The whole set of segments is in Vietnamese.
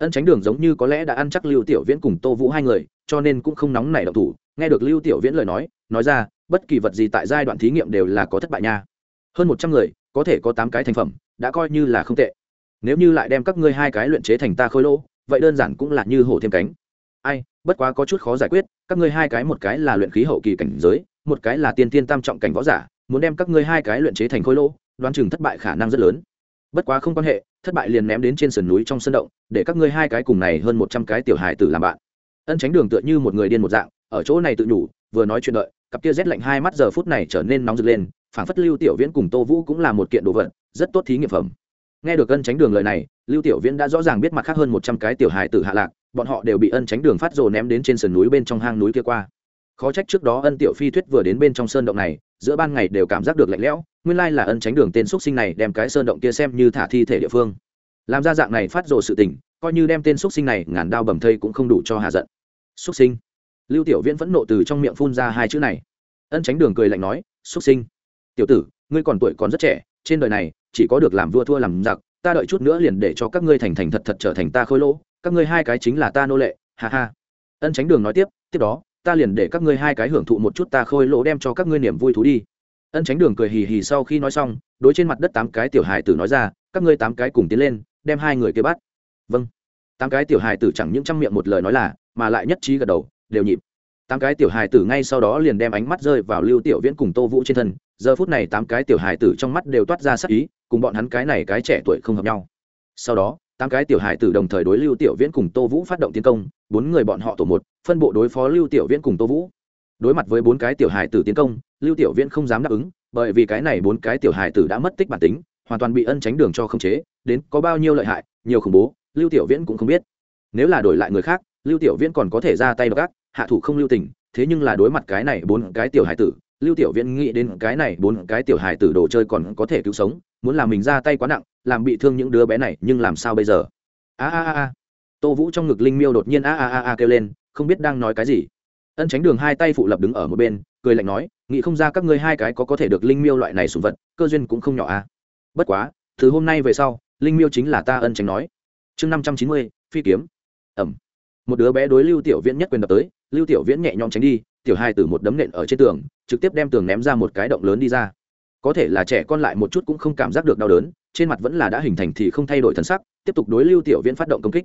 ân tránh đường giống như có lẽ đã ăn chắc lưu tiểu viễn cùng tô vũ hai người, cho nên cũng không nóng nảy động thủ. Nghe được lưu tiểu viễn lời nói nói ra, bất kỳ vật gì tại giai đoạn thí nghiệm đều là có thất bại nha. Hơn một trăm người, có thể có tám cái thành phẩm, đã coi như là không tệ. Nếu như lại đem các ngươi hai cái luyện chế thành ta khôi lỗ, vậy đơn giản cũng là như hổ thêm cánh. Ai, bất quá có chút khó giải quyết, các ngươi hai cái một cái là luyện khí hậu kỳ cảnh giới, một cái là tiên tiên tam trọng cảnh võ giả, muốn đem các ngươi hai cái luyện chế thành khôi lỗ, đoán chừng thất bại khả năng rất lớn bất quá không quan hệ, thất bại liền ném đến trên sườn núi trong sân động, để các ngươi hai cái cùng này hơn một trăm cái tiểu hài tử làm bạn. Ân tránh đường tựa như một người điên một dạng, ở chỗ này tự nhủ, vừa nói chuyện đợi, cặp kia rét lạnh hai mắt giờ phút này trở nên nóng rực lên, phảng phất lưu tiểu viễn cùng tô vũ cũng là một kiện đồ vật, rất tốt thí nghiệm phẩm. Nghe được ân tránh đường lời này, lưu tiểu viễn đã rõ ràng biết mặt khác hơn một trăm cái tiểu hài tử hạ lạc, bọn họ đều bị ân tránh đường phát rồ ném đến trên sườn núi bên trong hang núi kia qua khó trách trước đó ân tiểu phi thuyết vừa đến bên trong sơn động này, giữa ban ngày đều cảm giác được lạnh lẽo, nguyên lai là ân tránh đường tên xúc sinh này đem cái sơn động kia xem như thả thi thể địa phương. Làm ra dạng này phát rồ sự tình, coi như đem tên xúc sinh này ngàn đao bầm thây cũng không đủ cho hà giận. Xúc sinh. Lưu tiểu viễn vẫn nộ từ trong miệng phun ra hai chữ này. Ân tránh đường cười lạnh nói, xúc sinh, tiểu tử, ngươi còn tuổi còn rất trẻ, trên đời này chỉ có được làm vua thua làm giặc, ta đợi chút nữa liền để cho các ngươi thành thành thật thật trở thành ta khôi lỗ, các ngươi hai cái chính là ta nô lệ, ha ha. Ân tránh đường nói tiếp tiếp đó ta liền để các ngươi hai cái hưởng thụ một chút ta khôi lỗ đem cho các ngươi niềm vui thú đi. Ân tránh đường cười hì hì sau khi nói xong, đối trên mặt đất tám cái tiểu hài tử nói ra, các ngươi tám cái cùng tiến lên, đem hai người kia bắt. Vâng. Tám cái tiểu hài tử chẳng những trăm miệng một lời nói là, mà lại nhất trí gật đầu, đều nhịp. Tám cái tiểu hài tử ngay sau đó liền đem ánh mắt rơi vào lưu tiểu viễn cùng tô vũ trên thân, giờ phút này tám cái tiểu hài tử trong mắt đều toát ra sắc ý, cùng bọn hắn cái này cái trẻ tuổi không hợp nhau. Sau đó, tám cái tiểu hài tử đồng thời đối lưu tiểu viễn cùng tô vũ phát động tiến công, bốn người bọn họ tổ một phân bộ đối phó lưu tiểu viễn cùng tô vũ. Đối mặt với bốn cái tiểu hài tử tiến công, lưu tiểu viễn không dám đáp ứng, bởi vì cái này bốn cái tiểu hài tử đã mất tích bản tính, hoàn toàn bị ân tránh đường cho khống chế, đến có bao nhiêu lợi hại, nhiều khủng bố, lưu tiểu viễn cũng không biết. Nếu là đổi lại người khác, lưu tiểu viễn còn có thể ra tay gác hạ thủ không lưu tình, thế nhưng là đối mặt cái này bốn cái tiểu hài tử, lưu tiểu viễn nghĩ đến cái này bốn cái tiểu hài tử đồ chơi còn có thể cứu sống, muốn làm mình ra tay quá nặng, làm bị thương những đứa bé này, nhưng làm sao bây giờ? A a a a. Tô vũ trong ngực linh miêu đột nhiên a a a a kêu lên không biết đang nói cái gì. Ân tránh đường hai tay phụ lập đứng ở một bên, cười lạnh nói, nghĩ không ra các ngươi hai cái có có thể được linh miêu loại này sùng vật, cơ duyên cũng không nhỏ a bất quá, từ hôm nay về sau, linh miêu chính là ta ân tránh nói. Chương năm trăm chín mươi, phi kiếm. Ẩm. Một đứa bé đối lưu tiểu viễn nhất quyền đập tới, lưu tiểu viễn nhẹ nhõm tránh đi, tiểu hai từ một đấm nện ở trên tường, trực tiếp đem tường ném ra một cái động lớn đi ra. Có thể là trẻ con lại một chút cũng không cảm giác được đau đớn, trên mặt vẫn là đã hình thành thì không thay đổi thân sắc, tiếp tục đối lưu tiểu viễn phát động công kích.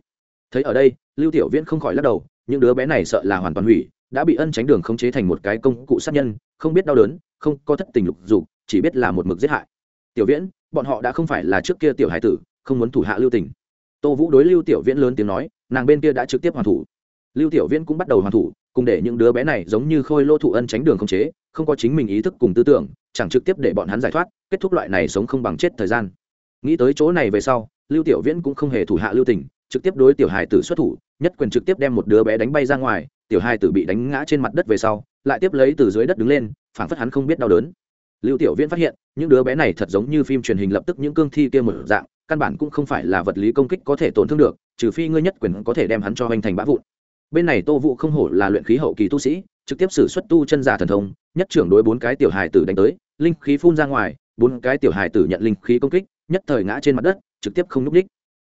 Thấy ở đây, lưu tiểu viễn không khỏi lắc đầu những đứa bé này sợ là hoàn toàn hủy, đã bị ân tránh đường khống chế thành một cái công cụ sát nhân, không biết đau đớn, không có thất tình lục dục, chỉ biết là một mực giết hại. Tiểu viễn, bọn họ đã không phải là trước kia tiểu hải tử, không muốn thủ hạ lưu tình. Tô vũ đối lưu tiểu viễn lớn tiếng nói, nàng bên kia đã trực tiếp hoàn thủ. Lưu tiểu viễn cũng bắt đầu hoàn thủ, cùng để những đứa bé này giống như khôi lô thụ ân tránh đường không chế, không có chính mình ý thức cùng tư tưởng, chẳng trực tiếp để bọn hắn giải thoát, kết thúc loại này sống không bằng chết thời gian. Nghĩ tới chỗ này về sau, lưu tiểu viễn cũng không hề thủ hạ lưu tình, trực tiếp đối tiểu Hải tử xuất thủ nhất quyền trực tiếp đem một đứa bé đánh bay ra ngoài, tiểu hai tử bị đánh ngã trên mặt đất về sau, lại tiếp lấy từ dưới đất đứng lên, phảng phất hắn không biết đau đớn. Lưu tiểu viễn phát hiện, những đứa bé này thật giống như phim truyền hình lập tức những cương thi kia một dạng, căn bản cũng không phải là vật lý công kích có thể tổn thương được, trừ phi ngươi nhất quyền có thể đem hắn cho hoành thành bã vụn. Bên này tô vũ không hổ là luyện khí hậu kỳ tu sĩ, trực tiếp xử xuất tu chân giả thần thông, nhất trưởng đối bốn cái tiểu hài tử đánh tới, linh khí phun ra ngoài, bốn cái tiểu hài tử nhận linh khí công kích, nhất thời ngã trên mặt đất, trực tiếp không n ú c ních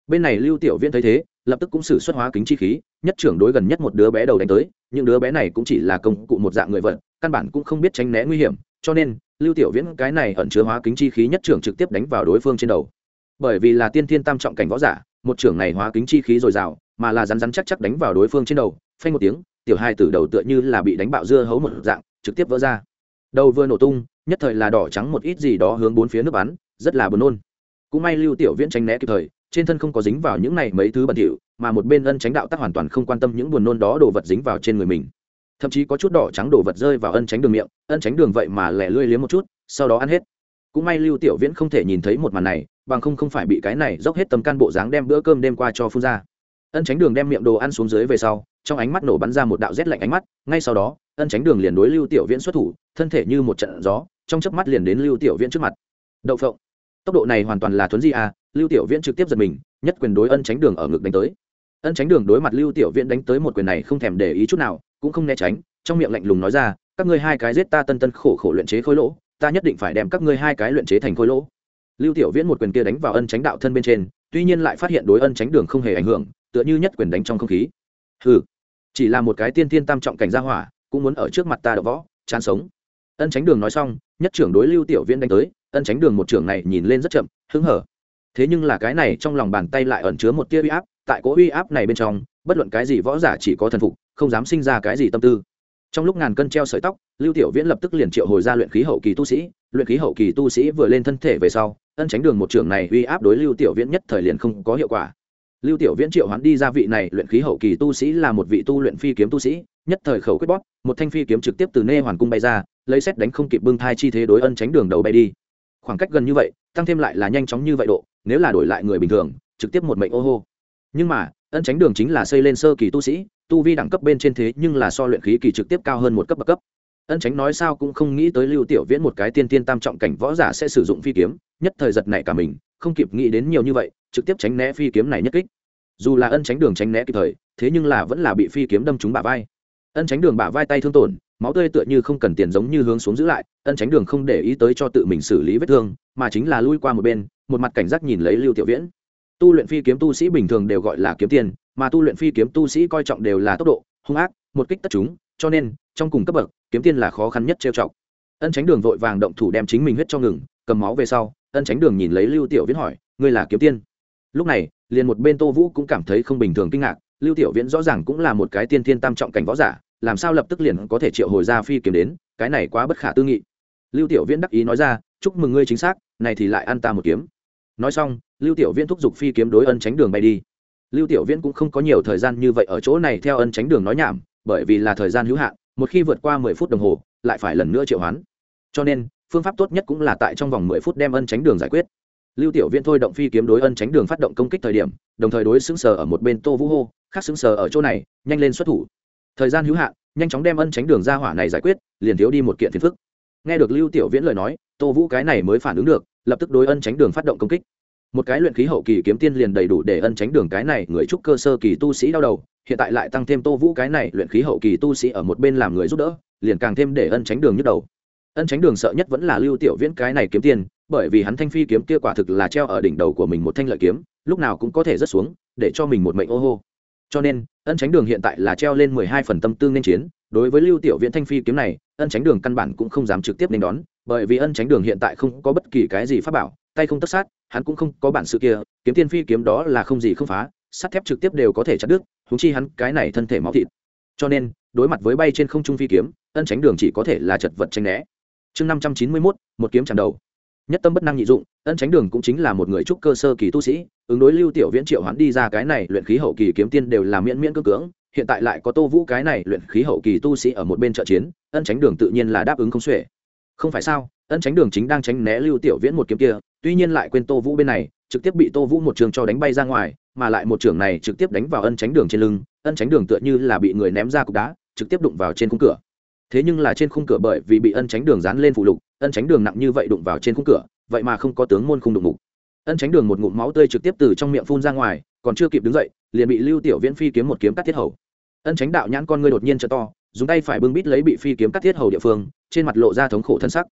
bên này lưu tiểu viễn thấy thế, lập tức cũng xử xuất hóa kính chi khí, nhất trưởng đối gần nhất một đứa bé đầu đánh tới, những đứa bé này cũng chỉ là công cụ một dạng người vật, căn bản cũng không biết tránh né nguy hiểm, cho nên, lưu tiểu viễn cái này ẩn chứa hóa kính chi khí nhất trưởng trực tiếp đánh vào đối phương trên đầu. Bởi vì là tiên thiên tam trọng cảnh võ giả, một trưởng này hóa kính chi khí dồi dào, mà là rắn rắn chắc chắc đánh vào đối phương trên đầu, phanh một tiếng, tiểu hai tử đầu tựa như là bị đánh bạo dưa hấu một dạng, trực tiếp vỡ ra. Đầu vừa nổ tung, nhất thời là đỏ trắng một ít gì đó hướng bốn phía nước bắn, rất là buồn nôn. Cũng may lưu tiểu viễn tránh né kịp thời trên thân không có dính vào những này mấy thứ bẩn thỉu, mà một bên ân tránh đạo tắc hoàn toàn không quan tâm những buồn nôn đó đồ vật dính vào trên người mình. Thậm chí có chút đỏ trắng đồ vật rơi vào ân tránh đường miệng, ân tránh đường vậy mà lẻ lươi liếm một chút, sau đó ăn hết. Cũng may lưu tiểu viễn không thể nhìn thấy một màn này, bằng không không phải bị cái này dốc hết tầm can bộ dáng đem bữa cơm đêm qua cho phun ra ân tránh đường đem miệng đồ ăn xuống dưới về sau, trong ánh mắt nổ bắn ra một đạo rét lạnh ánh mắt, ngay sau đó, ân tránh đường liền đối lưu tiểu viễn xuất thủ, thân thể như một trận gió, trong chớp mắt liền đến lưu tiểu viễn trước mặt. Đậu phộng. Tốc độ này hoàn toàn là thuấn di à lưu tiểu viễn trực tiếp giật mình, nhất quyền đối ân tránh đường ở ngực đánh tới. Ân tránh đường đối mặt lưu tiểu viễn đánh tới một quyền này không thèm để ý chút nào, cũng không né tránh, trong miệng lạnh lùng nói ra, các ngươi hai cái giết ta tân tân khổ khổ luyện chế khối lỗ, ta nhất định phải đem các ngươi hai cái luyện chế thành khối lỗ. Lưu tiểu viễn một quyền kia đánh vào ân tránh đạo thân bên trên, tuy nhiên lại phát hiện đối ân tránh đường không hề ảnh hưởng, tựa như nhất quyền đánh trong không khí. Ừ chỉ là một cái tiên tiên tam trọng cảnh gia hỏa, cũng muốn ở trước mặt ta đọ võ, chán sống. Ân tránh đường nói xong, nhất trưởng đối lưu tiểu viễn đánh tới, ân tránh đường một trưởng này nhìn lên rất chậm, hứng hở thế nhưng là cái này trong lòng bàn tay lại ẩn chứa một tia uy áp, tại cỗ uy áp này bên trong, bất luận cái gì võ giả chỉ có thần phục, không dám sinh ra cái gì tâm tư. Trong lúc ngàn cân treo sợi tóc, lưu tiểu viễn lập tức liền triệu hồi ra luyện khí hậu kỳ tu sĩ, luyện khí hậu kỳ tu sĩ vừa lên thân thể về sau, ân tránh đường một trường này uy áp đối lưu tiểu viễn nhất thời liền không có hiệu quả. Lưu tiểu viễn triệu hắn đi ra vị này luyện khí hậu kỳ tu sĩ là một vị tu luyện phi kiếm tu sĩ, nhất thời khẩu quyết bóp, một thanh phi kiếm trực tiếp từ nê hoàn cung bay ra, lấy xét đánh không kịp bưng thai chi thế đối ân tránh đường đầu bay đi. Khoảng cách gần như vậy, tăng thêm lại là nhanh chóng như vậy độ nếu là đổi lại người bình thường, trực tiếp một mệnh ô hô. Nhưng mà, ân tránh đường chính là xây lên sơ kỳ tu sĩ, tu vi đẳng cấp bên trên thế nhưng là so luyện khí kỳ trực tiếp cao hơn một cấp bậc cấp. Ân tránh nói sao cũng không nghĩ tới lưu tiểu viễn một cái tiên tiên tam trọng cảnh võ giả sẽ sử dụng phi kiếm, nhất thời giật này cả mình, không kịp nghĩ đến nhiều như vậy, trực tiếp tránh né phi kiếm này nhất kích. Dù là ân tránh đường tránh né kịp thời, thế nhưng là vẫn là bị phi kiếm đâm trúng bả vai. Ân tránh đường bả vai tay thương tổn, máu tươi tựa như không cần tiền giống như hướng xuống giữ lại, ân tránh đường không để ý tới cho tự mình xử lý vết thương, mà chính là lui qua một bên một mặt cảnh giác nhìn lấy lưu tiểu viễn. Tu luyện phi kiếm tu sĩ bình thường đều gọi là kiếm tiền, mà tu luyện phi kiếm tu sĩ coi trọng đều là tốc độ, hung ác, một kích tất chúng, cho nên, trong cùng cấp bậc, kiếm tiên là khó khăn nhất trêu chọc. Ân tránh đường vội vàng động thủ đem chính mình huyết cho ngừng, cầm máu về sau, ân tránh đường nhìn lấy lưu tiểu viễn hỏi, ngươi là kiếm tiên? Lúc này, liền một bên tô vũ cũng cảm thấy không bình thường kinh ngạc, lưu tiểu viễn rõ ràng cũng là một cái tiên thiên tam trọng cảnh võ giả, làm sao lập tức liền có thể triệu hồi ra phi kiếm đến, cái này quá bất khả tư nghị. Lưu tiểu viễn đắc ý nói ra, chúc mừng ngươi chính xác, này thì lại ăn ta một kiếm nói xong, lưu tiểu viễn thúc giục phi kiếm đối ân tránh đường bay đi. Lưu tiểu viễn cũng không có nhiều thời gian như vậy ở chỗ này theo ân tránh đường nói nhảm, bởi vì là thời gian hữu hạn, một khi vượt qua mười phút đồng hồ, lại phải lần nữa triệu hoán. Cho nên, phương pháp tốt nhất cũng là tại trong vòng mười phút đem ân tránh đường giải quyết. Lưu tiểu viễn thôi động phi kiếm đối ân tránh đường phát động công kích thời điểm, đồng thời đối xứng sờ ở một bên tô vũ hô, khác xứng sờ ở chỗ này, nhanh lên xuất thủ. Thời gian hữu hạn, nhanh chóng đem ân tránh đường ra hỏa này giải quyết, liền thiếu đi một kiện phiền phức. Nghe được lưu tiểu viễn lời nói tô vũ cái này mới phản ứng được, lập tức đối ân tránh đường phát động công kích. Một cái luyện khí hậu kỳ kiếm tiên liền đầy đủ để ân tránh đường cái này người trúc cơ sơ kỳ tu sĩ đau đầu, hiện tại lại tăng thêm tô vũ cái này luyện khí hậu kỳ tu sĩ ở một bên làm người giúp đỡ, liền càng thêm để ân tránh đường nhức đầu. Ân tránh đường sợ nhất vẫn là lưu tiểu viễn cái này kiếm tiền bởi vì hắn thanh phi kiếm kia quả thực là treo ở đỉnh đầu của mình một thanh lợi kiếm, lúc nào cũng có thể rớt xuống, để cho mình một mệnh ô hô cho nên, ân tránh đường hiện tại là treo lên mười hai phần tâm tư nên chiến. Đối với lưu tiểu viễn thanh phi kiếm này, ân tránh đường căn bản cũng không dám trực tiếp nên đón, bởi vì ân tránh đường hiện tại không có bất kỳ cái gì pháp bảo, tay không tất sát, hắn cũng không có bản sự kia, kiếm tiên phi kiếm đó là không gì không phá, sắt thép trực tiếp đều có thể chặt đứt húng chi hắn cái này thân thể máu thịt. Cho nên, đối mặt với bay trên không trung phi kiếm, ân tránh đường chỉ có thể là chật vật tranh né. Chương năm trăm chín mươi mốt, một kiếm chạm đầu nhất tâm bất năng nhị dụng, ân tránh đường cũng chính là một người trúc cơ sơ kỳ tu sĩ, ứng đối lưu tiểu viễn triệu hoán đi ra cái này luyện khí hậu kỳ kiếm tiên đều là miễn miễn cơ cưỡng, hiện tại lại có tô vũ cái này luyện khí hậu kỳ tu sĩ ở một bên trợ chiến, ân tránh đường tự nhiên là đáp ứng không xuể. Không phải sao, ân tránh đường chính đang tránh né lưu tiểu viễn một kiếm kia, tuy nhiên lại quên tô vũ bên này, trực tiếp bị tô vũ một trường cho đánh bay ra ngoài, mà lại một trường này trực tiếp đánh vào ân tránh đường trên lưng, ân tránh đường tựa như là bị người ném ra cục đá, trực tiếp đụng vào trên khung cửa. Thế nhưng là trên khung cửa bởi vì bị ân tránh đường dán lên phụ lục ân tránh đường nặng như vậy đụng vào trên khung cửa, vậy mà không có tướng môn khung đụng mục. Ân tránh đường một ngụm máu tươi trực tiếp từ trong miệng phun ra ngoài, còn chưa kịp đứng dậy, liền bị lưu tiểu viễn phi kiếm một kiếm cắt thiết hầu. Ân tránh đạo nhãn con ngươi đột nhiên trở to, dùng tay phải bưng bít lấy bị phi kiếm cắt thiết hầu địa phương, trên mặt lộ ra thống khổ thân sắc.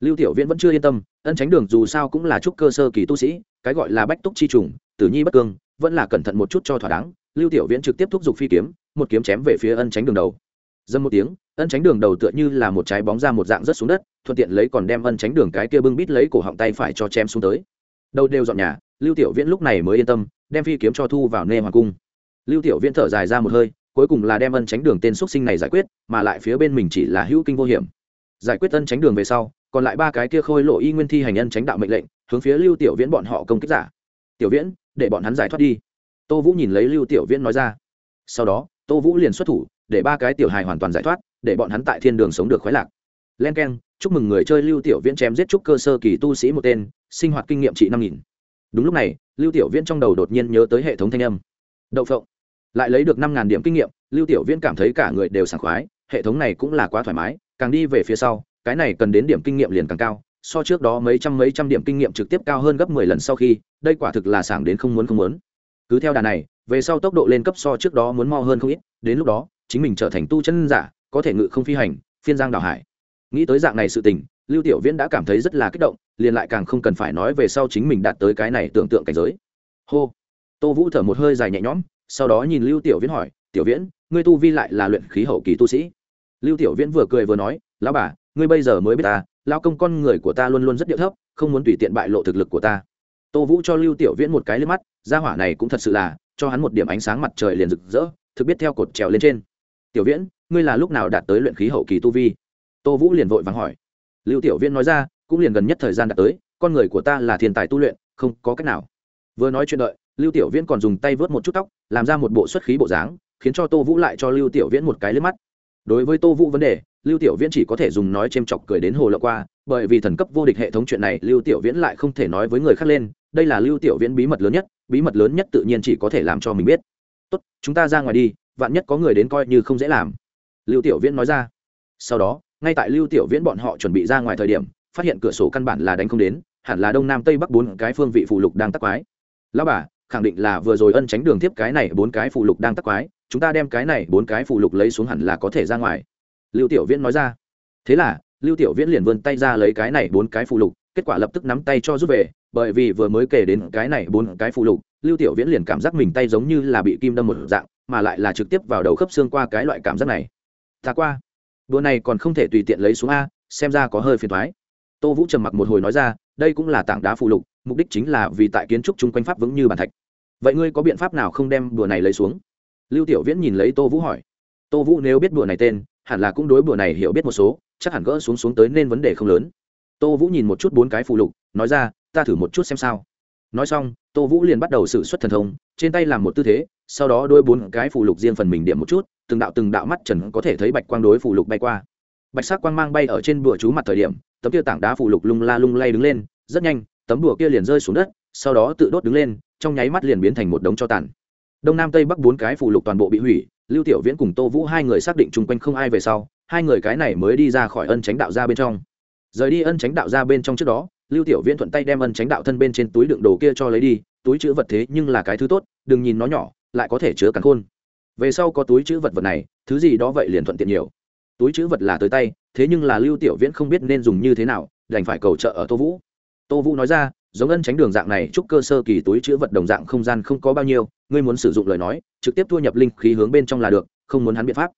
Lưu tiểu viễn vẫn chưa yên tâm, ân tránh đường dù sao cũng là trúc cơ sơ kỳ tu sĩ, cái gọi là bách túc chi trùng, tử nhi bất cương, vẫn là cẩn thận một chút cho thỏa đáng. Lưu tiểu viễn trực tiếp thúc giục phi kiếm, một kiếm chém về phía ân tránh đường đầu dâm một tiếng, ân tránh đường đầu tựa như là một trái bóng ra một dạng rất xuống đất, thuận tiện lấy còn đem ân tránh đường cái kia bưng bít lấy cổ họng tay phải cho chém xuống tới. Đâu đều dọn nhà, lưu tiểu viễn lúc này mới yên tâm, đem phi kiếm cho thu vào nê hoàng cung. Lưu tiểu viễn thở dài ra một hơi, cuối cùng là đem ân tránh đường tên xuất sinh này giải quyết, mà lại phía bên mình chỉ là hữu kinh vô hiểm. Giải quyết ân tránh đường về sau, còn lại ba cái kia khôi lộ y nguyên thi hành ân tránh đạo mệnh lệnh, hướng phía lưu tiểu viễn bọn họ công kích giả. Tiểu viễn, để bọn hắn giải thoát đi. Tô vũ nhìn lấy lưu tiểu viễn nói ra. Sau đó tô vũ liền xuất thủ, để ba cái tiểu hài hoàn toàn giải thoát, để bọn hắn tại thiên đường sống được khoái lạc. Len k e n chúc mừng người chơi lưu tiểu viễn chém giết trúc cơ sơ kỳ tu sĩ một tên, sinh hoạt kinh nghiệm trị năm nghìn. Đúng lúc này, lưu tiểu viễn trong đầu đột nhiên nhớ tới hệ thống thanh âm. Đậu phộng. Lại lấy được năm ngàn điểm kinh nghiệm, lưu tiểu viễn cảm thấy cả người đều sảng khoái, hệ thống này cũng là quá thoải mái, càng đi về phía sau, cái này cần đến điểm kinh nghiệm liền càng cao, so trước đó mấy trăm mấy trăm điểm kinh nghiệm trực tiếp cao hơn gấp mười lần sau khi, đây quả thực là sảng đến không muốn không muốn cứ theo đà này, về sau tốc độ lên cấp so trước đó muốn mo hơn không ít, đến lúc đó, chính mình trở thành tu chân giả, có thể ngự không phi hành, phiên giang đảo hải. Nghĩ tới dạng này sự tình, lưu tiểu viễn đã cảm thấy rất là kích động, liền lại càng không cần phải nói về sau chính mình đạt tới cái này tưởng tượng cảnh giới. Hô. Tô vũ thở một hơi dài nhẹ nhõm, sau đó nhìn lưu tiểu viễn hỏi, tiểu viễn, ngươi tu vi lại là luyện khí hậu kỳ tu sĩ? Lưu tiểu viễn vừa cười vừa nói, lão bà, ngươi bây giờ mới biết ta lao công con người của ta luôn luôn rất điệu thấp, không muốn tùy tiện bại lộ thực lực của ta tô vũ cho lưu tiểu viễn một cái lên mắt, gia hỏa này cũng thật sự là, cho hắn một điểm ánh sáng mặt trời liền rực rỡ, thực biết theo cột trèo lên trên. Tiểu viễn, ngươi là lúc nào đạt tới luyện khí hậu kỳ tu vi? Tô vũ liền vội vàng hỏi. Lưu tiểu viễn nói ra, cũng liền gần nhất thời gian đạt tới, con người của ta là thiên tài tu luyện, không có cách nào. Vừa nói chuyện đợi, lưu tiểu viễn còn dùng tay vớt một chút tóc, làm ra một bộ xuất khí bộ dáng, khiến cho tô vũ lại cho lưu tiểu viễn một cái lên mắt. Đối với tô vũ vấn đề, lưu tiểu viễn chỉ có thể dùng nói c h ê m chọc cười đến hồ lộ qua, bởi vì thần cấp vô địch hệ thống chuyện này, lưu tiểu viễn lại không thể nói với người khác lên đây là lưu tiểu viễn bí mật lớn nhất, bí mật lớn nhất tự nhiên chỉ có thể làm cho mình biết. Tốt, chúng ta ra ngoài đi, vạn nhất có người đến coi như không dễ làm. Lưu tiểu viễn nói ra. Sau đó, ngay tại lưu tiểu viễn bọn họ chuẩn bị ra ngoài thời điểm, phát hiện cửa sổ căn bản là đánh không đến, hẳn là đông nam tây bắc bốn cái phương vị phụ lục đang tắc quái. Lão bà, khẳng định là vừa rồi ân tránh đường tiếp cái này bốn cái phụ lục đang tắc quái, chúng ta đem cái này bốn cái phụ lục lấy xuống hẳn là có thể ra ngoài. Lưu tiểu viễn nói ra. Thế là, lưu tiểu viễn liền vươn tay ra lấy cái này bốn cái phụ lục kết quả lập tức nắm tay cho rút về, bởi vì vừa mới kể đến cái này bốn cái phụ lục, lưu tiểu viễn liền cảm giác mình tay giống như là bị kim đâm một dạng, mà lại là trực tiếp vào đầu khớp xương qua cái loại cảm giác này. Ta qua. Đùa này còn không thể tùy tiện lấy xuống a, xem ra có hơi phiền thoái. Tô vũ trầm mặc một hồi nói ra, đây cũng là tảng đá phụ lục, mục đích chính là vì tại kiến trúc chung quanh pháp vững như bàn thạch. Vậy ngươi có biện pháp nào không đem đùa này lấy xuống? Lưu tiểu viễn nhìn lấy tô vũ hỏi. Tô vũ nếu biết đùa này tên, hẳn là cũng đối đùa này hiểu biết một số, chắc hẳn gỡ xuống xuống tới nên vấn đề không lớn tô vũ nhìn một chút bốn cái phụ lục, nói ra, ta thử một chút xem sao. Nói xong, tô vũ liền bắt đầu xử suất thần thông, trên tay làm một tư thế, sau đó đôi bốn cái phụ lục riêng phần mình điểm một chút, từng đạo từng đạo mắt trần có thể thấy bạch quang đối phụ lục bay qua. Bạch sắc quang mang bay ở trên bụa chú mặt thời điểm, tấm kia tảng đá phụ lục lung la lung lay đứng lên, rất nhanh, tấm bụa kia liền rơi xuống đất, sau đó tự đốt đứng lên, trong nháy mắt liền biến thành một đống cho tàn. Đông nam tây bắc bốn cái phụ lục toàn bộ bị hủy, lưu tiểu viễn cùng tô vũ hai người xác định chung quanh không ai về sau, hai người cái này mới đi ra khỏi ân tránh đạo ra bên trong rời đi ân tránh đạo ra bên trong trước đó, lưu tiểu viễn thuận tay đem ân tránh đạo thân bên trên túi đựng đồ kia cho lấy đi, túi chữ vật thế nhưng là cái thứ tốt, đừng nhìn nó nhỏ, lại có thể chứa cắn khôn. Về sau có túi chữ vật vật này, thứ gì đó vậy liền thuận tiện nhiều. Túi chữ vật là tới tay, thế nhưng là lưu tiểu viễn không biết nên dùng như thế nào, đành phải cầu trợ ở tô vũ. Tô vũ nói ra, giống ân tránh đường dạng này, chúc cơ sơ kỳ túi chữ vật đồng dạng không gian không có bao nhiêu, ngươi muốn sử dụng lời nói, trực tiếp thu nhập linh khí hướng bên trong là được, không muốn hắn biện pháp.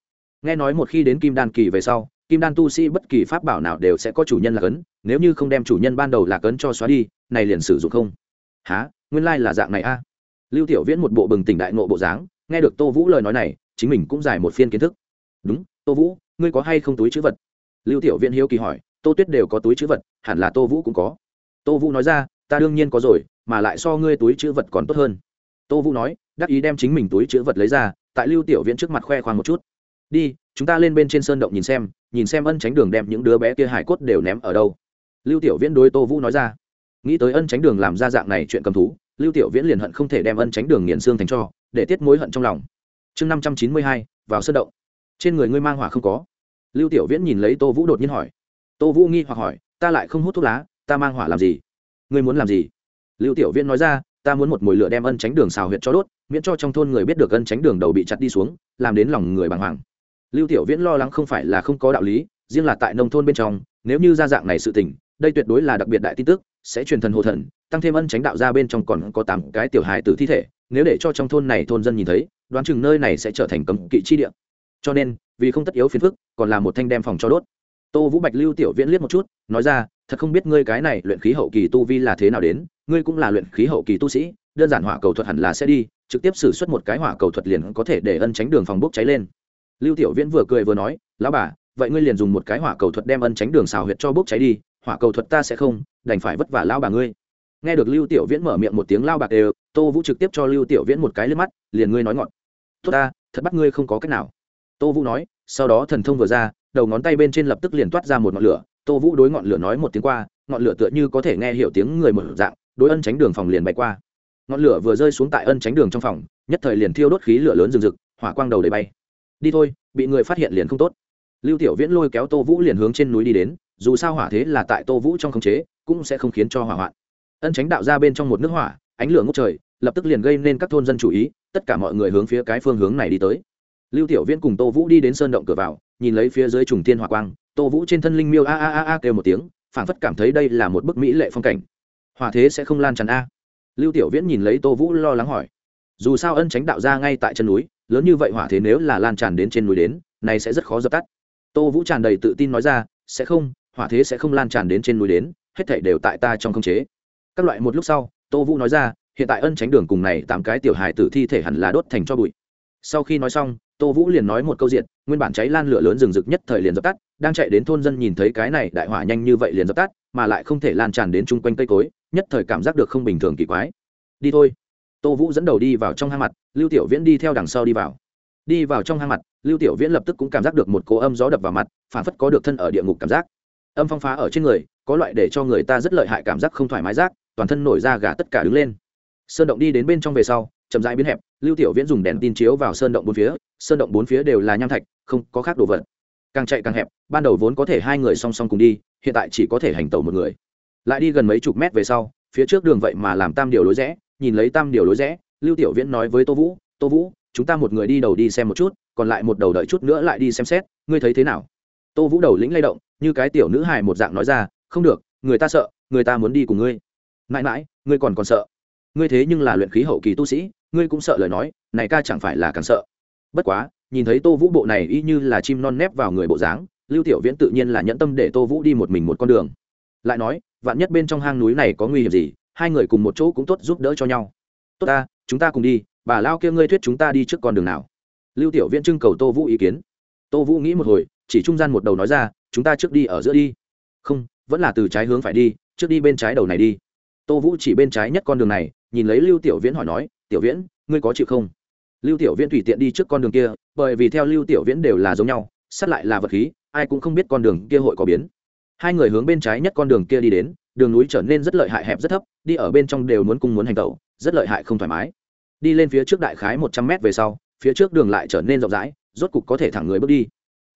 Nghe nói một khi đến kim đan kỳ về sau kim đan tu sĩ bất kỳ pháp bảo nào đều sẽ có chủ nhân là cấn, nếu như không đem chủ nhân ban đầu là cấn cho xóa đi, này liền sử dụng không. Há nguyên lai là dạng này a. Lưu tiểu viễn một bộ bừng tỉnh đại nộ bộ dáng, nghe được tô vũ lời nói này, chính mình cũng giải một phiên kiến thức. Đúng, tô vũ, ngươi có hay không túi chữ vật? Lưu tiểu viễn hiếu kỳ hỏi, tô tuyết đều có túi chữ vật, hẳn là tô vũ cũng có. Tô vũ nói ra, ta đương nhiên có rồi, mà lại so ngươi túi chữ vật còn tốt hơn. Tô vũ nói, đắc ý đem chính mình túi chữ vật lấy ra, tại lưu tiểu viễn trước mặt khoe khoang một chút. Đi chúng ta lên bên trên sơn động nhìn xem nhìn xem ân tránh đường đem những đứa bé kia hải cốt đều ném ở đâu. Lưu tiểu viễn đối tô vũ nói ra. Nghĩ tới ân tránh đường làm ra dạng này chuyện cầm thú, lưu tiểu viễn liền hận không thể đem ân tránh đường nghiền xương thành cho, để tiết mối hận trong lòng. Chương năm trăm chín mươi hai, vào sơn động. Trên người ngươi mang hỏa không có. Lưu tiểu viễn nhìn lấy tô vũ đột nhiên hỏi. Tô vũ nghi hoặc hỏi, ta lại không hút thuốc lá, ta mang hỏa làm gì? Ngươi muốn làm gì? Lưu tiểu viễn nói ra, ta muốn một mồi lửa đem ân tránh đường xào huyệt cho đốt, miễn cho trong thôn người biết được ân tránh đường đầu bị chặt đi xuống, làm đến lòng người bàng hoàng lưu tiểu viễn lo lắng không phải là không có đạo lý, riêng là tại nông thôn bên trong, nếu như ra dạng này sự tình, đây tuyệt đối là đặc biệt đại tin tức, sẽ truyền thần hồ thần, tăng thêm ân tránh đạo ra bên trong còn có tám cái tiểu hài tử thi thể, nếu để cho trong thôn này thôn dân nhìn thấy, đoán chừng nơi này sẽ trở thành cấm kỵ chi địa. Cho nên, vì không tất yếu phiền phức, còn là một thanh đem phòng cho đốt. Tô vũ bạch lưu tiểu viễn liếc một chút, nói ra, thật không biết ngươi cái này luyện khí hậu kỳ tu vi là thế nào đến, ngươi cũng là luyện khí hậu kỳ tu sĩ, đơn giản hỏa cầu thuật hẳn là sẽ đi, trực tiếp xử suất một cái hỏa cầu thuật liền có thể để ân tránh đường phòng bốc cháy lên lưu tiểu viễn vừa cười vừa nói, lão bà, vậy ngươi liền dùng một cái hỏa cầu thuật đem ân tránh đường xào huyệt cho bốc cháy đi, hỏa cầu thuật ta sẽ không, đành phải vất vả lao bà ngươi. Nghe được lưu tiểu viễn mở miệng một tiếng lao bạc đều tô vũ trực tiếp cho lưu tiểu viễn một cái lên mắt, liền ngươi nói ngọn. Tốt ta, thật bắt ngươi không có cách nào. Tô vũ nói, sau đó thần thông vừa ra, đầu ngón tay bên trên lập tức liền toát ra một ngọn lửa. Tô vũ đối ngọn lửa nói một tiếng qua, ngọn lửa tựa như có thể nghe hiểu tiếng người một dạng, đối ân tránh đường phòng liền bay qua. Ngọn lửa vừa rơi xuống tại ân tránh đường trong phòng, nhất thời liền thiêu đốt khí lửa lớn rừng rực, hỏa quang đầu đầy bay đi thôi, bị người phát hiện liền không tốt. Lưu tiểu viễn lôi kéo tô vũ liền hướng trên núi đi đến, dù sao hỏa thế là tại tô vũ trong khống chế, cũng sẽ không khiến cho hỏa hoạn. Ân tránh đạo ra bên trong một nước hỏa, ánh lửa ngốc trời, lập tức liền gây nên các thôn dân chủ ý, tất cả mọi người hướng phía cái phương hướng này đi tới. Lưu tiểu viễn cùng tô vũ đi đến sơn động cửa vào, nhìn lấy phía dưới trùng tiên hỏa quang, tô vũ trên thân linh miêu a a a a kêu một tiếng, phảng phất cảm thấy đây là một bức mỹ lệ phong cảnh. Hỏa thế sẽ không lan tràn a. Lưu tiểu viễn nhìn lấy tô vũ lo lắng hỏi. Dù sao ân tránh đạo ra ngay tại chân núi lớn như vậy hỏa thế nếu là lan tràn đến trên núi đến, này sẽ rất khó dập tắt. Tô vũ tràn đầy tự tin nói ra, sẽ không, hỏa thế sẽ không lan tràn đến trên núi đến, hết thảy đều tại ta trong không chế. Các loại một lúc sau, tô vũ nói ra, hiện tại ân tránh đường cùng này tám cái tiểu hài tử thi thể hẳn là đốt thành cho bụi. Sau khi nói xong, tô vũ liền nói một câu diện nguyên bản cháy lan lửa lớn rừng rực nhất thời liền dập tắt, đang chạy đến thôn dân nhìn thấy cái này đại hỏa nhanh như vậy liền dập tắt, mà lại không thể lan tràn đến chung quanh cây cối, nhất thời cảm giác được không bình thường kỳ quái. Đi thôi tô vũ dẫn đầu đi vào trong hang mặt, lưu tiểu viễn đi theo đằng sau đi vào. Đi vào trong hang mặt, lưu tiểu viễn lập tức cũng cảm giác được một cỗ âm gió đập vào mặt, phản phất có được thân ở địa ngục cảm giác. Âm phong phá ở trên người, có loại để cho người ta rất lợi hại cảm giác không thoải mái giác, toàn thân nổi da gà tất cả đứng lên. Sơn động đi đến bên trong về sau, chậm rãi biến hẹp, lưu tiểu viễn dùng đèn tin chiếu vào sơn động bốn phía, sơn động bốn phía đều là nham thạch, không có khác đồ vật. Càng chạy càng hẹp, ban đầu vốn có thể hai người song song cùng đi, hiện tại chỉ có thể hành tẩu một người. Lại đi gần mấy chục mét về sau, phía trước đường vậy mà làm tam điều lối rẽ nhìn lấy tam điều lối rẽ, lưu tiểu viễn nói với tô vũ tô vũ, chúng ta một người đi đầu đi xem một chút, còn lại một đầu đợi chút nữa lại đi xem xét, ngươi thấy thế nào? Tô vũ đầu lĩnh lay động, như cái tiểu nữ hài một dạng nói ra, không được, người ta sợ, người ta muốn đi cùng ngươi. Mãi mãi, ngươi còn còn sợ? Ngươi thế nhưng là luyện khí hậu kỳ tu sĩ, ngươi cũng sợ lời nói, này ca chẳng phải là càng sợ? Bất quá, nhìn thấy tô vũ bộ này y như là chim non nép vào người bộ dáng, lưu tiểu viễn tự nhiên là nhẫn tâm để tô vũ đi một mình một con đường. Lại nói, vạn nhất bên trong hang núi này có nguy hiểm gì hai người cùng một chỗ cũng tốt giúp đỡ cho nhau. Tốt ta, chúng ta cùng đi, bà lao kia ngươi thuyết chúng ta đi trước con đường nào? Lưu tiểu viễn trưng cầu tô vũ ý kiến. Tô vũ nghĩ một hồi, chỉ trung gian một đầu nói ra, chúng ta trước đi ở giữa đi. Không, vẫn là từ trái hướng phải đi, trước đi bên trái đầu này đi. Tô vũ chỉ bên trái nhất con đường này, nhìn lấy lưu tiểu viễn hỏi nói, tiểu viễn, ngươi có chịu không? Lưu tiểu viễn tùy tiện đi trước con đường kia, bởi vì theo lưu tiểu viễn đều là giống nhau sát lại là vật khí, ai cũng không biết con đường kia hội có biến hai người hướng bên trái nhất con đường kia đi đến, đường núi trở nên rất lợi hại, hẹp rất thấp, đi ở bên trong đều muốn cùng muốn hành tẩu, rất lợi hại không thoải mái. Đi lên phía trước đại khái một trăm mét về sau, phía trước đường lại trở nên rộng rãi, rốt cục có thể thẳng người bước đi.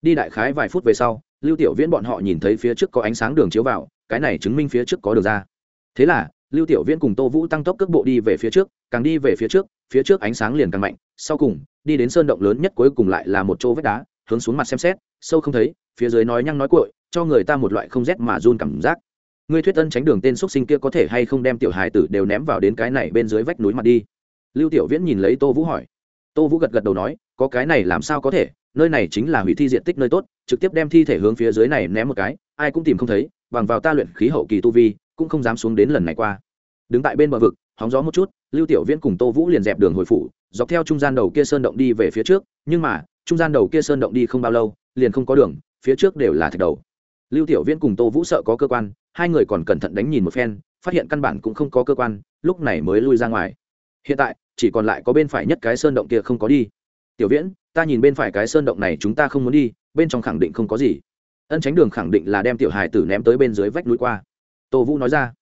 Đi đại khái vài phút về sau, lưu tiểu viễn bọn họ nhìn thấy phía trước có ánh sáng đường chiếu vào, cái này chứng minh phía trước có đường ra. Thế là, lưu tiểu viễn cùng tô vũ tăng tốc cước bộ đi về phía trước, càng đi về phía trước phía trước ánh sáng liền càng mạnh, sau cùng, đi đến sơn động lớn nhất cuối cùng lại là một chỗ vách đá, hướng xuống mặt xem xét, sâu không thấy, phía dưới nói nhăng nói cội cho người ta một loại không rét mà run cảm giác. Ngươi thuyết ân tránh đường tên x sinh kia có thể hay không đem tiểu hài tử đều ném vào đến cái này bên dưới vách núi mặt đi? Lưu tiểu viễn nhìn lấy tô vũ hỏi. Tô vũ gật gật đầu nói, có cái này làm sao có thể? Nơi này chính là hủy thi diện tích nơi tốt, trực tiếp đem thi thể hướng phía dưới này ném một cái, ai cũng tìm không thấy, bằng vào ta luyện khí hậu kỳ tu vi, cũng không dám xuống đến lần này qua. Đứng tại bên bờ vực, hóng gió một chút, lưu tiểu viễn cùng tô vũ liền dẹp đường hồi phủ, dọc theo trung gian đầu kia sơn động đi về phía trước, nhưng mà, trung gian đầu kia sơn động đi không bao lâu, liền không có đường, phía trước đều là thạch đầu lưu tiểu viễn cùng tô vũ sợ có cơ quan, hai người còn cẩn thận đánh nhìn một phen, phát hiện căn bản cũng không có cơ quan, lúc này mới lui ra ngoài. Hiện tại, chỉ còn lại có bên phải nhất cái sơn động kia không có đi. Tiểu viễn, ta nhìn bên phải cái sơn động này chúng ta không muốn đi, bên trong khẳng định không có gì. Ân tránh đường khẳng định là đem tiểu hài tử ném tới bên dưới vách núi qua. Tô vũ nói ra.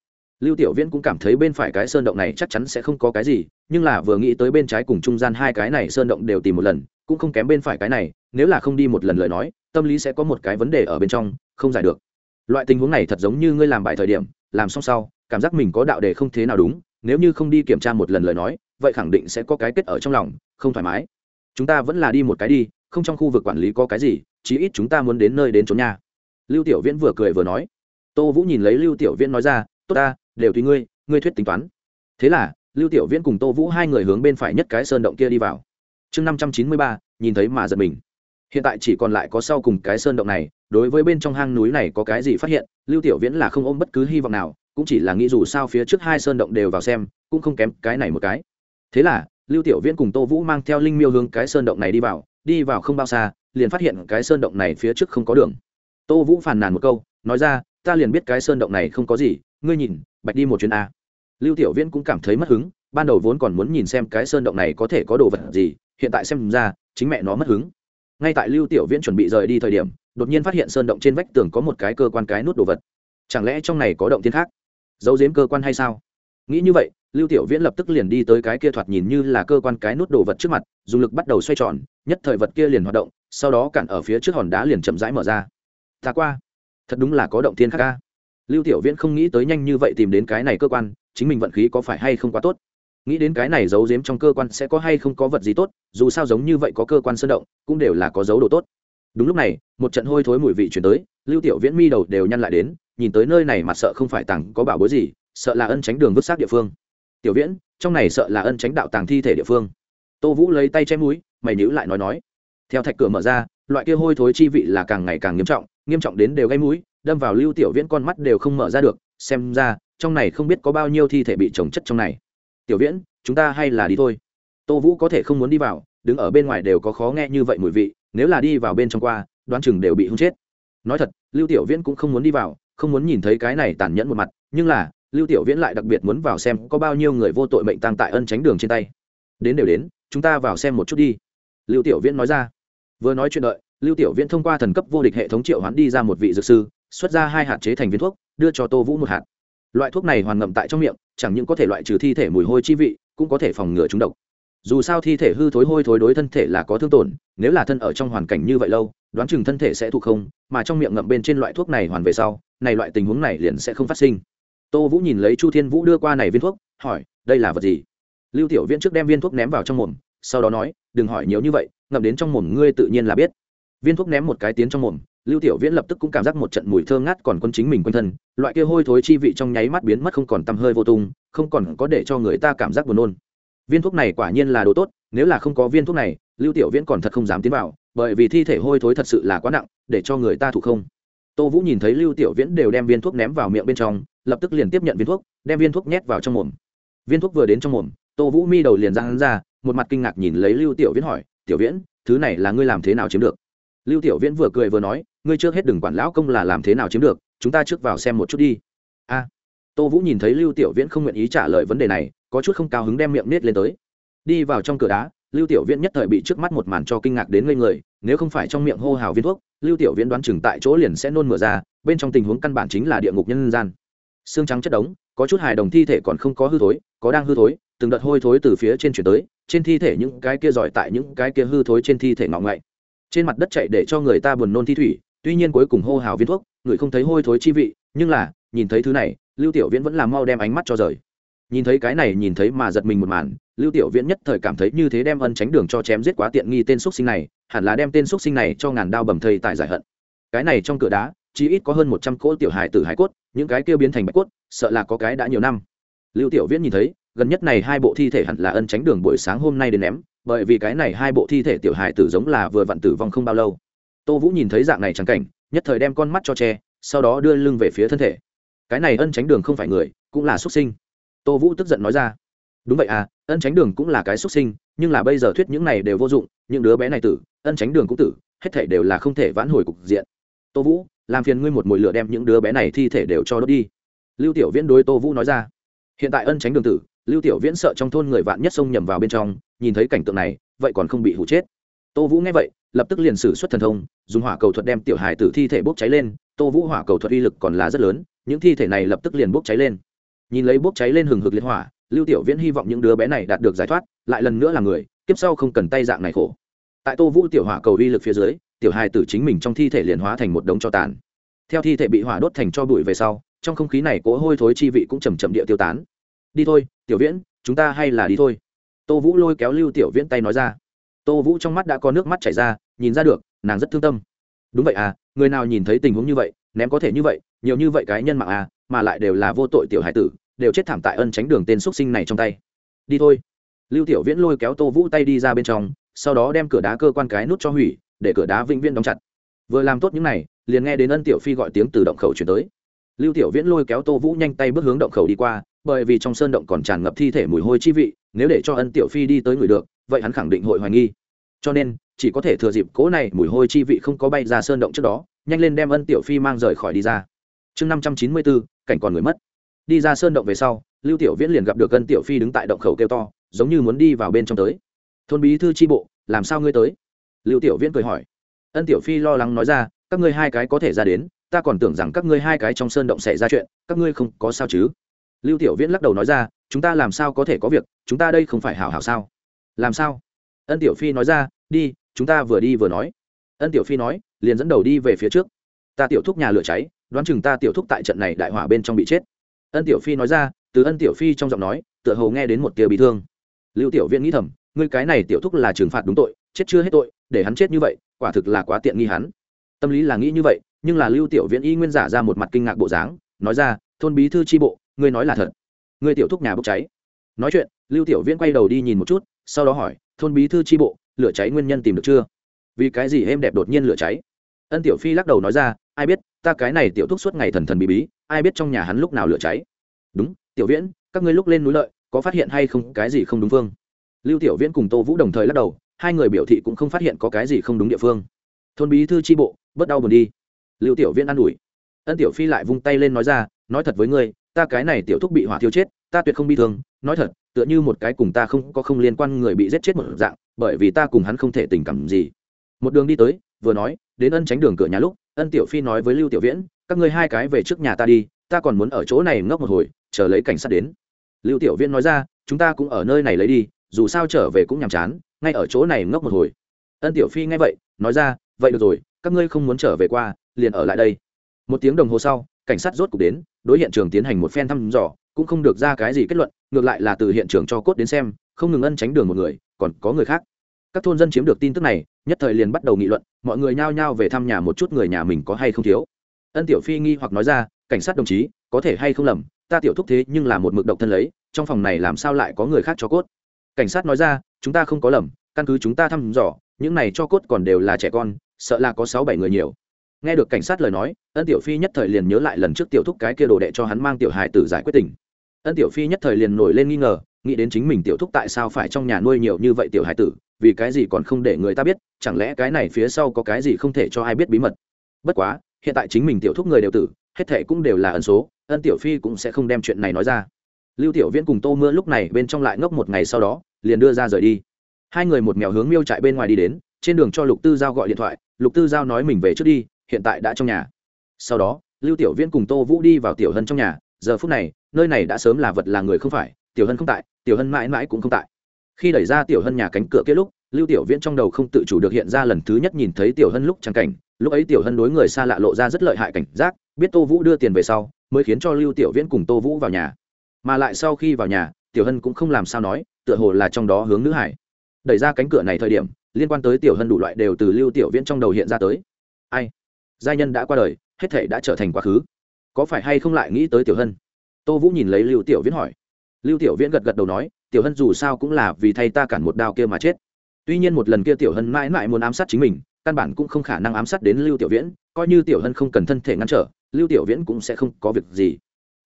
Lưu tiểu viễn cũng cảm thấy bên phải cái sơn động này chắc chắn sẽ không có cái gì, nhưng là vừa nghĩ tới bên trái cùng trung gian hai cái này sơn động đều tìm một lần cũng không kém bên phải cái này, nếu là không đi một lần lời nói, tâm lý sẽ có một cái vấn đề ở bên trong, không giải được. Loại tình huống này thật giống như ngươi làm bài thời điểm, làm xong sau, cảm giác mình có đạo đề không thế nào đúng, nếu như không đi kiểm tra một lần lời nói, vậy khẳng định sẽ có cái kết ở trong lòng, không thoải mái. Chúng ta vẫn là đi một cái đi, không trong khu vực quản lý có cái gì, chí ít chúng ta muốn đến nơi đến chỗ nhà. Lưu tiểu viễn vừa cười vừa nói. Tô vũ nhìn lấy lưu tiểu viễn nói ra, tốt ta, đều tùy ngươi ngươi thuyết tính toán. Thế là, lưu tiểu viễn cùng tô vũ hai người hướng bên phải nhất cái sơn động kia đi vào chương năm trăm chín mươi ba, nhìn thấy mà giật mình. Hiện tại chỉ còn lại có sau cùng cái sơn động này, đối với bên trong hang núi này có cái gì phát hiện, lưu tiểu viễn là không ôm bất cứ hy vọng nào, cũng chỉ là nghĩ dù sao phía trước hai sơn động đều vào xem, cũng không kém cái này một cái. Thế là, lưu tiểu viễn cùng tô vũ mang theo linh miêu hướng cái sơn động này đi vào đi vào không bao xa, liền phát hiện cái sơn động này phía trước không có đường. Tô vũ phàn nàn một câu, nói ra, ta liền biết cái sơn động này không có gì, ngươi nhìn, bạch đi một chuyến a. Lưu tiểu viễn cũng cảm thấy mất hứng, ban đầu vốn còn muốn nhìn xem cái sơn động này có thể có đồ vật gì hiện tại xem ra, chính mẹ nó mất hứng. Ngay tại lưu tiểu viễn chuẩn bị rời đi thời điểm, đột nhiên phát hiện sơn động trên vách tường có một cái cơ quan cái nút đồ vật. Chẳng lẽ trong này có động tiên khác? Giấu giếm cơ quan hay sao? Nghĩ như vậy, lưu tiểu viễn lập tức liền đi tới cái kia thoạt nhìn như là cơ quan cái nút đồ vật trước mặt, dùng lực bắt đầu xoay tròn, nhất thời vật kia liền hoạt động, sau đó cản ở phía trước hòn đá liền chậm rãi mở ra. Ta qua. Thật đúng là có động thiên khác ca lưu tiểu viễn không nghĩ tới nhanh như vậy tìm đến cái này cơ quan, chính mình vận khí có phải hay không quá tốt nghĩ đến cái này giấu giếm trong cơ quan sẽ có hay không có vật gì tốt, dù sao giống như vậy có cơ quan sơn động, cũng đều là có dấu đồ tốt. Đúng lúc này, một trận hôi thối mùi vị chuyển tới, lưu tiểu viễn mi đầu đều nhăn lại đến, nhìn tới nơi này mà sợ không phải tặng có bảo bối gì, sợ là ân tránh đường vứt xác địa phương. Tiểu viễn, trong này sợ là ân tránh đạo tàng thi thể địa phương. Tô vũ lấy tay che mũi, mày nhữ lại nói nói. Theo thạch cửa mở ra, loại kia hôi thối chi vị là càng ngày càng nghiêm trọng nghiêm trọng đến đều gây mũi, đâm vào lưu tiểu viễn con mắt đều không mở ra được, xem ra, trong này không biết có bao nhiêu thi thể bị trồng chất trong này tiểu viễn, chúng ta hay là đi thôi. Tô vũ có thể không muốn đi vào, đứng ở bên ngoài đều có khó nghe như vậy mùi vị, nếu là đi vào bên trong qua, đoán chừng đều bị hung chết. Nói thật, lưu tiểu viễn cũng không muốn đi vào, không muốn nhìn thấy cái này tàn nhẫn một mặt, nhưng là, lưu tiểu viễn lại đặc biệt muốn vào xem có bao nhiêu người vô tội mệnh tăng tại ân tránh đường trên tay. Đến đều đến, chúng ta vào xem một chút đi. Lưu tiểu viễn nói ra. Vừa nói chuyện đợi, lưu tiểu viễn thông qua thần cấp vô địch hệ thống triệu hoán đi ra một vị dược sư, xuất ra hai hạt chế thành viên thuốc, đưa cho tô vũ một hạt loại thuốc này hoàn ngậm tại trong miệng, chẳng những có thể loại trừ thi thể mùi hôi chi vị, cũng có thể phòng ngừa chúng độc. Dù sao thi thể hư thối hôi thối đối thân thể là có thương tổn, nếu là thân ở trong hoàn cảnh như vậy lâu, đoán chừng thân thể sẽ thuộc không, mà trong miệng ngậm bên trên loại thuốc này hoàn về sau, này loại tình huống này liền sẽ không phát sinh. Tô vũ nhìn lấy chu thiên vũ đưa qua này viên thuốc, hỏi, đây là vật gì? Lưu tiểu viễn trước đem viên thuốc ném vào trong mồm, sau đó nói, đừng hỏi nhiều như vậy, ngậm đến trong mồm ngươi tự nhiên là biết. Viên thuốc ném một cái tiến trong mồm lưu tiểu viễn lập tức cũng cảm giác một trận mùi thơ ngát còn quân chính mình quanh thân, loại kia hôi thối chi vị trong nháy mắt biến mất không còn tăm hơi vô tung, không còn có để cho người ta cảm giác buồn nôn. Viên thuốc này quả nhiên là đồ tốt, nếu là không có viên thuốc này, lưu tiểu viễn còn thật không dám tiến vào, bởi vì thi thể hôi thối thật sự là quá nặng, để cho người ta thụ không. Tô vũ nhìn thấy lưu tiểu viễn đều đem viên thuốc ném vào miệng bên trong, lập tức liền tiếp nhận viên thuốc, đem viên thuốc nhét vào trong mồm. Viên thuốc vừa đến trong mồm, tô vũ mi đầu liền ra hắn ra, một mặt kinh ngạc nhìn lấy lưu tiểu viễn hỏi, tiểu viễn, thứ này là ngươi làm thế nào chiếm được? Lưu tiểu viễn vừa cười vừa nói, ngươi trước hết đừng quản lão công là làm thế nào chiếm được, chúng ta trước vào xem một chút đi. A. Tô vũ nhìn thấy lưu tiểu viễn không nguyện ý trả lời vấn đề này, có chút không cao hứng đem miệng nết lên tới. Đi vào trong cửa đá, lưu tiểu viễn nhất thời bị trước mắt một màn cho kinh ngạc đến ngây người, nếu không phải trong miệng hô hào viên thuốc, lưu tiểu viễn đoán chừng tại chỗ liền sẽ nôn mửa ra, bên trong tình huống căn bản chính là địa ngục nhân gian. Xương trắng chất đống, có chút hài đồng thi thể còn không có hư thối, có đang hư thối, từng đợt hôi thối từ phía trên chuyển tới, trên thi thể những cái kia giỏi tại những cái kia hư thối trên thi thể ngọng ngậy trên mặt đất chạy để cho người ta buồn nôn thi thủy, tuy nhiên cuối cùng hô hào viên thuốc, người không thấy hôi thối chi vị, nhưng là, nhìn thấy thứ này, lưu tiểu viễn vẫn là mau đem ánh mắt cho rời. Nhìn thấy cái này, nhìn thấy mà giật mình một màn, lưu tiểu viễn nhất thời cảm thấy như thế đem ân tránh đường cho chém giết quá tiện nghi tên xúc sinh này, hẳn là đem tên xúc sinh này cho ngàn đao bầm thây tại giải hận. Cái này trong cửa đá, chỉ ít có hơn một trăm cỗ tiểu hài tử hải cốt, những cái kia biến thành bạch cốt, sợ là có cái đã nhiều năm. Lưu tiểu viễn nhìn thấy, gần nhất này hai bộ thi thể hẳn là ân tránh đường buổi sáng hôm nay đến ném bởi vì cái này hai bộ thi thể tiểu hài tử giống là vừa vặn tử vong không bao lâu. Tô vũ nhìn thấy dạng này trắng cảnh, nhất thời đem con mắt cho che, sau đó đưa lưng về phía thân thể. Cái này ân tránh đường không phải người, cũng là xuất sinh. Tô vũ tức giận nói ra. Đúng vậy à ân tránh đường cũng là cái xuất sinh, nhưng là bây giờ thuyết những này đều vô dụng, những đứa bé này tử, ân tránh đường cũng tử, hết thể đều là không thể vãn hồi cục diện. Tô vũ, làm phiền ngươi một mồi lửa đem những đứa bé này thi thể đều cho đốt đi. Lưu tiểu viễn đối tô vũ nói ra. Hiện tại ân tránh đường tử lưu tiểu viễn sợ trong thôn người vạn nhất xông nhầm vào bên trong, nhìn thấy cảnh tượng này, vậy còn không bị hụ chết. Tô vũ nghe vậy, lập tức liền sử xuất thần thông, dùng hỏa cầu thuật đem tiểu hài tử thi thể bốc cháy lên. Tô vũ hỏa cầu thuật uy lực còn là rất lớn, những thi thể này lập tức liền bốc cháy lên. Nhìn lấy bốc cháy lên hừng hực liên hỏa, lưu tiểu viễn hy vọng những đứa bé này đạt được giải thoát, lại lần nữa là người, kiếp sau không cần tay dạng này khổ. Tại tô vũ tiểu hỏa cầu uy lực phía dưới, tiểu hài tử chính mình trong thi thể liền hóa thành một đống cho tàn. Theo thi thể bị hỏa đốt thành cho bụi về sau, trong không khí này cỗ hôi thối chi vị cũng chầm chậm địa tiêu tán. Đi thôi tiểu viễn, chúng ta hay là đi thôi. Tô vũ lôi kéo lưu tiểu viễn tay nói ra. Tô vũ trong mắt đã có nước mắt chảy ra, nhìn ra được, nàng rất thương tâm. Đúng vậy à người nào nhìn thấy tình huống như vậy, ném có thể như vậy, nhiều như vậy cái nhân mạng à mà lại đều là vô tội tiểu hải tử, đều chết thảm tại ân tránh đường tên x sinh này trong tay. Đi thôi. Lưu tiểu viễn lôi kéo tô vũ tay đi ra bên trong, sau đó đem cửa đá cơ quan cái nút cho hủy, để cửa đá vĩnh viễn đóng chặt. Vừa làm tốt những này, liền nghe đến ân tiểu phi gọi tiếng từ động khẩu chuyển tới. Lưu tiểu viễn lôi kéo tô vũ nhanh tay bước hướng động khẩu đi qua bởi vì trong sơn động còn tràn ngập thi thể mùi hôi chi vị, nếu để cho ân tiểu phi đi tới người được, vậy hắn khẳng định hội hoài nghi. Cho nên, chỉ có thể thừa dịp cố này mùi hôi chi vị không có bay ra sơn động trước đó, nhanh lên đem ân tiểu phi mang rời khỏi đi ra. Chương năm trăm chín mươi bốn cảnh còn người mất. Đi ra sơn động về sau, lưu tiểu viễn liền gặp được ân tiểu phi đứng tại động khẩu kêu to, giống như muốn đi vào bên trong tới. Thôn bí thư tri bộ, làm sao ngươi tới? Lưu tiểu viễn cười hỏi. Ân tiểu phi lo lắng nói ra, các ngươi hai cái có thể ra đến, ta còn tưởng rằng các ngươi hai cái trong sơn động xảy ra chuyện, các ngươi không có sao chứ? Lưu tiểu viễn lắc đầu nói ra, chúng ta làm sao có thể có việc? Chúng ta đây không phải hảo hảo sao? Làm sao? Ân tiểu phi nói ra, đi, chúng ta vừa đi vừa nói. Ân tiểu phi nói, liền dẫn đầu đi về phía trước. Ta tiểu thúc nhà lửa cháy, đoán chừng ta tiểu thúc tại trận này đại hỏa bên trong bị chết. Ân tiểu phi nói ra, từ ân tiểu phi trong giọng nói, tựa hồ nghe đến một tia bị thương. Lưu tiểu viễn nghĩ thầm, ngươi cái này tiểu thúc là trừng phạt đúng tội, chết chưa hết tội, để hắn chết như vậy, quả thực là quá tiện nghi hắn. Tâm lý là nghĩ như vậy, nhưng là lưu tiểu viễn y nguyên giả ra một mặt kinh ngạc bộ dáng, nói ra, thôn bí thư tri bộ ngươi nói là thật. Ngươi tiểu thúc nhà bốc cháy. Nói chuyện, lưu tiểu viễn quay đầu đi nhìn một chút, sau đó hỏi, thôn bí thư tri bộ, lửa cháy nguyên nhân tìm được chưa? Vì cái gì êm đẹp đột nhiên lửa cháy? Ân tiểu phi lắc đầu nói ra, ai biết, ta cái này tiểu thúc suốt ngày thần thần bí bí, ai biết trong nhà hắn lúc nào lửa cháy? Đúng, tiểu viễn, các ngươi lúc lên núi lợi, có phát hiện hay không cái gì không đúng phương? Lưu tiểu viễn cùng tô vũ đồng thời lắc đầu, hai người biểu thị cũng không phát hiện có cái gì không đúng địa phương. Thôn bí thư tri bộ, bớt đau buồn đi. Lưu tiểu viễn an ủi. Ân tiểu phi lại vung tay lên nói ra, nói thật với ngươi ta cái này tiểu thúc bị hỏa thiêu chết, ta tuyệt không bi thương, nói thật, tựa như một cái cùng ta không có không liên quan người bị giết chết một dạng, bởi vì ta cùng hắn không thể tình cảm gì. Một đường đi tới, vừa nói, đến ân tránh đường cửa nhà lúc, ân tiểu phi nói với lưu tiểu viễn, các ngươi hai cái về trước nhà ta đi, ta còn muốn ở chỗ này ngốc một hồi, chờ lấy cảnh sát đến. Lưu tiểu viễn nói ra, chúng ta cũng ở nơi này lấy đi, dù sao trở về cũng nhàm chán, ngay ở chỗ này ngốc một hồi. Ân tiểu phi nghe vậy, nói ra, vậy được rồi, các ngươi không muốn trở về qua, liền ở lại đây một tiếng đồng hồ sau, cảnh sát rốt cục đến, đối hiện trường tiến hành một phen thăm dò, cũng không được ra cái gì kết luận, ngược lại là từ hiện trường cho cốt đến xem, không ngừng ân tránh đường một người, còn có người khác. Các thôn dân chiếm được tin tức này, nhất thời liền bắt đầu nghị luận, mọi người nhao nhao về thăm nhà một chút người nhà mình có hay không thiếu. Ân tiểu phi nghi hoặc nói ra, cảnh sát đồng chí, có thể hay không lầm, ta tiểu thúc thế nhưng là một mực độc thân lấy, trong phòng này làm sao lại có người khác cho cốt? Cảnh sát nói ra, chúng ta không có lầm, căn cứ chúng ta thăm dò, những này cho cốt còn đều là trẻ con, sợ là có sáu bảy người nhiều nghe được cảnh sát lời nói, ân tiểu phi nhất thời liền nhớ lại lần trước tiểu thúc cái kia đồ đệ cho hắn mang tiểu hài tử giải quyết tình. Ân tiểu phi nhất thời liền nổi lên nghi ngờ, nghĩ đến chính mình tiểu thúc tại sao phải trong nhà nuôi nhiều như vậy tiểu hài tử, vì cái gì còn không để người ta biết, chẳng lẽ cái này phía sau có cái gì không thể cho ai biết bí mật. Bất quá, hiện tại chính mình tiểu thúc người đều tử, hết thệ cũng đều là ẩn số, ân tiểu phi cũng sẽ không đem chuyện này nói ra. Lưu tiểu viễn cùng tô mưa lúc này bên trong lại ngốc một ngày sau đó, liền đưa ra rời đi. Hai người một mèo hướng miêu chạy bên ngoài đi đến, trên đường cho lục tư giao gọi điện thoại, lục tư giao nói mình về trước đi hiện tại đã trong nhà. Sau đó, lưu tiểu viễn cùng tô vũ đi vào tiểu hân trong nhà. Giờ phút này, nơi này đã sớm là vật là người không phải, tiểu hân không tại, tiểu hân mãi mãi cũng không tại. Khi đẩy ra tiểu hân nhà cánh cửa kia lúc, lưu tiểu viễn trong đầu không tự chủ được hiện ra lần thứ nhất nhìn thấy tiểu hân lúc trắng cảnh. Lúc ấy tiểu hân đối người xa lạ lộ ra rất lợi hại cảnh giác, biết tô vũ đưa tiền về sau, mới khiến cho lưu tiểu viễn cùng tô vũ vào nhà. Mà lại sau khi vào nhà, tiểu hân cũng không làm sao nói, tựa hồ là trong đó hướng nữ hải. Đẩy ra cánh cửa này thời điểm, liên quan tới tiểu hân đủ loại đều từ lưu tiểu viễn trong đầu hiện ra tới. Ai? Giai nhân đã qua đời, hết thể đã trở thành quá khứ. Có phải hay không lại nghĩ tới tiểu hân? Tô vũ nhìn lấy lưu tiểu viễn hỏi. Lưu tiểu viễn gật gật đầu nói, tiểu hân dù sao cũng là vì thay ta cản một đao kia mà chết. Tuy nhiên một lần kia tiểu hân mãi mãi muốn ám sát chính mình, căn bản cũng không khả năng ám sát đến lưu tiểu viễn, coi như tiểu hân không cần thân thể ngăn trở, lưu tiểu viễn cũng sẽ không có việc gì.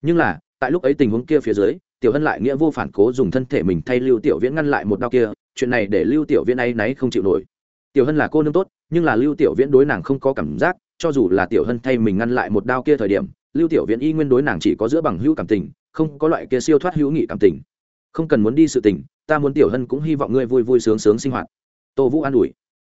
Nhưng là, tại lúc ấy tình huống kia phía dưới, tiểu hân lại nghĩa vô phản cố dùng thân thể mình thay lưu tiểu viễn ngăn lại một đau kia, chuyện này để lưu tiểu viễn ấy náy không chịu nổi. Tiểu hân là cô nương tốt, nhưng là lưu tiểu viễn đối nàng không có cảm giác cho dù là tiểu hân thay mình ngăn lại một đao kia thời điểm, lưu tiểu viễn y nguyên đối nàng chỉ có giữa bằng hữu cảm tình, không có loại kia siêu thoát hữu nghị cảm tình. Không cần muốn đi sự tình, ta muốn tiểu hân cũng hy vọng ngươi vui vui sướng sướng sinh hoạt. Tô vũ an ủi.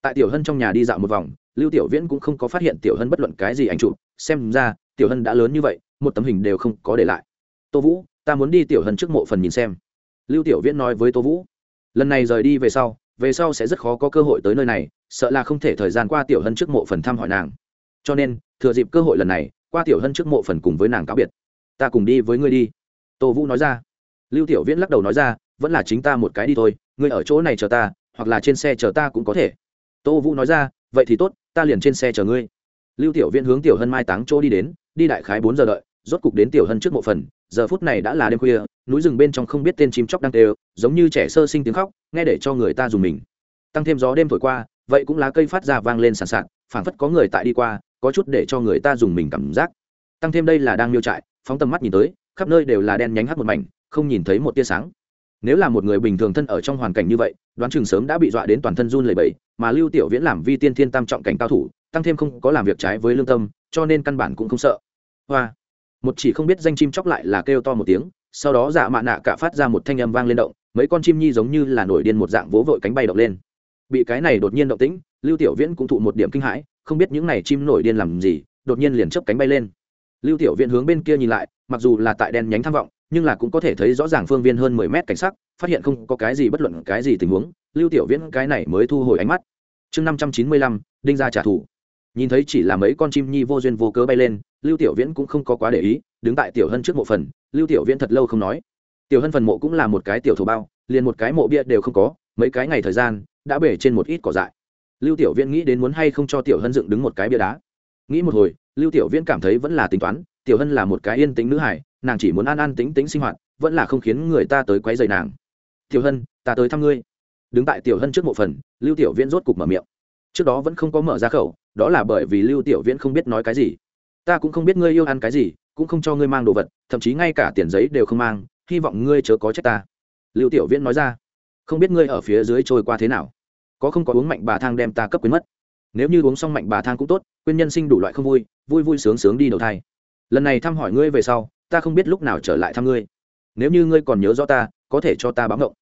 Tại tiểu hân trong nhà đi dạo một vòng, lưu tiểu viễn cũng không có phát hiện tiểu hân bất luận cái gì ảnh chụp, xem ra, tiểu hân đã lớn như vậy, một tấm hình đều không có để lại. Tô vũ, ta muốn đi tiểu hân trước mộ phần nhìn xem. Lưu tiểu viễn nói với tô vũ. Lần này rời đi về sau về sau sẽ rất khó có cơ hội tới nơi này, sợ là không thể thời gian qua tiểu hân trước mộ phần thăm hỏi nàng cho nên, thừa dịp cơ hội lần này, qua tiểu hân trước mộ phần cùng với nàng cáo biệt. Ta cùng đi với ngươi đi. Tô vũ nói ra. Lưu tiểu viễn lắc đầu nói ra, vẫn là chính ta một cái đi thôi, ngươi ở chỗ này chờ ta, hoặc là trên xe chờ ta cũng có thể. Tô vũ nói ra, vậy thì tốt, ta liền trên xe chờ ngươi. Lưu tiểu viễn hướng tiểu hân mai táng chỗ đi đến, đi đại khái bốn giờ đợi, rốt cục đến tiểu hân trước mộ phần, giờ phút này đã là đêm khuya, núi rừng bên trong không biết tên chim chóc đang đều giống như trẻ sơ sinh tiếng khóc, nghe để cho người ta dùng mình. Tăng thêm gió đêm thổi qua, vậy cũng lá cây phát ra vang lên sàn sạt phảng phất có người tại đi qua, có chút để cho người ta dùng mình cảm giác. Tăng thêm đây là đang miêu trại, phóng tầm mắt nhìn tới, khắp nơi đều là đen nhánh hắt một mảnh, không nhìn thấy một tia sáng. Nếu là một người bình thường thân ở trong hoàn cảnh như vậy, đoán chừng sớm đã bị dọa đến toàn thân run lẩy bẩy, mà lưu tiểu viễn làm vi tiên thiên tam trọng cảnh cao thủ, tăng thêm không có làm việc trái với lương tâm, cho nên căn bản cũng không sợ. Hoa! Một chỉ không biết danh chim chóc lại là kêu to một tiếng, sau đó dạ mạ nạ cả phát ra một thanh âm vang lên động, mấy con chim nhi giống như là nổi điên một dạng vỗ vội cánh bay động lên. Bị cái này đột nhiên động tĩnh lưu tiểu viễn cũng thụ một điểm kinh hãi, không biết những này chim nổi điên làm gì, đột nhiên liền chớp cánh bay lên. Lưu tiểu viễn hướng bên kia nhìn lại, mặc dù là tại đen nhánh tham vọng, nhưng là cũng có thể thấy rõ ràng phương viên hơn mười mét cảnh sắc, phát hiện không có cái gì bất luận cái gì tình huống, lưu tiểu viễn cái này mới thu hồi ánh mắt. Chương năm trăm chín mươi lăm, đinh ra trả thù. Nhìn thấy chỉ là mấy con chim nhi vô duyên vô cớ bay lên, lưu tiểu viễn cũng không có quá để ý, đứng tại tiểu hân trước mộ phần, lưu tiểu viễn thật lâu không nói. Tiểu hân phần mộ cũng là một cái tiểu thổ bao, liền một cái mộ bia đều không có, mấy cái ngày thời gian, đã bể trên một ít cỏ dại lưu tiểu viễn nghĩ đến muốn hay không cho tiểu hân dựng đứng một cái bia đá. Nghĩ một hồi, lưu tiểu viễn cảm thấy vẫn là tính toán, tiểu hân là một cái yên tĩnh nữ hải nàng chỉ muốn an an tính tính sinh hoạt, vẫn là không khiến người ta tới quấy rầy nàng. Tiểu hân, ta tới thăm ngươi. Đứng tại tiểu hân trước mộ phần, lưu tiểu viễn rốt cục mở miệng. Trước đó vẫn không có mở ra khẩu, đó là bởi vì lưu tiểu viễn không biết nói cái gì. Ta cũng không biết ngươi yêu ăn cái gì, cũng không cho ngươi mang đồ vật, thậm chí ngay cả tiền giấy đều không mang, hy vọng ngươi chớ có trách ta. Lưu tiểu viễn nói ra. Không biết ngươi ở phía dưới trôi qua thế nào có không có uống mạnh bà thang đem ta cấp quyến mất. Nếu như uống xong mạnh bà thang cũng tốt quyên nhân sinh đủ loại không vui vui vui sướng sướng đi đầu thai. Lần này thăm hỏi ngươi về sau, ta không biết lúc nào trở lại thăm ngươi. Nếu như ngươi còn nhớ rõ ta, có thể cho ta báo ngộng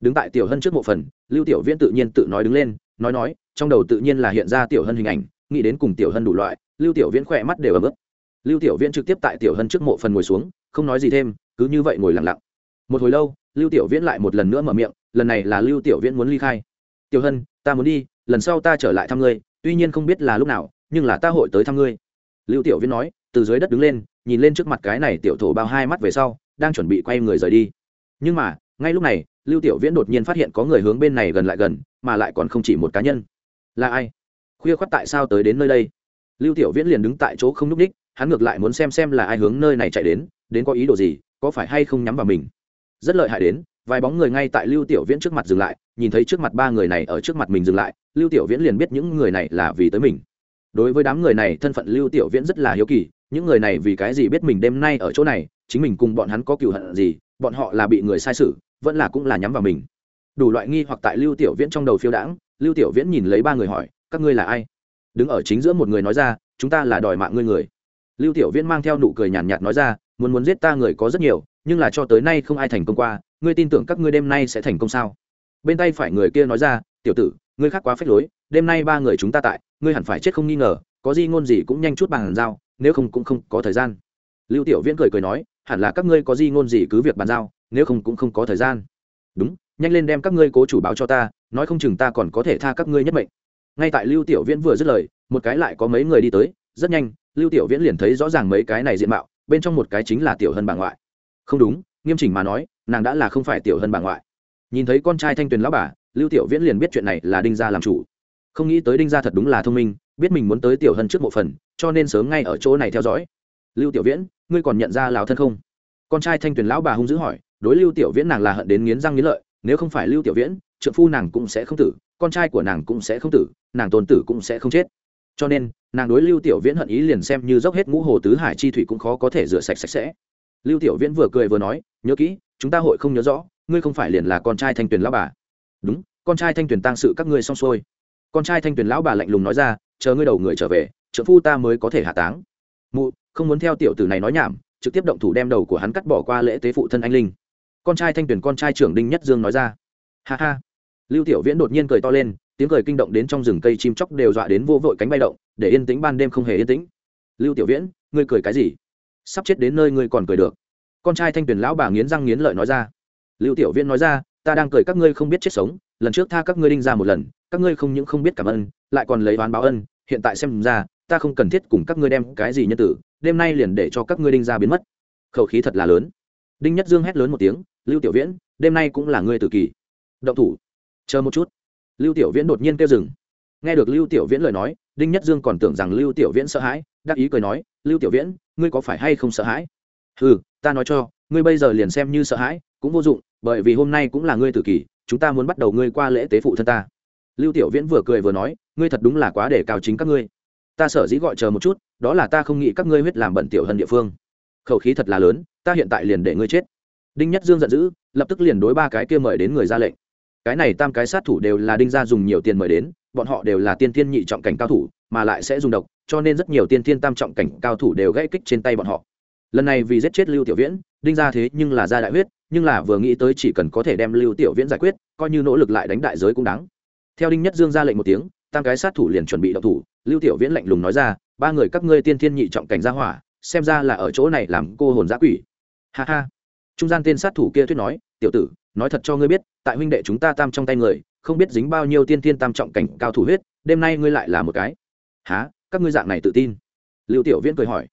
đứng tại tiểu hân trước mộ phần, lưu tiểu viễn tự nhiên tự nói đứng lên, nói nói, trong đầu tự nhiên là hiện ra tiểu hân hình ảnh, nghĩ đến cùng tiểu hân đủ loại, lưu tiểu viễn khỏe mắt đều ấm ức lưu tiểu viễn trực tiếp tại tiểu hân trước mộ phần ngồi xuống, không nói gì thêm, cứ như vậy ngồi lặng lặng. Một hồi lâu, lưu tiểu viễn lại một lần nữa mở miệng, lần này là lưu tiểu viễn muốn ly khai tiểu hân, ta muốn đi, lần sau ta trở lại thăm ngươi, tuy nhiên không biết là lúc nào, nhưng là ta hội tới thăm ngươi. Lưu tiểu viễn nói, từ dưới đất đứng lên, nhìn lên trước mặt cái này tiểu thổ bao hai mắt về sau, đang chuẩn bị quay người rời đi. Nhưng mà, ngay lúc này, lưu tiểu viễn đột nhiên phát hiện có người hướng bên này gần lại gần, mà lại còn không chỉ một cá nhân. Là ai? Khuya khoắt tại sao tới đến nơi đây? Lưu tiểu viễn liền đứng tại chỗ không n ú c ních, hắn ngược lại muốn xem xem là ai hướng nơi này chạy đến đến có ý đồ gì, có phải hay không nhắm vào mình. Rất lợi hại đến vài bóng người ngay tại lưu tiểu viễn trước mặt dừng lại nhìn thấy trước mặt ba người này ở trước mặt mình dừng lại lưu tiểu viễn liền biết những người này là vì tới mình. Đối với đám người này thân phận lưu tiểu viễn rất là hiếu kỳ những người này vì cái gì biết mình đêm nay ở chỗ này chính mình cùng bọn hắn có cựu hận gì bọn họ là bị người sai sử vẫn là cũng là nhắm vào mình. Đủ loại nghi hoặc tại lưu tiểu viễn trong đầu phiêu đãng lưu tiểu viễn nhìn lấy ba người hỏi các ngươi là ai? Đứng ở chính giữa một người nói ra chúng ta là đòi mạng ngươi người. Lưu tiểu viễn mang theo nụ cười nhàn nhạt, nhạt nói ra muốn muốn giết ta người có rất nhiều, nhưng là cho tới nay không ai thành công qua, ngươi tin tưởng các ngươi đêm nay sẽ thành công sao? Bên tay phải người kia nói ra, tiểu tử, ngươi khác quá phế lối, đêm nay ba người chúng ta tại, ngươi hẳn phải chết không nghi ngờ, có gì ngôn gì cũng nhanh chút bàn giao, nếu không cũng không có thời gian. Lưu tiểu viễn cười cười nói, hẳn là các ngươi có gì ngôn gì cứ việc bàn giao, nếu không cũng không có thời gian. Đúng, nhanh lên đem các ngươi cố chủ báo cho ta, nói không chừng ta còn có thể tha các ngươi nhất mệnh. Ngay tại lưu tiểu viễn vừa dứt lời, một cái lại có mấy người đi tới, rất nhanh, lưu tiểu viễn liền thấy rõ ràng mấy cái này diện mạo bên trong một cái chính là tiểu hân bà ngoại. Không đúng, nghiêm chỉnh mà nói, nàng đã là không phải tiểu hân bà ngoại. Nhìn thấy con trai thanh tuyền lão bà, lưu tiểu viễn liền biết chuyện này là đinh gia làm chủ. Không nghĩ tới đinh gia thật đúng là thông minh, biết mình muốn tới tiểu hân trước một phần, cho nên sớm ngay ở chỗ này theo dõi. Lưu tiểu viễn, ngươi còn nhận ra lão thân không? Con trai thanh tuyền lão bà hung dữ hỏi, đối lưu tiểu viễn nàng là hận đến nghiến răng nghiến lợi, nếu không phải lưu tiểu viễn trợ phu nàng cũng sẽ không tử, con trai của nàng cũng sẽ không tử, nàng tôn tử cũng sẽ không chết cho nên, nàng đối lưu tiểu viễn hận ý liền xem như dốc hết ngũ hồ tứ hải chi thủy cũng khó có thể rửa sạch sạch sẽ. Lưu tiểu viễn vừa cười vừa nói, nhớ kỹ, chúng ta hội không nhớ rõ, ngươi không phải liền là con trai thanh tuyền lão bà. Đúng, con trai thanh tuyền tang sự các ngươi xong xuôi. Con trai thanh tuyền lão bà lạnh lùng nói ra, chờ ngươi đầu người trở về trợ phu ta mới có thể hạ táng. Mụ, không muốn theo tiểu tử này nói nhảm, trực tiếp động thủ đem đầu của hắn cắt bỏ qua lễ tế phụ thân anh linh. Con trai thanh Tuyền con trai trưởng đinh nhất dương nói ra, ha ha. Lưu tiểu viễn đột nhiên cười to lên tiếng cười kinh động đến trong rừng cây chim chóc đều dọa đến vô vội cánh bay động, để yên tĩnh ban đêm không hề yên tĩnh. Lưu tiểu viễn, ngươi cười cái gì? Sắp chết đến nơi ngươi còn cười được. Con trai thanh tuyển lão bà nghiến răng nghiến lợi nói ra. Lưu tiểu viễn nói ra, ta đang cười các ngươi không biết chết sống, lần trước tha các ngươi đinh ra một lần, các ngươi không những không biết cảm ơn, lại còn lấy oán báo ân, hiện tại xem ra, ta không cần thiết cùng các ngươi đem cái gì nhân tử, đêm nay liền để cho các ngươi đinh ra biến mất. Khẩu khí thật là lớn. Đinh nhất dương hét lớn một tiếng, lưu tiểu viễn, đêm nay cũng là ngươi tự kỳ. Động thủ. Chờ một chút lưu tiểu viễn đột nhiên kêu dừng. Nghe được lưu tiểu viễn lời nói, đinh nhất dương còn tưởng rằng lưu tiểu viễn sợ hãi, đắc ý cười nói, lưu tiểu viễn, ngươi có phải hay không sợ hãi? Ừ ta nói cho, ngươi bây giờ liền xem như sợ hãi, cũng vô dụng, bởi vì hôm nay cũng là ngươi tự kỷ chúng ta muốn bắt đầu ngươi qua lễ tế phụ thân ta. Lưu tiểu viễn vừa cười vừa nói, ngươi thật đúng là quá để cao chính các ngươi. Ta sở dĩ gọi chờ một chút, đó là ta không nghĩ các ngươi huyết làm bận tiểu hơn địa phương. Khẩu khí thật là lớn, ta hiện tại liền để ngươi chết. Đinh nhất dương giận dữ, lập tức liền đối ba cái kia mời đến người ra lệnh cái này tam cái sát thủ đều là đinh gia dùng nhiều tiền mời đến, bọn họ đều là tiên thiên nhị trọng cảnh cao thủ, mà lại sẽ dùng độc, cho nên rất nhiều tiên thiên tam trọng cảnh cao thủ đều gãy kích trên tay bọn họ. Lần này vì giết chết lưu tiểu viễn, đinh gia thế nhưng là ra đại huyết, nhưng là vừa nghĩ tới chỉ cần có thể đem lưu tiểu viễn giải quyết, coi như nỗ lực lại đánh đại giới cũng đáng. Theo đinh nhất dương ra lệnh một tiếng, tam cái sát thủ liền chuẩn bị động thủ, lưu tiểu viễn lạnh lùng nói ra, ba người các ngươi tiên thiên nhị trọng cảnh gia hỏa, xem ra là ở chỗ này làm cô hồn giã quỷ. Ha ha trung gian tên sát thủ kia thuyết nói, tiểu tử, nói thật cho ngươi biết, tại huynh đệ chúng ta tam trong tay người, không biết dính bao nhiêu tiên tiên tam trọng cảnh cao thủ huyết, đêm nay ngươi lại là một cái. Há các ngươi dạng này tự tin? Lưu tiểu viễn cười hỏi.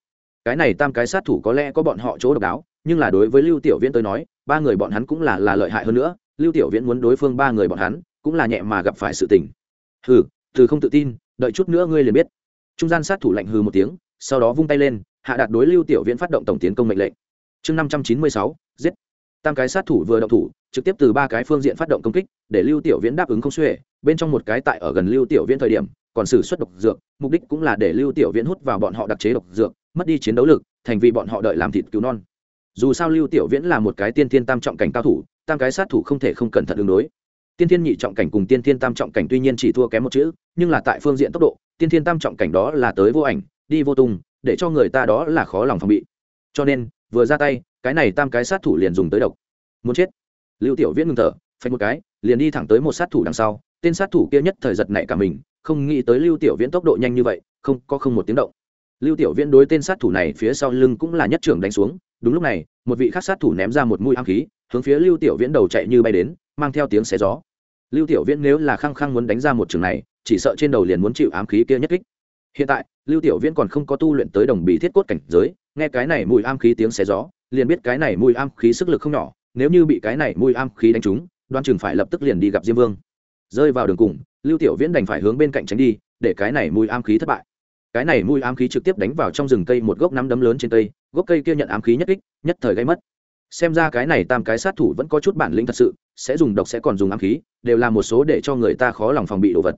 Cái này tam cái sát thủ có lẽ có bọn họ chỗ độc đáo, nhưng là đối với lưu tiểu viễn tôi nói, ba người bọn hắn cũng là là lợi hại hơn nữa. Lưu tiểu viễn muốn đối phương ba người bọn hắn, cũng là nhẹ mà gặp phải sự tình. Hừ, từ không tự tin, đợi chút nữa ngươi liền biết. Trung gian sát thủ lạnh hừ một tiếng, sau đó vung tay lên, hạ đạt đối lưu tiểu viễn phát động tổng tiến công mệnh lệnh. Chương năm trăm chín mươi sáu giết. Tam cái sát thủ vừa động thủ, trực tiếp từ ba cái phương diện phát động công kích, để lưu tiểu viễn đáp ứng không xuể. Bên trong một cái tại ở gần lưu tiểu viễn thời điểm, còn xử xuất độc dược, mục đích cũng là để lưu tiểu viễn hút vào bọn họ đặc chế độc dược, mất đi chiến đấu lực, thành vì bọn họ đợi làm thịt cứu non. Dù sao lưu tiểu viễn là một cái tiên thiên tam trọng cảnh cao thủ, tam cái sát thủ không thể không cẩn thận ứng đối. Tiên thiên nhị trọng cảnh cùng tiên thiên tam trọng cảnh tuy nhiên chỉ thua kém một chữ, nhưng là tại phương diện tốc độ, tiên thiên tam trọng cảnh đó là tới vô ảnh, đi vô tung, để cho người ta đó là khó lòng phòng bị. Cho nên, vừa ra tay cái này tam cái sát thủ liền dùng tới độc. Muốn chết. Lưu tiểu viễn ngừng thở, phanh một cái, liền đi thẳng tới một sát thủ đằng sau. Tên sát thủ kia nhất thời giật nảy cả mình, không nghĩ tới lưu tiểu viễn tốc độ nhanh như vậy, không, có không một tiếng động. Lưu tiểu viễn đối tên sát thủ này phía sau lưng cũng là nhất trưởng đánh xuống. Đúng lúc này, một vị khác sát thủ ném ra một mũi ám khí, hướng phía lưu tiểu viễn đầu chạy như bay đến, mang theo tiếng xé gió. Lưu tiểu viễn nếu là khăng khăng muốn đánh ra một trường này, chỉ sợ trên đầu liền muốn chịu ám khí kia nhất kích. Hiện tại, lưu tiểu viễn còn không có tu luyện tới đồng bì thiết cốt cảnh giới, nghe cái này mùi ám khí tiếng xé gió liền biết cái này mùi am khí sức lực không nhỏ, nếu như bị cái này mùi am khí đánh trúng, đoan chừng phải lập tức liền đi gặp diêm vương. Rơi vào đường cùng, lưu tiểu viễn đành phải hướng bên cạnh tránh đi, để cái này mùi am khí thất bại. Cái này mùi ám khí trực tiếp đánh vào trong rừng cây một gốc nắm đấm lớn trên cây, gốc cây kia nhận ám khí nhất kích, nhất thời gây mất. Xem ra cái này tam cái sát thủ vẫn có chút bản lĩnh thật sự, sẽ dùng độc sẽ còn dùng ám khí, đều là một số để cho người ta khó lòng phòng bị đồ vật.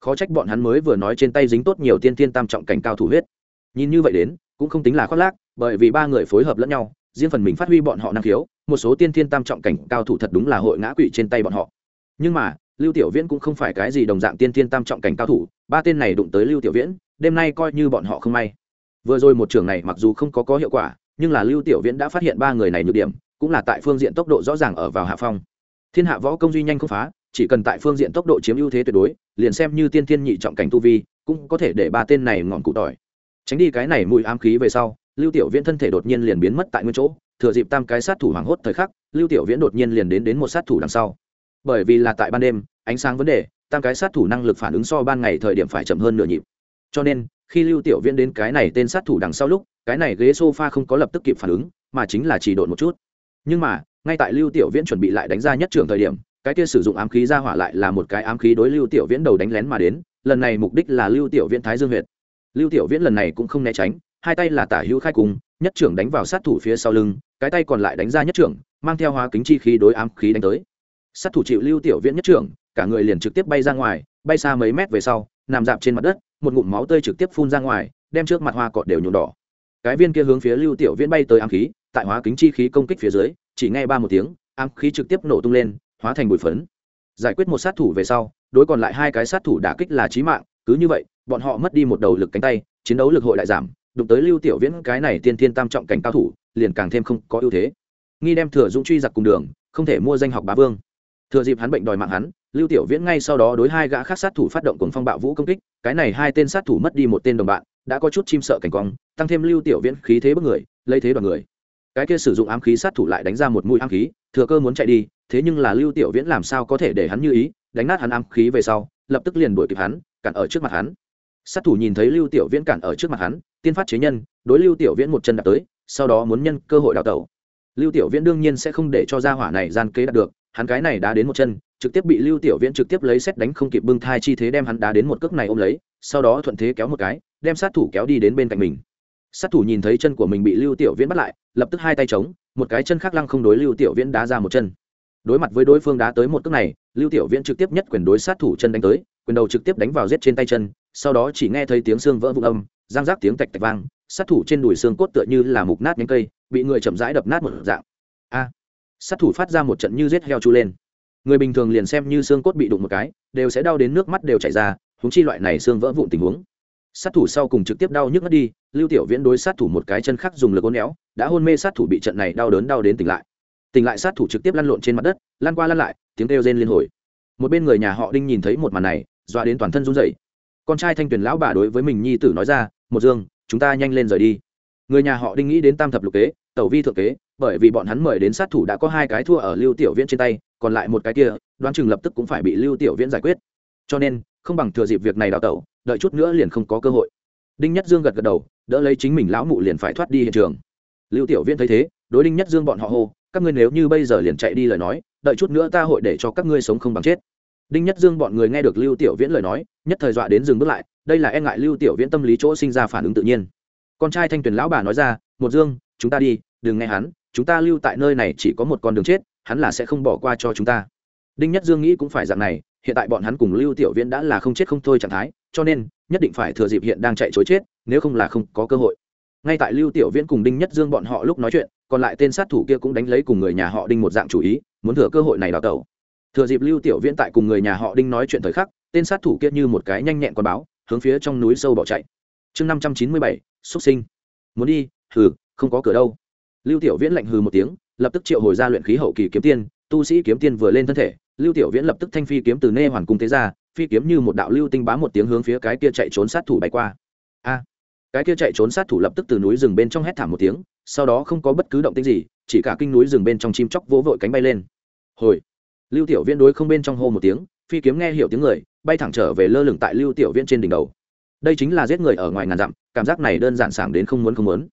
Khó trách bọn hắn mới vừa nói trên tay dính tốt nhiều tiên tiên tam trọng cảnh cao thủ huyết. Nhìn như vậy đến, cũng không tính là khoác lác, bởi vì ba người phối hợp lẫn nhau riêng phần mình phát huy bọn họ năng khiếu, một số tiên tiên tam trọng cảnh cao thủ thật đúng là hội ngã quỵ trên tay bọn họ. Nhưng mà, lưu tiểu viễn cũng không phải cái gì đồng dạng tiên tiên tam trọng cảnh cao thủ, ba tên này đụng tới lưu tiểu viễn, đêm nay coi như bọn họ không may. Vừa rồi một trường này mặc dù không có có hiệu quả, nhưng là lưu tiểu viễn đã phát hiện ba người này nhược điểm, cũng là tại phương diện tốc độ rõ ràng ở vào hạ phong. Thiên hạ võ công duy nhanh không phá, chỉ cần tại phương diện tốc độ chiếm ưu thế tuyệt đối, liền xem như tiên thiên nhị trọng cảnh tu vi, cũng có thể để ba tên này ngọn cụ tỏi. Tránh đi cái này mùi ám khí về sau lưu tiểu viễn thân thể đột nhiên liền biến mất tại nguyên chỗ, thừa dịp tam cái sát thủ hoảng hốt thời khắc, lưu tiểu viễn đột nhiên liền đến đến một sát thủ đằng sau. Bởi vì là tại ban đêm, ánh sáng vấn đề, tam cái sát thủ năng lực phản ứng so ban ngày thời điểm phải chậm hơn nửa nhịp. Cho nên, khi lưu tiểu viễn đến cái này tên sát thủ đằng sau lúc, cái này ghế sofa không có lập tức kịp phản ứng, mà chính là chỉ độn một chút. Nhưng mà, ngay tại lưu tiểu viễn chuẩn bị lại đánh ra nhất trường thời điểm, cái kia sử dụng ám khí ra hỏa lại là một cái ám khí đối lưu tiểu viễn đầu đánh lén mà đến, lần này mục đích là lưu tiểu viễn thái dương huyệt. Lưu tiểu viễn lần này cũng không né tránh hai tay là tả hữu khai cùng, nhất trưởng đánh vào sát thủ phía sau lưng, cái tay còn lại đánh ra nhất trưởng, mang theo hóa kính chi khí đối ám khí đánh tới. Sát thủ chịu lưu tiểu viễn nhất trưởng, cả người liền trực tiếp bay ra ngoài, bay xa mấy mét về sau, nằm dạp trên mặt đất, một ngụm máu tươi trực tiếp phun ra ngoài, đem trước mặt hoa cọt đều nhuộm đỏ. Cái viên kia hướng phía lưu tiểu viễn bay tới ám khí, tại hóa kính chi khí công kích phía dưới, chỉ nghe ba một tiếng, ám khí trực tiếp nổ tung lên, hóa thành bụi phấn. Giải quyết một sát thủ về sau, đối còn lại hai cái sát thủ đả kích là chí mạng, cứ như vậy, bọn họ mất đi một đầu lực cánh tay, chiến đấu lực hội lại giảm đụng tới lưu tiểu viễn cái này tiên thiên tam trọng cảnh cao thủ, liền càng thêm không có ưu thế. Nghi đem thừa dũng truy giặc cùng đường, không thể mua danh học bá vương. Thừa dịp hắn bệnh đòi mạng hắn, lưu tiểu viễn ngay sau đó đối hai gã khác sát thủ phát động cùng phong bạo vũ công kích, cái này hai tên sát thủ mất đi một tên đồng bạn, đã có chút chim sợ cảnh quang, tăng thêm lưu tiểu viễn khí thế bất người, lấy thế đoàn người. Cái kia sử dụng ám khí sát thủ lại đánh ra một mũi ám khí, thừa cơ muốn chạy đi, thế nhưng là lưu tiểu viễn làm sao có thể để hắn như ý, đánh nát hắn ám khí về sau, lập tức liền đuổi kịp hắn, cản ở trước mặt hắn sát thủ nhìn thấy lưu tiểu viễn cản ở trước mặt hắn, tiên phát chế nhân, đối lưu tiểu viễn một chân đạp tới, sau đó muốn nhân cơ hội đào tẩu. Lưu tiểu viễn đương nhiên sẽ không để cho gia hỏa này gian kế đạt được, hắn cái này đá đến một chân, trực tiếp bị lưu tiểu viễn trực tiếp lấy xét đánh không kịp bưng thai chi thế đem hắn đá đến một cước này ôm lấy, sau đó thuận thế kéo một cái, đem sát thủ kéo đi đến bên cạnh mình. Sát thủ nhìn thấy chân của mình bị lưu tiểu viễn bắt lại, lập tức hai tay chống, một cái chân khác lăng không đối lưu tiểu viễn đá ra một chân. Đối mặt với đối phương đá tới một cước này, lưu tiểu viễn trực tiếp nhất quyền đối sát thủ chân đánh tới, quyền đầu trực tiếp đánh vào giết trên tay chân sau đó chỉ nghe thấy tiếng xương vỡ vụn âm giang rác tiếng tạch tạch vang, sát thủ trên đùi xương cốt tựa như là mục nát nhánh cây, bị người chậm rãi đập nát một dạng. A! Sát thủ phát ra một trận như giết heo chu lên. Người bình thường liền xem như xương cốt bị đụng một cái, đều sẽ đau đến nước mắt đều chảy ra húng chi loại này xương vỡ vụn tình huống. Sát thủ sau cùng trực tiếp đau nhức mất đi, lưu tiểu viễn đối sát thủ một cái chân khác dùng lực ốn éo, đã hôn mê sát thủ bị trận này đau đớn đau đến tỉnh lại. Tỉnh lại sát thủ trực tiếp lăn lộn trên mặt đất, lăn qua lăn lại, tiếng kêu rên liên hồi. Một bên người nhà họ đinh nhìn thấy một màn này, dọa đến toàn thân run rẩy con trai thanh tuyển lão bà đối với mình nhi tử nói ra, một dương, chúng ta nhanh lên rời đi. Người nhà họ đinh nghĩ đến tam thập lục kế, tẩu vi thượng kế, bởi vì bọn hắn mời đến sát thủ đã có hai cái thua ở lưu tiểu viễn trên tay, còn lại một cái kia, đoán chừng lập tức cũng phải bị lưu tiểu viễn giải quyết. Cho nên, không bằng thừa dịp việc này đào tẩu, đợi chút nữa liền không có cơ hội. Đinh nhất dương gật gật đầu, đỡ lấy chính mình lão mụ liền phải thoát đi hiện trường. Lưu tiểu viễn thấy thế, đối đinh nhất dương bọn họ hô, các ngươi nếu như bây giờ liền chạy đi lời nói, đợi chút nữa ta hội để cho các ngươi sống không bằng chết đinh nhất dương bọn người nghe được lưu tiểu viễn lời nói, nhất thời dọa đến dừng bước lại, đây là e ngại lưu tiểu viễn tâm lý chỗ sinh ra phản ứng tự nhiên. Con trai thanh tuyền lão bà nói ra, một dương, chúng ta đi, đừng nghe hắn, chúng ta lưu tại nơi này chỉ có một con đường chết, hắn là sẽ không bỏ qua cho chúng ta. Đinh nhất dương nghĩ cũng phải dạng này, hiện tại bọn hắn cùng lưu tiểu viễn đã là không chết không thôi trạng thái, cho nên, nhất định phải thừa dịp hiện đang chạy chối chết, nếu không là không có cơ hội. Ngay tại lưu tiểu viễn cùng đinh nhất dương bọn họ lúc nói chuyện, còn lại tên sát thủ kia cũng đánh lấy cùng người nhà họ đinh một dạng chủ ý, muốn thừa cơ hội này đào tẩu thừa dịp lưu tiểu viễn tại cùng người nhà họ đinh nói chuyện thời khắc, tên sát thủ kia như một cái nhanh nhẹn con báo, hướng phía trong núi sâu bỏ chạy. Chương năm trăm chín mươi bảy, xuất sinh. Muốn đi, hừ, không có cửa đâu. Lưu tiểu viễn lạnh hừ một tiếng, lập tức triệu hồi ra luyện khí hậu kỳ kiếm tiên, tu sĩ kiếm tiên vừa lên thân thể, lưu tiểu viễn lập tức thanh phi kiếm từ nê hoàn cung thế ra, phi kiếm như một đạo lưu tinh bá một tiếng hướng phía cái kia chạy trốn sát thủ bay qua. A! Cái kia chạy trốn sát thủ lập tức từ núi rừng bên trong hét thảm một tiếng, sau đó không có bất cứ động tĩnh gì, chỉ cả kinh núi rừng bên trong chim chóc vỗ vội cánh bay lên. Hồi! Lưu tiểu viễn đối không bên trong hô một tiếng, phi kiếm nghe hiểu tiếng người, bay thẳng trở về lơ lửng tại lưu tiểu viễn trên đỉnh đầu. Đây chính là giết người ở ngoài ngàn dặm, cảm giác này đơn giản sảng đến không muốn không muốn.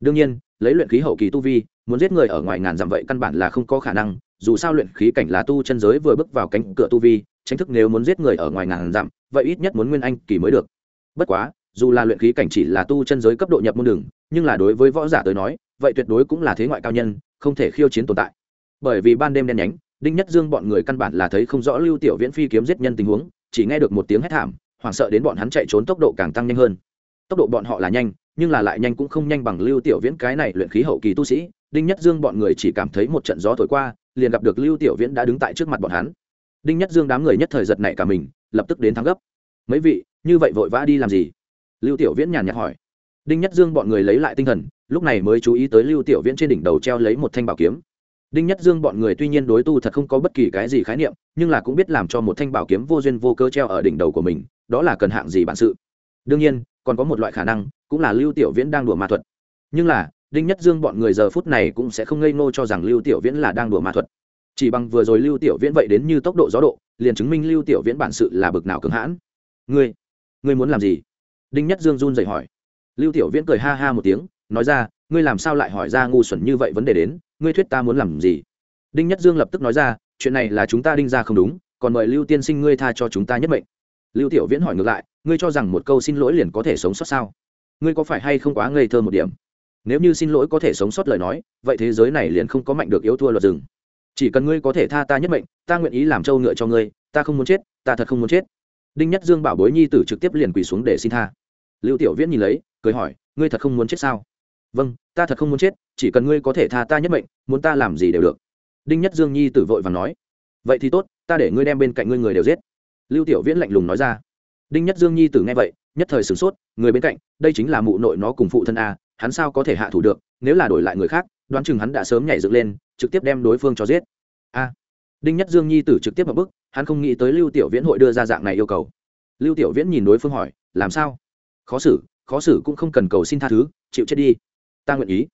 Đương nhiên, lấy luyện khí hậu kỳ tu vi, muốn giết người ở ngoài ngàn dặm vậy căn bản là không có khả năng, dù sao luyện khí cảnh là tu chân giới vừa bước vào cánh cửa tu vi tranh thức nếu muốn giết người ở ngoài ngàn dặm, vậy ít nhất muốn nguyên anh kỳ mới được. Bất quá, dù là luyện khí cảnh chỉ là tu chân giới cấp độ nhập môn đường, nhưng là đối với võ giả tới nói, vậy tuyệt đối cũng là thế ngoại cao nhân, không thể khiêu chiến tồn tại. Bởi vì ban đêm đen nhánh đinh nhất dương bọn người căn bản là thấy không rõ lưu tiểu viễn phi kiếm giết nhân tình huống, chỉ nghe được một tiếng hét thảm, hoảng sợ đến bọn hắn chạy trốn tốc độ càng tăng nhanh hơn. Tốc độ bọn họ là nhanh, nhưng là lại nhanh cũng không nhanh bằng lưu tiểu viễn cái này luyện khí hậu kỳ tu sĩ. Đinh nhất dương bọn người chỉ cảm thấy một trận gió thổi qua, liền gặp được lưu tiểu viễn đã đứng tại trước mặt bọn hắn. Đinh nhất dương đám người nhất thời giật nảy cả mình, lập tức đến thắng gấp. Mấy vị, như vậy vội vã đi làm gì? Lưu tiểu viễn nhàn nhạt hỏi. Đinh nhất dương bọn người lấy lại tinh thần, lúc này mới chú ý tới lưu tiểu viễn trên đỉnh đầu treo lấy một thanh bảo kiếm đinh nhất dương bọn người tuy nhiên đối tu thật không có bất kỳ cái gì khái niệm, nhưng là cũng biết làm cho một thanh bảo kiếm vô duyên vô cơ treo ở đỉnh đầu của mình, đó là cần hạng gì bản sự. Đương nhiên, còn có một loại khả năng, cũng là lưu tiểu viễn đang đùa ma thuật. Nhưng là, đinh nhất dương bọn người giờ phút này cũng sẽ không ngây ngô cho rằng lưu tiểu viễn là đang đùa ma thuật. Chỉ bằng vừa rồi lưu tiểu viễn vậy đến như tốc độ gió độ, liền chứng minh lưu tiểu viễn bản sự là bực nào cứng hãn. Ngươi ngươi muốn làm gì? Đinh nhất dương run dậy hỏi. Lưu tiểu viễn cười ha ha một tiếng, nói ra, ngươi làm sao lại hỏi ra ngu xuẩn như vậy vấn đề đến? Ngươi thuyết ta muốn làm gì? Đinh nhất dương lập tức nói ra, chuyện này là chúng ta đinh ra không đúng, còn mời lưu tiên sinh ngươi tha cho chúng ta nhất mệnh. Lưu tiểu viễn hỏi ngược lại, ngươi cho rằng một câu xin lỗi liền có thể sống sót sao? Ngươi có phải hay không quá ngây thơ một điểm? Nếu như xin lỗi có thể sống sót lời nói, vậy thế giới này liền không có mạnh được yếu thua luật rừng. Chỉ cần ngươi có thể tha ta nhất mệnh, ta nguyện ý làm trâu ngựa cho ngươi, ta không muốn chết, ta thật không muốn chết. Đinh nhất dương bảo bối nhi tử trực tiếp liền quỳ xuống để xin tha. Lưu tiểu viễn nhìn lấy, cười hỏi, ngươi thật không muốn chết sao? Vâng ta thật không muốn chết, chỉ cần ngươi có thể tha ta nhất mệnh, muốn ta làm gì đều được. Đinh nhất dương nhi tử vội và nói. Vậy thì tốt, ta để ngươi đem bên cạnh ngươi người đều giết. Lưu tiểu viễn lạnh lùng nói ra. Đinh nhất dương nhi tử nghe vậy, nhất thời sửng sốt, người bên cạnh, đây chính là mụ nội nó cùng phụ thân a, hắn sao có thể hạ thủ được, nếu là đổi lại người khác, đoán chừng hắn đã sớm nhảy dựng lên, trực tiếp đem đối phương cho giết. A. Đinh nhất dương nhi tử trực tiếp vào bức hắn không nghĩ tới lưu tiểu viễn hội đưa ra dạng này yêu cầu. Lưu tiểu viễn nhìn đối phương hỏi, làm sao? Khó xử khó xử cũng không cần cầu xin tha thứ, chịu chết đi ta nguyện ý.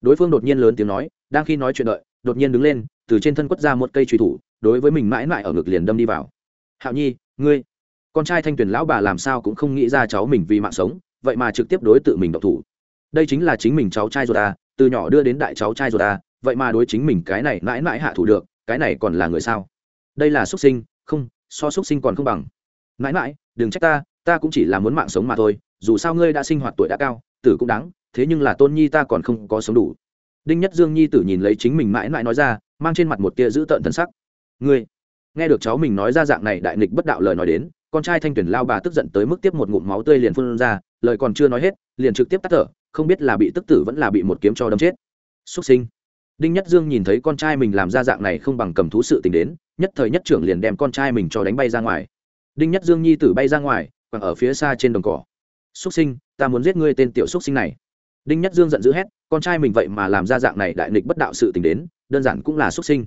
Đối phương đột nhiên lớn tiếng nói, đang khi nói chuyện đợi, đột nhiên đứng lên, từ trên thân quất ra một cây truy thủ, đối với mình mãi mãi ở ngực liền đâm đi vào. Hạo nhi, ngươi, con trai thanh tuyển lão bà làm sao cũng không nghĩ ra cháu mình vì mạng sống, vậy mà trực tiếp đối tự mình độc thủ. Đây chính là chính mình cháu trai rồi ta, từ nhỏ đưa đến đại cháu trai rồi ta, vậy mà đối chính mình cái này mãi mãi hạ thủ được, cái này còn là người sao? Đây là xuất sinh, không, so xuất sinh còn không bằng. Mãi mãi, đừng trách ta ta cũng chỉ là muốn mạng sống mà thôi, dù sao ngươi đã sinh hoạt tuổi đã cao, tử cũng đáng thế nhưng là tôn nhi ta còn không có sống đủ. Đinh nhất dương nhi tử nhìn lấy chính mình mãi mãi nói ra, mang trên mặt một tia dữ tợn thân sắc. Ngươi, nghe được cháu mình nói ra dạng này đại nghịch bất đạo lời nói đến, con trai thanh tuyển lao bà tức giận tới mức tiếp một ngụm máu tươi liền phun ra, lời còn chưa nói hết, liền trực tiếp tắt thở, không biết là bị tức tử vẫn là bị một kiếm cho đâm chết. Xuất sinh. Đinh nhất dương nhìn thấy con trai mình làm ra dạng này không bằng cầm thú sự tình đến, nhất thời nhất trưởng liền đem con trai mình cho đánh bay ra ngoài. Đinh nhất dương nhi tử bay ra ngoài còn ở phía xa trên đồng cỏ. Xuất sinh, ta muốn giết ngươi tên tiểu xuất sinh này đinh nhất dương giận dữ hét, con trai mình vậy mà làm ra dạng này đại nghịch bất đạo sự tình đến, đơn giản cũng là xuất sinh.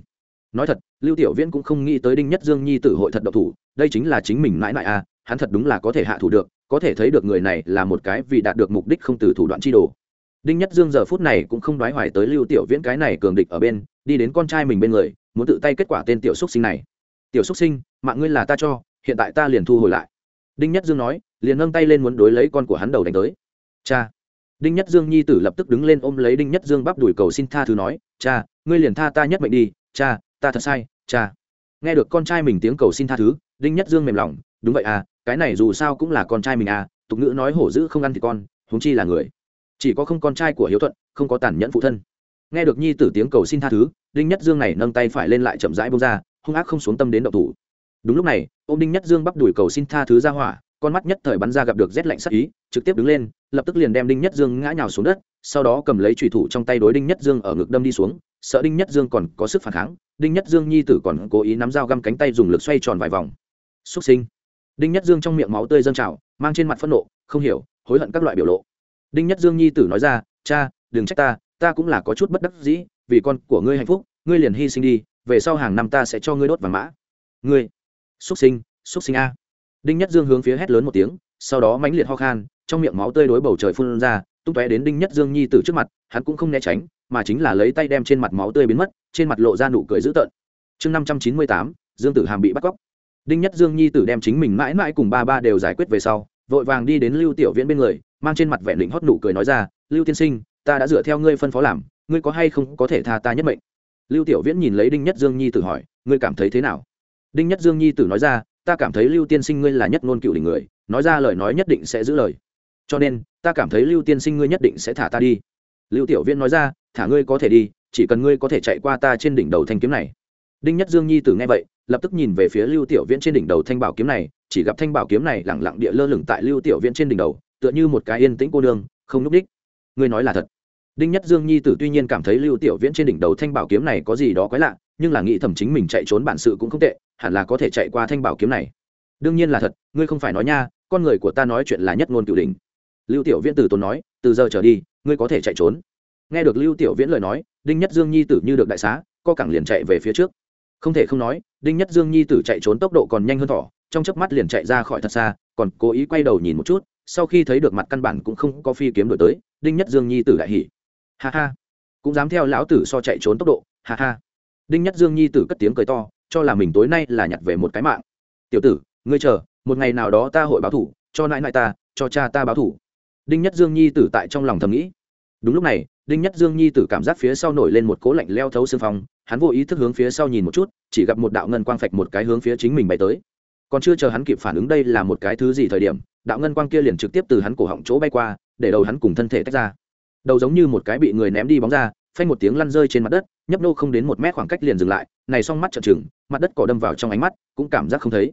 Nói thật, lưu tiểu viễn cũng không nghĩ tới đinh nhất dương nhi tử hội thật độc thủ, đây chính là chính mình mãi mãi à hắn thật đúng là có thể hạ thủ được, có thể thấy được người này là một cái vì đạt được mục đích không từ thủ đoạn chi đồ. Đinh nhất dương giờ phút này cũng không đoái hoài tới lưu tiểu viễn cái này cường địch ở bên, đi đến con trai mình bên người, muốn tự tay kết quả tên tiểu xúc sinh này. Tiểu xúc sinh, mạng ngươi là ta cho, hiện tại ta liền thu hồi lại. Đinh nhất dương nói, liền nâng tay lên muốn đối lấy con của hắn đầu đánh tới. Cha đinh nhất dương nhi tử lập tức đứng lên ôm lấy đinh nhất dương bắp đuổi cầu xin tha thứ nói, cha, ngươi liền tha ta nhất mệnh đi, cha, ta thật sai, cha. Nghe được con trai mình tiếng cầu xin tha thứ, đinh nhất dương mềm lòng, đúng vậy à cái này dù sao cũng là con trai mình à tục ngữ nói hổ dữ không ăn thì con, huống chi là người. Chỉ có không con trai của hiếu thuận, không có tàn nhẫn phụ thân. Nghe được nhi tử tiếng cầu xin tha thứ, đinh nhất dương này nâng tay phải lên lại chậm rãi bông ra, hung ác không xuống tâm đến động thủ. Đúng lúc này ô m đinh nhất dương bắp đuổi cầu xin tha thứ ra hỏa, con mắt nhất thời bắn ra gặp được rét lạnh sắc ý, trực tiếp đứng lên lập tức liền đem đinh nhất dương ngã nhào xuống đất, sau đó cầm lấy trùy thủ trong tay đối đinh nhất dương ở ngực đâm đi xuống, sợ đinh nhất dương còn có sức phản kháng, đinh nhất dương nhi tử còn cố ý nắm dao găm cánh tay dùng lực xoay tròn vài vòng. Xúc sinh. Đinh nhất dương trong miệng máu tươi dâng trào, mang trên mặt phẫn nộ, không hiểu, hối hận các loại biểu lộ. Đinh nhất dương nhi tử nói ra, cha, đừng trách ta ta cũng là có chút bất đắc dĩ, vì con của ngươi hạnh phúc, ngươi liền hy sinh đi, về sau hàng năm ta sẽ cho ngươi đốt vàng mã. Ngươi. Xúc sinh xúc sinh a. Đinh nhất dương hướng phía hét lớn một tiếng, sau đó mãnh liệt ho khan trong miệng máu tươi đối bầu trời phun ra, tung tóe đến đinh nhất dương nhi tử trước mặt, hắn cũng không né tránh, mà chính là lấy tay đem trên mặt máu tươi biến mất, trên mặt lộ ra nụ cười dữ tợn. Chương năm trăm chín mươi tám, dương tử hàm bị bắt cóc. Đinh nhất dương nhi tử đem chính mình mãi mãi cùng ba ba đều giải quyết về sau, vội vàng đi đến lưu tiểu viễn bên người, mang trên mặt vẻ định hót nụ cười nói ra, lưu tiên sinh, ta đã dựa theo ngươi phân phó làm, ngươi có hay không có thể tha ta nhất mệnh? Lưu tiểu viễn nhìn lấy đinh nhất dương nhi tử hỏi, ngươi cảm thấy thế nào? Đinh nhất dương nhi tử nói ra, ta cảm thấy lưu tiên sinh ngươi là nhất ngôn cựu đỉnh người, nói ra lời nói nhất định sẽ giữ lời cho nên, ta cảm thấy lưu tiên sinh ngươi nhất định sẽ thả ta đi. Lưu tiểu viễn nói ra, thả ngươi có thể đi, chỉ cần ngươi có thể chạy qua ta trên đỉnh đầu thanh kiếm này. Đinh nhất dương nhi tử nghe vậy, lập tức nhìn về phía lưu tiểu viễn trên đỉnh đầu thanh bảo kiếm này, chỉ gặp thanh bảo kiếm này lẳng lặng địa lơ lửng tại lưu tiểu viễn trên đỉnh đầu, tựa như một cái yên tĩnh cô đương không núp đích ngươi nói là thật. Đinh nhất dương nhi tử tuy nhiên cảm thấy lưu tiểu viễn trên đỉnh đầu thanh bảo kiếm này có gì đó quái lạ, nhưng là nghĩ thầm chính mình chạy trốn bản sự cũng không tệ, hẳn là có thể chạy qua thanh bảo kiếm này. Đương nhiên là thật, ngươi không phải nói nha, con người của ta nói chuyện là nhất ngôn cửu đình lưu tiểu viễn từ tốn nói, từ giờ trở đi, ngươi có thể chạy trốn. Nghe được lưu tiểu viễn lời nói, đinh nhất dương nhi tử như được đại xá, co cẳng liền chạy về phía trước. Không thể không nói, đinh nhất dương nhi tử chạy trốn tốc độ còn nhanh hơn thỏ, trong chớp mắt liền chạy ra khỏi thật xa, còn cố ý quay đầu nhìn một chút, sau khi thấy được mặt căn bản cũng không có phi kiếm đổi tới, đinh nhất dương nhi tử đại hỉ. Ha ha, cũng dám theo lão tử so chạy trốn tốc độ, ha ha. Đinh nhất dương nhi tử cất tiếng cười to, cho là mình tối nay là nhặt về một cái mạng. Tiểu tử, ngươi chờ, một ngày nào đó ta hội báo thủ, cho nãi nãi ta, cho cha ta báo thủ đinh nhất dương nhi tử tại trong lòng thầm nghĩ. Đúng lúc này, đinh nhất dương nhi tử cảm giác phía sau nổi lên một cố lạnh leo thấu xương phong, hắn vô ý thức hướng phía sau nhìn một chút, chỉ gặp một đạo ngân quang phạch một cái hướng phía chính mình bay tới. Còn chưa chờ hắn kịp phản ứng đây là một cái thứ gì thời điểm, đạo ngân quang kia liền trực tiếp từ hắn cổ họng chỗ bay qua, để đầu hắn cùng thân thể tách ra. Đầu giống như một cái bị người ném đi bóng ra, phanh một tiếng lăn rơi trên mặt đất, nhấp nô không đến một mét khoảng cách liền dừng lại, này xong mắt trợn trừng, mặt đất cỏ đâm vào trong ánh mắt, cũng cảm giác không thấy.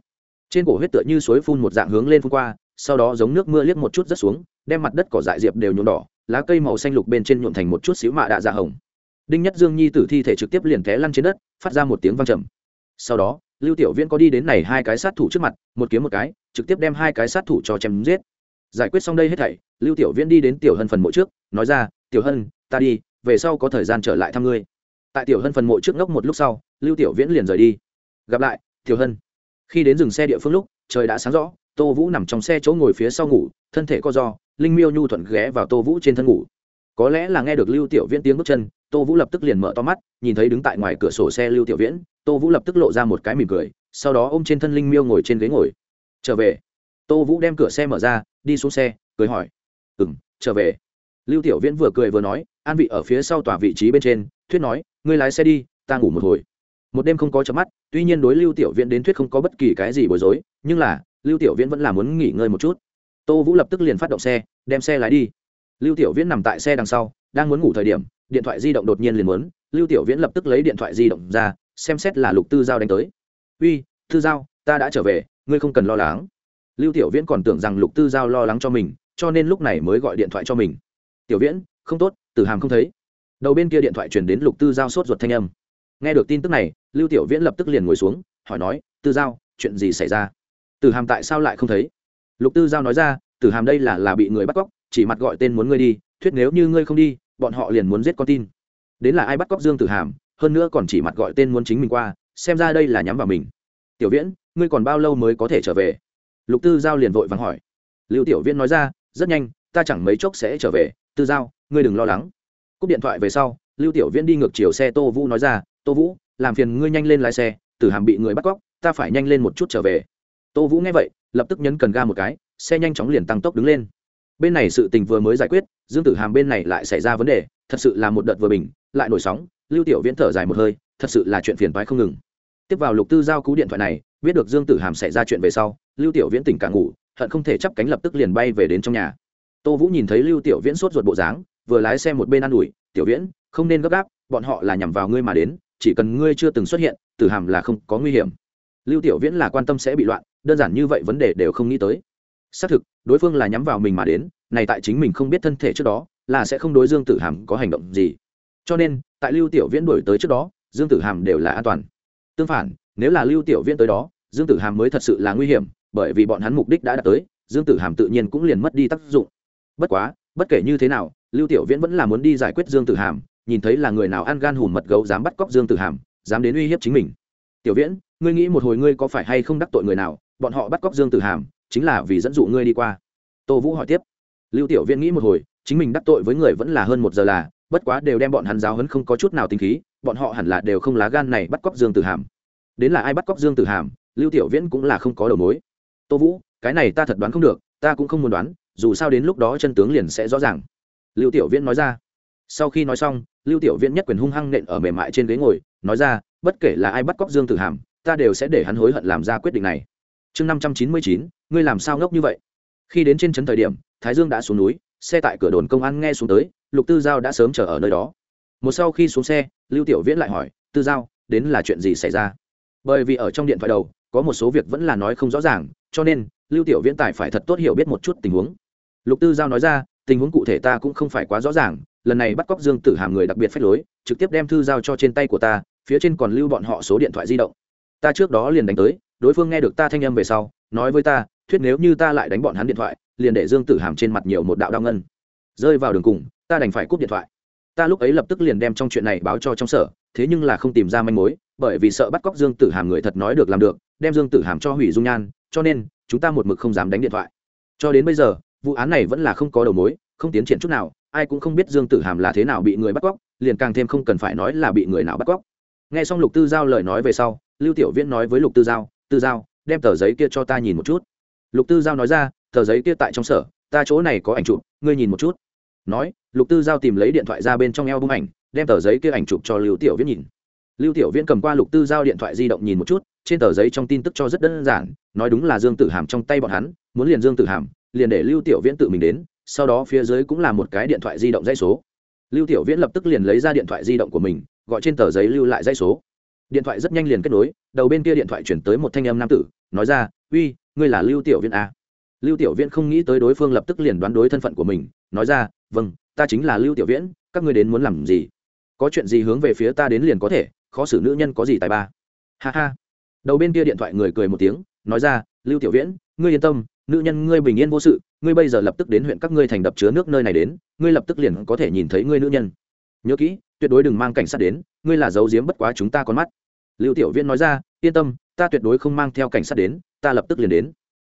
Trên cổ huyết tựa như suối phun một dạng hướng lên phun qua sau đó giống nước mưa liếc một chút rất xuống, đem mặt đất cỏ dại diệp đều nhuộm đỏ, lá cây màu xanh lục bên trên nhuộm thành một chút xíu mạ đạ dạ hồng. Đinh nhất dương nhi tử thi thể trực tiếp liền té lăn trên đất, phát ra một tiếng vang trầm. Sau đó, lưu tiểu viễn có đi đến này hai cái sát thủ trước mặt, một kiếm một cái, trực tiếp đem hai cái sát thủ cho chém giết. Giải quyết xong đây hết thảy, lưu tiểu viễn đi đến tiểu hân phần mộ trước, nói ra, tiểu hân, ta đi, về sau có thời gian trở lại thăm ngươi. Tại tiểu hân phần mộ trước ngốc một lúc sau, lưu tiểu viễn liền rời đi. Gặp lại, tiểu hân. Khi đến dừng xe địa phương lúc trời đã sáng rõ, tô vũ nằm trong xe chỗ ngồi phía sau ngủ, thân thể co do linh miêu nhu thuận ghé vào tô vũ trên thân ngủ. Có lẽ là nghe được lưu tiểu viễn tiếng bước chân, tô vũ lập tức liền mở to mắt, nhìn thấy đứng tại ngoài cửa sổ xe lưu tiểu viễn, tô vũ lập tức lộ ra một cái mỉm cười, sau đó ôm trên thân linh miêu ngồi trên ghế ngồi. Trở về. Tô vũ đem cửa xe mở ra, đi xuống xe, cười hỏi. Ừ m trở về. Lưu tiểu viễn vừa cười vừa nói, an vị ở phía sau tòa vị trí bên trên, thuyết nói, ngươi lái xe đi, ta ngủ một hồi. Một đêm không có chớp mắt tuy nhiên đối lưu tiểu viễn đến thuyết không có bất kỳ cái gì bối rối, nhưng là, lưu tiểu viễn vẫn là muốn nghỉ ngơi một chút. Tô vũ lập tức liền phát động xe, đem xe lái đi. Lưu tiểu viễn nằm tại xe đằng sau, đang muốn ngủ thời điểm, điện thoại di động đột nhiên liền muốn, lưu tiểu viễn lập tức lấy điện thoại di động ra, xem xét là lục tư giao đánh tới. Uy, tư giao, ta đã trở về, ngươi không cần lo lắng. Lưu tiểu viễn còn tưởng rằng lục tư giao lo lắng cho mình, cho nên lúc này mới gọi điện thoại cho mình. Tiểu viễn, không tốt, tử hàm không thấy. Đầu bên kia điện thoại truyền đến lục tư giao sốt ruột thanh âm nghe được tin tức này, lưu tiểu viễn lập tức liền ngồi xuống, hỏi nói, tư giao, chuyện gì xảy ra? Tử hàm tại sao lại không thấy? Lục tư giao nói ra, tử hàm đây là là bị người bắt cóc, chỉ mặt gọi tên muốn ngươi đi, thuyết nếu như ngươi không đi, bọn họ liền muốn giết con tin. Đến là ai bắt cóc dương tử hàm, hơn nữa còn chỉ mặt gọi tên muốn chính mình qua, xem ra đây là nhắm vào mình. Tiểu viễn, ngươi còn bao lâu mới có thể trở về? Lục tư giao liền vội vàng hỏi. Lưu tiểu viễn nói ra, rất nhanh, ta chẳng mấy chốc sẽ trở về, tư giao, ngươi đừng lo lắng. Cúp điện thoại về sau, lưu tiểu viễn đi ngược chiều xe tô vũ nói ra tô vũ, làm phiền ngươi nhanh lên lái xe, tử hàm bị người bắt cóc, ta phải nhanh lên một chút trở về. Tô vũ nghe vậy, lập tức nhấn cần ga một cái, xe nhanh chóng liền tăng tốc đứng lên. Bên này sự tình vừa mới giải quyết, dương tử hàm bên này lại xảy ra vấn đề, thật sự là một đợt vừa bình, lại nổi sóng, lưu tiểu viễn thở dài một hơi, thật sự là chuyện phiền toái không ngừng. Tiếp vào lục tư giao cú điện thoại này, biết được dương tử hàm xảy ra chuyện về sau, lưu tiểu viễn tỉnh cả ngủ, hận không thể chắp cánh lập tức liền bay về đến trong nhà. Tô vũ nhìn thấy lưu tiểu viễn sốt ruột bộ dáng, vừa lái xe một bên ă n ủi, tiểu viễn, không nên gấp gáp, bọn họ là nhằm vào ngươi mà đến chỉ cần ngươi chưa từng xuất hiện, tử hàm là không có nguy hiểm. Lưu tiểu viễn là quan tâm sẽ bị loạn, đơn giản như vậy vấn đề đều không nghĩ tới. Xác thực, đối phương là nhắm vào mình mà đến, này tại chính mình không biết thân thể trước đó, là sẽ không đối dương tử hàm có hành động gì. Cho nên, tại lưu tiểu viễn đổi tới trước đó, dương tử hàm đều là an toàn. Tương phản, nếu là lưu tiểu viễn tới đó, dương tử hàm mới thật sự là nguy hiểm, bởi vì bọn hắn mục đích đã đạt tới, dương tử hàm tự nhiên cũng liền mất đi tác dụng. Bất quá, bất kể như thế nào, lưu tiểu viễn vẫn là muốn đi giải quyết dương tử hàm nhìn thấy là người nào ăn gan hùm mật gấu dám bắt cóc dương tử hàm, dám đến uy hiếp chính mình. Tiểu viễn, ngươi nghĩ một hồi ngươi có phải hay không đắc tội người nào, bọn họ bắt cóc dương tử hàm, chính là vì dẫn dụ ngươi đi qua. Tô vũ hỏi tiếp. Lưu tiểu viễn nghĩ một hồi, chính mình đắc tội với người vẫn là hơn một giờ là, bất quá đều đem bọn hắn giáo hấn không có chút nào tính khí, bọn họ hẳn là đều không lá gan này bắt cóc dương tử hàm. Đến là ai bắt cóc dương tử hàm, lưu tiểu viễn cũng là không có đầu mối. Tô vũ, cái này ta thật đoán không được, ta cũng không muốn đoán, dù sao đến lúc đó chân tướng liền sẽ rõ ràng. Lưu tiểu viễn nói ra. Sau khi nói xong lưu tiểu viễn nhất quyền hung hăng nện ở mềm mại trên ghế ngồi, nói ra, bất kể là ai bắt cóc dương tử hàm, ta đều sẽ để hắn hối hận làm ra quyết định này. Chương năm trăm chín mươi chín, ngươi làm sao ngốc như vậy? Khi đến trên trấn thời điểm, thái dương đã xuống núi, xe tại cửa đồn công an nghe xuống tới, lục tư giao đã sớm chờ ở nơi đó. Một sau khi xuống xe, lưu tiểu viễn lại hỏi, tư giao, đến là chuyện gì xảy ra? Bởi vì ở trong điện thoại đầu, có một số việc vẫn là nói không rõ ràng, cho nên, lưu tiểu viễn tài phải thật tốt hiểu biết một chút tình huống. Lục tư giao nói ra, tình huống cụ thể ta cũng không phải quá rõ ràng lần này bắt cóc dương tử hàm người đặc biệt phách lối, trực tiếp đem thư giao cho trên tay của ta, phía trên còn lưu bọn họ số điện thoại di động. Ta trước đó liền đánh tới, đối phương nghe được ta thanh âm về sau, nói với ta, thuyết nếu như ta lại đánh bọn hắn điện thoại, liền để dương tử hàm trên mặt nhiều một đạo đau ngân. Rơi vào đường cùng, ta đành phải cúp điện thoại. Ta lúc ấy lập tức liền đem trong chuyện này báo cho trong sở, thế nhưng là không tìm ra manh mối, bởi vì sợ bắt cóc dương tử hàm người thật nói được làm được, đem dương tử hàm cho hủy dung nhan, cho nên, chúng ta một mực không dám đánh điện thoại. Cho đến bây giờ, vụ án này vẫn là không có đầu mối, không tiến triển chút nào ai cũng không biết dương tử hàm là thế nào bị người bắt cóc, liền càng thêm không cần phải nói là bị người nào bắt cóc. N g h e xong lục tư giao lời nói về sau, lưu tiểu viễn nói với lục tư giao tư giao, đem tờ giấy kia cho ta nhìn một chút. Lục tư giao nói ra, tờ giấy kia tại trong sở, ta chỗ này có ảnh chụp, ngươi nhìn một chút. Nói, lục tư giao tìm lấy điện thoại ra bên trong eo bung ảnh, đem tờ giấy kia ảnh chụp cho lưu tiểu viễn nhìn. Lưu tiểu viễn cầm qua lục tư giao điện thoại di động nhìn một chút, trên tờ giấy trong tin tức cho rất đơn giản, nói đúng là dương tử hàm trong tay bọn hắn, muốn liền dương tử hàm, liền để lưu tiểu viễn tự mình đến sau đó phía dưới cũng là một cái điện thoại di động dây số. Lưu tiểu viễn lập tức liền lấy ra điện thoại di động của mình, gọi trên tờ giấy lưu lại dây số. Điện thoại rất nhanh liền kết nối, đầu bên kia điện thoại chuyển tới một thanh âm nam tử, nói ra, uy, ngươi là lưu tiểu viễn à? lưu tiểu viễn không nghĩ tới đối phương lập tức liền đoán đối thân phận của mình, nói ra vâng ta chính là lưu tiểu viễn, các ngươi đến muốn làm gì? Có chuyện gì hướng về phía ta đến liền có thể, khó xử nữ nhân có gì tài ba? Ha ha. Đầu bên kia điện thoại người cười một tiếng, nói ra, lưu tiểu viễn, ngươi yên tâm nữ nhân, ngươi bình yên vô sự, ngươi bây giờ lập tức đến huyện các ngươi thành đập chứa nước nơi này đến, ngươi lập tức liền có thể nhìn thấy ngươi nữ nhân. Nhớ kỹ, tuyệt đối đừng mang cảnh sát đến, ngươi là giấu giếm bất quá chúng ta con mắt. Lưu tiểu viên nói ra, yên tâm, ta tuyệt đối không mang theo cảnh sát đến, ta lập tức liền đến.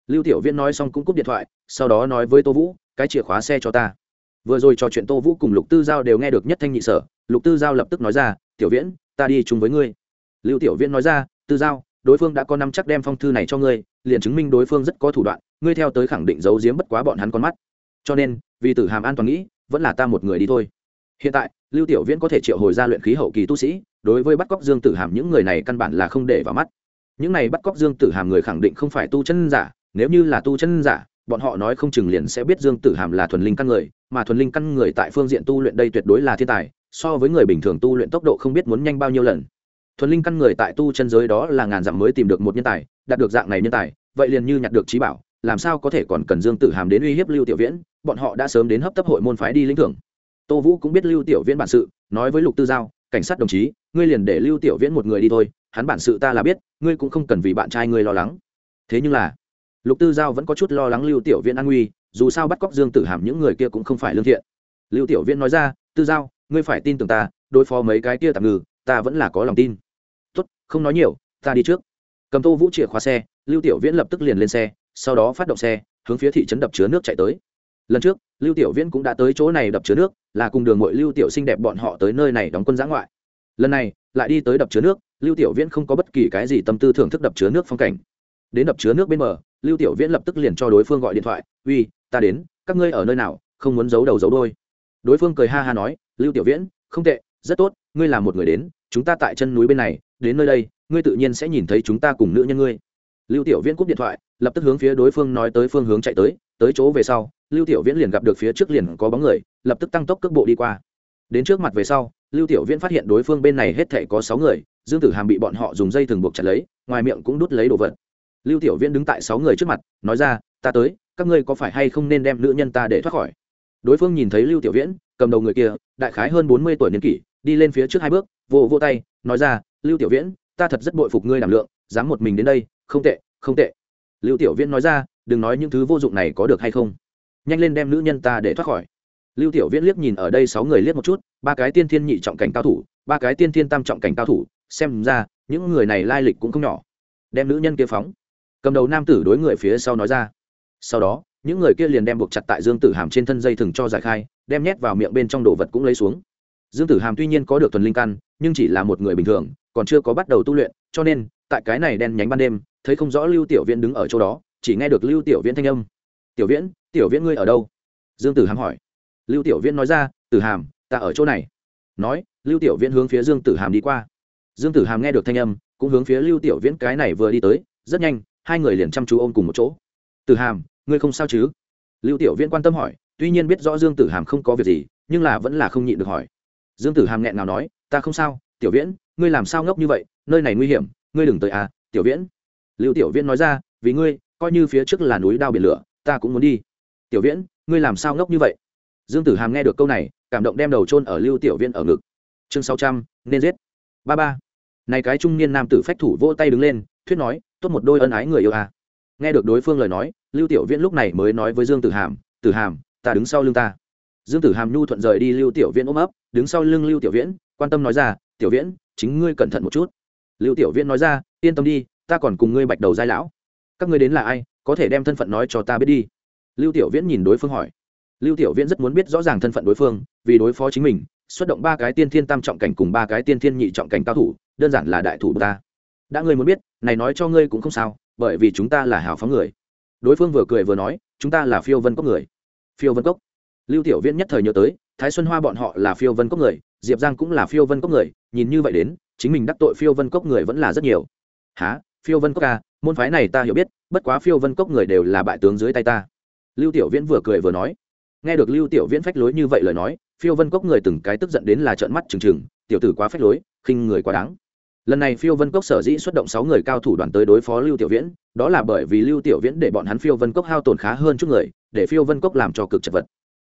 Lưu tiểu viên nói xong cũng cúp điện thoại, sau đó nói với tô vũ, cái chìa khóa xe cho ta. Vừa rồi trò chuyện tô vũ cùng lục tư giao đều nghe được nhất thanh nhị sở, lục tư giao lập tức nói ra, tiểu viễn, ta đi chung với ngươi. Lưu tiểu viễn nói ra, tư giao, đối phương đã có năm chắc đem phong thư này cho ngươi, liền chứng minh đối phương rất có thủ đoạn ngươi theo tới khẳng định giấu giếm bất quá bọn hắn con mắt. Cho nên, vì tử hàm an toàn nghĩ, vẫn là ta một người đi thôi. Hiện tại, lưu tiểu viễn có thể triệu hồi ra luyện khí hậu kỳ tu sĩ, đối với bắt cóc dương tử hàm những người này căn bản là không để vào mắt. Những này bắt cóc dương tử hàm người khẳng định không phải tu chân giả, nếu như là tu chân giả, bọn họ nói không chừng liền sẽ biết dương tử hàm là thuần linh căn người, mà thuần linh căn người tại phương diện tu luyện đây tuyệt đối là thiên tài, so với người bình thường tu luyện tốc độ không biết muốn nhanh bao nhiêu lần. Thuần linh căn người tại tu chân giới đó là ngàn dặm mới tìm được một nhân tài, đạt được dạng này nhân tài, vậy liền như nhặt được trí bảo làm sao có thể còn cần dương tử hàm đến uy hiếp lưu tiểu viễn? Bọn họ đã sớm đến hấp tấp hội môn phái đi lĩnh thưởng. Tô vũ cũng biết lưu tiểu viễn bản sự, nói với lục tư giao, cảnh sát đồng chí, ngươi liền để lưu tiểu viễn một người đi thôi, hắn bản sự ta là biết, ngươi cũng không cần vì bạn trai ngươi lo lắng. Thế nhưng là, lục tư giao vẫn có chút lo lắng lưu tiểu viễn an nguy, dù sao bắt cóc dương tử hàm những người kia cũng không phải lương thiện. Lưu tiểu viễn nói ra, tư giao, ngươi phải tin tưởng ta, đối phó mấy cái kia tạm ngừ ta vẫn là có lòng tin. Tốt, không nói nhiều, ta đi trước. Cầm tô vũ chìa khóa xe, lưu tiểu viễn lập tức liền lên xe sau đó phát động xe, hướng phía thị trấn đập chứa nước chạy tới. Lần trước, lưu tiểu viễn cũng đã tới chỗ này đập chứa nước, là cùng đường mội lưu tiểu xinh đẹp bọn họ tới nơi này đóng quân giã ngoại. Lần này, lại đi tới đập chứa nước, lưu tiểu viễn không có bất kỳ cái gì tâm tư thưởng thức đập chứa nước phong cảnh. Đến đập chứa nước bên bờ, lưu tiểu viễn lập tức liền cho đối phương gọi điện thoại, uy, ta đến, các ngươi ở nơi nào, không muốn giấu đầu giấu đôi đối phương cười ha ha nói, lưu tiểu viễn, không tệ, rất tốt, ngươi là một người đến, chúng ta tại chân núi bên này, đến nơi đây, ngươi tự nhiên sẽ nhìn thấy chúng ta cùng nữ nhân ngươi. Lưu tiểu viễn cúp điện thoại lập tức hướng phía đối phương nói tới phương hướng chạy tới tới chỗ về sau, lưu tiểu viễn liền gặp được phía trước liền có bóng người, lập tức tăng tốc cước bộ đi qua. Đến trước mặt về sau, lưu tiểu viễn phát hiện đối phương bên này hết thể có sáu người, dương tử hàm bị bọn họ dùng dây thừng buộc chặt lấy, ngoài miệng cũng đút lấy đồ vật. Lưu tiểu viễn đứng tại sáu người trước mặt, nói ra, ta tới, các ngươi có phải hay không nên đem nữ nhân ta để thoát khỏi? Đối phương nhìn thấy lưu tiểu viễn, cầm đầu người kia, đại khái hơn bốn mươi tuổi niên kỷ, đi lên phía trước hai bước, vỗ vỗ tay, nói ra, lưu tiểu viễn, ta thật rất bội phục ngươi đảm lượng, dám một mình đến đây, không tệ không tệ lưu tiểu viễn nói ra, đừng nói những thứ vô dụng này có được hay không. Nhanh lên đem nữ nhân ta để thoát khỏi. Lưu tiểu viễn liếc nhìn ở đây sáu người liếc một chút, ba cái tiên thiên nhị trọng cảnh cao thủ, ba cái tiên thiên tam trọng cảnh cao thủ, xem ra, những người này lai lịch cũng không nhỏ. Đem nữ nhân kia phóng. Cầm đầu nam tử đối người phía sau nói ra. Sau đó, những người kia liền đem buộc chặt tại dương tử hàm trên thân dây thừng cho giải khai, đem nhét vào miệng bên trong đồ vật cũng lấy xuống. Dương tử hàm tuy nhiên có được thuần linh căn, nhưng chỉ là một người bình thường, còn chưa có bắt đầu tu luyện, cho nên, tại cái này đen nhánh ban đêm thấy không rõ lưu tiểu viễn đứng ở chỗ đó, chỉ nghe được lưu tiểu viễn thanh âm. Tiểu viễn tiểu viễn ngươi ở đâu? Dương tử hàm hỏi. Lưu tiểu viễn nói ra, tử hàm, ta ở chỗ này. Nói, lưu tiểu viễn hướng phía dương tử hàm đi qua. Dương tử hàm nghe được thanh âm, cũng hướng phía lưu tiểu viễn cái này vừa đi tới, rất nhanh, hai người liền chăm chú ôm cùng một chỗ. Tử hàm, ngươi không sao chứ? Lưu tiểu viễn quan tâm hỏi, tuy nhiên biết rõ dương tử hàm không có việc gì, nhưng là vẫn là không nhịn được hỏi. Dương tử hàm nghẹn nào nói, ta không sao, tiểu viễn, ngươi làm sao ngốc như vậy? Nơi này nguy hiểm, ngươi đừng tới à tiểu viễn lưu tiểu viễn nói ra, vì ngươi, coi như phía trước là núi đao biển lửa, ta cũng muốn đi. Tiểu viễn, ngươi làm sao ngốc như vậy? Dương tử hàm nghe được câu này, cảm động đem đầu chôn ở lưu tiểu viễn ở ngực. Chương sáu trăm, nên giết. Ba ba. Này cái trung niên nam tử phách thủ vỗ tay đứng lên, thuyết nói, tốt một đôi ân ái người yêu à. nghe được đối phương lời nói, lưu tiểu viễn lúc này mới nói với dương tử hàm tử hàm, ta đứng sau lưng ta. Dương tử hàm nhu thuận rời đi lưu tiểu viễn ôm ấp, đứng sau lưng lưu tiểu viễn, quan tâm nói ra, tiểu viễn, chính ngươi cẩn thận một chút. Lưu tiểu viễn nói ra, yên tâm đi ta còn cùng ngươi bạch đầu giai lão. Các ngươi đến là ai, có thể đem thân phận nói cho ta biết đi. Lưu tiểu viễn nhìn đối phương hỏi. Lưu tiểu viễn rất muốn biết rõ ràng thân phận đối phương, vì đối phó chính mình, xuất động ba cái tiên thiên tam trọng cảnh cùng ba cái tiên thiên nhị trọng cảnh cao thủ, đơn giản là đại thủ ta. Đã ngươi muốn biết, này nói cho ngươi cũng không sao, bởi vì chúng ta là hào phóng người. Đối phương vừa cười vừa nói, chúng ta là phiêu vân cốc người. Phiêu vân cốc. Lưu tiểu viễn nhất thời nhớ tới, thái xuân hoa bọn họ là phiêu vân cốc người, diệp giang cũng là phiêu vân cốc người, nhìn như vậy đến, chính mình đắc tội phiêu vân cốc người vẫn là rất nhiều. Há phiêu vân cốc ca, môn phái này ta hiểu biết, bất quá phiêu vân cốc người đều là bại tướng dưới tay ta. Lưu tiểu viễn vừa cười vừa nói. Nghe được lưu tiểu viễn phách lối như vậy lời nói, phiêu vân cốc người từng cái tức giận đến là trợn mắt trừng trừng, tiểu tử quá phách lối, khinh người quá đáng. Lần này phiêu vân cốc sở dĩ xuất động sáu người cao thủ đoàn tới đối phó lưu tiểu viễn, đó là bởi vì lưu tiểu viễn để bọn hắn phiêu vân cốc hao tổn khá hơn chút người, để phiêu vân cốc làm cho cực chật vật.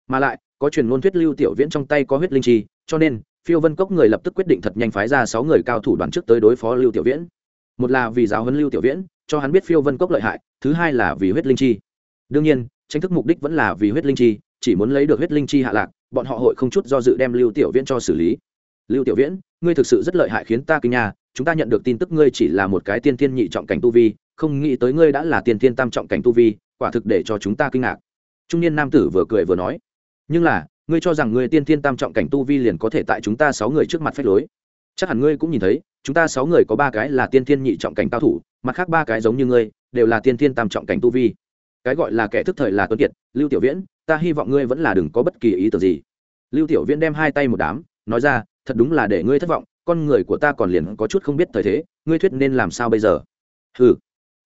Mà lại, có truyền ngôn thuyết lưu tiểu viễn trong tay có huyết linh chi, cho nên, phiêu vân cốc người lập tức quyết định thật nhanh phái ra sáu người cao thủ đoàn trước tới đối phó lưu tiểu viễn một là vì giáo huấn lưu tiểu viễn, cho hắn biết phiêu vân cốc lợi hại, thứ hai là vì huyết linh chi. Đương nhiên, tranh thức mục đích vẫn là vì huyết linh chi, chỉ muốn lấy được huyết linh chi hạ lạc, bọn họ hội không chút do dự đem lưu tiểu viễn cho xử lý. Lưu tiểu viễn, ngươi thực sự rất lợi hại khiến ta kinh nhà chúng ta nhận được tin tức ngươi chỉ là một cái tiên thiên nhị trọng cảnh tu vi, không nghĩ tới ngươi đã là tiên thiên tam trọng cảnh tu vi, quả thực để cho chúng ta kinh ngạc. Trung niên nam tử vừa cười vừa nói, nhưng là, ngươi cho rằng ngươi tiên thiên tam trọng cảnh tu vi liền có thể tại chúng ta sáu người trước mặt phách lối? Chắc hẳn ngươi cũng nhìn thấy, chúng ta sáu người có ba cái là tiên thiên nhị trọng cảnh cao thủ, mặt khác ba cái giống như ngươi, đều là tiên thiên tam trọng cảnh tu vi. Cái gọi là kẻ thức thời là tuân kiệt, lưu tiểu viễn, ta hy vọng ngươi vẫn là đừng có bất kỳ ý tưởng gì. Lưu tiểu viễn đem hai tay một đám, nói ra, thật đúng là để ngươi thất vọng, con người của ta còn liền có chút không biết thời thế, ngươi thuyết nên làm sao bây giờ? Hừ.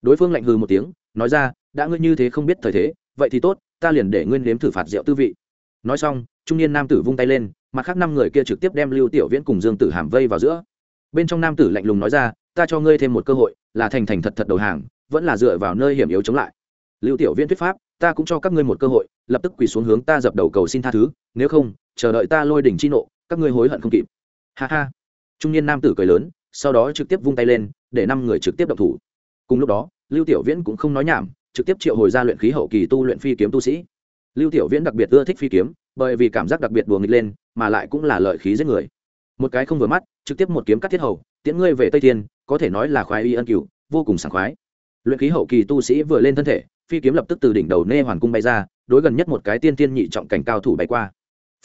Đối phương lạnh hừ một tiếng, nói ra, đã ngươi như thế không biết thời thế, vậy thì tốt, ta liền để ngươi nếm thử phạt rượu tư vị. Nói xong, trung niên nam tử vung tay lên mặt khác năm người kia trực tiếp đem lưu tiểu viễn cùng dương tử hàm vây vào giữa. Bên trong nam tử lạnh lùng nói ra, ta cho ngươi thêm một cơ hội, là thành thành thật thật đầu hàng, vẫn là dựa vào nơi hiểm yếu chống lại. Lưu tiểu viễn thuyết pháp, ta cũng cho các ngươi một cơ hội, lập tức quỳ xuống hướng ta dập đầu cầu xin tha thứ, nếu không, chờ đợi ta lôi đỉnh chi nộ, các ngươi hối hận không kịp. Ha ha. Trung niên nam tử cười lớn, sau đó trực tiếp vung tay lên, để năm người trực tiếp động thủ. Cùng lúc đó, lưu tiểu viễn cũng không nói nhảm, trực tiếp triệu hồi ra luyện khí hậu kỳ tu luyện phi kiếm tu sĩ. Lưu tiểu viễn đặc biệt ưa thích phi kiếm, bởi vì cảm giác đặc biệt đùa nghịch lên mà lại cũng là lợi khí giết người. Một cái không vừa mắt, trực tiếp một kiếm cắt thiết hầu, tiễn ngươi về tây thiên, có thể nói là khoái y ân cửu, vô cùng sảng khoái. Luyện khí hậu kỳ tu sĩ vừa lên thân thể, phi kiếm lập tức từ đỉnh đầu nê hoàn cung bay ra, đối gần nhất một cái tiên tiên nhị trọng cảnh cao thủ bay qua.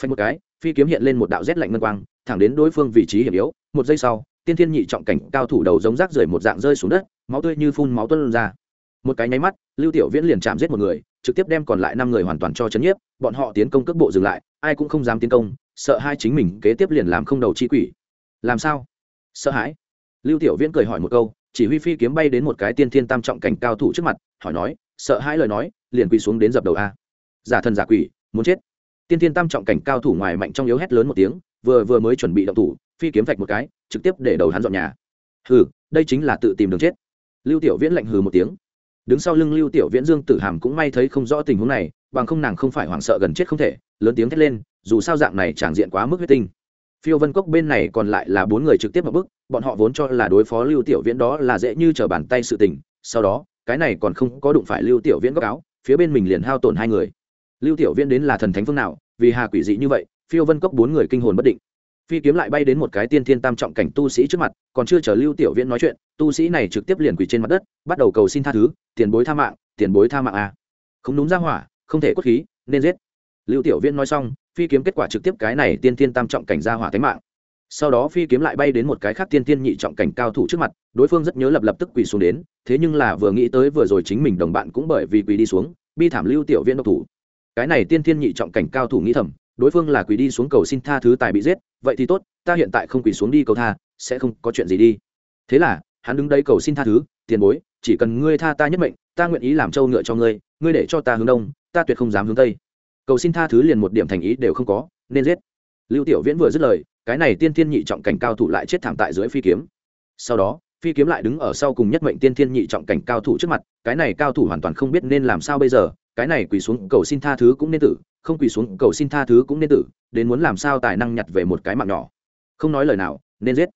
Phanh một cái, phi kiếm hiện lên một đạo rét lạnh ngân quang, thẳng đến đối phương vị trí hiểm yếu, một giây sau, tiên tiên nhị trọng cảnh cao thủ đầu giống rác rưởi một dạng rơi xuống đất, máu tươi như phun máu tuôn ra. Một cái nháy mắt, lưu tiểu viễn liền chạm giết một người, trực tiếp đem còn lại năm người hoàn toàn cho chấn nhiếp, bọn họ tiến công cước bộ dừng lại, ai cũng không dám tiến công sợ hai chính mình kế tiếp liền làm không đầu chi quỷ. Làm sao? Sợ hãi. Lưu tiểu viễn cười hỏi một câu, chỉ huy phi kiếm bay đến một cái tiên thiên tam trọng cảnh cao thủ trước mặt, hỏi nói, sợ hãi lời nói, liền quỳ xuống đến dập đầu a. Giả thần giả quỷ, muốn chết. Tiên thiên tam trọng cảnh cao thủ ngoài mạnh trong yếu hét lớn một tiếng, vừa vừa mới chuẩn bị động thủ, phi kiếm vạch một cái, trực tiếp để đầu hắn dọn nhà. Hừ, đây chính là tự tìm đường chết. Lưu tiểu viễn lạnh hừ một tiếng. Đứng sau lưng lưu tiểu viễn dương tử hàm cũng may thấy không rõ tình huống này, bằng không nàng không phải hoảng sợ gần chết không thể lớn tiếng thét lên, dù sao dạng này chẳng diện quá mức huyết tinh. Phiêu vân cốc bên này còn lại là bốn người trực tiếp vào bức bọn họ vốn cho là đối phó lưu tiểu viễn đó là dễ như trở bàn tay sự tình, sau đó, cái này còn không có đụng phải lưu tiểu viễn góc áo, phía bên mình liền hao tổn hai người. Lưu tiểu viễn đến là thần thánh phương nào, vì hà quỷ dị như vậy, phiêu vân cốc bốn người kinh hồn bất định. Phi kiếm lại bay đến một cái tiên thiên tam trọng cảnh tu sĩ trước mặt, còn chưa chờ lưu tiểu viễn nói chuyện, tu sĩ này trực tiếp liền quỳ trên mặt đất, bắt đầu cầu xin tha thứ, tiền bối tha mạng, tiền bối tha mạng à. không đúng ra hỏa, không thể cốt khí, nên giết lưu tiểu viễn nói xong, phi kiếm kết quả trực tiếp cái này tiên thiên tam trọng cảnh ra hỏa tánh mạng. Sau đó phi kiếm lại bay đến một cái khác tiên tiên nhị trọng cảnh cao thủ trước mặt, đối phương rất nhớ lập lập tức quỳ xuống đến, thế nhưng là vừa nghĩ tới vừa rồi chính mình đồng bạn cũng bởi vì quỳ đi xuống, bi thảm lưu tiểu viễn độc thủ. Cái này tiên tiên nhị trọng cảnh cao thủ nghĩ thầm, đối phương là quỳ đi xuống cầu xin tha thứ tài bị giết, vậy thì tốt, ta hiện tại không quỳ xuống đi cầu tha, sẽ không có chuyện gì đi. Thế là, hắn đứng đây cầu xin tha thứ, tiền bối, chỉ cần ngươi tha ta nhất mệnh, ta nguyện ý làm trâu ngựa cho ngươi ngươi để cho ta hướng đông, ta tuyệt không dám hướng tây cầu xin tha thứ liền một điểm thành ý đều không có, nên giết. Lưu tiểu viễn vừa dứt lời, cái này tiên thiên nhị trọng cảnh cao thủ lại chết thảm tại dưới phi kiếm. Sau đó, phi kiếm lại đứng ở sau cùng nhất mệnh tiên thiên nhị trọng cảnh cao thủ trước mặt, cái này cao thủ hoàn toàn không biết nên làm sao bây giờ, cái này quỳ xuống cầu xin tha thứ cũng nên tử, không quỳ xuống cầu xin tha thứ cũng nên tử, đến muốn làm sao tài năng nhặt về một cái mạng nhỏ. Không nói lời nào, nên giết.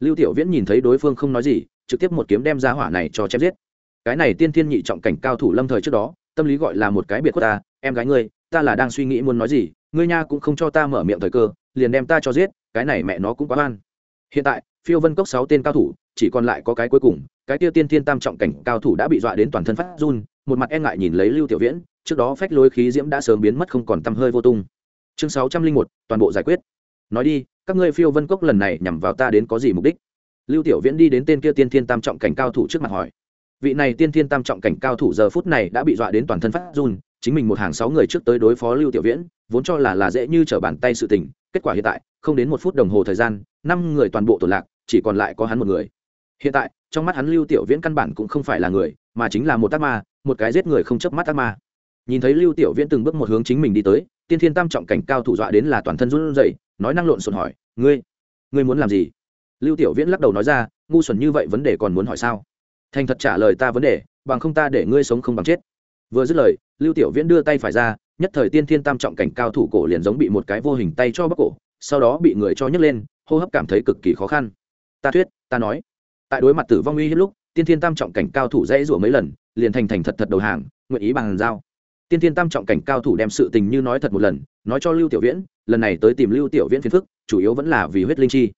Lưu tiểu viễn nhìn thấy đối phương không nói gì, trực tiếp một kiếm đem ra hỏa này cho chém giết. Cái này tiên thiên nhị trọng cảnh cao thủ lâm thời trước đó, tâm lý gọi là một cái biệt khuất ta, em gái ngươi ta là đang suy nghĩ muốn nói gì, ngươi nha cũng không cho ta mở miệng thời cơ, liền đem ta cho giết, cái này mẹ nó cũng quá oan. Hiện tại, phiêu vân cốc sáu tên cao thủ, chỉ còn lại có cái cuối cùng, cái tiêu tiên thiên tam trọng cảnh cao thủ đã bị dọa đến toàn thân phát run, một mặt e ngại nhìn lấy lưu tiểu viễn, trước đó phách lối khí diễm đã sớm biến mất không còn tăm hơi vô tung. Chương sáu trăm linh một, toàn bộ giải quyết. Nói đi, các ngươi phiêu vân cốc lần này nhằm vào ta đến có gì mục đích? Lưu tiểu viễn đi đến tên kia tiên thiên tam trọng cảnh cao thủ trước mặt hỏi. Vị này tiên thiên tam trọng cảnh cao thủ giờ phút này đã bị dọa đến toàn thân phát run chính mình một hàng sáu người trước tới đối phó lưu tiểu viễn, vốn cho là là dễ như trở bàn tay sự tình, kết quả hiện tại, không đến một phút đồng hồ thời gian, năm người toàn bộ tổ lạc, chỉ còn lại có hắn một người. Hiện tại, trong mắt hắn lưu tiểu viễn căn bản cũng không phải là người, mà chính là một tác ma, một cái giết người không chớp mắt tác ma. Nhìn thấy lưu tiểu viễn từng bước một hướng chính mình đi tới, tiên thiên tam trọng cảnh cao thủ dọa đến là toàn thân run rẩy, nói năng lộn xộn hỏi, ngươi ngươi muốn làm gì? Lưu tiểu viễn lắc đầu nói ra, ngu xuẩn như vậy vấn đề còn muốn hỏi sao? Thành thật trả lời ta vấn đề, bằng không ta để ngươi sống không bằng chết vừa dứt lời, lưu tiểu viễn đưa tay phải ra, nhất thời tiên thiên tam trọng cảnh cao thủ cổ liền giống bị một cái vô hình tay cho bắc cổ, sau đó bị người cho nhấc lên, hô hấp cảm thấy cực kỳ khó khăn. Ta thuyết, ta nói. Tại đối mặt tử vong uy hết lúc, tiên thiên tam trọng cảnh cao thủ dãy rủa mấy lần, liền thành thành thật thật đầu hàng, nguyện ý bằng giao. Tiên thiên tam trọng cảnh cao thủ đem sự tình như nói thật một lần, nói cho lưu tiểu viễn, lần này tới tìm lưu tiểu viễn phiền phức, chủ yếu vẫn là vì huyết linh chi.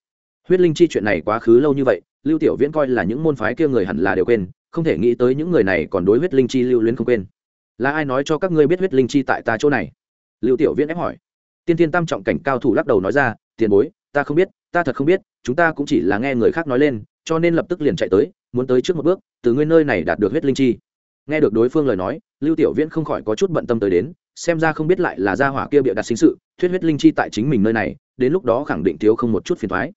Huyết linh chi chuyện này quá khứ lâu như vậy, lưu tiểu viễn coi là những môn phái kia người hẳn là đều quên, không thể nghĩ tới những người này còn đối huyết linh chi lưu luyến không quên là ai nói cho các ngươi biết huyết linh chi tại ta chỗ này? Lưu tiểu viễn ép hỏi. Tiên thiên tam trọng cảnh cao thủ lắc đầu nói ra, tiền bối, ta không biết, ta thật không biết, chúng ta cũng chỉ là nghe người khác nói lên, cho nên lập tức liền chạy tới, muốn tới trước một bước, từ ngươi nơi này đạt được huyết linh chi. Nghe được đối phương lời nói, lưu tiểu viễn không khỏi có chút bận tâm tới đến, xem ra không biết lại là gia hỏa kia bịa đặt sinh sự, thuyết huyết linh chi tại chính mình nơi này, đến lúc đó khẳng định thiếu không một chút phiền thoái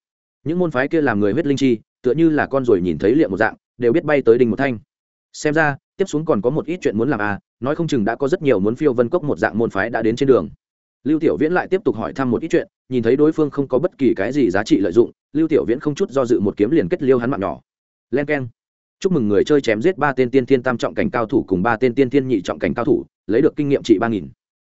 những môn phái kia làm người huyết linh chi, tựa như là con rồi nhìn thấy liệm một dạng, đều biết bay tới đình một thanh. Xem ra tiếp xuống còn có một ít chuyện muốn làm à nói không chừng đã có rất nhiều muốn phiêu vân cốc một dạng môn phái đã đến trên đường. Lưu tiểu viễn lại tiếp tục hỏi thăm một ít chuyện, nhìn thấy đối phương không có bất kỳ cái gì giá trị lợi dụng, lưu tiểu viễn không chút do dự một kiếm liền kết liêu hắn mạng nhỏ. Len k e n chúc mừng người chơi chém giết ba tên tiên thiên tam trọng cảnh cao thủ cùng ba tên tiên thiên nhị trọng cảnh cao thủ, lấy được kinh nghiệm trị ba nghìn.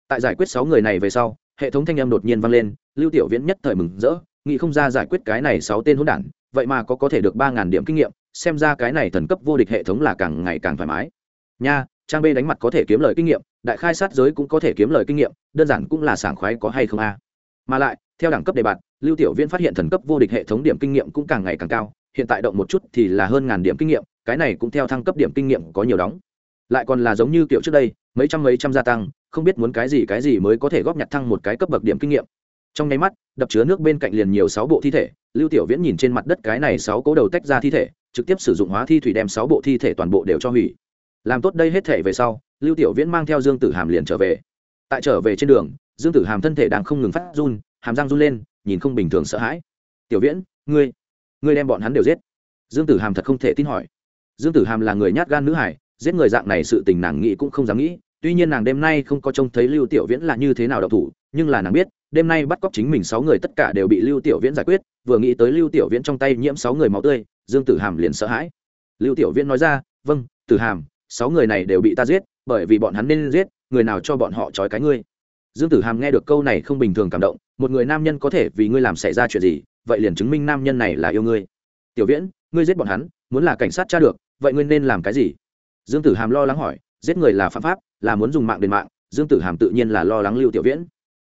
Tại giải quyết sáu người này về sau, hệ thống thanh âm đột nhiên vang lên, lưu tiểu viễn nhất thời mừng rỡ, nghĩ không ra giải quyết cái này sáu tên hỗn đản, vậy mà có có thể được ba ngàn điểm kinh nghiệm, xem ra cái này thần cấp vô địch hệ thống là càng ngày càng thoải mái nha, trang b đánh mặt có thể kiếm lời kinh nghiệm, đại khai sát giới cũng có thể kiếm lời kinh nghiệm, đơn giản cũng là sảng khoái có hay không a. Mà lại, theo đẳng cấp đề bạt, lưu tiểu viễn phát hiện thần cấp vô địch hệ thống điểm kinh nghiệm cũng càng ngày càng cao, hiện tại động một chút thì là hơn ngàn điểm kinh nghiệm, cái này cũng theo thăng cấp điểm kinh nghiệm có nhiều đóng. Lại còn là giống như kiểu trước đây, mấy trăm mấy trăm gia tăng, không biết muốn cái gì cái gì mới có thể góp nhặt thăng một cái cấp bậc điểm kinh nghiệm. Trong nháy mắt, đập chứa nước bên cạnh liền nhiều sáu bộ thi thể, lưu tiểu viễn nhìn trên mặt đất cái này sáu cố đầu tách ra thi thể, trực tiếp sử dụng hóa thi thủy đem sáu bộ thi thể toàn bộ đều cho hủy làm tốt đây hết thể về sau, lưu tiểu viễn mang theo dương tử hàm liền trở về. Tại trở về trên đường, dương tử hàm thân thể đang không ngừng phát run, hàm răng run lên, nhìn không bình thường sợ hãi. Tiểu viễn, ngươi ngươi đem bọn hắn đều giết. Dương tử hàm thật không thể tin hỏi. Dương tử hàm là người nhát gan nữ hải, giết người dạng này sự tình nàng nghĩ cũng không dám nghĩ. Tuy nhiên nàng đêm nay không có trông thấy lưu tiểu viễn là như thế nào đậu thủ, nhưng là nàng biết, đêm nay bắt cóc chính mình sáu người tất cả đều bị lưu tiểu viễn giải quyết. Vừa nghĩ tới lưu tiểu viễn trong tay nhiễm sáu người máu tươi, dương tử hàm liền sợ hãi. Lưu tiểu viễn nói ra vâng tử hàm sáu người này đều bị ta giết, bởi vì bọn hắn nên giết, người nào cho bọn họ trói cái ngươi? Dương tử hàm nghe được câu này không bình thường cảm động, một người nam nhân có thể vì ngươi làm xảy ra chuyện gì, vậy liền chứng minh nam nhân này là yêu ngươi. Tiểu viễn, ngươi giết bọn hắn, muốn là cảnh sát tra được, vậy ngươi nên làm cái gì? Dương tử hàm lo lắng hỏi, giết người là phạm pháp, là muốn dùng mạng đền mạng, dương tử hàm tự nhiên là lo lắng lưu tiểu viễn.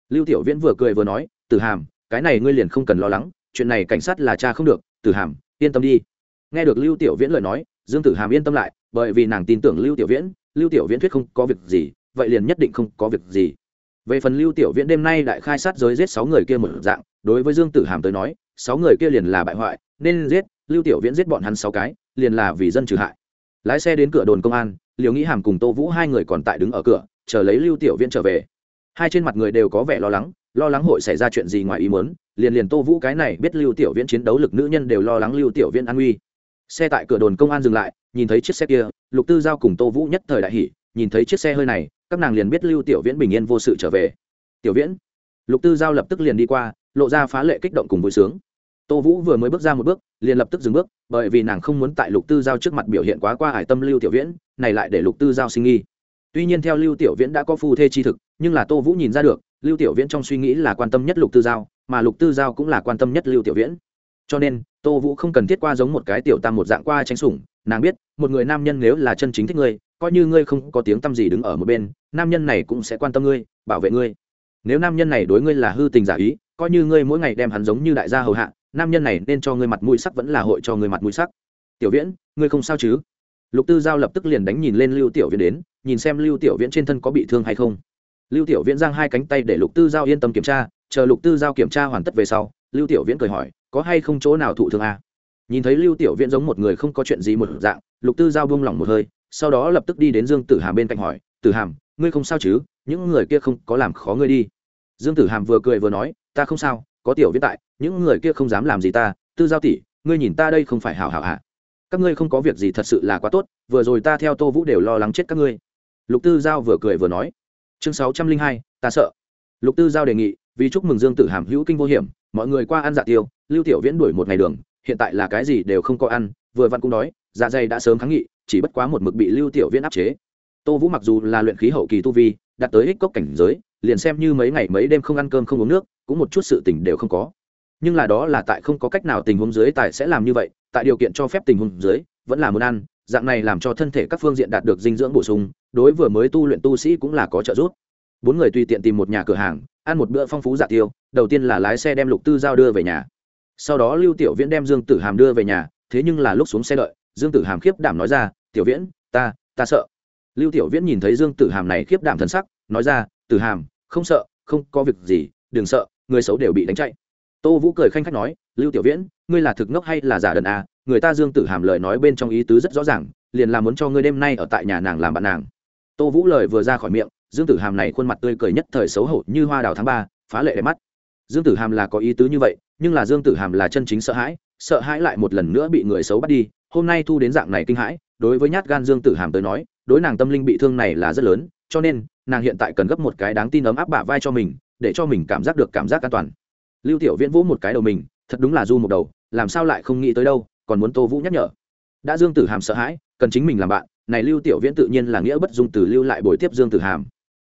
Lưu tiểu viễn vừa cười vừa nói, tử hàm, cái này ngươi liền không cần lo lắng, chuyện này cảnh sát là cha không được, tử hàm, yên tâm đi. Nghe được lưu tiểu viễn lời nói, dương tử hàm yên tâm lại bởi vì nàng tin tưởng lưu tiểu viễn, lưu tiểu viễn thuyết không có việc gì, vậy liền nhất định không có việc gì. Về phần lưu tiểu viễn đêm nay đại khai sát giới giết sáu người kia một dạng, đối với dương tử hàm tới nói, sáu người kia liền là bại hoại, nên giết, lưu tiểu viễn giết bọn hắn sáu cái, liền là vì dân trừ hại. Lái xe đến cửa đồn công an liều nghĩ hàm cùng tô vũ hai người còn tại đứng ở cửa, chờ lấy lưu tiểu viễn trở về. Hai trên mặt người đều có vẻ lo lắng lo lắng hội xảy ra chuyện gì ngoài ý muốn, liền liền tô vũ cái này biết lưu tiểu viễn chiến đấu lực nữ nhân đều lo lắng lưu tiểu viễn an uy xe tại cửa đồn công an dừng lại nhìn thấy chiếc xe kia, lục tư giao cùng tô vũ nhất thời đại hỷ nhìn thấy chiếc xe hơi này, các nàng liền biết lưu tiểu viễn bình yên vô sự trở về. Tiểu viễn. Lục tư giao lập tức liền đi qua, lộ ra phá lệ kích động cùng vui sướng. Tô vũ vừa mới bước ra một bước, liền lập tức dừng bước, bởi vì nàng không muốn tại lục tư giao trước mặt biểu hiện quá qua hải tâm lưu tiểu viễn, này lại để lục tư giao sinh nghi. Tuy nhiên theo lưu tiểu viễn đã có phu thê chi thực, nhưng là tô vũ nhìn ra được, lưu tiểu viễn trong suy nghĩ là quan tâm nhất lục tư giao, mà lục tư giao cũng là quan tâm nhất lưu tiểu viễn. Cho nên, tô vũ không cần thiết qua giống một cái tiểu tam một dạng qua tranh sủng, nàng biết một người nam nhân nếu là chân chính thích ngươi, coi như ngươi không có tiếng t â m gì đứng ở một bên, nam nhân này cũng sẽ quan tâm ngươi, bảo vệ ngươi. Nếu nam nhân này đối ngươi là hư tình giả ý, coi như ngươi mỗi ngày đem hắn giống như đại gia hầu hạ, nam nhân này nên cho ngươi mặt mũi sắc vẫn là hội cho ngươi mặt mũi sắc. Tiểu viễn, ngươi không sao chứ? Lục tư giao lập tức liền đánh nhìn lên lưu tiểu viễn đến, nhìn xem lưu tiểu viễn trên thân có bị thương hay không. Lưu tiểu viễn giang hai cánh tay để lục tư giao yên tâm kiểm tra, chờ lục tư giao kiểm tra hoàn tất về sau, lưu tiểu viễn cười hỏi, có hay không chỗ nào thụ thương à? nhìn thấy lưu tiểu viễn giống một người không có chuyện gì một dạng lục tư giao buông lỏng một hơi, sau đó lập tức đi đến dương tử hàm bên cạnh hỏi, tử hàm, ngươi không sao chứ? Những người kia không có làm khó ngươi đi. Dương tử hàm vừa cười vừa nói, ta không sao, có tiểu viễn tại, những người kia không dám làm gì ta. Tư giao tỷ, ngươi nhìn ta đây không phải hảo hảo hạ các ngươi không có việc gì thật sự là quá tốt, vừa rồi ta theo tô vũ đều lo lắng chết các ngươi. Lục tư giao vừa cười vừa nói, chương sáu trăm linh hai, ta sợ. Lục tư giao đề nghị, vì chúc mừng dương tử hàm hữu kinh vô hiểm, mọi người qua ăn dạ tiêu, lưu tiểu viễn đuổi một ngày đường, hiện tại là cái gì đều không có ăn, vừa vặn cũng đói dạ dày đã sớm kháng nghị, chỉ bất quá một mực bị lưu tiểu viễn áp chế. Tô vũ mặc dù là luyện khí hậu kỳ tu vi, đạt tới ích cốc cảnh giới, liền xem như mấy ngày mấy đêm không ăn cơm không uống nước, cũng một chút sự tỉnh đều không có. Nhưng là đó là tại không có cách nào tình huống dưới tại sẽ làm như vậy, tại điều kiện cho phép tình huống dưới, vẫn là muốn ăn, dạng này làm cho thân thể các phương diện đạt được dinh dưỡng bổ sung, đối vừa mới tu luyện tu sĩ cũng là có trợ giúp. Bốn người tùy tiện tìm một nhà cửa hàng, ăn một bữa phong phú dạ tiêu, đầu tiên là lái xe đem lục tư giao đưa về nhà. Sau đó lưu tiểu viễn đem dương tử hàm đưa về nhà, thế nhưng là lúc xuống xe đợi dương tử hàm khiếp đảm nói ra, tiểu viễn, ta ta sợ. Lưu tiểu viễn nhìn thấy dương tử hàm này khiếp đảm thần sắc, nói ra, tử hàm, không sợ, không có việc gì, đừng sợ, người xấu đều bị đánh chạy. Tô vũ cười khanh khách nói, lưu tiểu viễn, ngươi là thực ngốc hay là giả đần à? Người ta dương tử hàm lời nói bên trong ý tứ rất rõ ràng, liền là muốn cho ngươi đêm nay ở tại nhà nàng làm bạn nàng. Tô vũ lời vừa ra khỏi miệng, dương tử hàm này khuôn mặt tươi cười nhất thời xấu hổ như hoa đào tháng ba, phá lệ đẹp mắt. Dương tử hàm là có ý tứ như vậy, nhưng là dương tử hàm là chân chính sợ hãi sợ hãi lại một lần nữa bị người xấu bắt đi hôm nay thu đến dạng này kinh hãi, đối với nhát gan dương tử hàm tới nói, đối nàng tâm linh bị thương này là rất lớn, cho nên, nàng hiện tại cần gấp một cái đáng tin ấm áp bả vai cho mình, để cho mình cảm giác được cảm giác an toàn. Lưu tiểu viễn vỗ một cái đầu mình, thật đúng là du một đầu, làm sao lại không nghĩ tới đâu, còn muốn tô vũ nhắc nhở. Đã dương tử hàm sợ hãi, cần chính mình làm bạn, này lưu tiểu viễn tự nhiên là nghĩa bất dung từ lưu lại buổi tiếp dương tử hàm.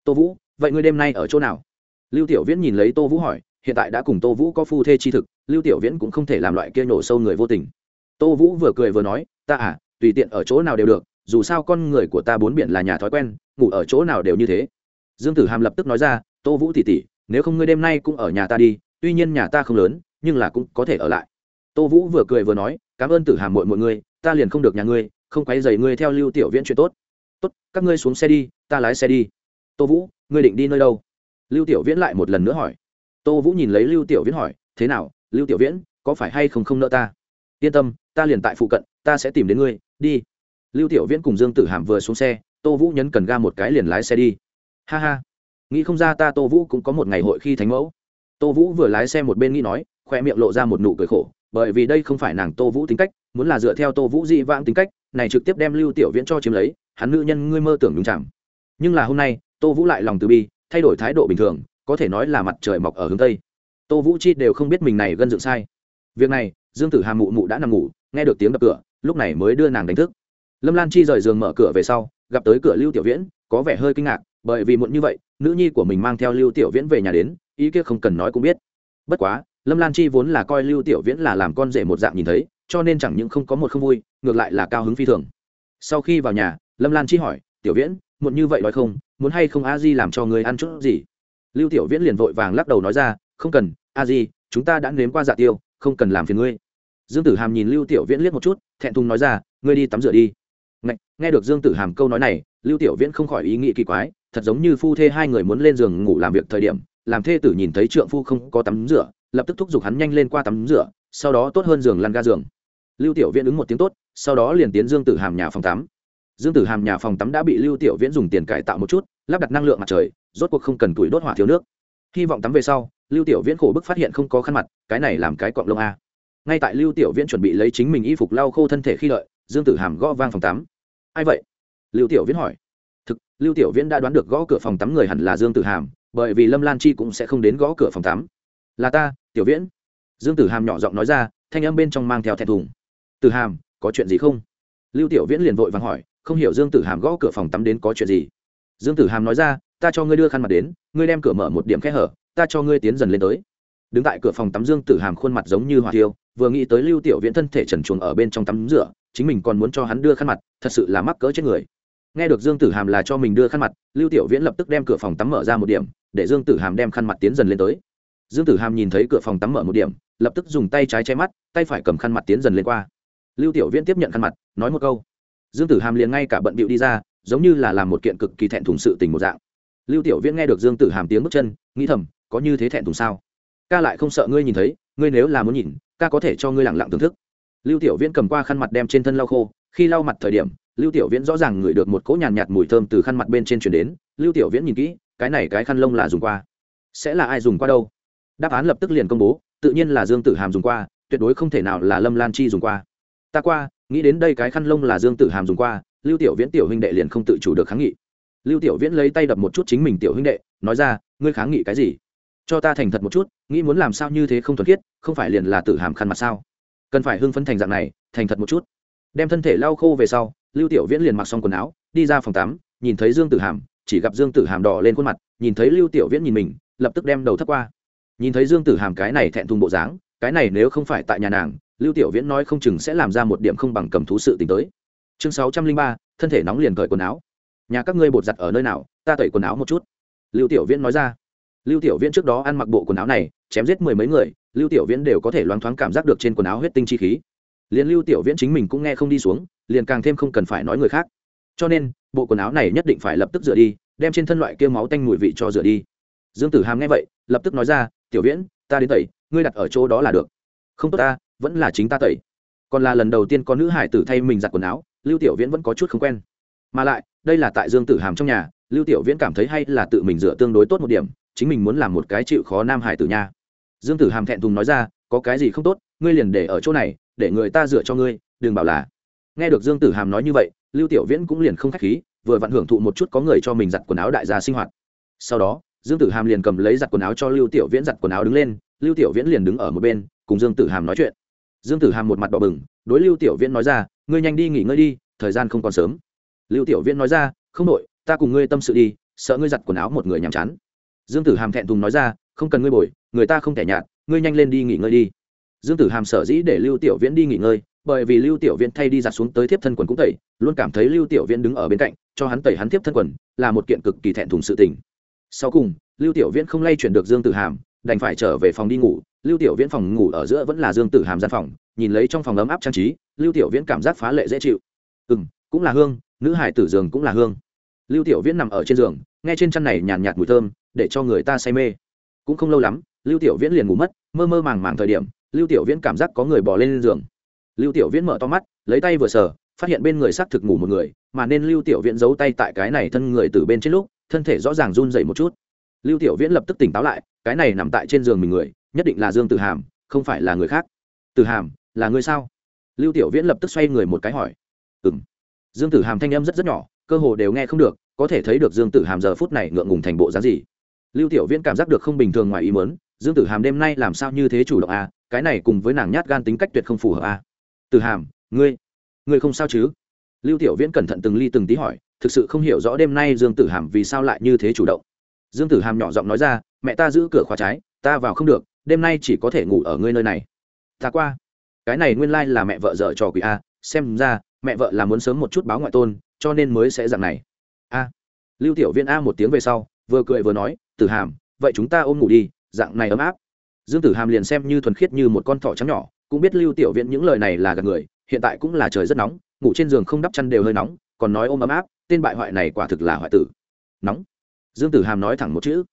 Tô vũ, vậy ngươi đêm nay ở chỗ nào? Lưu tiểu viễn nhìn lấy tô vũ hỏi, hiện tại đã cùng tô vũ có phu thê chi thực, lưu tiểu viễn cũng không thể làm loại kia nổ sâu người vô tình tô vũ vừa cười vừa nói, ta à tùy tiện ở chỗ nào đều được, dù sao con người của ta bốn biển là nhà thói quen, ngủ ở chỗ nào đều như thế. Dương tử hàm lập tức nói ra, tô vũ tỉ tỉ nếu không ngươi đêm nay cũng ở nhà ta đi, tuy nhiên nhà ta không lớn, nhưng là cũng có thể ở lại. Tô vũ vừa cười vừa nói, cảm ơn tử hàm mọi mọi người ta liền không được nhà ngươi, không quay dày ngươi theo lưu tiểu viễn chuyện tốt. Tốt, các ngươi xuống xe đi, ta lái xe đi. Tô vũ, ngươi định đi nơi đâu? Lưu tiểu viễn lại một lần nữa hỏi. Tô vũ nhìn lấy lưu tiểu viễn hỏi, thế nào, lưu tiểu viễn, có phải hay không không nợ ta? Yên tâm ta liền tại phụ cận, ta sẽ tìm đến ngươi, đi. Lưu tiểu viễn cùng dương tử hàm vừa xuống xe, tô vũ nhấn cần ga một cái liền lái xe đi. Ha ha. Nghĩ không ra ta tô vũ cũng có một ngày hội khi thánh mẫu. Tô vũ vừa lái xe một bên nghĩ nói, khoe miệng lộ ra một nụ cười khổ, bởi vì đây không phải nàng tô vũ tính cách, muốn là dựa theo tô vũ dị vãng tính cách, này trực tiếp đem lưu tiểu viễn cho chiếm lấy, hắn nữ nhân ngươi mơ tưởng đúng chẳng nhưng là hôm nay, tô vũ lại lòng từ bi, thay đổi thái độ bình thường, có thể nói là mặt trời mọc ở hướng tây. Tô vũ chi đều không biết mình này gân dựng sai. Việc này dương tử hàm mụ mụ đã nằm ngủ, nghe được tiếng đập cửa, lúc này mới đưa nàng đánh thức. Lâm lan chi rời giường mở cửa về sau, gặp tới cửa lưu tiểu viễn, có vẻ hơi kinh ngạc, bởi vì muộn như vậy, nữ nhi của mình mang theo lưu tiểu viễn về nhà đến, ý kia không cần nói cũng biết. Bất quá, lâm lan chi vốn là coi lưu tiểu viễn là làm con rể một dạng nhìn thấy, cho nên chẳng những không có một không vui, ngược lại là cao hứng phi thường. Sau khi vào nhà, lâm lan chi hỏi, tiểu viễn, muộn như vậy nói không, muốn hay không a di làm cho người ăn chút gì? Lưu tiểu viễn liền vội vàng lắc đầu nói ra, không cần, a di, chúng ta đã nếm qua dạ tiêu, không cần làm phiền ngươi dương tử hàm nhìn lưu tiểu viễn liếc một chút thẹn thùng nói ra ngươi đi tắm rửa đi. Nghe, nghe được dương tử hàm câu nói này lưu tiểu viễn không khỏi ý nghĩ kỳ quái thật giống như phu thê hai người muốn lên giường ngủ làm việc thời điểm làm thê tử nhìn thấy trượng phu không có tắm rửa lập tức thúc giục hắn nhanh lên qua tắm rửa sau đó tốt hơn giường lăn ga giường. Lưu tiểu viễn ứng một tiếng tốt sau đó liền tiến dương tử hàm nhà phòng tắm. Dương tử hàm nhà phòng tắm đã bị lưu tiểu viễn dùng tiền cải tạo một chút lắp đặt năng lượng mặt trời rốt cuộc không cần tuổi đốt hỏa thiếu nước. Hy vọng tắm về sau lưu tiểu viễn khổ bức phát hiện không có khăn mặt cái này làm cái cọng lông a ngay tại lưu tiểu viễn chuẩn bị lấy chính mình y phục lau khô thân thể khi đợi, dương tử hàm gõ vang phòng tắm. Ai vậy? Lưu tiểu viễn hỏi. Thực, lưu tiểu viễn đã đoán được gõ cửa phòng tắm người hẳn là dương tử hàm, bởi vì lâm lan chi cũng sẽ không đến gõ cửa phòng tắm. Là ta, tiểu viễn. Dương tử hàm nhỏ giọng nói ra, thanh âm bên trong mang theo thẹn thùng. Tử hàm, có chuyện gì không? Lưu tiểu viễn liền vội vàng hỏi, không hiểu dương tử hàm gõ cửa phòng tắm đến có chuyện gì. Dương tử hàm nói ra, ta cho ngươi đưa khăn mặt đến, ngươi đem cửa mở một điểm kẽ hở, ta cho ngươi tiến dần lên tới. Đứng tại cửa phòng tắm dương tử hàm khuôn mặt giống như hỏa tiêu vừa nghĩ tới lưu tiểu viễn thân thể trần chuồng ở bên trong tắm rửa, chính mình còn muốn cho hắn đưa khăn mặt, thật sự là mắc cỡ chết người. Nghe được dương tử hàm là cho mình đưa khăn mặt, lưu tiểu viễn lập tức đem cửa phòng tắm mở ra một điểm, để dương tử hàm đem khăn mặt tiến dần lên tới. Dương tử hàm nhìn thấy cửa phòng tắm mở một điểm, lập tức dùng tay trái che mắt, tay phải cầm khăn mặt tiến dần lên qua. Lưu tiểu viễn tiếp nhận khăn mặt, nói một câu. Dương tử hàm liền ngay cả bận bịu đi ra, giống như là làm một kiện cực kỳ thẹn thùng sự tình một dạng. Lưu tiểu viễn nghe được dương tử hàm tiếng bước chân, nghĩ thầm, có như thế thẹn thùng sao? Ca lại không sợ ngươi nhìn thấy, ngươi nếu là muốn nhìn Ta có thể cho ngươi lặng lặng thưởng thức. Lưu tiểu viễn cầm qua khăn mặt đem trên thân lau khô khi lau mặt thời điểm lưu tiểu viễn rõ ràng ngửi được một cỗ nhàn nhạt, nhạt mùi thơm từ khăn mặt bên trên chuyển đến. Lưu tiểu viễn nhìn kỹ cái này cái khăn lông là dùng qua. Sẽ là ai dùng qua đâu? Đáp án lập tức liền công bố tự nhiên là dương tử hàm dùng qua tuyệt đối không thể nào là lâm lan chi dùng qua. Ta qua nghĩ đến đây cái khăn lông là dương tử hàm dùng qua lưu tiểu viễn tiểu huynh đệ liền không tự chủ được kháng nghị. Lưu tiểu viễn lấy tay đập một chút chính mình tiểu huynh đệ nói ra ngươi kháng nghị cái gì? Cho ta thành thật một chút, nghĩ muốn làm sao như thế không thuần khiết, không phải liền là tử hàm khăn mặt sao? Cần phải hưng phấn thành dạng này, thành thật một chút. Đem thân thể lau khô về sau, lưu tiểu viễn liền mặc xong quần áo, đi ra phòng tắm, nhìn thấy dương tử hàm, chỉ gặp dương tử hàm đỏ lên khuôn mặt, nhìn thấy lưu tiểu viễn nhìn mình, lập tức đem đầu thấp qua. Nhìn thấy dương tử hàm cái này thẹn thùng bộ dáng, cái này nếu không phải tại nhà nàng, lưu tiểu viễn nói không chừng sẽ làm ra một điểm không bằng cầm thú sự tính tới. Chương sáu trăm linh ba, thân thể nóng liền cởi quần áo. Nhà các ngươi bột giặt ở nơi nào, ta tẩy quần áo một chút. Lưu tiểu viễn nói ra lưu tiểu viễn trước đó ăn mặc bộ quần áo này, chém giết mười mấy người, lưu tiểu viễn đều có thể loáng thoáng cảm giác được trên quần áo huyết tinh chi khí. Liền lưu tiểu viễn chính mình cũng nghe không đi xuống, liền càng thêm không cần phải nói người khác. Cho nên, bộ quần áo này nhất định phải lập tức rửa đi, đem trên thân loại kia máu tanh mùi vị cho rửa đi. Dương tử hàm nghe vậy, lập tức nói ra, tiểu viễn, ta đến tẩy, ngươi đặt ở chỗ đó là được. Không tốt ta, vẫn là chính ta tẩy. Còn là lần đầu tiên có nữ hải tử thay mình giặt quần áo, lưu tiểu viễn vẫn có chút không quen. Mà lại, đây là tại dương tử hàm trong nhà, lưu tiểu viễn cảm thấy hay là tự mình rửa tương đối tốt một điểm chính mình muốn làm một cái chịu khó nam hải tử nha. Dương tử hàm thẹn thùng nói ra, có cái gì không tốt, ngươi liền để ở chỗ này, để người ta dựa cho ngươi, đừng bảo là. Nghe được dương tử hàm nói như vậy, lưu tiểu viễn cũng liền không k h á c h khí, vừa vặn hưởng thụ một chút có người cho mình giặt quần áo đại gia sinh hoạt. Sau đó, dương tử hàm liền cầm lấy giặt quần áo cho lưu tiểu viễn giặt quần áo đứng lên, lưu tiểu viễn liền đứng ở một bên, cùng dương tử hàm nói chuyện. Dương tử hàm một mặt đỏ bừng, đối lưu tiểu viễn nói ra, ngươi nhanh đi nghỉ ngơi đi, thời gian không còn sớm. Lưu tiểu viễn nói ra, không đội ta cùng ngươi tâm sự đi, sợ ngươi giặt quần áo một người nhàm chán dương tử hàm thẹn thùng nói ra không cần ngươi bồi người ta không thể nhạt ngươi nhanh lên đi nghỉ ngơi đi. Dương tử hàm sở dĩ để lưu tiểu viễn đi nghỉ ngơi bởi vì lưu tiểu viễn thay đi giặt xuống tới thiếp thân quần cũng tẩy luôn cảm thấy lưu tiểu viễn đứng ở bên cạnh cho hắn tẩy hắn thiếp thân quần là một kiện cực kỳ thẹn thùng sự tình. Sau cùng lưu tiểu viễn không lay chuyển được dương tử hàm đành phải trở về phòng đi ngủ. Lưu tiểu viễn phòng ngủ ở giữa vẫn là dương tử hàm gian phòng nhìn lấy trong phòng ấm áp trang trí lưu tiểu viễn cảm giác phá lệ dễ chịu. Ừ m cũng là hương nữ hải tử giường cũng là hương. Lưu tiểu viễn nằm ở trên giường nghe trên chăn này nhàn nhạt, mùi thơm để cho người ta say mê. Cũng không lâu lắm, lưu tiểu viễn liền ngủ mất, mơ mơ màng màng thời điểm, lưu tiểu viễn cảm giác có người bỏ lên giường. Lưu tiểu viễn mở to mắt, lấy tay vừa sờ, phát hiện bên người xác thực ngủ một người, mà nên lưu tiểu viễn giấu tay tại cái này thân người từ bên trên lúc, thân thể rõ ràng run dậy một chút. Lưu tiểu viễn lập tức tỉnh táo lại, cái này nằm tại trên giường mình người, nhất định là dương tử hàm, không phải là người khác. Tử hàm, là người sao? Lưu tiểu viễn lập tức xoay người một cái hỏi. Ừ m dương tử hàm thanh âm rất rất nhỏ, cơ hồ đều nghe không được, có thể thấy được dương tử hàm giờ phút này ngượng ngùng thành bộ dáng gì lưu tiểu viễn cảm giác được không bình thường ngoài ý mớn dương tử hàm đêm nay làm sao như thế chủ động à cái này cùng với nàng nhát gan tính cách tuyệt không phù hợp à. Tử hàm, ngươi ngươi không sao chứ? Lưu tiểu viễn cẩn thận từng ly từng tí hỏi, thực sự không hiểu rõ đêm nay dương tử hàm vì sao lại như thế chủ động. Dương tử hàm nhỏ giọng nói ra, mẹ ta giữ cửa khóa trái, ta vào không được, đêm nay chỉ có thể ngủ ở ngươi nơi này. Ta qua. Cái này nguyên lai là mẹ vợ dở trò quỷ a xem ra, mẹ vợ là muốn sớm một chút báo ngoại tôn, cho nên mới sẽ dạng này. A. Lưu tiểu viên a một tiếng về sau vừa cười vừa nói, tử hàm, vậy chúng ta ôm ngủ đi, dạng này ấm áp. Dương tử hàm liền xem như thuần khiết như một con thỏ trắng nhỏ, cũng biết lưu tiểu viện những lời này là gạt người, hiện tại cũng là trời rất nóng, ngủ trên giường không đắp chăn đều hơi nóng, còn nói ôm ấm áp, tên bại hoại này quả thực là hoại tử. Nóng. Dương tử hàm nói thẳng một chữ.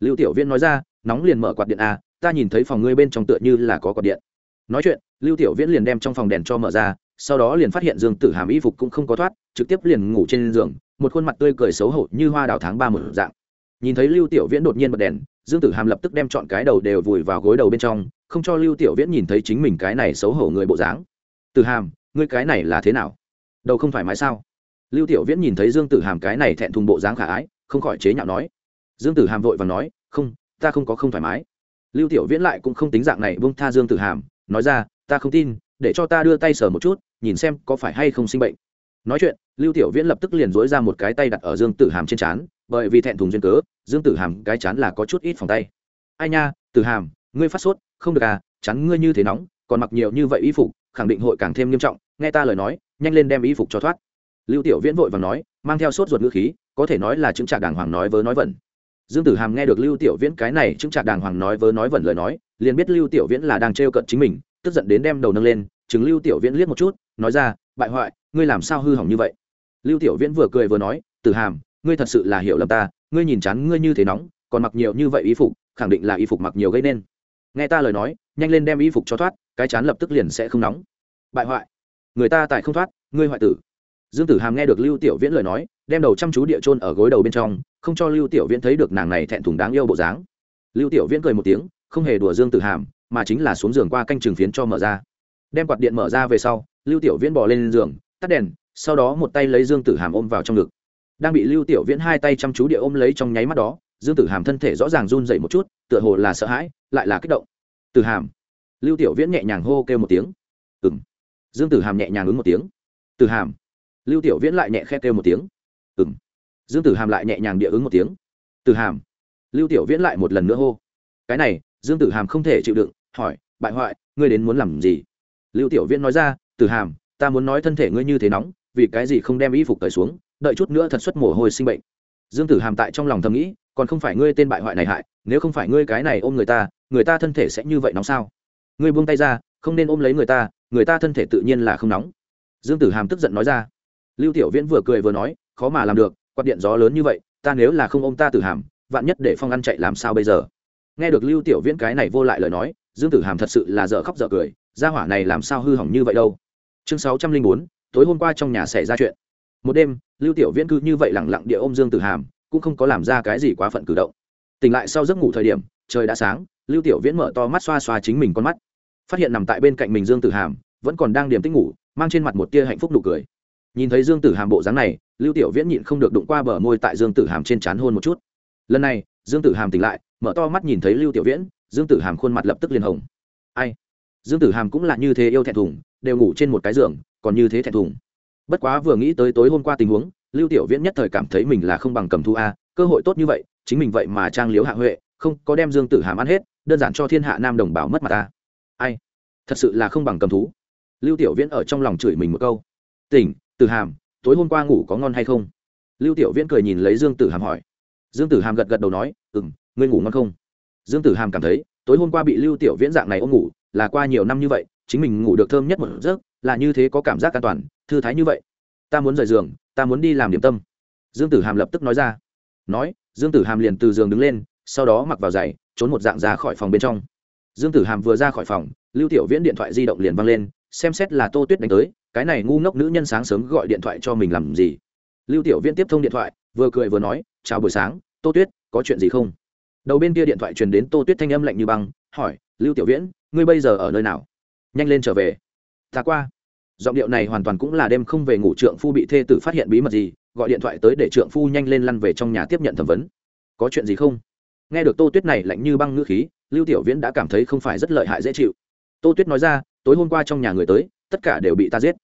Lưu tiểu viễn nói ra, nóng liền mở quạt điện a ta nhìn thấy phòng ngươi bên trong tựa như là có quạt điện. Nói chuyện, lưu tiểu viễn liền đem trong phòng đèn cho mở ra, sau đó liền phát hiện dương tử hàm y phục cũng không có thoát, trực tiếp liền ngủ trên giường, một khuôn mặt tươi cười xấu hổ như hoa đào tháng ba một dạng nhìn thấy lưu tiểu viễn đột nhiên bật đèn, dương tử hàm lập tức đem chọn cái đầu đều vùi vào gối đầu bên trong, không cho lưu tiểu viễn nhìn thấy chính mình cái này xấu hổ người bộ dáng. Tử hàm, ngươi cái này là thế nào? Đầu không phải mái sao? Lưu tiểu viễn nhìn thấy dương tử hàm cái này thẹn thùng bộ dáng khả ái, không khỏi chế nhạo nói. Dương tử hàm vội và nói, không, ta không có không thoải mái. Lưu tiểu viễn lại cũng không tính dạng này bông tha dương tử hàm, nói ra, ta không tin, để cho ta đưa tay sờ một chút, nhìn xem có phải hay không sinh bệnh. Nói chuyện, lưu tiểu viễn lập tức liền dối ra một cái tay đặt ở dương tử hàm trên trán bởi vì thẹn thùng duyên cớ, dương tử hàm cái chán là có chút ít phòng tay. Ai nha, tử hàm, ngươi phát sốt, không được à chắn ngươi như thế nóng, còn mặc nhiều như vậy y phục, khẳng định hội càng thêm nghiêm trọng, nghe ta lời nói, nhanh lên đem y phục cho thoát. Lưu tiểu viễn vội và nói, mang theo sốt ruột ngữ khí, có thể nói là chứng trạc đàng hoàng nói vớ nói vẩn. Dương tử hàm nghe được lưu tiểu viễn cái này chứng trạc đàng hoàng nói vớ nói vẩn lời nói, liền biết lưu tiểu viễn là đang trêu cận chính mình, tức giận đến đem đầu nâng lên chứng lưu tiểu viễn liếc một chút, nói ra, bại hoại, ngươi làm sao hư hỏng như vậy? Lưu tiểu viễn vừa cười vừa nói, tử hàm ngươi thật sự là hiểu lầm ta, ngươi nhìn chán ngươi như thế nóng, còn mặc nhiều như vậy y phục, khẳng định là y phục mặc nhiều gây nên. Nghe ta lời nói, nhanh lên đem y phục cho thoát, cái chán lập tức liền sẽ không nóng. Bại hoại. Người ta tại không thoát, ngươi hoại tử. Dương tử hàm nghe được lưu tiểu viễn lời nói, đem đầu chăm chú địa trôn ở gối đầu bên trong, không cho lưu tiểu viễn thấy được nàng này thẹn thùng đáng yêu bộ dáng. Lưu tiểu viễn cười một tiếng, không hề đùa dương tử hàm, mà chính là xuống giường qua canh trường phiến cho mở ra. Đem quạt điện mở ra về sau, lưu tiểu viễn bỏ lên giường, tắt đèn, sau đó một tay lấy dương tử hàm ôm vào trong ngực đang bị lưu tiểu viễn hai tay chăm chú địa ôm lấy trong nháy mắt đó, dương tử hàm thân thể rõ ràng run dậy một chút, tựa hồ là sợ hãi, lại là kích động. Tử hàm. Lưu tiểu viễn nhẹ nhàng hô kêu một tiếng. Ừ m dương tử hàm nhẹ nhàng ứng một tiếng. Tử hàm. Lưu tiểu viễn lại nhẹ khe kêu một tiếng. Ừ m dương tử hàm lại nhẹ nhàng địa ứng một tiếng. Tử hàm. Lưu tiểu viễn lại một lần nữa hô. Cái này, dương tử hàm không thể chịu đựng, hỏi, bại hoại, ngươi đến muốn làm gì? Lưu tiểu viễn nói ra, tử hàm, ta muốn nói thân thể ngươi như thế nóng, vì cái gì không đem y phục cởi xuống? Đợi chút nữa thật xuất mồ hôi sinh bệnh. Dương tử hàm tại trong lòng thầm nghĩ, còn không phải ngươi tên bại hoại này hại, nếu không phải ngươi cái này ôm người ta người ta thân thể sẽ như vậy nóng sao? Ngươi buông tay ra, không nên ôm lấy người ta người ta thân thể tự nhiên là không nóng. Dương tử hàm tức giận nói ra. Lưu tiểu viễn vừa cười vừa nói, khó mà làm được, quạt điện gió lớn như vậy, ta nếu là không ôm ta tử hàm, vạn nhất để phong ăn chạy làm sao bây giờ? Nghe được lưu tiểu viễn cái này vô lại lời nói, dương tử hàm thật sự là dở khóc dở cười, gia hỏa này làm sao hư hỏng như vậy đâu? Chương sáu trăm linh bốn, tối hôm qua trong nhà xảy ra chuyện một đêm, lưu tiểu viễn cứ như vậy lẳng lặng địa ôm dương tử hàm, cũng không có làm ra cái gì quá phận cử động. Tỉnh lại sau giấc ngủ thời điểm, trời đã sáng, lưu tiểu viễn mở to mắt xoa xoa chính mình con mắt. Phát hiện nằm tại bên cạnh mình dương tử hàm, vẫn còn đang điểm tích ngủ, mang trên mặt một tia hạnh phúc nụ cười. Nhìn thấy dương tử hàm bộ dáng này, lưu tiểu viễn nhịn không được đụng qua bờ môi tại dương tử hàm trên trán hôn một chút. Lần này, dương tử hàm tỉnh lại, mở to mắt nhìn thấy lưu tiểu viễn, dương tử hàm khuôn mặt lập tức liền hồng. Ai? Dương tử hàm cũng là như thế yêu thẹn thùng, đều ngủ trên một cái giường, còn như thế thẹn thùng bất quá vừa nghĩ tới tối hôm qua tình huống, lưu tiểu viễn nhất thời cảm thấy mình là không bằng cầm thu a, cơ hội tốt như vậy, chính mình vậy mà trang liếu hạ huệ, không có đem dương tử hàm ăn hết, đơn giản cho thiên hạ nam đồng bào mất mặt ta ai? Thật sự là không bằng cầm thú. Lưu tiểu viễn ở trong lòng chửi mình một câu. Tỉnh, tử hàm, tối hôm qua ngủ có ngon hay không? Lưu tiểu viễn cười nhìn lấy dương tử hàm hỏi. Dương tử hàm gật gật đầu nói ừ m ngươi ngủ ngon không? Dương tử hàm cảm thấy, tối hôm qua bị lưu tiểu viễn dạng này ôm ngủ, là qua nhiều năm như vậy, chính mình ngủ được thơm nhất một giấc là như thế có cảm giác an toàn, thư thái như vậy. Ta muốn rời giường, ta muốn đi làm điểm tâm. Dương tử hàm lập tức nói ra. Nói, dương tử hàm liền từ giường đứng lên, sau đó mặc vào giày, trốn một dạng ra khỏi phòng bên trong. Dương tử hàm vừa ra khỏi phòng, lưu tiểu viễn điện thoại di động liền văng lên, xem xét là tô tuyết đánh tới, cái này ngu ngốc nữ nhân sáng sớm gọi điện thoại cho mình làm gì? Lưu tiểu viễn tiếp thông điện thoại, vừa cười vừa nói, chào buổi sáng, tô tuyết, có chuyện gì không? Đầu bên kia điện thoại truyền đến tô tuyết thanh âm lạnh như băng, hỏi, lưu tiểu viễn, ngươi bây giờ ở nơi nào? Nhanh lên trở về ta qua. Giọng điệu này hoàn toàn cũng là đêm không về ngủ trượng phu bị thê tử phát hiện bí mật gì, gọi điện thoại tới để trượng phu nhanh lên lăn về trong nhà tiếp nhận thẩm vấn. Có chuyện gì không? Nghe được tô tuyết này lạnh như băng ngữ khí, lưu tiểu viễn đã cảm thấy không phải rất lợi hại dễ chịu. Tô tuyết nói ra, tối hôm qua trong nhà người tới, tất cả đều bị ta giết.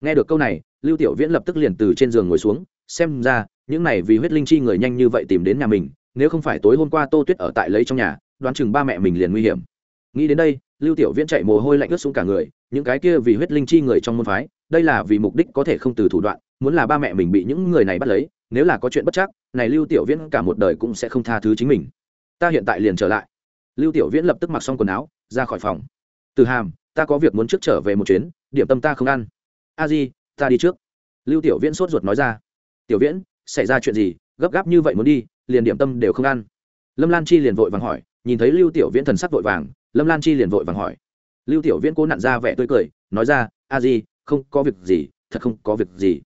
Nghe được câu này, lưu tiểu viễn lập tức liền từ trên giường ngồi xuống, xem ra, những này vì huyết linh chi người nhanh như vậy tìm đến nhà mình, nếu không phải tối hôm qua tô tuyết ở tại lấy trong nhà, đoán chừng ba mẹ mình liền nguy hiểm nghĩ đến đây, lưu tiểu viễn chạy mồ hôi lạnh ướt xuống cả người, những cái kia vì huyết linh chi người trong môn phái, đây là vì mục đích có thể không từ thủ đoạn, muốn là ba mẹ mình bị những người này bắt lấy, nếu là có chuyện bất chắc, này lưu tiểu viễn cả một đời cũng sẽ không tha thứ chính mình. Ta hiện tại liền trở lại. Lưu tiểu viễn lập tức mặc xong quần áo, ra khỏi phòng. Từ hàm, ta có việc muốn trước trở về một chuyến, điểm tâm ta không ăn. A di, ta đi trước. Lưu tiểu viễn sốt ruột nói ra. Tiểu viễn, xảy ra chuyện gì? Gấp gáp như vậy muốn đi, liền điểm tâm đều không ăn. Lâm lan chi liền vội vàng hỏi, nhìn thấy lưu tiểu viễn thần sắc vội vàng lâm lan chi liền vội vàng hỏi. Lưu tiểu viễn cố nặn ra vẻ tươi cười, nói ra, a di, không có việc gì, thật không có việc gì.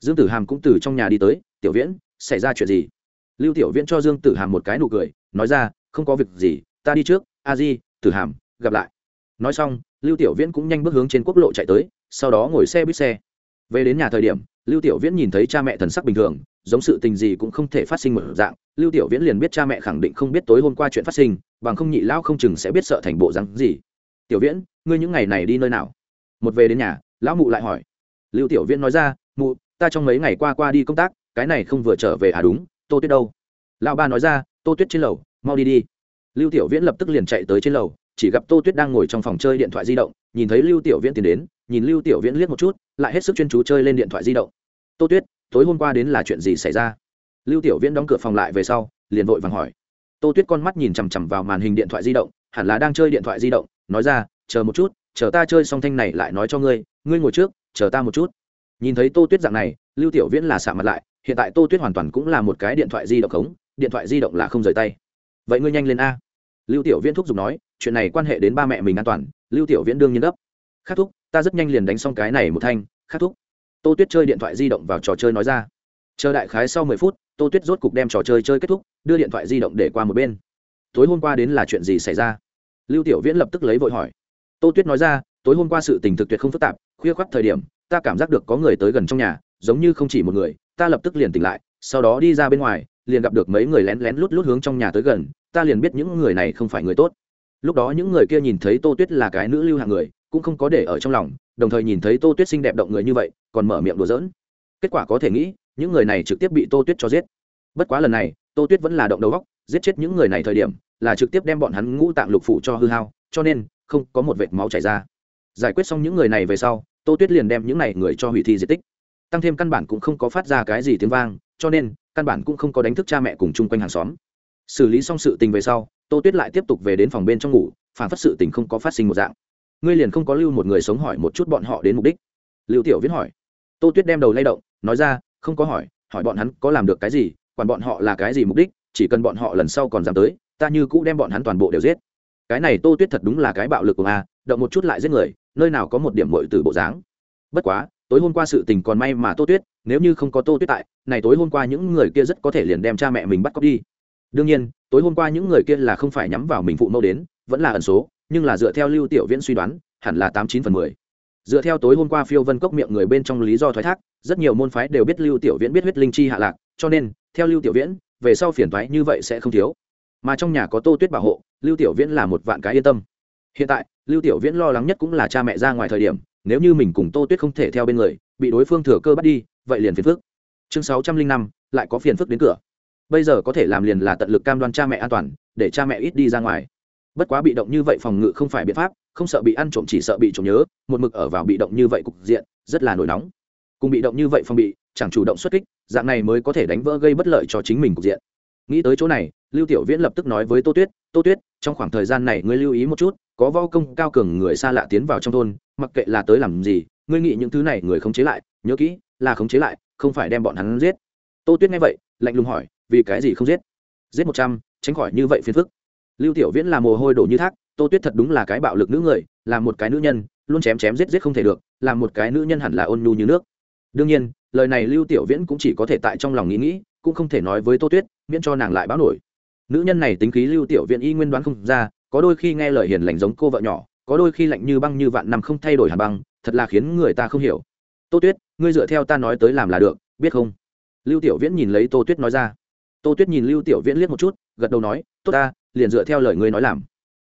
Dương tử hàm cũng từ trong nhà đi tới, tiểu viễn, xảy ra chuyện gì? Lưu tiểu viễn cho dương tử hàm một cái nụ cười, nói ra, không có việc gì, ta đi trước, a di, tử hàm, gặp lại. Nói xong, lưu tiểu viễn cũng nhanh bước hướng trên quốc lộ chạy tới, sau đó ngồi xe buýt xe. Về đến nhà thời điểm lưu tiểu viễn nhìn thấy cha mẹ thần sắc bình thường, giống sự tình gì cũng không thể phát sinh một dạng. Lưu tiểu viễn liền biết cha mẹ khẳng định không biết tối hôm qua chuyện phát sinh, bằng không nhị lão không chừng sẽ biết sợ thành bộ rắn gì. Tiểu viễn, ngươi những ngày này đi nơi nào? Một về đến nhà. Lão mụ lại hỏi. Lưu tiểu viễn nói ra, mụ, ta trong mấy ngày qua qua đi công tác, cái này không vừa trở về à đúng, tô tuyết đâu? Lão ba nói ra, tô tuyết trên lầu, mau đi đi. Lưu tiểu viễn lập tức liền chạy tới trên lầu, chỉ gặp tô tuyết đang ngồi trong phòng chơi điện thoại di động, nhìn thấy lưu tiểu viễn tiến đến nhìn lưu tiểu viễn liếc một chút, lại hết sức chuyên chú chơi lên điện thoại di động. Tô tuyết, tối hôm qua đến là chuyện gì xảy ra? Lưu tiểu viễn đóng cửa phòng lại về sau, liền vội vàng hỏi. Tô tuyết con mắt nhìn chằm chằm vào màn hình điện thoại di động, hẳn là đang chơi điện thoại di động, nói ra, chờ một chút, chờ ta chơi xong thanh này lại nói cho ngươi ngươi ngồi trước, chờ ta một chút. Nhìn thấy tô tuyết dạng này, lưu tiểu viễn là xả mặt lại, hiện tại tô tuyết hoàn toàn cũng là một cái điện thoại di động khống, điện thoại di động là không rời tay. Vậy ngươi nhanh lên a. Lưu tiểu viễn thúc giục nói, chuyện này quan hệ đến ba mẹ mình an toàn. Lưu tiểu viễn đương nhiên gấp. Khắc thúc ta rất nhanh liền đánh xong cái này một thanh khát thúc. Tô tuyết chơi điện thoại di động vào trò chơi nói ra. Chờ đại khái sau mười phút, tô tuyết rốt cục đem trò chơi chơi kết thúc, đưa điện thoại di động để qua một bên. Tối hôm qua đến là chuyện gì xảy ra? Lưu tiểu viễn lập tức lấy vội hỏi. Tô tuyết nói ra, tối hôm qua sự tình thực tuyệt không phức tạp, khuya khoắt thời điểm, ta cảm giác được có người tới gần trong nhà, giống như không chỉ một người, ta lập tức liền tỉnh lại, sau đó đi ra bên ngoài, liền gặp được mấy người lén lén lút lút hướng trong nhà tới gần, ta liền biết những người này không phải người tốt. Lúc đó những người kia nhìn thấy tô tuyết là cái nữ lưu hạng người cũng không có để ở trong lòng, đồng thời nhìn thấy tô tuyết xinh đẹp động người như vậy, còn mở miệng đùa giỡn. Kết quả có thể nghĩ, những người này trực tiếp bị tô tuyết cho giết. Bất quá lần này, tô tuyết vẫn là động đầu góc, giết chết những người này thời điểm, là trực tiếp đem bọn hắn ngũ tạng lục phủ cho hư hao, cho nên, không có một vệt máu chảy ra. Giải quyết xong những người này về sau, tô tuyết liền đem những này người cho hủy thi di tích. Tăng thêm căn bản cũng không có phát ra cái gì tiếng vang, cho nên, căn bản cũng không có đánh thức cha mẹ cùng chung quanh hàng xóm. Xử lý xong sự tình về sau, tô tuyết lại tiếp tục về đến phòng bên trong ngủ, phản phát sự tình không có phát sinh một dạng ngươi liền không có lưu một người sống hỏi một chút bọn họ đến mục đích. Lưu tiểu viễn hỏi. Tô tuyết đem đầu lay động, nói ra, không có hỏi hỏi bọn hắn có làm được cái gì còn bọn họ là cái gì mục đích, chỉ cần bọn họ lần sau còn dám tới, ta như cũ đem bọn hắn toàn bộ đều giết. Cái này tô tuyết thật đúng là cái bạo lực của a động một chút lại giết người, nơi nào có một điểm mội từ bộ dáng. Bất quá, tối hôm qua sự tình còn may mà tô tuyết, nếu như không có tô tuyết tại, này tối hôm qua những người kia rất có thể liền đem cha mẹ mình bắt cóc đi. Đương nhiên, tối hôm qua những người kia là không phải nhắm vào mình phụ mẫu đến, vẫn là ẩn số nhưng là dựa theo lưu tiểu viễn suy đoán, hẳn là tám chín phần mười. Dựa theo tối hôm qua phiêu vân cốc miệng người bên trong lý do thoái thác, rất nhiều môn phái đều biết lưu tiểu viễn biết huyết linh chi hạ lạc, cho nên, theo lưu tiểu viễn, về sau phiền thoái như vậy sẽ không thiếu. Mà trong nhà có tô tuyết bảo hộ, lưu tiểu viễn là một vạn cái yên tâm. Hiện tại, lưu tiểu viễn lo lắng nhất cũng là cha mẹ ra ngoài thời điểm, nếu như mình cùng tô tuyết không thể theo bên người, bị đối phương thừa cơ bắt đi, vậy liền phiền phức. Chương sáu trăm linh năm, lại có phiền phức đến cửa. Bây giờ có thể làm liền là tận lực cam đoan cha mẹ an toàn, để cha mẹ ít đi ra ngoài bất quá bị động như vậy phòng ngự không phải biện pháp, không sợ bị ăn trộm chỉ sợ bị trộm nhớ, một mực ở vào bị động như vậy cục diện, rất là nổi nóng. Cùng bị động như vậy phòng bị, chẳng chủ động xuất kích, dạng này mới có thể đánh vỡ gây bất lợi cho chính mình cục diện. Nghĩ tới chỗ này, lưu tiểu viễn lập tức nói với tô tuyết tô tuyết, trong khoảng thời gian này ngươi lưu ý một chút, có vo công cao cường người xa lạ tiến vào trong thôn, mặc kệ là tới làm gì, ngươi nghĩ những thứ này người không chế lại, nhớ kỹ, là không chế lại, không phải đem bọn hắn giết. Tô tuyết nghe vậy, lạnh lùng hỏi, vì cái gì không giết? Giết một trăm, tránh khỏi như vậy phiền phức lưu tiểu viễn là mồ hôi đổ như thác, tô tuyết thật đúng là cái bạo lực nữ người, là một cái nữ nhân, luôn chém chém giết giết không thể được, là một cái nữ nhân hẳn là ôn nhu như nước. Đương nhiên, lời này lưu tiểu viễn cũng chỉ có thể tại trong lòng nghĩ nghĩ, cũng không thể nói với tô tuyết, miễn cho nàng lại báo nổi. Nữ nhân này tính khí lưu tiểu viễn y nguyên đoán không ra, có đôi khi nghe lời hiền lành giống cô vợ nhỏ, có đôi khi lạnh như băng như vạn năm không thay đổi hàn băng, thật là khiến người ta không hiểu. Tô tuyết, ngươi dựa theo ta nói tới làm là được, biết không? Lưu tiểu viễn nhìn lấy tô tuyết nói ra. Tô tuyết nhìn lưu tiểu viễn liếc một chút, gật đầu nói, tốt ta liền dựa theo lời ngươi nói làm.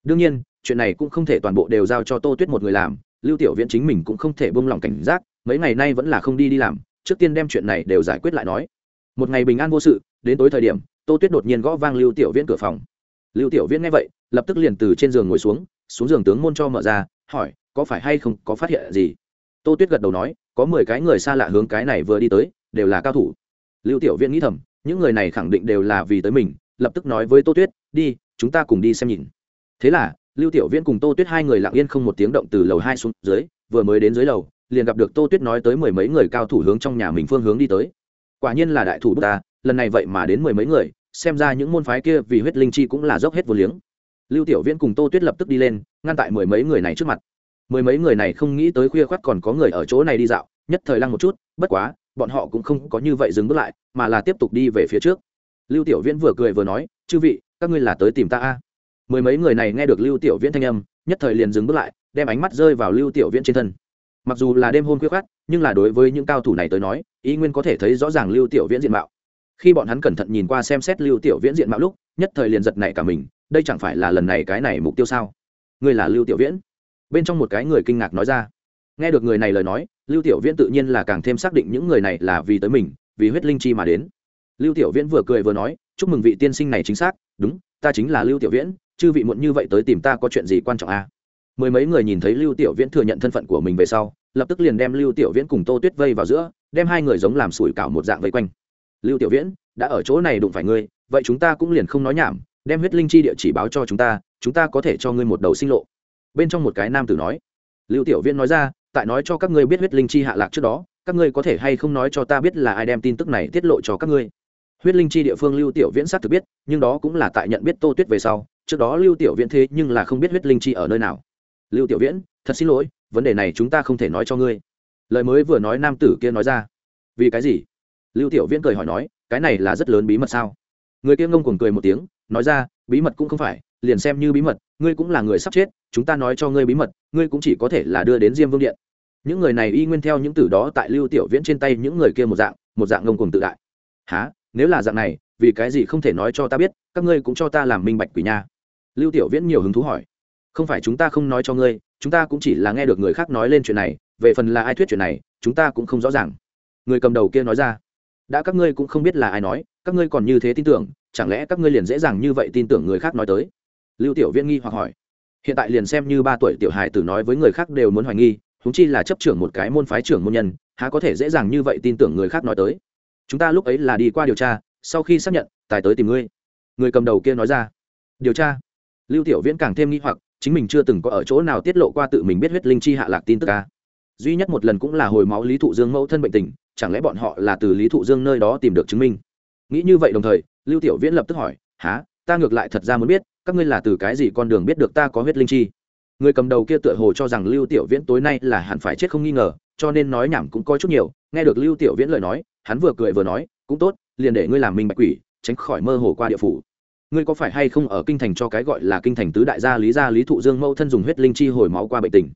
Đương nhiên, chuyện này cũng không thể toàn bộ đều giao cho tô tuyết một người làm, lưu tiểu viễn chính mình cũng không thể buông lỏng cảnh giác, mấy ngày nay vẫn là không đi đi làm, trước tiên đem chuyện này đều giải quyết lại nói. Một ngày bình an vô sự, đến tối thời điểm, tô tuyết đột nhiên gõ vang lưu tiểu viễn cửa phòng. Lưu tiểu viễn nghe vậy, lập tức liền từ trên giường ngồi xuống xuống giường tướng môn cho mở ra, hỏi, có phải hay không, có phát hiện gì? Tô tuyết gật đầu nói, có mười cái người xa lạ hướng cái này vừa đi tới, đều là cao thủ. Lưu tiểu viễn nghĩ thầm, những người này khẳng định đều là vì tới mình. Lập tức nói với tô tuyết, đi chúng ta cùng đi xem nhìn. Thế là, lưu tiểu viễn cùng tô tuyết hai người lặng yên không một tiếng động từ lầu hai xuống dưới, vừa mới đến dưới lầu, liền gặp được tô tuyết nói tới mười mấy người cao thủ hướng trong nhà mình phương hướng đi tới. Quả nhiên là đại thủ đức ta, lần này vậy mà đến mười mấy người, xem ra những môn phái kia vì huyết linh chi cũng là dốc hết vô liếng. Lưu tiểu viễn cùng tô tuyết lập tức đi lên, ngăn tại mười mấy người này trước mặt. Mười mấy người này không nghĩ tới khuya khoắt còn có người ở chỗ này đi dạo, nhất thời lăng một chút, bất quá, bọn họ cũng không có như vậy dừng bước lại, mà là tiếp tục đi về phía trước. Lưu tiểu viễn vừa cười vừa nói, chư vị các ngươi là tới tìm ta a. Mười mấy người này nghe được lưu tiểu viễn thanh âm, nhất thời liền dừng bước lại, đem ánh mắt rơi vào lưu tiểu viễn trên thân. Mặc dù là đêm hôm khuya khoắt, nhưng là đối với những cao thủ này tới nói, ý nguyên có thể thấy rõ ràng lưu tiểu viễn diện mạo. Khi bọn hắn cẩn thận nhìn qua xem xét lưu tiểu viễn diện mạo lúc, nhất thời liền giật nảy cả mình, đây chẳng phải là lần này cái này mục tiêu sao? Ngươi là lưu tiểu viễn? Bên trong một cái người kinh ngạc nói ra. Nghe được người này lời nói, lưu tiểu viễn tự nhiên là càng thêm xác định những người này là vì tới mình, vì huyết linh chi mà đến lưu tiểu viễn vừa cười vừa nói, chúc mừng vị tiên sinh này chính xác. Đúng, ta chính là lưu tiểu viễn, chư vị muộn như vậy tới tìm ta có chuyện gì quan trọng à? mười mấy người nhìn thấy lưu tiểu viễn thừa nhận thân phận của mình về sau, lập tức liền đem lưu tiểu viễn cùng tô tuyết vây vào giữa, đem hai người giống làm sủi cảo một dạng vây quanh. Lưu tiểu viễn, đã ở chỗ này đụng phải ngươi, vậy chúng ta cũng liền không nói nhảm, đem huyết linh chi địa chỉ báo cho chúng ta chúng ta có thể cho ngươi một đầu sinh lộ. Bên trong một cái nam tử nói. Lưu tiểu viễn nói ra, tại nói cho các ngươi biết huyết linh chi hạ lạc trước đó, các ngươi có thể hay không nói cho ta biết là ai đem tin tức này tiết lộ cho các ngươi? Huyết linh chi địa phương lưu tiểu viễn xác thực biết, nhưng đó cũng là tại nhận biết tô tuyết về sau, trước đó lưu tiểu viễn thế nhưng là không biết huyết linh chi ở nơi nào. Lưu tiểu viễn, thật xin lỗi, vấn đề này chúng ta không thể nói cho ngươi. Lời mới vừa nói nam tử kia nói ra. Vì cái gì? Lưu tiểu viễn cười hỏi nói, cái này là rất lớn bí mật sao? Người kia ngông cuồng cười một tiếng, nói ra, bí mật cũng không phải, liền xem như bí mật, ngươi cũng là người sắp chết, chúng ta nói cho ngươi bí mật, ngươi cũng chỉ có thể là đưa đến diêm vương điện. Những người này y nguyên theo những từ đó tại lưu tiểu viễn trên tay những người kia một dạng một dạng ngông cuồng tự đại. Há nếu là dạng này, vì cái gì không thể nói cho ta biết, các ngươi cũng cho ta làm minh bạch quỷ nha. Lưu tiểu viễn nhiều hứng thú hỏi. Không phải chúng ta không nói cho ngươi, chúng ta cũng chỉ là nghe được người khác nói lên chuyện này, về phần là ai thuyết chuyện này, chúng ta cũng không rõ ràng. Người cầm đầu kia nói ra. Đã các ngươi cũng không biết là ai nói, các ngươi còn như thế tin tưởng, chẳng lẽ các ngươi liền dễ dàng như vậy tin tưởng người khác nói tới? Lưu tiểu viễn nghi hoặc hỏi. Hiện tại liền xem như ba tuổi tiểu hài tử nói với người khác đều muốn hoài nghi húng chi là chấp trưởng một cái môn phái trưởng môn nhân, há có thể dễ dàng như vậy tin tưởng người khác nói tới? Chúng ta lúc ấy là đi qua điều tra, sau khi xác nhận, tài tới tìm ngươi. Người cầm đầu kia nói ra. Điều tra? Lưu tiểu viễn càng thêm nghi hoặc, chính mình chưa từng có ở chỗ nào tiết lộ qua tự mình biết huyết linh chi hạ lạc tin tức ca duy nhất một lần cũng là hồi máu lý thụ dương mẫu thân bệnh tình, chẳng lẽ bọn họ là từ lý thụ dương nơi đó tìm được chứng minh? Nghĩ như vậy đồng thời, lưu tiểu viễn lập tức hỏi há ta ngược lại thật ra muốn biết, các ngươi là từ cái gì con đường biết được ta có huyết linh chi? Người cầm đầu kia tựa hồ cho rằng lưu tiểu viễn tối nay là hẳn phải chết không nghi ngờ cho nên nói nhảm cũng coi chút nhiều, nghe được lưu tiểu viễn lời nói, hắn vừa cười vừa nói, cũng tốt, liền để ngươi làm minh bạch quỷ, tránh khỏi mơ hồ qua địa phủ. Ngươi có phải hay không ở kinh thành cho cái gọi là kinh thành tứ đại gia lý gia lý thụ dương mẫu thân dùng huyết linh chi hồi máu qua bệnh tình?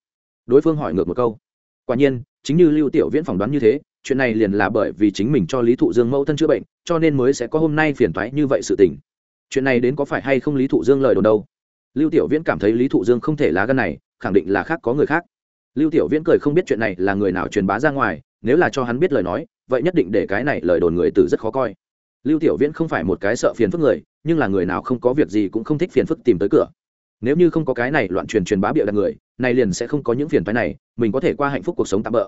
Đối phương hỏi ngược một câu. Quả nhiên, chính như lưu tiểu viễn phỏng đoán như thế, chuyện này liền là bởi vì chính mình cho lý thụ dương mẫu thân chữa bệnh, cho nên mới sẽ có hôm nay phiền toái như vậy sự tình. Chuyện này đến có phải hay không lý thụ dương lời đồn đâu? Lưu tiểu viễn cảm thấy lý thụ dương không thể lá gân này, khẳng định là khác có người khác lưu tiểu viễn cười không biết chuyện này là người nào truyền bá ra ngoài, nếu là cho hắn biết lời nói, vậy nhất định để cái này lời đồn người tử rất khó coi. Lưu tiểu viễn không phải một cái sợ phiền phức người, nhưng là người nào không có việc gì cũng không thích phiền phức tìm tới cửa. Nếu như không có cái này loạn truyền truyền bá bịa đặt người, này liền sẽ không có những phiền phái này, mình có thể qua hạnh phúc cuộc sống tạm bỡ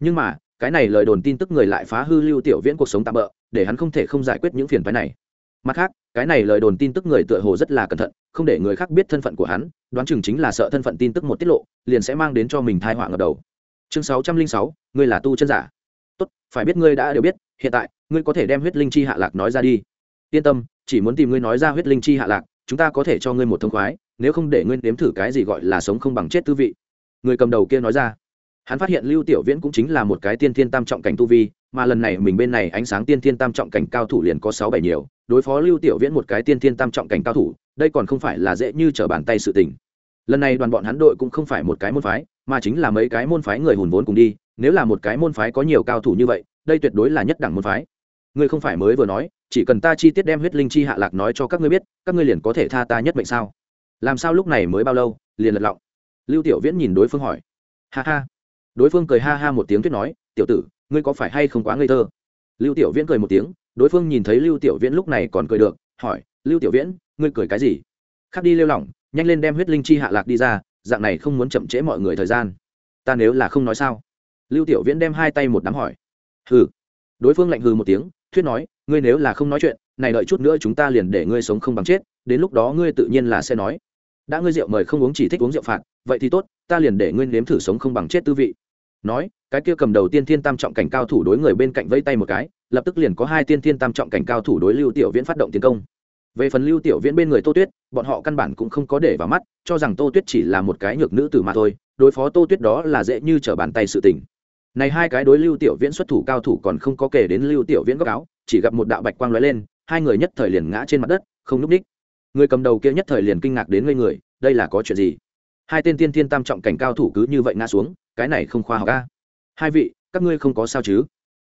nhưng mà, cái này lời đồn tin tức người lại phá hư lưu tiểu viễn cuộc sống tạm bỡ để hắn không thể không giải quyết những phiền phái này mặt khác, cái này lời đồn tin tức người tựa hồ rất là cẩn thận, không để người khác biết thân phận của hắn, đoán chừng chính là sợ thân phận tin tức một tiết lộ, liền sẽ mang đến cho mình thai họa ngập đầu. Chương sáu trăm linh sáu, ngươi là tu chân giả. Tốt, phải biết ngươi đã đều biết, hiện tại, ngươi có thể đem huyết linh chi hạ lạc nói ra đi. Yên tâm, chỉ muốn tìm ngươi nói ra huyết linh chi hạ lạc, chúng ta có thể cho ngươi một thông khoái, nếu không để ngươi nếm thử cái gì gọi là sống không bằng chết tư vị. Người cầm đầu kia nói ra. Hắn phát hiện lưu tiểu viễn cũng chính là một cái tiên thiên tam trọng cảnh tu vi, mà lần này mình bên này ánh sáng tiên thiên tam trọng cảnh cao thủ liền có sáu bảy nhiều đối phó lưu tiểu viễn một cái tiên thiên tam trọng cảnh cao thủ, đây còn không phải là dễ như trở bàn tay sự tình. Lần này đoàn bọn hắn đội cũng không phải một cái môn phái, mà chính là mấy cái môn phái người hùn vốn cùng đi, nếu là một cái môn phái có nhiều cao thủ như vậy, đây tuyệt đối là nhất đẳng môn phái. Ngươi không phải mới vừa nói, chỉ cần ta chi tiết đem huyết linh chi hạ lạc nói cho các ngươi biết, các ngươi liền có thể tha ta nhất mệnh sao? Làm sao lúc này mới bao lâu, liền lật lọng? Lưu tiểu viễn nhìn đối phương hỏi. Ha ha. Đối phương cười ha ha một tiếng thuyết nói, tiểu tử, ngươi có phải hay không quá ngây thơ? Lưu tiểu viễn cười một tiếng đối phương nhìn thấy lưu tiểu viễn lúc này còn cười được, hỏi, lưu tiểu viễn, ngươi cười cái gì? Khắc đi lêu lỏng, nhanh lên đem huyết linh chi hạ lạc đi ra, dạng này không muốn chậm trễ mọi người thời gian. Ta nếu là không nói sao? Lưu tiểu viễn đem hai tay một đám hỏi. Hừ. Đối phương lạnh hừ một tiếng, thuyết nói, ngươi nếu là không nói chuyện, này đợi chút nữa chúng ta liền để ngươi sống không bằng chết, đến lúc đó ngươi tự nhiên là sẽ nói. Đã ngươi rượu mời không uống chỉ thích uống rượu phạt, vậy thì tốt, ta liền để ngươi nếm thử sống không bằng chết tư vị nói, cái kia cầm đầu tiên thiên tam trọng cảnh cao thủ đối người bên cạnh vẫy tay một cái, lập tức liền có hai tiên thiên tam trọng cảnh cao thủ đối lưu tiểu viễn phát động tiến công. Về phần lưu tiểu viễn bên người tô tuyết, bọn họ căn bản cũng không có để vào mắt, cho rằng tô tuyết chỉ là một cái nhược nữ tử mà thôi, đối phó tô tuyết đó là dễ như trở bàn tay sự tình. Này hai cái đối lưu tiểu viễn xuất thủ cao thủ còn không có kể đến lưu tiểu viễn góc áo, chỉ gặp một đạo bạch quang lóe lên, hai người nhất thời liền ngã trên mặt đất, không núp ních. Người cầm đầu kia nhất thời liền kinh ngạc đến ngây người, đây là có chuyện gì? Hai tên tiên thiên tam trọng cảnh cao thủ cứ như vậy ngã xuống cái này không khoa học a hai vị, các ngươi không có sao chứ?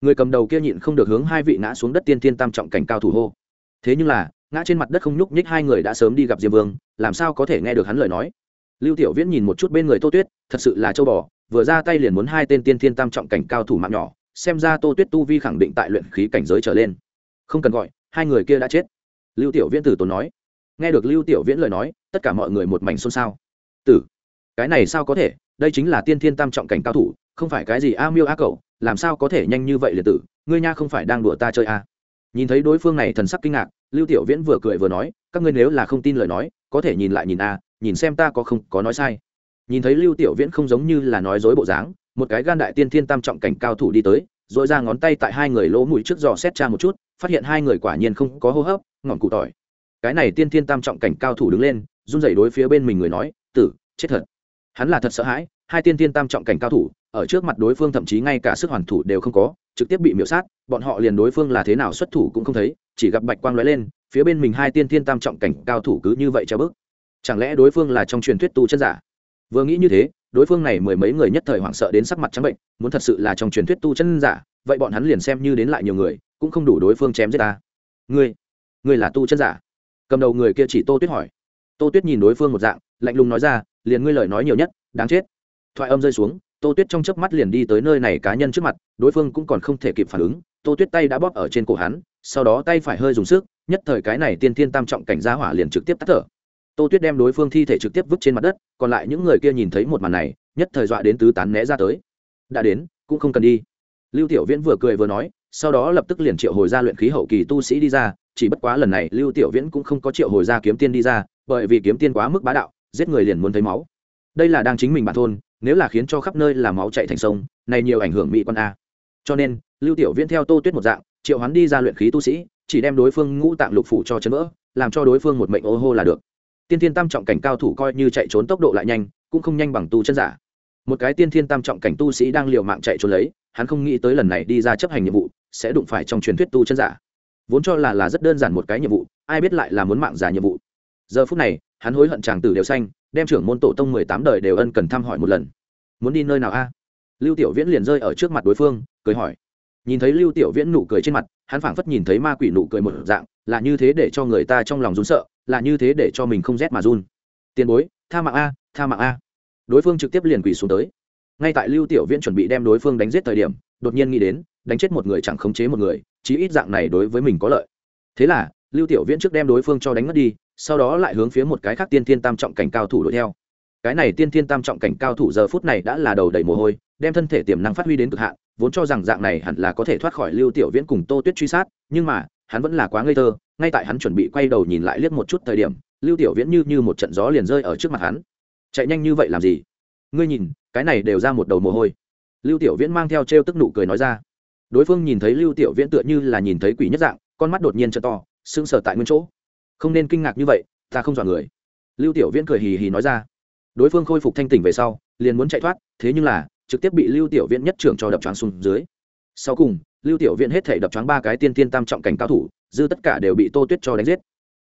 Người cầm đầu kia nhịn không được hướng hai vị ngã xuống đất tiên thiên tam trọng cảnh cao thủ hô. Thế nhưng là, ngã trên mặt đất không nhúc nhích hai người đã sớm đi gặp diêm vương, làm sao có thể nghe được hắn lời nói? Lưu tiểu viễn nhìn một chút bên người tô tuyết, thật sự là châu bò, vừa ra tay liền muốn hai tên tiên thiên tam trọng cảnh cao thủ mạng nhỏ, xem ra tô tuyết tu vi khẳng định tại luyện khí cảnh giới trở lên. Không cần gọi, hai người kia đã chết. Lưu tiểu viễn tử tốn nói. Nghe được lưu tiểu viễn lời nói, tất cả mọi người một mảnh xôn xao. Tử cái này sao có thể? Đây chính là tiên thiên tam trọng cảnh cao thủ, không phải cái gì a miêu a cậu làm sao có thể nhanh như vậy liệt tử? Ngươi nha không phải đang đùa ta chơi a nhìn thấy đối phương này thần sắc kinh ngạc, lưu tiểu viễn vừa cười vừa nói, các ngươi nếu là không tin lời nói, có thể nhìn lại nhìn a nhìn xem ta có không, có nói sai. Nhìn thấy lưu tiểu viễn không giống như là nói dối bộ dáng, một cái gan đại tiên thiên tam trọng cảnh cao thủ đi tới dội ra ngón tay tại hai người lỗ mũi trước giò xét cha một chút, phát hiện hai người quả nhiên không có hô hấp, ngọn cụ tỏi. Cái này tiên thiên tam trọng cảnh cao thủ đứng lên, run rẩy đối phía bên mình người nói, tử, chết thật hắn là thật sợ hãi, hai tiên thiên tam trọng cảnh cao thủ, ở trước mặt đối phương thậm chí ngay cả sức hoàn thủ đều không có, trực tiếp bị miễu sát, bọn họ liền đối phương là thế nào xuất thủ cũng không thấy, chỉ gặp bạch quang lóe lên, phía bên mình hai tiên thiên tam trọng cảnh cao thủ cứ như vậy treo bước. Chẳng lẽ đối phương là trong truyền thuyết tu chân giả? Vừa nghĩ như thế, đối phương này mười mấy người nhất thời hoảng sợ đến sắc mặt trắng bệnh, muốn thật sự là trong truyền thuyết tu chân giả, vậy bọn hắn liền xem như đến lại nhiều người, cũng không đủ đối phương chém giết ta. Ngươi ngươi là tu chân giả? Cầm đầu người kia chỉ tô tuyết hỏi. Tô tuyết nhìn đối phương một dạng, lạnh lùng nói ra liền ngươi lời nói nhiều nhất, đáng chết. Thoại âm rơi xuống, tô tuyết trong chớp mắt liền đi tới nơi này cá nhân trước mặt, đối phương cũng còn không thể kịp phản ứng. Tô tuyết tay đã bóp ở trên cổ hắn, sau đó tay phải hơi dùng sức, nhất thời cái này tiên thiên tam trọng cảnh gia hỏa liền trực tiếp tắt thở. Tô tuyết đem đối phương thi thể trực tiếp vứt trên mặt đất, còn lại những người kia nhìn thấy một màn này, nhất thời dọa đến tứ tán né ra tới. Đã đến, cũng không cần đi. Lưu tiểu viễn vừa cười vừa nói, sau đó lập tức liền triệu hồi ra luyện khí hậu kỳ tu sĩ đi ra, chỉ bất quá lần này lưu tiểu viễn cũng không có triệu hồi ra kiếm tiên đi ra, bởi vì kiếm tiên quá mức bá đạo giết người liền muốn thấy máu. Đây là đang chính mình bản thôn, nếu là khiến cho khắp nơi là máu chạy thành sông, này nhiều ảnh hưởng mỹ quan a. Cho nên, lưu tiểu viễn theo tô tuyết một dạng, triệu hắn đi ra luyện khí tu sĩ, chỉ đem đối phương ngũ tạng lục phủ cho chấn vỡ, làm cho đối phương một mệnh ô hô là được. Tiên thiên tam trọng cảnh cao thủ coi như chạy trốn tốc độ lại nhanh, cũng không nhanh bằng tu chân giả. Một cái tiên thiên tam trọng cảnh tu sĩ đang liều mạng chạy trốn lấy, hắn không nghĩ tới lần này đi ra chấp hành nhiệm vụ, sẽ đụng phải trong truyền thuyết tu chân giả. Vốn cho là là rất đơn giản một cái nhiệm vụ, ai biết lại là muốn mạng giả nhiệm vụ giờ phút này, hắn hối hận chàng tử đều xanh, đem trưởng môn tổ tông mười tám đời đều ân cần thăm hỏi một lần. Muốn đi nơi nào a? Lưu tiểu viễn liền rơi ở trước mặt đối phương, cười hỏi. Nhìn thấy lưu tiểu viễn nụ cười trên mặt, hắn phảng phất nhìn thấy ma quỷ nụ cười một dạng, là như thế để cho người ta trong lòng run sợ, là như thế để cho mình không rét mà run. Tiền bối, tha mạng a, tha mạng a. Đối phương trực tiếp liền quỷ xuống tới. Ngay tại lưu tiểu viễn chuẩn bị đem đối phương đánh giết thời điểm, đột nhiên nghĩ đến, đánh chết một người chẳng khống chế một người, chí ít dạng này đối với mình có lợi. Thế là, lưu tiểu viễn trước đem đối phương cho đánh mất đi sau đó lại hướng phía một cái khác tiên thiên tam trọng cảnh cao thủ đuổi theo. Cái này tiên thiên tam trọng cảnh cao thủ giờ phút này đã là đầu đầy mồ hôi, đem thân thể tiềm năng phát huy đến cực hạn, vốn cho rằng dạng này hẳn là có thể thoát khỏi lưu tiểu viễn cùng tô tuyết truy sát, nhưng mà, hắn vẫn là quá ngây thơ, ngay tại hắn chuẩn bị quay đầu nhìn lại liếc một chút thời điểm, lưu tiểu viễn như như một trận gió liền rơi ở trước mặt hắn. Chạy nhanh như vậy làm gì? Ngươi nhìn, cái này đều ra một đầu mồ hôi. Lưu tiểu viễn mang theo t tức nụ cười nói ra. Đối phương nhìn thấy lưu tiểu viễn tựa như là nhìn thấy quỷ nhất dạng, con mắt đột nhiên t to sưng sờ tại nguyên chỗ không nên kinh ngạc như vậy, ta không dọa người. Lưu tiểu viễn cười hì hì nói ra. Đối phương khôi phục thanh tỉnh về sau, liền muốn chạy thoát, thế nhưng là, trực tiếp bị lưu tiểu viễn nhất trưởng cho đập choáng xuống dưới. Sau cùng, lưu tiểu viễn hết thể đập choáng ba cái tiên tiên tam trọng cảnh cao thủ, dư tất cả đều bị tô tuyết cho đánh giết.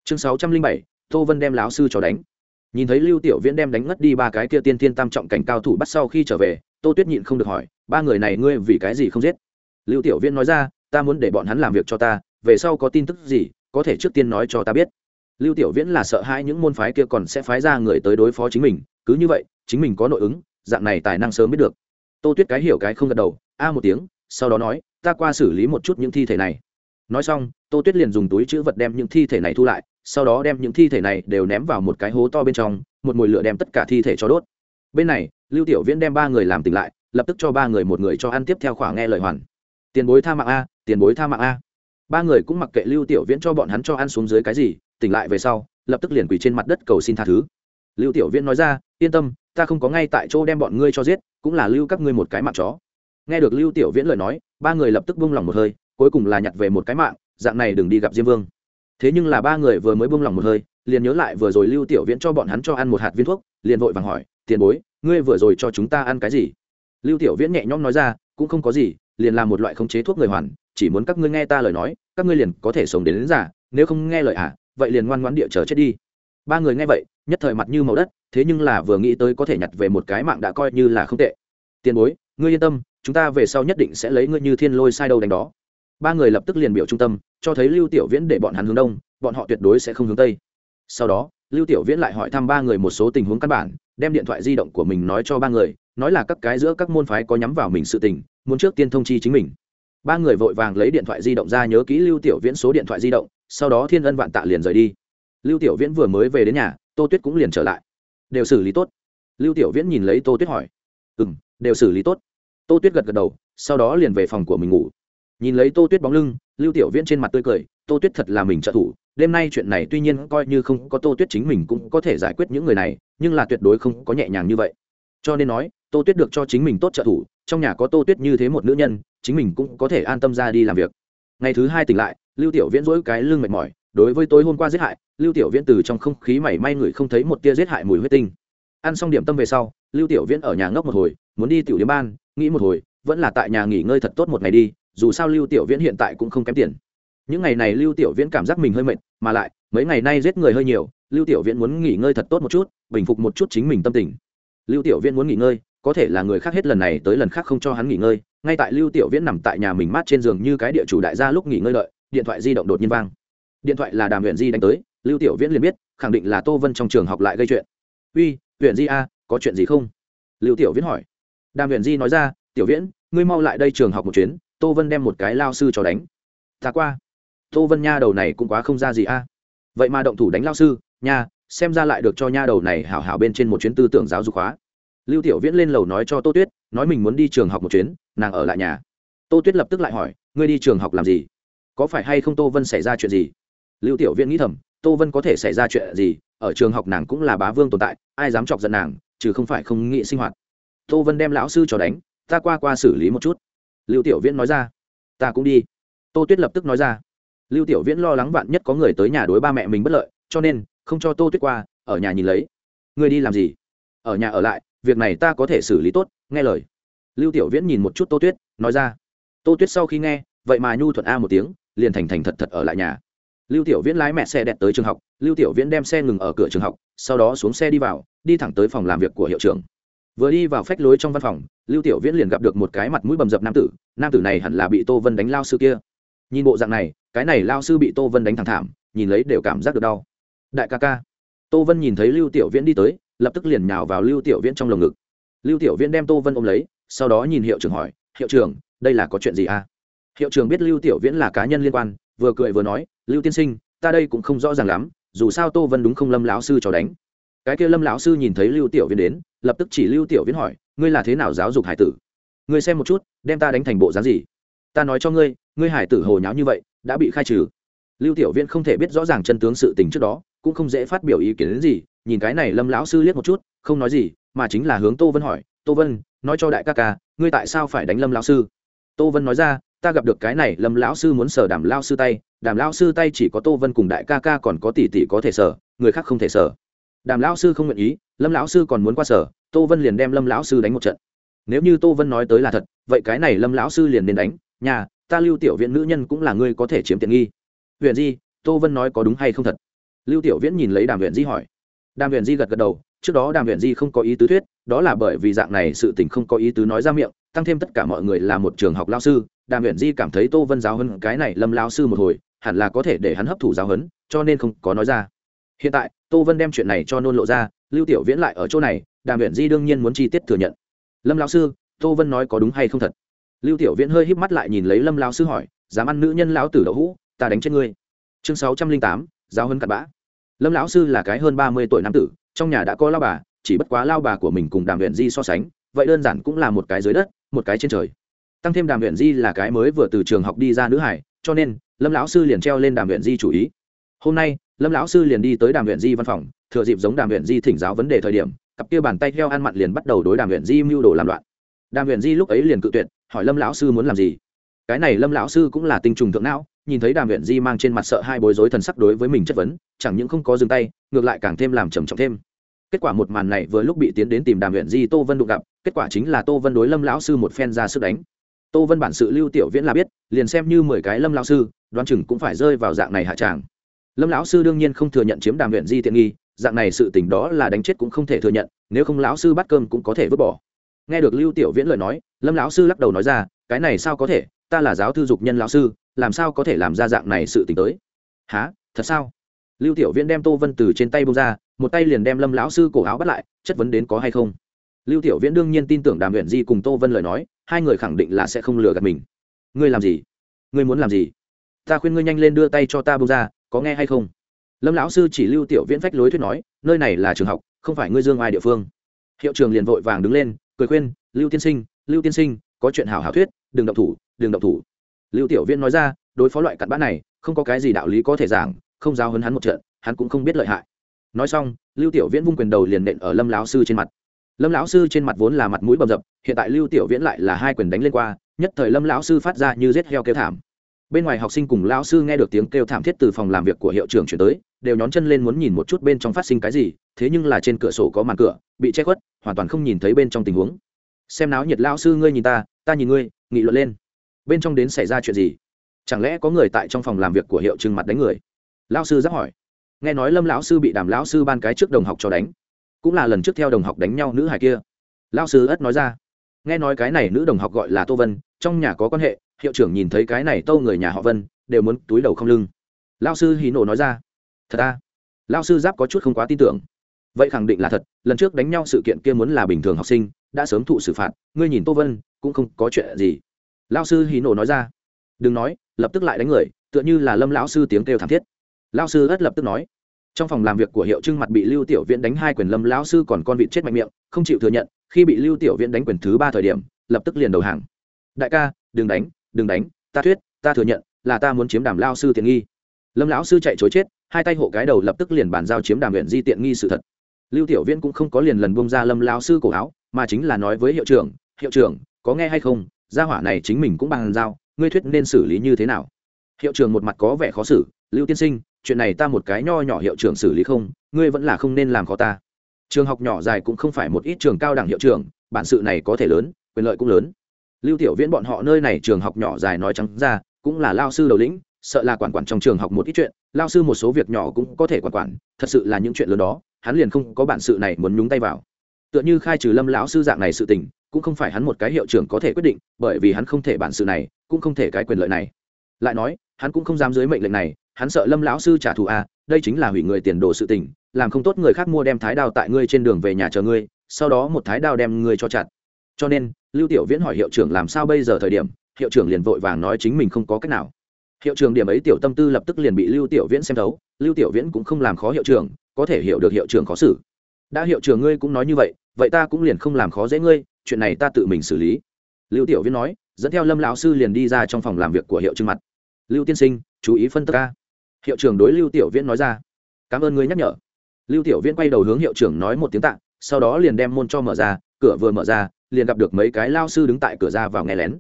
Chương sáu trăm linh bảy, tô vân đem láo sư cho đánh. Nhìn thấy lưu tiểu viễn đem đánh ngất đi ba cái kia tiên tiên tam trọng cảnh cao thủ bắt sau khi trở về, tô tuyết nhịn không được hỏi, ba người này ngươi vì cái gì không giết? Lưu tiểu viễn nói ra, ta muốn để bọn hắn làm việc cho ta, về sau có tin tức gì, có thể trước tiên nói cho ta biết lưu tiểu viễn là sợ hãi những môn phái kia còn sẽ phái ra người tới đối phó chính mình, cứ như vậy, chính mình có nội ứng, dạng này tài năng sớm biết được. Tô tuyết cái hiểu cái không gật đầu, a một tiếng, sau đó nói, ta qua xử lý một chút những thi thể này. Nói xong, tô tuyết liền dùng túi chữ vật đem những thi thể này thu lại, sau đó đem những thi thể này đều ném vào một cái hố to bên trong, một mùi lửa đem tất cả thi thể cho đốt. Bên này, lưu tiểu viễn đem ba người làm tỉnh lại, lập tức cho ba người một người cho ăn tiếp theo khoảng nghe lời hoàn. Tiền bối tha mạng a, tiền bối tha mạng a. Ba người cũng mặc kệ lưu tiểu viễn cho bọn hắn cho ăn xuống dưới cái gì tỉnh lại về sau lập tức liền quỳ trên mặt đất cầu xin tha thứ. Lưu tiểu viễn nói ra yên tâm ta không có ngay tại chỗ đem bọn ngươi cho giết cũng là lưu các ngươi một cái mạng chó. Nghe được lưu tiểu viễn lời nói ba người lập tức buông lòng một hơi cuối cùng là nhặt về một cái mạng dạng này đừng đi gặp diêm vương. Thế nhưng là ba người vừa mới buông lòng một hơi liền nhớ lại vừa rồi lưu tiểu viễn cho bọn hắn cho ăn một hạt viên thuốc liền vội vàng hỏi tiền bối ngươi vừa rồi cho chúng ta ăn cái gì? Lưu tiểu viễn nhẹ nhõm nói ra cũng không có gì liền là một loại khống chế thuốc người hoàn chỉ muốn các ngươi nghe ta lời nói các ngươi liền có thể sống đến, đến giả nếu không nghe lời à vậy liền ngoan ngoãn địa chờ chết đi. Ba người nghe vậy, nhất thời mặt như màu đất, thế nhưng là vừa nghĩ tới có thể nhặt về một cái mạng đã coi như là không tệ. Tiền bối, ngươi yên tâm, chúng ta về sau nhất định sẽ lấy ngươi như thiên lôi sai đâu đánh đó. Ba người lập tức liền biểu trung tâm, cho thấy lưu tiểu viễn để bọn hắn hướng đông, bọn họ tuyệt đối sẽ không hướng tây. Sau đó, lưu tiểu viễn lại hỏi thăm ba người một số tình huống căn bản, đem điện thoại di động của mình nói cho ba người, nói là các cái giữa các môn phái có nhắm vào mình sự tình, muốn trước tiên thông chi chính mình. Ba người vội vàng lấy điện thoại di động ra nhớ kỹ lưu tiểu viễn số điện thoại di động sau đó thiên ân vạn tạ liền rời đi. Lưu tiểu viễn vừa mới về đến nhà, tô tuyết cũng liền trở lại. Đều xử lý tốt. Lưu tiểu viễn nhìn lấy tô tuyết hỏi. Ừ m đều xử lý tốt. Tô tuyết gật gật đầu, sau đó liền về phòng của mình ngủ. Nhìn lấy tô tuyết bóng lưng, lưu tiểu viễn trên mặt tươi cười, tô tuyết thật là mình trợ thủ, đêm nay chuyện này tuy nhiên coi như không có tô tuyết chính mình cũng có thể giải quyết những người này, nhưng là tuyệt đối không có nhẹ nhàng như vậy. Cho nên nói, tô tuyết được cho chính mình tốt trợ thủ, trong nhà có tô tuyết như thế một nữ nhân, chính mình cũng có thể an tâm ra đi làm việc. Ngày thứ hai tỉnh lại lưu tiểu viễn dỗi cái lưng mệt mỏi, đối với tối hôm qua giết hại, lưu tiểu viễn từ trong không khí mảy may người không thấy một tia giết hại mùi huyết tinh. Ăn xong điểm tâm về sau, lưu tiểu viễn ở nhà ngốc một hồi, muốn đi tiểu điểm ban, nghĩ một hồi, vẫn là tại nhà nghỉ ngơi thật tốt một ngày đi, dù sao lưu tiểu viễn hiện tại cũng không kém tiền. Những ngày này lưu tiểu viễn cảm giác mình hơi mệt, mà lại, mấy ngày nay giết người hơi nhiều, lưu tiểu viễn muốn nghỉ ngơi thật tốt một chút, bình phục một chút chính mình tâm tình. Lưu tiểu viễn muốn nghỉ ngơi, có thể là người khác hết lần này tới lần khác không cho hắn nghỉ ngơi, ngay tại lưu tiểu viễn nằm tại nhà mình mát trên giường như cái địa chủ đại gia lúc nghỉ ngơi đợi điện thoại di động đột nhiên vang. Điện thoại là đàm huyện di đánh tới, lưu tiểu viễn liền biết, khẳng định là tô vân trong trường học lại gây chuyện. Uy huyện di a, có chuyện gì không? Lưu tiểu viễn hỏi. Đàm huyện di nói ra, tiểu viễn, ngươi mau lại đây trường học một chuyến, tô vân đem một cái lao sư cho đánh. Ta qua. Tô vân nha đầu này cũng quá không ra gì a. Vậy mà động thủ đánh lao sư, nha, xem ra lại được cho nha đầu này hảo hảo bên trên một chuyến tư tưởng giáo dục hóa. Lưu tiểu viễn lên lầu nói cho tô tuyết, nói mình muốn đi trường học một chuyến, nàng ở lại nhà. Tô tuyết lập tức lại hỏi, ngươi đi trường học làm gì? Có phải hay không tô vân xảy ra chuyện gì? Lưu tiểu viễn nghĩ thầm, tô vân có thể xảy ra chuyện gì? Ở trường học nàng cũng là bá vương tồn tại, ai dám chọc giận nàng, chứ không phải không nghĩ sinh hoạt. Tô vân đem lão sư cho đánh, ta qua qua xử lý một chút. Lưu tiểu viễn nói ra, ta cũng đi. Tô tuyết lập tức nói ra, lưu tiểu viễn lo lắng vạn nhất có người tới nhà đối ba mẹ mình bất lợi, cho nên, không cho tô tuyết qua, ở nhà nhìn lấy. Người đi làm gì? Ở nhà ở lại, việc này ta có thể xử lý tốt, nghe lời. Lưu tiểu viễn nhìn một chút tô tuyết, nói ra, tô tuyết sau khi nghe vậy mà nhu thuận a một tiếng, liền thành thành thật thật ở lại nhà. Lưu tiểu viễn lái mẹ xe đẹp tới trường học, lưu tiểu viễn đem xe ngừng ở cửa trường học, sau đó xuống xe đi vào, đi thẳng tới phòng làm việc của hiệu trưởng. Vừa đi vào phách lối trong văn phòng, lưu tiểu viễn liền gặp được một cái mặt mũi bầm dập nam tử nam tử này hẳn là bị tô vân đánh lao sư kia. Nhìn bộ dạng này, cái này lao sư bị tô vân đánh thẳng thảm, nhìn lấy đều cảm giác được đau. Đại ca ca. Tô vân nhìn thấy lưu tiểu viễn đi tới, lập tức liền nhào vào lưu tiểu viễn trong lồng ngực. Lưu tiểu viễn đem tô vân ôm lấy, sau đó nhìn hiệu trưởng hỏi, hiệu trưởng, đây là có chuyện gì à hiệu trưởng biết lưu tiểu viễn là cá nhân liên quan, vừa cười vừa nói, lưu tiên sinh, ta đây cũng không rõ ràng lắm, dù sao tô vân đúng không lâm lão sư cho đánh. Cái kia lâm lão sư nhìn thấy lưu tiểu viễn đến, lập tức chỉ lưu tiểu viễn hỏi, ngươi là thế nào giáo dục hải tử? Ngươi xem một chút, đem ta đánh thành bộ dáng gì? Ta nói cho ngươi ngươi hải tử hồ nháo như vậy, đã bị khai trừ. Lưu tiểu viễn không thể biết rõ ràng chân tướng sự tình trước đó, cũng không dễ phát biểu ý kiến đến gì, nhìn cái này lâm lão sư liếc một chút, không nói gì, mà chính là hướng tô vân hỏi, tô vân, nói cho đại ca ca, ngươi tại sao phải đánh lâm lão sư? Tô vân nói ra ta gặp được cái này, lâm lão sư muốn sở đàm lao sư tay, đàm lao sư tay chỉ có tô vân cùng đại ca ca còn có tỷ tỷ có thể sở người khác không thể sở đàm lão sư không nguyện ý, lâm lão sư còn muốn qua sở tô vân liền đem lâm lão sư đánh một trận. Nếu như tô vân nói tới là thật, vậy cái này lâm lão sư liền nên đánh, nhà, ta lưu tiểu viện nữ nhân cũng là ngươi có thể chiếm tiện nghi. Huyện di, tô vân nói có đúng hay không thật? Lưu tiểu viễn nhìn lấy đàm huyện di hỏi. Đàm huyện di gật gật đầu, trước đó đàm huyện di không có ý tứ thuyết, đó là bởi vì dạng này sự tình không có ý tứ nói ra miệng, tăng thêm tất cả mọi người là một trường học lao sư đàm huyện di cảm thấy tô vân giáo hơn cái này lâm lao sư một hồi, hẳn là có thể để hắn hấp thụ giáo hấn cho nên không có nói ra. Hiện tại, tô vân đem chuyện này cho nôn lộ ra, lưu tiểu viễn lại ở chỗ này, đàm huyện di đương nhiên muốn chi tiết thừa nhận. Lâm lão sư, tô vân nói có đúng hay không thật? Lưu tiểu viễn hơi híp mắt lại nhìn lấy lâm lão sư hỏi, dám ăn nữ nhân lão tử đậu hũ, ta đánh chết ngươi. Chương sáu trăm linh tám, giáo hấn cặn bã. Lâm lão sư là cái hơn ba mươi tuổi nam tử, trong nhà đã có lao bà, chỉ bất quá lao bà của mình cùng đàm huyện di so sánh, vậy đơn giản cũng là một cái dưới đất, một cái trên trời tăng thêm đàm huyện di là cái mới vừa từ trường học đi ra nữ hải, cho nên, lâm lão sư liền treo lên đàm huyện di chủ ý. Hôm nay, lâm lão sư liền đi tới đàm huyện di văn phòng, thừa dịp giống đàm huyện di thỉnh giáo vấn đề thời điểm, cặp kia bàn tay theo ăn mặn liền bắt đầu đối đàm huyện di mưu đồ làm loạn. Đàm huyện di lúc ấy liền cự tuyệt, hỏi lâm lão sư muốn làm gì. Cái này lâm lão sư cũng là tinh trùng thượng não, nhìn thấy đàm huyện di mang trên mặt sợ hai bối rối thần sắc đối với mình chất vấn, chẳng những không có dừng tay, ngược lại càng thêm làm trầm trọng thêm. Kết quả một màn này vừa lúc bị tiến đến tìm đàm huyện di tô vân đụng gặp, kết quả chính là tô vân đối lâm lão sư một phen ra sức đánh tô vân bản sự lưu tiểu viễn là biết, liền xem như mười cái lâm lão sư, đoán chừng cũng phải rơi vào dạng này hạ tràng. Lâm lão sư đương nhiên không thừa nhận chiếm đàm huyện di tiện nghi, dạng này sự tình đó là đánh chết cũng không thể thừa nhận, nếu không lão sư bắt cơm cũng có thể vứt bỏ. Nghe được lưu tiểu viễn lời nói, lâm lão sư lắc đầu nói ra, cái này sao có thể, ta là giáo thư dục nhân lão sư, làm sao có thể làm ra dạng này sự tình tới? Há thật sao? Lưu tiểu viễn đem tô vân từ trên tay bông ra, một tay liền đem lâm lão sư cổ áo bắt lại, chất vấn đến có hay không? Lưu tiểu viễn đương nhiên tin tưởng đàm huyện di cùng tô vân lời nói hai người khẳng định là sẽ không lừa gạt mình. Ngươi làm gì? Ngươi muốn làm gì? Ta khuyên ngươi nhanh lên đưa tay cho ta bông ra, có nghe hay không? Lâm lão sư chỉ lưu tiểu viễn phách lối thuyết nói, nơi này là trường học, không phải ngươi dương ai địa phương. Hiệu trường liền vội vàng đứng lên, cười khuyên, lưu tiên sinh, lưu tiên sinh, có chuyện hảo hảo thuyết, đừng động thủ, đừng động thủ. Lưu tiểu viễn nói ra, đối phó loại cặn bã này, không có cái gì đạo lý có thể giảng, không giao hấn hắn một trận, hắn cũng không biết lợi hại. Nói xong, lưu tiểu viễn vung quyền đầu liền nện ở lâm lão sư trên mặt lâm lão sư trên mặt vốn là mặt mũi bầm dập, hiện tại lưu tiểu viễn lại là hai quyền đánh lên qua, nhất thời lâm lão sư phát ra như rết heo kêu thảm. Bên ngoài học sinh cùng lão sư nghe được tiếng kêu thảm thiết từ phòng làm việc của hiệu trưởng chuyển tới, đều nhón chân lên muốn nhìn một chút bên trong phát sinh cái gì, thế nhưng là trên cửa sổ có màn cửa, bị che khuất, hoàn toàn không nhìn thấy bên trong tình huống. Xem náo nhiệt lão sư ngươi nhìn ta ta nhìn ngươi, nghị luận lên. Bên trong đến xảy ra chuyện gì? Chẳng lẽ có người tại trong phòng làm việc của hiệu trưởng mặt đánh người? Lão sư giáp hỏi. Nghe nói lâm lão sư bị đàm lão sư ban cái trước đồng học cho đánh cũng là lần trước theo đồng học đánh nhau nữ hài kia. Lão sư ất nói ra. Nghe nói cái này nữ đồng học gọi là tô vân, trong nhà có quan hệ, hiệu trưởng nhìn thấy cái này tô người nhà họ vân, đều muốn túi đầu không lưng. Lão sư hí nổ nói ra. Thật à? Lão sư giáp có chút không quá tin tưởng. Vậy khẳng định là thật, lần trước đánh nhau sự kiện kia muốn là bình thường học sinh, đã sớm thụ xử phạt, ngươi nhìn tô vân, cũng không có chuyện gì. Lão sư hí nổ nói ra. Đừng nói, lập tức lại đánh người, tựa như là lâm lão sư tiếng kêu thảm thiết. Lão sư ất lập tức nói trong phòng làm việc của hiệu trưng mặt bị lưu tiểu viễn đánh hai quyền lâm lão sư còn con vịt chết mạnh miệng, không chịu thừa nhận, khi bị lưu tiểu viễn đánh quyền thứ ba thời điểm, lập tức liền đầu hàng. Đại ca, đừng đánh đừng đánh, ta thuyết, ta thừa nhận, là ta muốn chiếm đàm lao sư tiện nghi. Lâm lão sư chạy chối chết, hai tay hộ cái đầu lập tức liền bàn giao chiếm đàm huyện di tiện nghi sự thật. Lưu tiểu viễn cũng không có liền lần bông ra lâm lão sư cổ áo, mà chính là nói với hiệu trưởng hiệu trưởng, có nghe hay không? Gia hỏa này chính mình cũng bàn giao, ngươi thuyết nên xử lý như thế nào? Hiệu trưởng một mặt có vẻ khó xử, lưu tiên sinh chuyện này ta một cái nho nhỏ hiệu trưởng xử lý không, ngươi vẫn là không nên làm khó ta. Trường học nhỏ dài cũng không phải một ít trường cao đẳng hiệu trưởng, bản sự này có thể lớn, quyền lợi cũng lớn. Lưu tiểu viễn bọn họ nơi này trường học nhỏ dài nói trắng ra, cũng là lao sư đầu lĩnh, sợ là quản quản trong trường học một ít chuyện, lao sư một số việc nhỏ cũng có thể quản quản, thật sự là những chuyện lớn đó, hắn liền không có bản sự này muốn nhúng tay vào. Tựa như khai trừ lâm lão sư dạng này sự tình, cũng không phải hắn một cái hiệu trưởng có thể quyết định, bởi vì hắn không thể bản sự này, cũng không thể cái quyền lợi này. Lại nói, hắn cũng không dám dưới mệnh lệnh này hắn sợ lâm lão sư trả thù à, đây chính là hủy người tiền đồ sự tình làm không tốt người khác mua đem thái đao tại ngươi trên đường về nhà chờ ngươi sau đó một thái đao đem ngươi cho chặt. Cho nên lưu tiểu viễn hỏi hiệu trưởng làm sao bây giờ thời điểm hiệu trưởng liền vội vàng nói chính mình không có cách nào. Hiệu trưởng điểm ấy tiểu tâm tư lập tức liền bị lưu tiểu viễn xem thấu lưu tiểu viễn cũng không làm khó hiệu trưởng có thể hiểu được hiệu trưởng khó xử. Đã hiệu trưởng ngươi cũng nói như vậy vậy ta cũng liền không làm khó dễ ngươi chuyện này ta tự mình xử lý. Lưu tiểu viễn nói dẫn theo lâm lão sư liền đi ra trong phòng làm việc của hiệu trưởng mặt. Lưu tiên sinh chú ý phân tích ca hiệu trưởng đối lưu tiểu viễn nói ra. Cảm ơn ngươi nhắc nhở. Lưu tiểu viễn quay đầu hướng hiệu trưởng nói một tiếng tạ, sau đó liền đem môn cho mở ra, cửa vừa mở ra, liền gặp được mấy cái lao sư đứng tại cửa ra vào nghe lén.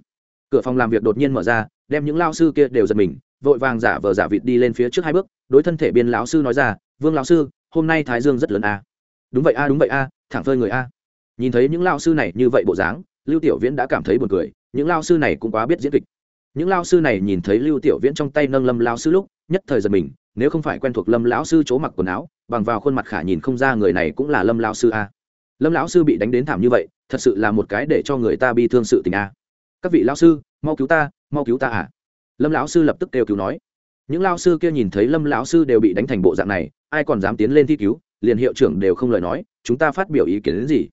Cửa phòng làm việc đột nhiên mở ra, đem những lao sư kia đều giật mình, vội vàng giả vờ giả vịt đi lên phía trước hai bước, đối thân thể biên lão sư nói ra, vương lão sư, hôm nay thái dương rất lớn a. À. đúng vậy a, đúng vậy a, thẳng phơi người a. Nhìn thấy những lao sư này như vậy bộ dáng, lưu tiểu viễn đã cảm thấy buồn cười, những lao sư này cũng quá biết diễn kịch. Những lao sư này nhìn thấy lưu tiểu viễn trong tay nâng lâm lao sư lúc nhất thời giật mình nếu không phải quen thuộc lâm lão sư chỗ mặc quần áo bằng vào khuôn mặt khả nhìn không ra người này cũng là lâm Lão sư a lâm lão sư bị đánh đến thảm như vậy thật sự là một cái để cho người ta bi thương sự tình a các vị lão sư mau cứu ta mau cứu ta à lâm lão sư lập tức kêu cứu nói những lao sư kia nhìn thấy lâm lão sư đều bị đánh thành bộ dạng này ai còn dám tiến lên thi cứu liền hiệu trưởng đều không lời nói chúng ta phát biểu ý kiến đến gì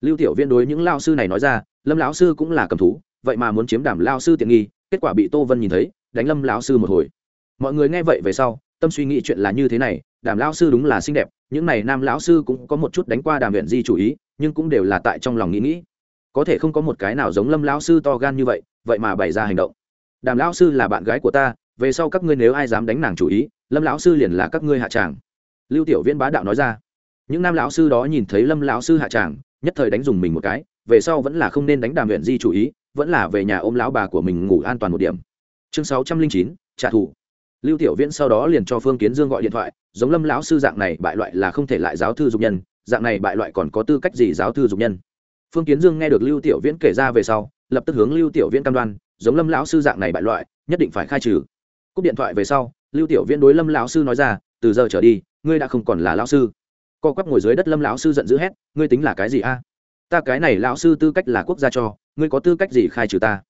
lưu tiểu viên đối những lao sư này nói ra lâm lão sư cũng là cầm thú vậy mà muốn chiếm đảm lao sư tiện nghi kết quả bị tô vân nhìn thấy đánh lâm lão sư một hồi mọi người nghe vậy về sau, tâm suy nghĩ chuyện là như thế này, đàm lão sư đúng là xinh đẹp, những này nam lão sư cũng có một chút đánh qua đàm huyện di chủ ý, nhưng cũng đều là tại trong lòng nghĩ nghĩ. Có thể không có một cái nào giống lâm lão sư to gan như vậy vậy mà bày ra hành động. Đàm lão sư là bạn gái của ta, về sau các ngươi nếu ai dám đánh nàng chủ ý, lâm lão sư liền là các ngươi hạ tràng. Lưu tiểu viễn bá đạo nói ra. Những nam lão sư đó nhìn thấy lâm lão sư hạ tràng, nhất thời đánh dùng mình một cái, về sau vẫn là không nên đánh đàm huyện di chủ ý, vẫn là về nhà ôm lão bà của mình ngủ an toàn một điểm. Chương sáu trăm linh chín, trả thù lưu tiểu viễn sau đó liền cho phương kiến dương gọi điện thoại, giống lâm lão sư dạng này, bại loại là không thể lại giáo thư dục nhân, dạng này bại loại còn có tư cách gì giáo thư dục nhân? Phương kiến dương nghe được lưu tiểu viễn kể ra về sau, lập tức hướng lưu tiểu viễn cam đoan, giống lâm lão sư dạng này bại loại, nhất định phải khai trừ. Cúp điện thoại về sau, lưu tiểu viễn đối lâm lão sư nói ra, từ giờ trở đi, ngươi đã không còn là lão sư. Co quắp ngồi dưới đất lâm lão sư giận dữ hét, ngươi tính là cái gì a? Ta cái này lão sư tư cách là quốc gia cho, ngươi có tư cách gì khai trừ ta?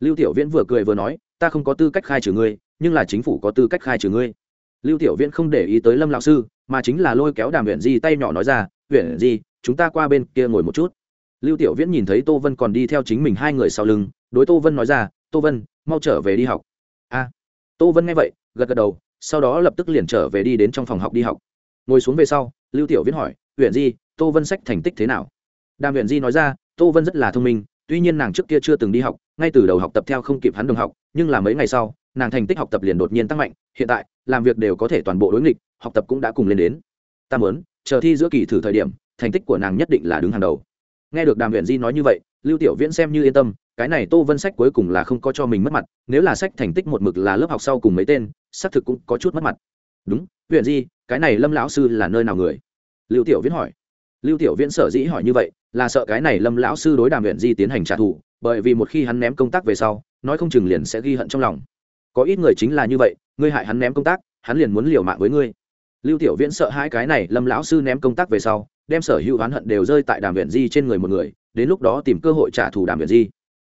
Lưu tiểu viễn vừa cười vừa nói, ta không có tư cách khai trừ ngươi nhưng là chính phủ có tư cách khai trừ ngươi. Lưu tiểu viễn không để ý tới lâm lão sư, mà chính là lôi kéo đàm huyện di tay nhỏ nói ra huyện di, chúng ta qua bên kia ngồi một chút. Lưu tiểu viễn nhìn thấy tô vân còn đi theo chính mình hai người sau lưng, đối tô vân nói ra, tô vân, mau trở về đi học. A. Tô vân nghe vậy, gật gật đầu, sau đó lập tức liền trở về đi đến trong phòng học đi học. Ngồi xuống về sau, lưu tiểu viễn hỏi huyện di, tô vân sách thành tích thế nào? Đàm huyện di nói ra, tô vân rất là thông minh, tuy nhiên nàng trước kia chưa từng đi học, ngay từ đầu học tập theo không kịp hắn đồng học nhưng là mấy ngày sau, nàng thành tích học tập liền đột nhiên tăng mạnh, hiện tại, làm việc đều có thể toàn bộ đối nghịch, học tập cũng đã cùng lên đến. Ta muốn, chờ thi giữa kỳ thử thời điểm, thành tích của nàng nhất định là đứng hàng đầu. Nghe được đàm huyện di nói như vậy, lưu tiểu viễn xem như yên tâm, cái này tô vân sách cuối cùng là không có cho mình mất mặt, nếu là sách thành tích một mực là lớp học sau cùng mấy tên, xác thực cũng có chút mất mặt. Đúng huyện di, cái này lâm lão sư là nơi nào người? Lưu tiểu viễn hỏi. Lưu tiểu viễn sở dĩ hỏi như vậy, là sợ cái này lâm lão sư đối đàm huyện di tiến hành trả thù, bởi vì một khi hắn ném công tác về sau nói không chừng liền sẽ ghi hận trong lòng. Có ít người chính là như vậy, ngươi hại hắn ném công tác, hắn liền muốn liều mạng với ngươi. Lưu tiểu viễn sợ hai cái này lâm lão sư ném công tác về sau, đem sở hữu oán hận đều rơi tại đàm viện di trên người một người, đến lúc đó tìm cơ hội trả thù đàm viện di.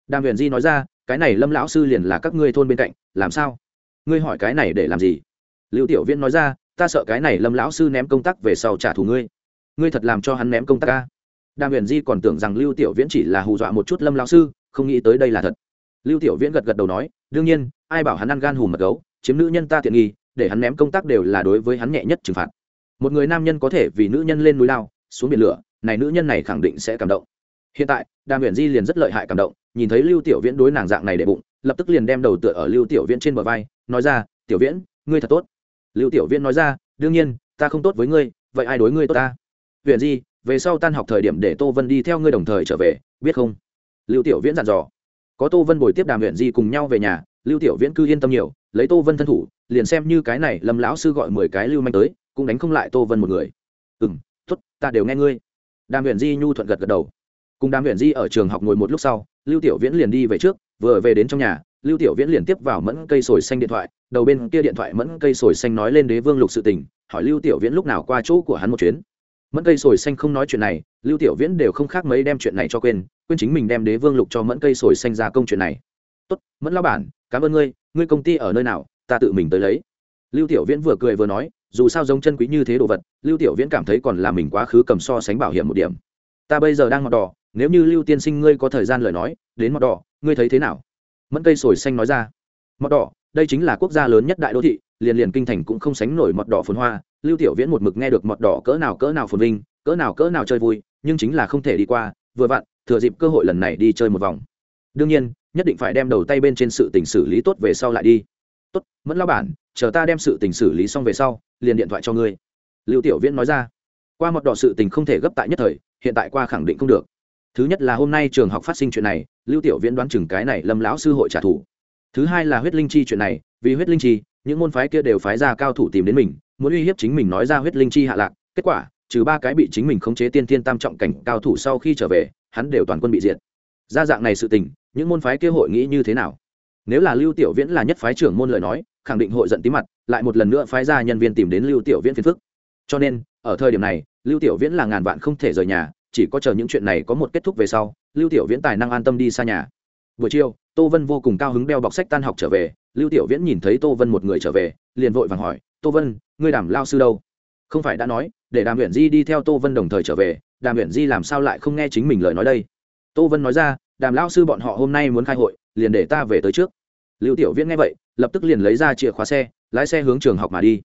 Đàm viện di nói ra, cái này lâm lão sư liền là các ngươi thôn bên cạnh, làm sao? Ngươi hỏi cái này để làm gì? Lưu tiểu viễn nói ra, ta sợ cái này lâm lão sư ném công tác về sau trả thù ngươi. Ngươi thật làm cho hắn ném công tác ca đàm huyền di còn tưởng rằng lưu tiểu viễn chỉ là hù dọa một chút lâm lão sư, không nghĩ tới đây là thật lưu tiểu viễn gật gật đầu nói, đương nhiên, ai bảo hắn ăn gan hùm mật gấu, chiếm nữ nhân ta tiện nghi, để hắn ném công tác đều là đối với hắn nhẹ nhất trừng phạt. Một người nam nhân có thể vì nữ nhân lên núi lao, xuống biển lửa, này nữ nhân này khẳng định sẽ cảm động. Hiện tại, đàm huyền di liền rất lợi hại cảm động, nhìn thấy lưu tiểu viễn đối nàng dạng này để bụng, lập tức liền đem đầu tựa ở lưu tiểu viễn trên bờ vai, nói ra, tiểu viễn, ngươi thật tốt. Lưu tiểu viễn nói ra, đương nhiên, ta không tốt với ngươi, vậy ai đối ngươi tốt ta? Huyền di, về sau tan học thời điểm để tô vân đi theo ngươi đồng thời trở về, biết không? Lưu tiểu viễn dặn dò có tô vân bồi tiếp đàm huyện di cùng nhau về nhà, lưu tiểu viễn cư yên tâm nhiều, lấy tô vân thân thủ, liền xem như cái này lâm lão sư gọi mười cái lưu manh tới, cũng đánh không lại tô vân một người. Ừ m t ố t ta đều nghe ngươi. Đàm huyện di nhu thuận gật gật đầu. Cùng đàm huyện di ở trường học ngồi một lúc sau, lưu tiểu viễn liền đi về trước, vừa về đến trong nhà, lưu tiểu viễn liền tiếp vào mẫn cây sồi xanh điện thoại, đầu bên kia điện thoại mẫn cây sồi xanh nói lên đế vương lục sự tình, hỏi lưu tiểu viễn lúc nào qua chỗ của hắn một chuyến mẫn cây sồi xanh không nói chuyện này, lưu tiểu viễn đều không khác mấy đem chuyện này cho quên quên chính mình đem đế vương lục cho mẫn cây sồi xanh ra công chuyện này. Tốt, mẫn lao bản, cảm ơn ngươi ngươi công ty ở nơi nào, ta tự mình tới lấy. Lưu tiểu viễn vừa cười vừa nói, dù sao giống chân quý như thế đồ vật, lưu tiểu viễn cảm thấy còn là mình quá khứ cầm so sánh bảo hiểm một điểm. Ta bây giờ đang mọt đỏ, nếu như lưu tiên sinh ngươi có thời gian lời nói, đến mọt đỏ, ngươi thấy thế nào? Mẫn cây sồi xanh nói ra. Mọt đỏ, đây chính là quốc gia lớn nhất đại đô thị, liền liền kinh thành cũng không sánh nổi mọt đỏ phồn hoa lưu tiểu viễn một mực nghe được mọt đỏ cỡ nào cỡ nào phồn vinh, cỡ nào cỡ nào chơi vui, nhưng chính là không thể đi qua, vừa vặn, thừa dịp cơ hội lần này đi chơi một vòng. Đương nhiên, nhất định phải đem đầu tay bên trên sự tình xử lý tốt về sau lại đi. Tốt, mẫn lao bản, chờ ta đem sự tình xử lý xong về sau, liền điện thoại cho ngươi. Lưu tiểu viễn nói ra. Qua mọt đỏ sự tình không thể gấp tại nhất thời, hiện tại qua khẳng định không được. Thứ nhất là hôm nay trường học phát sinh chuyện này, lưu tiểu viễn đoán chừng cái này lâm lão sư hội trả thù. Thứ hai là huyết linh chi chuyện này, vì huyết linh chi những môn phái kia đều phái ra cao thủ tìm đến mình, muốn uy hiếp chính mình nói ra huyết linh chi hạ lạc. Kết quả, trừ ba cái bị chính mình khống chế tiên tiên tam trọng cảnh cao thủ sau khi trở về, hắn đều toàn quân bị diệt. Ra dạng này sự tình, những môn phái kia hội nghĩ như thế nào? Nếu là lưu tiểu viễn là nhất phái trưởng môn lời nói, khẳng định hội giận tí mặt, lại một lần nữa phái ra nhân viên tìm đến lưu tiểu viễn phiền phức. Cho nên, ở thời điểm này, lưu tiểu viễn là ngàn vạn không thể rời nhà, chỉ có chờ những chuyện này có một kết thúc về sau, lưu tiểu viễn tài năng an tâm đi xa nhà. Buổi chiều, tô vân vô cùng cao hứng đeo bọc sách tan học trở về lưu tiểu viễn nhìn thấy tô vân một người trở về, liền vội vàng hỏi, tô vân, ngươi đàm lao sư đâu? Không phải đã nói, để đàm huyện di đi theo tô vân đồng thời trở về, đàm huyện di làm sao lại không nghe chính mình lời nói đây? Tô vân nói ra, đàm lao sư bọn họ hôm nay muốn khai hội, liền để ta về tới trước. Lưu tiểu viễn nghe vậy, lập tức liền lấy ra chìa khóa xe, lái xe hướng trường học mà đi.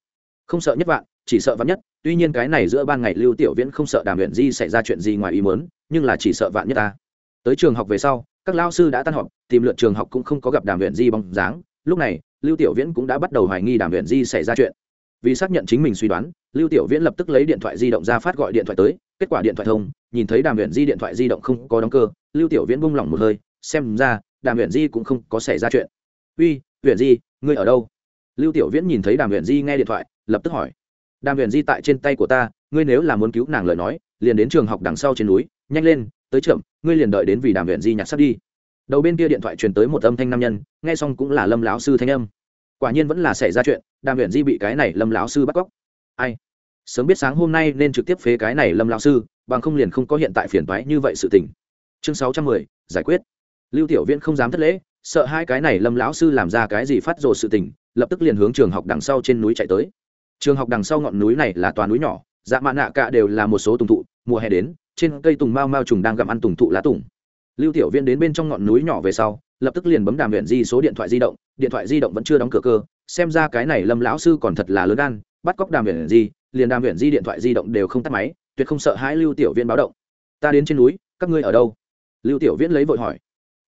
Không sợ nhất vạn, chỉ sợ vạn nhất, tuy nhiên cái này giữa ban ngày lưu tiểu viễn không sợ đàm huyện di xảy ra chuyện gì ngoài ý muốn, nhưng là chỉ sợ vạn nhất ta. Tới trường học về sau, các lao sư đã tan họp, tìm lượt trường học cũng không có gặp đàm huyện di bóng dáng lúc này, lưu tiểu viễn cũng đã bắt đầu hoài nghi đàm huyện di xảy ra chuyện. Vì xác nhận chính mình suy đoán, lưu tiểu viễn lập tức lấy điện thoại di động ra phát gọi điện thoại tới, kết quả điện thoại thông, nhìn thấy đàm huyện di điện thoại di động không có đóng cơ, lưu tiểu viễn bung lỏng một hơi, xem ra, đàm huyện di cũng không có xảy ra chuyện. Uy huyện di, ngươi ở đâu? Lưu tiểu viễn nhìn thấy đàm huyện di nghe điện thoại, lập tức hỏi. Đàm huyện di tại trên tay của ta, ngươi nếu là muốn cứu nàng lời nói, liền đến trường học đằng sau trên núi, nhanh lên, tới chậm, ngươi liền đợi đến vì đàm huyện di nhặt sắp đi đầu bên kia điện thoại truyền tới một âm thanh nam nhân, nghe xong cũng là lâm lão sư thanh âm. Quả nhiên vẫn là xảy ra chuyện, đàm huyện di bị cái này lâm lão sư bắt cóc. Ai? Sớm biết sáng hôm nay nên trực tiếp phế cái này lâm lão sư, bằng không liền không có hiện tại phiền toái như vậy sự tình. Chương sáu trăm mười, giải quyết. Lưu tiểu viễn không dám thất lễ, sợ hai cái này lâm lão sư làm ra cái gì phát rồ sự tình, lập tức liền hướng trường học đằng sau trên núi chạy tới. Trường học đằng sau ngọn núi này là toàn núi nhỏ dạ mạ nạ cả đều là một số tùng thụ, mùa hè đến, trên cây tùng mao mao trùng đang gặm ăn tùng thụ lá tùng lưu tiểu viễn đến bên trong ngọn núi nhỏ về sau, lập tức liền bấm đàm huyện di số điện thoại di động, điện thoại di động vẫn chưa đóng cửa cơ, xem ra cái này lâm lão sư còn thật là lớn gan, bắt cóc đàm huyện di, liền đàm huyện di điện thoại di động đều không tắt máy, tuyệt không sợ hãi lưu tiểu viễn báo động. Ta đến trên núi, các ngươi ở đâu? Lưu tiểu viễn lấy vội hỏi.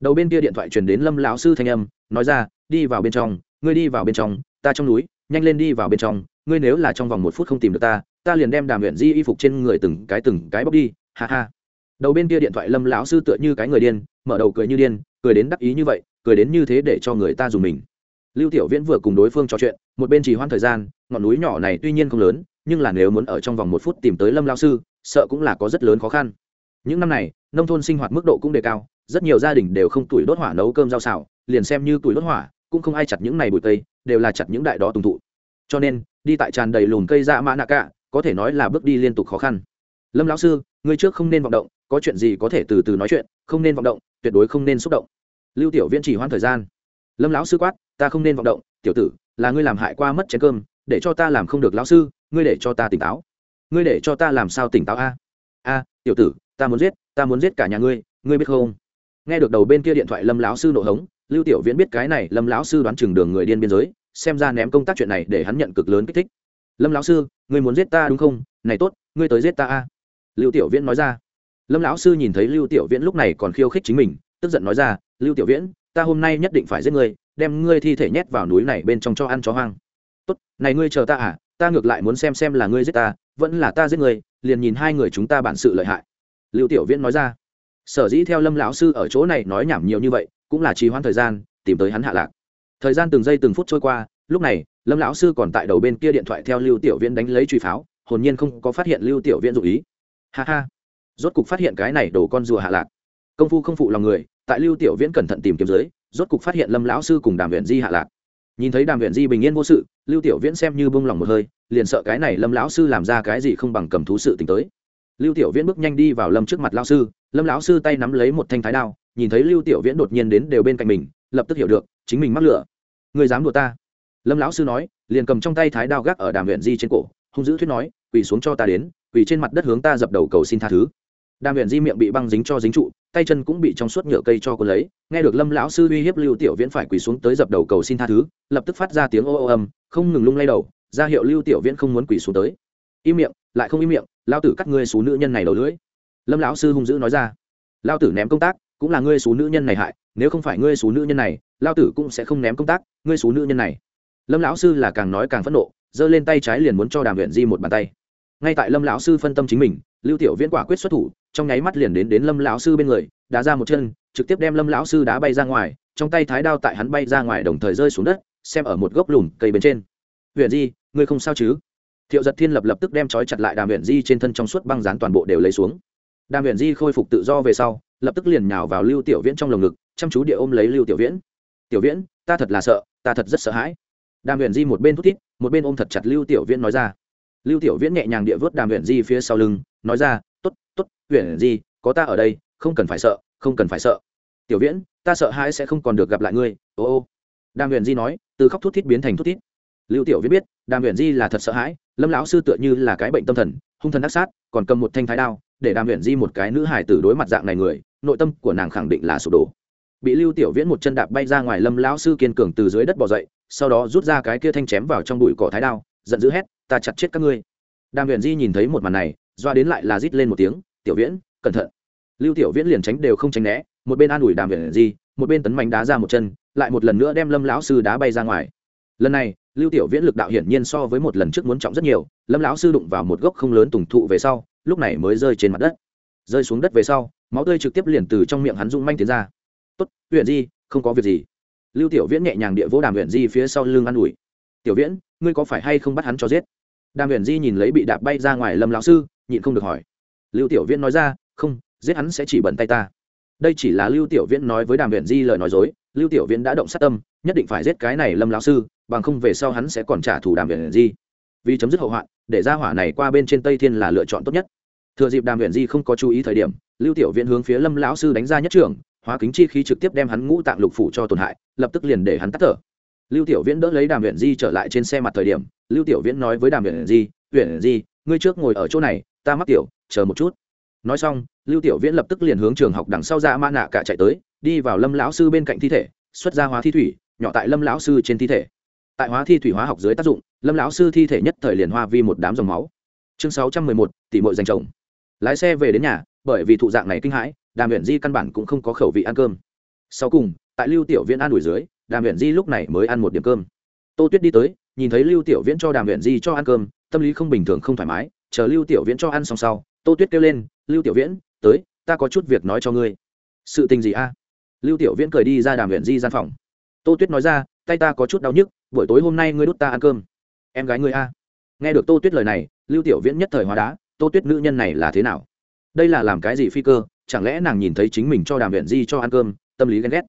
Đầu bên kia điện thoại truyền đến lâm lão sư thanh âm, nói ra, đi vào bên trong, ngươi đi vào bên trong, ta trong núi, nhanh lên đi vào bên trong, ngươi nếu là trong vòng một phút không tìm được ta ta liền đem đàm huyện di y phục trên người từng cái từng cái bóc đi, ha ha đầu bên kia điện thoại lâm lão sư tựa như cái người điên, mở đầu cười như điên, cười đến đắc ý như vậy, cười đến như thế để cho người ta dùng mình. Lưu tiểu viễn vừa cùng đối phương trò chuyện, một bên trì hoãn thời gian, ngọn núi nhỏ này tuy nhiên không lớn, nhưng là nếu muốn ở trong vòng một phút tìm tới lâm lão sư, sợ cũng là có rất lớn khó khăn. Những năm này, nông thôn sinh hoạt mức độ cũng đề cao, rất nhiều gia đình đều không tuổi đốt hỏa nấu cơm rau xào, liền xem như tuổi đốt hỏa, cũng không ai chặt những này bụi cây, đều là chặt những đại đó tùng thụ. Cho nên, đi tại tràn đầy lùn cây ra mã nạ cả, có thể nói là bước đi liên tục khó khăn. Lâm lão sư, ngươi trước không nên vọng động có chuyện gì có thể từ từ nói chuyện, không nên vọng động, tuyệt đối không nên xúc động. Lưu tiểu viễn chỉ hoãn thời gian. Lâm lão sư quát, ta không nên vọng động, tiểu tử, là ngươi làm hại qua mất chén cơm, để cho ta làm không được lão sư, ngươi để cho ta tỉnh táo. Ngươi để cho ta làm sao tỉnh táo a? A, tiểu tử, ta muốn giết, ta muốn giết cả nhà ngươi ngươi biết không? Nghe được đầu bên kia điện thoại lâm lão sư nộ hống, lưu tiểu viễn biết cái này, lâm lão sư đoán chừng đường người điên biên giới, xem ra ném công tác chuyện này để hắn nhận cực lớn kích thích. Lâm lão sư, ngươi muốn giết ta đúng không? Này tốt, ngươi tới giết ta a. Lưu tiểu viễn nói ra lâm lão sư nhìn thấy lưu tiểu viễn lúc này còn khiêu khích chính mình, tức giận nói ra, lưu tiểu viễn, ta hôm nay nhất định phải giết ngươi, đem ngươi thi thể nhét vào núi này bên trong cho ăn chó hoang. Tốt, này ngươi chờ ta à ta ngược lại muốn xem xem là ngươi giết ta, vẫn là ta giết ngươi, liền nhìn hai người chúng ta bản sự lợi hại. Lưu tiểu viễn nói ra. Sở dĩ theo lâm lão sư ở chỗ này nói nhảm nhiều như vậy, cũng là trì hoãn thời gian, tìm tới hắn hạ lạc. Thời gian từng giây từng phút trôi qua, lúc này, lâm lão sư còn tại đầu bên kia điện thoại theo lưu tiểu viễn đánh lấy truy pháo, hồn nhiên không có phát hiện lưu tiểu viễn dụ ý. Ha ha rốt cục phát hiện cái này đổ con rùa hạ lạc. Công phu không phụ lòng người, tại lưu tiểu viễn cẩn thận tìm kiếm dưới, rốt cục phát hiện lâm lão sư cùng đàm viện di hạ lạc. Nhìn thấy đàm viện di bình yên vô sự, lưu tiểu viễn xem như bông lòng một hơi, liền sợ cái này lâm lão sư làm ra cái gì không bằng cầm thú sự t tới. Lưu tiểu viễn bước nhanh đi vào lâm trước mặt lão sư, lâm lão sư tay nắm lấy một thanh thái đao, nhìn thấy lưu tiểu viễn đột nhiên đến đều bên cạnh mình, lập tức hiểu được, chính mình mắc lửa. Người dám đùa ta? Lâm lão sư nói, liền cầm trong tay thái đao gác ở đàm viện di trên cổ, hung dữ thuyết nói, quỳ xuống cho ta đến, quỳ trên mặt đất hướng ta dập đầu cầu xin tha thứ đàm viện di miệng bị băng dính cho dính trụ, tay chân cũng bị trong suốt nhựa cây cho cô lấy. Nghe được lâm lão sư uy hiếp lưu tiểu viễn phải quỳ xuống tới dập đầu cầu xin tha thứ, lập tức phát ra tiếng ô ô âm, không ngừng lung lay đầu, ra hiệu lưu tiểu viễn không muốn quỳ xuống tới. Im miệng, lại không im miệng, lao tử cắt ngươi số nữ nhân này đầu lưỡi. Lâm lão sư hung dữ nói ra. Lao tử ném công tác, cũng là ngươi số nữ nhân này hại, nếu không phải ngươi số nữ nhân này, lao tử cũng sẽ không ném công tác, ngươi số nữ nhân này. Lâm lão sư là càng nói càng phẫn nộ, giơ lên tay trái liền muốn cho đàm huyện di một bàn tay. Ngay tại lâm lão sư phân tâm chính mình, lưu tiểu viễn quả quyết xuất thủ trong nháy mắt liền đến đến lâm lão sư bên người, đá ra một chân, trực tiếp đem lâm lão sư đá bay ra ngoài, trong tay thái đao tại hắn bay ra ngoài đồng thời rơi xuống đất, xem ở một gốc lùm cây bên trên. Huyện di, ngươi không sao chứ? Thiệu giật thiên lập lập tức đem trói chặt lại đàm huyện di trên thân trong suốt băng dán toàn bộ đều lấy xuống. Đàm huyện di khôi phục tự do về sau, lập tức liền nhào vào lưu tiểu viễn trong lồng ngực, chăm chú địa ôm lấy lưu tiểu viễn. Tiểu viễn, ta thật là sợ, ta thật rất sợ hãi. Đàm huyện di một bên thút thít, một bên ôm thật chặt lưu tiểu viễn nói ra. Lưu tiểu viễn nhẹ nhàng địa vớt đàm huyện di phía sau lưng, nói ra huyện di, có ta ở đây, không cần phải sợ, không cần phải sợ. Tiểu viễn, ta sợ hãi sẽ không còn được gặp lại ngươi, ô ô. Đàm huyền di nói, từ khóc thút thít biến thành thút thít. Lưu tiểu viễn biết, đàm huyền di là thật sợ hãi, lâm lão sư tựa như là cái bệnh tâm thần, hung thần ác sát, còn cầm một thanh thái đao, để đàm huyền di một cái nữ hải tử đối mặt dạng này người, nội tâm của nàng khẳng định là sụp đổ. Bị lưu tiểu viễn một chân đạp bay ra ngoài, lâm lão sư kiên cường từ dưới đất bỏ dậy, sau đó rút ra cái kia thanh chém vào trong bụi cỏ thái đao, giận dữ hét, ta chặt chết các ngươi. Đàm huyền di nhìn thấy một màn này, doa đến lại là rít lên một tiếng tiểu viễn, cẩn thận. Lưu tiểu viễn liền tránh đều không tránh né, một bên an ủi đàm Viễn di, một bên tấn mạnh đá ra một chân, lại một lần nữa đem lâm lão sư đá bay ra ngoài. Lần này, lưu tiểu viễn lực đạo hiển nhiên so với một lần trước muốn trọng rất nhiều, lâm lão sư đụng vào một gốc không lớn tùng thụ về sau, lúc này mới rơi trên mặt đất. Rơi xuống đất về sau, máu tươi trực tiếp liền từ trong miệng hắn rung manh tiến ra. Tốt huyện di, không có việc gì. Lưu tiểu viễn nhẹ nhàng địa vỗ đàm huyện di phía sau lưng an ủi. Tiểu viễn, ngươi có phải hay không bắt hắn cho giết? Đàm huyện di nhìn lấy bị đạp bay ra ngoài lâm lão sư, nhịn không được hỏi lưu tiểu viễn nói ra, không, giết hắn sẽ chỉ bận tay ta. Đây chỉ là lưu tiểu viễn nói với đàm viện di lời nói dối, lưu tiểu viễn đã động sát tâm, nhất định phải giết cái này lâm lão sư, bằng không về sau hắn sẽ còn trả thù đàm viện di. Vì chấm dứt hậu hoạn, để ra hỏa này qua bên trên tây thiên là lựa chọn tốt nhất. Thừa dịp đàm viện di không có chú ý thời điểm, lưu tiểu viễn hướng phía lâm lão sư đánh ra nhất trưởng, hóa kính chi khí trực tiếp đem hắn ngũ tạng lục phủ cho tổn hại, lập tức liền để hắn tắt thở. Lưu tiểu viễn đỡ lấy đàm viện di trở lại trên xe mặt thời điểm, lưu tiểu viễn nói với đàm viện di viện di, ngươi trước ngồi ở chỗ này, ta mắc tiểu chờ một chút. Nói xong, lưu tiểu viễn lập tức liền hướng trường học đằng sau dạ ra ma nạ cả chạy tới, đi vào lâm lão sư bên cạnh thi thể, xuất ra hóa thi thủy, nhỏ tại lâm lão sư trên thi thể. Tại hóa thi thủy hóa học dưới tác dụng, lâm lão sư thi thể nhất thời liền hoa vi một đám dòng máu. Chương sáu trăm mười một tỷ mội dành chồng. Lái xe về đến nhà, bởi vì thụ dạng này kinh hãi, đàm huyện di căn bản cũng không có khẩu vị ăn cơm. Sau cùng, tại lưu tiểu viễn ăn đuổi dưới, đàm huyện di lúc này mới ăn một điểm cơm. Tô tuyết đi tới, nhìn thấy lưu tiểu viễn cho đàm huyện di cho ăn cơm, tâm lý không bình thường không thoải mái, chờ lưu tiểu viễn cho ăn xong sau tô tuyết kêu lên, lưu tiểu viễn, tới, ta có chút việc nói cho ngươi. Sự tình gì a? Lưu tiểu viễn cười đi ra đàm huyện di gian phòng. Tô tuyết nói ra, tay ta có chút đau nhức, buổi tối hôm nay ngươi đút ta ăn cơm. Em gái ngươi a? Nghe được tô tuyết lời này, lưu tiểu viễn nhất thời hóa đá, tô tuyết nữ nhân này là thế nào? Đây là làm cái gì phi cơ? Chẳng lẽ nàng nhìn thấy chính mình cho đàm huyện di cho ăn cơm, tâm lý ghen ghét?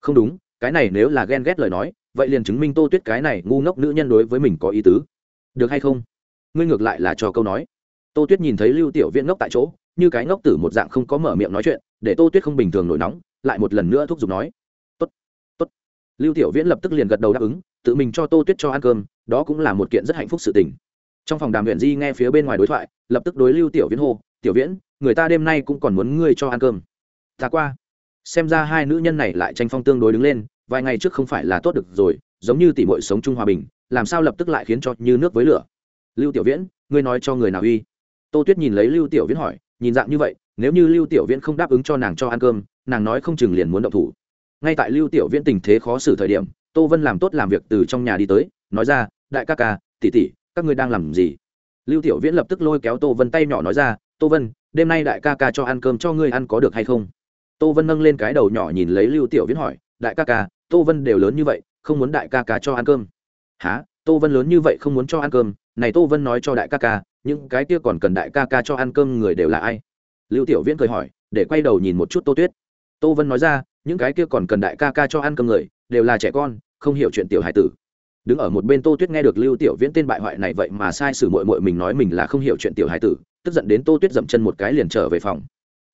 Không đúng, cái này nếu là ghen ghét lời nói, vậy liền chứng minh tô tuyết cái này ngu ngốc nữ nhân đối với mình có ý tứ. Được hay không? Ngươi ngược lại là cho câu nói tô tuyết nhìn thấy lưu tiểu viễn ngốc tại chỗ, như cái ngốc tử một dạng không có mở miệng nói chuyện, để tô tuyết không bình thường nổi nóng, lại một lần nữa thúc giục nói, tốt tốt. Lưu tiểu viễn lập tức liền gật đầu đáp ứng, tự mình cho tô tuyết cho ăn cơm, đó cũng là một kiện rất hạnh phúc sự tình. Trong phòng đàm huyện di nghe phía bên ngoài đối thoại, lập tức đối lưu tiểu viễn hô, tiểu viễn, người ta đêm nay cũng còn muốn ngươi cho ăn cơm. Ta qua. Xem ra hai nữ nhân này lại tranh phong tương đối đứng lên, vài ngày trước không phải là tốt được rồi, giống như tỷ muội sống chung hòa bình, làm sao lập tức lại khiến cho như nước với lửa. Lưu tiểu viễn, ngươi nói cho người nào uy? Tô tuyết nhìn lấy lưu tiểu viễn hỏi, nhìn dạng như vậy, nếu như lưu tiểu viễn không đáp ứng cho nàng cho ăn cơm, nàng nói không chừng liền muốn động thủ. Ngay tại lưu tiểu viễn tình thế khó xử thời điểm, tô vân làm tốt làm việc từ trong nhà đi tới, nói ra, đại ca ca, tỷ tỷ, các ngươi đang làm gì? Lưu tiểu viễn lập tức lôi kéo tô vân tay nhỏ nói ra, tô vân, đêm nay đại ca ca cho ăn cơm cho ngươi ăn có được hay không? Tô vân nâng lên cái đầu nhỏ nhìn lấy lưu tiểu viễn hỏi, đại ca ca, tô vân đều lớn như vậy, không muốn đại ca ca cho ăn cơm. Há tô vân lớn như vậy không muốn cho ăn cơm, này tô vân nói cho đại ca ca những cái kia còn cần đại ca ca cho ăn cơm người đều là ai? Lưu tiểu viễn cười hỏi, để quay đầu nhìn một chút tô tuyết. Tô vân nói ra, những cái kia còn cần đại ca ca cho ăn cơm người, đều là trẻ con, không hiểu chuyện tiểu hải tử. Đứng ở một bên tô tuyết nghe được lưu tiểu viễn tên bại hoại này vậy mà sai sử mội mội mình nói mình là không hiểu chuyện tiểu hải tử, tức giận đến tô tuyết dậm chân một cái liền trở về phòng.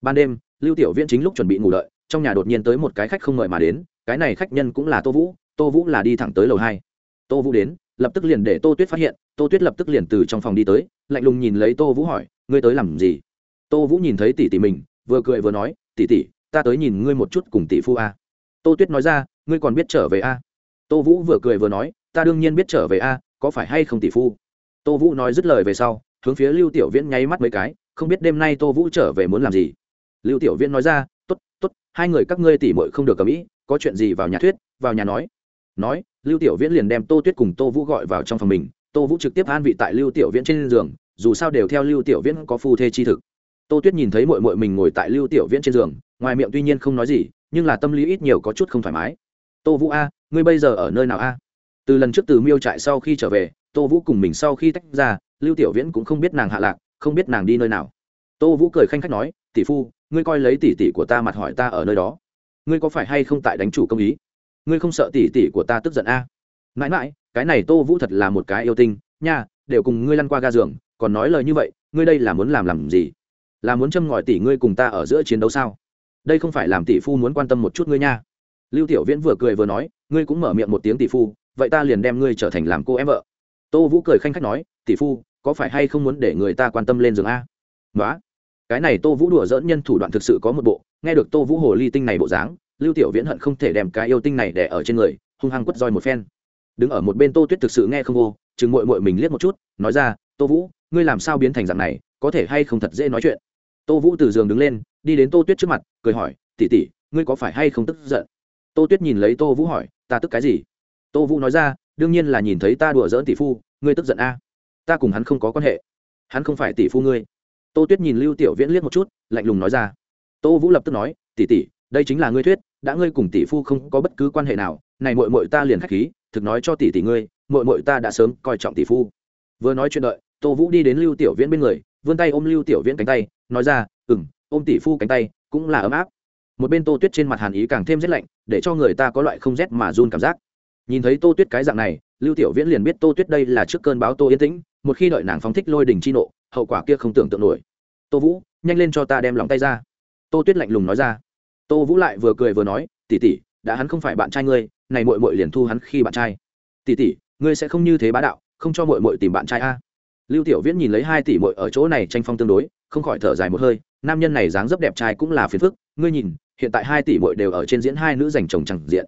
Ban đêm, lưu tiểu viễn chính lúc chuẩn bị ngủ lợi trong nhà đột nhiên tới một cái khách không mời mà đến, cái này khách nhân cũng là tô vũ tô vũ là đi thẳng tới lầu hai. Tô vũ đến, lập tức liền để tô tuyết phát hiện, tô tuyết lập tức liền từ trong phòng đi tới lạnh lùng nhìn lấy tô vũ hỏi, ngươi tới làm gì? Tô vũ nhìn thấy tỷ tỷ mình, vừa cười vừa nói, tỷ tỷ, ta tới nhìn ngươi một chút cùng tỷ phu a. Tô tuyết nói ra, ngươi còn biết trở về a? Tô vũ vừa cười vừa nói, ta đương nhiên biết trở về a, có phải hay không tỷ phu? Tô vũ nói dứt lời về sau, hướng phía lưu tiểu viễn nháy mắt mấy cái, không biết đêm nay tô vũ trở về muốn làm gì. Lưu tiểu viễn nói ra t ố t t ố t hai người các ngươi tỉ mội không được cầm ĩ có chuyện gì vào nhà thuyết, vào nhà nói. Nói, lưu tiểu viễn liền đem tô tuyết cùng tô vũ gọi vào trong phòng mình tô vũ trực tiếp an vị tại lưu tiểu viễn trên giường, dù sao đều theo lưu tiểu viễn có phu thê chi thực. Tô tuyết nhìn thấy mội mội mình ngồi tại lưu tiểu viễn trên giường, ngoài miệng tuy nhiên không nói gì, nhưng là tâm lý ít nhiều có chút không thoải mái. Tô vũ a, ngươi bây giờ ở nơi nào a? Từ lần trước từ miêu trại sau khi trở về, tô vũ cùng mình sau khi tách ra, lưu tiểu viễn cũng không biết nàng hạ lạc, không biết nàng đi nơi nào. Tô vũ cười khanh khách nói, tỷ phu, ngươi coi lấy tỷ tỷ của ta mặt hỏi ta ở nơi đó. Ngươi có phải hay không tại đánh chủ công ý? Ngươi không sợ tỷ tỷ của ta tức giận a? À? mãi mãi cái này tô vũ thật là một cái yêu tinh, nha, đều cùng ngươi lăn qua ga giường, còn nói lời như vậy, ngươi đây là muốn làm làm gì? Là muốn châm ngòi tỷ ngươi cùng ta ở giữa chiến đấu sao? Đây không phải làm tỷ phu muốn quan tâm một chút ngươi nha. Lưu tiểu viễn vừa cười vừa nói, ngươi cũng mở miệng một tiếng tỷ phu, vậy ta liền đem ngươi trở thành làm cô em vợ. Tô vũ cười khanh khách nói, tỷ phu, có phải hay không muốn để người ta quan tâm lên giường a? Nói cái này tô vũ đùa dỡn nhân thủ đoạn thực sự có một bộ, nghe được tô vũ hồ ly tinh này bộ dáng, lưu tiểu viễn hận không thể đem cái yêu tinh này để ở trên người, hung hăng quất roi một phen đứng ở một bên tô tuyết thực sự nghe không vô, chừng mội mội mình liếc một chút, nói ra, tô vũ, ngươi làm sao biến thành dạng này, có thể hay không thật dễ nói chuyện? Tô vũ từ giường đứng lên, đi đến tô tuyết trước mặt, cười hỏi tỉ tỉ ngươi có phải hay không tức giận? Tô tuyết nhìn lấy tô vũ hỏi, ta tức cái gì? Tô vũ nói ra, đương nhiên là nhìn thấy ta đùa dỡn tỷ phu, ngươi tức giận a. Ta cùng hắn không có quan hệ. Hắn không phải tỷ phu ngươi. Tô tuyết nhìn lưu tiểu viễn liếc một chút, lạnh lùng nói ra. Tô vũ lập tức nói, tỷ tỷ, đây chính là ngươi thuyết, đã ngươi cùng tỷ phu không có bất cứ quan hệ nào, này mội mội ta liền k h á c h khí thực nói cho tỷ tỷ ngươi mội mội ta đã sớm coi trọng tỷ phu. Vừa nói chuyện đợi, tô vũ đi đến lưu tiểu viễn bên người, vươn tay ôm lưu tiểu viễn cánh tay, nói ra ừ m ôm tỷ phu cánh tay cũng là ấm áp. Một bên tô tuyết trên mặt hàn ý càng thêm rét lạnh, để cho người ta có loại không rét mà run cảm giác. Nhìn thấy tô tuyết cái dạng này, lưu tiểu viễn liền biết tô tuyết đây là trước cơn báo tô yên tĩnh, một khi đợi nàng phóng thích lôi đình chi nộ, hậu quả kia không tưởng tượng nổi. Tô vũ, nhanh lên cho ta đem lòng tay ra. Tô tuyết lạnh lùng nói ra. Tô vũ lại vừa cười vừa nói tỉ tỉ đã hắn không phải bạn trai ngươi này mội mội liền thu hắn khi bạn trai. Tỷ tỷ, ngươi sẽ không như thế bá đạo không cho mội mội tìm bạn trai a. Lưu tiểu viễn nhìn lấy hai tỷ mội ở chỗ này tranh phong tương đối không khỏi thở dài một hơi nam nhân này dáng dấp đẹp trai cũng là phiền phức ngươi nhìn hiện tại hai tỷ mội đều ở trên diễn hai nữ giành chồng chẳng diện.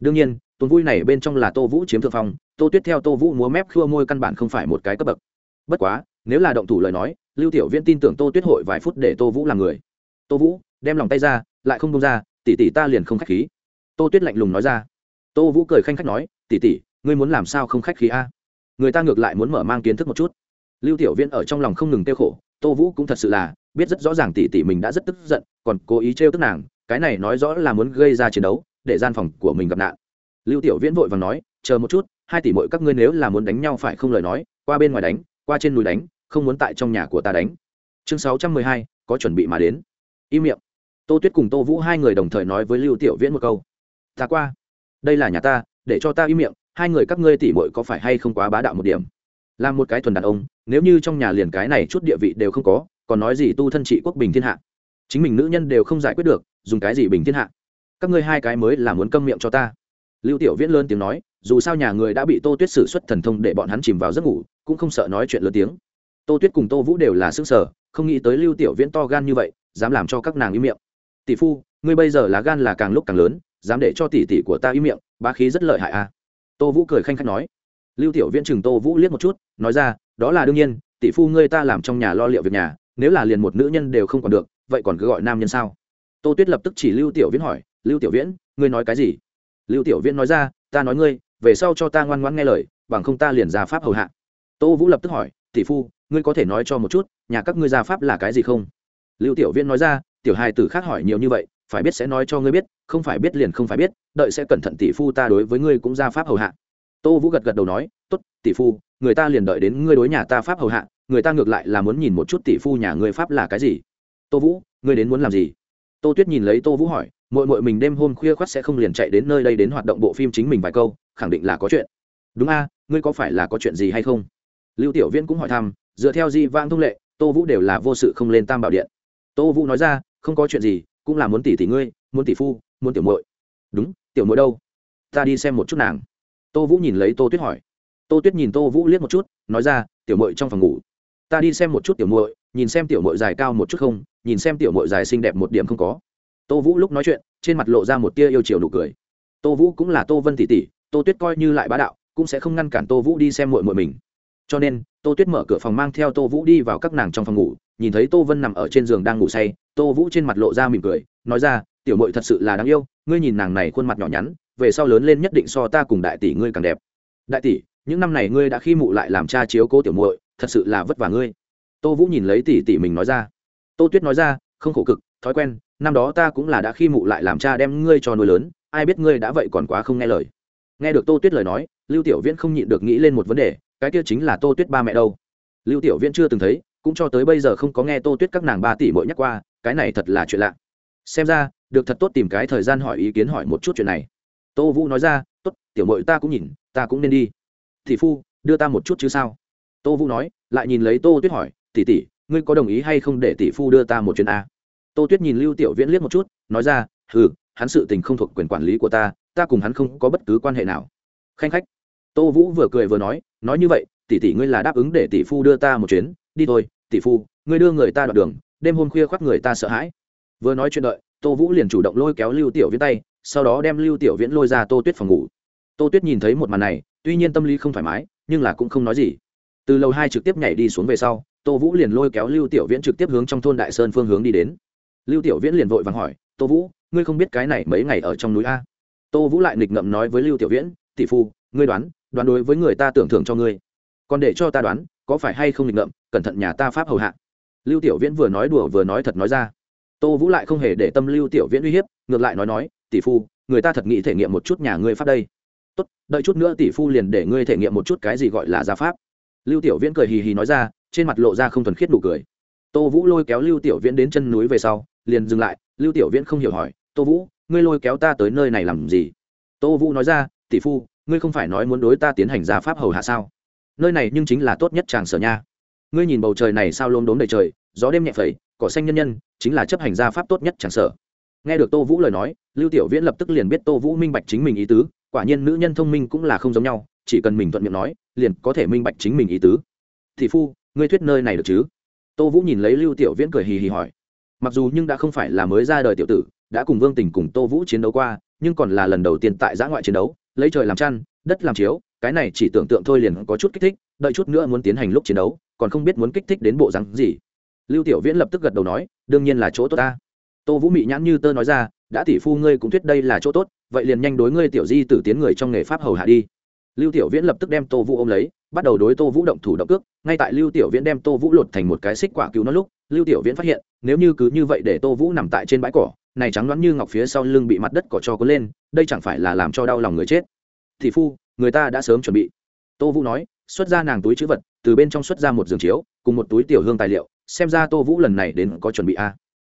Đương nhiên tuần vui này bên trong là tô vũ chiếm thượng phong tô tuyết theo tô vũ múa mép khua môi căn bản không phải một cái cấp bậc. Bất quá nếu là động thủ lời nói lưu tiểu viễn tin tưởng tô tuyết hội vài phút để tô vũ làm người. Tô vũ đem lòng tay ra lại không bông ra tỷ tỷ ta liền không khách khí. Tô tuyết lạnh lùng nói ra tô vũ cười khanh khách nói, tỷ tỷ, ngươi muốn làm sao không khách khí a? Người ta ngược lại muốn mở mang kiến thức một chút. Lưu tiểu viễn ở trong lòng không ngừng tiêu khổ, tô vũ cũng thật sự là biết rất rõ ràng tỷ tỷ mình đã rất tức giận, còn cố ý trêu tức nàng, cái này nói rõ là muốn gây ra chiến đấu, để gian phòng của mình gặp nạn. Lưu tiểu viễn vội vàng nói, chờ một chút, hai tỷ mỗi các ngươi nếu là muốn đánh nhau phải không lời nói, qua bên ngoài đánh, qua trên núi đánh, không muốn tại trong nhà của ta đánh. Chương sáu trăm mười hai, có chuẩn bị mà đến. Im miệng. Tô tuyết cùng tô vũ hai người đồng thời nói với lưu tiểu viễn một câu, ta qua đây là nhà ta, để cho ta im miệng, hai người các ngươi tỷ muội có phải hay không quá bá đạo một điểm? Làm một cái thuần đàn ông, nếu như trong nhà liền cái này chút địa vị đều không có, còn nói gì tu thân trị quốc bình thiên hạ? Chính mình nữ nhân đều không giải quyết được, dùng cái gì bình thiên hạ? Các ngươi hai cái mới là muốn câm miệng cho ta. Lưu tiểu viễn lớn tiếng nói, dù sao nhà người đã bị tô tuyết xử xuất thần thông để bọn hắn chìm vào giấc ngủ, cũng không sợ nói chuyện lớn tiếng. Tô tuyết cùng tô vũ đều là s ư ơ n g sở, không nghĩ tới lưu tiểu viễn to gan như vậy, dám làm cho các nàng im miệng. Tỷ phu, ngươi bây giờ là gan là càng lúc càng lớn dám để cho tỷ tỷ của ta im miệng, bá khí rất lợi hại à? Tô vũ cười khanh khách nói. Lưu tiểu viễn chừng tô vũ liếc một chút, nói ra, đó là đương nhiên, tỷ phu ngươi ta làm trong nhà lo liệu việc nhà, nếu là liền một nữ nhân đều không còn được, vậy còn cứ gọi nam nhân sao? Tô tuyết lập tức chỉ lưu tiểu viễn hỏi, lưu tiểu viễn, ngươi nói cái gì? Lưu tiểu viễn nói ra, ta nói ngươi, về sau cho ta ngoan ngoãn nghe lời, bằng không ta liền ra pháp hầu hạ. Tô vũ lập tức hỏi, tỷ phu, ngươi có thể nói cho một chút, nhà các ngươi ra pháp là cái gì không? Lưu tiểu viễn nói ra, tiểu hai tử khác hỏi nhiều như vậy phải biết sẽ nói cho ngươi biết, không phải biết liền không phải biết, đợi sẽ cẩn thận tỷ phu ta đối với ngươi cũng ra pháp hầu hạ. Tô vũ gật gật đầu nói, tốt, tỷ phu, người ta liền đợi đến ngươi đối nhà ta pháp hầu hạ, người ta ngược lại là muốn nhìn một chút tỷ phu nhà ngươi pháp là cái gì. Tô vũ, ngươi đến muốn làm gì? Tô tuyết nhìn lấy tô vũ hỏi mội mội mình đêm hôm khuya khoắt sẽ không liền chạy đến nơi đây đến hoạt động bộ phim chính mình vài câu, khẳng định là có chuyện. Đúng a, ngươi có phải là có chuyện gì hay không? Lưu tiểu viễn cũng hỏi thăm, dựa theo di vang thông lệ, tô vũ đều là vô sự không lên tam bảo điện. Tô vũ nói ra, không có chuyện gì cũng là muốn tỷ tỷ ngươi, muốn tỷ phu, muốn tiểu muội. Đúng, tiểu muội đâu? Ta đi xem một chút nàng. Tô vũ nhìn lấy tô tuyết hỏi. Tô tuyết nhìn tô vũ liếc một chút, nói ra, tiểu muội trong phòng ngủ. Ta đi xem một chút tiểu muội, nhìn xem tiểu muội dài cao một chút không, nhìn xem tiểu muội dài xinh đẹp một điểm không có. Tô vũ lúc nói chuyện, trên mặt lộ ra một tia yêu chiều nụ cười. Tô vũ cũng là tô vân tỷ tỷ tô tuyết coi như lại bá đạo, cũng sẽ không ngăn cản tô vũ đi xem muội muội mình. Cho nên, tô tuyết mở cửa phòng mang theo tô vũ đi vào các nàng trong phòng ngủ nhìn thấy tô vân nằm ở trên giường đang ngủ say, tô vũ trên mặt lộ ra mỉm cười, nói ra, tiểu mội thật sự là đáng yêu, ngươi nhìn nàng này khuôn mặt nhỏ nhắn, về sau lớn lên nhất định so ta cùng đại tỷ ngươi càng đẹp. Đại tỷ, những năm này ngươi đã khi mụ lại làm cha chiếu cố tiểu muội, thật sự là vất vả ngươi. Tô vũ nhìn lấy tỷ tỷ mình nói ra. Tô tuyết nói ra, không khổ cực, thói quen, năm đó ta cũng là đã khi mụ lại làm cha đem ngươi cho nuôi lớn, ai biết ngươi đã vậy còn quá không nghe lời. Nghe được tô tuyết lời nói, lưu tiểu viễn không nhịn được nghĩ lên một vấn đề, cái kia chính là tô tuyết ba mẹ đâu? Lưu tiểu viễn chưa từng thấy cũng cho tới bây giờ không có nghe tô tuyết các nàng ba tỷ mỗi nhắc qua, cái này thật là chuyện lạ. Xem ra, được thật tốt tìm cái thời gian hỏi ý kiến hỏi một chút chuyện này. Tô vũ nói ra, tốt, tiểu mội ta cũng nhìn, ta cũng nên đi. Thị phu, đưa ta một chút chứ sao? Tô vũ nói, lại nhìn lấy tô tuyết hỏi, tỷ tỷ, ngươi có đồng ý hay không để tỷ phu đưa ta một chuyến a? Tô tuyết nhìn lưu tiểu viễn liếc một chút, nói ra ừ hắn sự tình không thuộc quyền quản lý của ta ta cùng hắn không có bất cứ quan hệ nào. Khanh khách. Tô vũ vừa cười vừa nói nói như vậy, tỷ tỷ ngươi là đáp ứng để tỷ phu đưa ta một chuyến, đi thôi tỷ phu, ngươi đưa người ta đoạn đường, đêm hôm khuya khoác người ta sợ hãi. Vừa nói chuyện đợi, tô vũ liền chủ động lôi kéo lưu tiểu viễn tay, sau đó đem lưu tiểu viễn lôi ra tô tuyết phòng ngủ. Tô tuyết nhìn thấy một màn này, tuy nhiên tâm lý không thoải mái, nhưng là cũng không nói gì. Từ lầu hai trực tiếp nhảy đi xuống về sau, tô vũ liền lôi kéo lưu tiểu viễn trực tiếp hướng trong thôn đại sơn phương hướng đi đến. Lưu tiểu viễn liền vội vàng hỏi, tô vũ, ngươi không biết cái này mấy ngày ở trong núi a? Tô vũ lại nghịch ngậm nói với lưu tiểu viễn, tỷ phu, ngươi đoán đoán đối với người ta tưởng thưởng cho ngươi. Còn để cho ta đoán có phải hay không định ngậm cẩn thận nhà ta pháp hầu hạ. Lưu tiểu viễn vừa nói đùa vừa nói thật nói ra. Tô vũ lại không hề để tâm lưu tiểu viễn uy hiếp, ngược lại nói nói, tỷ phu, người ta thật nghĩ thể nghiệm một chút nhà ngươi pháp đây. Tốt, đợi chút nữa tỷ phu liền để ngươi thể nghiệm một chút cái gì gọi là gia pháp. Lưu tiểu viễn cười hì hì nói ra, trên mặt lộ ra không thuần khiết đủ cười. Tô vũ lôi kéo lưu tiểu viễn đến chân núi về sau, liền dừng lại. Lưu tiểu viễn không hiểu hỏi, tô vũ, ngươi lôi kéo ta tới nơi này làm gì? Tô vũ nói ra, tỷ phu, ngươi không phải nói muốn đối ta tiến hành gia pháp hầu hạ sao? Nơi này nhưng chính là tốt nhất tràng sở nha. Ngươi nhìn bầu trời này sao lốm đốm đầy trời, gió đêm nhẹ phẩy, cỏ xanh nhân nhân, chính là chấp hành gia pháp tốt nhất tràng sở. Nghe được tô vũ lời nói, lưu tiểu viễn lập tức liền biết tô vũ minh bạch chính mình ý tứ, quả nhiên nữ nhân thông minh cũng là không giống nhau, chỉ cần mình thuận miệng nói, liền có thể minh bạch chính mình ý tứ. Thị phu, ngươi thuyết nơi này được chứ? Tô vũ nhìn lấy lưu tiểu viễn cười hì hì hỏi. Mặc dù nhưng đã không phải là mới ra đời tiểu tử, đã cùng vương tình cùng tô vũ chiến đấu qua, nhưng còn là lần đầu tiên tại giã ngoại chiến đấu, lấy trời làm chăn, đất làm chiếu cái này chỉ tưởng tượng thôi liền có chút kích thích, đợi chút nữa muốn tiến hành lúc chiến đấu, còn không biết muốn kích thích đến bộ rắn gì. Lưu tiểu viễn lập tức gật đầu nói, đương nhiên là chỗ tốt ta. Tô vũ mị nhãn như tơ nói ra, đã tỷ phu ngươi cũng thuyết đây là chỗ tốt, vậy liền nhanh đối ngươi tiểu di tử tiến người trong nghề pháp hầu hạ đi. Lưu tiểu viễn lập tức đem tô vũ ôm lấy, bắt đầu đối tô vũ động thủ động cước, ngay tại lưu tiểu viễn đem tô vũ lột thành một cái xích quả cứu nó lúc, lưu tiểu viễn phát hiện, nếu như cứ như vậy để tô vũ nằm tại trên bãi cỏ, này trắng đoán như ngọc phía sau lưng bị mặt đất cỏ cho có lên, đây chẳng phải là làm cho đau lòng người chết. Thị phu người ta đã sớm chuẩn bị. Tô vũ nói, xuất ra nàng túi chữ vật, từ bên trong xuất ra một giường chiếu, cùng một túi tiểu hương tài liệu, xem ra tô vũ lần này đến có chuẩn bị a.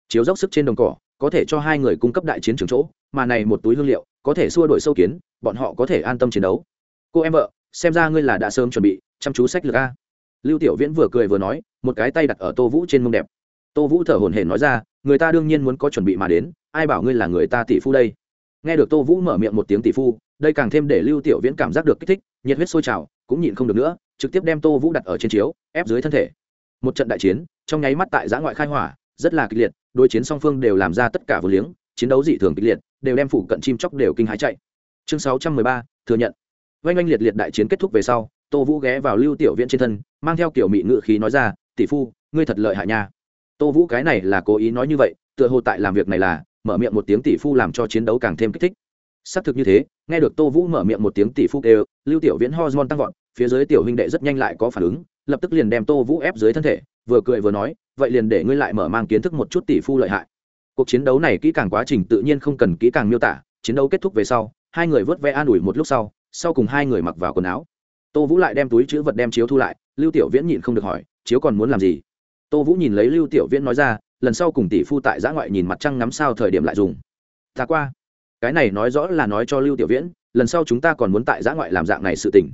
Chiếu dốc sức trên đồng cỏ, có thể cho hai người cung cấp đại chiến trường chỗ, mà này một túi hương liệu, có thể xua đổi sâu kiến, bọn họ có thể an tâm chiến đấu. Cô em vợ, xem ra ngươi là đã sớm chuẩn bị, chăm chú sách lược a. Lưu tiểu viễn vừa cười vừa nói, một cái tay đặt ở tô vũ trên mông đẹp. Tô vũ thở hổn hển nói ra, người ta đương nhiên muốn có chuẩn bị mà đến, ai bảo ngươi là người ta tỷ phu đây? Nghe được tô vũ mở miệng một tiếng tỷ phu, đây càng thêm để lưu tiểu viễn cảm giác được kích thích, nhiệt huyết sôi trào, cũng nhịn không được nữa, trực tiếp đem tô vũ đặt ở trên chiếu, ép dưới thân thể. Một trận đại chiến, trong nháy mắt tại giã ngoại khai hỏa, rất là kịch liệt, đối chiến song phương đều làm ra tất cả vừa liếng, chiến đấu dị thường kịch liệt, đều đem phủ cận chim chóc đều kinh hãi chạy. Chương sáu trăm mười ba, thừa nhận. Oanh oanh liệt liệt đại chiến kết thúc về sau, tô vũ ghé vào lưu tiểu viễn trên thân, mang theo kiểu mị ngự khí nói ra, tỷ phu, ngươi thật lợi hại nha. Tô vũ cái này là cố ý nói như vậy, tựa hồ tại làm việc này là mở miệng một tiếng tỷ phu làm cho chiến đấu càng thêm kích thích. Xác thực như thế nghe được tô vũ mở miệng một tiếng tỷ phu kêu, lưu tiểu viễn hormone tăng vọt phía dưới tiểu huynh đệ rất nhanh lại có phản ứng lập tức liền đem tô vũ ép dưới thân thể vừa cười vừa nói vậy liền để ngươi lại mở mang kiến thức một chút tỷ phu lợi hại. Cuộc chiến đấu này kỹ càng quá trình tự nhiên không cần kỹ càng miêu tả chiến đấu kết thúc về sau hai người vớt ve an ủi một lúc sau sau cùng hai người mặc vào quần áo. Tô vũ lại đem túi chữ vật đem chiếu thu lại lưu tiểu viễn nhịn không được hỏi chiếu còn muốn làm gì? Tô vũ nhìn lấy lưu tiểu viễn nói ra lần sau cùng tỷ phu tại giã ngoại nhìn mặt trăng ngắm sao thời điểm lại dùng. Ta qua. Cái này nói rõ là nói cho lưu tiểu viễn, lần sau chúng ta còn muốn tại giã ngoại làm dạng này sự tình.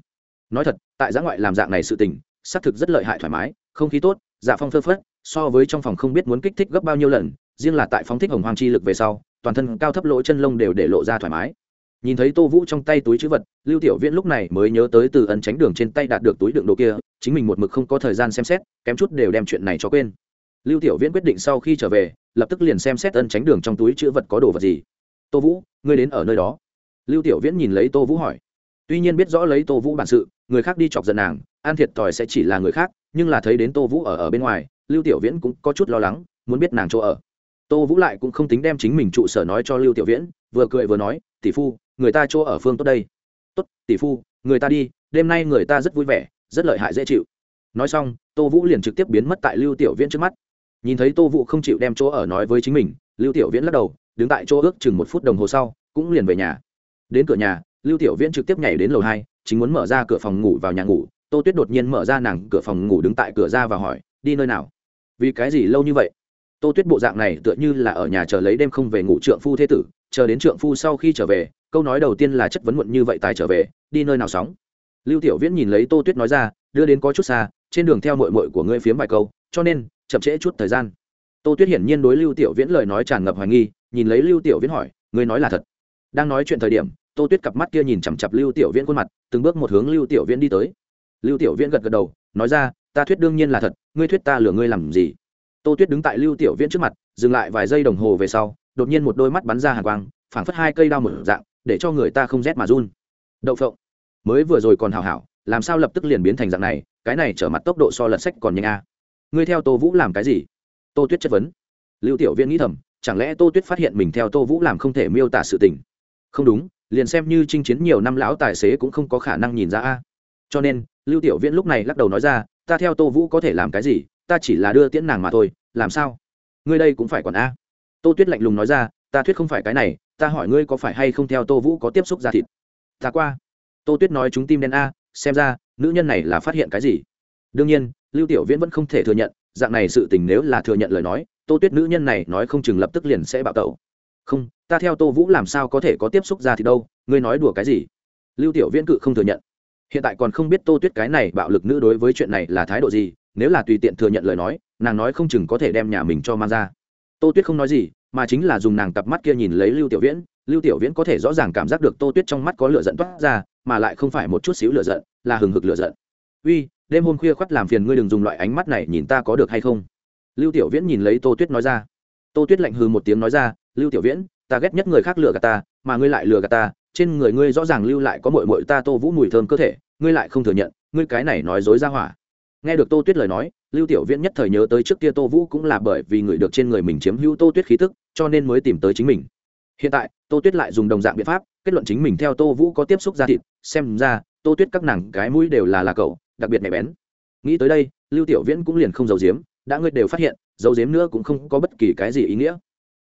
Nói thật, tại giã ngoại làm dạng này sự tình, xác thực rất lợi hại thoải mái, không khí tốt dạ phong phơ phất, so với trong phòng không biết muốn kích thích gấp bao nhiêu lần, riêng là tại phóng thích hồng hoàng chi lực về sau, toàn thân cao thấp lỗ chân lông đều để lộ ra thoải mái. Nhìn thấy tô vũ trong tay túi chữ vật, lưu tiểu viễn lúc này mới nhớ tới từ ấn tránh đường trên tay đạt được túi đựng đồ kia, chính mình một mực không có thời gian xem xét, kém chút đều đem chuyện này cho quên lưu tiểu viễn quyết định sau khi trở về, lập tức liền xem xét ân tránh đường trong túi chữ vật có đồ vật gì. Tô vũ, ngươi đến ở nơi đó. Lưu tiểu viễn nhìn lấy tô vũ hỏi. Tuy nhiên biết rõ lấy tô vũ bản sự, người khác đi chọc giận nàng, an thiệt thòi sẽ chỉ là người khác, nhưng là thấy đến tô vũ ở ở bên ngoài, lưu tiểu viễn cũng có chút lo lắng, muốn biết nàng chỗ ở. Tô vũ lại cũng không tính đem chính mình trụ sở nói cho lưu tiểu viễn, vừa cười vừa nói, tỷ phu, người ta chỗ ở phương tốt đây. Tốt, tỷ phu, người ta đi, đêm nay người ta rất vui vẻ, rất lợi hại dễ chịu. Nói xong, tô vũ liền trực tiếp biến mất tại lưu tiểu viễn trước mắt nhìn thấy tô vũ không chịu đem chỗ ở nói với chính mình, lưu tiểu viễn lắc đầu, đứng tại chỗ ước chừng một phút đồng hồ sau, cũng liền về nhà. Đến cửa nhà, lưu tiểu viễn trực tiếp nhảy đến lầu hai, chính muốn mở ra cửa phòng ngủ vào nhà ngủ. Tô tuyết đột nhiên mở ra nàng cửa phòng ngủ đứng tại cửa ra và hỏi, đi nơi nào? Vì cái gì lâu như vậy? Tô tuyết bộ dạng này tựa như là ở nhà chờ lấy đêm không về ngủ trượng phu thế tử, chờ đến trượng phu sau khi trở về, câu nói đầu tiên là chất vấn muộn như vậy tài trở về, đi nơi nào sóng? Lưu tiểu viễn nhìn lấy tô tuyết nói ra, đưa đến có chút xa, trên đường theo mội mội của ngươi phiếm vài câu, cho nên chậm trễ chút thời gian. Tô tuyết hiển nhiên đối lưu tiểu viễn lời nói tràn ngập hoài nghi, nhìn lấy lưu tiểu viễn hỏi người nói là thật? Đang nói chuyện thời điểm, tô tuyết cặp mắt kia nhìn chằm chặp lưu tiểu viễn khuôn mặt, từng bước một hướng lưu tiểu viễn đi tới. Lưu tiểu viễn gật gật đầu, nói ra, ta thuyết đương nhiên là thật, ngươi thuyết ta lừa ngươi làm gì? Tô tuyết đứng tại lưu tiểu viễn trước mặt, dừng lại vài giây đồng hồ về sau, đột nhiên một đôi mắt bắn ra hàng quang, phảng phất hai cây đao một dạng, để cho người ta không rét mà run. Đậu phộng. Mới vừa rồi còn hào hảo, làm sao lập tức liền biến thành dạng này, cái này trở mặt tốc độ so lật sách còn nhanh a ngươi theo tô vũ làm cái gì? Tô tuyết chất vấn. Lưu tiểu viễn nghĩ thầm, chẳng lẽ tô tuyết phát hiện mình theo tô vũ làm không thể miêu tả sự tình? Không đúng, liền xem như chinh chiến nhiều năm lão tài xế cũng không có khả năng nhìn ra a. Cho nên, lưu tiểu viễn lúc này lắc đầu nói ra, ta theo tô vũ có thể làm cái gì? Ta chỉ là đưa tiễn nàng mà thôi, làm sao? Ngươi đây cũng phải còn a. Tô tuyết lạnh lùng nói ra, ta thuyết không phải cái này, ta hỏi ngươi có phải hay không theo tô vũ có tiếp xúc ra thịt? Ta qua. Tô tuyết nói chúng tim đen a, xem ra, nữ nhân này là phát hiện cái gì? Đương nhiên lưu tiểu viễn vẫn không thể thừa nhận, dạng này sự tình nếu là thừa nhận lời nói, tô tuyết nữ nhân này nói không chừng lập tức liền sẽ bạo tẩu. Không, ta theo tô vũ làm sao có thể có tiếp xúc ra thì đâu, ngươi nói đùa cái gì? Lưu tiểu viễn cự không thừa nhận. Hiện tại còn không biết tô tuyết cái này bạo lực nữ đối với chuyện này là thái độ gì, nếu là tùy tiện thừa nhận lời nói, nàng nói không chừng có thể đem nhà mình cho mang ra. Tô tuyết không nói gì, mà chính là dùng nàng cặp mắt kia nhìn lấy lưu tiểu viễn, lưu tiểu viễn có thể rõ ràng cảm giác được tô tuyết trong mắt có lửa giận toát ra, mà lại không phải một chút xíu lửa giận, là hừng hực lửa giận. Uy đêm hôm khuya khoắt làm phiền ngươi đừng dùng loại ánh mắt này nhìn ta có được hay không? Lưu tiểu viễn nhìn lấy tô tuyết nói ra. Tô tuyết lạnh hừ một tiếng nói ra, lưu tiểu viễn, ta ghét nhất người khác lừa gạt ta, mà ngươi lại lừa gạt ta. Trên người ngươi rõ ràng lưu lại có mội mội ta tô vũ mùi thơm cơ thể, ngươi lại không thừa nhận, ngươi cái này nói dối ra hỏa. Nghe được tô tuyết lời nói, lưu tiểu viễn nhất thời nhớ tới trước kia tô vũ cũng là bởi vì người được trên người mình chiếm hữu tô tuyết khí tức, cho nên mới tìm tới chính mình. Hiện tại, tô tuyết lại dùng đồng dạng biện pháp, kết luận chính mình theo tô vũ có tiếp xúc ra thịt. Xem ra, tô tuyết các nàng cái mũi đều là là cậu đặc biệt nhạy bén. Nghĩ tới đây, lưu tiểu viễn cũng liền không giấu giếm, đã ngươi đều phát hiện, giấu giếm nữa cũng không có bất kỳ cái gì ý nghĩa.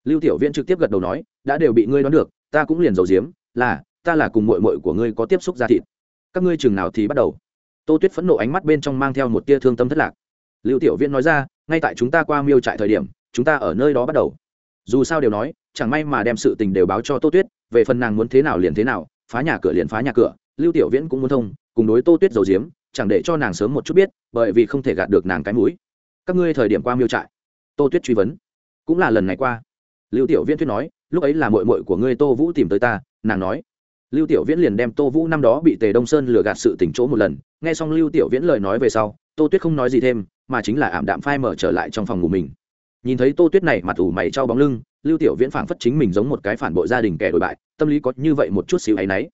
Lưu tiểu viễn trực tiếp gật đầu nói, đã đều bị ngươi đoán được, ta cũng liền giấu giếm, là, ta là cùng mội mội của ngươi có tiếp xúc ra thịt. Các ngươi chừng nào thì bắt đầu. Tô tuyết phẫn nộ ánh mắt bên trong mang theo một tia thương tâm thất lạc. Lưu tiểu viễn nói ra, ngay tại chúng ta qua miêu trại thời điểm, chúng ta ở nơi đó bắt đầu. Dù sao đều nói, chẳng may mà đem sự tình đều báo cho tô tuyết, về phần nàng muốn thế nào liền thế nào, phá nhà cửa liền phá nhà cửa, lưu tiểu viễn cũng muốn thông, cùng đối tô tuyết giấu giếm chẳng để cho nàng sớm một chút biết, bởi vì không thể gạt được nàng cái mũi. Các ngươi thời điểm qua miêu trại. Tô tuyết truy vấn. Cũng là lần này qua. Lưu tiểu viễn thuyết nói, lúc ấy là mội mội của ngươi tô vũ tìm tới ta, nàng nói. Lưu tiểu viễn liền đem tô vũ năm đó bị tề đông sơn lừa gạt sự tỉnh chỗ một lần. Nghe xong lưu tiểu viễn lời nói về sau, tô tuyết không nói gì thêm, mà chính là ảm đạm phai mở trở lại trong phòng ngủ mình. Nhìn thấy tô tuyết này mặt ủ mày trao bóng lưng, lưu tiểu viễn phảng phất chính mình giống một cái phản bội gia đình kẻ đổi bại, tâm lý có như vậy một chút xíu áy náy.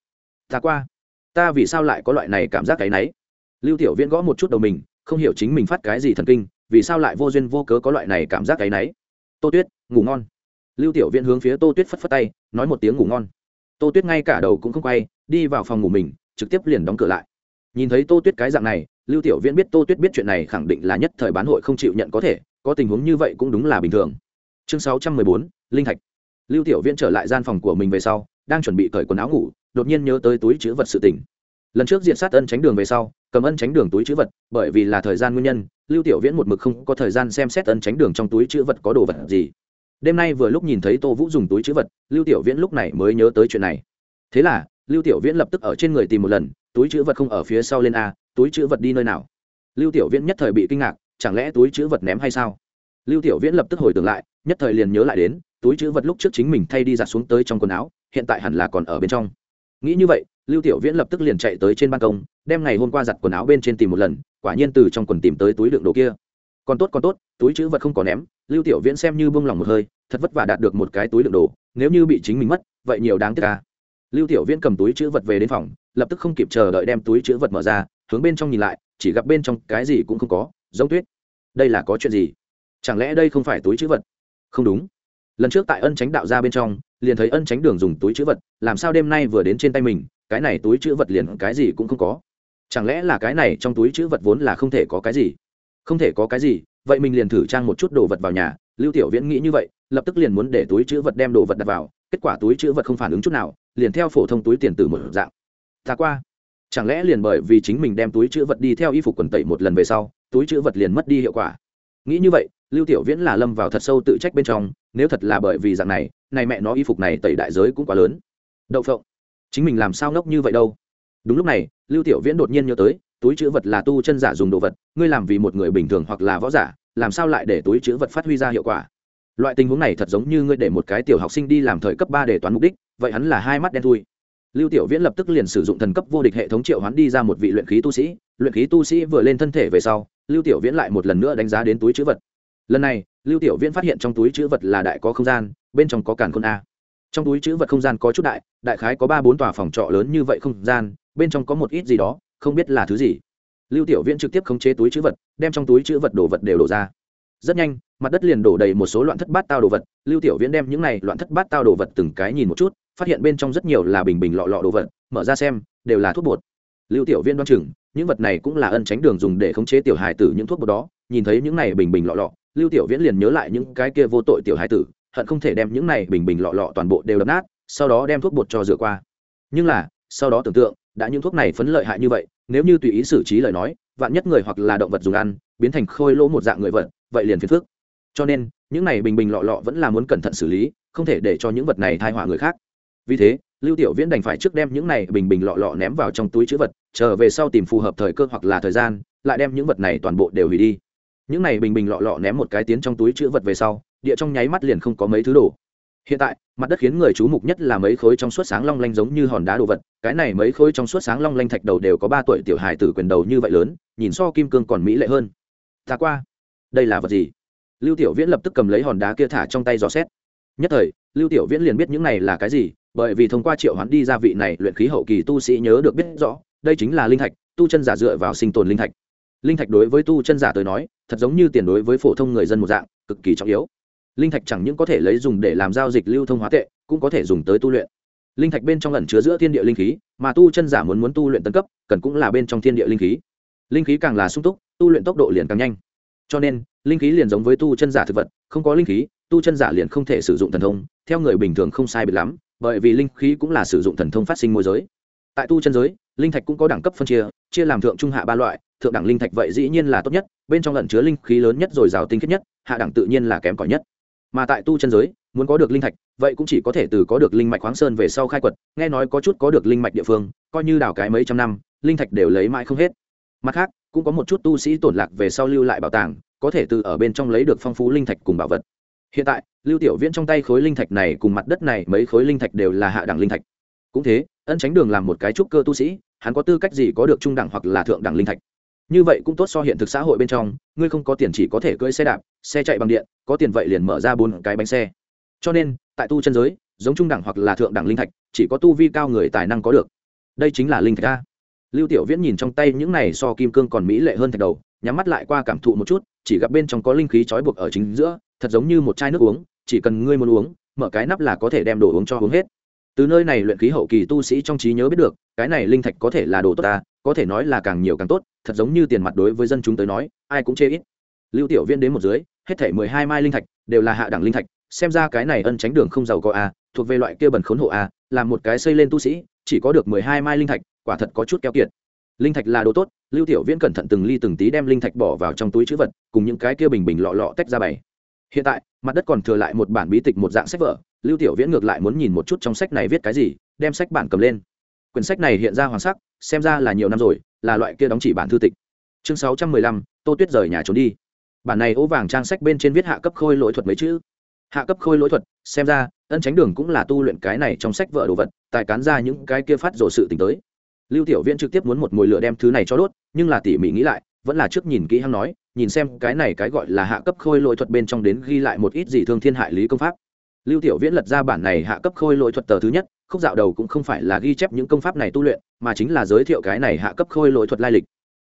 Ta qua. Ta vì sao lại có loại này cảm giác áy náy? Lưu tiểu viễn gõ một chút đầu mình, không hiểu chính mình phát cái gì thần kinh, vì sao lại vô duyên vô cớ có loại này cảm giác cái náy tô tuyết, ngủ ngon. Lưu tiểu viễn hướng phía tô tuyết phất phất tay, nói một tiếng ngủ ngon. Tô tuyết ngay cả đầu cũng không quay, đi vào phòng ngủ mình, trực tiếp liền đóng cửa lại. Nhìn thấy tô tuyết cái dạng này, lưu tiểu viễn biết tô tuyết biết chuyện này khẳng định là nhất thời bán hội không chịu nhận có thể, có tình huống như vậy cũng đúng là bình thường. Chương sáu trăm mười bốn, linh thạch. Lưu tiểu viễn trở lại gian phòng của mình về sau, đang chuẩn bị cởi quần áo ngủ, đột nhiên nhớ tới túi chữ vật sự tỉnh lần trước diện sát ân tránh đường về sau cầm ân tránh đường túi chữ vật, bởi vì là thời gian nguyên nhân, lưu tiểu viễn một mực không có thời gian xem xét ân tránh đường trong túi chữ vật có đồ vật gì. Đêm nay vừa lúc nhìn thấy tô vũ dùng túi chữ vật, lưu tiểu viễn lúc này mới nhớ tới chuyện này. Thế là, lưu tiểu viễn lập tức ở trên người tìm một lần, túi chữ vật không ở phía sau lên a, túi chữ vật đi nơi nào? Lưu tiểu viễn nhất thời bị kinh ngạc, chẳng lẽ túi chữ vật ném hay sao? Lưu tiểu viễn lập tức hồi tưởng lại, nhất thời liền nhớ lại đến, túi chữ vật lúc trước chính mình thay đi giặt xuống tới trong quần áo, hiện tại hẳn là còn ở bên trong. Nghĩ như vậy, lưu tiểu viễn lập tức liền chạy tới trên ban công đem ngày hôm qua giặt quần áo bên trên tìm một lần, quả nhiên từ trong quần tìm tới túi đựng đồ kia. Còn tốt còn tốt, túi chữ vật không có ném, lưu tiểu viễn xem như bông lòng một hơi, thật vất vả đạt được một cái túi đựng đồ, nếu như bị chính mình mất, vậy nhiều đáng tiếc ca lưu tiểu viễn cầm túi chữ vật về đến phòng, lập tức không kịp chờ đợi đem túi chữ vật mở ra, hướng bên trong nhìn lại, chỉ gặp bên trong cái gì cũng không có, giống tuyết. Đây là có chuyện gì? Chẳng lẽ đây không phải túi chữ vật? Không đúng. Lần trước tại ân tránh đạo ra bên trong, liền thấy ân tránh đường dùng túi chữ vật, làm sao đêm nay vừa đến trên tay mình, cái này túi chữ vật liền cái gì cũng không có chẳng lẽ là cái này trong túi chữ vật vốn là không thể có cái gì? Không thể có cái gì, vậy mình liền thử trang một chút đồ vật vào nhà. Lưu tiểu viễn nghĩ như vậy, lập tức liền muốn để túi chữ vật đem đồ vật đặt vào. Kết quả túi chữ vật không phản ứng chút nào, liền theo phổ thông túi tiền từ một dạng. Ta qua. Chẳng lẽ liền bởi vì chính mình đem túi chữ vật đi theo y phục quần tẩy một lần về sau, túi chữ vật liền mất đi hiệu quả? Nghĩ như vậy, lưu tiểu viễn là lâm vào thật sâu tự trách bên trong, nếu thật là bởi vì dạng này này mẹ nó y phục này tẩy đại giới cũng quá lớn. Đậu phộng. Chính mình làm sao ngốc như vậy đâu? Đúng lúc này lưu tiểu viễn đột nhiên nhớ tới, túi chữ vật là tu chân giả dùng đồ vật, ngươi làm vì một người bình thường hoặc là võ giả, làm sao lại để túi chữ vật phát huy ra hiệu quả? Loại tình huống này thật giống như ngươi để một cái tiểu học sinh đi làm thời cấp ba để toán mục đích, vậy hắn là hai mắt đen thui. Lưu tiểu viễn lập tức liền sử dụng thần cấp vô địch hệ thống triệu hoán đi ra một vị luyện khí tu sĩ, luyện khí tu sĩ vừa lên thân thể về sau, lưu tiểu viễn lại một lần nữa đánh giá đến túi chữ vật. Lần này, lưu tiểu viễn phát hiện trong túi chữ vật là đại có không gian, bên trong có càn khôn a trong túi chữ vật không gian có chút đại đại khái có ba bốn tòa phòng trọ lớn như vậy không gian, bên trong có một ít gì đó, không biết là thứ gì. Lưu tiểu viễn trực tiếp khống chế túi chữ vật, đem trong túi chữ vật đồ vật đều đổ ra. Rất nhanh, mặt đất liền đổ đầy một số loạn thất bát tao đồ vật, lưu tiểu viễn đem những này loạn thất bát tao đồ vật từng cái nhìn một chút, phát hiện bên trong rất nhiều là bình bình lọ lọ đồ vật, mở ra xem, đều là thuốc bột. Lưu tiểu viễn đoán chừng, những vật này cũng là ân tránh đường dùng để khống chế tiểu hài tử những thuốc bột đó, nhìn thấy những này bình bình lọ lọ, lưu tiểu viễn liền nhớ lại những cái kia vô tội tiểu hài tử hận không thể đem những này bình bình lọ lọ toàn bộ đều đập nát, sau đó đem thuốc bột cho rửa qua. Nhưng là, sau đó tưởng tượng, đã những thuốc này phấn lợi hại như vậy, nếu như tùy ý xử trí lời nói, vạn nhất người hoặc là động vật dùng ăn, biến thành khôi lỗ một dạng người vật, vậy liền phiền phức. Cho nên, những này bình bình lọ lọ vẫn là muốn cẩn thận xử lý, không thể để cho những vật này thai họa người khác. Vì thế, lưu tiểu viễn đành phải trước đem những này bình bình lọ lọ ném vào trong túi chữ vật trở về sau tìm phù hợp thời cơ hoặc là thời gian, lại đem những vật này toàn bộ đều hủy đi. Những này bình bình lọ lọ ném một cái tiến trong túi chữ vật về sau địa trong nháy mắt liền không có mấy thứ đồ. Hiện tại, mặt đất khiến người chú mục nhất là mấy khối trong suốt sáng long lanh giống như hòn đá đồ vật, cái này mấy khối trong suốt sáng long lanh thạch đầu đều có ba tuổi tiểu hài tử quyền đầu như vậy lớn, nhìn so kim cương còn mỹ lệ hơn. Ta qua. Đây là vật gì? Lưu tiểu viễn lập tức cầm lấy hòn đá kia thả trong tay dò xét. Nhất thời, lưu tiểu viễn liền biết những này là cái gì, bởi vì thông qua triệu hoán đi ra vị này luyện khí hậu kỳ tu sĩ nhớ được biết rõ, đây chính là linh thạch, tu chân giả dựa vào sinh tồn linh thạch. Linh thạch đối với tu chân giả tới nói, thật giống như tiền đối với phổ thông người dân một dạng, cực kỳ trọng yếu linh thạch chẳng những có thể lấy dùng để làm giao dịch lưu thông hóa tệ, cũng có thể dùng tới tu luyện. Linh thạch bên trong ẩn chứa giữa thiên địa linh khí, mà tu chân giả muốn muốn tu luyện tân cấp, cần cũng là bên trong thiên địa linh khí. Linh khí càng là sung túc, tu luyện tốc độ liền càng nhanh. Cho nên, linh khí liền giống với tu chân giả thực vật, không có linh khí, tu chân giả liền không thể sử dụng thần thông, theo người bình thường không sai biệt lắm, bởi vì linh khí cũng là sử dụng thần thông phát sinh môi giới. Tại tu chân giới, linh thạch cũng có đẳng cấp phân chia chia làm thượng, trung, hạ ba loại, thượng đẳng linh thạch vậy dĩ nhiên là tốt nhất, bên trong lẩn chứa linh khí lớn nhất rồi rào tinh khiết nhất, hạ đẳng tự nhiên là kém cỏi nhất mà tại tu chân giới, muốn có được linh thạch, vậy cũng chỉ có thể từ có được linh mạch khoáng sơn về sau khai quật, nghe nói có chút có được linh mạch địa phương, coi như đào cái mấy trăm năm, linh thạch đều lấy mãi không hết. Mặt khác, cũng có một chút tu sĩ tổn lạc về sau lưu lại bảo tàng, có thể từ ở bên trong lấy được phong phú linh thạch cùng bảo vật. Hiện tại, lưu tiểu viễn trong tay khối linh thạch này cùng mặt đất này mấy khối linh thạch đều là hạ đẳng linh thạch. Cũng thế, ân tránh đường làm một cái trúc cơ tu sĩ, hắn có tư cách gì có được trung đẳng hoặc là thượng đẳng linh thạch? Như vậy cũng tốt so hiện thực xã hội bên trong, ngươi không có tiền chỉ có thể cưỡi xe đạp, xe chạy bằng điện, có tiền vậy liền mở ra bốn cái bánh xe. Cho nên, tại tu chân giới, giống trung đẳng hoặc là thượng đẳng linh thạch, chỉ có tu vi cao người tài năng có được. Đây chính là linh thạch a. Lưu tiểu viễn nhìn trong tay những này so kim cương còn mỹ lệ hơn thạch đầu, nhắm mắt lại qua cảm thụ một chút, chỉ gặp bên trong có linh khí trói buộc ở chính giữa, thật giống như một chai nước uống, chỉ cần ngươi muốn uống, mở cái nắp là có thể đem đồ uống cho uống hết từ nơi này luyện khí hậu kỳ tu sĩ trong trí nhớ biết được, cái này linh thạch có thể là đồ tốt ta, có thể nói là càng nhiều càng tốt, thật giống như tiền mặt đối với dân chúng tới nói, ai cũng chê ít. Lưu tiểu viên đến một dưới, hết thể mười hai mai linh thạch đều là hạ đẳng linh thạch, xem ra cái này ân tránh đường không giàu có a thuộc về loại kia bẩn khốn hộ à, a làm một cái xây lên tu sĩ, chỉ có được mười hai mai linh thạch, quả thật có chút keo kiệt. Linh thạch là đồ tốt, lưu tiểu viễn cẩn thận từng ly từng tí đem linh thạch bỏ vào trong túi chữ vật, cùng những cái kia bình bình lọ lọ tách ra bày. Hiện tại, mặt đất còn thừa lại một bản bí tịch một dạng sách vở lưu tiểu viễn ngược lại muốn nhìn một chút trong sách này viết cái gì, đem sách bản cầm lên. Quyển sách này hiện ra hoàng sắc, xem ra là nhiều năm rồi, là loại kia đóng chỉ bản thư tịch. Chương sáu trăm mười lăm, tô tuyết rời nhà trốn đi. Bản này ố vàng trang sách bên trên viết hạ cấp khôi lỗi thuật mấy chữ. Hạ cấp khôi lỗi thuật, xem ra, ân tránh đường cũng là tu luyện cái này trong sách vợ đồ vật tại cán ra những cái kia phát rộ sự t tới. Lưu tiểu viễn trực tiếp muốn một mồi lửa đem thứ này cho đốt, nhưng là tỉ mỉ nghĩ lại, vẫn là trước nhìn kỹ hắn nói, nhìn xem cái này cái gọi là hạ cấp khôi lỗi thuật bên trong đến ghi lại một ít gì thương thiên hại lý công pháp lưu tiểu viễn lật ra bản này hạ cấp khôi lỗi thuật tờ thứ nhất, khúc dạo đầu cũng không phải là ghi chép những công pháp này tu luyện, mà chính là giới thiệu cái này hạ cấp khôi lỗi thuật lai lịch.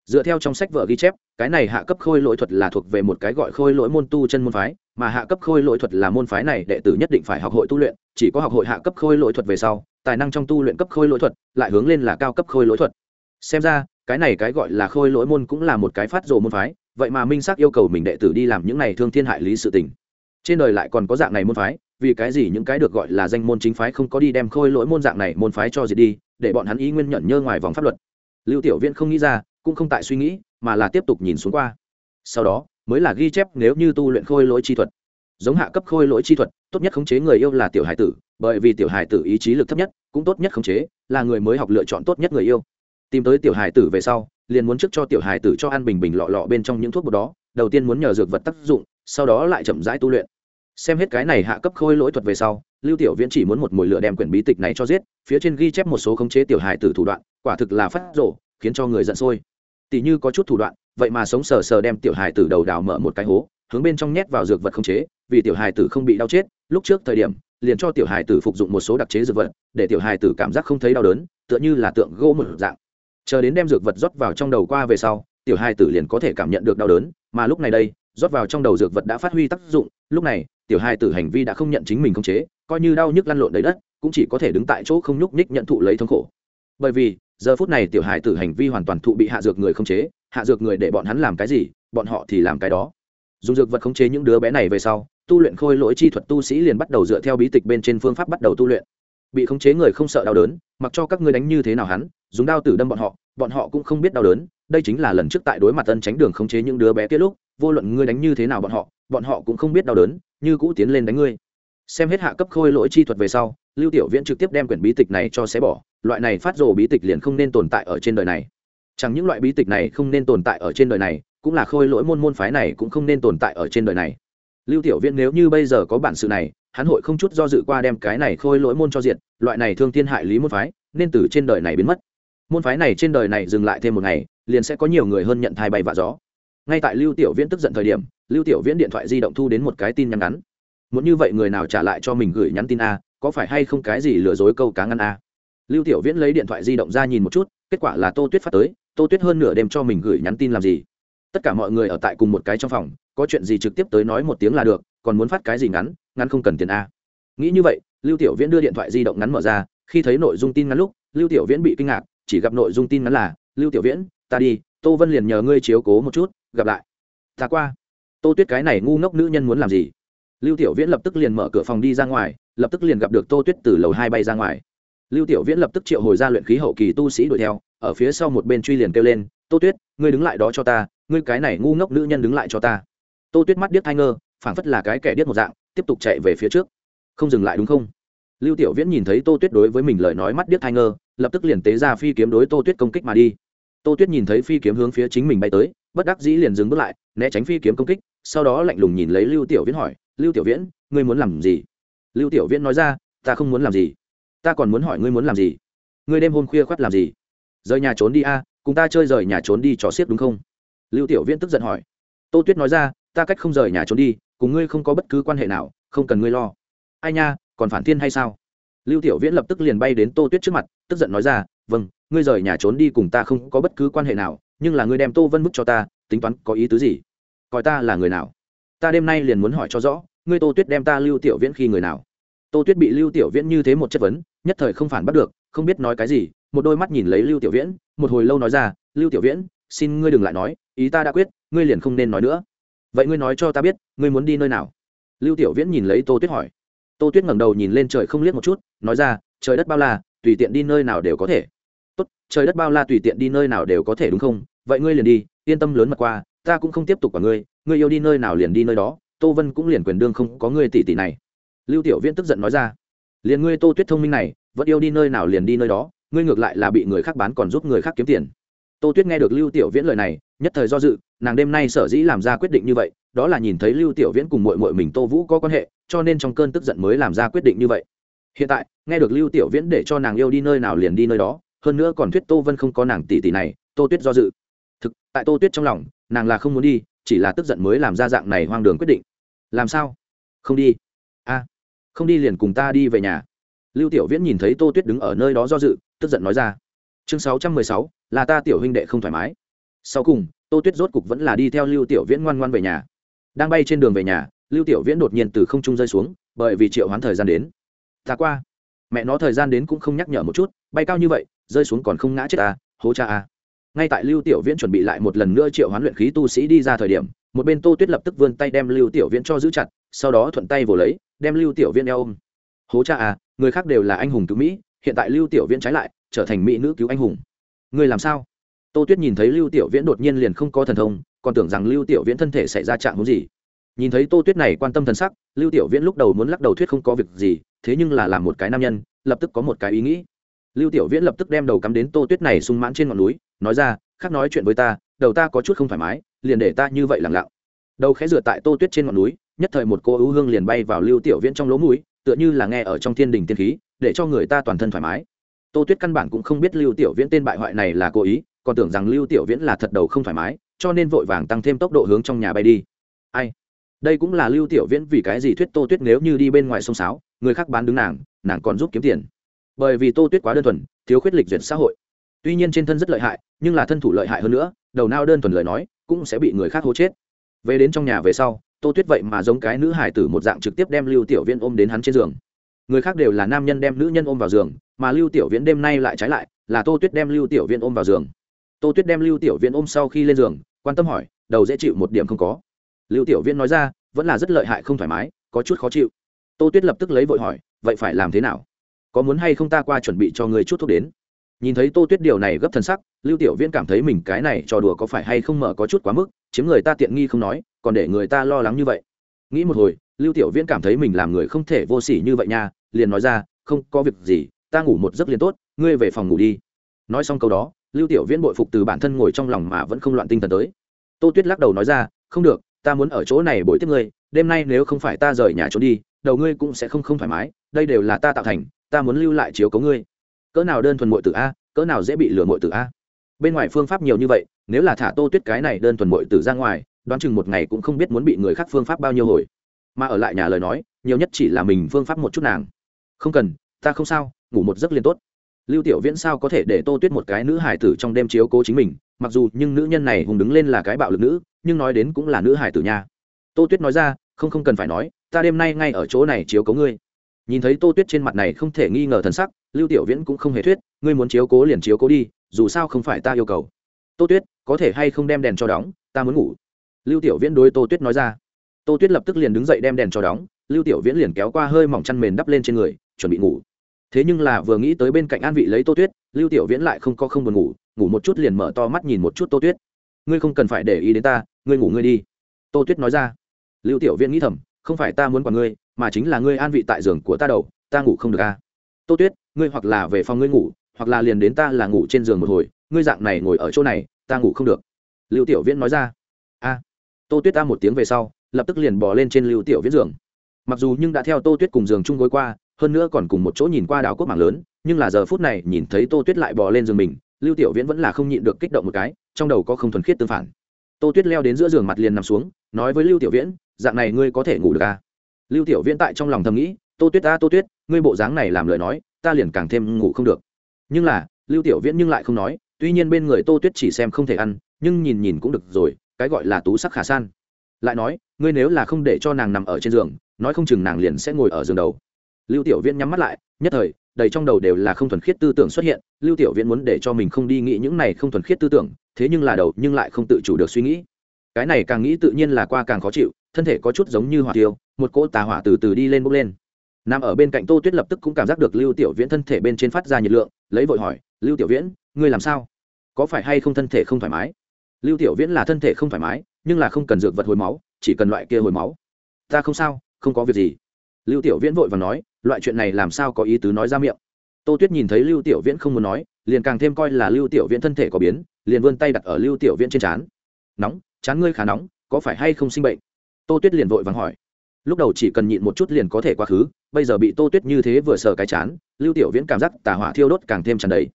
Dựa theo trong sách vở ghi chép, cái này hạ cấp khôi lỗi thuật là thuộc về một cái gọi khôi lỗi môn tu chân môn phái, mà hạ cấp khôi lỗi thuật là môn phái này đệ tử nhất định phải học hội tu luyện, chỉ có học hội hạ cấp khôi lỗi thuật về sau, tài năng trong tu luyện cấp khôi lỗi thuật lại hướng lên là cao cấp khôi lỗi thuật. Xem ra, cái này cái gọi là khôi lỗi môn cũng là một cái phát rồ môn phái, vậy mà minh xác yêu cầu mình đệ tử đi làm những này thương thiên hại lý sự tình. Trên đời lại còn có dạng này môn phái vì cái gì những cái được gọi là danh môn chính phái không có đi đem khôi lỗi môn dạng này môn phái cho gì đi, để bọn hắn ý nguyên nhận nhơ ngoài vòng pháp luật. Lưu tiểu viễn không nghĩ ra, cũng không tại suy nghĩ, mà là tiếp tục nhìn xuống qua. Sau đó, mới là ghi chép nếu như tu luyện khôi lỗi chi thuật. Giống hạ cấp khôi lỗi chi thuật, tốt nhất khống chế người yêu là tiểu hải tử, bởi vì tiểu hải tử ý chí lực thấp nhất, cũng tốt nhất khống chế, là người mới học lựa chọn tốt nhất người yêu. Tìm tới tiểu hải tử về sau, liền muốn trước cho tiểu hải tử cho ăn bình bình lọ lọ bên trong những thuốc bột đó, đầu tiên muốn nhờ dược vật tác dụng, sau đó lại chậm rãi tu luyện xem hết cái này hạ cấp khôi lỗi thuật về sau, lưu tiểu viễn chỉ muốn một mồi lửa đem quyển bí tịch này cho giết, phía trên ghi chép một số khống chế tiểu hài tử thủ đoạn, quả thực là phát rổ khiến cho người giận sôi. Tỷ như có chút thủ đoạn, vậy mà sống sờ sờ đem tiểu hài tử đầu đào mở một cái hố, hướng bên trong nhét vào dược vật khống chế, vì tiểu hài tử không bị đau chết, lúc trước thời điểm, liền cho tiểu hài tử phục dụng một số đặc chế dược vật, để tiểu hài tử cảm giác không thấy đau đớn, tựa như là tượng gỗ một dạng. Chờ đến đem dược vật rót vào trong đầu qua về sau, tiểu hài tử liền có thể cảm nhận được đau đớn, mà lúc này đây, rót vào trong đầu dược vật đã phát huy tác dụng, lúc này tiểu hai tử hành vi đã không nhận chính mình khống chế, coi như đau nhức lăn lộn đầy đất, cũng chỉ có thể đứng tại chỗ không nhúc nhích nhận thụ lấy thống khổ. Bởi vì, giờ phút này tiểu hài tử hành vi hoàn toàn thụ bị hạ dược người khống chế, hạ dược người để bọn hắn làm cái gì, bọn họ thì làm cái đó. Dùng dược vật khống chế những đứa bé này về sau, tu luyện khôi lỗi chi thuật tu sĩ liền bắt đầu dựa theo bí tịch bên trên phương pháp bắt đầu tu luyện. Bị khống chế người không sợ đau đớn, mặc cho các ngươi đánh như thế nào hắn, dùng đao tử đâm bọn họ bọn họ cũng không biết đau đớn, đây chính là lần trước tại đối mặt tân tránh đường khống chế những đứa bé kia lúc, vô luận ngươi đánh như thế nào bọn họ bọn họ cũng không biết đau đớn, như cũ tiến lên đánh ngươi. Xem hết hạ cấp khôi lỗi chi thuật về sau, lưu tiểu viễn trực tiếp đem quyển bí tịch này cho xé bỏ, loại này phát rồ bí tịch liền không nên tồn tại ở trên đời này. Chẳng những loại bí tịch này không nên tồn tại ở trên đời này, cũng là khôi lỗi môn môn phái này cũng không nên tồn tại ở trên đời này. Lưu tiểu viễn nếu như bây giờ có bản sự này, hắn hội không chút do dự qua đem cái này khôi lỗi môn cho diện loại này thương thiên hại lý môn phái nên từ trên đời này biến mất. Môn phái này trên đời này dừng lại thêm một ngày, liền sẽ có nhiều người hơn nhận thai bay vạ gió ngay tại lưu tiểu viễn tức giận thời điểm, lưu tiểu viễn điện thoại di động thu đến một cái tin nhắn ngắn. Muốn như vậy người nào trả lại cho mình gửi nhắn tin a, có phải hay không cái gì lừa dối câu cá ngăn a? Lưu tiểu viễn lấy điện thoại di động ra nhìn một chút, kết quả là tô tuyết phát tới, tô tuyết hơn nửa đêm cho mình gửi nhắn tin làm gì? Tất cả mọi người ở tại cùng một cái trong phòng, có chuyện gì trực tiếp tới nói một tiếng là được, còn muốn phát cái gì ngắn ngắn không cần tiền a. Nghĩ như vậy, lưu tiểu viễn đưa điện thoại di động ngắn mở ra, khi thấy nội dung tin ngắn lúc, lưu tiểu viễn bị kinh ngạc, chỉ gặp nội dung tin ngắn là, lưu tiểu viễn, ta đi, tô vân liền nhờ ngươi chiếu cố một chút gặp lại. Ta qua. Tô tuyết cái này ngu ngốc nữ nhân muốn làm gì? Lưu tiểu viễn lập tức liền mở cửa phòng đi ra ngoài, lập tức liền gặp được tô tuyết từ lầu hai bay ra ngoài. Lưu tiểu viễn lập tức triệu hồi ra luyện khí hậu kỳ tu sĩ đuổi theo, ở phía sau một bên truy liền kêu lên, tô tuyết, ngươi đứng lại đó cho ta, ngươi cái này ngu ngốc nữ nhân đứng lại cho ta. Tô tuyết mắt điếc thai ngơ, phảng phất là cái kẻ điếc một dạng, tiếp tục chạy về phía trước. Không dừng lại đúng không? Lưu tiểu viễn nhìn thấy tô tuyết đối với mình lời nói mắt điếc thai ngơ, lập tức liền tế ra phi kiếm đối tô tuyết công kích mà đi. Tô tuyết nhìn thấy phi kiếm hướng phía chính mình bay tới bất đắc dĩ liền dừng bước lại, né tránh phi kiếm công kích, sau đó lạnh lùng nhìn lấy lưu tiểu viễn hỏi, lưu tiểu viễn, ngươi muốn làm gì? Lưu tiểu viễn nói ra, ta không muốn làm gì. Ta còn muốn hỏi ngươi muốn làm gì? Ngươi đêm hôm khuya khoắt làm gì? Rời nhà trốn đi a, cùng ta chơi rời nhà trốn đi trò xiết đúng không? Lưu tiểu viễn tức giận hỏi. Tô tuyết nói ra, ta cách không rời nhà trốn đi, cùng ngươi không có bất cứ quan hệ nào, không cần ngươi lo. Ai nha, còn phản thiên hay sao? Lưu tiểu viễn lập tức liền bay đến tô tuyết trước mặt, tức giận nói ra vâng ngươi rời nhà trốn đi cùng ta không có bất cứ quan hệ nào nhưng là ngươi đem tô vân mức cho ta, tính toán có ý tứ gì? Coi ta là người nào? Ta đêm nay liền muốn hỏi cho rõ, ngươi tô tuyết đem ta lưu tiểu viễn khi người nào? Tô tuyết bị lưu tiểu viễn như thế một chất vấn, nhất thời không phản bắt được, không biết nói cái gì, một đôi mắt nhìn lấy lưu tiểu viễn, một hồi lâu nói ra, lưu tiểu viễn, xin ngươi đừng lại nói, ý ta đã quyết, ngươi liền không nên nói nữa. Vậy ngươi nói cho ta biết, ngươi muốn đi nơi nào? Lưu tiểu viễn nhìn lấy tô tuyết hỏi. Tô tuyết ngẩng đầu nhìn lên trời không liếc một chút, nói ra, trời đất bao la, tùy tiện đi nơi nào đều có thể tốt, trời đất bao la tùy tiện đi nơi nào đều có thể đúng không? Vậy ngươi liền đi, yên tâm lớn mặt qua, ta cũng không tiếp tục cả ngươi ngươi yêu đi nơi nào liền đi nơi đó, tô vân cũng liền quyền đương không có ngươi tỷ tỷ này. Lưu tiểu viễn tức giận nói ra, liền ngươi tô tuyết thông minh này, vẫn yêu đi nơi nào liền đi nơi đó, ngươi ngược lại là bị người khác bán còn giúp người khác kiếm tiền. Tô tuyết nghe được lưu tiểu viễn lời này, nhất thời do dự, nàng đêm nay sở dĩ làm ra quyết định như vậy, đó là nhìn thấy lưu tiểu viễn cùng mội mội mình tô vũ có quan hệ, cho nên trong cơn tức giận mới làm ra quyết định như vậy. Hiện tại, nghe được lưu tiểu viễn để cho nàng yêu đi nơi nào liền đi nơi đó hơn nữa còn thuyết tô vân không có nàng tỷ tỷ này, tô tuyết do dự. Thực, tại tô tuyết trong lòng, nàng là không muốn đi, chỉ là tức giận mới làm ra dạng này hoang đường quyết định. Làm sao? Không đi. A không đi liền cùng ta đi về nhà. Lưu tiểu viễn nhìn thấy tô tuyết đứng ở nơi đó do dự, tức giận nói ra. Chương sáu trăm mười sáu, là ta tiểu huynh đệ không thoải mái. Sau cùng, tô tuyết rốt cục vẫn là đi theo lưu tiểu viễn ngoan ngoan về nhà. Đang bay trên đường về nhà, lưu tiểu viễn đột nhiên từ không trung rơi xuống, bởi vì triệu hoán thời gian đến. Ta qua. Mẹ nó thời gian đến cũng không nhắc nhở một chút bay cao như vậy, rơi xuống còn không ngã chết à hố cha à. Ngay tại lưu tiểu viễn chuẩn bị lại một lần nữa triệu hoán luyện khí tu sĩ đi ra thời điểm, một bên tô tuyết lập tức vươn tay đem lưu tiểu viễn cho giữ chặt, sau đó thuận tay vồ lấy, đem lưu tiểu viễn eo ôm. Hố cha à người khác đều là anh hùng cứu mỹ, hiện tại lưu tiểu viễn trái lại, trở thành mỹ nữ cứu anh hùng. Người làm sao? Tô tuyết nhìn thấy lưu tiểu viễn đột nhiên liền không có thần thông, còn tưởng rằng lưu tiểu viễn thân thể xảy ra trạng huống gì. Nhìn thấy tô tuyết này quan tâm thần sắc, lưu tiểu viễn lúc đầu muốn lắc đầu thuyết không có việc gì, thế nhưng là làm một cái nam nhân, lập tức có một cái ý nghĩ lưu tiểu viễn lập tức đem đầu cắm đến tô tuyết này sung mãn trên ngọn núi, nói ra, khác nói chuyện với ta, đầu ta có chút không thoải mái, liền để ta như vậy lặng lặng. Đầu khẽ rửa tại tô tuyết trên ngọn núi, nhất thời một cô ưu hương liền bay vào lưu tiểu viễn trong lỗ mũi, tựa như là nghe ở trong thiên đình tiên khí, để cho người ta toàn thân thoải mái. Tô tuyết căn bản cũng không biết lưu tiểu viễn tên bại hoại này là cố ý, còn tưởng rằng lưu tiểu viễn là thật đầu không thoải mái, cho nên vội vàng tăng thêm tốc độ hướng trong nhà bay đi. Ai? Đây cũng là lưu tiểu viễn vì cái gì thuyết tô tuyết nếu như đi bên ngoài sông sáo, người khác bán đứng nàng nàng còn giúp kiếm tiền bởi vì tô tuyết quá đơn thuần, thiếu khuyết lịch duyệt xã hội. Tuy nhiên trên thân rất lợi hại, nhưng là thân thủ lợi hại hơn nữa, đầu nao đơn thuần lời nói, cũng sẽ bị người khác hố chết. Về đến trong nhà về sau, tô tuyết vậy mà giống cái nữ hải tử một dạng trực tiếp đem lưu tiểu viễn ôm đến hắn trên giường. Người khác đều là nam nhân đem nữ nhân ôm vào giường, mà lưu tiểu viễn đêm nay lại trái lại, là tô tuyết đem lưu tiểu viễn ôm vào giường. Tô tuyết đem lưu tiểu viễn ôm sau khi lên giường, quan tâm hỏi, đầu dễ chịu một điểm không có? Lưu tiểu viễn nói ra, vẫn là rất lợi hại không thoải mái, có chút khó chịu. Tô tuyết lập tức lấy vội hỏi, vậy phải làm thế nào? Có muốn hay không ta qua chuẩn bị cho người chút thuốc đến? Nhìn thấy tô tuyết điều này gấp thần sắc, lưu tiểu viễn cảm thấy mình cái này trò đùa có phải hay không mở có chút quá mức, chiếm người ta tiện nghi không nói, còn để người ta lo lắng như vậy. Nghĩ một hồi, lưu tiểu viễn cảm thấy mình làm người không thể vô s ỉ như vậy nha, liền nói ra, không, có việc gì, ta ngủ một giấc liền tốt, ngươi về phòng ngủ đi. Nói xong câu đó, lưu tiểu viễn bội phục từ bản thân ngồi trong lòng mà vẫn không loạn tinh thần tới. Tô tuyết lắc đầu nói ra, không được, ta muốn ở chỗ này bồi tiếp ngươi, đêm nay nếu không phải ta rời nhà trốn đi, đầu ngươi cũng sẽ không không thoải mái, đây đều là ta tạo thành ta muốn lưu lại chiếu cấu ngươi. Cỡ nào đơn thuần mội tử a, cỡ nào dễ bị lừa mội tử a. Bên ngoài phương pháp nhiều như vậy, nếu là thả tô tuyết cái này đơn thuần mội tử ra ngoài, đoán chừng một ngày cũng không biết muốn bị người khác phương pháp bao nhiêu hồi. Mà ở lại nhà lời nói, nhiều nhất chỉ là mình phương pháp một chút nàng. Không cần, ta không sao, ngủ một giấc liền tốt. Lưu tiểu viễn sao có thể để tô tuyết một cái nữ hải tử trong đêm chiếu cố chính mình, mặc dù nhưng nữ nhân này hùng đứng lên là cái bạo lực nữ, nhưng nói đến cũng là nữ hải tử nha. Tô tuyết nói ra, không không cần phải nói, ta đêm nay ngay ở chỗ này chiếu cố ngươi nhìn thấy tô tuyết trên mặt này không thể nghi ngờ thần sắc, lưu tiểu viễn cũng không hề thuyết, ngươi muốn chiếu cố liền chiếu cố đi, dù sao không phải ta yêu cầu. Tô tuyết, có thể hay không đem đèn cho đóng, ta muốn ngủ. Lưu tiểu viễn đối tô tuyết nói ra. Tô tuyết lập tức liền đứng dậy đem đèn cho đóng, lưu tiểu viễn liền kéo qua hơi mỏng chăn mền đắp lên trên người, chuẩn bị ngủ. Thế nhưng là vừa nghĩ tới bên cạnh an vị lấy tô tuyết, lưu tiểu viễn lại không có không buồn ngủ ngủ một chút liền mở to mắt nhìn một chút tô tuyết. Ngươi không cần phải để ý đến ta, ngươi ngủ ngươi đi. Tô tuyết nói ra. Lưu tiểu viễn nghĩ thầm, không phải ta muốn quản ngươi mà chính là ngươi an vị tại giường của ta đầu, ta ngủ không được a à. tô tuyết, ngươi hoặc là về phòng ngươi ngủ, hoặc là liền đến ta là ngủ trên giường một hồi, ngươi dạng này ngồi ở chỗ này, ta ngủ không được. Lưu tiểu viễn nói ra. A tô tuyết ta một tiếng về sau, lập tức liền bỏ lên trên lưu tiểu viễn giường. Mặc dù nhưng đã theo tô tuyết cùng giường chung gối qua, hơn nữa còn cùng một chỗ nhìn qua đảo quốc mảng lớn, nhưng là giờ phút này nhìn thấy tô tuyết lại bò lên giường mình, lưu tiểu viễn vẫn là không nhịn được kích động một cái, trong đầu có không thuần khiết tương phản. Tô tuyết leo đến giữa giường mặt liền nằm xuống, nói với lưu tiểu viễn, dạng này ngươi có thể ngủ được à? Lưu tiểu viễn tại trong lòng thầm nghĩ, tô tuyết ta, tô tuyết, ngươi bộ dáng này làm lời nói, ta liền càng thêm ngủ không được. Nhưng là, lưu tiểu viễn nhưng lại không nói, tuy nhiên bên người tô tuyết chỉ xem không thể ăn, nhưng nhìn nhìn cũng được rồi, cái gọi là tú sắc khả san. Lại nói, ngươi nếu là không để cho nàng nằm ở trên giường, nói không chừng nàng liền sẽ ngồi ở giường đầu. Lưu tiểu viễn nhắm mắt lại, nhất thời, đầy trong đầu đều là không thuần khiết tư tưởng xuất hiện, lưu tiểu viễn muốn để cho mình không đi nghĩ những này không thuần khiết tư tưởng, thế nhưng là đầu nhưng lại không tự chủ được suy nghĩ. Cái này càng nghĩ tự nhiên là qua càng khó chịu, thân thể có chút giống như hỏa tiêu một cỗ tà hỏa từ từ đi lên bốc lên. Nằm ở bên cạnh tô tuyết lập tức cũng cảm giác được lưu tiểu viễn thân thể bên trên phát ra nhiệt lượng, lấy vội hỏi, lưu tiểu viễn, ngươi làm sao? Có phải hay không thân thể không thoải mái? Lưu tiểu viễn là thân thể không thoải mái, nhưng là không cần dược vật hồi máu, chỉ cần loại kia hồi máu. Ta không sao, không có việc gì. Lưu tiểu viễn vội và nói, loại chuyện này làm sao có ý tứ nói ra miệng? Tô tuyết nhìn thấy lưu tiểu viễn không muốn nói, liền càng thêm coi là lưu tiểu viễn thân thể có biến, liền vươn tay đặt ở lưu tiểu viễn trên trán. Nóng chán ngươi khá nóng, có phải hay không sinh bệnh? Tô tuyết liền vội vàng hỏi lúc đầu chỉ cần nhịn một chút liền có thể quá khứ, bây giờ bị tô tuyết như thế vừa sờ cái chán, lưu tiểu viễn cảm giác tà hỏa thiêu đốt càng thêm tràn đầy.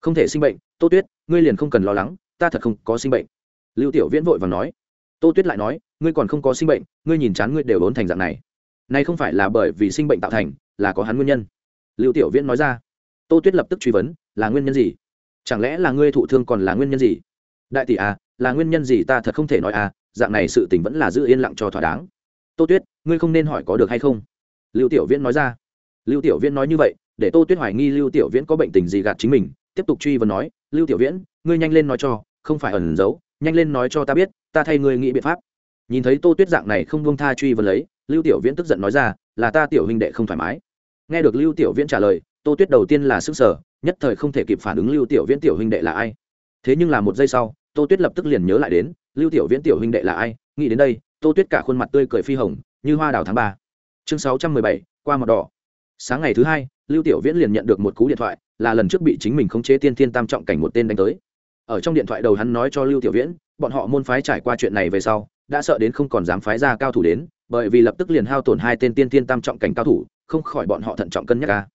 Không thể sinh bệnh, tô tuyết, ngươi liền không cần lo lắng, ta thật không có sinh bệnh. Lưu tiểu viễn vội vàng nói. Tô tuyết lại nói, ngươi còn không có sinh bệnh, ngươi nhìn chán ngươi đều ốn thành dạng này. Này không phải là bởi vì sinh bệnh tạo thành, là có hắn nguyên nhân. Lưu tiểu viễn nói ra. Tô tuyết lập tức truy vấn, là nguyên nhân gì? Chẳng lẽ là ngươi thụ thương còn là nguyên nhân gì? Đại tỷ à là nguyên nhân gì ta thật không thể nói à dạng này sự tình vẫn là giữ yên lặng cho thỏa đáng. Tô tuyết ngươi không nên hỏi có được hay không? Lưu tiểu viễn nói ra. Lưu tiểu viễn nói như vậy, để tô tuyết hoài nghi lưu tiểu viễn có bệnh tình gì gạt chính mình, tiếp tục truy vấn nói, lưu tiểu viễn, ngươi nhanh lên nói cho, không phải ẩn giấu, nhanh lên nói cho ta biết, ta thay ngươi nghĩ biện pháp. Nhìn thấy tô tuyết dạng này không buông tha truy vấn lấy, lưu tiểu viễn tức giận nói ra, là ta tiểu huynh đệ không thoải mái. Nghe được lưu tiểu viễn trả lời, tô tuyết đầu tiên là sức sở nhất thời không thể kịp phản ứng lưu tiểu viễn tiểu huynh đệ là ai. Thế nhưng là một giây sau, tô tuyết lập tức liền nhớ lại đến, lưu tiểu viễn tiểu huynh đệ là ai, nghĩ đến đây, tô tuyết cả khuôn mặt tươi cười phi hồng như hoa đào tháng ba. Chương sáu trăm mười bảy, qua mặt đỏ. Sáng ngày thứ hai, lưu tiểu viễn liền nhận được một cú điện thoại, là lần trước bị chính mình khống chế tiên thiên tam trọng cảnh một tên đánh tới. Ở trong điện thoại đầu hắn nói cho lưu tiểu viễn, bọn họ môn phái trải qua chuyện này về sau, đã sợ đến không còn dám phái ra cao thủ đến, bởi vì lập tức liền hao tổn hai tên tiên thiên tam trọng cảnh cao thủ, không khỏi bọn họ thận trọng cân nhắc ca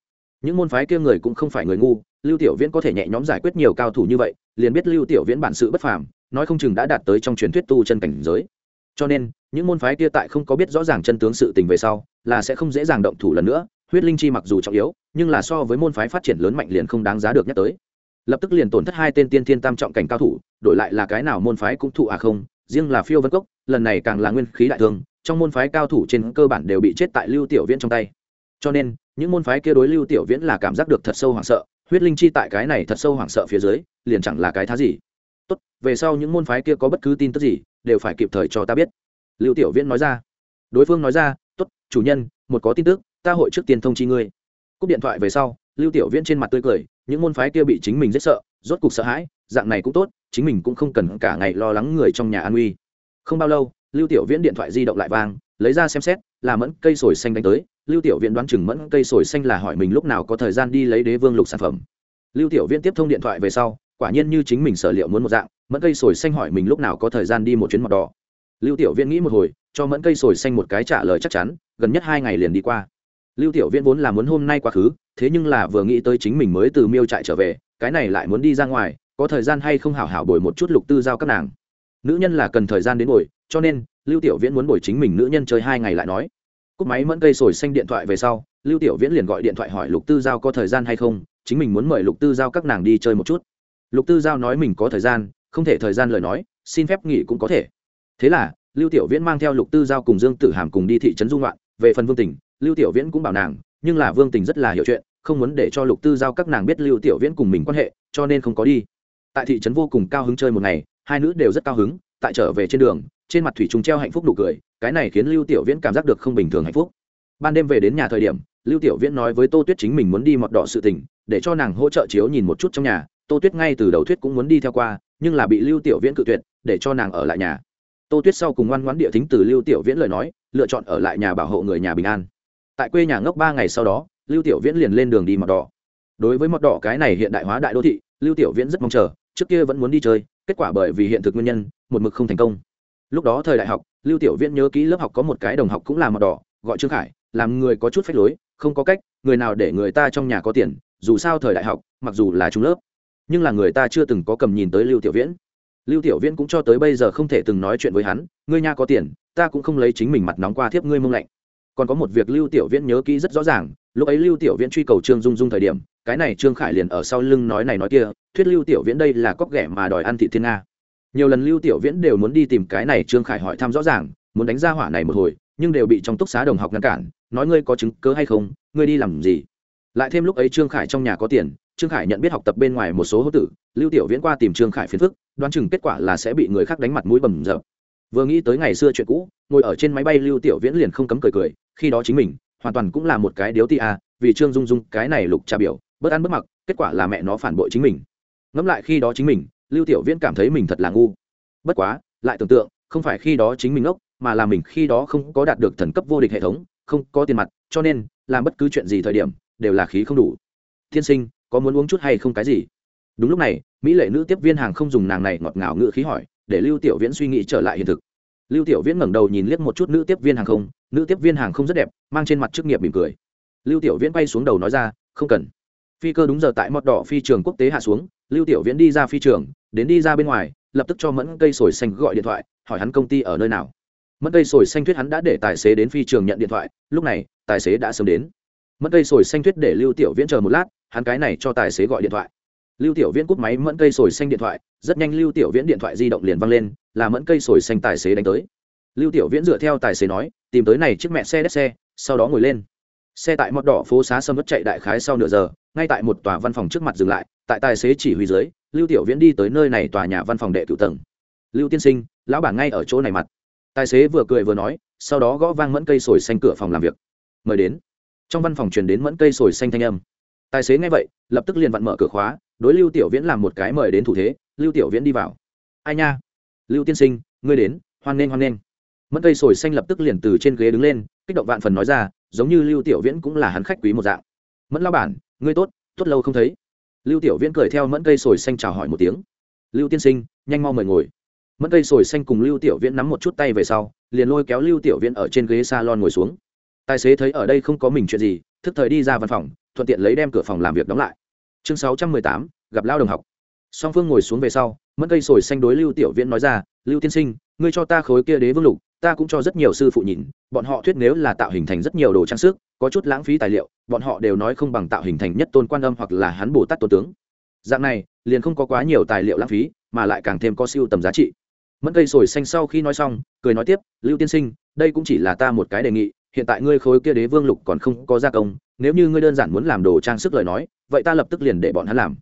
những môn phái kia người cũng không phải người ngu, lưu tiểu viễn có thể nhẹ nhõm giải quyết nhiều cao thủ như vậy, liền biết lưu tiểu viễn bản sự bất phàm, nói không chừng đã đạt tới trong truyền thuyết tu chân cảnh giới. Cho nên những môn phái kia tại không có biết rõ ràng chân tướng sự tình về sau, là sẽ không dễ dàng động thủ lần nữa. Huyết linh chi mặc dù trọng yếu, nhưng là so với môn phái phát triển lớn mạnh liền không đáng giá được nhắc tới. Lập tức liền tổn thất hai tên tiên thiên tam trọng cảnh cao thủ, đổi lại là cái nào môn phái cũng thụ à không, riêng là phiêu vân cốc, lần này càng là nguyên khí đại thương, trong môn phái cao thủ trên cơ bản đều bị chết tại lưu tiểu viễn trong tay. Cho nên, những môn phái kia đối lưu tiểu viễn là cảm giác được thật sâu hoảng sợ, huyết linh chi tại cái này thật sâu hoảng sợ phía dưới, liền chẳng là cái thá gì. Tốt, về sau những môn phái kia có bất cứ tin tức gì, đều phải kịp thời cho ta biết lưu tiểu viễn nói ra. Đối phương nói ra, tốt, chủ nhân, một có tin tức, ta hội trước tiên thông chi ngươi. Cúp điện thoại về sau, lưu tiểu viễn trên mặt tươi cười, những môn phái kia bị chính mình rất sợ, rốt cục sợ hãi, dạng này cũng tốt, chính mình cũng không cần cả ngày lo lắng người trong nhà an uy không bao lâu, lưu tiểu viễn điện thoại di động lại vang, lấy ra xem xét, là mẫn cây sồi xanh đánh tới. Lưu tiểu viễn đoán chừng mẫn cây sồi xanh là hỏi mình lúc nào có thời gian đi lấy đế vương lục sản phẩm. Lưu tiểu viễn tiếp thông điện thoại về sau, quả nhiên như chính mình sở liệu muốn một dạng, mẫn cây sồi xanh hỏi mình lúc nào có thời gian đi một chuyến mọt đỏ lưu tiểu viễn nghĩ một hồi, cho mẫn cây sồi xanh một cái trả lời chắc chắn, gần nhất hai ngày liền đi qua. Lưu tiểu viễn vốn là muốn hôm nay quá khứ, thế nhưng là vừa nghĩ tới chính mình mới từ miêu trại trở về, cái này lại muốn đi ra ngoài, có thời gian hay không hảo hảo bồi một chút lục tư giao các nàng. Nữ nhân là cần thời gian đến bồi, cho nên, lưu tiểu viễn muốn bồi chính mình nữ nhân chơi hai ngày lại nói. Cúp máy mẫn cây sồi xanh điện thoại về sau, lưu tiểu viễn liền gọi điện thoại hỏi lục tư giao có thời gian hay không, chính mình muốn mời lục tư giao các nàng đi chơi một chút. Lục tư giao nói mình có thời gian, không thể thời gian lời nói, xin phép nghỉ cũng có thể thế là, lưu tiểu viễn mang theo lục tư giao cùng dương tử hàm cùng đi thị trấn dung loạn về phần vương tình, lưu tiểu viễn cũng bảo nàng, nhưng là vương tình rất là hiểu chuyện, không muốn để cho lục tư giao các nàng biết lưu tiểu viễn cùng mình quan hệ, cho nên không có đi. Tại thị trấn vô cùng cao hứng chơi một ngày, hai nữ đều rất cao hứng, tại trở về trên đường, trên mặt thủy trùng treo hạnh phúc nụ cười, cái này khiến lưu tiểu viễn cảm giác được không bình thường hạnh phúc. Ban đêm về đến nhà thời điểm, lưu tiểu viễn nói với tô tuyết chính mình muốn đi mọt đỏ sự tình, để cho nàng hỗ trợ chiếu nhìn một chút trong nhà, tô tuyết ngay từ đầu thuyết cũng muốn đi theo qua, nhưng là bị lưu tiểu viễn cự tuyệt, để cho nàng ở lại nhà tô tuyết sau cùng ngoan ngoãn địa thính từ lưu tiểu viễn lời nói, lựa chọn ở lại nhà bảo hộ người nhà bình an. Tại quê nhà ngốc ba ngày sau đó, lưu tiểu viễn liền lên đường đi mọt đỏ. Đối với mọt đỏ cái này hiện đại hóa đại đô thị, lưu tiểu viễn rất mong chờ, trước kia vẫn muốn đi chơi, kết quả bởi vì hiện thực nguyên nhân, một mực không thành công. Lúc đó thời đại học, lưu tiểu viễn nhớ kỹ lớp học có một cái đồng học cũng là mọt đỏ, gọi trương khải, làm người có chút phách lối, không có cách, người nào để người ta trong nhà có tiền, dù sao thời đại học, mặc dù là trung lớp, nhưng là người ta chưa từng có cầm nhìn tới lưu tiểu viễn lưu tiểu viễn cũng cho tới bây giờ không thể từng nói chuyện với hắn, ngươi nha có tiền, ta cũng không lấy chính mình mặt nóng qua thiếp ngươi mông lạnh. Còn có một việc lưu tiểu viễn nhớ kỹ rất rõ ràng, lúc ấy lưu tiểu viễn truy cầu trương dung dung thời điểm, cái này trương khải liền ở sau lưng nói này nói kia, thuyết lưu tiểu viễn đây là cóc ghẻ mà đòi ăn thị thiên nga. Nhiều lần lưu tiểu viễn đều muốn đi tìm cái này trương khải hỏi thăm rõ ràng, muốn đánh ra hỏa này một hồi, nhưng đều bị trong túc xá đồng học ngăn cản, nói ngươi có chứng cớ hay không, ngươi đi làm gì? Lại thêm lúc ấy trương khải trong nhà có tiền trương khải nhận biết học tập bên ngoài một số hô tử, lưu tiểu viễn qua tìm trương khải phiền phức, đoán chừng kết quả là sẽ bị người khác đánh mặt mũi bầm dập. Vừa nghĩ tới ngày xưa chuyện cũ, ngồi ở trên máy bay lưu tiểu viễn liền không cấm cười cười, khi đó chính mình, hoàn toàn cũng là một cái điếu ti à vì trương dung dung cái này lục trà biểu bớt ăn bớt mặc, kết quả là mẹ nó phản bội chính mình. Ngẫm lại khi đó chính mình, lưu tiểu viễn cảm thấy mình thật là ngu. Bất quá, lại tưởng tượng, không phải khi đó chính mình ốc, mà là mình khi đó không có đạt được thần cấp vô địch hệ thống, không có tiền mặt, cho nên, làm bất cứ chuyện gì thời điểm, đều là khí không đủ. Tiên sinh có muốn uống chút hay không cái gì? Đúng lúc này, mỹ lệ nữ tiếp viên hàng không dùng nàng này ngọt ngào ngự khí hỏi, để lưu tiểu viễn suy nghĩ trở lại hiện thực. Lưu tiểu viễn ngẩng đầu nhìn liếc một chút nữ tiếp viên hàng không, nữ tiếp viên hàng không rất đẹp, mang trên mặt chức nghiệp mỉm cười. Lưu tiểu viễn bay xuống đầu nói ra, không cần. Phi cơ đúng giờ tại mọt đỏ phi trường quốc tế hạ xuống, lưu tiểu viễn đi ra phi trường, đến đi ra bên ngoài, lập tức cho mẫn cây sồi xanh gọi điện thoại, hỏi hắn công ty ở nơi nào. Mẫn cây sồi xanh thuyết hắn đã để tài xế đến phi trường nhận điện thoại, lúc này, tài xế đã sớm đến. Mẫn cây sồi xanh thuyết để lưu tiểu viễn chờ một lát hắn cái này cho tài xế gọi điện thoại. Lưu tiểu viễn cúp máy mẫn cây sồi xanh điện thoại, rất nhanh lưu tiểu viễn điện thoại di động liền văng lên, là mẫn cây sồi xanh tài xế đánh tới. Lưu tiểu viễn dựa theo tài xế nói, tìm tới này chiếc mẹ xe đắt xe, sau đó ngồi lên. Xe tại mọt đỏ phố xá sâm mất chạy đại khái sau nửa giờ, ngay tại một tòa văn phòng trước mặt dừng lại, tại tài xế chỉ huy dưới, lưu tiểu viễn đi tới nơi này tòa nhà văn phòng đệ cửu tầng. Lưu tiên sinh, lão bản ngay ở chỗ này mặt. Tài xế vừa cười vừa nói, sau đó gõ vang mẫn cây sồi xanh cửa phòng làm việc. Mời đến. Trong văn phòng truyền đến mẫn cây sồi xanh thanh âm tài xế nghe vậy, lập tức liền vặn mở cửa khóa, đối lưu tiểu viễn làm một cái mời đến thủ thế, lưu tiểu viễn đi vào. Ai nha? Lưu tiên sinh, ngươi đến, hoan nghênh hoan nghênh. Mẫn cây sồi xanh lập tức liền từ trên ghế đứng lên, kích động vạn phần nói ra, giống như lưu tiểu viễn cũng là hắn khách quý một dạng. Mẫn lao bản, ngươi tốt tốt lâu không thấy. Lưu tiểu viễn cười theo mẫn cây sồi xanh chào hỏi một tiếng. Lưu tiên sinh, nhanh mau mời ngồi. Mẫn cây sồi xanh cùng lưu tiểu viễn nắm một chút tay về sau, liền lôi kéo lưu tiểu viễn ở trên ghế salon ngồi xuống. Tài xế thấy ở đây không có mình chuyện gì, thức thời đi ra văn phòng thuận tiện lấy đem cửa phòng làm việc đóng lại. Chương sáu trăm mười tám, gặp lao đồng học. Song phương ngồi xuống về sau mẫn cây sồi xanh đối lưu tiểu viễn nói ra, lưu tiên sinh, ngươi cho ta khối kia đế vương lục, ta cũng cho rất nhiều sư phụ nhìn, bọn họ thuyết nếu là tạo hình thành rất nhiều đồ trang sức, có chút lãng phí tài liệu, bọn họ đều nói không bằng tạo hình thành nhất tôn quan âm hoặc là hắn bồ tát tôn tướng. Dạng này, liền không có quá nhiều tài liệu lãng phí, mà lại càng thêm có siêu tầm giá trị. Mẫn cây sồi xanh sau khi nói xong, cười nói tiếp, lưu tiên sinh, đây cũng chỉ là ta một cái đề nghị, hiện tại ngươi khối kia đế vương lục còn không có gia công nếu như ngươi đơn giản muốn làm đồ trang sức lời nói, vậy ta lập tức liền để bọn hắn làm.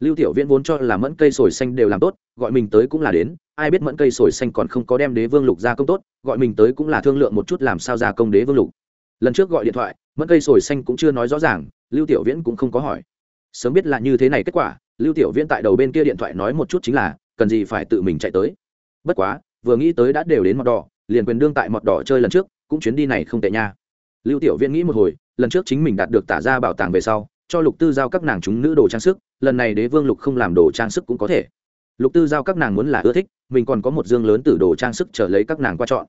Lưu tiểu viễn vốn cho là mẫn cây sồi xanh đều làm tốt, gọi mình tới cũng là đến, ai biết mẫn cây sồi xanh còn không có đem đế vương lục gia công tốt, gọi mình tới cũng là thương lượng một chút làm sao gia công đế vương lục. Lần trước gọi điện thoại, mẫn cây sồi xanh cũng chưa nói rõ ràng, lưu tiểu viễn cũng không có hỏi. Sớm biết là như thế này kết quả, lưu tiểu viễn tại đầu bên kia điện thoại nói một chút chính là, cần gì phải tự mình chạy tới. Bất quá, vừa nghĩ tới đã đều đến mọt đỏ, liền quyền đương tại mọt đỏ chơi lần trước, cũng chuyến đi này không tệ nha. Lưu tiểu viễn nghĩ một hồi lần trước chính mình đạt được tả ra bảo tàng về sau, cho lục tư giao các nàng chúng nữ đồ trang sức, lần này đế vương lục không làm đồ trang sức cũng có thể. Lục tư giao các nàng muốn là ưa thích, mình còn có một dương lớn từ đồ trang sức trở lấy các nàng qua chọn.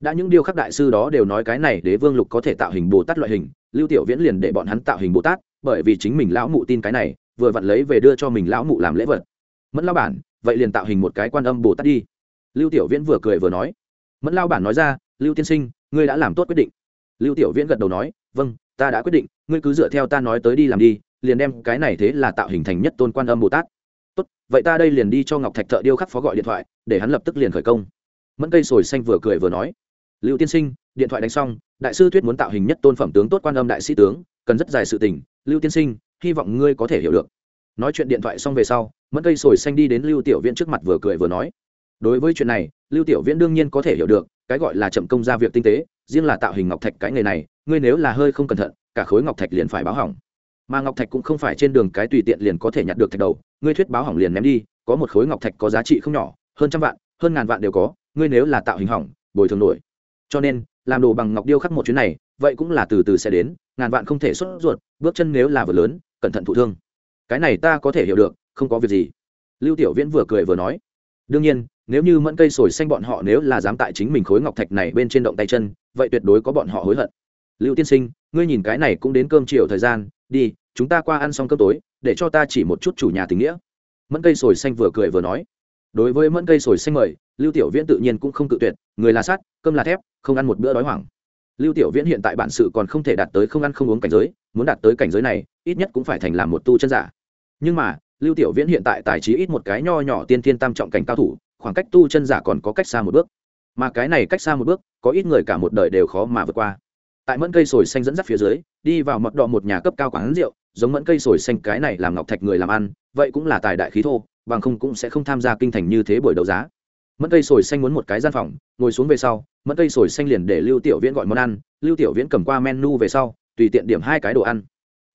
Đã những điều khắc đại sư đó đều nói cái này đế vương lục có thể tạo hình bồ tát loại hình, lưu tiểu viễn liền để bọn hắn tạo hình bồ tát, bởi vì chính mình lão mụ tin cái này, vừa vặn lấy về đưa cho mình lão mụ làm lễ vật. Mẫn lao bản, vậy liền tạo hình một cái quan âm bồ tát đi. Lưu tiểu viễn vừa cười vừa nói. Mẫn lao bản nói ra, lưu tiên sinh, ngươi đã làm tốt quyết định. Lưu tiểu viễn gật đầu nói vâng ta đã quyết định, ngươi cứ dựa theo ta nói tới đi làm đi, liền đem cái này thế là tạo hình thành nhất tôn quan âm bồ tát. Tốt, vậy ta đây liền đi cho ngọc thạch thợ điêu khắc phó gọi điện thoại, để hắn lập tức liền khởi công. Mẫn cây sồi xanh vừa cười vừa nói, lưu tiên sinh, điện thoại đánh xong, đại sư thuyết muốn tạo hình nhất tôn phẩm tướng tốt quan âm đại sĩ tướng, cần rất dài sự tình, lưu tiên sinh, hy vọng ngươi có thể hiểu được. Nói chuyện điện thoại xong về sau, mẫn cây sồi xanh đi đến lưu tiểu viễn trước mặt vừa cười vừa nói, đối với chuyện này, lưu tiểu viễn đương nhiên có thể hiểu được, cái gọi là chậm công ra việc tinh tế, riêng là tạo hình ngọc thạch cái nghề này ngươi nếu là hơi không cẩn thận, cả khối ngọc thạch liền phải báo hỏng. Mà ngọc thạch cũng không phải trên đường cái tùy tiện liền có thể nhặt được thạch đầu, ngươi thuyết báo hỏng liền ném đi, có một khối ngọc thạch có giá trị không nhỏ, hơn trăm vạn, hơn ngàn vạn đều có, ngươi nếu là tạo hình hỏng, bồi thường nổi. Cho nên, làm đồ bằng ngọc điêu khắc một chuyến này, vậy cũng là từ từ sẽ đến, ngàn vạn không thể xuất ruột, bước chân nếu là vừa lớn, cẩn thận thụ thương. Cái này ta có thể hiểu được, không có việc gì. Lưu tiểu viễn vừa cười vừa nói. Đương nhiên, nếu như mẫn cây sồi xanh bọn họ nếu là dám tại chính mình khối ngọc thạch này bên trên động tay chân, vậy tuyệt đối có bọn họ hối hận lưu tiên sinh, ngươi nhìn cái này cũng đến cơm chiều thời gian, đi, chúng ta qua ăn xong cơm tối, để cho ta chỉ một chút chủ nhà tình nghĩa. Mẫn cây sồi xanh vừa cười vừa nói. Đối với mẫn cây sồi xanh mời, lưu tiểu viễn tự nhiên cũng không cự tuyệt, người là sắt, cơm là thép, không ăn một bữa đói hoảng. Lưu tiểu viễn hiện tại bản sự còn không thể đạt tới không ăn không uống cảnh giới, muốn đạt tới cảnh giới này, ít nhất cũng phải thành làm một tu chân giả. Nhưng mà, lưu tiểu viễn hiện tại tài trí ít một cái nho nhỏ tiên thiên tam trọng cảnh cao thủ, khoảng cách tu chân giả còn có cách xa một bước. Mà cái này cách xa một bước, có ít người cả một đời đều khó mà vượt qua tại mẫn cây sồi xanh dẫn dắt phía dưới, đi vào mật đỏ một nhà cấp cao quán rượu, giống mẫn cây sồi xanh cái này làm ngọc thạch người làm ăn, vậy cũng là tài đại khí thô, bằng không cũng sẽ không tham gia kinh thành như thế buổi đấu giá. Mẫn cây sồi xanh muốn một cái gian phòng, ngồi xuống về sau, mẫn cây sồi xanh liền để lưu tiểu viễn gọi món ăn, lưu tiểu viễn cầm qua menu về sau, tùy tiện điểm hai cái đồ ăn.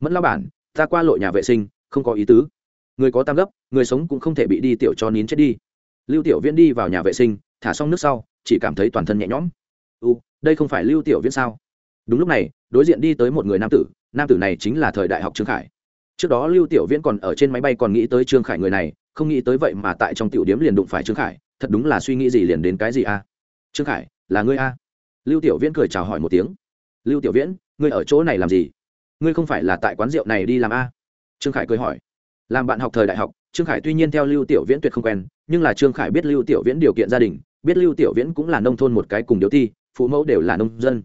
Mẫn lao bản, ta qua lội nhà vệ sinh, không có ý tứ. Người có tam gấp, người sống cũng không thể bị đi tiểu cho nín chết đi. Lưu tiểu viễn đi vào nhà vệ sinh, thả xong nước sau, chỉ cảm thấy toàn thân nhẹ nhõm. U đây không phải lưu tiểu viễn sao? Đúng lúc này đối diện đi tới một người nam tử nam tử này chính là thời đại học trương khải. Trước đó lưu tiểu viễn còn ở trên máy bay còn nghĩ tới trương khải người này không nghĩ tới vậy mà tại trong tiểu điếm liền đụng phải trương khải thật đúng là suy nghĩ gì liền đến cái gì a? Trương khải là ngươi a? Lưu tiểu viễn cười chào hỏi một tiếng. Lưu tiểu viễn ngươi ở chỗ này làm gì? Ngươi không phải là tại quán rượu này đi làm a? Trương khải cười hỏi. Làm bạn học thời đại học trương khải tuy nhiên theo lưu tiểu viễn tuyệt không quen nhưng là trương khải biết lưu tiểu viễn điều kiện gia đình biết lưu tiểu viễn cũng là nông thôn một cái cùng điếu thi, phụ mẫu đều là nông dân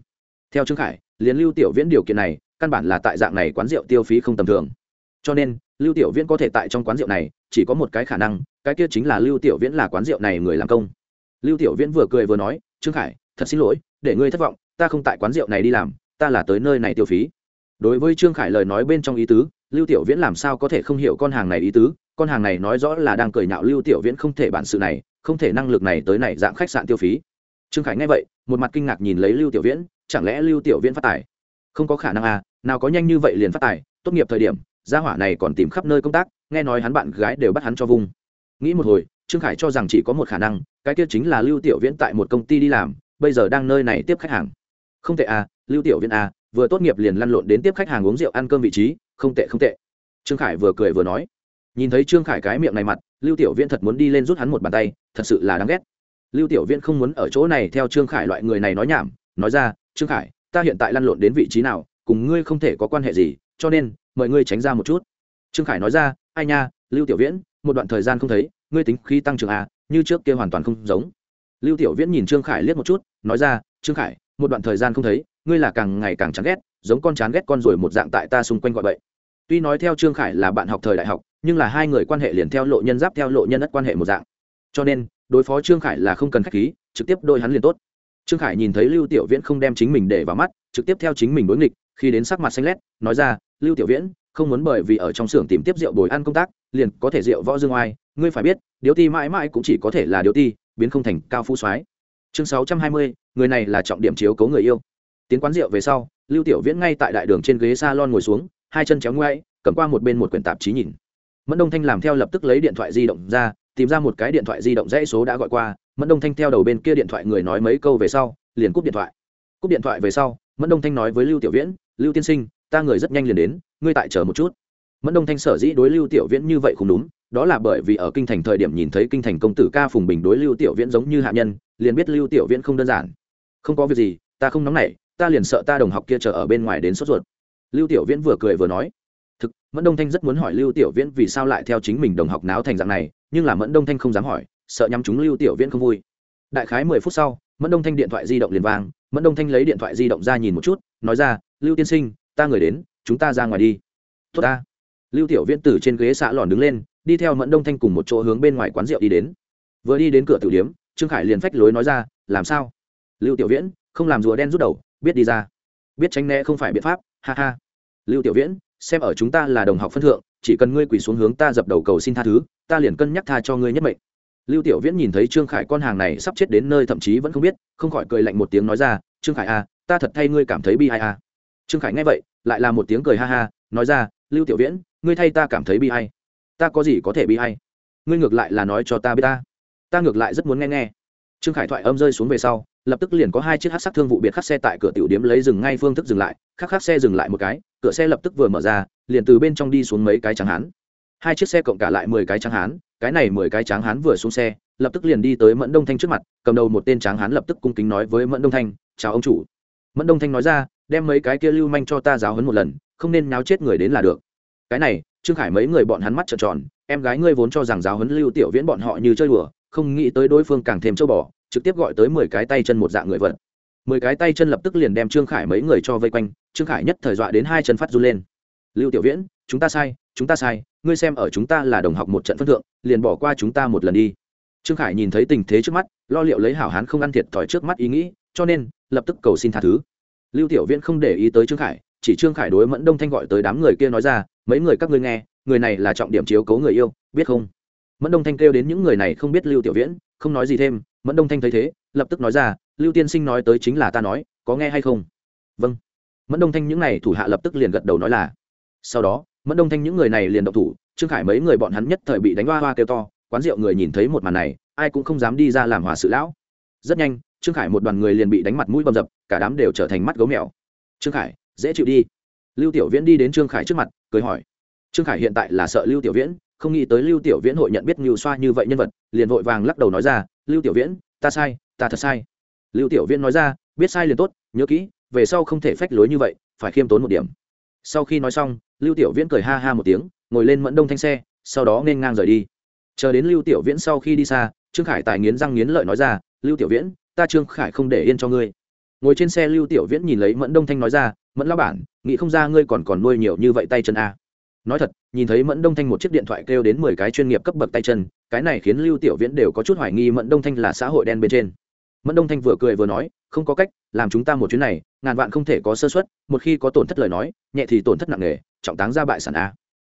theo trương khải, liền lưu tiểu viễn điều kiện này, căn bản là tại dạng này quán rượu tiêu phí không tầm thường. Cho nên, lưu tiểu viễn có thể tại trong quán rượu này, chỉ có một cái khả năng, cái kia chính là lưu tiểu viễn là quán rượu này người làm công. Lưu tiểu viễn vừa cười vừa nói, trương khải, thật xin lỗi, để ngươi thất vọng, ta không tại quán rượu này đi làm, ta là tới nơi này tiêu phí. Đối với trương khải lời nói bên trong ý tứ, lưu tiểu viễn làm sao có thể không hiểu con hàng này ý tứ, con hàng này nói rõ là đang cười nhạo lưu tiểu viễn không thể bản sự này, không thể năng lực này tới này dạng khách sạn tiêu phí. Trương khải nghe vậy, một mặt kinh ngạc nhìn lấy lưu tiểu viễn chẳng lẽ lưu tiểu viễn phát tài? Không có khả năng à nào có nhanh như vậy liền phát tài, tốt nghiệp thời điểm, gia hỏa này còn tìm khắp nơi công tác, nghe nói hắn bạn gái đều bắt hắn cho vung. Nghĩ một hồi, trương khải cho rằng chỉ có một khả năng, cái kia chính là lưu tiểu viễn tại một công ty đi làm, bây giờ đang nơi này tiếp khách hàng. Không tệ à lưu tiểu viễn à vừa tốt nghiệp liền lăn lộn đến tiếp khách hàng uống rượu ăn cơm vị trí, không tệ không tệ. Trương khải vừa cười vừa nói. Nhìn thấy trương khải cái miệng này mặt, lưu tiểu viễn thật muốn đi lên rút hắn một bàn tay, thật sự là đáng ghét. Lưu tiểu viễn không muốn ở chỗ này theo trương khải loại người này nói nhảm, nói ra trương khải, ta hiện tại lăn lộn đến vị trí nào, cùng ngươi không thể có quan hệ gì, cho nên, mời ngươi tránh ra một chút. Trương khải nói ra, ai nha, lưu tiểu viễn, một đoạn thời gian không thấy, ngươi tính khí tăng trưởng à như trước kia hoàn toàn không giống. Lưu tiểu viễn nhìn trương khải liếc một chút, nói ra, trương khải, một đoạn thời gian không thấy, ngươi là càng ngày càng chán ghét, giống con chán ghét con rồi một dạng tại ta xung quanh gọi bậy. tuy nói theo trương khải là bạn học thời đại học, nhưng là hai người quan hệ liền theo lộ nhân giáp, theo lộ nhân đất quan hệ một dạng. Cho nên, đối phó trương khải là không cần khách khí, trực tiếp đôi hắn liền tốt trương khải nhìn thấy lưu tiểu viễn không đem chính mình để vào mắt, trực tiếp theo chính mình đối nghịch, khi đến sắc mặt xanh lét, nói ra, lưu tiểu viễn, không muốn bởi vì ở trong xưởng tìm tiếp rượu bồi ăn công tác, liền có thể rượu võ dương oai, ngươi phải biết, điếu ti mãi mãi cũng chỉ có thể là điếu ti, biến không thành cao phu soái. Chương sáu trăm hai mươi, người này là trọng điểm chiếu cố người yêu. Tiến quán rượu về sau, lưu tiểu viễn ngay tại đại đường trên ghế s a lon ngồi xuống, hai chân chéo ngoáy, cầm qua một bên một quyển tạp chí nhìn. Mẫn đông thanh làm theo lập tức lấy điện thoại di động ra, tìm ra một cái điện thoại di động dãy số đã gọi qua mẫn đông thanh theo đầu bên kia điện thoại người nói mấy câu về sau, liền cúp điện thoại. Cúp điện thoại về sau, mẫn đông thanh nói với lưu tiểu viễn, lưu tiên sinh, ta người rất nhanh liền đến, ngươi tại chờ một chút. Mẫn đông thanh sở dĩ đối lưu tiểu viễn như vậy không đúng, đó là bởi vì ở kinh thành thời điểm nhìn thấy kinh thành công tử ca phùng bình đối lưu tiểu viễn giống như hạ nhân, liền biết lưu tiểu viễn không đơn giản. Không có việc gì, ta không nóng nảy, ta liền sợ ta đồng học kia chờ ở bên ngoài đến sốt ruột. Lưu tiểu viễn vừa cười vừa nói. Thực, mẫn đông thanh rất muốn hỏi lưu tiểu viễn vì sao lại theo chính mình đồng học náo thành dạng này, nhưng là mẫn đông thanh không dám hỏi sợ nhắm chúng lưu tiểu viễn không vui. Đại khái mười phút sau, mẫn đông thanh điện thoại di động liền vang, mẫn đông thanh lấy điện thoại di động ra nhìn một chút, nói ra, lưu tiên sinh, ta người đến, chúng ta ra ngoài đi. Tốt ta. Lưu tiểu viễn từ trên ghế xạ lòn đứng lên, đi theo mẫn đông thanh cùng một chỗ hướng bên ngoài quán rượu đi đến. Vừa đi đến cửa tử điếm trương khải liền phách lối nói ra, làm sao? Lưu tiểu viễn, không làm rùa đen rút đầu, biết đi ra. Biết tránh né không phải biện pháp, ha ha. Lưu tiểu viễn, xem ở chúng ta là đồng học phân thượng, chỉ cần ngươi quỳ xuống hướng ta dập đầu cầu xin tha thứ, ta liền cân nhắc tha cho ngươi nhất mệnh lưu tiểu viễn nhìn thấy trương khải con hàng này sắp chết đến nơi thậm chí vẫn không biết không khỏi cười lạnh một tiếng nói ra trương khải a à, ta thật thay ngươi cảm thấy bi ai a à. trương khải nghe vậy lại là một tiếng cười ha ha nói ra lưu tiểu viễn ngươi thay ta cảm thấy bi ai. Ta có gì có thể bi ai? Ngươi ngược lại là nói cho ta biết ta. Ta ngược lại rất muốn nghe nghe. Trương khải thoại âm rơi xuống về sau lập tức liền có hai chiếc hát sắc thương vụ biệt khắc xe tại cửa tiểu điếm lấy dừng ngay phương thức dừng lại khắc khắc xe dừng lại một cái cửa xe lập tức vừa mở ra liền từ bên trong đi xuống mấy cái trắng hán. Hai chiếc xe cộng cả lại mười cái trắng hán cái này mười cái tráng hán vừa xuống xe, lập tức liền đi tới mẫn đông thanh trước mặt, cầm đầu một tên tráng hán lập tức cung kính nói với mẫn đông thanh, chào ông chủ. Mẫn đông thanh nói ra, đem mấy cái kia lưu manh cho ta giáo hấn một lần, không nên náo chết người đến là được. Cái này, trương khải mấy người bọn hắn mắt trợn tròn, em gái ngươi vốn cho rằng giáo hấn lưu tiểu viễn bọn họ như chơi đùa, không nghĩ tới đối phương càng thêm châu bò, trực tiếp gọi tới mười cái tay chân một dạng người vật. Mười cái tay chân lập tức liền đem trương khải mấy người cho vây quanh, trương khải nhất thời dọa đến hai chân phát run lên. Lưu tiểu viễn, chúng ta sai, chúng ta sai, ngươi xem ở chúng ta là đồng học một trận phân thượng liền bỏ qua chúng ta một lần đi. Trương khải nhìn thấy tình thế trước mắt, lo liệu lấy hảo hán không ăn thiệt thòi trước mắt ý nghĩ, cho nên, lập tức cầu xin tha thứ. Lưu tiểu viễn không để ý tới trương khải, chỉ trương khải đối mẫn đông thanh gọi tới đám người kia nói ra, mấy người các ngươi nghe, người này là trọng điểm chiếu cố người yêu, biết không? Mẫn đông thanh kêu đến những người này không biết lưu tiểu viễn, không nói gì thêm, mẫn đông thanh thấy thế, lập tức nói ra, lưu tiên sinh nói tới chính là ta nói, có nghe hay không? Vâng. Mẫn đông thanh những n à y thủ hạ lập tức liền gật đầu nói là. Sau đó, mẫn đông thanh những người này liền độc thủ trương khải mấy người bọn hắn nhất thời bị đánh hoa hoa kêu to, quán rượu người nhìn thấy một màn này, ai cũng không dám đi ra làm hòa sự lão. Rất nhanh, trương khải một đoàn người liền bị đánh mặt mũi bầm dập, cả đám đều trở thành mắt gấu mèo. Trương khải, dễ chịu đi. Lưu tiểu viễn đi đến trương khải trước mặt, cười hỏi. Trương khải hiện tại là sợ lưu tiểu viễn, không nghĩ tới lưu tiểu viễn hội nhận biết ngưu xoa như vậy nhân vật, liền vội vàng lắc đầu nói ra, lưu tiểu viễn, ta sai, ta thật sai. Lưu tiểu viễn nói ra, biết sai liền tốt, nhớ kỹ, về sau không thể phách lối như vậy, phải khiêm tốn một điểm. Sau khi nói xong, lưu tiểu viễn cười ha ha một tiếng ngồi lên mẫn đông thanh xe, sau đó nên ngang rời đi. Chờ đến lưu tiểu viễn sau khi đi xa, trương khải tài nghiến răng nghiến lợi nói ra, lưu tiểu viễn, ta trương khải không để yên cho ngươi. Ngồi trên xe lưu tiểu viễn nhìn lấy mẫn đông thanh nói ra, mẫn lao bản, nghĩ không ra ngươi còn còn nuôi nhiều như vậy tay chân a. Nói thật, nhìn thấy mẫn đông thanh một chiếc điện thoại kêu đến mười cái chuyên nghiệp cấp bậc tay chân, cái này khiến lưu tiểu viễn đều có chút hoài nghi mẫn đông thanh là xã hội đen bên trên. Mẫn đông thanh vừa cười vừa nói, không có cách, làm chúng ta một chuyến này, ngàn vạn không thể có sơ xuất một khi có tổn thất lời nói, nhẹ thì tổn thất nặng nề, trọng táng ra bại sản a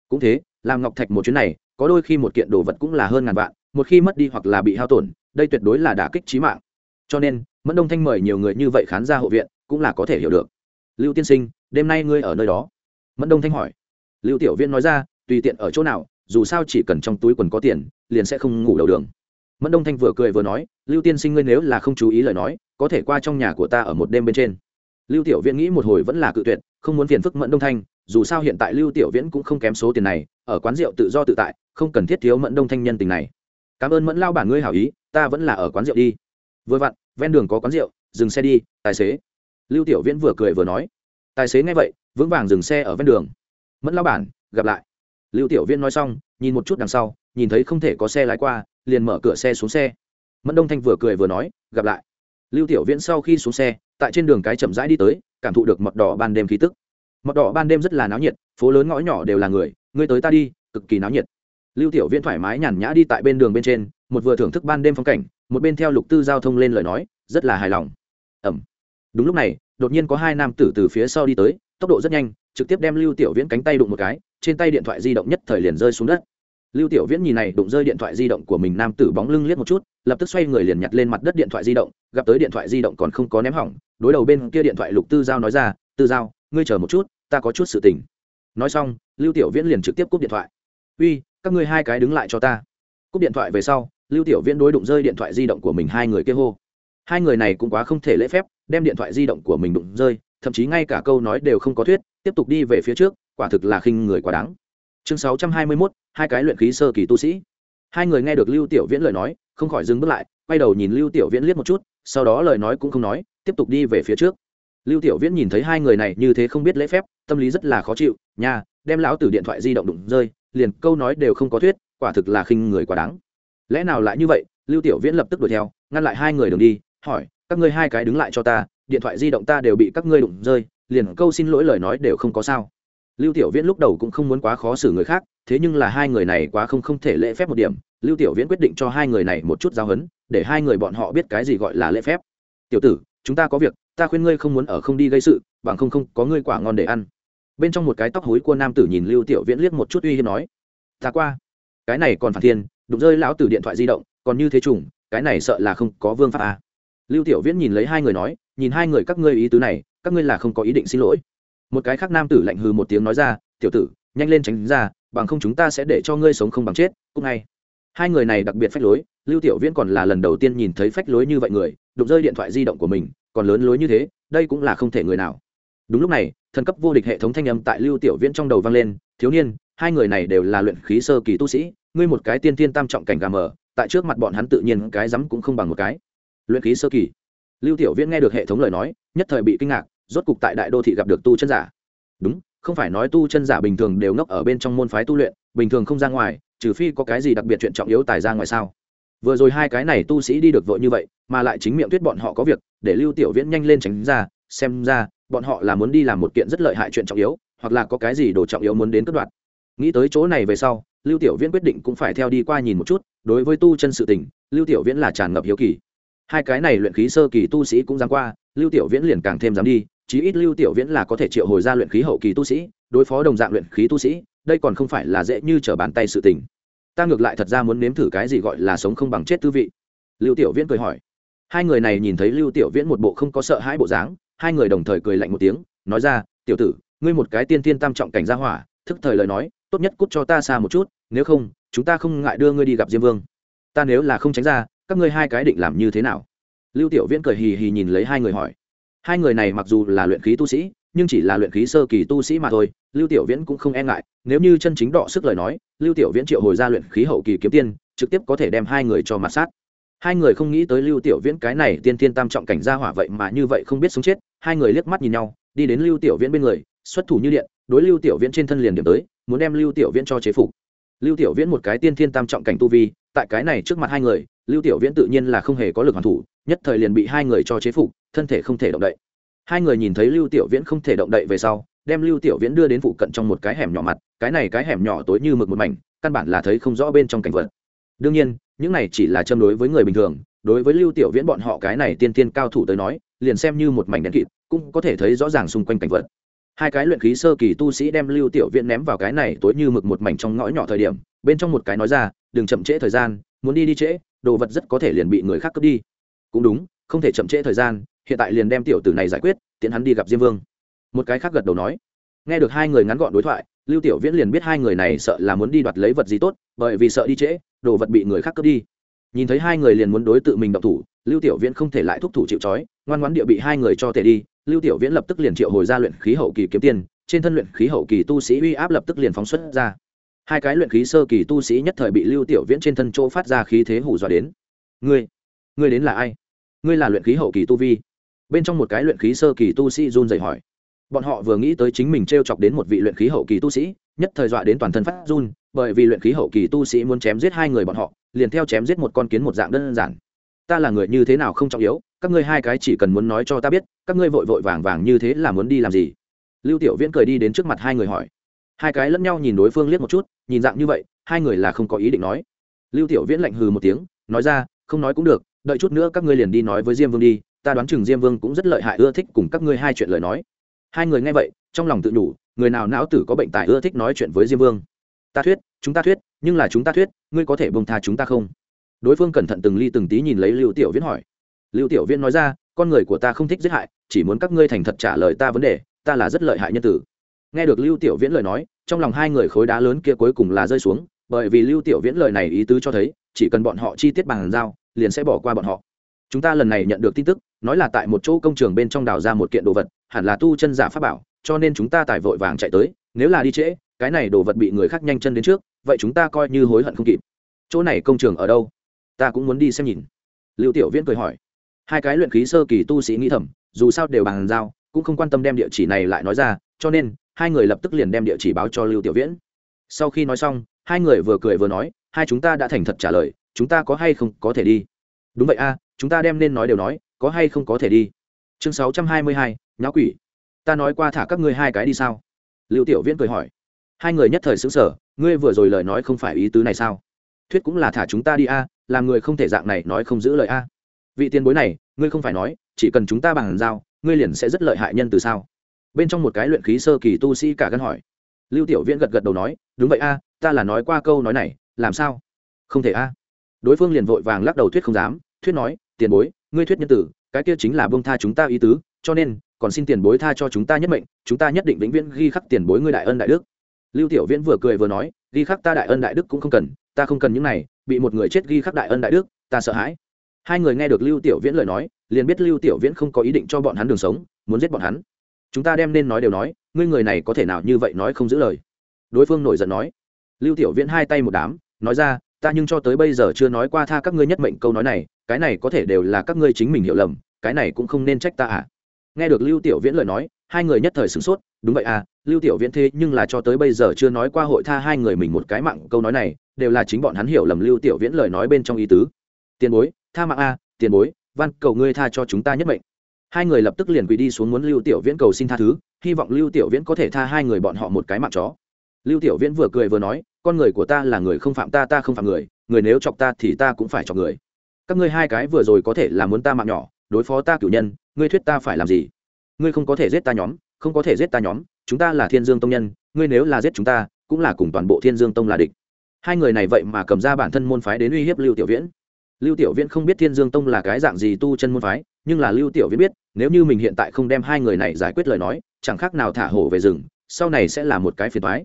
cũng thế, làm ngọc thạch một chuyến này, có đôi khi một kiện đồ vật cũng là hơn ngàn vạn, một khi mất đi hoặc là bị hao tổn, đây tuyệt đối là đả kích trí mạng. Cho nên, mẫn đông thanh mời nhiều người như vậy khán ra hộ viện, cũng là có thể hiểu được. Lưu tiên sinh, đêm nay ngươi ở nơi đó? Mẫn đông thanh hỏi. Lưu tiểu viên nói ra, tùy tiện ở chỗ nào, dù sao chỉ cần trong túi quần có tiền, liền sẽ không ngủ đầu đường. Mẫn đông thanh vừa cười vừa nói, lưu tiên sinh ngươi nếu là không chú ý lời nói, có thể qua trong nhà của ta ở một đêm bên trên. Lưu tiểu viễn nghĩ một hồi vẫn là cự tuyệt, không muốn phiền phức mẫn đông thanh dù sao hiện tại lưu tiểu viễn cũng không kém số tiền này, ở quán rượu tự do tự tại, không cần thiết thiếu mẫn đông thanh nhân tình này. Cảm ơn mẫn lao bản ngươi hảo ý, ta vẫn là ở quán rượu đi. Vừa vặn, ven đường có quán rượu, dừng xe đi, tài xế. Lưu tiểu viễn vừa cười vừa nói. Tài xế nghe vậy, vững vàng dừng xe ở ven đường. Mẫn lao bản, gặp lại. Lưu tiểu viễn nói xong, nhìn một chút đằng sau, nhìn thấy không thể có xe lái qua, liền mở cửa xe xuống xe. Mẫn đông thanh vừa cười vừa nói, gặp lại. Lưu tiểu viễn sau khi xuống xe, tại trên đường cái chậm rãi đi tới, cảm thụ được mật đỏ ban đêm khí tức mọt đỏ ban đêm rất là náo nhiệt, phố lớn ngõ nhỏ đều là người, ngươi tới ta đi, cực kỳ náo nhiệt. Lưu tiểu viễn thoải mái nhàn nhã đi tại bên đường bên trên, một vừa thưởng thức ban đêm phong cảnh, một bên theo lục tư giao thông lên lời nói, rất là hài lòng. Ẩm. Đúng lúc này, đột nhiên có hai nam tử từ phía sau đi tới, tốc độ rất nhanh, trực tiếp đem lưu tiểu viễn cánh tay đụng một cái, trên tay điện thoại di động nhất thời liền rơi xuống đất. Lưu tiểu viễn nhìn này, đụng rơi điện thoại di động của mình, nam tử bóng lưng liếc một chút, lập tức xoay người liền nhặt lên mặt đất điện thoại di động, gặp tới điện thoại di động còn không có ném hỏng, đối đầu bên kia điện thoại lục tư giao nói ra, tư giao, ngươi chờ một chút ta có chút sự tình. Nói xong lưu tiểu viễn liền trực tiếp cúp điện thoại. Uy các ngươi hai cái đứng lại cho ta. Cúp điện thoại về sau lưu tiểu viễn đối đụng rơi điện thoại di động của mình hai người kia hô. Hai người này cũng quá không thể lễ phép đem điện thoại di động của mình đụng rơi thậm chí ngay cả câu nói đều không có thuyết tiếp tục đi về phía trước quả thực là khinh người quá đáng. Chương sáu trăm hai mươi 621, hai cái luyện khí sơ kỳ tu sĩ. Hai người nghe được lưu tiểu viễn lời nói không khỏi dừng bước lại quay đầu nhìn lưu tiểu viễn liếc một chút sau đó lời nói cũng không nói tiếp tục đi về phía trước. Lưu tiểu viễn nhìn thấy hai người này như thế không biết lễ phép tâm lý rất là khó chịu, nha, đem lão tử điện thoại di động đụng rơi, liền câu nói đều không có thuyết, quả thực là khinh người quá đáng. Lẽ nào lại như vậy? Lưu tiểu viễn lập tức đuổi theo, ngăn lại hai người đường đi, hỏi, các ngươi hai cái đứng lại cho ta, điện thoại di động ta đều bị các ngươi đụng rơi, liền câu xin lỗi lời nói đều không có sao. Lưu tiểu viễn lúc đầu cũng không muốn quá khó xử người khác, thế nhưng là hai người này quá không không thể lễ phép một điểm, lưu tiểu viễn quyết định cho hai người này một chút giao hấn để hai người bọn họ biết cái gì gọi là lễ phép. Tiểu tử, chúng ta có việc, ta khuyên ngươi không muốn ở không đi gây sự, bằng không không có ngươi quả ngon để ăn bên trong một cái tóc hối của nam tử nhìn lưu tiểu viễn liếc một chút uy hiếp nói, ta qua, cái này còn phản thiên, đụng rơi lão tử điện thoại di động, còn như thế trùng cái này sợ là không có vương pháp à. lưu tiểu viễn nhìn lấy hai người nói, nhìn hai người các ngươi ý tứ này, các ngươi là không có ý định xin lỗi. Một cái khác nam tử lạnh hừ một tiếng nói ra, tiểu tử, nhanh lên tránh ra, bằng không chúng ta sẽ để cho ngươi sống không bằng chết, cũng ngay. Hai người này đặc biệt phách lối, lưu tiểu viễn còn là lần đầu tiên nhìn thấy phách lối như vậy người, đụng rơi điện thoại di động của mình, còn lớn lối như thế, đây cũng là không thể người nào đúng lúc này, thần cấp vô địch hệ thống thanh âm tại lưu tiểu viễn trong đầu vang lên, thiếu niên, hai người này đều là luyện khí sơ kỳ tu sĩ, ngươi một cái tiên tiên tam trọng cảnh gà mờ, tại trước mặt bọn hắn tự nhiên cái rắm cũng không bằng một cái. Luyện khí sơ kỳ. Lưu tiểu viễn nghe được hệ thống lời nói, nhất thời bị kinh ngạc, rốt cục tại đại đô thị gặp được tu chân giả. Đúng, không phải nói tu chân giả bình thường đều ngốc ở bên trong môn phái tu luyện, bình thường không ra ngoài, trừ phi có cái gì đặc biệt chuyện trọng yếu tài ra ngoài sao? Vừa rồi hai cái này tu sĩ đi được vội như vậy, mà lại chính miệng tuyết bọn họ có việc, để lưu tiểu viễn nhanh lên tránh ra xem ra, bọn họ là muốn đi làm một kiện rất lợi hại chuyện trọng yếu, hoặc là có cái gì đồ trọng yếu muốn đến cất đoạt. nghĩ tới chỗ này về sau, lưu tiểu viễn quyết định cũng phải theo đi qua nhìn một chút, đối với tu chân sự tình, lưu tiểu viễn là tràn ngập hiếu kỳ. Hai cái này luyện khí sơ kỳ tu sĩ cũng dám qua, lưu tiểu viễn liền càng thêm dám đi, chí ít lưu tiểu viễn là có thể triệu hồi ra luyện khí hậu kỳ tu sĩ, đối phó đồng dạng luyện khí tu sĩ, đây còn không phải là dễ như trở bàn tay sự tình. Ta ngược lại thật ra muốn nếm thử cái gì gọi là sống không bằng chết tư vị. Lưu tiểu viễn cười hỏi. Hai người này nhìn thấy lưu tiểu viễn một bộ không có sợ hãi bộ dáng hai người đồng thời cười lạnh một tiếng, nói ra, tiểu tử, ngươi một cái tiên tiên tam trọng cảnh gia hỏa, thức thời lời nói, tốt nhất cút cho ta xa một chút, nếu không, chúng ta không ngại đưa ngươi đi gặp diêm vương. Ta nếu là không tránh ra, các ngươi hai cái định làm như thế nào? Lưu tiểu viễn cười hì hì nhìn lấy hai người hỏi. Hai người này mặc dù là luyện khí tu sĩ, nhưng chỉ là luyện khí sơ kỳ tu sĩ mà thôi, lưu tiểu viễn cũng không e ngại, nếu như chân chính đọ sức lời nói, lưu tiểu viễn triệu hồi ra luyện khí hậu kỳ kiếm tiên, trực tiếp có thể đem hai người cho mặt sát. Hai người không nghĩ tới lưu tiểu viễn cái này tiên tiên tam trọng cảnh gia hỏa vậy mà như vậy không biết sống chết hai người liếc mắt nhìn nhau, đi đến lưu tiểu viễn bên người, xuất thủ như điện, đối lưu tiểu viễn trên thân liền điểm tới, muốn đem lưu tiểu viễn cho chế phục. Lưu tiểu viễn một cái tiên thiên tam trọng cảnh tu vi, tại cái này trước mặt hai người, lưu tiểu viễn tự nhiên là không hề có lực hoàn thủ, nhất thời liền bị hai người cho chế phục, thân thể không thể động đậy. Hai người nhìn thấy lưu tiểu viễn không thể động đậy về sau, đem lưu tiểu viễn đưa đến phụ cận trong một cái hẻm nhỏ mặt, cái này cái hẻm nhỏ tối như mực một mảnh, căn bản là thấy không rõ bên trong cảnh vật. Đương nhiên, những này chỉ là châm đối với người bình thường, đối với lưu tiểu viễn bọn họ cái này tiên tiên cao thủ tới nói, liền xem như một mảnh đen kịt cũng có thể thấy rõ ràng xung quanh cảnh vật. Hai cái luyện khí sơ kỳ tu sĩ đem lưu tiểu viễn ném vào cái này tối như mực một mảnh trong ngõ nhỏ thời điểm, bên trong một cái nói ra, đừng chậm trễ thời gian, muốn đi đi trễ, đồ vật rất có thể liền bị người khác cướp đi. Cũng đúng, không thể chậm trễ thời gian, hiện tại liền đem tiểu tử này giải quyết, tiện hắn đi gặp diêm vương. Một cái khác gật đầu nói. Nghe được hai người ngắn gọn đối thoại, lưu tiểu viễn liền biết hai người này sợ là muốn đi đoạt lấy vật gì tốt, bởi vì sợ đi trễ, đồ vật bị người khác cướp đi. Nhìn thấy hai người liền muốn đối tự mình động thủ, lưu tiểu viễn không thể lại thúc thủ chịu trói, ngoan ngoãn địa bị hai người cho thể đi lưu tiểu viễn lập tức liền triệu hồi ra luyện khí hậu kỳ kiếm tiền trên thân luyện khí hậu kỳ tu sĩ uy áp lập tức liền phóng xuất ra. Hai cái luyện khí sơ kỳ tu sĩ nhất thời bị lưu tiểu viễn trên thân chỗ phát ra khí thế hù dọa đến. Ngươi ngươi đến là ai? Ngươi là luyện khí hậu kỳ tu vi? Bên trong một cái luyện khí sơ kỳ tu sĩ run dậy hỏi. Bọn họ vừa nghĩ tới chính mình t r e o chọc đến một vị luyện khí hậu kỳ tu sĩ, nhất thời dọa đến toàn thân phát run, bởi vì luyện khí hậu kỳ tu sĩ muốn chém giết hai người bọn họ, liền theo chém giết một con kiến một dạng đơn giản ta là người như thế nào không trọng yếu, các ngươi hai cái chỉ cần muốn nói cho ta biết, các ngươi vội vội vàng vàng như thế là muốn đi làm gì? Lưu tiểu viễn cười đi đến trước mặt hai người hỏi. Hai cái lẫn nhau nhìn đối phương liếc một chút, nhìn dạng như vậy, hai người là không có ý định nói. Lưu tiểu viễn lạnh hừ một tiếng, nói ra, không nói cũng được, đợi chút nữa các ngươi liền đi nói với diêm vương đi, ta đoán chừng diêm vương cũng rất lợi hại ưa thích cùng các ngươi hai chuyện lời nói. Hai người nghe vậy, trong lòng tự nhủ, người nào não tử có bệnh tài ưa thích nói chuyện với diêm vương? Ta thuyết, chúng ta thuyết, nhưng là chúng ta thuyết, ngươi có thể bông tha chúng ta không? Đối phương cẩn thận từng ly từng tí nhìn lấy lưu tiểu viễn hỏi. Lưu tiểu viễn nói ra, con người của ta không thích giết hại, chỉ muốn các ngươi thành thật trả lời ta vấn đề, ta là rất lợi hại nhân tử. Nghe được lưu tiểu viễn lời nói, trong lòng hai người khối đá lớn kia cuối cùng là rơi xuống, bởi vì lưu tiểu viễn lời này ý tứ cho thấy, chỉ cần bọn họ chi tiết bằng giao, liền sẽ bỏ qua bọn họ. Chúng ta lần này nhận được tin tức, nói là tại một chỗ công trường bên trong đào ra một kiện đồ vật, hẳn là tu chân giả pháp bảo, cho nên chúng ta tài vội vàng chạy tới, nếu là đi trễ, cái này đồ vật bị người khác nhanh chân đến trước, vậy chúng ta coi như hối hận không kịp. Chỗ này công trường ở đâu? Ta cũng muốn đi xem nhìn. Lưu tiểu viễn cười hỏi. Hai cái luyện khí sơ kỳ tu sĩ nghĩ thầm, dù sao đều bằng giao, cũng không quan tâm đem địa chỉ này lại nói ra, cho nên, hai người lập tức liền đem địa chỉ báo cho lưu tiểu viễn. Sau khi nói xong, hai người vừa cười vừa nói, hai chúng ta đã thành thật trả lời, chúng ta có hay không có thể đi? Đúng vậy a, chúng ta đem nên nói đều nói, có hay không có thể đi? Chương sáu trăm hai mươi hai, nháo quỷ. Ta nói qua thả các ngươi hai cái đi sao? Lưu tiểu viễn cười hỏi. Hai người nhất thời xứng sở ngươi vừa rồi lời nói không phải ý tứ này sao? Thuyết cũng là thả chúng ta đi a làm người không thể dạng này nói không giữ lời a. Vị tiền bối này, ngươi không phải nói, chỉ cần chúng ta bằng giao, ngươi liền sẽ rất lợi hại nhân từ sao? Bên trong một cái luyện khí sơ kỳ tu sĩ cả gân hỏi. Lưu tiểu viễn gật gật đầu nói, đúng vậy a, ta là nói qua câu nói này, làm sao? Không thể a. Đối phương liền vội vàng lắc đầu thuyết không dám, thuyết nói, tiền bối, ngươi thuyết nhân tử, cái kia chính là bông tha chúng ta ý tứ, cho nên, còn xin tiền bối tha cho chúng ta nhất mệnh, chúng ta nhất định vĩnh viễn ghi khắc tiền bối ngươi đại ân đại đức. Lưu tiểu viễn vừa cười vừa nói, ghi khắc ta đại ân đại đức cũng không cần ta không cần những này, bị một người chết ghi khắc đại ân đại đức, ta sợ hãi. Hai người nghe được lưu tiểu viễn lời nói, liền biết lưu tiểu viễn không có ý định cho bọn hắn đường sống, muốn giết bọn hắn. Chúng ta đem nên nói đều nói, ngươi người này có thể nào như vậy nói không giữ lời? Đối phương nổi giận nói. Lưu tiểu viễn hai tay một đám, nói ra, ta nhưng cho tới bây giờ chưa nói qua tha các ngươi nhất mệnh câu nói này, cái này có thể đều là các ngươi chính mình hiểu lầm, cái này cũng không nên trách ta à. Nghe được lưu tiểu viễn lời nói hai người nhất thời sửng sốt, đúng vậy à lưu tiểu viễn thế nhưng là cho tới bây giờ chưa nói qua hội tha hai người mình một cái mạng, câu nói này đều là chính bọn hắn hiểu lầm lưu tiểu viễn lời nói bên trong ý tứ. Tiền bối, tha mạng a tiền bối văn cầu ngươi tha cho chúng ta nhất mệnh. Hai người lập tức liền quỳ đi xuống muốn lưu tiểu viễn cầu xin tha thứ, hy vọng lưu tiểu viễn có thể tha hai người bọn họ một cái mạng chó. Lưu tiểu viễn vừa cười vừa nói, con người của ta là người không phạm ta ta không phạm người người nếu chọc ta thì ta cũng phải chọc người. Các ngươi hai cái vừa rồi có thể là muốn ta mạng nhỏ, đối phó ta cử nhân, ngươi thuyết ta phải làm gì? Ngươi không có thể giết ta nhóm, không có thể giết ta nhóm, chúng ta là thiên dương tông nhân, ngươi nếu là giết chúng ta, cũng là cùng toàn bộ thiên dương tông là địch. Hai người này vậy mà cầm ra bản thân môn phái đến uy hiếp lưu tiểu viễn. Lưu tiểu viễn không biết thiên dương tông là cái dạng gì tu chân môn phái, nhưng là lưu tiểu viễn biết, nếu như mình hiện tại không đem hai người này giải quyết lời nói, chẳng khác nào thả hổ về rừng, sau này sẽ là một cái phiền toái.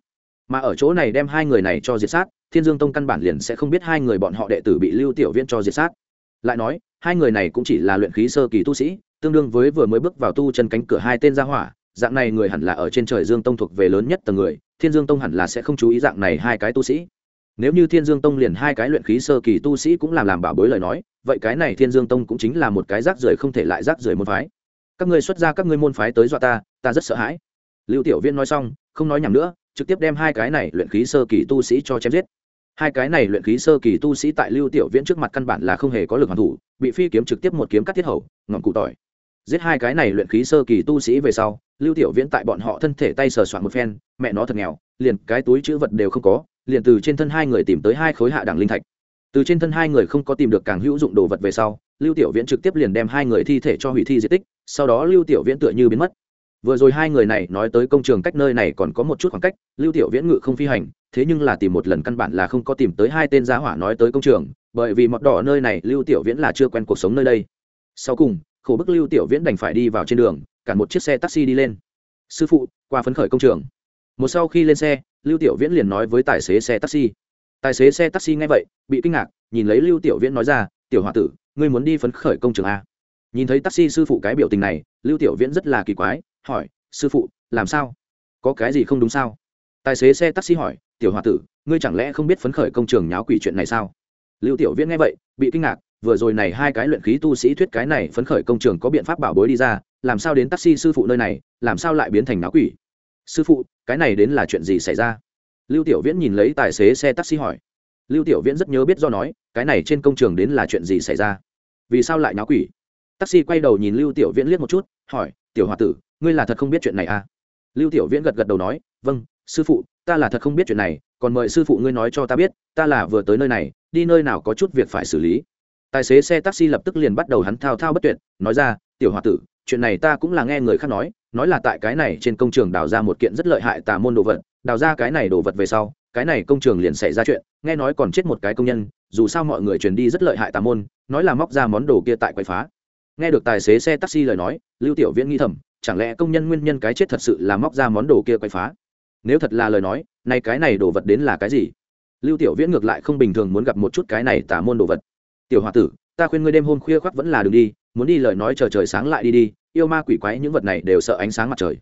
Mà ở chỗ này đem hai người này cho diệt sát, thiên dương tông căn bản liền sẽ không biết hai người bọn họ đệ tử bị lưu tiểu viễn cho diệt sát. Lại nói hai người này cũng chỉ là luyện khí sơ kỳ tu sĩ, tương đương với vừa mới bước vào tu chân cánh cửa hai tên gia hỏa, dạng này người hẳn là ở trên trời dương tông thuộc về lớn nhất tầng người, thiên dương tông hẳn là sẽ không chú ý dạng này hai cái tu sĩ. Nếu như thiên dương tông liền hai cái luyện khí sơ kỳ tu sĩ cũng làm làm bảo bối lời nói, vậy cái này thiên dương tông cũng chính là một cái rác rưởi không thể lại rác rưởi môn phái. Các ngươi xuất ra các ngươi môn phái tới dọa ta ta rất sợ hãi. Lưu tiểu viên nói xong, không nói nhầm nữa, trực tiếp đem hai cái này luyện khí sơ kỳ tu sĩ cho chém giết hai cái này luyện khí sơ kỳ tu sĩ tại lưu tiểu viễn trước mặt căn bản là không hề có lực hoàn thủ, bị phi kiếm trực tiếp một kiếm cắt thiết hầu, ngọn cụ tỏi. Giết hai cái này luyện khí sơ kỳ tu sĩ về sau, lưu tiểu viễn tại bọn họ thân thể tay sờ soạn một phen, mẹ nó thật nghèo, liền cái túi chữ vật đều không có, liền từ trên thân hai người tìm tới hai khối hạ đẳng linh thạch. Từ trên thân hai người không có tìm được càng hữu dụng đồ vật về sau, lưu tiểu viễn trực tiếp liền đem hai người thi thể cho hủy thi di tích, sau đó lưu tiểu viễn tựa như biến mất vừa rồi hai người này nói tới công trường cách nơi này còn có một chút khoảng cách, lưu tiểu viễn ngự không phi hành, thế nhưng là tìm một lần căn bản là không có tìm tới hai tên giá hỏa nói tới công trường, bởi vì mọt đỏ nơi này lưu tiểu viễn là chưa quen cuộc sống nơi đây. Sau cùng, khổ bức lưu tiểu viễn đành phải đi vào trên đường cản một chiếc xe taxi đi lên. Sư phụ, qua phấn khởi công trường. Một sau khi lên xe, lưu tiểu viễn liền nói với tài xế xe taxi. Tài xế xe taxi nghe vậy, bị kinh ngạc, nhìn lấy lưu tiểu viễn nói ra, tiểu h o a tử, ngươi muốn đi phấn khởi công trường a? Nhìn thấy taxi sư phụ cái biểu tình này, lưu tiểu viễn rất là kỳ quái hỏi, sư phụ, làm sao? Có cái gì không đúng sao? Tài xế xe taxi hỏi, tiểu h o a tử, ngươi chẳng lẽ không biết phấn khởi công trường nháo quỷ chuyện này sao? Lưu tiểu viễn nghe vậy, bị kinh ngạc, vừa rồi này hai cái luyện khí tu sĩ thuyết cái này phấn khởi công trường có biện pháp bảo bối đi ra, làm sao đến taxi sư phụ nơi này, làm sao lại biến thành náo quỷ? Sư phụ, cái này đến là chuyện gì xảy ra? Lưu tiểu viễn nhìn lấy tài xế xe taxi hỏi. Lưu tiểu viễn rất nhớ biết do nói, cái này trên công trường đến là chuyện gì xảy ra? Vì sao lại náo quỷ? Taxi quay đầu nhìn lưu tiểu viễn liếc một chút, hỏi, tiểu h o a tử ngươi là thật không biết chuyện này à? Lưu tiểu viễn gật gật đầu nói vâng sư phụ, ta là thật không biết chuyện này, còn mời sư phụ ngươi nói cho ta biết, ta là vừa tới nơi này, đi nơi nào có chút việc phải xử lý. Tài xế xe taxi lập tức liền bắt đầu hắn thao thao bất tuyệt, nói ra, tiểu h o a tử, chuyện này ta cũng là nghe người khác nói nói là tại cái này trên công trường đào ra một kiện rất lợi hại tà môn đồ vật, đào ra cái này đồ vật về sau, cái này công trường liền xảy ra chuyện, nghe nói còn chết một cái công nhân, dù sao mọi người truyền đi rất lợi hại tà môn, nói là móc ra món đồ kia tại quậy phá. Nghe được tài xế xe taxi lời nói, lưu tiểu viễn nghi thầm chẳng lẽ công nhân nguyên nhân cái chết thật sự là móc ra món đồ kia quay phá? Nếu thật là lời nói, nay cái này đồ vật đến là cái gì? Lưu tiểu viễn ngược lại không bình thường muốn gặp một chút cái này tà môn đồ vật. Tiểu h o a tử, ta khuyên ngươi đêm hôm khuya khoác vẫn là đường đi, muốn đi lời nói chờ trời sáng lại đi đi, yêu ma quỷ quái những vật này đều sợ ánh sáng mặt trời.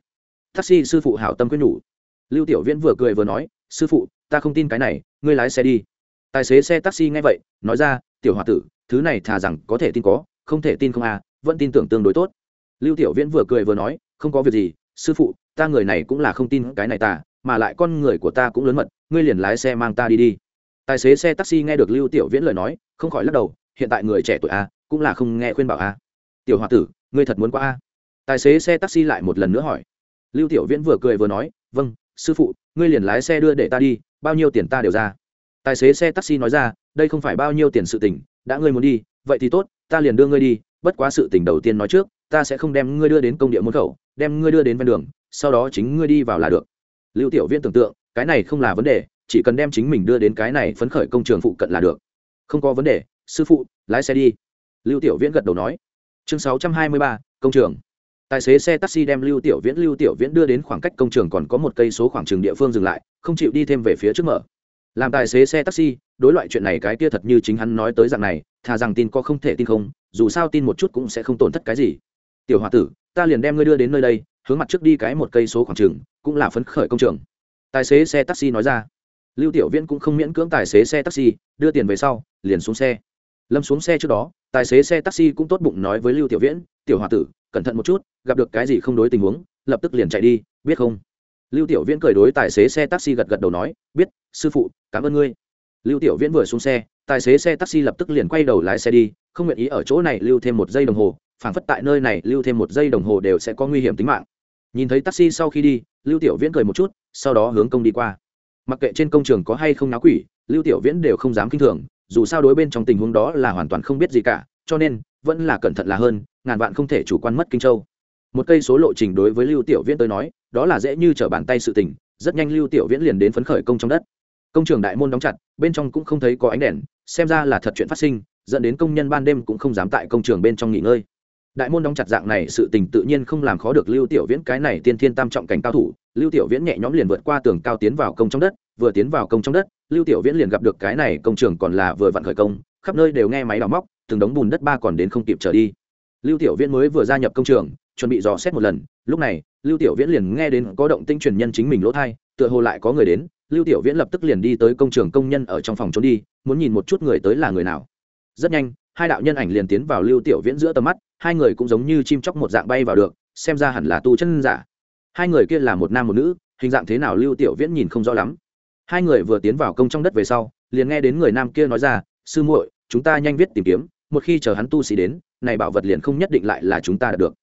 Taxi sư phụ hảo tâm quyết nhủ. Lưu tiểu viễn vừa cười vừa nói, sư phụ, ta không tin cái này, ngươi lái xe đi. Tài xế xe taxi nghe vậy, nói ra, tiểu h o a tử, thứ này thà rằng có thể tin có, không thể tin không à vẫn tin tưởng tương đối tốt lưu tiểu viễn vừa cười vừa nói, không có việc gì, sư phụ, ta người này cũng là không tin cái này ta, mà lại con người của ta cũng lớn mật, ngươi liền lái xe mang ta đi đi. Tài xế xe taxi nghe được lưu tiểu viễn lời nói, không khỏi lắc đầu, hiện tại người trẻ tuổi a, cũng là không nghe khuyên bảo a. Tiểu h o a tử, ngươi thật muốn qua a? Tài xế xe taxi lại một lần nữa hỏi. Lưu tiểu viễn vừa cười vừa nói vâng sư phụ, ngươi liền lái xe đưa để ta đi, bao nhiêu tiền ta đều ra. Tài xế xe taxi nói ra, đây không phải bao nhiêu tiền sự tình, đã ngươi muốn đi, vậy thì tốt, ta liền đưa ngươi đi, bất quá sự tình đầu tiên nói trước ta sẽ không đem ngươi đưa đến công địa môn khẩu, đem ngươi đưa đến ven đường, sau đó chính ngươi đi vào là được. Lưu tiểu viễn tưởng tượng, cái này không là vấn đề, chỉ cần đem chính mình đưa đến cái này phấn khởi công trường phụ cận là được. Không có vấn đề, sư phụ, lái xe đi. Lưu tiểu viễn gật đầu nói. Chương sáu trăm hai mươi ba, công trường. Tài xế xe taxi đem lưu tiểu viễn, lưu tiểu viễn đưa đến khoảng cách công trường còn có một cây số khoảng trường địa phương dừng lại, không chịu đi thêm về phía trước mở. Làm tài xế xe taxi, đối loại chuyện này cái kia thật như chính hắn nói tới dạng này, thà rằng tin có không thể tin không, dù sao tin một chút cũng sẽ không tổn thất cái gì tiểu h o a tử, ta liền đem ngươi đưa đến nơi đây, hướng mặt trước đi cái một cây số khoảng trường cũng là phấn khởi công trường. Tài xế xe taxi nói ra. Lưu tiểu viễn cũng không miễn cưỡng tài xế xe taxi, đưa tiền về sau, liền xuống xe. Lâm xuống xe trước đó, tài xế xe taxi cũng tốt bụng nói với lưu tiểu viễn, tiểu h o a tử, cẩn thận một chút, gặp được cái gì không đối tình huống, lập tức liền chạy đi, biết không? Lưu tiểu viễn cười đối tài xế xe taxi gật gật đầu nói, biết, sư phụ, cảm ơn ngươi. Lưu tiểu viễn vừa xuống xe, tài xế xe taxi lập tức liền quay đầu lái xe đi, không nguyện ý ở chỗ này lưu thêm một giây đồng hồ phảng phất tại nơi này lưu thêm một giây đồng hồ đều sẽ có nguy hiểm tính mạng. Nhìn thấy taxi sau khi đi, lưu tiểu viễn cười một chút, sau đó hướng công đi qua. Mặc kệ trên công trường có hay không náo quỷ, lưu tiểu viễn đều không dám kinh thường, dù sao đối bên trong tình huống đó là hoàn toàn không biết gì cả, cho nên, vẫn là cẩn thận là hơn, ngàn vạn không thể chủ quan mất kinh châu. Một cây số lộ trình đối với lưu tiểu viễn tới nói, đó là dễ như trở bàn tay sự tình, rất nhanh lưu tiểu viễn liền đến phấn khởi công trong đất. Công trường đại môn đóng chặt, bên trong cũng không thấy có ánh đèn, xem ra là thật chuyện phát sinh, dẫn đến công nhân ban đêm cũng không dám tại công trường bên trong nghỉ ngơi đại môn đóng chặt dạng này sự tình tự nhiên không làm khó được lưu tiểu viễn, cái này tiên thiên tam trọng cảnh cao thủ. Lưu tiểu viễn nhẹ nhõm liền vượt qua tường cao tiến vào công trong đất, vừa tiến vào công trong đất, lưu tiểu viễn liền gặp được cái này công trường còn là vừa vặn khởi công, khắp nơi đều nghe máy đào móc, từng đống bùn đất ba còn đến không kịp trở đi. Lưu tiểu viễn mới vừa gia nhập công trường, chuẩn bị dò xét một lần, lúc này, lưu tiểu viễn liền nghe đến có động tinh truyền nhân chính mình lỗ thai, tựa hồ lại có người đến, lưu tiểu viễn lập tức liền đi tới công trường công nhân ở trong phòng trốn đi, muốn nhìn một chút người tới là người nào. Rất nhanh hai đạo nhân ảnh liền tiến vào lưu tiểu viễn giữa tầm mắt, hai người cũng giống như chim chóc một dạng bay vào được, xem ra hẳn là tu chân giả. Hai người kia là một nam một nữ, hình dạng thế nào lưu tiểu viễn nhìn không rõ lắm. Hai người vừa tiến vào công trong đất về sau, liền nghe đến người nam kia nói ra, sư muội, chúng ta nhanh viết tìm kiếm, một khi chờ hắn tu sĩ đến, này bảo vật liền không nhất định lại là chúng ta đạt được.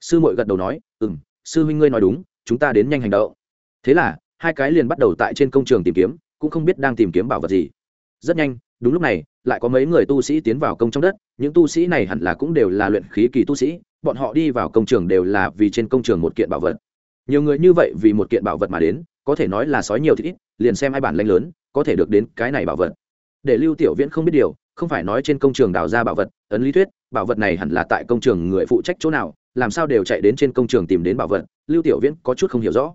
Sư muội gật đầu nói ừ m sư huynh ngươi nói đúng, chúng ta đến nhanh hành động. Thế là, hai cái liền bắt đầu tại trên công trường tìm kiếm, cũng không biết đang tìm kiếm bảo vật gì. Rất nhanh đúng lúc này, lại có mấy người tu sĩ tiến vào công trong đất, những tu sĩ này hẳn là cũng đều là luyện khí kỳ tu sĩ, bọn họ đi vào công trường đều là vì trên công trường một kiện bảo vật. Nhiều người như vậy vì một kiện bảo vật mà đến, có thể nói là sói nhiều thì ít, liền xem ai bản lanh lớn, có thể được đến cái này bảo vật. Để lưu tiểu viễn không biết điều, không phải nói trên công trường đào ra bảo vật, ấn lý thuyết, bảo vật này hẳn là tại công trường người phụ trách chỗ nào, làm sao đều chạy đến trên công trường tìm đến bảo vật, lưu tiểu viễn có chút không hiểu rõ.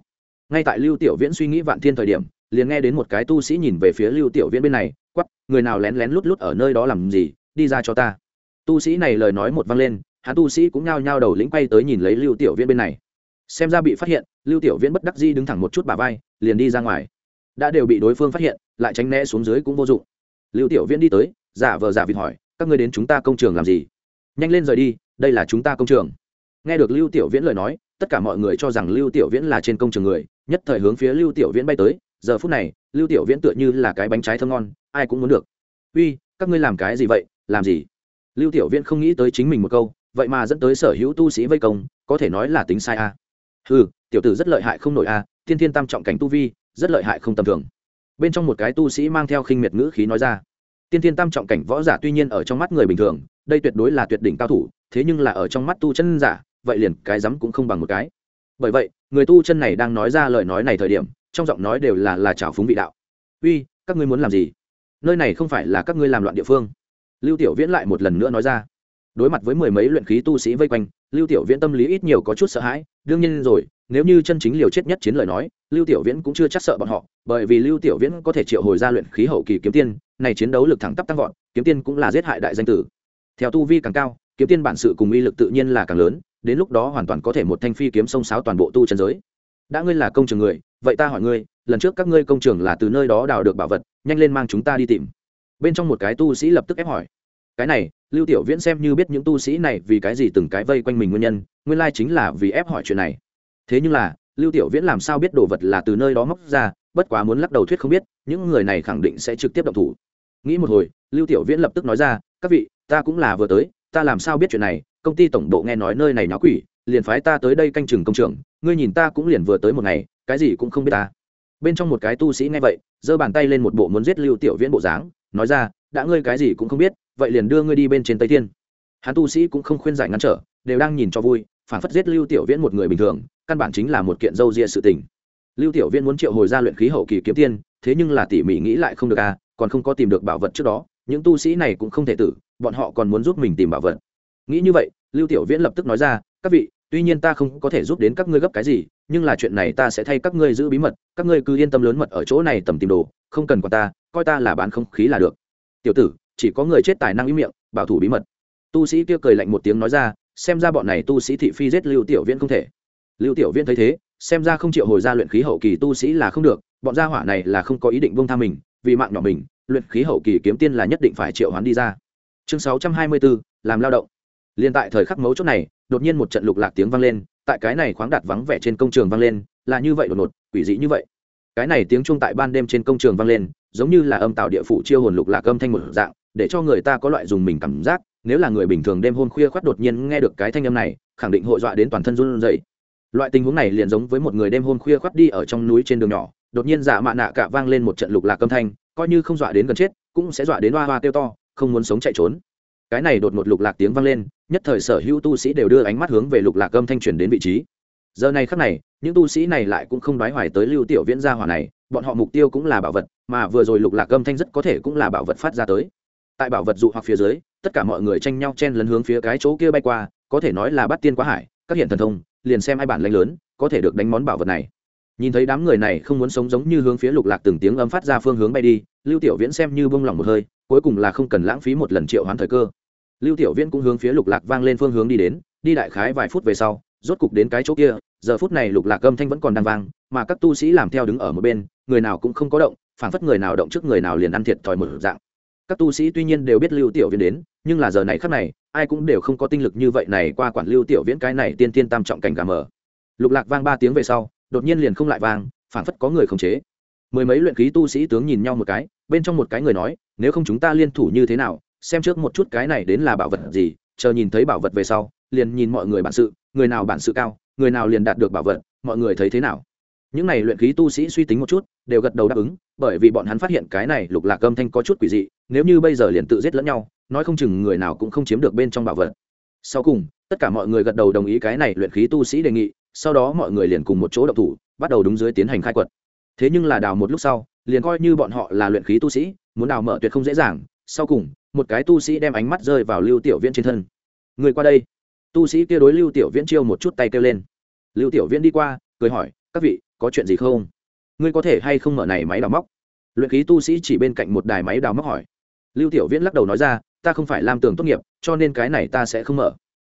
Ngay tại lưu tiểu viễn suy nghĩ vạn thiên thời điểm liền nghe đến một cái tu sĩ nhìn về phía lưu tiểu viễn bên này quắp người nào lén lén lút lút ở nơi đó làm gì, đi ra cho ta. Tu sĩ này lời nói một vang lên, hắn tu sĩ cũng nhao nhao đầu lĩnh quay tới nhìn lấy lưu tiểu viễn bên này. Xem ra bị phát hiện, lưu tiểu viễn bất đắc di đứng thẳng một chút bà vai, liền đi ra ngoài. Đã đều bị đối phương phát hiện, lại tránh né xuống dưới cũng vô dụng. Lưu tiểu viễn đi tới, giả vờ giả vịt hỏi, các ngươi đến chúng ta công trường làm gì? Nhanh lên rời đi, đây là chúng ta công trường. Nghe được lưu tiểu viễn lời nói, tất cả mọi người cho rằng lưu tiểu viễn là trên công trường người, nhất thời hướng phía lưu tiểu viễn bay tới giờ phút này lưu tiểu viễn tựa như là cái bánh trái thơm ngon ai cũng muốn được. Uy các ngươi làm cái gì vậy? Làm gì? Lưu tiểu viễn không nghĩ tới chính mình một câu vậy mà dẫn tới sở hữu tu sĩ vây công có thể nói là tính sai a. À. ừ tiểu tử rất lợi hại không nổi a à, thiên thiên tam trọng cảnh tu vi rất lợi hại không tầm thường. Bên trong một cái tu sĩ mang theo khinh miệt ngữ khí nói ra. Tiên thiên tam trọng cảnh võ giả tuy nhiên ở trong mắt người bình thường đây tuyệt đối là tuyệt đỉnh cao thủ thế nhưng là ở trong mắt tu chân giả vậy liền cái rắm cũng không bằng một cái. Bởi vậy người tu chân này đang nói ra lời nói này thời điểm trong giọng nói đều là là trào phúng vị đạo. Uy, các ngươi muốn làm gì? Nơi này không phải là các ngươi làm loạn địa phương. Lưu tiểu viễn lại một lần nữa nói ra. Đối mặt với mười mấy luyện khí tu sĩ vây quanh, lưu tiểu viễn tâm lý ít nhiều có chút sợ hãi. Đương nhiên rồi, nếu như chân chính liều chết nhất chiến lời nói, lưu tiểu viễn cũng chưa chắc sợ bọn họ, bởi vì lưu tiểu viễn có thể triệu hồi ra luyện khí hậu kỳ kiếm tiên, này chiến đấu lực thẳng tắp tăng vọt, kiếm tiên cũng là giết hại đại danh tử. Theo tu vi càng cao, kiếm tiên bản sự cùng uy lực tự nhiên là càng lớn, đến lúc đó hoàn toàn có thể một thanh phi kiếm sông sáo toàn bộ tu chân giới đã ngươi là công trường người, vậy ta hỏi ngươi, lần trước các ngươi công trường là từ nơi đó đào được bảo vật, nhanh lên mang chúng ta đi tìm. Bên trong một cái tu sĩ lập tức ép hỏi. Cái này, lưu tiểu viễn xem như biết những tu sĩ này vì cái gì từng cái vây quanh mình nguyên nhân, nguyên lai chính là vì ép hỏi chuyện này. Thế nhưng là, lưu tiểu viễn làm sao biết đồ vật là từ nơi đó móc ra, bất quá muốn lắc đầu thuyết không biết, những người này khẳng định sẽ trực tiếp động thủ. Nghĩ một hồi, lưu tiểu viễn lập tức nói ra, các vị, ta cũng là vừa tới, ta làm sao biết chuyện này, công ty tổng bộ nghe nói nơi này nó quỷ liền phái ta tới đây canh chừng công trường, ngươi nhìn ta cũng liền vừa tới một ngày, cái gì cũng không biết ta. Bên trong một cái tu sĩ nghe vậy, giơ bàn tay lên một bộ muốn giết lưu tiểu viễn bộ dáng, nói ra, đã ngươi cái gì cũng không biết, vậy liền đưa ngươi đi bên trên tây thiên. Hắn tu sĩ cũng không khuyên giải ngăn trở, đều đang nhìn cho vui, phản phất giết lưu tiểu viễn một người bình thường, căn bản chính là một kiện dâu ria sự tình. Lưu tiểu viễn muốn triệu hồi ra luyện khí hậu kỳ kiếm tiên, thế nhưng là tỉ mỉ nghĩ lại không được à còn không có tìm được bảo vật trước đó, những tu sĩ này cũng không thể tử, bọn họ còn muốn giúp mình tìm bảo vật. Nghĩ như vậy, lưu tiểu viễn lập tức nói ra, các vị tuy nhiên ta không có thể giúp đến các ngươi gấp cái gì nhưng là chuyện này ta sẽ thay các ngươi giữ bí mật các ngươi cứ yên tâm lớn mật ở chỗ này tầm tìm đồ không cần quản ta coi ta là bán không khí là được. Tiểu tử chỉ có người chết tài năng ý miệng bảo thủ bí mật. Tu sĩ kia cười lạnh một tiếng nói ra xem ra bọn này tu sĩ thị phi giết lưu tiểu viễn không thể. Lưu tiểu viễn thấy thế xem ra không chịu hồi ra luyện khí hậu kỳ tu sĩ là không được bọn gia hỏa này là không có ý định buông tha mình vì mạng nhỏ mình luyện khí hậu kỳ kiếm tiên là nhất định phải triệu hoán đi ra. Chương 624, làm lao động. Liên tại thời khắc mấu chốt này đột nhiên một trận lục lạc tiếng vang lên, tại cái này khoáng đạt vắng vẻ trên công trường vang lên, là như vậy đột ngột, quỷ dị như vậy. Cái này tiếng chuông tại ban đêm trên công trường vang lên, giống như là âm tạo địa phủ chiêu hồn lục lạc âm thanh một dạng, để cho người ta có loại dùng mình cảm giác, nếu là người bình thường đêm hôn khuya khoát đột nhiên nghe được cái thanh âm này, khẳng định hội dọa đến toàn thân run rẩy. Loại tình huống này liền giống với một người đêm hôn khuya khoát đi ở trong núi trên đường nhỏ, đột nhiên giả mạ nạ cả vang lên một trận lục lạc âm thanh, coi như không dọa đến gần chết, cũng sẽ dọa đến hoa hoa kêu to, không muốn sống chạy trốn. Cái này đột ngột lục lạc tiếng vang lên nhất thời sở hữu tu sĩ đều đưa ánh mắt hướng về lục lạc âm thanh chuyển đến vị trí. Giờ này khắc này, những tu sĩ này lại cũng không đoái hoài tới lưu tiểu viễn gia hỏa này, bọn họ mục tiêu cũng là bảo vật, mà vừa rồi lục lạc âm thanh rất có thể cũng là bảo vật phát ra tới. Tại bảo vật dụ hoặc phía dưới, tất cả mọi người tranh nhau chen lấn hướng phía cái chỗ kia bay qua, có thể nói là bắt tiên quá hải, các hiện thần thông, liền xem ai bản lãnh lớn, có thể được đánh món bảo vật này. Nhìn thấy đám người này không muốn sống giống như hướng phía lục lạc từng tiếng âm phát ra phương hướng bay đi, lưu tiểu viễn xem như bông lòng một hơi, cuối cùng là không cần lãng phí một lần triệu hoán thời cơ lưu tiểu viễn cũng hướng phía lục lạc vang lên phương hướng đi đến, đi đại khái vài phút về sau, rốt cục đến cái chỗ kia, giờ phút này lục lạc âm thanh vẫn còn đang vang, mà các tu sĩ làm theo đứng ở một bên, người nào cũng không có động, phảng phất người nào động trước người nào liền ăn thiệt thòi một dạng. Các tu sĩ tuy nhiên đều biết lưu tiểu viễn đến, nhưng là giờ này khắc này, ai cũng đều không có tinh lực như vậy này qua quản lưu tiểu viễn cái này tiên tiên tam trọng cảnh cả mở lục lạc vang ba tiếng về sau, đột nhiên liền không lại vang, phảng phất có người khống chế. Mười mấy luyện khí tu sĩ tướng nhìn nhau một cái, bên trong một cái người nói, nếu không chúng ta liên thủ như thế nào xem trước một chút cái này đến là bảo vật gì, chờ nhìn thấy bảo vật về sau, liền nhìn mọi người bản sự, người nào bản sự cao, người nào liền đạt được bảo vật, mọi người thấy thế nào. Những này luyện khí tu sĩ suy tính một chút, đều gật đầu đáp ứng, bởi vì bọn hắn phát hiện cái này lục lạc âm thanh có chút quỷ dị, nếu như bây giờ liền tự giết lẫn nhau, nói không chừng người nào cũng không chiếm được bên trong bảo vật. Sau cùng, tất cả mọi người gật đầu đồng ý cái này luyện khí tu sĩ đề nghị, sau đó mọi người liền cùng một chỗ đậu thủ, bắt đầu đúng dưới tiến hành khai quật. Thế nhưng là đào một lúc sau, liền coi như bọn họ là luyện khí tu sĩ, muốn đào mở tuyệt không dễ dàng. Sau cùng một cái tu sĩ đem ánh mắt rơi vào lưu tiểu viễn trên thân. Người qua đây. Tu sĩ kia đối lưu tiểu viễn chiêu một chút tay kêu lên. Lưu tiểu viễn đi qua, cười hỏi, các vị, có chuyện gì không? Ngươi có thể hay không mở này máy đào móc? Luyện khí tu sĩ chỉ bên cạnh một đài máy đào móc hỏi. Lưu tiểu viễn lắc đầu nói ra, ta không phải làm tường tốt nghiệp, cho nên cái này ta sẽ không mở.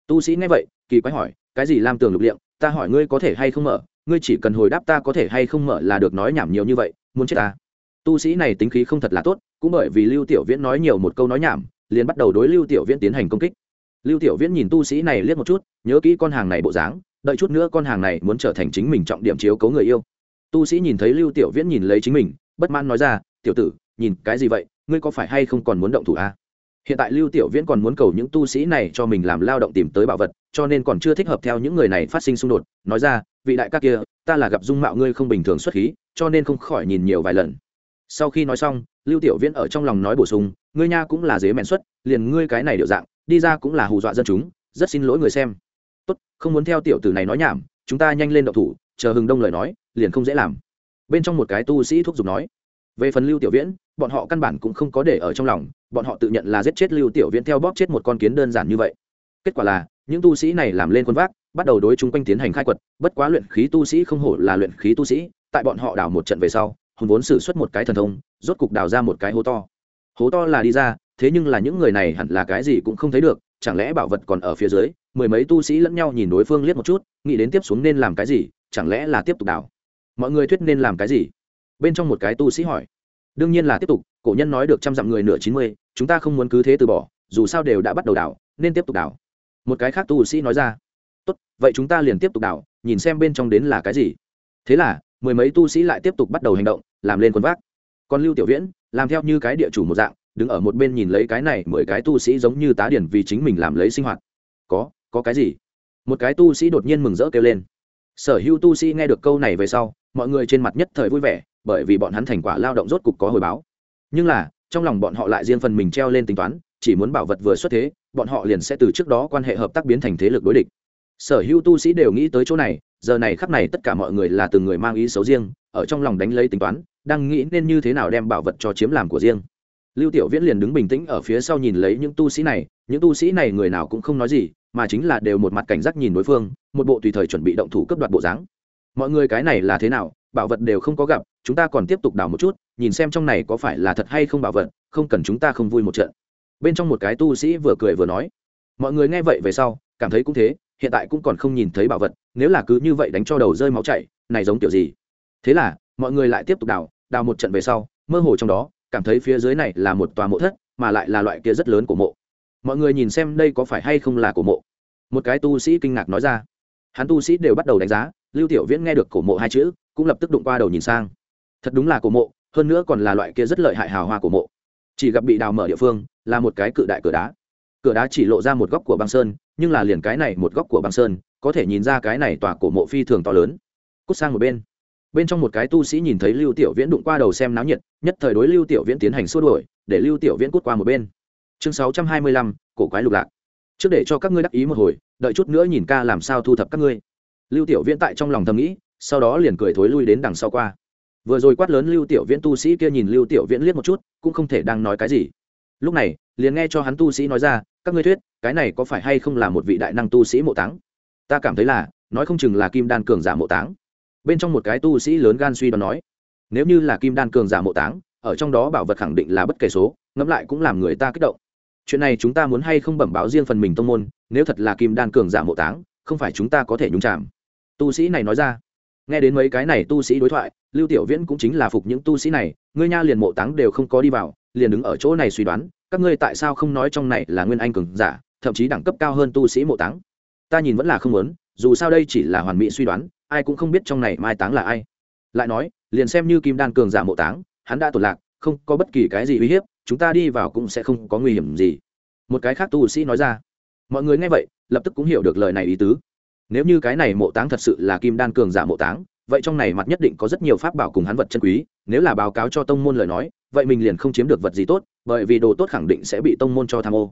Tu sĩ nghe vậy, kỳ quái hỏi, cái gì làm tường lục liệm? Ta hỏi ngươi có thể hay không mở? Ngươi chỉ cần hồi đáp ta có thể hay không mở là được nói nhảm nhiều như vậy, muốn chết ta? Tu sĩ này tính khí không thật là tốt, cũng bởi vì lưu tiểu viễn nói nhiều một câu nói nhảm, liền bắt đầu đối lưu tiểu viễn tiến hành công kích. Lưu tiểu viễn nhìn tu sĩ này liếc một chút, nhớ kỹ con hàng này bộ dáng, đợi chút nữa con hàng này muốn trở thành chính mình trọng điểm chiếu cấu người yêu. Tu sĩ nhìn thấy lưu tiểu viễn nhìn lấy chính mình, bất mãn nói ra, tiểu tử, nhìn cái gì vậy? Ngươi có phải hay không còn muốn động thủ a à? hiện tại lưu tiểu viễn còn muốn cầu những tu sĩ này cho mình làm lao động tìm tới bảo vật, cho nên còn chưa thích hợp theo những người này phát sinh xung đột, nói ra, vị đại ca kia, ta là gặp dung mạo ngươi không bình thường xuất khí, cho nên không khỏi nhìn nhiều vài lần sau khi nói xong, lưu tiểu viễn ở trong lòng nói bổ sung, ngươi nha cũng là dế mèn xuất, liền ngươi cái này điệu dạng, đi ra cũng là hù dọa dân chúng, rất xin lỗi người xem. Tốt, không muốn theo tiểu tử này nói nhảm, chúng ta nhanh lên động thủ, chờ hừng đông lời nói, liền không dễ làm. Bên trong một cái tu sĩ thúc giục nói. Về phần lưu tiểu viễn, bọn họ căn bản cũng không có để ở trong lòng, bọn họ tự nhận là giết chết lưu tiểu viễn theo bóp chết một con kiến đơn giản như vậy. Kết quả là, những tu sĩ này làm lên quân vác, bắt đầu đối chung quanh tiến hành khai quật, bất quá luyện khí tu sĩ không hổ là luyện khí tu sĩ, tại bọn họ đảo một trận về sau hồn vốn xử suất một cái thần thông, rốt cục đào ra một cái hố to. Hố to là đi ra, thế nhưng là những người này hẳn là cái gì cũng không thấy được, chẳng lẽ bảo vật còn ở phía dưới, mười mấy tu sĩ lẫn nhau nhìn đối phương liếc một chút, nghĩ đến tiếp xuống nên làm cái gì, chẳng lẽ là tiếp tục đào? Mọi người thuyết nên làm cái gì? Bên trong một cái tu sĩ hỏi. Đương nhiên là tiếp tục, cổ nhân nói được trăm dặm người nửa chín mươi, chúng ta không muốn cứ thế từ bỏ, dù sao đều đã bắt đầu đào, nên tiếp tục đào. Một cái khác tu sĩ nói ra. Tốt, vậy chúng ta liền tiếp tục đào, nhìn xem bên trong đến là cái gì. Thế là mười mấy tu sĩ lại tiếp tục bắt đầu hành động, làm lên quân vác. Còn lưu tiểu viễn, làm theo như cái địa chủ một dạng, đứng ở một bên nhìn lấy cái này mười cái tu sĩ giống như tá điển vì chính mình làm lấy sinh hoạt. Có có cái gì? Một cái tu sĩ đột nhiên mừng rỡ kêu lên. Sở hữu tu sĩ nghe được câu này về sau, mọi người trên mặt nhất thời vui vẻ, bởi vì bọn hắn thành quả lao động rốt cục có hồi báo. Nhưng là, trong lòng bọn họ lại riêng phần mình treo lên tính toán, chỉ muốn bảo vật vừa xuất thế, bọn họ liền sẽ từ trước đó quan hệ hợp tác biến thành thế lực đối địch. Sở hữu tu sĩ đều nghĩ tới chỗ này giờ này khắp này tất cả mọi người là từng người mang ý xấu riêng, ở trong lòng đánh lấy tính toán, đang nghĩ nên như thế nào đem bảo vật cho chiếm làm của riêng. Lưu tiểu viễn liền đứng bình tĩnh ở phía sau nhìn lấy những tu sĩ này, những tu sĩ này người nào cũng không nói gì, mà chính là đều một mặt cảnh giác nhìn đối phương, một bộ tùy thời chuẩn bị động thủ cấp đoạt bộ dáng. Mọi người cái này là thế nào, bảo vật đều không có gặp, chúng ta còn tiếp tục đào một chút, nhìn xem trong này có phải là thật hay không bảo vật, không cần chúng ta không vui một trận. Bên trong một cái tu sĩ vừa cười vừa nói. Mọi người nghe vậy về sau, cảm thấy cũng thế hiện tại cũng còn không nhìn thấy bảo vật, nếu là cứ như vậy đánh cho đầu rơi máu chảy, này giống kiểu gì? Thế là, mọi người lại tiếp tục đào đào một trận về sau, mơ hồ trong đó, cảm thấy phía dưới này là một tòa mộ thất, mà lại là loại kia rất lớn của mộ. Mọi người nhìn xem đây có phải hay không là của mộ. Một cái tu sĩ kinh ngạc nói ra. Hắn tu sĩ đều bắt đầu đánh giá, lưu tiểu viễn nghe được cổ mộ hai chữ, cũng lập tức đụng qua đầu nhìn sang. Thật đúng là cổ mộ, hơn nữa còn là loại kia rất lợi hại hào hoa cổ mộ. Chỉ gặp bị đào mở địa phương, là một cái cự đại cửa đá. Cửa đá chỉ lộ ra một góc của băng sơn nhưng là liền cái này một góc của băng sơn, có thể nhìn ra cái này tòa cổ mộ phi thường to lớn. Cút sang một bên. Bên trong một cái tu sĩ nhìn thấy lưu tiểu viễn đụng qua đầu xem náo nhiệt, nhất thời đối lưu tiểu viễn tiến hành xua đuổi, để lưu tiểu viễn cút qua một bên. Chương sáu trăm hai mươi lăm, cổ quái lục lạc. Trước để cho các ngươi đắc ý một hồi, đợi chút nữa nhìn ca làm sao thu thập các ngươi. Lưu tiểu viễn tại trong lòng thầm nghĩ, sau đó liền cười thối lui đến đằng sau qua. Vừa rồi quát lớn lưu tiểu viễn tu sĩ kia nhìn lưu tiểu viễn liếc một chút, cũng không thể đang nói cái gì. Lúc này, liền nghe cho hắn tu sĩ nói ra các ngươi thuyết, cái này có phải hay không là một vị đại năng tu sĩ mộ táng? Ta cảm thấy là, nói không chừng là kim đan cường giả mộ táng. Bên trong một cái tu sĩ lớn gan suy đoán nói, nếu như là kim đan cường giả mộ táng, ở trong đó bảo vật khẳng định là bất kể số, ngẫm lại cũng làm người ta kích động. Chuyện này chúng ta muốn hay không bẩm báo riêng phần mình tông môn, nếu thật là kim đan cường giả mộ táng, không phải chúng ta có thể nhúng chạm tu sĩ này nói ra. Nghe đến mấy cái này tu sĩ đối thoại, lưu tiểu viễn cũng chính là phục những tu sĩ này, ngươi nha liền mộ táng đều không có đi vào liền đứng ở chỗ này suy đoán, các ngươi tại sao không nói trong này là nguyên anh cường giả, thậm chí đẳng cấp cao hơn tu sĩ mộ táng? Ta nhìn vẫn là không muốn, dù sao đây chỉ là hoàn mỹ suy đoán, ai cũng không biết trong này mai táng là ai. Lại nói, liền xem như kim đan cường giả mộ táng, hắn đã tổn lạc, không có bất kỳ cái gì uy hiếp, chúng ta đi vào cũng sẽ không có nguy hiểm gì. Một cái khác tu sĩ nói ra. Mọi người nghe vậy, lập tức cũng hiểu được lời này ý tứ. Nếu như cái này mộ táng thật sự là kim đan cường giả mộ táng, vậy trong này mặt nhất định có rất nhiều pháp bảo cùng hắn vật chân quý nếu là báo cáo cho tông môn lời nói, vậy mình liền không chiếm được vật gì tốt, bởi vì đồ tốt khẳng định sẽ bị tông môn cho tham ô.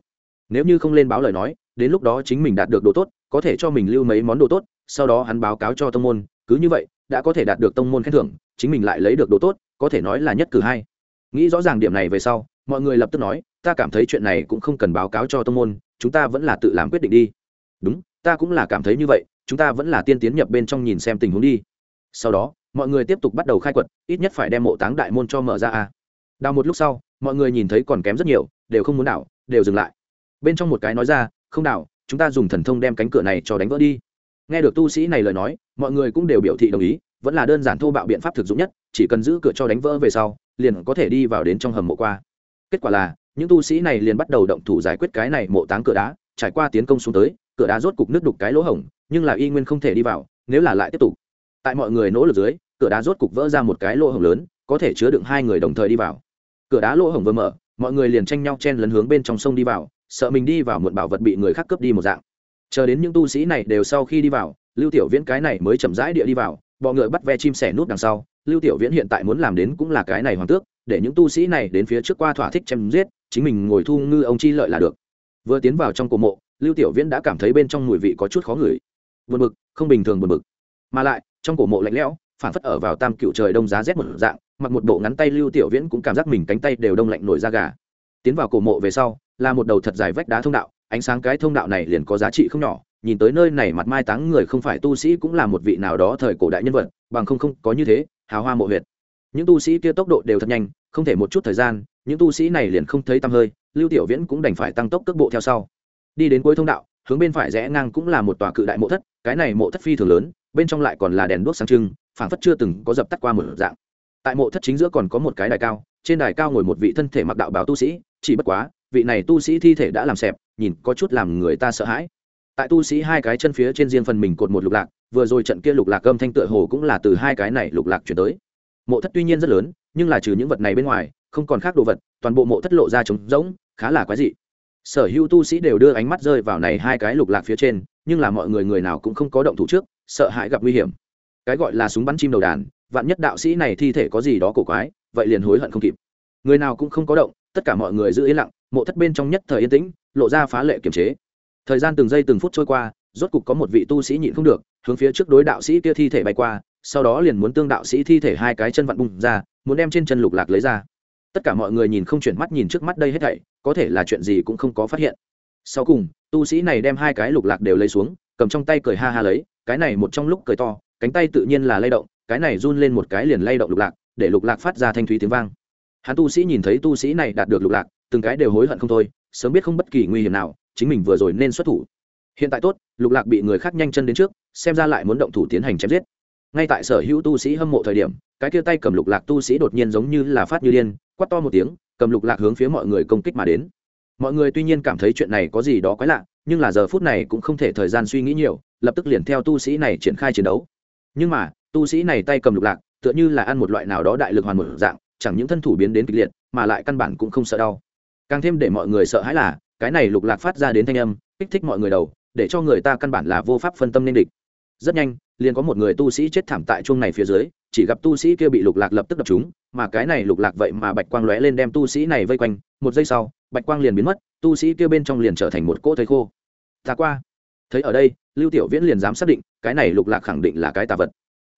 Nếu như không lên báo lời nói, đến lúc đó chính mình đạt được đồ tốt, có thể cho mình lưu mấy món đồ tốt, sau đó hắn báo cáo cho tông môn, cứ như vậy, đã có thể đạt được tông môn khen thưởng, chính mình lại lấy được đồ tốt, có thể nói là nhất cử hai. Nghĩ rõ ràng điểm này về sau, mọi người lập tức nói, ta cảm thấy chuyện này cũng không cần báo cáo cho tông môn, chúng ta vẫn là tự làm quyết định đi. Đúng, ta cũng là cảm thấy như vậy, chúng ta vẫn là tiên tiến nhập bên trong nhìn xem tình huống đi. Sau đó mọi người tiếp tục bắt đầu khai quật, ít nhất phải đem mộ táng đại môn cho mở ra a. Đào một lúc sau, mọi người nhìn thấy còn kém rất nhiều, đều không muốn đảo đều dừng lại. Bên trong một cái nói ra, không đảo chúng ta dùng thần thông đem cánh cửa này cho đánh vỡ đi. Nghe được tu sĩ này lời nói, mọi người cũng đều biểu thị đồng ý, vẫn là đơn giản thô bạo biện pháp thực dụng nhất, chỉ cần giữ cửa cho đánh vỡ về sau, liền có thể đi vào đến trong hầm mộ qua. Kết quả là, những tu sĩ này liền bắt đầu động thủ giải quyết cái này mộ táng cửa đá, trải qua tiến công xuống tới, cửa đá rốt cục nước đục cái lỗ hổng, nhưng là y nguyên không thể đi vào, nếu là lại tiếp tục tại mọi người nỗ lực dưới, cửa đá rốt cục vỡ ra một cái lỗ hổng lớn, có thể chứa đựng hai người đồng thời đi vào. Cửa đá lỗ hổng vừa mở, mọi người liền tranh nhau chen lấn hướng bên trong sông đi vào, sợ mình đi vào một bảo vật bị người khác cướp đi một dạng. Chờ đến những tu sĩ này đều sau khi đi vào, lưu tiểu viễn cái này mới chậm rãi địa đi vào, bọ ngựa bắt ve chim sẻ nút đằng sau, lưu tiểu viễn hiện tại muốn làm đến cũng là cái này hoàng tước, để những tu sĩ này đến phía trước qua thỏa thích chém giết, chính mình ngồi thu ngư ông chi lợi là được. Vừa tiến vào trong cổ mộ, lưu tiểu viễn đã cảm thấy bên trong mùi vị có chút khó ngửi. Buồn bực, không bình thường buồn bực. Mà lại trong cổ mộ lạnh lẽo phản phất ở vào tam cựu trời đông giá rét một dạng, mặc một bộ ngắn tay lưu tiểu viễn cũng cảm giác mình cánh tay đều đông lạnh nổi da gà. Tiến vào cổ mộ về sau, là một đầu thật dài vách đá thông đạo, ánh sáng cái thông đạo này liền có giá trị không nhỏ, nhìn tới nơi này mặt mai táng người không phải tu sĩ cũng là một vị nào đó thời cổ đại nhân vật, bằng không không có như thế, hào hoa mộ huyệt. Những tu sĩ kia tốc độ đều thật nhanh, không thể một chút thời gian, những tu sĩ này liền không thấy tăm hơi, lưu tiểu viễn cũng đành phải tăng tốc cước bộ theo sau. Đi đến cuối thông đạo, hướng bên phải rẽ ngang cũng là một tòa cự đại mộ thất, cái này mộ thất phi thường lớn bên trong lại còn là đèn đuốc sáng trưng, phảng phất chưa từng có dập tắt qua một dạng. Tại mộ thất chính giữa còn có một cái đài cao, trên đài cao ngồi một vị thân thể mặc đạo báo tu sĩ, chỉ bất quá, vị này tu sĩ thi thể đã làm xẹp, nhìn có chút làm người ta sợ hãi. Tại tu sĩ hai cái chân phía trên riêng phần mình cột một lục lạc, vừa rồi trận kia lục lạc âm thanh tựa hồ cũng là từ hai cái này lục lạc chuyển tới. Mộ thất tuy nhiên rất lớn, nhưng là trừ những vật này bên ngoài, không còn khác đồ vật, toàn bộ mộ thất lộ ra trống rỗng, khá là quái dị. Sở hữu tu sĩ đều đưa ánh mắt rơi vào này hai cái lục lạc phía trên, nhưng là mọi người người nào cũng không có động thủ trước sợ hãi gặp nguy hiểm. Cái gọi là súng bắn chim đầu đàn, vạn nhất đạo sĩ này thi thể có gì đó cổ quái, vậy liền hối hận không kịp. Người nào cũng không có động, tất cả mọi người giữ yên lặng, mộ thất bên trong nhất thời yên tĩnh, lộ ra phá lệ kiềm chế. Thời gian từng giây từng phút trôi qua, rốt cục có một vị tu sĩ nhịn không được, hướng phía trước đối đạo sĩ kia thi thể bay qua, sau đó liền muốn tương đạo sĩ thi thể hai cái chân vặn bung ra, muốn đem trên chân lục lạc lấy ra. Tất cả mọi người nhìn không chuyển mắt nhìn trước mắt đây hết thảy, có thể là chuyện gì cũng không có phát hiện. Sau cùng, tu sĩ này đem hai cái lục lạc đều lấy xuống, cầm trong tay cười ha ha lấy cái này một trong lúc cười to, cánh tay tự nhiên là lay động, cái này run lên một cái liền lay động lục lạc, để lục lạc phát ra thanh thúy tiếng vang. Hắn tu sĩ nhìn thấy tu sĩ này đạt được lục lạc, từng cái đều hối hận không thôi, sớm biết không bất kỳ nguy hiểm nào, chính mình vừa rồi nên xuất thủ. Hiện tại tốt, lục lạc bị người khác nhanh chân đến trước, xem ra lại muốn động thủ tiến hành chém giết. Ngay tại sở hữu tu sĩ hâm mộ thời điểm, cái kia tay cầm lục lạc tu sĩ đột nhiên giống như là phát như điên, quát to một tiếng, cầm lục lạc hướng phía mọi người công kích mà đến. Mọi người tuy nhiên cảm thấy chuyện này có gì đó quái lạ, nhưng là giờ phút này cũng không thể thời gian suy nghĩ nhiều lập tức liền theo tu sĩ này triển khai chiến đấu. Nhưng mà, tu sĩ này tay cầm lục lạc, tựa như là ăn một loại nào đó đại lực hoàn một dạng, chẳng những thân thủ biến đến kịch liệt, mà lại căn bản cũng không sợ đau. Càng thêm để mọi người sợ hãi là, cái này lục lạc phát ra đến thanh âm, kích thích mọi người đầu, để cho người ta căn bản là vô pháp phân tâm nên địch. Rất nhanh, liền có một người tu sĩ chết thảm tại chuông này phía dưới, chỉ gặp tu sĩ kia bị lục lạc lập tức đập chúng mà cái này lục lạc vậy mà bạch quang lóe lên đem tu sĩ này vây quanh, một giây sau, bạch quang liền biến mất, tu sĩ kia bên trong liền trở thành một cỗ thây khô. Ta qua. Thấy ở đây lưu tiểu viễn liền dám xác định cái này lục lạc khẳng định là cái tà vật.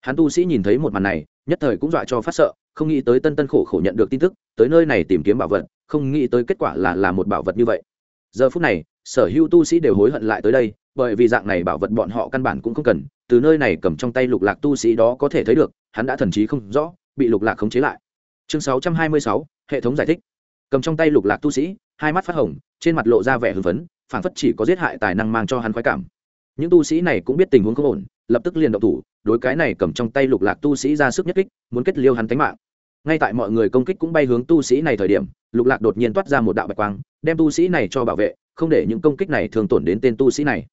Hắn tu sĩ nhìn thấy một màn này nhất thời cũng dọa cho phát sợ không nghĩ tới tân tân khổ khổ nhận được tin tức tới nơi này tìm kiếm bảo vật không nghĩ tới kết quả là là một bảo vật như vậy. Giờ phút này sở hữu tu sĩ đều hối hận lại tới đây bởi vì dạng này bảo vật bọn họ căn bản cũng không cần từ nơi này cầm trong tay lục lạc tu sĩ đó có thể thấy được hắn đã thần trí không rõ bị lục lạc khống chế lại. Chương 626, hệ thống giải thích. Cầm trong tay lục lạc tu sĩ hai mắt phát hồng trên mặt lộ ra vẻ hưng phấn phản phất chỉ có giết hại tài năng mang cho hắn khoái cảm những tu sĩ này cũng biết tình huống không ổn, lập tức liền động thủ, đối cái này cầm trong tay lục lạc tu sĩ ra sức nhất kích, muốn kết liêu hắn tánh mạng. Ngay tại mọi người công kích cũng bay hướng tu sĩ này thời điểm, lục lạc đột nhiên toát ra một đạo bạch quang, đem tu sĩ này cho bảo vệ, không để những công kích này thường tổn đến tên tu sĩ này.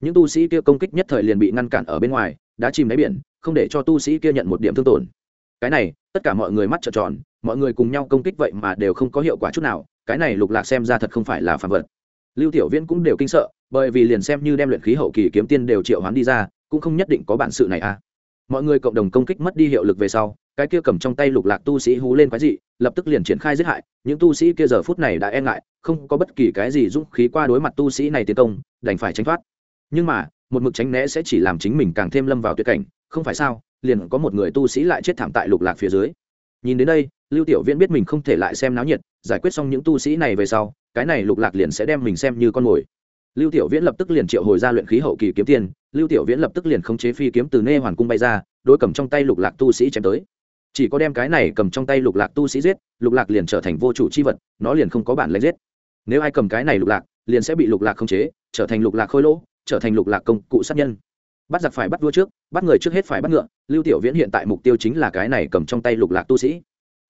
Những tu sĩ kia công kích nhất thời liền bị ngăn cản ở bên ngoài đã chìm đáy biển, không để cho tu sĩ kia nhận một điểm thương tổn. Cái này, tất cả mọi người mắt trợn tròn, mọi người cùng nhau công kích vậy mà đều không có hiệu quả chút nào, cái này lục lạc xem ra thật không phải là phạm vật lưu tiểu viễn cũng đều kinh sợ, bởi vì liền xem như đem luyện khí hậu kỳ kiếm tiên đều triệu hoán đi ra, cũng không nhất định có bản sự này à. Mọi người cộng đồng công kích mất đi hiệu lực về sau, cái kia cầm trong tay lục lạc tu sĩ hú lên quái dị, lập tức liền triển khai giết hại, những tu sĩ kia giờ phút này đã e ngại, không có bất kỳ cái gì dũng khí qua đối mặt tu sĩ này tiến công, đành phải tránh thoát. Nhưng mà, một mực tránh né sẽ chỉ làm chính mình càng thêm lâm vào tuyệt cảnh, không phải sao, liền có một người tu sĩ lại chết thảm tại lục lạc phía dưới. Nhìn đến đây, lưu tiểu viễn biết mình không thể lại xem náo nhiệt, giải quyết xong những tu sĩ này về sau cái này lục lạc liền sẽ đem mình xem như con mồi. Lưu tiểu viễn lập tức liền triệu hồi ra luyện khí hậu kỳ kiếm tiền lưu tiểu viễn lập tức liền khống chế phi kiếm từ nê hoàn cung bay ra đôi cầm trong tay lục lạc tu sĩ chém tới. Chỉ có đem cái này cầm trong tay lục lạc tu sĩ giết, lục lạc liền trở thành vô chủ c h i vật, nó liền không có bản lãnh giết. Nếu ai cầm cái này lục lạc, liền sẽ bị lục lạc khống chế, trở thành lục lạc khôi lỗ, trở thành lục lạc công cụ sát nhân. Bắt giặc phải bắt vua trước, bắt người trước hết phải bắt ngựa, lưu tiểu viễn hiện tại mục tiêu chính là cái này cầm trong tay lục lạc tu sĩ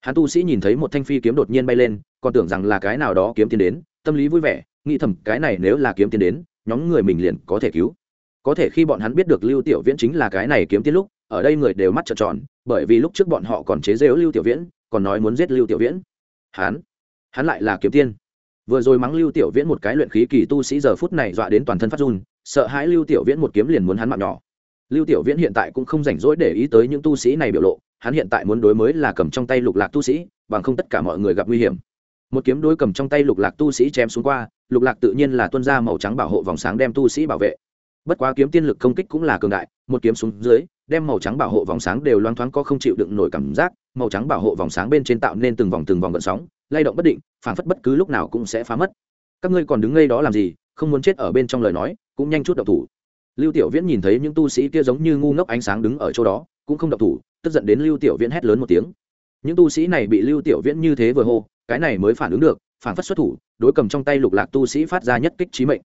hắn tu sĩ nhìn thấy một thanh phi kiếm đột nhiên bay lên, còn tưởng rằng là cái nào đó kiếm tiền đến, tâm lý vui vẻ, nghĩ thầm, cái này nếu là kiếm tiền đến, nhóm người mình liền có thể cứu. Có thể khi bọn hắn biết được lưu tiểu viễn chính là cái này kiếm tiền lúc, ở đây người đều mắt trợn tròn, bởi vì lúc trước bọn họ còn chế giễu lưu tiểu viễn, còn nói muốn giết lưu tiểu viễn. Hắn hắn lại là kiếm tiên. Vừa rồi mắng lưu tiểu viễn một cái luyện khí kỳ tu sĩ giờ phút này dọa đến toàn thân phát run, sợ hãi lưu tiểu viễn một kiếm liền muốn hắn mạng nhỏ. Lưu tiểu viễn hiện tại cũng không rảnh rỗi để ý tới những tu sĩ này biểu lộ hắn hiện tại muốn đối mới là cầm trong tay lục lạc tu sĩ, bằng không tất cả mọi người gặp nguy hiểm. Một kiếm đối cầm trong tay lục lạc tu sĩ chém xuống qua, lục lạc tự nhiên là tuân ra màu trắng bảo hộ vòng sáng đem tu sĩ bảo vệ. Bất quá kiếm tiên lực công kích cũng là cường đại, một kiếm xuống dưới, đem màu trắng bảo hộ vòng sáng đều loang thoáng có không chịu đựng nổi cảm giác, màu trắng bảo hộ vòng sáng bên trên tạo nên từng vòng từng vòng gợn sóng, lay động bất định, phảng phất bất cứ lúc nào cũng sẽ phá mất. Các ngươi còn đứng ngây đó làm gì, không muốn chết ở bên trong lời nói, cũng nhanh chút đậu thủ. Lưu tiểu viễn nhìn thấy những tu sĩ kia giống như ngu ngốc ánh sáng đứng ở chỗ đó cũng không động thủ, tức giận đến lưu tiểu viễn hét lớn một tiếng. Những tu sĩ này bị lưu tiểu viễn như thế vừa hô, cái này mới phản ứng được, phản phất xuất thủ, đối cầm trong tay lục lạc tu sĩ phát ra nhất kích trí mệnh.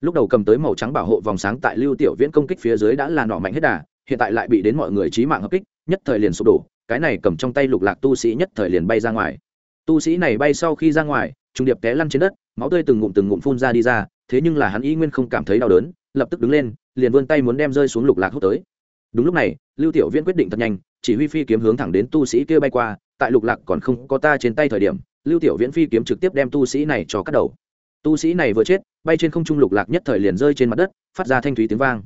Lúc đầu cầm tới màu trắng bảo hộ vòng sáng tại lưu tiểu viễn công kích phía dưới đã là nọ mạnh hết đà, hiện tại lại bị đến mọi người trí mạng hợp kích, nhất thời liền sụp đổ, cái này cầm trong tay lục lạc tu sĩ nhất thời liền bay ra ngoài. Tu sĩ này bay sau khi ra ngoài trung điệp té lăn trên đất, máu tươi từng ngụm từng ngụm phun ra đi ra, thế nhưng là hắn y nguyên không cảm thấy đau đớn, lập tức đứng lên, liền vươn tay muốn đem rơi xuống lục lạc hút tới đúng lúc này, lưu tiểu viễn quyết định thật nhanh, chỉ huy phi kiếm hướng thẳng đến tu sĩ kia bay qua, tại lục lạc còn không có ta trên tay thời điểm, lưu tiểu viễn phi kiếm trực tiếp đem tu sĩ này cho cắt đầu. Tu sĩ này vừa chết, bay trên không trung lục lạc nhất thời liền rơi trên mặt đất, phát ra thanh thúy tiếng vang.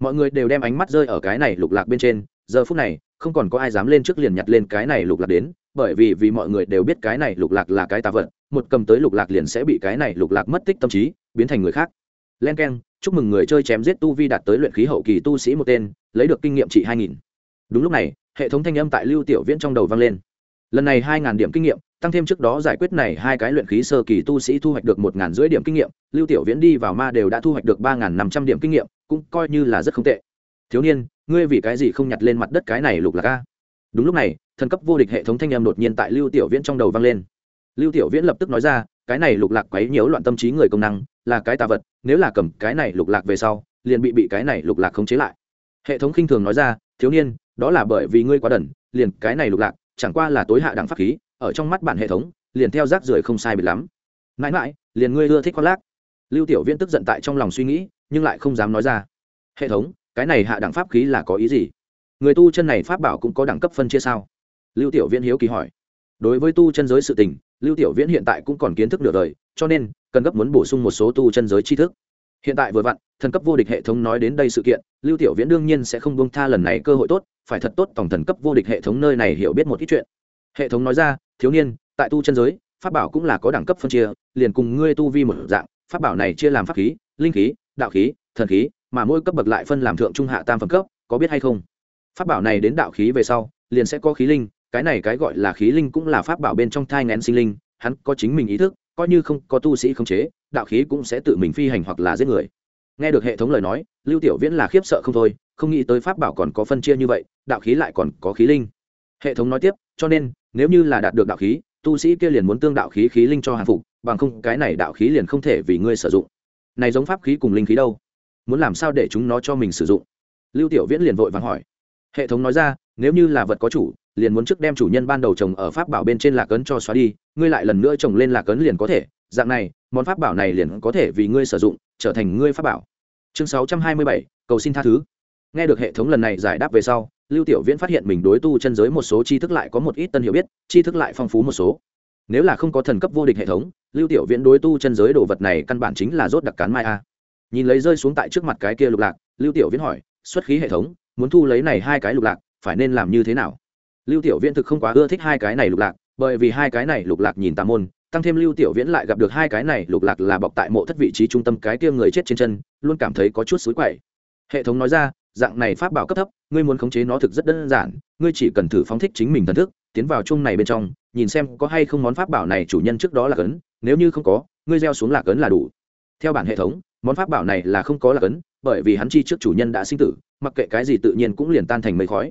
Mọi người đều đem ánh mắt rơi ở cái này lục lạc bên trên, giờ phút này, không còn có ai dám lên trước liền nhặt lên cái này lục lạc đến, bởi vì vì mọi người đều biết cái này lục lạc là cái tà vật, một cầm tới lục lạc liền sẽ bị cái này lục lạc mất tích tâm trí, biến thành người khác. Len k e n chúc mừng người chơi chém giết tu vi đạt tới luyện khí hậu kỳ tu sĩ một tên, lấy được kinh nghiệm trị hai nghìn. Đúng lúc này, hệ thống thanh âm tại lưu tiểu viễn trong đầu vang lên. Lần này hai ngàn điểm kinh nghiệm, tăng thêm trước đó giải quyết này hai cái luyện khí sơ kỳ tu sĩ thu hoạch được một ngàn rưỡi điểm kinh nghiệm, lưu tiểu viễn đi vào ma đều đã thu hoạch được ba ngàn năm trăm điểm kinh nghiệm, cũng coi như là rất không tệ. Thiếu niên, ngươi vì cái gì không nhặt lên mặt đất cái này lục lạc ca đúng lúc này, thần cấp vô địch hệ thống thanh âm đột nhiên tại lưu tiểu viễn trong đầu vang lên. Lưu tiểu viễn lập tức nói ra, cái này lục lạc quấy nhiễu loạn tâm trí người công năng là cái tà vật, nếu là cầm cái này lục lạc về sau, liền bị bị cái này lục lạc khống chế lại. Hệ thống khinh thường nói ra, thiếu niên, đó là bởi vì ngươi quá đần, liền cái này lục lạc, chẳng qua là tối hạ đẳng pháp khí, ở trong mắt bản hệ thống, liền theo rác rưởi không sai biệt lắm. Mãi mãi, liền ngươi ưa thích khoác lác. Lưu tiểu viễn tức giận tại trong lòng suy nghĩ, nhưng lại không dám nói ra. Hệ thống, cái này hạ đẳng pháp khí là có ý gì? Người tu chân này pháp bảo cũng có đẳng cấp phân chia sao? Lưu tiểu viễn hiếu kỳ hỏi. Đối với tu chân giới sự tình, lưu tiểu viễn hiện tại cũng còn kiến thức nửa đời cho nên, cần gấp muốn bổ sung một số tu chân giới tri thức. Hiện tại vừa vặn, thần cấp vô địch hệ thống nói đến đây sự kiện, lưu tiểu viễn đương nhiên sẽ không buông tha lần này cơ hội tốt, phải thật tốt tổng thần cấp vô địch hệ thống nơi này hiểu biết một ít chuyện. Hệ thống nói ra, thiếu niên, tại tu chân giới, pháp bảo cũng là có đẳng cấp phân chia, liền cùng ngươi tu vi một dạng, pháp bảo này chia làm pháp khí, linh khí, đạo khí, thần khí, mà mỗi cấp bậc lại phân làm thượng trung hạ tam phẩm cấp, có biết hay không? Pháp bảo này đến đạo khí về sau, liền sẽ có khí linh, cái này cái gọi là khí linh cũng là pháp bảo bên trong thai ngén sinh linh, hắn có chính mình ý thức coi như không có tu sĩ khống chế, đạo khí cũng sẽ tự mình phi hành hoặc là giết người. Nghe được hệ thống lời nói, lưu tiểu viễn là khiếp sợ không thôi, không nghĩ tới pháp bảo còn có phân chia như vậy, đạo khí lại còn có khí linh. Hệ thống nói tiếp, cho nên, nếu như là đạt được đạo khí, tu sĩ kia liền muốn tương đạo khí khí linh cho hàng phục, bằng không cái này đạo khí liền không thể vì ngươi sử dụng. Này giống pháp khí cùng linh khí đâu? Muốn làm sao để chúng nó cho mình sử dụng? Lưu tiểu viễn liền vội vàng hỏi. Hệ thống nói ra, nếu như là vật có chủ liền muốn trước đem chủ nhân ban đầu trồng ở pháp bảo bên trên lạc ấn cho xóa đi, ngươi lại lần nữa trồng lên lạc ấn liền có thể. Dạng này, món pháp bảo này liền có thể vì ngươi sử dụng, trở thành ngươi pháp bảo. Chương sáu trăm hai mươi bảy, cầu xin tha thứ. Nghe được hệ thống lần này giải đáp về sau, lưu tiểu viễn phát hiện mình đối tu chân giới một số tri thức lại có một ít tân hiểu biết, tri thức lại phong phú một số. Nếu là không có thần cấp vô địch hệ thống, lưu tiểu viễn đối tu chân giới đồ vật này căn bản chính là rốt đặc cán mai a. Nhìn lấy rơi xuống tại trước mặt cái kia lục lạc, lưu tiểu viễn hỏi, xuất khí hệ thống, muốn thu lấy này hai cái lục lạc, phải nên làm như thế nào? Lưu tiểu viễn thực không quá ưa thích hai cái này lục lạc, bởi vì hai cái này lục lạc nhìn tà môn, tăng thêm lưu tiểu viễn lại gặp được hai cái này lục lạc là bọc tại mộ thất vị trí trung tâm cái kia người chết trên chân, luôn cảm thấy có chút xối quậy. Hệ thống nói ra, dạng này pháp bảo cấp thấp, ngươi muốn khống chế nó thực rất đơn giản, ngươi chỉ cần thử phóng thích chính mình thần thức, tiến vào chung này bên trong, nhìn xem có hay không món pháp bảo này chủ nhân trước đó là cấn, nếu như không có, ngươi gieo xuống là cấn là đủ. Theo bản hệ thống, món pháp bảo này là không có là cấn, bởi vì hắn chi trước chủ nhân đã sinh tử, mặc kệ cái gì tự nhiên cũng liền tan thành mây khói.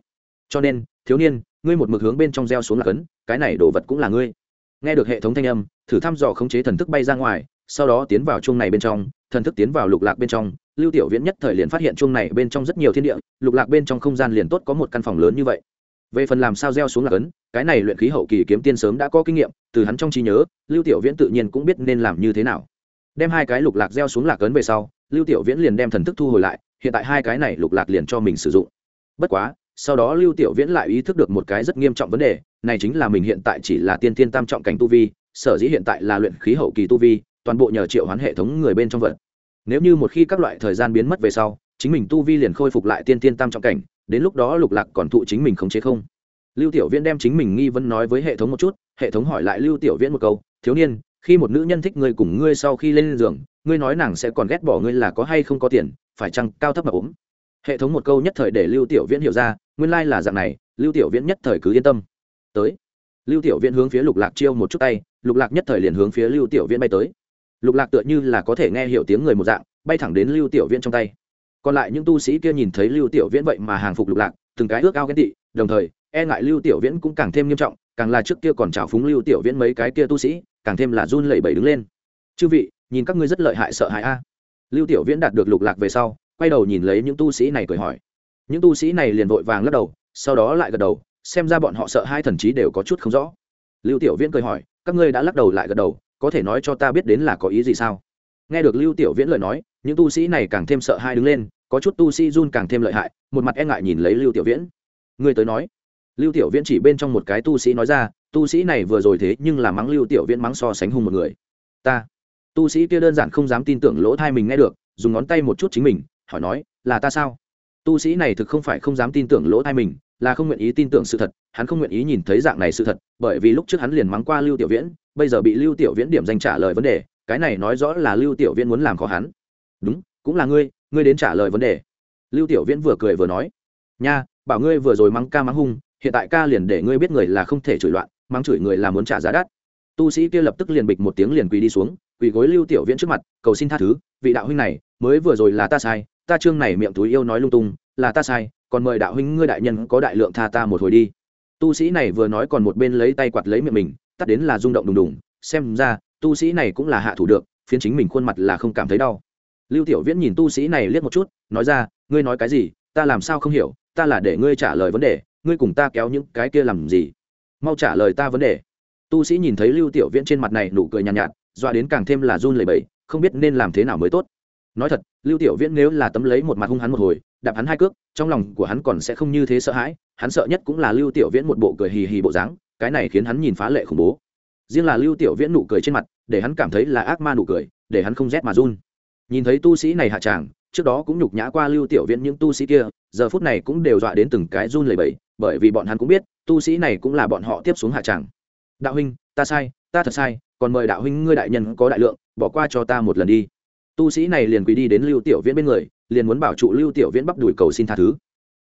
Cho nên, thiếu niên ngươi một mực hướng bên trong gieo xuống là cấn, cái này đồ vật cũng là ngươi. Nghe được hệ thống thanh âm, thử thăm dò khống chế thần thức bay ra ngoài, sau đó tiến vào chuông này bên trong, thần thức tiến vào lục lạc bên trong. Lưu tiểu viễn nhất thời liền phát hiện chuông này bên trong rất nhiều thiên địa, lục lạc bên trong không gian liền tốt có một căn phòng lớn như vậy. Về phần làm sao gieo xuống lạc ấn cái này luyện khí hậu kỳ kiếm tiên sớm đã có kinh nghiệm, từ hắn trong trí nhớ, lưu tiểu viễn tự nhiên cũng biết nên làm như thế nào. Đem hai cái lục lạc gieo xuống lạc ấn về sau, lưu tiểu viễn liền đem thần thức thu hồi lại, hiện tại hai cái này lục lạc liền cho mình sử dụng. Bất quá sau đó lưu tiểu viễn lại ý thức được một cái rất nghiêm trọng vấn đề, này chính là mình hiện tại chỉ là tiên tiên tam trọng cảnh tu vi, sở dĩ hiện tại là luyện khí hậu kỳ tu vi, toàn bộ nhờ triệu hoán hệ thống người bên trong vật. Nếu như một khi các loại thời gian biến mất về sau, chính mình tu vi liền khôi phục lại tiên tiên tam trọng cảnh, đến lúc đó lục lạc còn thụ chính mình khống chế không? Lưu tiểu viễn đem chính mình nghi vấn nói với hệ thống một chút, hệ thống hỏi lại lưu tiểu viễn một câu, thiếu niên, khi một nữ nhân thích ngươi cùng ngươi sau khi lên giường, ngươi nói nàng sẽ còn ghét bỏ ngươi là có hay không có tiền, phải chăng cao thấp mà ốm? Hệ thống một câu nhất thời để lưu tiểu viễn hiểu ra nguyên lai là dạng này, lưu tiểu viễn nhất thời cứ yên tâm. Tới. Lưu tiểu viễn hướng phía lục lạc chiêu một chút tay, lục lạc nhất thời liền hướng phía lưu tiểu viễn bay tới. Lục lạc tựa như là có thể nghe hiểu tiếng người một dạng, bay thẳng đến lưu tiểu viễn trong tay. Còn lại những tu sĩ kia nhìn thấy lưu tiểu viễn vậy mà hàng phục lục lạc, từng cái ước ao ghen tị, đồng thời e ngại lưu tiểu viễn cũng càng thêm nghiêm trọng, càng là trước kia còn trào phúng lưu tiểu viễn mấy cái kia tu sĩ, càng thêm là run lẩy bẩy đứng lên. Chư vị, nhìn các ngươi rất lợi hại sợ hãi a. Lưu tiểu viễn đạt được lục lạc về sau, quay đầu nhìn lấy những tu sĩ này cười hỏi những tu sĩ này liền vội vàng lắc đầu, sau đó lại gật đầu, xem ra bọn họ sợ hai thần trí đều có chút không rõ. Lưu tiểu viễn cười hỏi, các ngươi đã lắc đầu lại gật đầu, có thể nói cho ta biết đến là có ý gì sao? Nghe được lưu tiểu viễn lời nói, những tu sĩ này càng thêm sợ hai đứng lên, có chút tu sĩ run càng thêm lợi hại, một mặt e ngại nhìn lấy lưu tiểu viễn. Người tới nói. Lưu tiểu viễn chỉ bên trong một cái tu sĩ nói ra, tu sĩ này vừa rồi thế nhưng là mắng lưu tiểu viễn mắng so sánh hung một người. Ta. Tu sĩ kia đơn giản không dám tin tưởng lỗ thai mình nghe được, dùng ngón tay một chút chính mình, hỏi nói, là ta sao? Tu sĩ này thực không phải không dám tin tưởng lỗ thai mình, là không nguyện ý tin tưởng sự thật, hắn không nguyện ý nhìn thấy dạng này sự thật, bởi vì lúc trước hắn liền mắng qua lưu tiểu viễn, bây giờ bị lưu tiểu viễn điểm danh trả lời vấn đề, cái này nói rõ là lưu tiểu viễn muốn làm khó hắn. Đúng, cũng là ngươi ngươi đến trả lời vấn đề. Lưu tiểu viễn vừa cười vừa nói, nha, bảo ngươi vừa rồi mắng ca mắng hung, hiện tại ca liền để ngươi biết người là không thể chửi loạn, mắng chửi người là muốn trả giá đắt. Tu sĩ kia lập tức liền bịch một tiếng liền quỳ đi xuống, quỳ gối lưu tiểu viễn trước mặt, cầu xin tha thứ, vị đạo huynh này, mới vừa rồi là ta sai ta trương này miệng túi yêu nói lung tung là ta sai còn mời đạo huynh ngươi đại nhân có đại lượng tha ta một hồi đi. Tu sĩ này vừa nói còn một bên lấy tay quạt lấy miệng mình tắt đến là rung động đùng đùng xem ra tu sĩ này cũng là hạ thủ được phiến chính mình khuôn mặt là không cảm thấy đau. Lưu tiểu viễn nhìn tu sĩ này liếc một chút nói ra ngươi nói cái gì ta làm sao không hiểu ta là để ngươi trả lời vấn đề ngươi cùng ta kéo những cái kia làm gì? Mau trả lời ta vấn đề. Tu sĩ nhìn thấy lưu tiểu viễn trên mặt này nụ cười nhàn nhạt, nhạt dọa đến càng thêm là run lẩy bẩy không biết nên làm thế nào mới tốt nói thật, lưu tiểu viễn nếu là tấm lấy một mặt hung hắn một hồi, đạp hắn hai cước, trong lòng của hắn còn sẽ không như thế sợ hãi, hắn sợ nhất cũng là lưu tiểu viễn một bộ cười hì hì bộ dáng, cái này khiến hắn nhìn phá lệ khủng bố. Riêng là lưu tiểu viễn nụ cười trên mặt, để hắn cảm thấy là ác ma nụ cười, để hắn không rét mà run. Nhìn thấy tu sĩ này hạ tràng, trước đó cũng nhục nhã qua lưu tiểu viễn những tu sĩ kia, giờ phút này cũng đều dọa đến từng cái run lẩy bẩy, bởi vì bọn hắn cũng biết, tu sĩ này cũng là bọn họ tiếp xuống hạ tràng. Đạo huynh, ta sai, ta thật sai, còn mời đạo huynh ngươi đại nhân có đại lượng, bỏ qua cho ta một lần đi tu sĩ này liền quỳ đi đến lưu tiểu viễn bên người, liền muốn bảo trụ lưu tiểu viễn bắp đùi cầu xin tha thứ.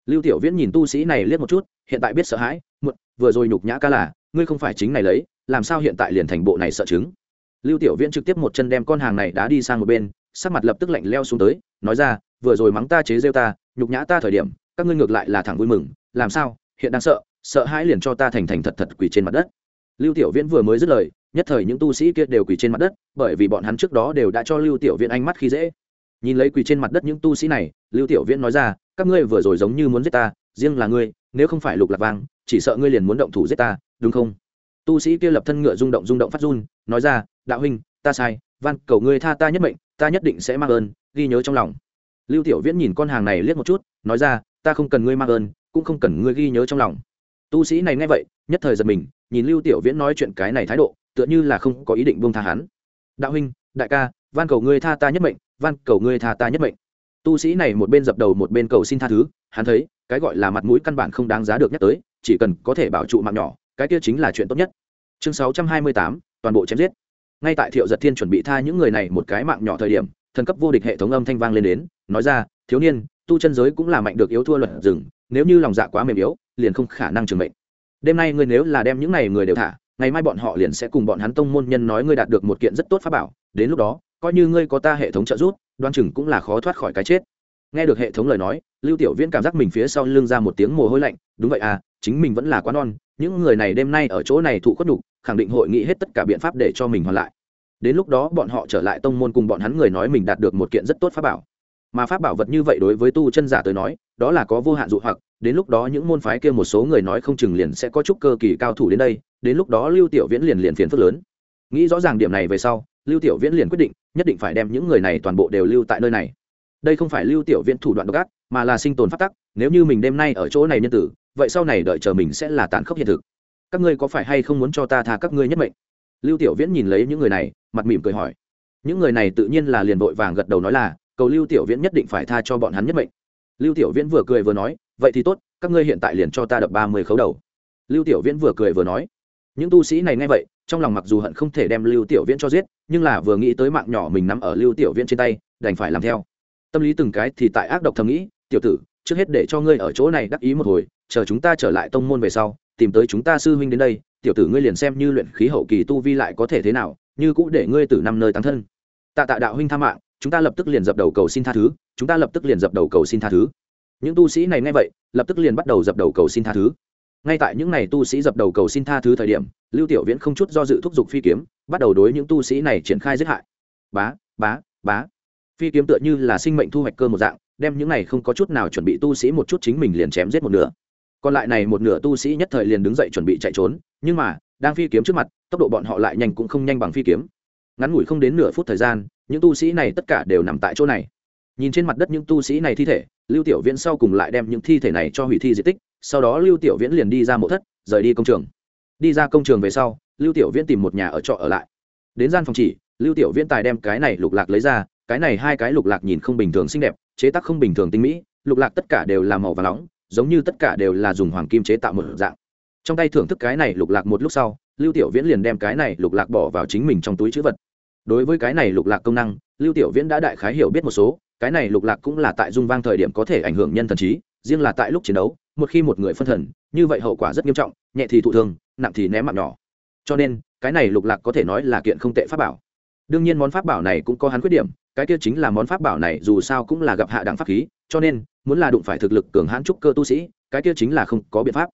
Lưu tiểu viễn nhìn tu sĩ này liếc một chút, hiện tại biết sợ hãi một vừa rồi nhục nhã ca là, ngươi không phải chính này lấy, làm sao hiện tại liền thành bộ này sợ chứng? Lưu tiểu viễn trực tiếp một chân đem con hàng này đá đi sang một bên, sắc mặt lập tức lạnh leo xuống tới, nói ra, vừa rồi mắng ta chế rêu ta, nhục nhã ta thời điểm, các ngươi ngược lại là thẳng vui mừng, làm sao, hiện đang sợ sợ hãi liền cho ta thành thành thật thật quỳ trên mặt đất. Lưu tiểu viễn vừa mới dứt lời nhất thời những tu sĩ kia đều quỳ trên mặt đất, bởi vì bọn hắn trước đó đều đã cho lưu tiểu viễn ánh mắt khi dễ. Nhìn lấy quỳ trên mặt đất những tu sĩ này, lưu tiểu viễn nói ra, các ngươi vừa rồi giống như muốn giết ta, riêng là ngươi, nếu không phải lục lạc vang, chỉ sợ ngươi liền muốn động thủ giết ta, đúng không? Tu sĩ kia lập thân ngựa rung động rung động phát run, nói ra, đạo huynh, ta sai, van, cầu ngươi tha ta nhất mệnh, ta nhất định sẽ mang ơn, ghi nhớ trong lòng. Lưu tiểu viễn nhìn con hàng này liếc một chút, nói ra, ta không cần ngươi mang ơn, cũng không cần ngươi ghi nhớ trong lòng. Tu sĩ này nghe vậy, nhất thời giật mình, nhìn lưu tiểu viễn nói chuyện cái này thái độ tựa như là không có ý định buông tha hắn. Đạo huynh, đại ca, van cầu ngươi tha ta nhất mệnh, van cầu ngươi tha ta nhất mệnh. Tu sĩ này một bên dập đầu một bên cầu xin tha thứ, hắn thấy, cái gọi là mặt mũi căn bản không đáng giá được nhắc tới, chỉ cần có thể bảo trụ mạng nhỏ, cái kia chính là chuyện tốt nhất. Chương sáu trăm hai mươi tám, toàn bộ chém giết. Ngay tại thiệu giật thiên chuẩn bị tha những người này một cái mạng nhỏ thời điểm, thần cấp vô địch hệ thống âm thanh vang lên đến, nói ra, thiếu niên, tu chân giới cũng là mạnh được yếu thua luật rừng, nếu như lòng dạ quá mềm yếu, liền không khả năng trường mệnh. Đêm nay ngươi nếu là đem những này người đều thả ngày mai bọn họ liền sẽ cùng bọn hắn tông môn nhân nói ngươi đạt được một kiện rất tốt pháp bảo, đến lúc đó, coi như ngươi có ta hệ thống trợ giúp, đoan chừng cũng là khó thoát khỏi cái chết. Nghe được hệ thống lời nói, lưu tiểu viễn cảm giác mình phía sau lưng ra một tiếng mồ hôi lạnh, đúng vậy à chính mình vẫn là quá non, những người này đêm nay ở chỗ này thụ khuất đục khẳng định hội nghị hết tất cả biện pháp để cho mình hoàn lại. Đến lúc đó bọn họ trở lại tông môn cùng bọn hắn người nói mình đạt được một kiện rất tốt pháp bảo. Mà pháp bảo vật như vậy đối với tu chân giả tới nói đó là có vô hạn dụ hoặc, đến lúc đó những môn phái kia một số người nói không chừng liền sẽ có chút cơ kỳ cao thủ đến đây, đến lúc đó lưu tiểu viễn liền liền phiền phức lớn. Nghĩ rõ ràng điểm này về sau, lưu tiểu viễn liền quyết định, nhất định phải đem những người này toàn bộ đều lưu tại nơi này. Đây không phải lưu tiểu viễn thủ đoạn độc ác, mà là sinh tồn phát tắc, nếu như mình đêm nay ở chỗ này nhân tử, vậy sau này đợi chờ mình sẽ là tàn khốc hiện thực. Các ngươi có phải hay không muốn cho ta tha các ngươi nhất mệnh? Lưu tiểu viễn nhìn lấy những người này, mặt mỉm cười hỏi. Những người này tự nhiên là liền vội vàng gật đầu nói là, cầu lưu tiểu viễn nhất định phải tha cho bọn hắn nhất mệnh lưu tiểu viễn vừa cười vừa nói, vậy thì tốt, các ngươi hiện tại liền cho ta đập ba mươi khấu đầu. Lưu tiểu viễn vừa cười vừa nói, những tu sĩ này nghe vậy, trong lòng mặc dù hận không thể đem lưu tiểu viễn cho giết, nhưng là vừa nghĩ tới mạng nhỏ mình nắm ở lưu tiểu viễn trên tay, đành phải làm theo. Tâm lý từng cái thì tại ác độc thầm nghĩ, tiểu tử, trước hết để cho ngươi ở chỗ này đắc ý một hồi, chờ chúng ta trở lại tông môn về sau, tìm tới chúng ta sư huynh đến đây, tiểu tử ngươi liền xem như luyện khí hậu kỳ tu vi lại có thể thế nào, như cũ để ngươi từ năm nơi tăng thân. Tạ tạ đạo huynh tha mạng chúng ta lập tức liền dập đầu cầu xin tha thứ, chúng ta lập tức liền dập đầu cầu xin tha thứ. Những tu sĩ này nghe vậy, lập tức liền bắt đầu dập đầu cầu xin tha thứ. Ngay tại những ngày tu sĩ dập đầu cầu xin tha thứ thời điểm, lưu tiểu viễn không chút do dự thúc giục phi kiếm, bắt đầu đối những tu sĩ này triển khai giết hại. Bá bá bá. Phi kiếm tựa như là sinh mệnh thu hoạch cơ một dạng, đem những này không có chút nào chuẩn bị tu sĩ một chút chính mình liền chém giết một nửa. Còn lại này một nửa tu sĩ nhất thời liền đứng dậy chuẩn bị chạy trốn, nhưng mà, đang phi kiếm trước mặt, tốc độ bọn họ lại nhanh cũng không nhanh bằng phi kiếm. Ngắn ngủi không đến nửa phút thời gian những tu sĩ này tất cả đều nằm tại chỗ này. Nhìn trên mặt đất những tu sĩ này thi thể, lưu tiểu viễn sau cùng lại đem những thi thể này cho hủy thi di tích, sau đó lưu tiểu viễn liền đi ra mộ thất, rời đi công trường. Đi ra công trường về sau, lưu tiểu viễn tìm một nhà ở trọ ở lại. Đến gian phòng chỉ, lưu tiểu viễn tài đem cái này lục lạc lấy ra, cái này hai cái lục lạc nhìn không bình thường xinh đẹp, chế tác không bình thường tinh mỹ, lục lạc tất cả đều là màu và nóng, giống như tất cả đều là dùng hoàng kim chế tạo một dạng. Trong tay thưởng thức cái này lục lạc một lúc sau, lưu tiểu viễn liền đem cái này lục lạc bỏ vào chính mình trong túi chữ vật đối với cái này lục lạc công năng, lưu tiểu viễn đã đại khái hiểu biết một số, cái này lục lạc cũng là tại dung vang thời điểm có thể ảnh hưởng nhân thần trí, riêng là tại lúc chiến đấu, một khi một người phân thần, như vậy hậu quả rất nghiêm trọng, nhẹ thì thụ thương, nặng thì ném mạng nhỏ. Cho nên, cái này lục lạc có thể nói là kiện không tệ pháp bảo. Đương nhiên món pháp bảo này cũng có hắn khuyết điểm, cái kia chính là món pháp bảo này dù sao cũng là gặp hạ đẳng pháp khí, cho nên, muốn là đụng phải thực lực cường hãn trúc cơ tu sĩ, cái kia chính là không có biện pháp.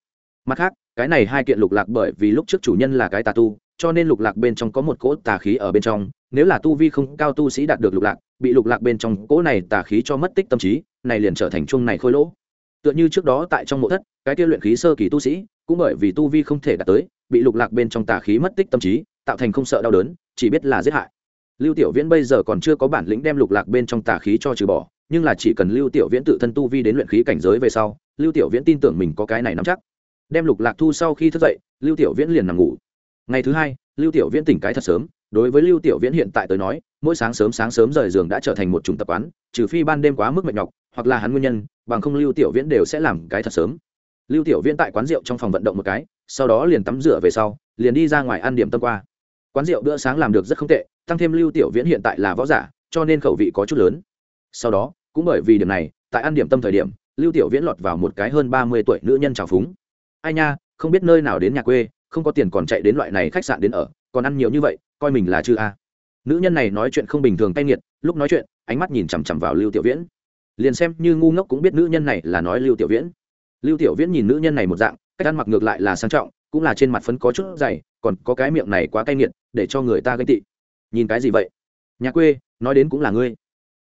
Mặt khác, cái này hai kiện lục lạc bởi vì lúc trước chủ nhân là cái tà tu, cho nên lục lạc bên trong có một cỗ tà khí ở bên trong nếu là tu vi không cao tu sĩ đạt được lục lạc, bị lục lạc bên trong cỗ này tà khí cho mất tích tâm trí, này liền trở thành chuông này khôi lỗ. Tựa như trước đó tại trong mộ thất, cái tiêu luyện khí sơ kỳ tu sĩ, cũng bởi vì tu vi không thể đạt tới, bị lục lạc bên trong tà khí mất tích tâm trí, tạo thành không sợ đau đớn, chỉ biết là giết hại. Lưu tiểu viễn bây giờ còn chưa có bản lĩnh đem lục lạc bên trong tà khí cho trừ bỏ, nhưng là chỉ cần lưu tiểu viễn tự thân tu vi đến luyện khí cảnh giới về sau, lưu tiểu viễn tin tưởng mình có cái này nắm chắc. Đem lục lạc thu sau khi thức dậy, lưu tiểu viễn liền nằm ngủ. Ngày thứ hai, lưu tiểu viễn tỉnh cái thật sớm đối với lưu tiểu viễn hiện tại tới nói, mỗi sáng sớm sáng sớm rời giường đã trở thành một chủng tập quán, trừ phi ban đêm quá mức mệt nhọc, hoặc là hắn nguyên nhân, bằng không lưu tiểu viễn đều sẽ làm cái thật sớm. Lưu tiểu viễn tại quán rượu trong phòng vận động một cái, sau đó liền tắm rửa về sau, liền đi ra ngoài ăn điểm tâm qua. Quán rượu bữa sáng làm được rất không tệ, tăng thêm lưu tiểu viễn hiện tại là võ giả, cho nên khẩu vị có chút lớn. Sau đó, cũng bởi vì điểm này, tại ăn điểm tâm thời điểm, lưu tiểu viễn lọt vào một cái hơn ba mươi tuổi nữ nhân trào phúng. Ai nha, không biết nơi nào đến nhà quê, không có tiền còn chạy đến loại này khách sạn đến ở, còn ăn nhiều như vậy coi mình là chư a. Nữ nhân này nói chuyện không bình thường tay nghiệt, lúc nói chuyện, ánh mắt nhìn chằm chằm vào lưu tiểu viễn. Liền xem như ngu ngốc cũng biết nữ nhân này là nói lưu tiểu viễn. Lưu tiểu viễn nhìn nữ nhân này một dạng, cách ăn mặc ngược lại là sang trọng, cũng là trên mặt phấn có chút dày, còn có cái miệng này quá cay nghiệt, để cho người ta ganh tị. Nhìn cái gì vậy? Nhà quê, nói đến cũng là ngươi.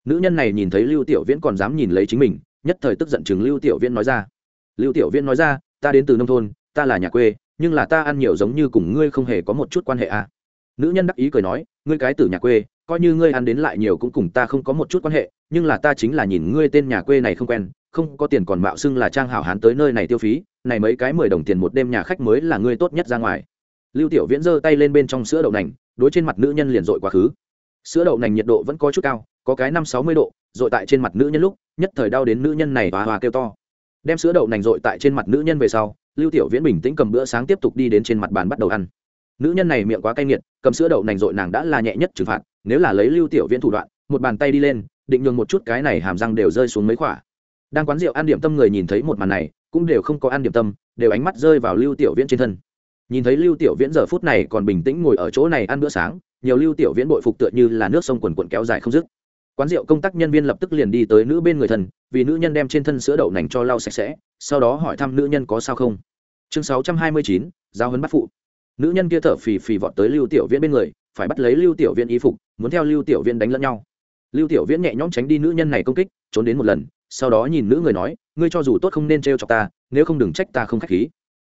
Nữ nhân này nhìn thấy lưu tiểu viễn còn dám nhìn lấy chính mình, nhất thời tức giận chừng lưu tiểu viễn nói ra. Lưu tiểu viễn nói ra, ta đến từ nông thôn, ta là nhà quê, nhưng là ta ăn nhiều giống như cùng ngươi không hề có một chút quan hệ à nữ nhân đắc ý cười nói, ngươi cái từ nhà quê, coi như ngươi ăn đến lại nhiều cũng cùng ta không có một chút quan hệ, nhưng là ta chính là nhìn ngươi tên nhà quê này không quen, không có tiền còn mạo xưng là trang hảo hán tới nơi này tiêu phí, này mấy cái mười đồng tiền một đêm nhà khách mới là ngươi tốt nhất ra ngoài. Lưu tiểu viễn giơ tay lên bên trong sữa đậu nành, đối trên mặt nữ nhân liền dội quá khứ. Sữa đậu nành nhiệt độ vẫn có chút cao, có cái năm sáu mươi độ, dội tại trên mặt nữ nhân lúc, nhất thời đau đến nữ nhân này và hòa kêu to. Đem sữa đậu nành dội tại trên mặt nữ nhân về sau, lưu tiểu viễn bình tĩnh cầm bữa sáng tiếp tục đi đến trên mặt bàn bắt đầu ăn nữ nhân này miệng quá cay nghiệt, cầm sữa đậu nành dội nàng đã là nhẹ nhất trừng phạt, nếu là lấy lưu tiểu viễn thủ đoạn, một bàn tay đi lên, định nhường một chút cái này hàm răng đều rơi xuống mấy khỏa đang quán rượu ăn điểm tâm người nhìn thấy một màn này, cũng đều không có ăn điểm tâm, đều ánh mắt rơi vào lưu tiểu viễn trên thân. Nhìn thấy lưu tiểu viễn giờ phút này còn bình tĩnh ngồi ở chỗ này ăn bữa sáng, nhiều lưu tiểu viễn bội phục tựa như là nước sông quần quần kéo dài không dứt. Quán rượu công tác nhân viên lập tức liền đi tới nữ bên người thần vì nữ nhân đem trên thân sữa đậu nành cho lau sạch sẽ, sau đó hỏi thăm nữ nhân có sao không. Chương sáu trăm hai mươi chín giao hấn bắt phụ nữ nhân kia thở phì phì vọt tới lưu tiểu viễn bên người, phải bắt lấy lưu tiểu viễn y phục, muốn theo lưu tiểu viễn đánh lẫn nhau. Lưu tiểu viễn nhẹ nhõm tránh đi nữ nhân này công kích, trốn đến một lần, sau đó nhìn nữ người nói, ngươi cho dù tốt không nên trêu chọc ta, nếu không đừng trách ta không khách khí.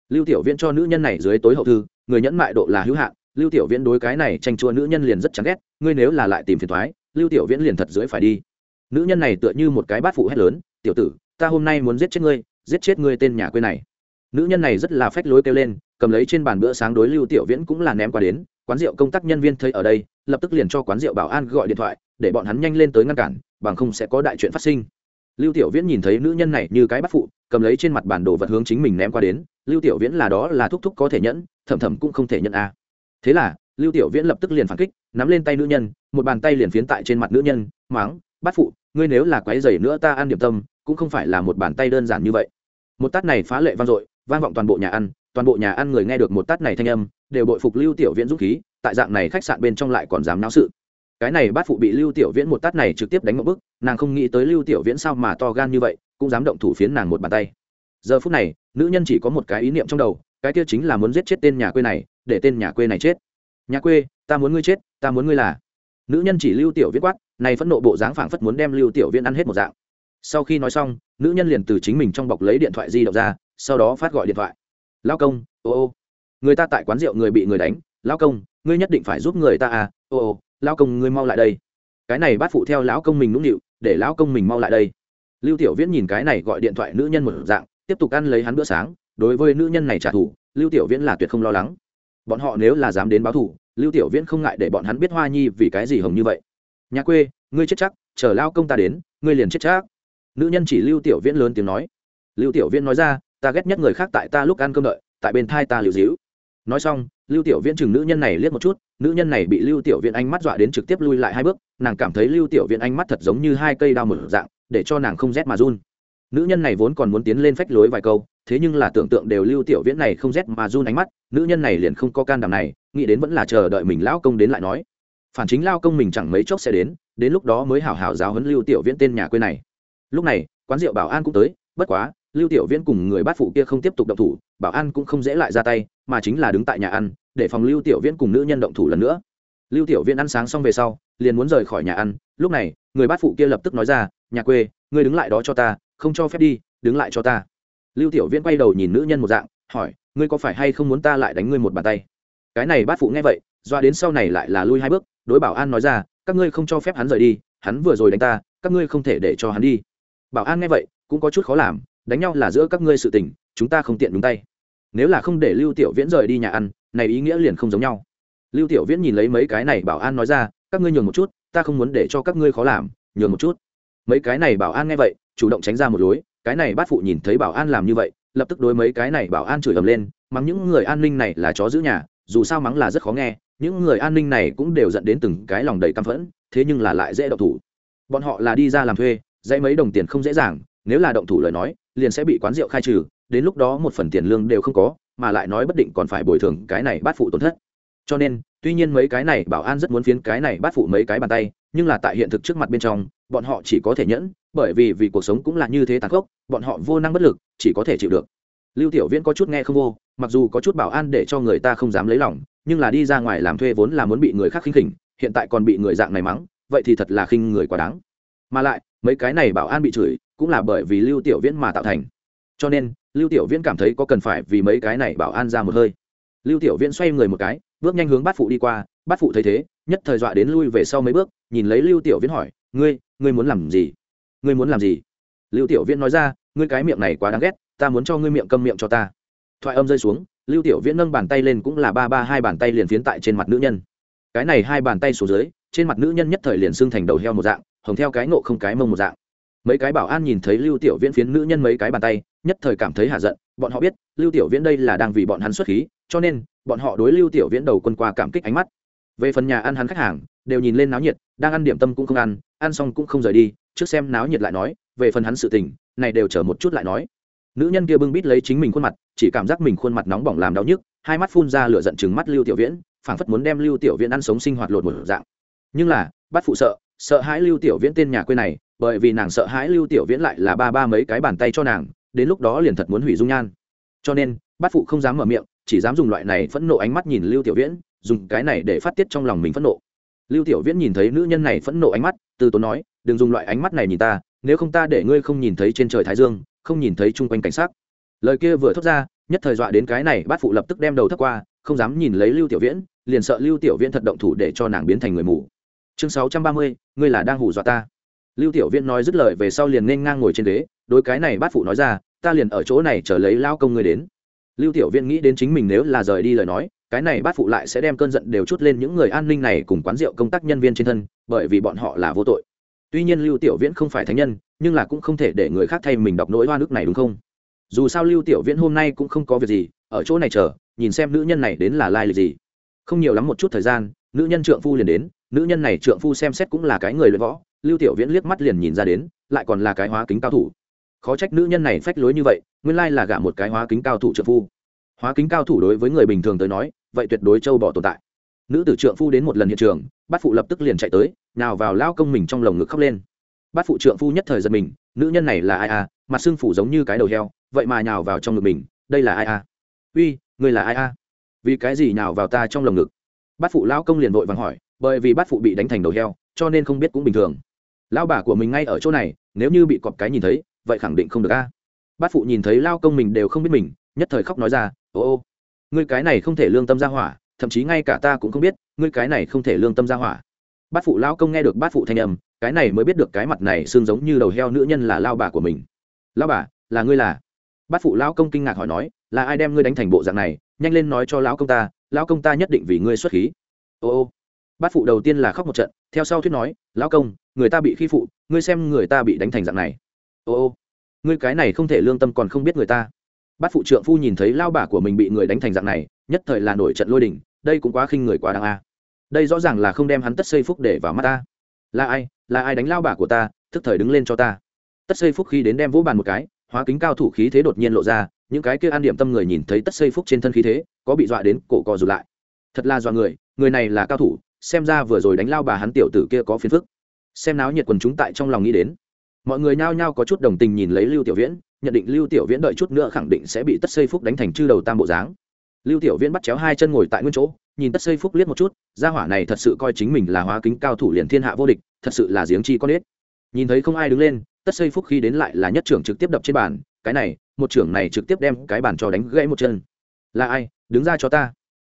Lưu tiểu viễn cho nữ nhân này dưới tối hậu thư, người nhẫn mại độ là hữu hạn, lưu tiểu viễn đối cái này tranh chua nữ nhân liền rất chán ghét, ngươi nếu là lại tìm phiền thoái lưu tiểu viễn liền thật dưới phải đi. Nữ nhân này tựa như một cái bát phụ hét lớn, tiểu tử, ta hôm nay muốn giết chết ngươi, giết chết ngươi tên nhà quê này. Nữ nhân này rất là phách lối kêu lên cầm lấy trên bàn bữa sáng đối lưu tiểu viễn cũng là ném qua đến, quán rượu công tác nhân viên thấy ở đây, lập tức liền cho quán rượu bảo an gọi điện thoại, để bọn hắn nhanh lên tới ngăn cản, bằng không sẽ có đại chuyện phát sinh lưu tiểu viễn nhìn thấy nữ nhân này như cái bắt phụ, cầm lấy trên mặt bản đồ vật hướng chính mình ném qua đến, lưu tiểu viễn là đó là thúc thúc có thể nhẫn, thầm thầm cũng không thể nhận a à. thế là, lưu tiểu viễn lập tức liền phản kích, nắm lên tay nữ nhân, một bàn tay liền phiến tại trên mặt nữ nhân máng bắt phụ, ngươi nếu là quái dày nữa ta ăn điểm tâm, cũng không phải là một bàn tay đơn giản như vậy một tát này phá lệ vang dội, vang vọng toàn bộ nhà ăn toàn bộ nhà ăn người nghe được một tát này thanh âm, đều bội phục lưu tiểu viễn dũng khí, tại dạng này khách sạn bên trong lại còn dám náo sự. Cái này bát phụ bị lưu tiểu viễn một tát này trực tiếp đánh một bức, nàng không nghĩ tới lưu tiểu viễn sao mà to gan như vậy, cũng dám động thủ phiến nàng một bàn tay. Giờ phút này, nữ nhân chỉ có một cái ý niệm trong đầu, cái kia chính là muốn giết chết tên nhà quê này, để tên nhà quê này chết. Nhà quê, ta muốn ngươi chết, ta muốn ngươi là. Nữ nhân chỉ lưu tiểu viễn quát, này phẫn nộ bộ dáng phảng phất muốn đem lưu tiểu viễn ăn hết một dạng. Sau khi nói xong, nữ nhân liền từ chính mình trong bọc lấy điện thoại di động ra, sau đó phát gọi điện thoại lao công, ô ô. Người ta tại quán rượu người bị người đánh. Lao công, ngươi nhất định phải giúp người ta à. Ô ô lao công, ngươi mau lại đây. Cái này bắt phụ theo lão công mình nũng nịu, để lão công mình mau lại đây. Lưu tiểu viễn nhìn cái này gọi điện thoại nữ nhân một dạng, tiếp tục ăn lấy hắn bữa sáng. Đối với nữ nhân này trả thù, lưu tiểu viễn là tuyệt không lo lắng. Bọn họ nếu là dám đến báo thù, lưu tiểu viễn không ngại để bọn hắn biết hoa nhi vì cái gì hồng như vậy. Nhà quê, ngươi chết chắc, chờ lao công ta đến, ngươi liền chết chắc. Nữ nhân chỉ lưu tiểu viễn lớn tiếng nói. Lưu tiểu viễn nói ra ta ghét nhất người khác tại ta lúc ăn cơm đợi, tại bên thai ta liều dĩu. Nói xong, lưu tiểu viễn chừng nữ nhân này liếc một chút, nữ nhân này bị lưu tiểu viễn ánh mắt dọa đến trực tiếp lui lại hai bước, nàng cảm thấy lưu tiểu viễn ánh mắt thật giống như hai cây đao mở dạng, để cho nàng không rét mà run. Nữ nhân này vốn còn muốn tiến lên phách lối vài câu, thế nhưng là tưởng tượng đều lưu tiểu viễn này không rét mà run ánh mắt, nữ nhân này liền không có can đảm này, nghĩ đến vẫn là chờ đợi mình lão công đến lại nói. Phản chính lao công mình chẳng mấy chốc sẽ đến đến lúc đó mới hảo hảo giáo huấn lưu tiểu viễn tên nhà quê này. Lúc này, quán rượu bảo an cũng tới, bất quá lưu tiểu viễn cùng người bát phụ kia không tiếp tục động thủ, bảo an cũng không dễ lại ra tay, mà chính là đứng tại nhà ăn, để phòng lưu tiểu viễn cùng nữ nhân động thủ lần nữa. Lưu tiểu viễn ăn sáng xong về sau, liền muốn rời khỏi nhà ăn, lúc này, người bát phụ kia lập tức nói ra, nhà quê, ngươi đứng lại đó cho ta, không cho phép đi, đứng lại cho ta. Lưu tiểu viễn quay đầu nhìn nữ nhân một dạng, hỏi, ngươi có phải hay không muốn ta lại đánh ngươi một bàn tay? Cái này bát phụ nghe vậy, doa đến sau này lại là lui hai bước, đối bảo an nói ra, các ngươi không cho phép hắn rời đi, hắn vừa rồi đánh ta, các ngươi không thể để cho hắn đi. Bảo an nghe vậy, cũng có chút khó làm đánh nhau là giữa các ngươi sự tình, chúng ta không tiện đúng tay. Nếu là không để lưu tiểu viễn rời đi nhà ăn, này ý nghĩa liền không giống nhau. Lưu tiểu viễn nhìn lấy mấy cái này bảo an nói ra, các ngươi nhường một chút, ta không muốn để cho các ngươi khó làm, nhường một chút. Mấy cái này bảo an nghe vậy, chủ động tránh ra một lối, cái này bát phụ nhìn thấy bảo an làm như vậy, lập tức đối mấy cái này bảo an chửi ầm lên, mắng những người an ninh này là chó giữ nhà, dù sao mắng là rất khó nghe, những người an ninh này cũng đều dẫn đến từng cái lòng đầy căm phẫn, thế nhưng là lại dễ động thủ. Bọn họ là đi ra làm thuê, dãy mấy đồng tiền không dễ dàng, nếu là động thủ lời nói liền sẽ bị quán rượu khai trừ, đến lúc đó một phần tiền lương đều không có, mà lại nói bất định còn phải bồi thường cái này bát phụ tổn thất. Cho nên, tuy nhiên mấy cái này bảo an rất muốn phiến cái này bát phụ mấy cái bàn tay, nhưng là tại hiện thực trước mặt bên trong, bọn họ chỉ có thể nhẫn, bởi vì vì cuộc sống cũng là như thế tàn khốc, bọn họ vô năng bất lực, chỉ có thể chịu được. Lưu tiểu viễn có chút nghe không vô, mặc dù có chút bảo an để cho người ta không dám lấy lòng, nhưng là đi ra ngoài làm thuê vốn là muốn bị người khác khinh khỉnh, hiện tại còn bị người dạng này mắng, vậy thì thật là khinh người quá đáng. Mà lại mấy cái này bảo an bị chửi, cũng là bởi vì lưu tiểu viễn mà tạo thành. Cho nên, lưu tiểu viễn cảm thấy có cần phải vì mấy cái này bảo an ra một hơi. Lưu tiểu viễn xoay người một cái, bước nhanh hướng bát phụ đi qua, bát phụ thấy thế, nhất thời dọa đến lui về sau mấy bước, nhìn lấy lưu tiểu viễn hỏi, ngươi ngươi muốn làm gì? Ngươi muốn làm gì? Lưu tiểu viễn nói ra, ngươi cái miệng này quá đáng ghét, ta muốn cho ngươi miệng câm miệng cho ta. Thoại âm rơi xuống, lưu tiểu viễn nâng bàn tay lên cũng là ba ba hai bàn tay liền phiến tại trên mặt nữ nhân. Cái này hai bàn tay xuống dưới, trên mặt nữ nhân nhất thời liền xưng thành đầu heo một dạng hồng theo cái nộ không cái mông một dạng. Mấy cái bảo an nhìn thấy lưu tiểu viễn phiến nữ nhân mấy cái bàn tay, nhất thời cảm thấy hạ giận, bọn họ biết, lưu tiểu viễn đây là đang vì bọn hắn xuất khí, cho nên, bọn họ đối lưu tiểu viễn đầu quân qua cảm kích ánh mắt. Về phần nhà ăn hắn khách hàng, đều nhìn lên náo nhiệt, đang ăn điểm tâm cũng không ăn ăn xong cũng không rời đi, trước xem náo nhiệt lại nói, về phần hắn sự tình, này đều chờ một chút lại nói. Nữ nhân kia bưng bít lấy chính mình khuôn mặt, chỉ cảm giác mình khuôn mặt nóng bỏng làm đau nhức, hai mắt phun ra lửa giận chừng mắt lưu tiểu viễn, phảng phất muốn đem lưu tiểu viễn ăn sống sinh hoạt lột một dạng. Nhưng là, bắt phụ sợ sợ hãi lưu tiểu viễn tên nhà quê này, bởi vì nàng sợ hãi lưu tiểu viễn lại là ba ba mấy cái bàn tay cho nàng, đến lúc đó liền thật muốn hủy dung nhan. Cho nên, bát phụ không dám mở miệng, chỉ dám dùng loại này phẫn nộ ánh mắt nhìn lưu tiểu viễn, dùng cái này để phát tiết trong lòng mình phẫn nộ. Lưu tiểu viễn nhìn thấy nữ nhân này phẫn nộ ánh mắt, từ tốn nói, đừng dùng loại ánh mắt này nhìn ta, nếu không ta để ngươi không nhìn thấy trên trời thái dương, không nhìn thấy chung quanh cảnh sát lời kia vừa thốt ra, nhất thời dọa đến cái này bát phụ lập tức đem đầu thấp qua, không dám nhìn lấy lưu tiểu viễn, liền sợ lưu tiểu viễn thật động thủ để cho nàng biến thành người mù chương sáu trăm ba mươi, ngươi là đang hù dọa ta. Lưu tiểu viễn nói dứt lời về sau liền nên ngang ngồi trên ghế, đối cái này bát phụ nói ra, ta liền ở chỗ này chờ lấy lao công ngươi đến. Lưu tiểu viễn nghĩ đến chính mình nếu là rời đi lời nói, cái này bát phụ lại sẽ đem cơn giận đều chút lên những người an ninh này cùng quán rượu công tác nhân viên trên thân, bởi vì bọn họ là vô tội. Tuy nhiên lưu tiểu viễn không phải thánh nhân, nhưng là cũng không thể để người khác thay mình đọc nỗi hoa nước này đúng không? Dù sao lưu tiểu viễn hôm nay cũng không có việc gì, ở chỗ này chờ, nhìn xem nữ nhân này đến là lai lịch gì. Không nhiều lắm một chút thời gian, nữ nhân trượng phu liền đến nữ nhân này trượng phu xem xét cũng là cái người luyện võ, lưu tiểu viễn liếc mắt liền nhìn ra đến, lại còn là cái hóa kính cao thủ. Khó trách nữ nhân này phách lối như vậy, nguyên lai là gả một cái hóa kính cao thủ trượng phu. Hóa kính cao thủ đối với người bình thường tới nói, vậy tuyệt đối châu bỏ tồn tại. Nữ tử trượng phu đến một lần hiện trường, bát phụ lập tức liền chạy tới, nào vào lao công mình trong lồng ngực khóc lên. Bát phụ trượng phu nhất thời giật mình, nữ nhân này là ai à mặt xương phủ giống như cái đầu heo, vậy mà nhào vào trong ngực mình, đây là ai à? Uy, người là ai à? Vì cái gì nhào vào ta trong lồng ngực? Bát phụ lao công liền vội vàng hỏi bởi vì bát phụ bị đánh thành đầu heo, cho nên không biết cũng bình thường. Lao bà của mình ngay ở chỗ này, nếu như bị cọp cái nhìn thấy, vậy khẳng định không được a. Bát phụ nhìn thấy lao công mình đều không biết mình, nhất thời khóc nói ra, ô ô, ngươi cái này không thể lương tâm ra hỏa, thậm chí ngay cả ta cũng không biết, ngươi cái này không thể lương tâm ra hỏa. Bát phụ lao công nghe được bát phụ thanh âm, cái này mới biết được cái mặt này xương giống như đầu heo nữ nhân là lao bà của mình. Lao bà, là ngươi là? Bát phụ lao công kinh ngạc hỏi nói, là ai đem ngươi đánh thành bộ dạng này? Nhanh lên nói cho lão công ta, lão công ta nhất định vì ngươi xuất khí. Ô ô bát phụ đầu tiên là khóc một trận, theo sau thuyết nói, lão công, người ta bị khi phụ, ngươi xem người ta bị đánh thành dạng này. Ô ô, ngươi cái này không thể lương tâm còn không biết người ta. Bát phụ trượng phu nhìn thấy lao bà của mình bị người đánh thành dạng này, nhất thời là nổi trận lôi đình, đây cũng quá khinh người quá đáng a. Đây rõ ràng là không đem hắn tất xây phúc để vào mắt ta. Là ai là ai đánh lao bà của ta, thức thời đứng lên cho ta. Tất xây phúc khi đến đem vỗ bàn một cái, hóa kính cao thủ khí thế đột nhiên lộ ra, những cái kia an điểm tâm người nhìn thấy tất xây phúc trên thân khí thế, có bị dọa đến cổ cò rụt lại. Thật là dọa người người này là cao thủ xem ra vừa rồi đánh lao bà hắn tiểu tử kia có phiền phức. Xem náo nhiệt quần chúng tại trong lòng nghĩ đến. Mọi người nhao nhao có chút đồng tình nhìn lấy lưu tiểu viễn, nhận định lưu tiểu viễn đợi chút nữa khẳng định sẽ bị tất xây phúc đánh thành chư đầu tam bộ dáng. Lưu tiểu viễn bắt chéo hai chân ngồi tại nguyên chỗ, nhìn tất xây phúc liếc một chút, gia hỏa này thật sự coi chính mình là hóa kính cao thủ liền thiên hạ vô địch, thật sự là giếng chi con ếch nhìn thấy không ai đứng lên, tất xây phúc khi đến lại là nhất trưởng trực tiếp đập trên bàn, cái này, một trưởng này trực tiếp đem cái bàn cho đánh gãy một chân. Là ai? Đứng ra cho ta.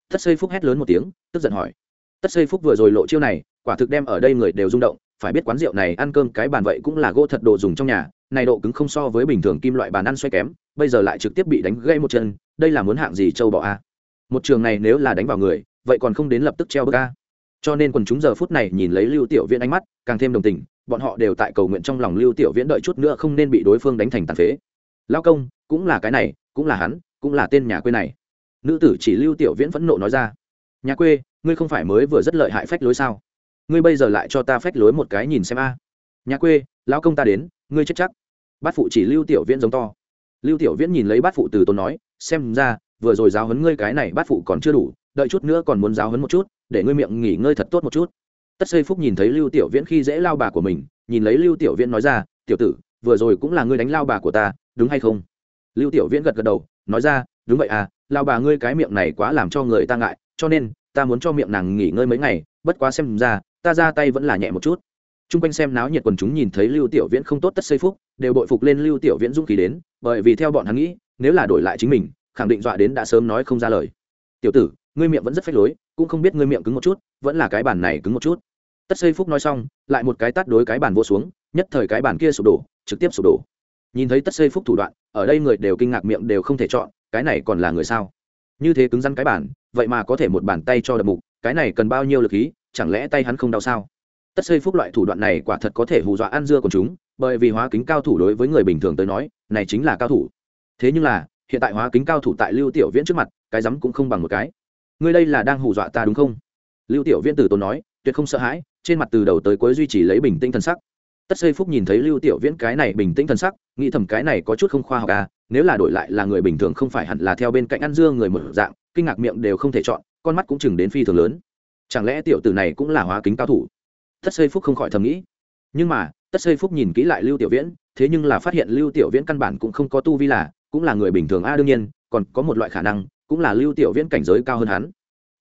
Tất xây phúc hét lớn một tiếng, tức giận hỏi tất xây phúc vừa rồi lộ chiêu này, quả thực đem ở đây người đều rung động, phải biết quán rượu này ăn cơm cái bàn vậy cũng là gỗ thật đồ dùng trong nhà, này độ cứng không so với bình thường kim loại bàn ăn xoay kém, bây giờ lại trực tiếp bị đánh gây một chân, đây là muốn hạng gì châu bò a? Một trường này nếu là đánh vào người, vậy còn không đến lập tức treo bơ a. Cho nên quần chúng giờ phút này nhìn lấy lưu tiểu viễn ánh mắt, càng thêm đồng tình, bọn họ đều tại cầu nguyện trong lòng lưu tiểu viễn đợi chút nữa không nên bị đối phương đánh thành tàn phế. Lao công, cũng là cái này, cũng là hắn, cũng là tên nhà quê này. Nữ tử chỉ lưu tiểu viễn phẫn nộ nói ra nhà quê, ngươi không phải mới vừa rất lợi hại phách lối sao? Ngươi bây giờ lại cho ta phách lối một cái nhìn xem a. Nhà quê, lão công ta đến, ngươi chết chắc. Bát phụ chỉ lưu tiểu viễn giống to. Lưu tiểu viễn nhìn lấy bát phụ từ tốn nói, xem ra, vừa rồi giáo huấn ngươi cái này bát phụ còn chưa đủ, đợi chút nữa còn muốn giáo huấn một chút, để ngươi miệng nghỉ ngơi thật tốt một chút. Tất xây phúc nhìn thấy lưu tiểu viễn khi dễ lao bà của mình, nhìn lấy lưu tiểu viễn nói ra, tiểu tử, vừa rồi cũng là ngươi đánh lao bà của ta, đúng hay không? Lưu tiểu viễn gật gật đầu, nói ra, đúng vậy à lao bà ngươi cái miệng này quá làm cho người ta ngại cho nên, ta muốn cho miệng nàng nghỉ ngơi mấy ngày, bất quá xem ra, ta ra tay vẫn là nhẹ một chút. T r u n g quanh xem náo nhiệt quần chúng nhìn thấy lưu tiểu viễn không tốt tất xây phúc, đều bội phục lên lưu tiểu viễn dũng khí đến, bởi vì theo bọn hắn nghĩ, nếu là đổi lại chính mình, khẳng định dọa đến đã sớm nói không ra lời. Tiểu tử, ngươi miệng vẫn rất phách lối, cũng không biết ngươi miệng cứng một chút, vẫn là cái bàn này cứng một chút. Tất xây phúc nói xong, lại một cái tắt đối cái bàn vô xuống, nhất thời cái bàn kia sụp đổ, trực tiếp sụp đổ. Nhìn thấy tất xây phúc thủ đoạn, ở đây người đều kinh ngạc miệng đều không thể chọn, cái này còn là người sao? Như thế cứng rắn cái bản, vậy mà có thể một bàn tay cho đập mục, cái này cần bao nhiêu lực khí, chẳng lẽ tay hắn không đau sao? Tất xây phúc loại thủ đoạn này quả thật có thể hù dọa ăn dưa của chúng, bởi vì hóa kính cao thủ đối với người bình thường tới nói, này chính là cao thủ. Thế nhưng là, hiện tại hóa kính cao thủ tại lưu tiểu viễn trước mặt, cái rắm cũng không bằng một cái. Ngươi đây là đang hù dọa ta đúng không? Lưu tiểu viễn từ tốn nói, tuyệt không sợ hãi, trên mặt từ đầu tới cuối duy trì lấy bình tĩnh thần sắc tất xây phúc nhìn thấy lưu tiểu viễn cái này bình tĩnh thần sắc, nghĩ thầm cái này có chút không khoa học à nếu là đổi lại là người bình thường không phải hẳn là theo bên cạnh ăn dưa người một dạng, kinh ngạc miệng đều không thể chọn, con mắt cũng chừng đến phi thường lớn. Chẳng lẽ tiểu tử này cũng là hóa kính cao thủ? Tất xây phúc không khỏi thầm nghĩ. Nhưng mà, tất xây phúc nhìn kỹ lại lưu tiểu viễn, thế nhưng là phát hiện lưu tiểu viễn căn bản cũng không có tu vi là, cũng là người bình thường a đương nhiên, còn có một loại khả năng, cũng là lưu tiểu viễn cảnh giới cao hơn hắn.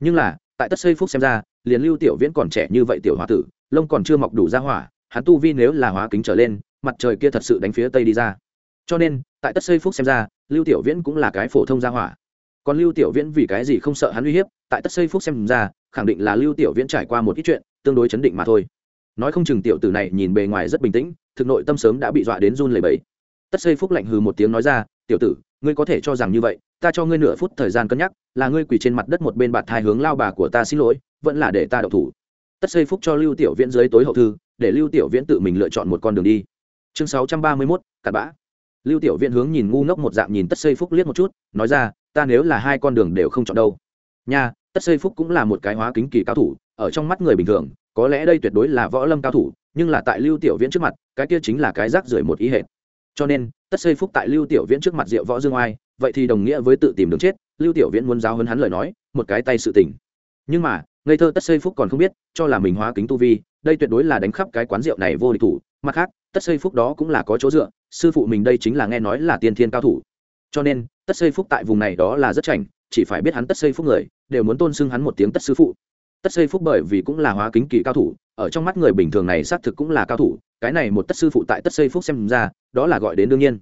Nhưng là, tại tất xây phúc xem ra, liền lưu tiểu viễn còn trẻ như vậy tiểu h tử, lông còn chưa mọc đủ ra hỏa hắn tu vi nếu là hóa kính trở lên, mặt trời kia thật sự đánh phía tây đi ra. Cho nên, tại tất xây phúc xem ra, lưu tiểu viễn cũng là cái phổ thông gia hỏa. Còn lưu tiểu viễn vì cái gì không sợ hắn uy hiếp, tại tất xây phúc xem ra, khẳng định là lưu tiểu viễn trải qua một ít chuyện, tương đối chấn định mà thôi. Nói không chừng tiểu tử này nhìn bề ngoài rất bình tĩnh, thực nội tâm sớm đã bị dọa đến run lẩy bẩy. Tất xây phúc lạnh hừ một tiếng nói ra, tiểu tử, ngươi có thể cho rằng như vậy, ta cho ngươi nửa phút thời gian cân nhắc, là ngươi quỳ trên mặt đất một bên bạt thai hướng lao bà của ta xin lỗi, vẫn là để ta đậu thủ tất xây phúc cho lưu tiểu viễn dưới tối hậu thư, để lưu tiểu viễn tự mình lựa chọn một con đường đi. Chương sáu trăm ba mươi mốt, cặn bã. Lưu tiểu viễn hướng nhìn ngu ngốc một dạng nhìn tất xây phúc liếc một chút, nói ra, ta nếu là hai con đường đều không chọn đâu. Nha, tất xây phúc cũng là một cái hóa kính kỳ cao thủ, ở trong mắt người bình thường, có lẽ đây tuyệt đối là võ lâm cao thủ, nhưng là tại lưu tiểu viễn trước mặt, cái kia chính là cái rác rưởi một ý hệ cho nên, tất xây phúc tại lưu tiểu viễn trước mặt diệu võ dương oai, vậy thì đồng nghĩa với tự tìm đường chết, lưu tiểu viễn muốn giáo hơn hắn lời nói, một cái tay sự tình nhưng mà, ngây thơ tất xây phúc còn không biết, cho là mình hóa kính tu vi, đây tuyệt đối là đánh khắp cái quán rượu này vô địch thủ. Mặt khác, tất xây phúc đó cũng là có chỗ dựa, sư phụ mình đây chính là nghe nói là tiên thiên cao thủ. Cho nên, tất xây phúc tại vùng này đó là rất chảnh, chỉ phải biết hắn tất xây phúc người, đều muốn tôn xưng hắn một tiếng tất sư phụ. Tất xây phúc bởi vì cũng là hóa kính kỳ cao thủ, ở trong mắt người bình thường này xác thực cũng là cao thủ, cái này một tất sư phụ tại tất xây phúc xem ra, đó là gọi đến đương nhiên.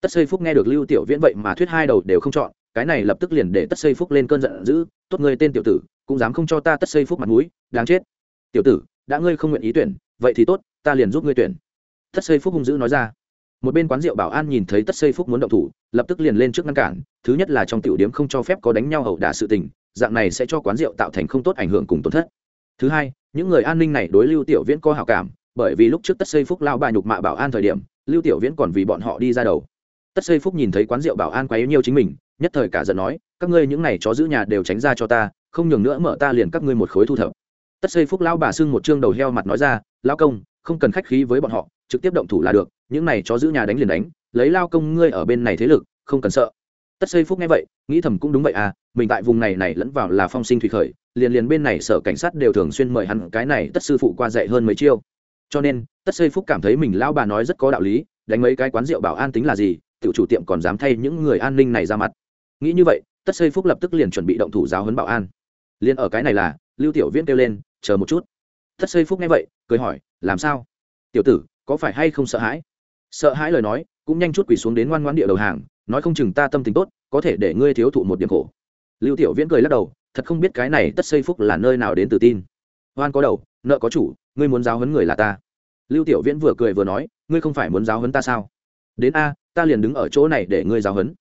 Tất xây phúc nghe được lưu tiểu viễn vậy mà thuyết hai đầu đều không chọn, cái này lập tức liền để tất xây phúc lên cơn giận dữ, tốt người tên tiểu tử cũng dám không cho ta tất xây phúc mặt mũi, đáng chết. Tiểu tử, đã ngươi không nguyện ý tuyển, vậy thì tốt, ta liền giúp ngươi tuyển. Tất xây phúc hung dữ nói ra. Một bên quán rượu bảo an nhìn thấy tất xây phúc muốn động thủ, lập tức liền lên trước ngăn cản. Thứ nhất là trong tiểu điếm không cho phép có đánh nhau ẩu đả sự tình, dạng này sẽ cho quán rượu tạo thành không tốt ảnh hưởng cùng tổn thất. Thứ hai, những người an ninh này đối lưu tiểu viễn có hảo cảm, bởi vì lúc trước tất xây phúc lao bà nhục mạ bảo an thời điểm, lưu tiểu viễn còn vì bọn họ đi ra đầu. Tất xây phúc nhìn thấy quán rượu bảo an quá yếu nhiều chính mình, nhất thời cả giận nói, các ngươi những này chó giữ nhà đều tránh ra cho ta không nhường nữa mở ta liền các ngươi một khối thu thập. Tất xây phúc lao bà xưng một chương đầu heo mặt nói ra lao công, không cần khách khí với bọn họ, trực tiếp động thủ là được, những này chó giữ nhà đánh liền đánh, lấy lao công ngươi ở bên này thế lực, không cần sợ. Tất xây phúc nghe vậy, nghĩ thầm cũng đúng vậy à mình tại vùng này này lẫn vào là phong sinh thủy khởi, liền liền bên này sở cảnh sát đều thường xuyên mời hắn, cái này tất sư phụ qua dạy hơn mấy chiêu. Cho nên, tất xây phúc cảm thấy mình lao bà nói rất có đạo lý, đánh mấy cái quán rượu bảo an tính là gì tự chủ tiệm còn dám thay những người an ninh này ra mặt. Nghĩ như vậy, tất xây phúc lập tức liền chuẩn bị động thủ giáo huấn bảo an liền ở cái này là, lưu tiểu viễn kêu lên, chờ một chút. Tất xây phúc nghe vậy, cười hỏi, làm sao? Tiểu tử, có phải hay không sợ hãi? Sợ hãi lời nói, cũng nhanh chút quỳ xuống đến ngoan ngoãn địa đầu hàng, nói không chừng ta tâm tình tốt, có thể để ngươi thiếu thụ một điểm khổ. Lưu tiểu viễn cười lắc đầu, thật không biết cái này tất xây phúc là nơi nào đến tự tin. Hoan có đầu, nợ có chủ, ngươi muốn giáo huấn người là ta. Lưu tiểu viễn vừa cười vừa nói, ngươi không phải muốn giáo huấn ta sao? Đến a, ta liền đứng ở chỗ này để ngươi giáo huấn.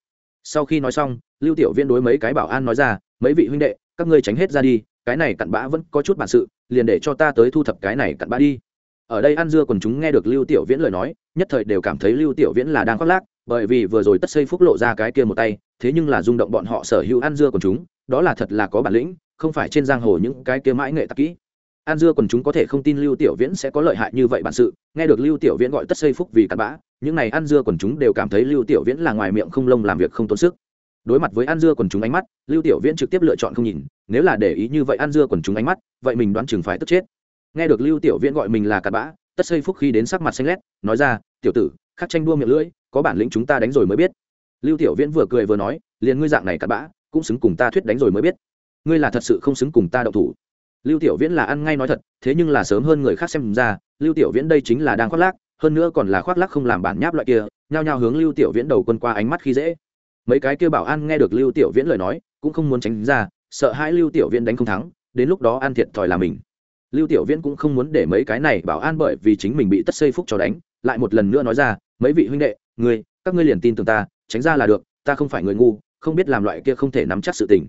Sau khi nói xong, lưu tiểu viễn đối mấy cái bảo an nói ra mấy vị huynh đệ, các ngươi tránh hết ra đi, cái này cặn bã vẫn có chút bản sự, liền để cho ta tới thu thập cái này cặn bã đi. Ở đây ăn dưa còn chúng nghe được lưu tiểu viễn lời nói, nhất thời đều cảm thấy lưu tiểu viễn là đang khoác lác, bởi vì vừa rồi tất xây phúc lộ ra cái kia một tay, thế nhưng là rung động bọn họ sở hữu ăn dưa còn chúng, đó là thật là có bản lĩnh, không phải trên giang hồ những cái kia mãi nghệ tắc kỹ. An dưa còn chúng có thể không tin lưu tiểu viễn sẽ có lợi hại như vậy bản sự, nghe được lưu tiểu viễn gọi tất xây phúc vì cặn bã, những này ăn dưa còn chúng đều cảm thấy lưu tiểu viễn là ngoài miệng không lông làm việc không tốn sức đối mặt với ăn dưa quần chúng ánh mắt, lưu tiểu viễn trực tiếp lựa chọn không nhìn, nếu là để ý như vậy ăn dưa quần chúng ánh mắt, vậy mình đoán chừng phải tức chết. Nghe được lưu tiểu viễn gọi mình là cặn bã, tất xây phúc khi đến sắc mặt xanh lét, nói ra, tiểu tử, khắc tranh đua miệng lưỡi, có bản lĩnh chúng ta đánh rồi mới biết. Lưu tiểu viễn vừa cười vừa nói, liền ngươi dạng này cặn bã, cũng xứng cùng ta thuyết đánh rồi mới biết. Ngươi là thật sự không xứng cùng ta đậu thủ. Lưu tiểu viễn là ăn ngay nói thật, thế nhưng là sớm hơn người khác xem ra, lưu tiểu viễn đây chính là đang khoác lác, hơn nữa còn là khoác lác không làm bản nháp loại kia, nhao nhao hướng lưu tiểu viễn đầu quân qua ánh mắt khi dễ mấy cái kia bảo an nghe được lưu tiểu viễn lời nói, cũng không muốn tránh ra, sợ hãi lưu tiểu viễn đánh không thắng, đến lúc đó an thiệt thòi là mình. Lưu tiểu viễn cũng không muốn để mấy cái này bảo an bởi vì chính mình bị tất xây phúc cho đánh, lại một lần nữa nói ra, mấy vị huynh đệ người các ngươi liền tin tưởng ta, tránh ra là được, ta không phải người ngu, không biết làm loại kia không thể nắm chắc sự tình.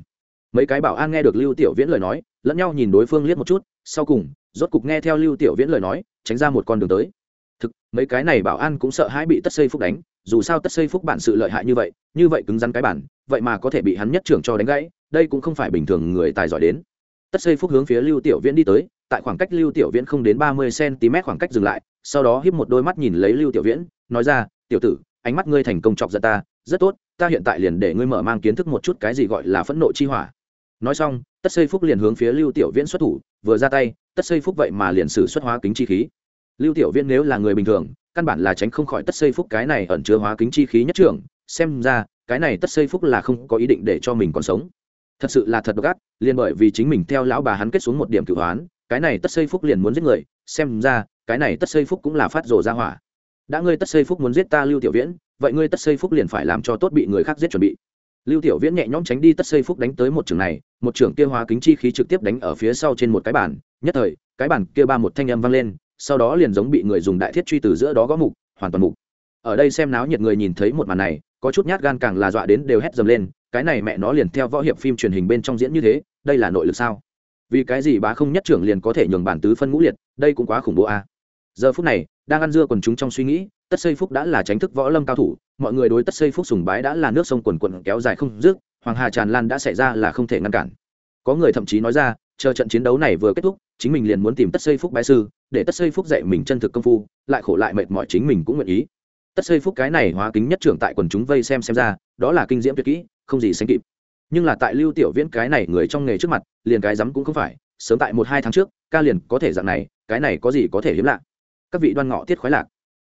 Mấy cái bảo an nghe được lưu tiểu viễn lời nói, lẫn nhau nhìn đối phương liếc một chút, sau cùng, rốt cục nghe theo lưu tiểu viễn lời nói, tránh ra một con đường tới. Thực, mấy cái này bảo an cũng sợ hãi bị tất xây phúc đánh dù sao tất xây phúc bản sự lợi hại như vậy như vậy cứng rắn cái bản, vậy mà có thể bị hắn nhất trưởng cho đánh gãy, đây cũng không phải bình thường người tài giỏi đến. Tất xây phúc hướng phía lưu tiểu viễn đi tới, tại khoảng cách lưu tiểu viễn không đến ba mươi cm khoảng cách dừng lại, sau đó híp một đôi mắt nhìn lấy lưu tiểu viễn, nói ra, tiểu tử, ánh mắt ngươi thành công chọc giận ta, rất tốt, ta hiện tại liền để ngươi mở mang kiến thức một chút cái gì gọi là phẫn nộ chi hỏa. Nói xong, tất xây phúc liền hướng phía lưu tiểu viễn xuất thủ, vừa ra tay, tất xây phúc vậy mà liền sử xuất hóa kính chi khí. Lưu tiểu viễn nếu là người bình thường căn bản là tránh không khỏi tất xây phúc cái này ẩn chứa hóa kính chi khí nhất trưởng, xem ra, cái này tất xây phúc là không có ý định để cho mình còn sống. Thật sự là thật độc ác, liền bởi vì chính mình theo lão bà hắn kết xuống một điểm cửu hoán, cái này tất xây phúc liền muốn giết người, xem ra, cái này tất xây phúc cũng là phát rồ ra hỏa. Đã ngươi tất xây phúc muốn giết ta lưu tiểu viễn, vậy ngươi tất xây phúc liền phải làm cho tốt bị người khác giết chuẩn bị. Lưu tiểu viễn nhẹ nhõm tránh đi tất xây phúc đánh tới một trường này, một trường kia hóa kính chi khí trực tiếp đánh ở phía sau trên một cái bàn, nhất thời, cái bàn kia ba một thanh âm vang lên sau đó liền giống bị người dùng đại thiết truy từ giữa đó gõ mục, hoàn toàn mục. Ở đây xem náo nhiệt người nhìn thấy một màn này, có chút nhát gan càng là dọa đến đều hét dầm lên, cái này mẹ nó liền theo võ hiệp phim truyền hình bên trong diễn như thế, đây là nội lực sao? Vì cái gì bá không nhất trưởng liền có thể nhường bản tứ phân ngũ liệt, đây cũng quá khủng bố a. À. giờ phút này, đang ăn dưa quần chúng trong suy nghĩ, tất xây phúc đã là tránh thức võ lâm cao thủ, mọi người đối tất xây phúc sùng bái đã là nước sông quần quần kéo dài không dứt, hoàng hà tràn lan đã xảy ra là không thể ngăn cản. Có người thậm chí nói ra chờ trận chiến đấu này vừa kết thúc, chính mình liền muốn tìm tất xây phúc bái sư, để tất xây phúc dạy mình chân thực công phu, lại khổ lại mệt mỏi chính mình cũng nguyện ý. Tất xây phúc cái này hóa kính nhất trưởng tại quần chúng vây xem xem ra, đó là kinh diễm tuyệt kỹ, không gì sánh kịp. Nhưng là tại lưu tiểu viễn cái này người trong nghề trước mặt, liền cái rắm cũng không phải, sớm tại một hai tháng trước, ca liền có thể dạng này, cái này có gì có thể hiếm lạ. Các vị đoan ngọ tiết khoái lạc.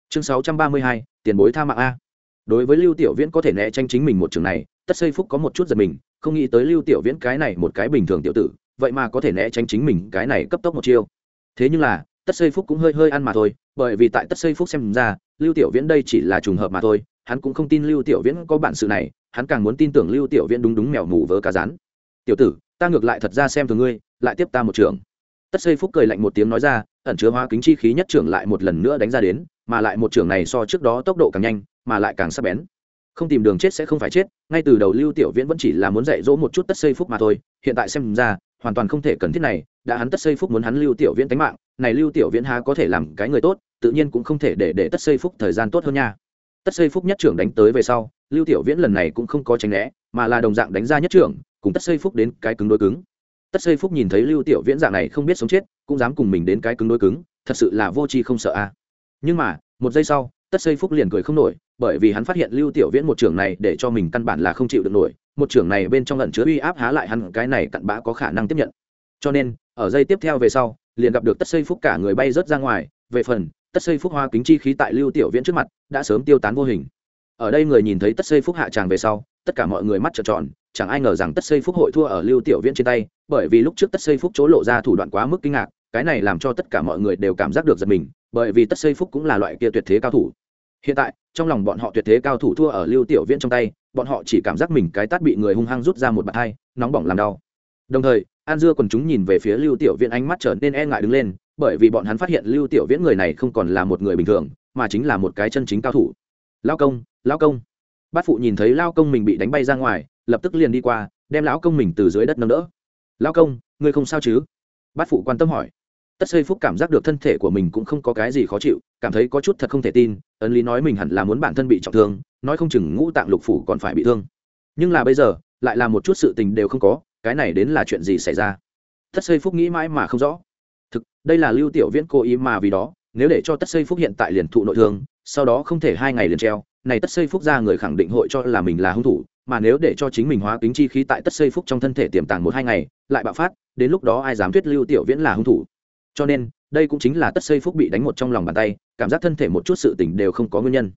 Chương sáu trăm ba mươi hai, tiền bối tha mạng a. Đối với lưu tiểu viễn có thể né tranh chính mình một trường này, tất xây phúc có một chút giật mình, không nghĩ tới lưu tiểu viễn cái này một cái bình thường tiểu tử vậy mà có thể né tránh chính mình cái này cấp tốc một chiêu. Thế nhưng là, tất xây phúc cũng hơi hơi ăn mà thôi, bởi vì tại tất xây phúc xem ra, lưu tiểu viễn đây chỉ là trùng hợp mà thôi, hắn cũng không tin lưu tiểu viễn có bản sự này, hắn càng muốn tin tưởng lưu tiểu viễn đúng đúng mèo mù vớ cá rán. Tiểu tử, ta ngược lại thật ra xem thường ngươi, lại tiếp ta một trường. Tất xây phúc cười lạnh một tiếng nói ra, ẩn chứa hóa kính chi khí nhất trưởng lại một lần nữa đánh ra đến, mà lại một trưởng này so trước đó tốc độ càng nhanh, mà lại càng sắc bén. Không tìm đường chết sẽ không phải chết, ngay từ đầu lưu tiểu viễn vẫn chỉ là muốn dạy dỗ một chút tất xây phúc mà thôi, hiện tại xem ra hoàn toàn không thể cần thiết này, đã hắn tất xây phúc muốn hắn lưu tiểu viễn tánh mạng, này lưu tiểu viễn há có thể làm cái người tốt, tự nhiên cũng không thể để để tất xây phúc thời gian tốt hơn nha. Tất xây phúc nhất trưởng đánh tới về sau, lưu tiểu viễn lần này cũng không có tránh né, mà là đồng dạng đánh ra nhất trưởng, cùng tất xây phúc đến cái cứng đối cứng. Tất xây phúc nhìn thấy lưu tiểu viễn dạng này không biết sống chết, cũng dám cùng mình đến cái cứng đối cứng, thật sự là vô tri không sợ a. Nhưng mà, một giây sau, tất xây phúc liền cười không nổi, bởi vì hắn phát hiện lưu tiểu viễn một trưởng này để cho mình căn bản là không chịu được nổi một trưởng này bên trong lẩn chứa uy áp há lại hắn, cái này cặn bã có khả năng tiếp nhận. Cho nên, ở giây tiếp theo về sau, liền gặp được tất xây phúc cả người bay rớt ra ngoài. Về phần, tất xây phúc hoa kính chi khí tại lưu tiểu viễn trước mặt đã sớm tiêu tán vô hình. Ở đây người nhìn thấy tất xây phúc hạ tràng về sau, tất cả mọi người mắt trợn tròn, chẳng ai ngờ rằng tất xây phúc hội thua ở lưu tiểu viễn trên tay, bởi vì lúc trước tất xây phúc chỗ lộ ra thủ đoạn quá mức kinh ngạc, cái này làm cho tất cả mọi người đều cảm giác được giật mình, bởi vì tất xây phúc cũng là loại kia tuyệt thế cao thủ. Hiện tại, trong lòng bọn họ tuyệt thế cao thủ thua ở lưu tiểu viễn trong tay bọn họ chỉ cảm giác mình cái tát bị người hung hăng rút ra một bàn hai, nóng bỏng làm đau. Đồng thời, an dưa còn chúng nhìn về phía lưu tiểu viễn ánh mắt trở nên e ngại đứng lên, bởi vì bọn hắn phát hiện lưu tiểu viễn người này không còn là một người bình thường, mà chính là một cái chân chính cao thủ. Lao công lao công. Bát phụ nhìn thấy lao công mình bị đánh bay ra ngoài, lập tức liền đi qua, đem lão công mình từ dưới đất nâng đỡ. Lao công, ngươi không sao chứ? Bát phụ quan tâm hỏi tất xây phúc cảm giác được thân thể của mình cũng không có cái gì khó chịu, cảm thấy có chút thật không thể tin, ấn lý nói mình hẳn là muốn bản thân bị trọng thương, nói không chừng ngũ tạng lục phủ còn phải bị thương. Nhưng là bây giờ, lại là một chút sự tình đều không có, cái này đến là chuyện gì xảy ra? Tất xây phúc nghĩ mãi mà không rõ. Thực, đây là lưu tiểu viễn cố ý mà vì đó, nếu để cho tất xây phúc hiện tại liền thụ nội thương, sau đó không thể hai ngày liền treo, này tất xây phúc ra người khẳng định hội cho là mình là hung thủ, mà nếu để cho chính mình hóa kính chi khí tại tất xây phúc trong thân thể tiềm tàng một hai ngày, lại bạo phát, đến lúc đó ai dám thuyết lưu tiểu viễn là hung thủ? Cho nên, đây cũng chính là tất xây phúc bị đánh một trong lòng bàn tay, cảm giác thân thể một chút sự tỉnh đều không có nguyên nhân.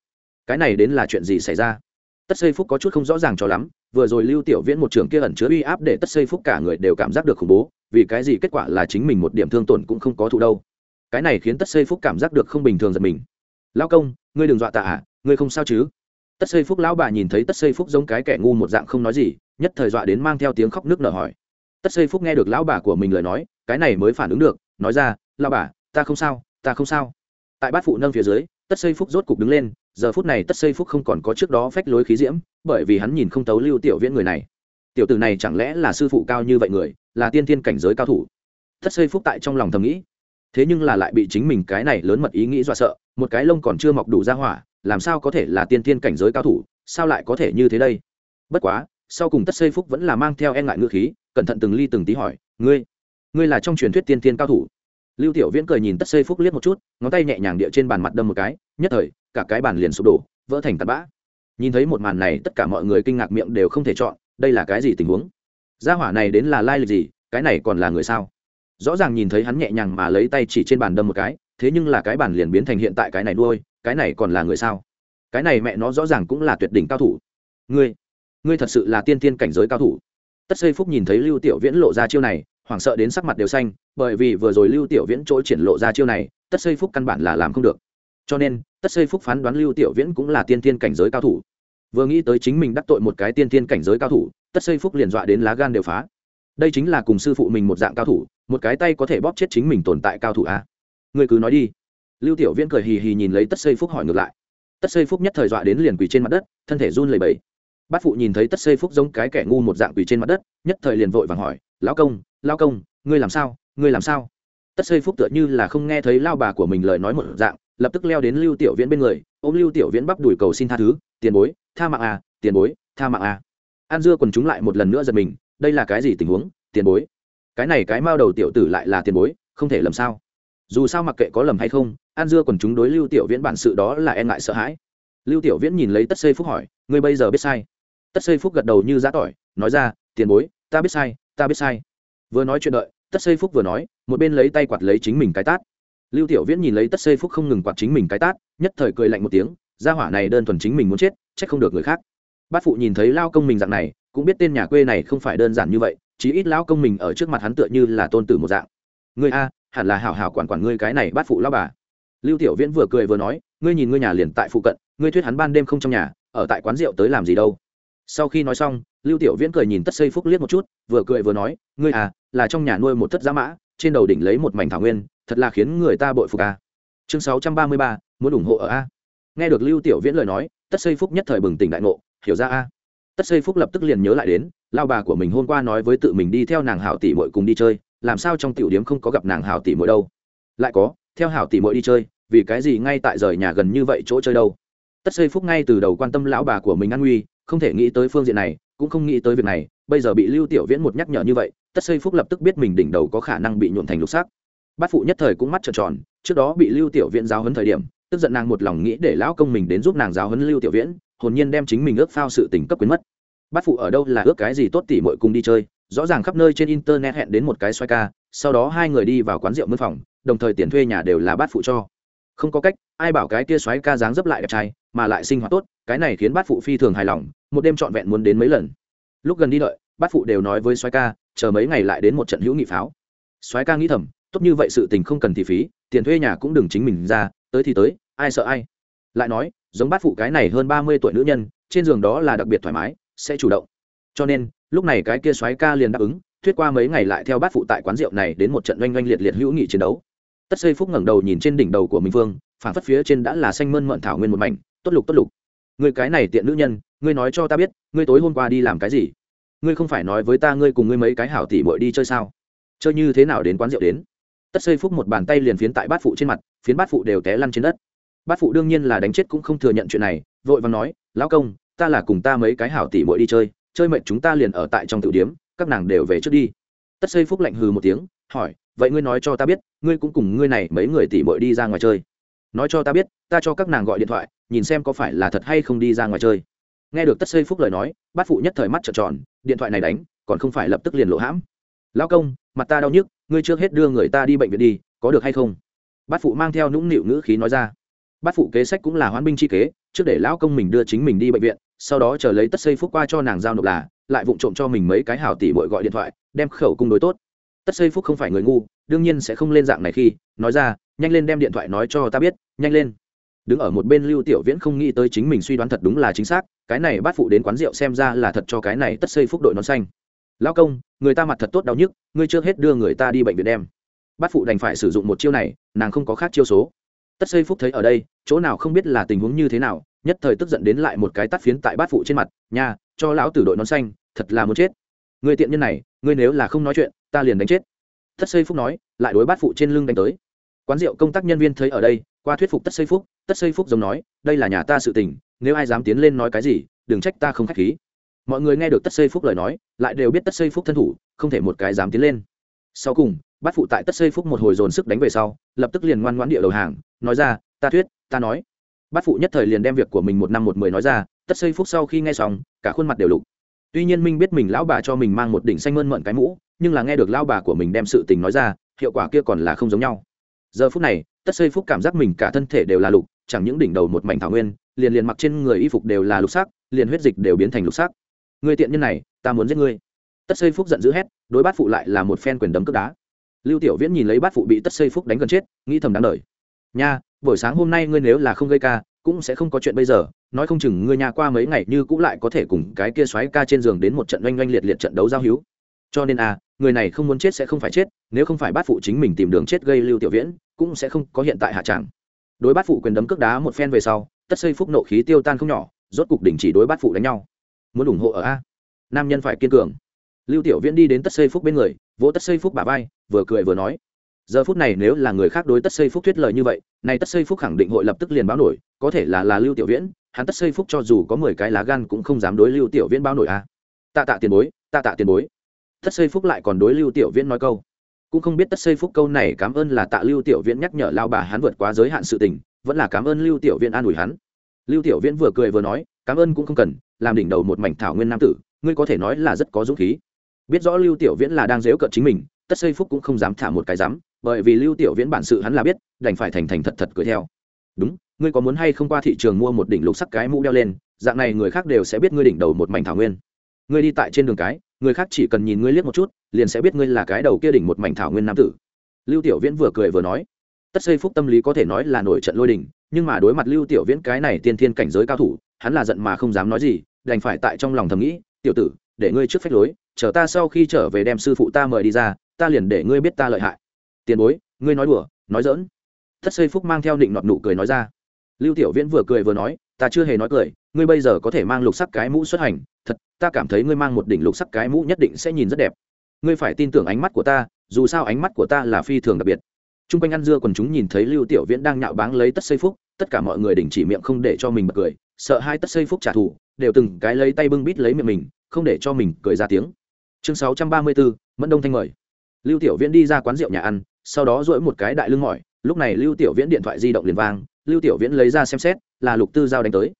Cái này đến là chuyện gì xảy ra? Tất xây phúc có chút không rõ ràng cho lắm, vừa rồi lưu tiểu viễn một trường kia ẩn chứa uy áp để tất xây phúc cả người đều cảm giác được khủng bố, vì cái gì kết quả là chính mình một điểm thương tổn cũng không có thụ đâu. Cái này khiến tất xây phúc cảm giác được không bình thường giật mình. Lao công, ngươi đừng dọa tạ à ngươi không sao chứ? Tất xây phúc lão bà nhìn thấy tất xây phúc giống cái kẻ ngu một dạng không nói gì, nhất thời dọa đến mang theo tiếng khóc nước nở hỏi. Tất xây phúc nghe được lão bà của mình lời nói, cái này mới phản ứng được nói ra lao bà, ta không sao, ta không sao. Tại bát phụ nâng phía dưới, tất xây phúc rốt cục đứng lên, giờ phút này tất xây phúc không còn có trước đó phách lối khí diễm, bởi vì hắn nhìn không tấu lưu tiểu viễn người này. Tiểu tử này chẳng lẽ là sư phụ cao như vậy người, là tiên thiên cảnh giới cao thủ? Tất xây phúc tại trong lòng thầm nghĩ. Thế nhưng là lại bị chính mình cái này lớn mật ý nghĩ dọa sợ, một cái lông còn chưa mọc đủ ra hỏa, làm sao có thể là tiên thiên cảnh giới cao thủ, sao lại có thể như thế đây? Bất quá, sau cùng tất xây phúc vẫn là mang theo e ngại ngữ khí, cẩn thận từng ly từng tí hỏi, ngươi ngươi là trong truyền thuyết tiên tiên cao thủ. Lưu tiểu viễn cười nhìn tất xây phúc liếc một chút, ngón tay nhẹ nhàng địa trên bàn mặt đâm một cái, nhất thời, cả cái bàn liền sụp đổ, vỡ thành tạt bã. Nhìn thấy một màn này, tất cả mọi người kinh ngạc miệng đều không thể chọn, đây là cái gì tình huống? Gia hỏa này đến là lai lịch gì, cái này còn là người sao? Rõ ràng nhìn thấy hắn nhẹ nhàng mà lấy tay chỉ trên bàn đâm một cái, thế nhưng là cái bàn liền biến thành hiện tại cái này đuôi, cái này còn là người sao? Cái này mẹ nó rõ ràng cũng là tuyệt đỉnh cao thủ. Ngươi ngươi thật sự là tiên tiên cảnh giới cao thủ. Tất xây phúc nhìn thấy lưu tiểu viễn lộ ra chiêu này hoảng sợ đến sắc mặt đều xanh, bởi vì vừa rồi lưu tiểu viễn chỗ triển lộ ra chiêu này, tất xây phúc căn bản là làm không được. Cho nên, tất xây phúc phán đoán lưu tiểu viễn cũng là tiên tiên cảnh giới cao thủ. Vừa nghĩ tới chính mình đắc tội một cái tiên tiên cảnh giới cao thủ, tất xây phúc liền dọa đến lá gan đều phá. Đây chính là cùng sư phụ mình một dạng cao thủ, một cái tay có thể bóp chết chính mình tồn tại cao thủ a. Người cứ nói đi. Lưu tiểu viễn cười hì hì nhìn lấy tất xây phúc hỏi ngược lại. Tất xây phúc nhất thời dọa đến liền quỳ trên mặt đất, thân thể run lẩy bẩy bát phụ nhìn thấy tất xây phúc giống cái kẻ ngu một dạng quỳ trên mặt đất, nhất thời liền vội vàng hỏi, lão công lão công, ngươi làm sao, ngươi làm sao? Tất xây phúc tựa như là không nghe thấy lao bà của mình lời nói một dạng, lập tức leo đến lưu tiểu viễn bên người, ôm lưu tiểu viễn bắp đùi cầu xin tha thứ, tiền bối, tha mạng à tiền bối, tha mạng à. An dưa còn chúng lại một lần nữa giật mình, đây là cái gì tình huống, tiền bối? Cái này cái mao đầu tiểu tử lại là tiền bối, không thể lầm sao? Dù sao mặc kệ có lầm hay không, an dưa còn chúng đối lưu tiểu viễn bản sự đó là e ngại sợ hãi. Lưu tiểu viễn nhìn lấy tất xây phúc hỏi, ngươi bây giờ biết sai? Tất xây phúc gật đầu như giã tỏi, nói ra, tiền bối, ta biết sai, ta biết sai. Vừa nói chuyện đợi, tất xây phúc vừa nói, một bên lấy tay quạt lấy chính mình cái tát. Lưu tiểu viễn nhìn lấy tất xây phúc không ngừng quạt chính mình cái tát, nhất thời cười lạnh một tiếng, gia hỏa này đơn thuần chính mình muốn chết, trách không được người khác. Bát phụ nhìn thấy lao công mình dạng này, cũng biết tên nhà quê này không phải đơn giản như vậy, chí ít lão công mình ở trước mặt hắn tựa như là tôn tử một dạng. Ngươi a, hẳn là hảo hảo quản quản ngươi cái này bát phụ lao bà. Lưu tiểu viễn vừa cười vừa nói, ngươi nhìn ngươi nhà liền tại phụ cận, ngươi thuyết hắn ban đêm không trong nhà, ở tại quán rượu tới làm gì đâu? Sau khi nói xong, lưu tiểu viễn cười nhìn tất xây phúc liếc một chút, vừa cười vừa nói, ngươi à là trong nhà nuôi một thất giá mã, trên đầu đỉnh lấy một mảnh thảo nguyên, thật là khiến người ta bội phục à. chương sáu trăm ba mươi ba, muốn ủng hộ ở a. Nghe được lưu tiểu viễn lời nói, tất xây phúc nhất thời bừng tỉnh đại ngộ, hiểu ra a. Tất xây phúc lập tức liền nhớ lại đến, lao bà của mình hôm qua nói với tự mình đi theo nàng hảo tỷ mội cùng đi chơi, làm sao trong tiểu điếm không có gặp nàng hảo tỷ mội đâu. Lại có, theo hảo tỷ mội đi chơi, vì cái gì ngay tại rời nhà gần như vậy chỗ chơi đâu? Tất xây phúc ngay từ đầu quan tâm lão bà của mình an nguy không thể nghĩ tới phương diện này, cũng không nghĩ tới việc này, bây giờ bị lưu tiểu viễn một nhắc nhở như vậy, tất xây phúc lập tức biết mình đỉnh đầu có khả năng bị nhuộn thành lục xác bát phụ nhất thời cũng mắt trợn tròn, trước đó bị lưu tiểu viễn giáo hấn thời điểm, tức giận nàng một lòng nghĩ để lão công mình đến giúp nàng giáo hấn lưu tiểu viễn, hồn nhiên đem chính mình ước phao sự tình cấp quyến mất. Bát phụ ở đâu là ước cái gì tốt tỉ mội cùng đi chơi, rõ ràng khắp nơi trên internet hẹn đến một cái xoay ca, sau đó hai người đi vào quán rượu mân phòng, đồng thời tiền thuê nhà đều là bát phụ cho không có cách, ai bảo cái kia xoáy ca dáng dấp lại đẹp trai, mà lại sinh hoạt tốt, cái này khiến bát phụ phi thường hài lòng, một đêm trọn vẹn muốn đến mấy lần. Lúc gần đi đợi, bát phụ đều nói với xoáy ca, chờ mấy ngày lại đến một trận hữu nghị pháo. Xoáy ca nghĩ thầm, tốt như vậy sự tình không cần thì phí, tiền thuê nhà cũng đừng chính mình ra, tới thì tới, ai sợ ai. Lại nói, giống bát phụ cái này hơn ba mươi tuổi nữ nhân, trên giường đó là đặc biệt thoải mái, sẽ chủ động. Cho nên, lúc này cái kia xoáy ca liền đáp ứng, thuyết qua mấy ngày lại theo bát phụ tại quán rượu này đến một trận oanh oanh liệt liệt hữu nghị chiến đấu tất xây phúc ngẩng đầu nhìn trên đỉnh đầu của minh vương phản phất phía trên đã là xanh mơn mận thảo nguyên một mảnh, tốt lục tốt lục. Người cái này tiện nữ nhân, ngươi nói cho ta biết, ngươi tối hôm qua đi làm cái gì? Ngươi không phải nói với ta ngươi cùng ngươi mấy cái hảo tỉ bội đi chơi sao? Chơi như thế nào đến quán rượu đến? Tất xây phúc một bàn tay liền phiến tại bát phụ trên mặt, phiến bát phụ đều té lăn trên đất. Bát phụ đương nhiên là đánh chết cũng không thừa nhận chuyện này, vội và nói, lão công, ta là cùng ta mấy cái hảo tỉ bội đi chơi chơi mệnh chúng ta liền ở tại trong tự điếm, các nàng đều về trước đi. Tất xây phúc lạnh hừ một tiếng hỏi, vậy ngươi nói cho ta biết, ngươi cũng cùng ngươi này mấy người tỉ mội đi ra ngoài chơi. Nói cho ta biết, ta cho các nàng gọi điện thoại, nhìn xem có phải là thật hay không đi ra ngoài chơi. Nghe được tất xây phúc lời nói, bát phụ nhất thời mắt trợn tròn, điện thoại này đánh, còn không phải lập tức liền lộ hãm. Lao công, mặt ta đau nhức, ngươi trước hết đưa người ta đi bệnh viện đi, có được hay không? Bát phụ mang theo nũng nịu ngữ khí nói ra. Bát phụ kế sách cũng là hoán binh chi kế, trước để lão công mình đưa chính mình đi bệnh viện, sau đó chờ lấy tất xây phúc qua cho nàng giao nộp là, lại vụng trộm cho mình mấy cái hảo tỷ bội gọi điện thoại, đem khẩu cung đối tốt tất xây phúc không phải người ngu, đương nhiên sẽ không lên dạng này khi, nói ra, nhanh lên đem điện thoại nói cho ta biết, nhanh lên. Đứng ở một bên lưu tiểu viễn không nghĩ tới chính mình suy đoán thật đúng là chính xác, cái này bát phụ đến quán rượu xem ra là thật cho cái này tất xây phúc đội nón xanh. Lao công, người ta mặt thật tốt đau nhức, ngươi trước hết đưa người ta đi bệnh viện đem. Bát phụ đành phải sử dụng một chiêu này, nàng không có khác chiêu số. Tất xây phúc thấy ở đây, chỗ nào không biết là tình huống như thế nào, nhất thời tức giận đến lại một cái tắt phiến tại bát phụ trên mặt nhà cho lão tử đội nón xanh, thật là muốn chết. Người tiện nhân này, ngươi nếu là không nói chuyện ta liền đánh chết. Tất xây phúc nói, lại đối bát phụ trên lưng đánh tới. Quán rượu công tác nhân viên thấy ở đây, qua thuyết phục tất xây phúc tất xây phúc giống nói, đây là nhà ta sự tình, nếu ai dám tiến lên nói cái gì, đừng trách ta không k h á c h khí. Mọi người nghe được tất xây phúc lời nói, lại đều biết tất xây phúc thân thủ, không thể một cái dám tiến lên. Sau cùng, bát phụ tại tất xây phúc một hồi dồn sức đánh về sau, lập tức liền ngoan ngoãn địa đầu hàng, nói ra, ta thuyết, ta nói. Bát phụ nhất thời liền đem việc của mình một năm một mười nói ra tất xây phúc sau khi nghe xong, cả khuôn mặt đều lục. Tuy nhiên minh biết mình lão bà cho mình mang một đỉnh xanh mơn mận cái mũ nhưng là nghe được lao bà của mình đem sự tình nói ra, hiệu quả kia còn là không giống nhau. Giờ phút này, tất xây phúc cảm giác mình cả thân thể đều là lục, chẳng những đỉnh đầu một mảnh thảo nguyên, liền liền mặc trên người y phục đều là lục sắc, liền huyết dịch đều biến thành lục sắc. Người tiện nhân này, ta muốn giết ngươi. Tất xây phúc giận dữ hét, đối bát phụ lại là một phen quyền đấm cướp đá. Lưu tiểu viễn nhìn lấy bát phụ bị tất xây phúc đánh gần chết, nghĩ thầm đáng đời nha, buổi sáng hôm nay ngươi nếu là không gây ca, cũng sẽ không có chuyện bây giờ, nói không chừng ngươi nhà qua mấy ngày như cũng lại có thể cùng cái kia xoáy ca trên giường đến một trận oanh oanh liệt liệt trận đấu giao hữu cho nên à người này không muốn chết sẽ không phải chết, nếu không phải bát phụ chính mình tìm đường chết gây lưu tiểu viễn, cũng sẽ không có hiện tại hạ tràng đối bát phụ quyền đấm cước đá một phen về sau, tất xây phúc nộ khí tiêu tan không nhỏ, rốt cục đình chỉ đối bát phụ đánh nhau. Muốn ủng hộ ở a. Nam nhân phải kiên cường. Lưu tiểu viễn đi đến tất xây phúc bên người, vỗ tất xây phúc bà vai, vừa cười vừa nói. Giờ phút này nếu là người khác đối tất xây phúc thuyết lời như vậy, này tất xây phúc khẳng định hội lập tức liền báo nổi, có thể là là lưu tiểu viễn, hắn tất xây phúc cho dù có mười cái lá gan cũng không dám đối lưu tiểu viễn báo nổi a. Tạ tạ tiền bối, tạ tạ tiền bối tất xây phúc lại còn đối lưu tiểu viễn nói câu. Cũng không biết tất xây phúc câu này cảm ơn là tạ lưu tiểu viễn nhắc nhở lao bà hắn vượt quá giới hạn sự tình, vẫn là cảm ơn lưu tiểu viễn an ủi hắn. Lưu tiểu viễn vừa cười vừa nói, cảm ơn cũng không cần, làm đỉnh đầu một mảnh thảo nguyên nam tử, ngươi có thể nói là rất có dũng khí. Biết rõ lưu tiểu viễn là đang dếu cợt chính mình, tất xây phúc cũng không dám thả một cái dám, bởi vì lưu tiểu viễn bản sự hắn là biết, đành phải thành thành thật thật cười theo. Đúng, ngươi có muốn hay không qua thị trường mua một đỉnh lục sắc cái mũ đeo lên, dạng này người khác đều sẽ biết ngươi đỉnh đầu một mảnh thảo nguyên. Ngươi đi tại trên đường cái người khác chỉ cần nhìn ngươi liếc một chút, liền sẽ biết ngươi là cái đầu kia đỉnh một mảnh thảo nguyên nam tử. Lưu tiểu viễn vừa cười vừa nói, tất xây phúc tâm lý có thể nói là nổi trận lôi đình, nhưng mà đối mặt lưu tiểu viễn cái này tiên thiên cảnh giới cao thủ, hắn là giận mà không dám nói gì, đành phải tại trong lòng thầm nghĩ, tiểu tử, để ngươi trước phách lối, chờ ta sau khi trở về đem sư phụ ta mời đi ra, ta liền để ngươi biết ta lợi hại. Tiền bối, ngươi nói đùa, nói dỡn tất xây phúc mang theo định nọt nụ cười nói ra. Lưu tiểu viễn vừa cười vừa nói ta chưa hề nói cười, ngươi bây giờ có thể mang lục sắc cái mũ xuất hành, thật, ta cảm thấy ngươi mang một đỉnh lục sắc cái mũ nhất định sẽ nhìn rất đẹp. Ngươi phải tin tưởng ánh mắt của ta, dù sao ánh mắt của ta là phi thường đặc biệt. T r u n g quanh ăn dưa còn chúng nhìn thấy lưu tiểu viễn đang nhạo báng lấy tất xây phúc, tất cả mọi người đình chỉ miệng không để cho mình bật cười, sợ hai tất xây phúc trả thù, đều từng cái lấy tay bưng bít lấy miệng mình, không để cho mình cười ra tiếng. Chương sáu trăm ba mươi bốn mẫn đông thanh mời. Lưu tiểu viễn đi ra quán rượu nhà ăn, sau đó dỗi một cái đại lưng mỏi, lúc này lưu tiểu viễn điện thoại di động liền vang lưu tiểu viễn lấy ra xem xét, là lục tư giao đánh tới.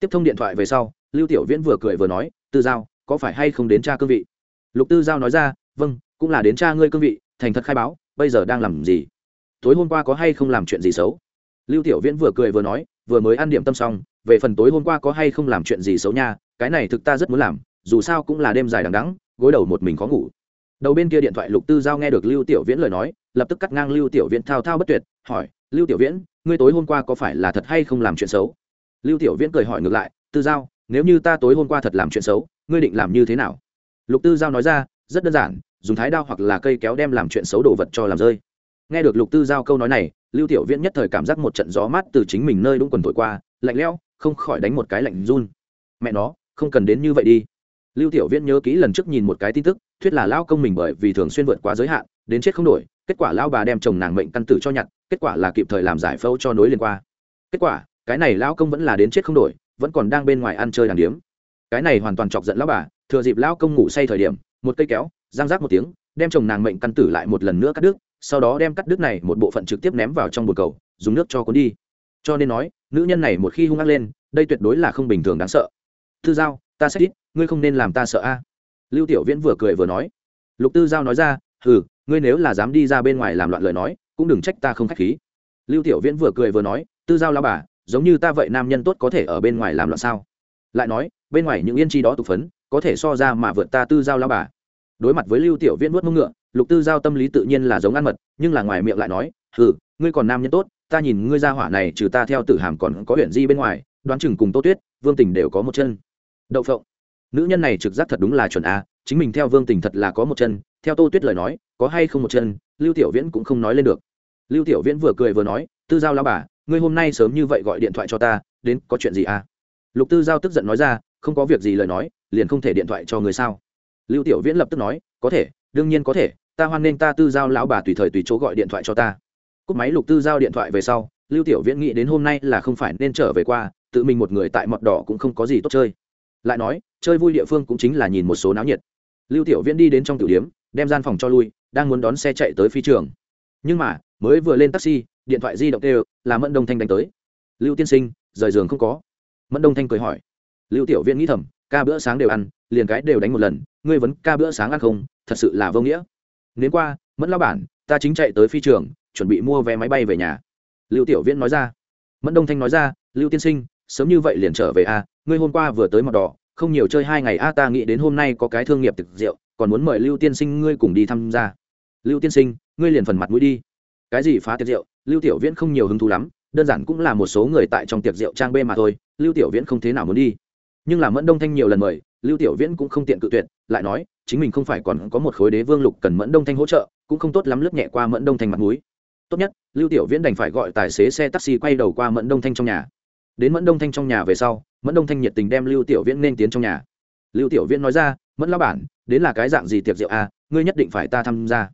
Tiếp thông điện thoại về sau, lưu tiểu viễn vừa cười vừa nói, tư giao, có phải hay không đến cha cương vị? Lục tư giao nói ra vâng cũng là đến cha ngươi cương vị, thành thật khai báo, bây giờ đang làm gì? Tối hôm qua có hay không làm chuyện gì xấu? Lưu tiểu viễn vừa cười vừa nói, vừa mới ăn điểm tâm xong, về phần tối hôm qua có hay không làm chuyện gì xấu nha, cái này thực ta rất muốn làm, dù sao cũng là đêm dài đằng đắng gối đầu một mình khó ngủ. Đầu bên kia điện thoại lục tư giao nghe được lưu tiểu viễn lời nói, lập tức cắt ngang lưu tiểu viễn thao thao bất tuyệt, hỏi lưu tiểu viễn, ngươi tối hôm qua có phải là thật hay không làm chuyện xấu? Lưu tiểu viễn cười hỏi ngược lại, tư giao, nếu như ta tối hôm qua thật làm chuyện xấu, ngươi định làm như thế nào? Lục tư giao nói ra, rất đơn giản, dùng thái đao hoặc là cây kéo đem làm chuyện xấu đồ vật cho làm rơi. Nghe được lục tư giao câu nói này, lưu tiểu viễn nhất thời cảm giác một trận gió mát từ chính mình nơi đúng quần thổi qua, lạnh lẽo, không khỏi đánh một cái lạnh run. Mẹ nó, không cần đến như vậy đi. Lưu tiểu viễn nhớ kỹ lần trước nhìn một cái tin tức, thuyết là lao công mình bởi vì thường xuyên vượt quá giới hạn, đến chết không đổi kết quả lão bà đem chồng nàng mệnh căn tử cho nhặt, kết quả là kịp thời làm giải phẫu cho nối liền qua. Kết quả, cái này lão công vẫn là đến chết không đổi, vẫn còn đang bên ngoài ăn chơi đàng điếm. Cái này hoàn toàn chọc giận lão bà, thừa dịp lão công ngủ say thời điểm, một cây kéo giang rác một tiếng, đem chồng nàng mệnh căn tử lại một lần nữa cắt đứt, sau đó đem cắt đứt này một bộ phận trực tiếp ném vào trong bồn cầu, dùng nước cho cuốn đi. Cho nên nói, nữ nhân này một khi hung ác lên, đây tuyệt đối là không bình thường đáng sợ. Tư giao, ta sẽ ít ngươi không nên làm ta sợ a. Lưu tiểu viễn vừa cười vừa nói. Lục tư giao nói ra hừ, ngươi nếu là dám đi ra bên ngoài làm loạn lời nói, cũng đừng trách ta không khách khí. Lưu tiểu viễn vừa cười vừa nói, tư giao lao bà, giống như ta vậy nam nhân tốt có thể ở bên ngoài làm loạn sao? Lại nói, bên ngoài những yên chi đó tục phấn, có thể so ra mà vượt ta tư giao lao bà. Đối mặt với lưu tiểu viễn nuốt mông ngựa, lục tư giao tâm lý tự nhiên là giống ăn mật, nhưng là ngoài miệng lại nói, hừ, ngươi còn nam nhân tốt, ta nhìn ngươi ra hỏa này trừ ta theo tử hàm còn có huyện di bên ngoài, đoán chừng cùng tô tuyết, vương tình đều có một chân. Đậu phộng, nữ nhân này trực giác thật đúng là chuẩn a chính mình theo vương tình thật là có một chân, theo tô tuyết lời nói, có hay không một chân, lưu tiểu viễn cũng không nói lên được. Lưu tiểu viễn vừa cười vừa nói, tư giao lao bà, ngươi hôm nay sớm như vậy gọi điện thoại cho ta, đến có chuyện gì à? Lục tư giao tức giận nói ra, không có việc gì lời nói, liền không thể điện thoại cho người sao? Lưu tiểu viễn lập tức nói, có thể, đương nhiên có thể, ta hoan nghênh ta tư giao lão bà tùy thời tùy chỗ gọi điện thoại cho ta. Cúp máy lục tư giao điện thoại về sau, lưu tiểu viễn nghĩ đến hôm nay là không phải nên trở về qua, tự mình một người tại mọt đỏ cũng không có gì tốt chơi. Lại nói, chơi vui địa phương cũng chính là nhìn một số náo nhiệt lưu tiểu viễn đi đến trong tiểu điếm đem gian phòng cho lui đang muốn đón xe chạy tới phi trường. Nhưng mà mới vừa lên taxi điện thoại di động kêu là mẫn đông thanh đánh tới. Lưu tiên sinh rời giường không có. Mẫn đông thanh cười hỏi. Lưu tiểu viễn nghĩ thầm ca bữa sáng đều ăn liền cái đều đánh một lần ngươi vẫn ca bữa sáng ăn không thật sự là vô nghĩa. Đến qua mẫn lao bản ta chính chạy tới phi trường chuẩn bị mua vé máy bay về nhà. Lưu tiểu viễn nói ra. Mẫn đông thanh nói ra lưu tiên sinh sớm như vậy liền trở về a à, ngươi hôm qua vừa tới mặt đỏ không nhiều chơi hai ngày, a, ta nghĩ đến hôm nay có cái thương nghiệp thực rượu, còn muốn mời lưu tiên sinh ngươi cùng đi tham gia. Lưu tiên sinh, ngươi liền phần mặt mũi đi. Cái gì phá tiệc rượu? Lưu tiểu viễn không nhiều hứng thú lắm, đơn giản cũng là một số người tại trong tiệc rượu trang bê mà thôi, lưu tiểu viễn không thế nào muốn đi. Nhưng là mẫn đông thanh nhiều lần mời, lưu tiểu viễn cũng không tiện cự tuyệt, lại nói, chính mình không phải còn có một khối đế vương lục cần mẫn đông thanh hỗ trợ, cũng không tốt lắm lướt nhẹ qua mẫn đông thanh mặt mũi. tốt nhất, lưu tiểu viễn đành phải gọi tài xế xe taxi quay đầu qua mẫn đông thanh trong nhà. Đến mẫn đông thanh trong nhà về sau mẫn đông thanh nhiệt tình đem lưu tiểu viễn nên tiến trong nhà lưu tiểu viễn nói ra mẫn lao bản đến là cái dạng gì tiệc rượu à ngươi nhất định phải ta tham gia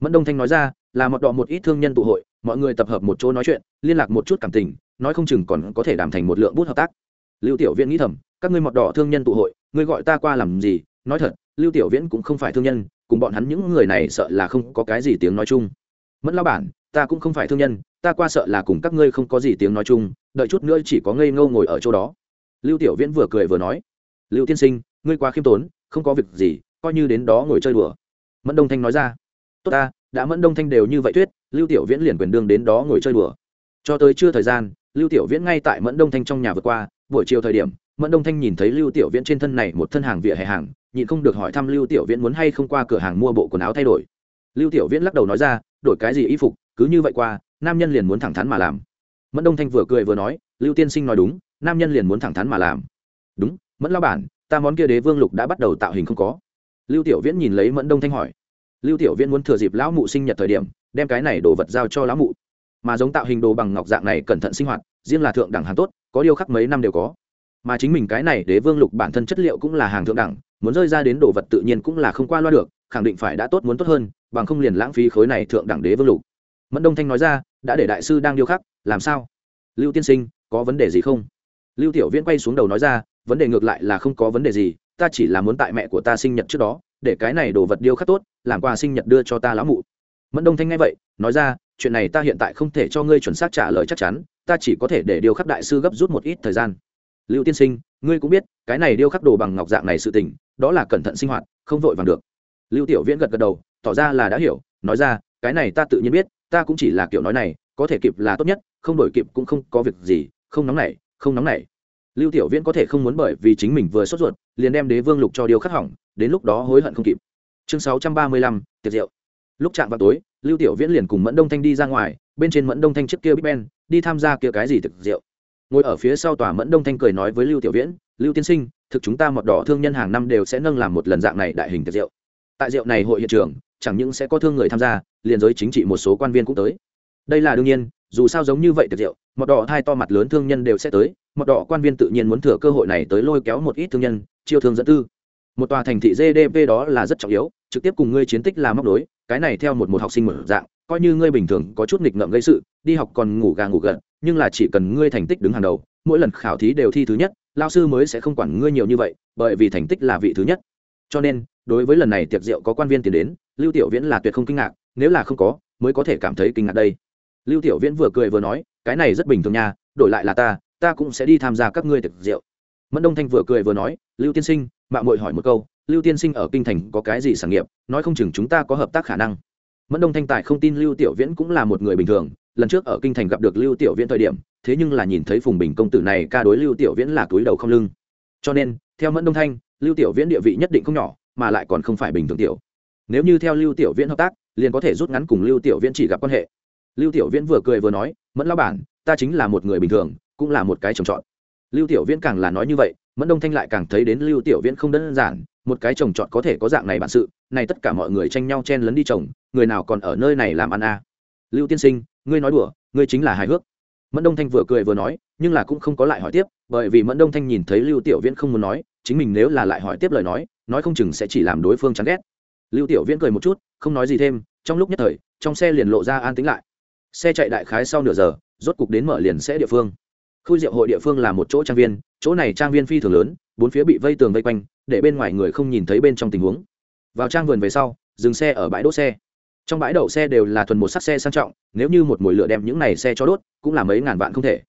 mẫn đông thanh nói ra là một đọ một ít thương nhân tụ hội mọi người tập hợp một chỗ nói chuyện liên lạc một chút cảm tình nói không chừng còn có thể đảm thành một lượng bút hợp tác lưu tiểu viễn nghĩ thầm các ngươi mọt đỏ thương nhân tụ hội ngươi gọi ta qua làm gì nói thật lưu tiểu viễn cũng không phải thương nhân cùng bọn hắn những người này sợ là không có cái gì tiếng nói chung mẫn lao bản ta cũng không phải thương nhân ta qua sợ là cùng các ngươi không có gì tiếng nói chung đợi chút nữa chỉ có ngây ngâu ngồi ở chỗ đó lưu tiểu viễn vừa cười vừa nói, lưu tiên sinh, ngươi quá khiêm tốn, không có việc gì, coi như đến đó ngồi chơi đùa. Mẫn đông thanh nói ra, tốt ta, đã mẫn đông thanh đều như vậy tuyết lưu tiểu viễn liền quyền đương đến đó ngồi chơi đùa. Cho tới chưa thời gian, lưu tiểu viễn ngay tại mẫn đông thanh trong nhà vượt qua, buổi chiều thời điểm, mẫn đông thanh nhìn thấy lưu tiểu viễn trên thân này một thân hàng vỉa hè hàng, nhịn không được hỏi thăm lưu tiểu viễn muốn hay không qua cửa hàng mua bộ quần áo thay đổi. Lưu tiểu viễn lắc đầu nói ra, đổi cái gì y phục, cứ như vậy qua, nam nhân liền muốn thẳng thắn mà làm. Mẫn đông thanh vừa cười vừa nói, lưu tiên sinh nói đúng nam nhân liền muốn thẳng thắn mà làm. Đúng, mẫn lao bản, ta món kia đế vương lục đã bắt đầu tạo hình không có. Lưu tiểu viễn nhìn lấy mẫn đông thanh hỏi. Lưu tiểu viễn muốn thừa dịp lão mụ sinh nhật thời điểm, đem cái này đồ vật giao cho lão mụ. Mà giống tạo hình đồ bằng ngọc dạng này cẩn thận sinh hoạt, riêng là thượng đẳng hàng tốt, có điêu khắc mấy năm đều có. Mà chính mình cái này đế vương lục bản thân chất liệu cũng là hàng thượng đẳng, muốn rơi ra đến đồ vật tự nhiên cũng là không qua loa được, khẳng định phải đã tốt muốn tốt hơn, bằng không liền lãng phí khối này thượng đẳng đế vương lục. Mẫn đông thanh nói ra, đã để đại sư đang điêu khắc, làm sao? Lưu tiên sinh, có vấn đề gì không? Lưu tiểu viễn quay xuống đầu nói ra, vấn đề ngược lại là không có vấn đề gì, ta chỉ là muốn tại mẹ của ta sinh nhật trước đó, để cái này đồ vật điêu khắc tốt, làm quà sinh nhật đưa cho ta lão mụ. Mẫn đông thanh nghe vậy, nói ra, chuyện này ta hiện tại không thể cho ngươi chuẩn xác trả lời chắc chắn, ta chỉ có thể để điêu khắc đại sư gấp rút một ít thời gian. Lưu tiên sinh, ngươi cũng biết, cái này điêu khắc đồ bằng ngọc dạng này sự tình, đó là cẩn thận sinh hoạt, không vội vàng được. Lưu tiểu viễn gật gật đầu, tỏ ra là đã hiểu, nói ra, cái này ta tự nhiên biết, ta cũng chỉ là kiểu nói này, có thể kịp là tốt nhất, không đổi kịp cũng không có việc gì, không nóng nảy không nóng nảy. Lưu tiểu viễn có thể không muốn bởi vì chính mình vừa sốt ruột, liền đem đế vương lục cho điều khắc hỏng, đến lúc đó hối hận không kịp. Chương sáu trăm ba mươi lăm, tiệc rượu. Lúc chạm vào tối, lưu tiểu viễn liền cùng mẫn đông thanh đi ra ngoài, bên trên mẫn đông thanh trước kia big ben, đi tham gia kia cái gì thực rượu. Ngồi ở phía sau tòa mẫn đông thanh cười nói với lưu tiểu viễn, lưu tiên sinh, thực chúng ta mọt đỏ thương nhân hàng năm đều sẽ nâng làm một lần dạng này đại hình tiệc rượu. Tại rượu này hội hiện trường, chẳng những sẽ có thương người tham gia, liền giới chính trị một số quan viên cũng tới đây là đương nhiên, dù sao giống như vậy tiệc rượu, mọt đỏ hai to mặt lớn thương nhân đều sẽ tới, mọt đỏ quan viên tự nhiên muốn thừa cơ hội này tới lôi kéo một ít thương nhân, chiêu thương dẫn tư. Một tòa thành thị gdp đó là rất trọng yếu, trực tiếp cùng ngươi chiến tích là móc đối cái này theo một một học sinh mở dạng, coi như ngươi bình thường có chút nghịch ngợm gây sự, đi học còn ngủ gà ngủ gật, nhưng là chỉ cần ngươi thành tích đứng hàng đầu, mỗi lần khảo thí đều thi thứ nhất, lao sư mới sẽ không quản ngươi nhiều như vậy, bởi vì thành tích là vị thứ nhất. Cho nên, đối với lần này tiệc rượu có quan viên tiền đến, lưu tiểu viễn là tuyệt không kinh ngạc, nếu là không có, mới có thể cảm thấy kinh ngạc đây lưu tiểu viễn vừa cười vừa nói, cái này rất bình thường nha, đổi lại là ta ta cũng sẽ đi tham gia các ngươi tiệc rượu. Mẫn đông thanh vừa cười vừa nói, lưu tiên sinh mạng mội hỏi một câu, lưu tiên sinh ở kinh thành có cái gì sản nghiệp, nói không chừng chúng ta có hợp tác khả năng. Mẫn đông thanh tài không tin lưu tiểu viễn cũng là một người bình thường, lần trước ở kinh thành gặp được lưu tiểu viễn thời điểm, thế nhưng là nhìn thấy phùng bình công tử này ca đối lưu tiểu viễn là túi đầu không lưng. Cho nên, theo mẫn đông thanh, lưu tiểu viễn địa vị nhất định không nhỏ, mà lại còn không phải bình thường tiểu. Nếu như theo lưu tiểu viễn hợp tác, liền có thể rút ngắn cùng lưu tiểu viễn chỉ gặp quan hệ lưu tiểu viễn vừa cười vừa nói, mẫn lao bản, ta chính là một người bình thường, cũng là một cái trồng trọt. Lưu tiểu viễn càng là nói như vậy, mẫn đông thanh lại càng thấy đến lưu tiểu viễn không đơn giản, một cái trồng trọt có thể có dạng này bản sự, này tất cả mọi người tranh nhau chen lấn đi trồng, người nào còn ở nơi này làm ăn a? À. lưu tiên sinh, ngươi nói đùa, ngươi chính là hài hước. Mẫn đông thanh vừa cười vừa nói, nhưng là cũng không có lại hỏi tiếp, bởi vì mẫn đông thanh nhìn thấy lưu tiểu viễn không muốn nói, chính mình nếu là lại hỏi tiếp lời nói nói không chừng sẽ chỉ làm đối phương chán ghét. Lưu tiểu viễn cười một chút, không nói gì thêm, trong lúc nhất thời, trong xe liền lộ ra an tính lại xe chạy đại khái sau nửa giờ, rốt cục đến mở liền sẽ địa phương. Khui rượu hội địa phương là một chỗ trang viên, chỗ này trang viên phi thường lớn, bốn phía bị vây tường vây quanh, để bên ngoài người không nhìn thấy bên trong tình huống. Vào trang vườn về sau, dừng xe ở bãi đỗ xe. Trong bãi đậu xe đều là thuần một sắc xe sang trọng, nếu như một mồi lửa đem những này xe cho đốt, cũng là mấy ngàn vạn không thể.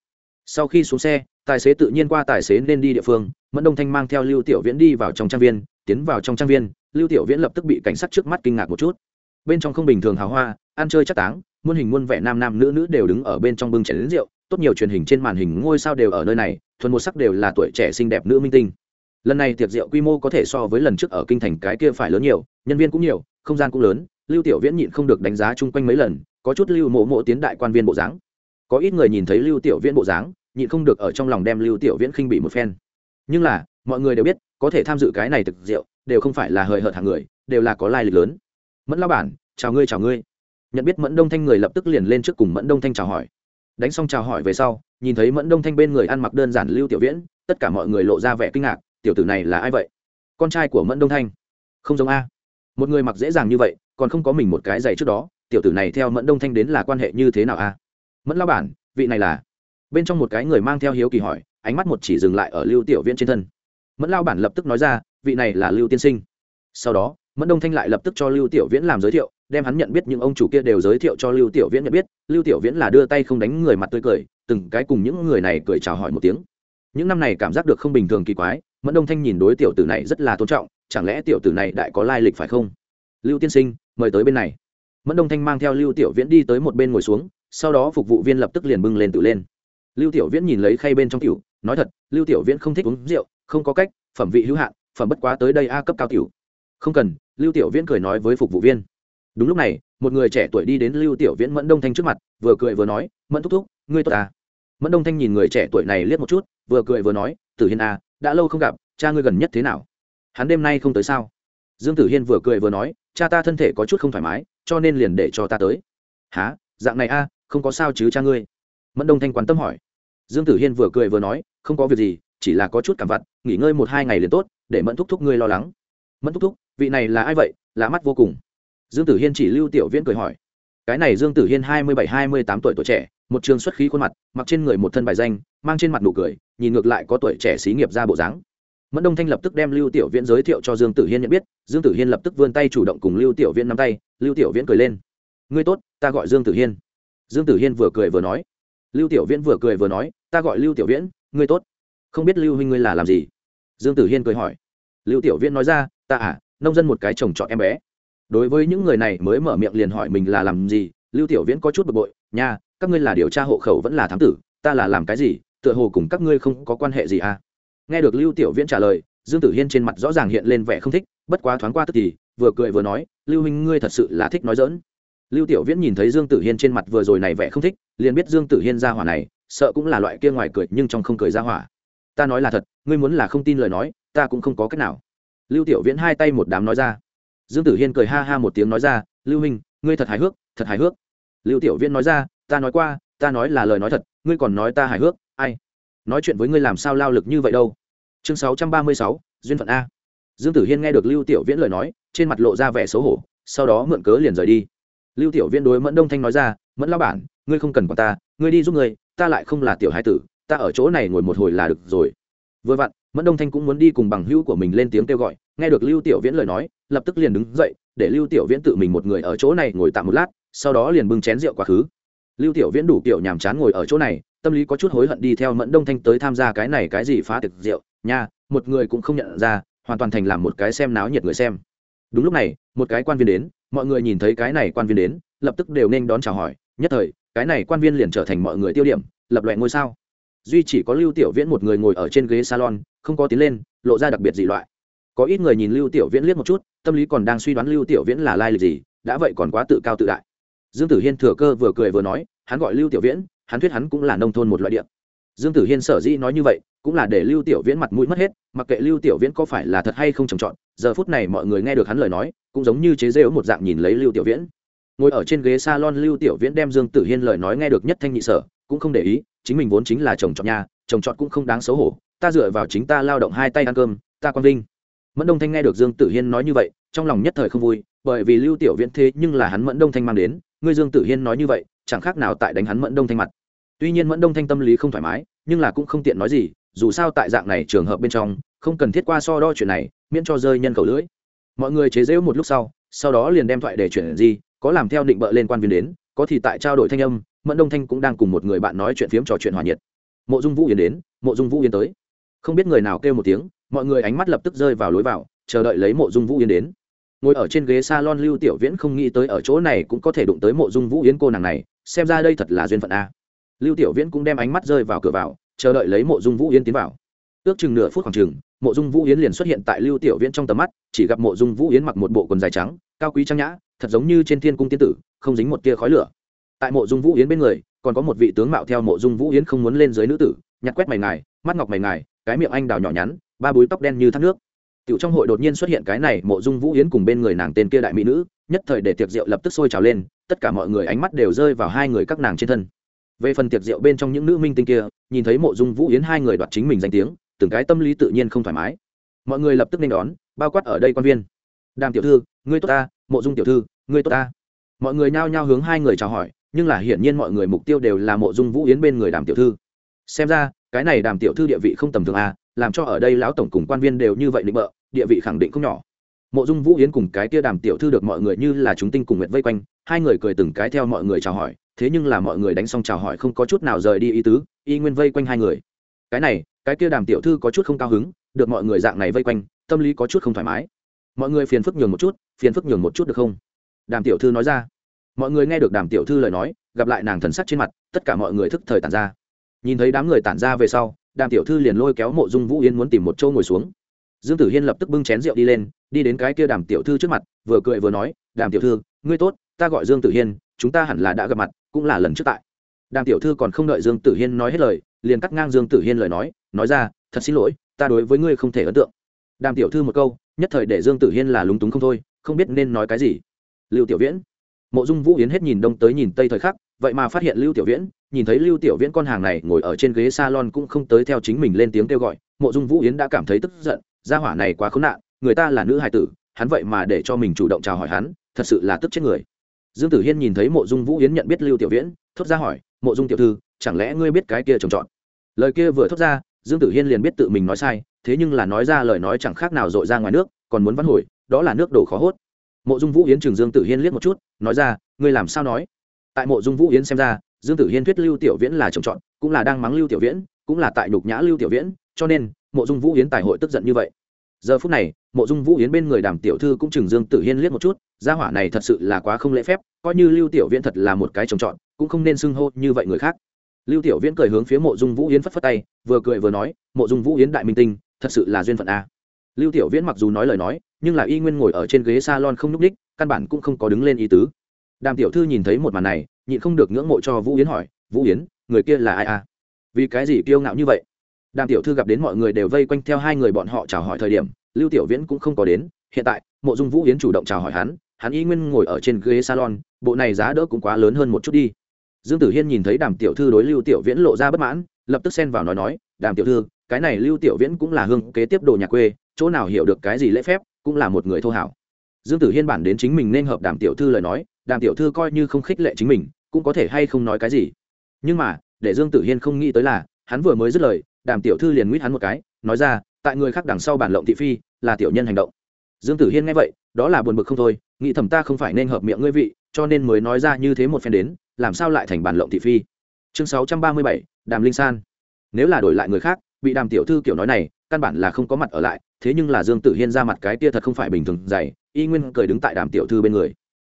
Sau khi xuống xe, tài xế tự nhiên qua tài xế nên đi địa phương, mẫn đông thanh mang theo lưu tiểu viễn đi vào trong trang viên, tiến vào trong trang viên, lưu tiểu viễn lập tức bị cảnh sát trước mắt kinh ngạc một chút. Bên trong không bình thường hào hoa, ăn chơi chắc táng muôn hình muôn vẻ nam nam nữ nữ đều đứng ở bên trong bưng chén lớn rượu, tốt nhiều truyền hình trên màn hình ngôi sao đều ở nơi này, thuần một sắc đều là tuổi trẻ xinh đẹp nữ minh tinh. Lần này tiệc rượu quy mô có thể so với lần trước ở kinh thành cái kia phải lớn nhiều, nhân viên cũng nhiều, không gian cũng lớn, lưu tiểu viễn nhịn không được đánh giá chung quanh mấy lần, có chút lưu mộ mộ tiến đại quan viên bộ dáng. Có ít người nhìn thấy lưu tiểu viễn bộ dáng, nhịn không được ở trong lòng đem lưu tiểu viễn khinh bị một phen. Nhưng là, mọi người đều biết, có thể tham dự cái này thực rượu, đều không phải là hời hợt hàng người, đều là có lai lịch lớn. Mẫn lao bản, chào ngươi chào ngươi nhận biết mẫn đông thanh người lập tức liền lên trước cùng mẫn đông thanh chào hỏi. Đánh xong chào hỏi về sau, nhìn thấy mẫn đông thanh bên người ăn mặc đơn giản lưu tiểu viễn, tất cả mọi người lộ ra vẻ kinh ngạc, tiểu tử này là ai vậy? Con trai của mẫn đông thanh. Không giống a. Một người mặc dễ dàng như vậy, còn không có mình một cái giày trước đó, tiểu tử này theo mẫn đông thanh đến là quan hệ như thế nào a? Mẫn lao bản, vị này là? Bên trong một cái người mang theo hiếu kỳ hỏi, ánh mắt một chỉ dừng lại ở lưu tiểu viễn trên thân. Mẫn lao bản lập tức nói ra, vị này là lưu tiên sinh. Sau đó mẫn đông thanh lại lập tức cho lưu tiểu viễn làm giới thiệu, đem hắn nhận biết những ông chủ kia đều giới thiệu cho lưu tiểu viễn nhận biết. Lưu tiểu viễn là đưa tay không đánh người mặt tươi cười, từng cái cùng những người này cười chào hỏi một tiếng. Những năm này cảm giác được không bình thường kỳ quái, mẫn đông thanh nhìn đối tiểu tử này rất là tôn trọng, chẳng lẽ tiểu tử này đại có lai lịch phải không? Lưu tiên sinh, mời tới bên này. Mẫn đông thanh mang theo lưu tiểu viễn đi tới một bên ngồi xuống, sau đó phục vụ viên lập tức liền bưng lên tự lên. Lưu tiểu viễn nhìn lấy khay bên trong tiểu, nói thật, lưu tiểu viễn không thích uống rượu, không có cách, phẩm vị hữu hạn, phẩm bất quá tới đây a cấp cao tiểu. Không cần lưu tiểu viễn cười nói với phục vụ viên. Đúng lúc này, một người trẻ tuổi đi đến lưu tiểu viễn mẫn đông thanh trước mặt, vừa cười vừa nói, mẫn thúc thúc, ngươi tốt à? Mẫn đông thanh nhìn người trẻ tuổi này liếc một chút, vừa cười vừa nói, tử hiên à đã lâu không gặp, cha ngươi gần nhất thế nào? Hắn đêm nay không tới sao? Dương tử hiên vừa cười vừa nói, cha ta thân thể có chút không thoải mái, cho nên liền để cho ta tới. Há dạng này a không có sao chứ cha ngươi? Mẫn đông thanh quan tâm hỏi. Dương tử hiên vừa cười vừa nói, không có việc gì, chỉ là có chút cảm vặt, nghỉ ngơi một hai ngày liền tốt, để mẫn thúc thúc ngươi lo lắng. Mẫn thúc thúc vị này là ai vậy? Lạ mắt vô cùng. Dương tử hiên chỉ lưu tiểu viễn cười hỏi. Cái này dương tử hiên hai mươi bảy, hai mươi tám tuổi tuổi trẻ, một trường xuất khí khuôn mặt, mặc trên người một thân bài danh, mang trên mặt nụ cười, nhìn ngược lại có tuổi trẻ xí nghiệp ra bộ dáng. Mẫn đông thanh lập tức đem lưu tiểu viễn giới thiệu cho dương tử hiên nhận biết, dương tử hiên lập tức vươn tay chủ động cùng lưu tiểu viễn nắm tay, lưu tiểu viễn cười lên. Ngươi tốt, ta gọi dương tử hiên. Dương tử hiên vừa cười vừa nói. Lưu tiểu viễn vừa cười vừa nói, ta gọi lưu tiểu viễn, ngươi tốt. Không biết lưu huynh ngươi là làm gì? Dương tử hiên cười hỏi. Lưu tiểu viễn nói ra, ta à nông dân một cái chồng chọn em bé. Đối với những người này mới mở miệng liền hỏi mình là làm gì, lưu tiểu viễn có chút bực bội, nha, các ngươi là điều tra hộ khẩu vẫn là thám tử, ta là làm cái gì, tựa hồ cùng các ngươi không có quan hệ gì à? Nghe được lưu tiểu viễn trả lời, dương tử hiên trên mặt rõ ràng hiện lên vẻ không thích, bất quá thoáng qua tức thì, vừa cười vừa nói, lưu huynh ngươi thật sự là thích nói dỡn lưu tiểu viễn nhìn thấy dương tử hiên trên mặt vừa rồi này vẻ không thích, liền biết dương tử hiên ra hỏa này, sợ cũng là loại kia ngoài cười nhưng trong không cười ra hỏa. Ta nói là thật, ngươi muốn là không tin lời nói, ta cũng không có cách nào lưu tiểu viễn hai tay một đám nói ra. Dương tử hiên cười ha ha một tiếng nói ra, lưu huynh, ngươi thật hài hước, thật hài hước. Lưu tiểu viễn nói ra, ta nói qua, ta nói là lời nói thật, ngươi còn nói ta hài hước, ai? Nói chuyện với ngươi làm sao lao lực như vậy đâu? Chương sáu trăm ba mươi sáu, duyên phận a. Dương tử hiên nghe được lưu tiểu viễn lời nói, trên mặt lộ ra vẻ xấu hổ, sau đó mượn cớ liền rời đi. Lưu tiểu viễn đối mẫn đông thanh nói ra, mẫn lao bản, ngươi không cần quản ta, ngươi đi giúp ngươi, ta lại không là tiểu hai tử, ta ở chỗ này ngồi một hồi là được rồi. Vừa vặn mẫn đông thanh cũng muốn đi cùng bằng hữu của mình lên tiếng kêu gọi, nghe được lưu tiểu viễn lời nói, lập tức liền đứng dậy, để lưu tiểu viễn tự mình một người ở chỗ này ngồi tạm một lát, sau đó liền bưng chén rượu quá khứ. Lưu tiểu viễn đủ kiểu nhàm chán ngồi ở chỗ này, tâm lý có chút hối hận đi theo mẫn đông thanh tới tham gia cái này cái gì phá tiệc rượu, nha, một người cũng không nhận ra, hoàn toàn thành làm một cái xem náo nhiệt người xem. Đúng lúc này, một cái quan viên đến, mọi người nhìn thấy cái này quan viên đến, lập tức đều nên đón chào hỏi, nhất thời, cái này quan viên liền trở thành mọi người tiêu điểm, lập loại ngôi sao. Duy chỉ có lưu tiểu viễn một người ngồi ở trên ghế salon không có tiến lên, lộ ra đặc biệt dị loại. Có ít người nhìn lưu tiểu viễn liếc một chút, tâm lý còn đang suy đoán lưu tiểu viễn là lai lịch gì, đã vậy còn quá tự cao tự đại. Dương tử hiên thừa cơ vừa cười vừa nói, hắn gọi lưu tiểu viễn, hắn thuyết hắn cũng là nông thôn một loại địa dương tử hiên sở dĩ nói như vậy, cũng là để lưu tiểu viễn mặt mũi mất hết, mặc kệ lưu tiểu viễn có phải là thật hay không trồng trọt, giờ phút này mọi người nghe được hắn lời nói, cũng giống như chế rêu một dạng nhìn lấy lưu tiểu viễn. Ngồi ở trên ghế salon, lưu tiểu viễn đem dương tử hiên lời nói nghe được nhất thanh nhị sở, cũng không để ý, chính mình vốn chính là chồng trọt nhà chồng trọt cũng không đáng xấu hổ ta dựa vào chính ta lao động hai tay ăn cơm, ta quang vinh. Mẫn đông thanh nghe được dương tử hiên nói như vậy, trong lòng nhất thời không vui, bởi vì lưu tiểu viễn thế nhưng là hắn mẫn đông thanh mang đến, ngươi dương tử hiên nói như vậy, chẳng khác nào tại đánh hắn mẫn đông thanh mặt. Tuy nhiên mẫn đông thanh tâm lý không thoải mái, nhưng là cũng không tiện nói gì, dù sao tại dạng này trường hợp bên trong, không cần thiết qua so đo chuyện này, miễn cho rơi nhân khẩu lưỡi. Mọi người chế giễu một lúc sau sau đó liền đem thoại để chuyển gì, có làm theo định bợ lên quan viên đến, có thì tại trao đổi thanh âm, mẫn đông thanh cũng đang cùng một người bạn nói chuyện phiếm trò chuyện hòa nhiệt. Mộ dung vũ yến đến, mộ dung vũ yến tới không biết người nào kêu một tiếng, mọi người ánh mắt lập tức rơi vào lối vào, chờ đợi lấy mộ dung vũ yến đến. Ngồi ở trên ghế s a lon lưu tiểu viễn không nghĩ tới ở chỗ này cũng có thể đụng tới mộ dung vũ yến cô nàng này, xem ra đây thật là duyên phận a. Lưu tiểu viễn cũng đem ánh mắt rơi vào cửa vào, chờ đợi lấy mộ dung vũ yến tiến vào. Ước chừng nửa phút khoảng chừng, mộ dung vũ yến liền xuất hiện tại lưu tiểu viễn trong tầm mắt, chỉ gặp mộ dung vũ yến mặc một bộ quần dài trắng, cao quý trang nhã, thật giống như trên thiên cung tiên tử, không dính một tia khói lửa. Tại mộ dung vũ yến bên người, còn có một vị tướng mạo theo mộ dung vũ yến không muốn lên dưới nữ tử, nhặt quét mày ngài, mắt ngọc mày ngài cái miệng anh đào nhỏ nhắn, ba búi tóc đen như thác nước. Tiểu trong hội đột nhiên xuất hiện cái này, mộ dung vũ yến cùng bên người nàng tên kia đại mỹ nữ, nhất thời để tiệc rượu lập tức sôi trào lên, tất cả mọi người ánh mắt đều rơi vào hai người các nàng trên thân. Về phần tiệc rượu bên trong những nữ minh tinh kia, nhìn thấy mộ dung vũ yến hai người đoạt chính mình danh tiếng, từng cái tâm lý tự nhiên không thoải mái. Mọi người lập tức nên đón, bao quát ở đây quan viên. Đàm tiểu thư, ngươi tốt ta, mộ dung tiểu thư, ngươi tốt ta. Mọi người nhao nhao hướng hai người chào hỏi, nhưng là hiển nhiên mọi người mục tiêu đều là mộ dung vũ yến bên người đàm tiểu thư. Xem ra cái này đàm tiểu thư địa vị không tầm thường à làm cho ở đây lão tổng cùng quan viên đều như vậy định bợ, địa vị khẳng định không nhỏ. Mộ dung vũ yến cùng cái kia đàm tiểu thư được mọi người như là chúng tinh cùng nguyện vây quanh, hai người cười từng cái theo mọi người chào hỏi, thế nhưng là mọi người đánh xong chào hỏi không có chút nào rời đi ý tứ, y nguyên vây quanh hai người. Cái này, cái kia đàm tiểu thư có chút không cao hứng, được mọi người dạng này vây quanh, tâm lý có chút không thoải mái. Mọi người phiền phức nhường một chút, phiền phức nhường một chút được không? Đàm tiểu thư nói ra. Mọi người nghe được đàm tiểu thư lời nói, gặp lại nàng thần sắc trên mặt, tất cả mọi người thức thời tàn ra nhìn thấy đám người tản ra về sau, đàm tiểu thư liền lôi kéo mộ dung vũ yên muốn tìm một chỗ ngồi xuống. Dương tử hiên lập tức bưng chén rượu đi lên, đi đến cái kia đàm tiểu thư trước mặt, vừa cười vừa nói, đàm tiểu thư, ngươi tốt, ta gọi dương tử hiên, chúng ta hẳn là đã gặp mặt, cũng là lần trước tại. Đàm tiểu thư còn không đợi dương tử hiên nói hết lời, liền cắt ngang dương tử hiên lời nói nói ra, thật xin lỗi, ta đối với ngươi không thể ấn tượng. Đàm tiểu thư một câu, nhất thời để dương tử hiên là lúng túng không thôi, không biết nên nói cái gì. Lưu tiểu viễn. Mộ dung vũ yến hết nhìn đông tới nhìn tây thời khắc, vậy mà phát hiện lưu tiểu viễn nhìn thấy lưu tiểu viễn con hàng này ngồi ở trên ghế salon cũng không tới theo chính mình lên tiếng kêu gọi, mộ dung vũ yến đã cảm thấy tức giận, gia hỏa này quá khốn nạn, người ta là nữ hài tử, hắn vậy mà để cho mình chủ động chào hỏi hắn, thật sự là tức chết người. Dương tử hiên nhìn thấy mộ dung vũ yến nhận biết lưu tiểu viễn, thốt ra hỏi, mộ dung tiểu thư, chẳng lẽ ngươi biết cái kia trồng trọt? Lời kia vừa thốt ra, dương tử hiên liền biết tự mình nói sai, thế nhưng là nói ra lời nói chẳng khác nào dội ra ngoài nước, còn muốn văn hồi, đó là nước đổ khó hốt. Mộ dung vũ yến trường dương tử hiên liếc một chút, nói ra, ngươi làm sao nói? Tại mộ dung vũ yến xem ra dương tử hiên thuyết lưu tiểu viễn là trồng trọt cũng là đang mắng lưu tiểu viễn, cũng là tại nhục nhã lưu tiểu viễn, cho nên, mộ dung vũ yến tài hội tức giận như vậy. Giờ phút này, mộ dung vũ yến bên người đàm tiểu thư cũng chừng dương tử hiên liếc một chút, gia hỏa này thật sự là quá không lễ phép, coi như lưu tiểu viễn thật là một cái trồng trọt cũng không nên xưng hô như vậy người khác. Lưu tiểu viễn cười hướng phía mộ dung vũ yến phất phất tay, vừa cười vừa nói, mộ dung vũ yến đại minh tinh, thật sự là duyên phận a. Lưu tiểu viễn mặc dù nói lời nói, nhưng là y nguyên ngồi ở trên ghế salon không nhúc ních căn bản cũng không có đứng lên ý tứ. Đàm tiểu thư nhìn thấy một màn này nhịn không được ngưỡng mộ cho vũ yến hỏi, vũ yến, người kia là ai à? vì cái gì kiêu ngạo như vậy? Đàm tiểu thư gặp đến mọi người đều vây quanh theo hai người bọn họ chào hỏi thời điểm, lưu tiểu viễn cũng không có đến. Hiện tại, mộ dung vũ yến chủ động chào hỏi hắn hắn y nguyên ngồi ở trên ghế salon, bộ này giá đỡ cũng quá lớn hơn một chút đi. Dương tử hiên nhìn thấy đàm tiểu thư đối lưu tiểu viễn lộ ra bất mãn, lập tức xen vào nói nói, đàm tiểu thư, cái này lưu tiểu viễn cũng là hương kế tiếp đồ nhà quê, chỗ nào hiểu được cái gì lễ phép, cũng là một người thô hảo. Dương tử hiên bản đến chính mình nên hợp đàm tiểu thư lời nói đàm tiểu thư coi như không khích lệ chính mình, cũng có thể hay không nói cái gì. Nhưng mà, để dương tử hiên không nghĩ tới là, hắn vừa mới dứt lời, đàm tiểu thư liền nguyết hắn một cái, nói ra, tại người khác đằng sau bản lộng thị phi, là tiểu nhân hành động. Dương tử hiên nghe vậy, đó là buồn bực không thôi, nghĩ thầm ta không phải nên hợp miệng ngươi vị, cho nên mới nói ra như thế một phen đến, làm sao lại thành bản lộng thị phi. Chương sáu trăm ba mươi bảy, đàm linh san. Nếu là đổi lại người khác, bị đàm tiểu thư kiểu nói này, căn bản là không có mặt ở lại, thế nhưng là dương tử hiên ra mặt cái tia thật không phải bình thường dày, y nguyên cười đứng tại đàm tiểu thư bên người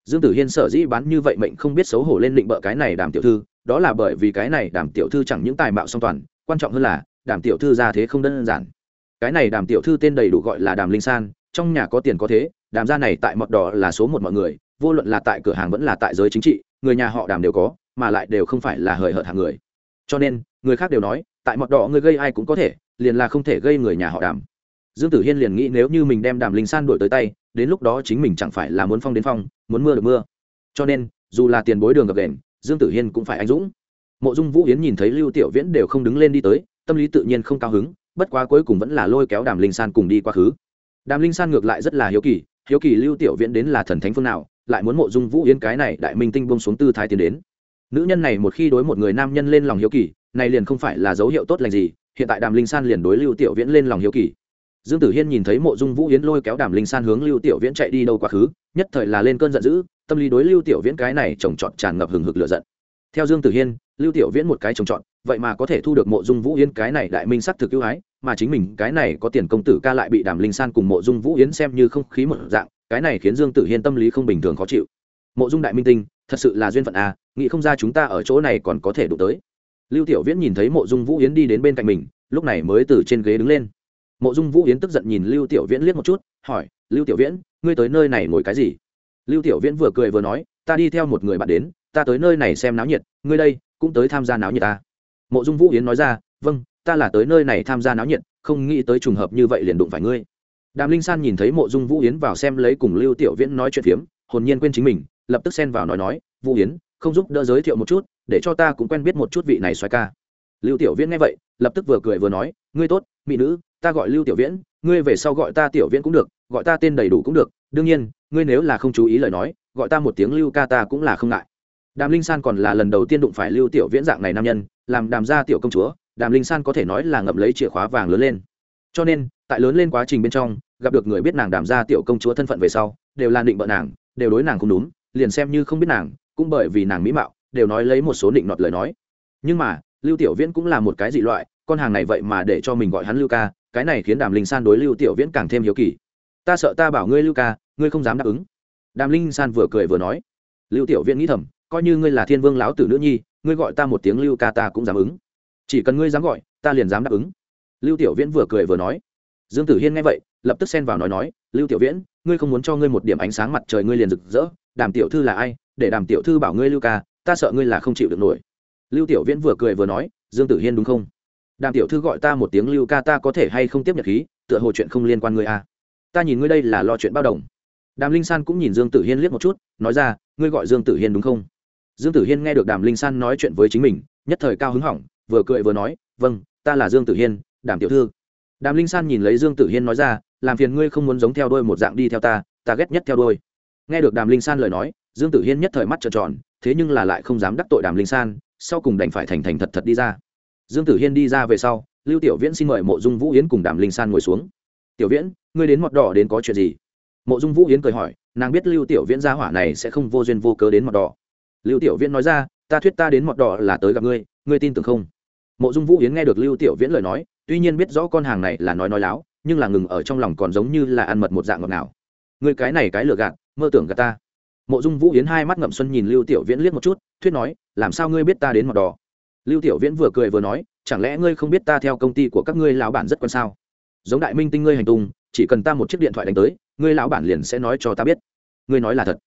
dương tử hiên sở dĩ bán như vậy mệnh không biết xấu hổ lên định bợ cái này đàm tiểu thư, đó là bởi vì cái này đàm tiểu thư chẳng những tài mạo song toàn, quan trọng hơn là, đàm tiểu thư ra thế không đơn giản. Cái này đàm tiểu thư tên đầy đủ gọi là đàm linh san, trong nhà có tiền có thế, đàm gia này tại mọt đỏ là số một mọi người, vô luận là tại cửa hàng vẫn là tại giới chính trị, người nhà họ đàm đều có, mà lại đều không phải là hời hợt hàng người. Cho nên, người khác đều nói, tại mọt đỏ người gây ai cũng có thể, liền là không thể gây người nhà họ đàm dương tử hiên liền nghĩ nếu như mình đem đàm linh san đổi tới tay, đến lúc đó chính mình chẳng phải là muốn phong đến phong, muốn mưa được mưa. Cho nên, dù là tiền bối đường gặp đền, dương tử hiên cũng phải anh dũng. Mộ dung vũ yến nhìn thấy lưu tiểu viễn đều không đứng lên đi tới, tâm lý tự nhiên không cao hứng, bất quá cuối cùng vẫn là lôi kéo đàm linh san cùng đi quá khứ. Đàm linh san ngược lại rất là hiếu kỳ hiếu kỳ lưu tiểu viễn đến là thần thánh phương nào, lại muốn mộ dung vũ yến cái này đại minh tinh bông xuống tư thái tiến đến. Nữ nhân này một khi đối một người nam nhân lên lòng hiếu kỳ, này liền không phải là dấu hiệu tốt lành gì, hiện tại đàm linh san liền đối lưu tiểu viễn lên lòng hiếu kỳ dương tử hiên nhìn thấy mộ dung vũ yến lôi kéo đàm linh san hướng lưu tiểu viễn chạy đi đâu quá khứ, nhất thời là lên cơn giận dữ, tâm lý đối lưu tiểu viễn cái này trồng trọt tràn ngập hừng hực lửa giận. Theo dương tử hiên, lưu tiểu viễn một cái trồng trọt, vậy mà có thể thu được mộ dung vũ yến cái này đại minh sắc thực ưu ái, mà chính mình cái này có tiền công tử ca lại bị đàm linh san cùng mộ dung vũ yến xem như không khí một dạng, cái này khiến dương tử hiên tâm lý không bình thường khó chịu. Mộ dung đại minh tinh, thật sự là duyên phận à nghĩ không ra chúng ta ở chỗ này còn có thể đụng tới. Lưu tiểu viễn nhìn thấy mộ dung vũ yến đi đến bên cạnh mình, lúc này mới từ trên ghế đứng lên mộ dung vũ yến tức giận nhìn lưu tiểu viễn liếc một chút, hỏi, lưu tiểu viễn, ngươi tới nơi này ngồi cái gì? Lưu tiểu viễn vừa cười vừa nói, ta đi theo một người bạn đến, ta tới nơi này xem náo nhiệt, ngươi đây cũng tới tham gia náo nhiệt ta. Mộ dung vũ yến nói ra vâng ta là tới nơi này tham gia náo nhiệt, không nghĩ tới trùng hợp như vậy liền đụng phải ngươi. Đàm linh san nhìn thấy mộ dung vũ yến vào xem lấy cùng lưu tiểu viễn nói chuyện phiếm, hồn nhiên quên chính mình, lập tức xen vào nói nói, vũ yến, không giúp đỡ giới thiệu một chút, để cho ta cũng quen biết một chút vị này xoay ca. Lưu tiểu viễn nghe vậy, lập tức vừa cười vừa nói, ngươi tốt mỹ nữ, ta gọi lưu tiểu viễn, ngươi về sau gọi ta tiểu viễn cũng được, gọi ta tên đầy đủ cũng được. Đương nhiên, ngươi nếu là không chú ý lời nói, gọi ta một tiếng lưu ca ta cũng là không ngại. Đàm linh san còn là lần đầu tiên đụng phải lưu tiểu viễn dạng này nam nhân, làm đàm gia tiểu công chúa, đàm linh san có thể nói là ngậm lấy chìa khóa vàng lớn lên. Cho nên, tại lớn lên quá trình bên trong, gặp được người biết nàng đàm gia tiểu công chúa thân phận về sau, đều là định bợ nàng, đều đối nàng không đúng, liền xem như không biết nàng, cũng bởi vì nàng mỹ mạo, đều nói lấy một số định nọt lời nói. Nhưng mà, lưu tiểu viễn cũng là một cái dị loại con hàng này vậy mà để cho mình gọi hắn lưu ca, cái này khiến đàm linh san đối lưu tiểu viễn càng thêm hiếu kỳ. Ta sợ ta bảo ngươi lưu ca, ngươi không dám đáp ứng. Đàm linh san vừa cười vừa nói. Lưu tiểu viễn nghĩ thầm, coi như ngươi là thiên vương lão tử nữ nhi, ngươi gọi ta một tiếng lưu ca ta cũng dám ứng. Chỉ cần ngươi dám gọi, ta liền dám đáp ứng. Lưu tiểu viễn vừa cười vừa nói. Dương tử hiên nghe vậy, lập tức xen vào nói nói, lưu tiểu viễn, ngươi không muốn cho ngươi một điểm ánh sáng mặt trời ngươi liền rực rỡ, đàm tiểu thư là ai, để đàm tiểu thư bảo ngươi lưu ca, ta sợ ngươi là không chịu được nổi. Lưu tiểu viễn vừa cười vừa nói, dương tử hiên đúng không? Đàm tiểu thư gọi ta một tiếng lưu ca, ta có thể hay không tiếp nhật khí? Tựa hồ chuyện không liên quan ngươi à. ta nhìn ngươi đây là lo chuyện bao đồng. Đàm linh san cũng nhìn dương tử hiên liếc một chút, nói ra, ngươi gọi dương tử hiên đúng không? Dương tử hiên nghe được đàm linh san nói chuyện với chính mình, nhất thời cao hứng hỏng, vừa cười vừa nói vâng ta là dương tử hiên, đàm tiểu thư. Đàm linh san nhìn lấy dương tử hiên nói ra, làm phiền ngươi không muốn giống theo đôi một dạng đi theo ta ta ghét nhất theo đôi nghe được đàm linh san lời nói, dương tử hiên nhất thời mắt trợn tròn, thế nhưng là lại không dám đắc tội đàm linh san, sau cùng đành phải thành thành thật thật đi ra dương tử hiên đi ra về sau, lưu tiểu viễn xin mời mộ dung vũ yến cùng đàm linh san ngồi xuống. Tiểu viễn, ngươi đến mọt đỏ đến có chuyện gì? Mộ dung vũ yến cười hỏi, nàng biết lưu tiểu viễn gia hỏa này sẽ không vô duyên vô cớ đến mọt đỏ. Lưu tiểu viễn nói ra, ta thuyết ta đến mọt đỏ là tới gặp ngươi ngươi tin tưởng không? Mộ dung vũ yến nghe được lưu tiểu viễn lời nói, tuy nhiên biết rõ con hàng này là nói nói láo, nhưng là ngừng ở trong lòng còn giống như là ăn mật một dạng ngọt nào ngươi cái này cái lừa gạt, mơ tưởng gạt ta. Mộ dung vũ yến hai mắt ngậm xuân nhìn lưu tiểu viễn liếc một chút, thuyết nói, làm sao ngươi biết ta đến mọt đỏ? Lưu tiểu viễn vừa cười vừa nói, chẳng lẽ ngươi không biết ta theo công ty của các ngươi lão bản rất quan sao? Giống đại minh tinh ngươi hành tung, chỉ cần ta một chiếc điện thoại đánh tới, ngươi lão bản liền sẽ nói cho ta biết. Ngươi nói là thật.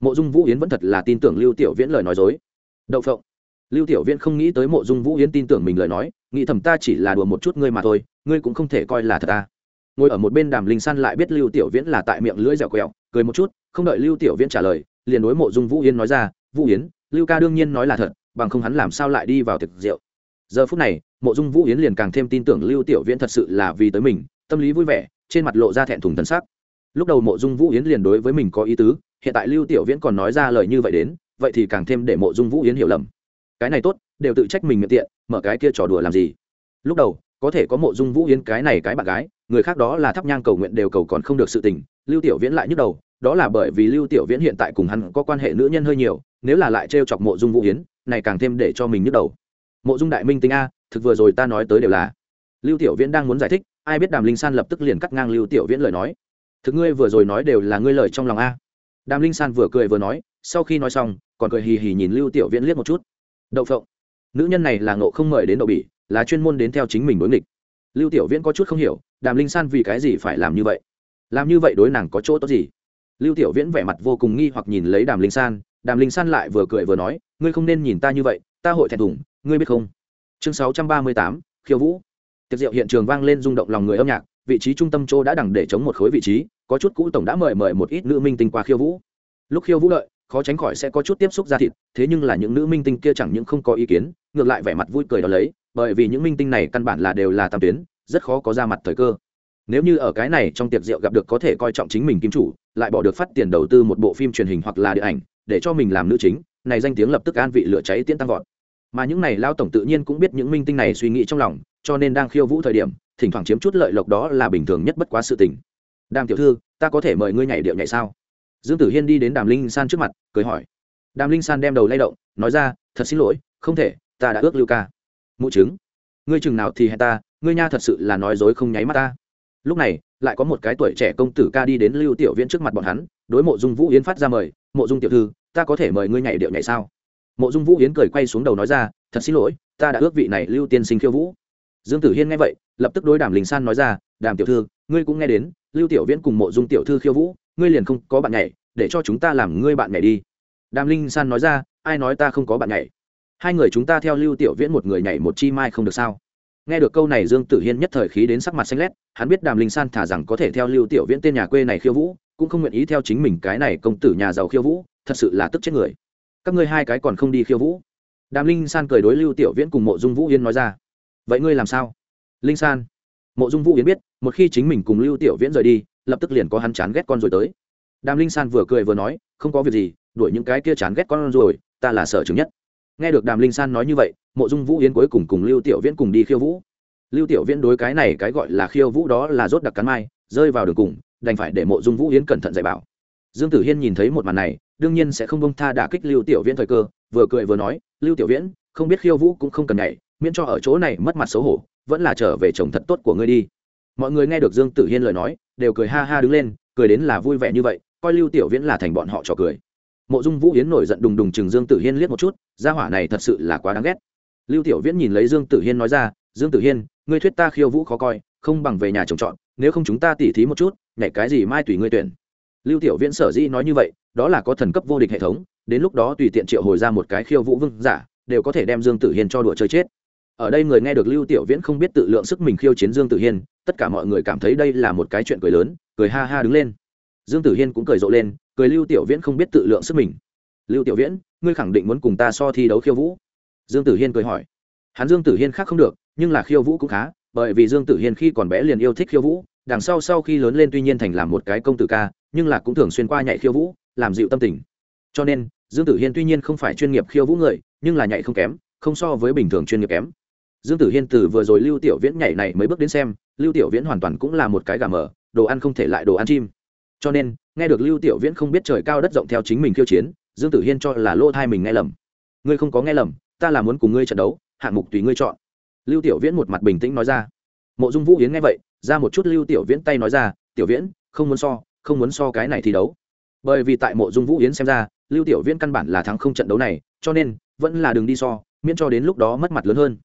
Mộ dung vũ yến vẫn thật là tin tưởng lưu tiểu viễn lời nói dối. Đậu phộng. Lưu tiểu viễn không nghĩ tới mộ dung vũ yến tin tưởng mình lời nói, nghĩ thầm ta chỉ là đùa một chút ngươi mà thôi, ngươi cũng không thể coi là thật ta ngồi ở một bên đàm linh san lại biết lưu tiểu viễn là tại miệng lưỡi dẻo quẹo, cười một chút, không đợi lưu tiểu viễn trả lời, liền đối mộ dung vũ yến nói ra, vũ yến, lưu ca đương nhiên nói là thật bằng không hắn làm sao lại đi vào thực rượu. Giờ phút này, mộ dung vũ yến liền càng thêm tin tưởng lưu tiểu viễn thật sự là vì tới mình, tâm lý vui vẻ, trên mặt lộ ra thẹn thùng thân sắc. Lúc đầu mộ dung vũ yến liền đối với mình có ý tứ, hiện tại lưu tiểu viễn còn nói ra lời như vậy đến, vậy thì càng thêm để mộ dung vũ yến hiểu lầm. Cái này tốt, đều tự trách mình miệng tiện, mở cái kia trò đùa làm gì? Lúc đầu, có thể có mộ dung vũ yến cái này cái bạn gái, người khác đó là thắp nhang cầu nguyện đều cầu còn không được sự tình, lưu tiểu viễn lại nhức đầu, đó là bởi vì lưu tiểu viễn hiện tại cùng hắn có quan hệ nữ nhân hơi nhiều, nếu là lại trêu chọc mộ dung vũ yến này càng thêm để cho mình nhức đầu. Mộ dung đại minh tính a, thực vừa rồi ta nói tới đều là. Lưu tiểu viễn đang muốn giải thích, ai biết đàm linh san lập tức liền cắt ngang lưu tiểu viễn lời nói. Thực ngươi vừa rồi nói đều là ngươi lời trong lòng a. Đàm linh san vừa cười vừa nói, sau khi nói xong, còn cười hì hì nhìn lưu tiểu viễn liếc một chút. Đậu phộng. Nữ nhân này là ngộ không mời đến đậu bỉ, là chuyên môn đến theo chính mình đối nghịch. Lưu tiểu viễn có chút không hiểu, đàm linh san vì cái gì phải làm như vậy? Làm như vậy đối nàng có chỗ tốt gì? Lưu tiểu viễn vẻ mặt vô cùng nghi hoặc nhìn lấy đàm linh san đàm linh san lại vừa cười vừa nói, ngươi không nên nhìn ta như vậy, ta hội thẹn thùng, ngươi biết không? Chương sáu trăm ba mươi tám, khiêu vũ. Tiệc rượu hiện trường vang lên rung động lòng người âm nhạc, vị trí trung tâm chỗ đã đẳng để chống một khối vị trí, có chút cũ tổng đã mời mời một ít nữ minh tinh qua khiêu vũ. Lúc khiêu vũ lợi khó tránh khỏi sẽ có chút tiếp xúc ra thịt, thế nhưng là những nữ minh tinh kia chẳng những không có ý kiến, ngược lại vẻ mặt vui cười đó lấy, bởi vì những minh tinh này căn bản là đều là tam tuyến, rất khó có ra mặt thời cơ. Nếu như ở cái này trong tiệc rượu gặp được có thể coi trọng chính mình kim chủ, lại bỏ được phát tiền đầu tư một bộ phim truyền hình hoặc là điện ảnh để cho mình làm nữ chính, này danh tiếng lập tức an vị lửa cháy tiễn tăng vọt. Mà những này lao tổng tự nhiên cũng biết những minh tinh này suy nghĩ trong lòng, cho nên đang khiêu vũ thời điểm, thỉnh thoảng chiếm chút lợi lộc đó là bình thường nhất bất quá sự tình. Đàm tiểu thư, ta có thể mời ngươi nhảy điệu nhảy sao? Dương tử hiên đi đến đàm linh san trước mặt, cười hỏi. Đàm linh san đem đầu lay động, nói ra, thật xin lỗi, không thể, ta đã ước lưu ca. Mụ chứng? Ngươi chừng nào thì hẹn ta, ngươi nha thật sự là nói dối không nháy mắt ta. Lúc này, lại có một cái tuổi trẻ công tử ca đi đến lưu tiểu viễn trước mặt bọn hắn, đối mộ dung vũ yến phát ra mời, mộ dung tiểu thư ta có thể mời ngươi nhảy điệu nhảy sao? Mộ dung vũ Hiến cười quay xuống đầu nói ra, thật xin lỗi, ta đã ước vị này lưu tiên sinh khiêu vũ. Dương tử hiên nghe vậy, lập tức đối đàm linh san nói ra, đàm tiểu thư, ngươi cũng nghe đến, lưu tiểu viễn cùng mộ dung tiểu thư khiêu vũ, ngươi liền không có bạn nhảy, để cho chúng ta làm ngươi bạn nhảy đi. Đàm linh san nói ra, ai nói ta không có bạn nhảy? Hai người chúng ta theo lưu tiểu viễn một người nhảy một chi mai không được sao? Nghe được câu này, dương tử hiên nhất thời khí đến sắc mặt xanh lét, hắn biết đàm linh san thả rằng có thể theo lưu tiểu viễn tên nhà quê này khiêu vũ, cũng không nguyện ý theo chính mình cái này công tử nhà giàu khiêu vũ thật sự là tức chết người. Các ngươi hai cái còn không đi khiêu vũ. Đàm linh san cười đối lưu tiểu viễn cùng mộ dung vũ yên nói ra. Vậy ngươi làm sao? Linh san. Mộ dung vũ yến biết, một khi chính mình cùng lưu tiểu viễn rời đi, lập tức liền có hắn chán ghét con rồi tới. Đàm linh san vừa cười vừa nói, không có việc gì, đuổi những cái kia chán ghét con rồi ta là sợ chứng nhất. Nghe được đàm linh san nói như vậy, mộ dung vũ yến cuối cùng cùng lưu tiểu viễn cùng đi khiêu vũ. Lưu tiểu viễn đối cái này cái gọi là khiêu vũ đó là rốt đặc cắn mai, rơi vào đường cùng, đành phải để mộ dung vũ yến cẩn thận dạy bảo dương tử hiên nhìn thấy một màn này đương nhiên sẽ không bông tha đả kích lưu tiểu viễn thời cơ vừa cười vừa nói lưu tiểu viễn không biết khiêu vũ cũng không cần nhảy miễn cho ở chỗ này mất mặt xấu hổ vẫn là trở về chồng thật tốt của ngươi đi. Mọi người nghe được dương tử hiên lời nói đều cười ha ha đứng lên cười đến là vui vẻ như vậy coi lưu tiểu viễn là thành bọn họ trò cười. Mộ dung vũ yến nổi giận đùng đùng chừng dương tử hiên liếc một chút gia hỏa này thật sự là quá đáng ghét. Lưu tiểu viễn nhìn lấy dương tử hiên nói ra dương tử hiên ngươi thuyết ta khiêu vũ khó coi không bằng về nhà chồng chọn, nếu không chúng ta tỉ thí một chút nhảy cái gì mai tùy ngươi tuyển lưu tiểu viễn sở dĩ nói như vậy, đó là có thần cấp vô địch hệ thống, đến lúc đó tùy tiện triệu hồi ra một cái khiêu vũ vương giả, đều có thể đem dương tử hiên cho đùa chơi chết. Ở đây người nghe được lưu tiểu viễn không biết tự lượng sức mình khiêu chiến dương tử hiên, tất cả mọi người cảm thấy đây là một cái chuyện cười lớn, cười ha ha đứng lên. Dương tử hiên cũng cười rộ lên, cười lưu tiểu viễn không biết tự lượng sức mình. Lưu tiểu viễn, ngươi khẳng định muốn cùng ta so thi đấu khiêu vũ? Dương tử hiên cười hỏi. Hắn dương tử hiên khác không được, nhưng là khiêu vũ cũng khá, bởi vì dương tử hiên khi còn bé liền yêu thích khiêu vũ đằng sau sau khi lớn lên tuy nhiên thành làm một cái công tử ca, nhưng là cũng thường xuyên qua nhảy khiêu vũ, làm dịu tâm tình. Cho nên, dương tử hiên tuy nhiên không phải chuyên nghiệp khiêu vũ người, nhưng là nhảy không kém, không so với bình thường chuyên nghiệp kém. Dương tử hiên từ vừa rồi lưu tiểu viễn nhảy này mới bước đến xem, lưu tiểu viễn hoàn toàn cũng là một cái gà mờ, đồ ăn không thể lại đồ ăn chim. Cho nên, nghe được lưu tiểu viễn không biết trời cao đất rộng theo chính mình khiêu chiến, dương tử hiên cho là lô thai mình nghe lầm. Ngươi không có nghe lầm, ta là muốn cùng ngươi trận đấu, hạng mục tùy ngươi chọn. Lưu tiểu viễn một mặt bình tĩnh nói ra. Mộ dung vũ yến nghe vậy ra một chút lưu tiểu viễn tay nói ra, tiểu viễn, không muốn so, không muốn so cái này thi đấu. Bởi vì tại mộ dung vũ yến xem ra, lưu tiểu viễn căn bản là thắng không trận đấu này, cho nên vẫn là đường đi so, miễn cho đến lúc đó mất mặt lớn hơn.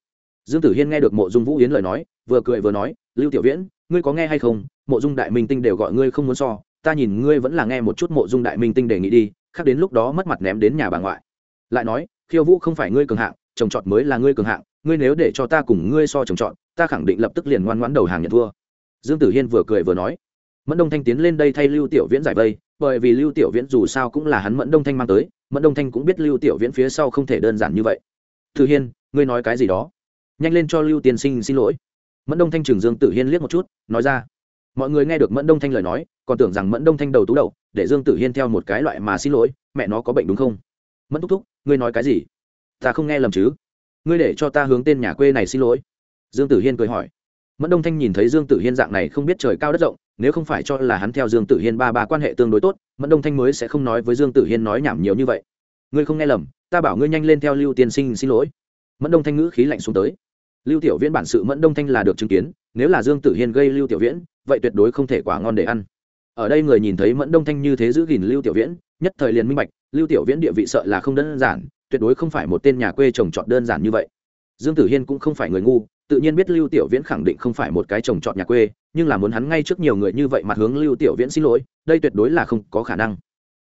Dương tử hiên nghe được mộ dung vũ yến lời nói, vừa cười vừa nói, lưu tiểu viễn, ngươi có nghe hay không? Mộ dung đại minh tinh đều gọi ngươi không muốn so, ta nhìn ngươi vẫn là nghe một chút mộ dung đại minh tinh đề nghị đi, khác đến lúc đó mất mặt ném đến nhà bà ngoại. Lại nói, khiêu vũ không phải ngươi cường hạng, trồng trọt mới là ngươi cường hạng, ngươi nếu để cho ta cùng ngươi so trồng trọt, ta khẳng định lập tức liền ngoan ngoãn đầu hàng nhận thua dương tử hiên vừa cười vừa nói, mẫn đông thanh tiến lên đây thay lưu tiểu viễn giải vây, bởi vì lưu tiểu viễn dù sao cũng là hắn mẫn đông thanh mang tới, mẫn đông thanh cũng biết lưu tiểu viễn phía sau không thể đơn giản như vậy. Tử hiên, ngươi nói cái gì đó? Nhanh lên cho lưu tiên sinh xin lỗi. Mẫn đông thanh trường dương tử hiên liếc một chút, nói ra, mọi người nghe được mẫn đông thanh lời nói, còn tưởng rằng mẫn đông thanh đầu tú đầu, để dương tử hiên theo một cái loại mà xin lỗi, mẹ nó có bệnh đúng không? Mẫn thúc thúc, ngươi nói cái gì? Ta không nghe lầm chứ. Ngươi để cho ta hướng tên nhà quê này xin lỗi. Dương tử hiên cười hỏi mẫn đông thanh nhìn thấy dương tử hiên dạng này không biết trời cao đất rộng, nếu không phải cho là hắn theo dương tử hiên ba ba quan hệ tương đối tốt, mẫn đông thanh mới sẽ không nói với dương tử hiên nói nhảm nhiều như vậy. Ngươi không nghe lầm, ta bảo ngươi nhanh lên theo lưu tiên sinh xin lỗi. Mẫn đông thanh ngữ khí lạnh xuống tới. Lưu tiểu viễn bản sự mẫn đông thanh là được chứng kiến, nếu là dương tử hiên gây lưu tiểu viễn, vậy tuyệt đối không thể quả ngon để ăn. Ở đây người nhìn thấy mẫn đông thanh như thế giữ gìn lưu tiểu viễn, nhất thời liền minh bạch, lưu tiểu viễn địa vị sợ là không đơn giản, tuyệt đối không phải một tên nhà quê trồng trọt đơn giản như vậy. Dương tử hiên cũng không phải người ngu tự nhiên biết lưu tiểu viễn khẳng định không phải một cái trồng trọt nhà quê, nhưng là muốn hắn ngay trước nhiều người như vậy mặt hướng lưu tiểu viễn xin lỗi, đây tuyệt đối là không có khả năng.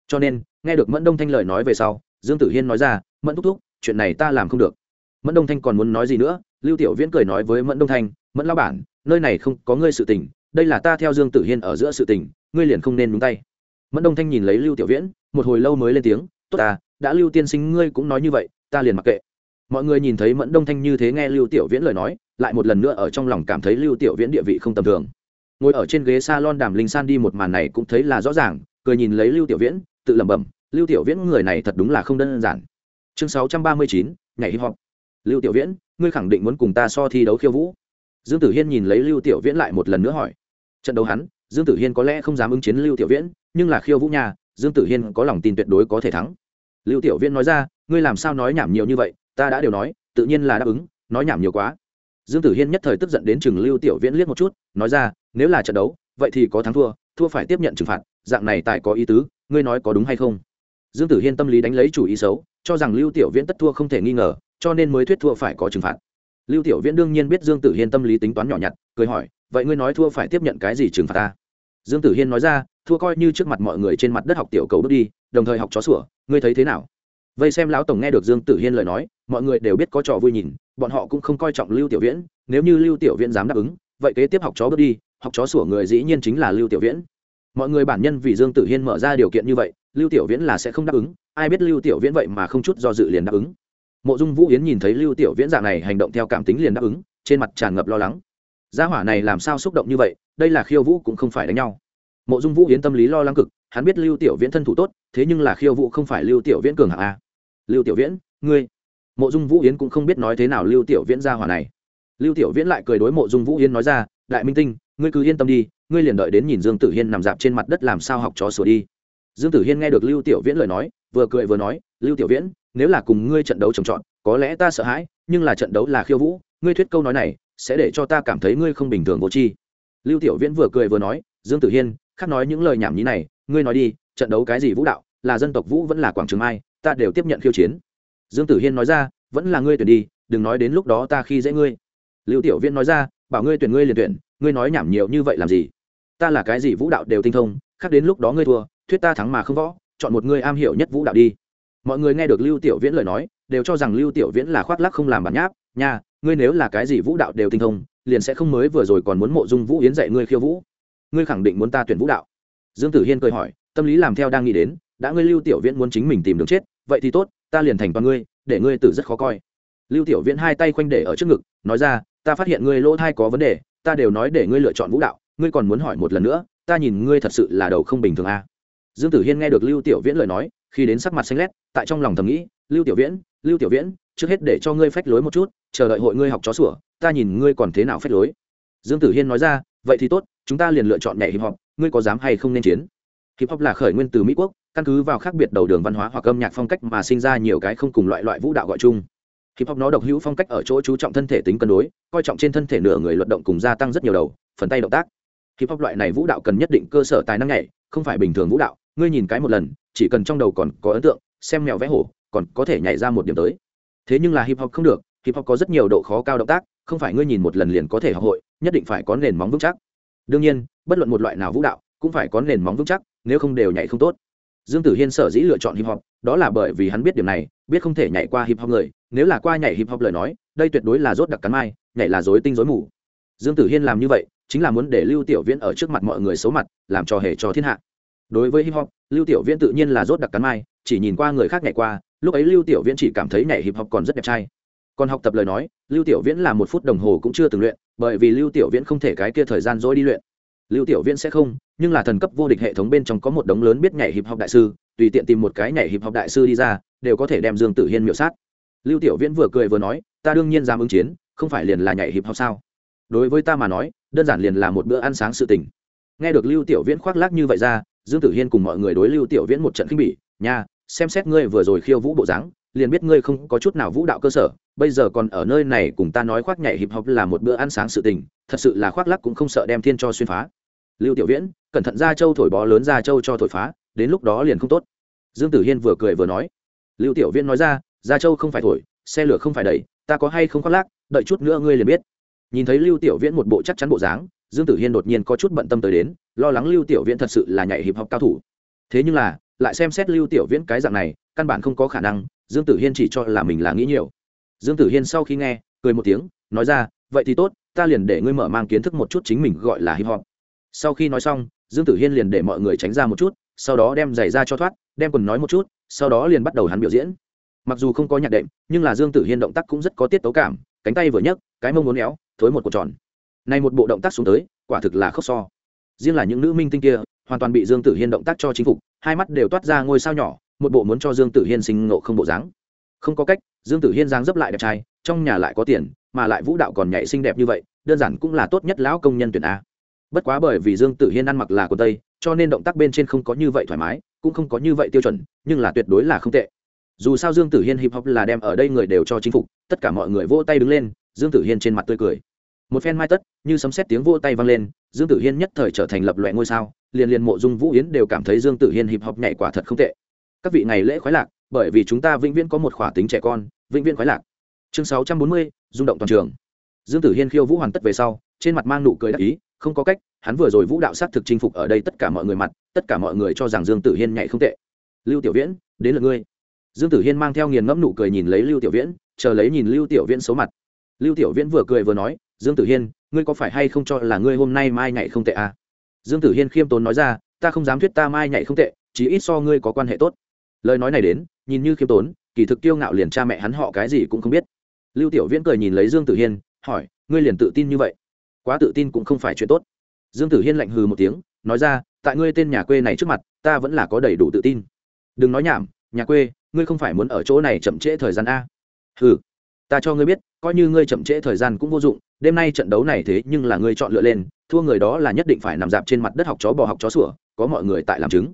Cho nên, nghe được mẫn đông thanh lời nói về sau, dương tử hiên nói ra, mẫn thúc thúc, chuyện này ta làm không được. Mẫn đông thanh còn muốn nói gì nữa, lưu tiểu viễn cười nói với mẫn đông thanh, mẫn lao bản, nơi này không có ngươi sự tình, đây là ta theo dương tử hiên ở giữa sự tình, ngươi liền không nên nhúng tay. Mẫn đông thanh nhìn lấy lưu tiểu viễn, một hồi lâu mới lên tiếng, tốt ta, đã lưu tiên sinh ngươi cũng nói như vậy, ta liền mặc kệ. Mọi người nhìn thấy mẫn đông thanh như thế nghe lưu tiểu viễn lời nói lại một lần nữa ở trong lòng cảm thấy lưu tiểu viễn địa vị không tầm thường. Ngồi ở trên ghế s a lon đàm linh san đi một màn này cũng thấy là rõ ràng, cười nhìn lấy lưu tiểu viễn, tự lẩm bẩm, lưu tiểu viễn người này thật đúng là không đơn giản. Chương sáu trăm ba mươi chín ngày hip hop. Lưu tiểu viễn, ngươi khẳng định muốn cùng ta so thi đấu khiêu vũ. Dương tử hiên nhìn lấy lưu tiểu viễn lại một lần nữa hỏi. Trận đấu hắn, dương tử hiên có lẽ không dám ứng chiến lưu tiểu viễn, nhưng là khiêu vũ nhà, dương tử hiên có lòng tin tuyệt đối có thể thắng. Lưu tiểu viễn nói ra, ngươi làm sao nói nhảm nhiều như vậy, ta đã đều nói, tự nhiên là đáp ứng, nói nhảm nhiều quá dương tử hiên nhất thời tức giận đến chừng lưu tiểu viễn liếc một chút, nói ra, nếu là trận đấu, vậy thì có thắng thua thua phải tiếp nhận trừng phạt, dạng này tại có ý tứ, ngươi nói có đúng hay không? Dương tử hiên tâm lý đánh lấy chủ ý xấu, cho rằng lưu tiểu viễn tất thua không thể nghi ngờ, cho nên mới thuyết thua phải có trừng phạt. Lưu tiểu viễn đương nhiên biết dương tử hiên tâm lý tính toán nhỏ nhặt, cười hỏi, vậy ngươi nói thua phải tiếp nhận cái gì trừng phạt ta? Dương tử hiên nói ra, thua coi như trước mặt mọi người trên mặt đất học tiểu cầu bước đi, đồng thời học chó sủa, ngươi thấy thế nào? Vây xem lão tổng nghe được dương tử hiên lời nói, mọi người đều biết có trò vui nhìn, bọn họ cũng không coi trọng lưu tiểu viễn, nếu như lưu tiểu viễn dám đáp ứng, vậy kế tiếp học chó bước đi, học chó sủa người dĩ nhiên chính là lưu tiểu viễn. Mọi người bản nhân vì dương tử hiên mở ra điều kiện như vậy, lưu tiểu viễn là sẽ không đáp ứng, ai biết lưu tiểu viễn vậy mà không chút do dự liền đáp ứng. Mộ dung vũ yến nhìn thấy lưu tiểu viễn dạng này hành động theo cảm tính liền đáp ứng, trên mặt tràn ngập lo lắng. Gia hỏa này làm sao xúc động như vậy, đây là khiêu vũ cũng không phải đánh nhau. Mộ dung vũ yến tâm lý lo lắng cực, hắn biết lưu tiểu viễn thân thủ tốt, thế nhưng là khiêu vũ không phải lưu tiểu viễn cường hạng a lưu tiểu viễn, ngươi. Mộ dung vũ yến cũng không biết nói thế nào lưu tiểu viễn ra hỏa này. Lưu tiểu viễn lại cười đối mộ dung vũ yến nói ra, đại minh tinh, ngươi cứ yên tâm đi, ngươi liền đợi đến nhìn dương tử hiên nằm dạp trên mặt đất làm sao học chó sửa đi. Dương tử hiên nghe được lưu tiểu viễn lời nói, vừa cười vừa nói, lưu tiểu viễn, nếu là cùng ngươi trận đấu trồng trọt, có lẽ ta sợ hãi, nhưng là trận đấu là khiêu vũ, ngươi thuyết câu nói này sẽ để cho ta cảm thấy ngươi không bình thường vô tri. Lưu tiểu viễn vừa cười vừa nói, dương tử hiên, khác nói những lời nhảm nhí này, ngươi nói đi, trận đấu cái gì vũ đạo, là dân tộc vũ vẫn là quảng trường mai ta đều tiếp nhận khiêu chiến. Dương tử hiên nói ra, vẫn là ngươi tuyển đi, đừng nói đến lúc đó ta khi dễ ngươi. Lưu tiểu viễn nói ra, bảo ngươi tuyển ngươi liền tuyển, ngươi nói nhảm nhiều như vậy làm gì? Ta là cái gì vũ đạo đều tinh thông, khác đến lúc đó ngươi thua, thuyết ta thắng mà không võ, chọn một ngươi am hiểu nhất vũ đạo đi. Mọi người nghe được lưu tiểu viễn lời nói, đều cho rằng lưu tiểu viễn là khoác lác không làm bản nháp, nha, ngươi nếu là cái gì vũ đạo đều tinh thông, liền sẽ không mới vừa rồi còn muốn mộ dung vũ yến dạy ngươi khiêu vũ. Ngươi khẳng định muốn ta tuyển vũ đạo. Dương tử hiên cười hỏi, tâm lý làm theo đang nghĩ đến, đã ngươi lưu tiểu viễn muốn chính mình tìm đường chết vậy thì tốt, ta liền thành toàn ngươi, để ngươi tử rất khó coi. Lưu tiểu viễn hai tay khoanh để ở trước ngực, nói ra, ta phát hiện ngươi lỗ thai có vấn đề, ta đều nói để ngươi lựa chọn vũ đạo, ngươi còn muốn hỏi một lần nữa, ta nhìn ngươi thật sự là đầu không bình thường a. À. dương tử hiên nghe được lưu tiểu viễn lời nói, khi đến sắc mặt xanh lét, tại trong lòng thầm nghĩ, lưu tiểu viễn, lưu tiểu viễn, trước hết để cho ngươi phách lối một chút, chờ đợi hội ngươi học chó sủa, ta nhìn ngươi còn thế nào phách lối. Dương tử hiên nói ra, vậy thì tốt, chúng ta liền lựa chọn nhảy hip hop, ngươi có dám hay không nên chiến? Hip hop là khởi nguyên từ mỹ quốc căn cứ vào khác biệt đầu đường văn hóa hoặc âm nhạc phong cách mà sinh ra nhiều cái không cùng loại loại vũ đạo gọi chung. Hip hop nó độc hữu phong cách ở chỗ chú trọng thân thể tính cân đối, coi trọng trên thân thể nửa người luận động cùng gia tăng rất nhiều đầu, phần tay động tác. Hip hop loại này vũ đạo cần nhất định cơ sở tài năng nhảy, không phải bình thường vũ đạo, ngươi nhìn cái một lần, chỉ cần trong đầu còn có ấn tượng, xem mèo vẽ hổ, còn có thể nhảy ra một điểm tới. Thế nhưng là hip hop không được, hip hop có rất nhiều độ khó cao động tác, không phải ngươi nhìn một lần liền có thể học hội, nhất định phải có nền móng vững chắc. Đương nhiên, bất luận một loại nào vũ đạo, cũng phải có nền móng vững chắc, nếu không đều nhảy không tốt dương tử hiên sở dĩ lựa chọn hip hop, đó là bởi vì hắn biết điểm này, biết không thể nhảy qua hip hop người, nếu là qua nhảy hip hop lời nói, đây tuyệt đối là rốt đặc cắn mai, nhảy là dối tinh dối mù. Dương tử hiên làm như vậy, chính là muốn để lưu tiểu viễn ở trước mặt mọi người xấu mặt, làm trò hề cho thiên hạ. Đối với hip hop, lưu tiểu viễn tự nhiên là rốt đặc cắn mai, chỉ nhìn qua người khác nhảy qua, lúc ấy lưu tiểu viễn chỉ cảm thấy nhảy hip hop còn rất đẹp trai. Còn học tập lời nói, lưu tiểu viễn là một phút đồng hồ cũng chưa từng luyện, bởi vì lưu tiểu viễn không thể cái kia thời gian dối đi luyện lưu tiểu viễn sẽ không, nhưng là thần cấp vô địch hệ thống bên trong có một đống lớn biết nhảy hiệp học đại sư, tùy tiện tìm một cái nhảy hiệp học đại sư đi ra, đều có thể đem dương tử hiên miểu sát. Lưu tiểu viễn vừa cười vừa nói, ta đương nhiên dám ứng chiến, không phải liền là nhảy hiệp học sao? Đối với ta mà nói, đơn giản liền là một bữa ăn sáng sự tình. Nghe được lưu tiểu viễn khoác lác như vậy ra, dương tử hiên cùng mọi người đối lưu tiểu viễn một trận khinh bỉ, nha, xem xét ngươi vừa rồi khiêu vũ bộ dáng, liền biết ngươi không có chút nào vũ đạo cơ sở bây giờ còn ở nơi này cùng ta nói khoác nhảy hip hop là một bữa ăn sáng sự tình, thật sự là khoác lắc cũng không sợ đem thiên cho xuyên phá. Lưu tiểu viễn, cẩn thận ra châu thổi bó lớn ra châu cho thổi phá, đến lúc đó liền không tốt. Dương tử hiên vừa cười vừa nói. Lưu tiểu viễn nói ra ra châu không phải thổi, xe lửa không phải đẩy, ta có hay không khoác lác đợi chút nữa ngươi liền biết. Nhìn thấy lưu tiểu viễn một bộ chắc chắn bộ dáng, dương tử hiên đột nhiên có chút bận tâm tới đến, lo lắng lưu tiểu viễn thật sự là nhảy hiệp học cao thủ. Thế nhưng là, lại xem xét lưu tiểu viễn cái dạng này, căn bản không có khả năng, dương tử hiên chỉ cho là mình là nghĩ nhiều dương tử hiên sau khi nghe, cười một tiếng, nói ra, vậy thì tốt, ta liền để ngươi mở mang kiến thức một chút chính mình gọi là hip hop. Sau khi nói xong, dương tử hiên liền để mọi người tránh ra một chút, sau đó đem giày ra cho thoát, đem quần nói một chút, sau đó liền bắt đầu hắn biểu diễn. Mặc dù không có nhạc đệm, nhưng là dương tử hiên động tác cũng rất có tiết tấu cảm, cánh tay vừa nhấc, cái mông muốn éo, thối một cột tròn. Này một bộ động tác xuống tới, quả thực là khóc so. Riêng là những nữ minh tinh kia, hoàn toàn bị dương tử hiên động tác cho chính phục, hai mắt đều toát ra ngôi sao nhỏ, một bộ muốn cho dương tử hiên sinh ngộ không bộ dáng không có cách, dương tử hiên giang dấp lại đẹp trai, trong nhà lại có tiền, mà lại vũ đạo còn nhảy xinh đẹp như vậy, đơn giản cũng là tốt nhất lão công nhân tuyển a. Bất quá bởi vì dương tử hiên ăn mặc là của tây, cho nên động tác bên trên không có như vậy thoải mái, cũng không có như vậy tiêu chuẩn, nhưng là tuyệt đối là không tệ. Dù sao dương tử hiên hip hop là đem ở đây người đều cho chính phục, tất cả mọi người vỗ tay đứng lên, dương tử hiên trên mặt tươi cười. Một phen mai tất, như sấm xét tiếng vỗ tay vang lên, dương tử hiên nhất thời trở thành lập loại ngôi sao, liền liền mộ dung vũ yến đều cảm thấy dương tử hiên hip hop nhảy quả thật không tệ. Các vị ngày lễ khoái lạc bởi vì chúng ta vĩnh viễn có một khỏa tính trẻ con, vĩnh viễn khoái lạc. Chương sáu trăm bốn mươi, rung động toàn trường. Dương tử hiên khiêu vũ hoàn tất về sau, trên mặt mang nụ cười đắc ý, không có cách, hắn vừa rồi vũ đạo s á t thực chinh phục ở đây tất cả mọi người mặt, tất cả mọi người cho rằng dương tử hiên nhảy không tệ. Lưu tiểu viễn, đến lượt ngươi. Dương tử hiên mang theo nghiền ngẫm nụ cười nhìn lấy lưu tiểu viễn, chờ lấy nhìn lưu tiểu viễn xấu mặt. Lưu tiểu viễn vừa cười vừa nói, dương tử hiên, ngươi có phải hay không cho là ngươi hôm nay mai nhảy không tệ à? dương tử hiên khiêm tốn nói ra, ta không dám thuyết ta mai nhảy không tệ chỉ ít so ngươi có quan hệ tốt. Lời nói này đến nhìn như khiêm tốn, kỳ thực kiêu ngạo liền cha mẹ hắn họ cái gì cũng không biết. Lưu tiểu viễn cười nhìn lấy dương tử hiên, hỏi, ngươi liền tự tin như vậy? Quá tự tin cũng không phải chuyện tốt. Dương tử hiên lạnh hừ một tiếng, nói ra, tại ngươi tên nhà quê này trước mặt, ta vẫn là có đầy đủ tự tin. Đừng nói nhảm, nhà quê, ngươi không phải muốn ở chỗ này chậm trễ thời gian a. Hừ, ta cho ngươi biết, coi như ngươi chậm trễ thời gian cũng vô dụng, đêm nay trận đấu này thế nhưng là ngươi chọn lựa lên, thua người đó là nhất định phải nằm dạp trên mặt đất học chó bò học chó sủa, có mọi người tại làm chứng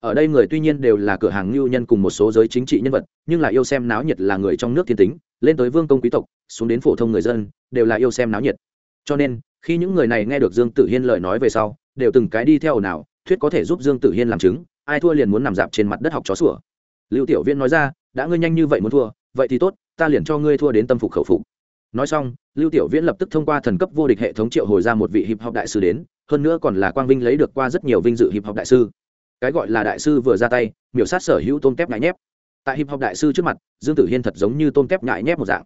ở đây người tuy nhiên đều là cửa hàng lưu nhân cùng một số giới chính trị nhân vật, nhưng là yêu xem náo nhiệt là người trong nước thiên tính, lên tới vương công quý tộc, xuống đến phổ thông người dân, đều là yêu xem náo nhiệt. Cho nên, khi những người này nghe được dương tử hiên lời nói về sau, đều từng cái đi theo nào thuyết có thể giúp dương tử hiên làm chứng, ai thua liền muốn nằm dạp trên mặt đất học chó sủa. Lưu tiểu viên nói ra, đã ngươi nhanh như vậy muốn thua, vậy thì tốt, ta liền cho ngươi thua đến tâm phục khẩu phục. Nói xong, lưu tiểu viễn lập tức thông qua thần cấp vô địch hệ thống triệu hồi ra một vị hiệp học đại sư đến, hơn nữa còn là quang vinh lấy được qua rất nhiều vinh dự hiệp học đại sư cái gọi là đại sư vừa ra tay, miểu sát sở hữu tôm tép nhãi nhép. Tại hip hop đại sư trước mặt, dương tử hiên thật giống như tôm tép nhãi nhép một dạng.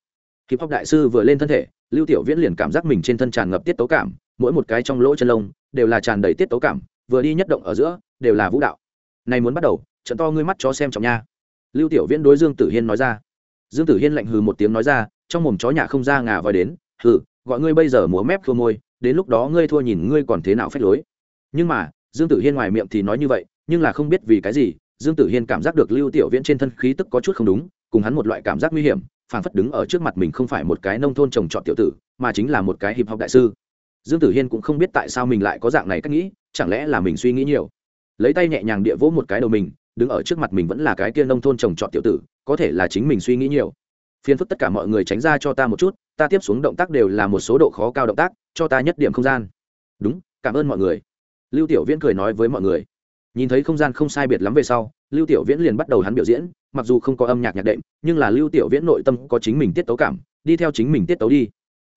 Hip hop đại sư vừa lên thân thể, lưu tiểu viễn liền cảm giác mình trên thân tràn ngập tiết tấu cảm, mỗi một cái trong lỗ chân lông đều là tràn đầy tiết tấu cảm, vừa đi nhất động ở giữa, đều là vũ đạo. Này muốn bắt đầu, trận to ngươi mắt cho xem trọng nha. Lưu tiểu viễn đối dương tử hiên nói ra. Dương tử hiên lạnh hừ một tiếng nói ra, trong mồm chó nhà không ra ngà vòi đến, hừ, gọi ngươi bây giờ múa mép khô môi, đến lúc đó ngươi thua nhìn ngươi còn thế nào phép lối. Nhưng mà, dương tử hiên ngoài miệng thì nói như vậy nhưng là không biết vì cái gì, dương tử hiên cảm giác được lưu tiểu viễn trên thân khí tức có chút không đúng, cùng hắn một loại cảm giác nguy hiểm phản phất đứng ở trước mặt mình không phải một cái nông thôn trồng trọt tiểu tử, mà chính là một cái hiệp học đại sư. Dương tử hiên cũng không biết tại sao mình lại có dạng này cách nghĩ, chẳng lẽ là mình suy nghĩ nhiều? Lấy tay nhẹ nhàng địa vỗ một cái đầu mình, đứng ở trước mặt mình vẫn là cái kia nông thôn trồng trọt tiểu tử, có thể là chính mình suy nghĩ nhiều. Phiền phức tất cả mọi người tránh ra cho ta một chút, ta tiếp xuống động tác đều là một số độ khó cao động tác, cho ta nhất điểm không gian. Đúng, cảm ơn mọi người. Lưu tiểu viễn cười nói với mọi người nhìn thấy không gian không sai biệt lắm về sau, lưu tiểu viễn liền bắt đầu hắn biểu diễn, mặc dù không có âm nhạc nhạc đệm, nhưng là lưu tiểu viễn nội tâm có chính mình tiết tấu cảm, đi theo chính mình tiết tấu đi.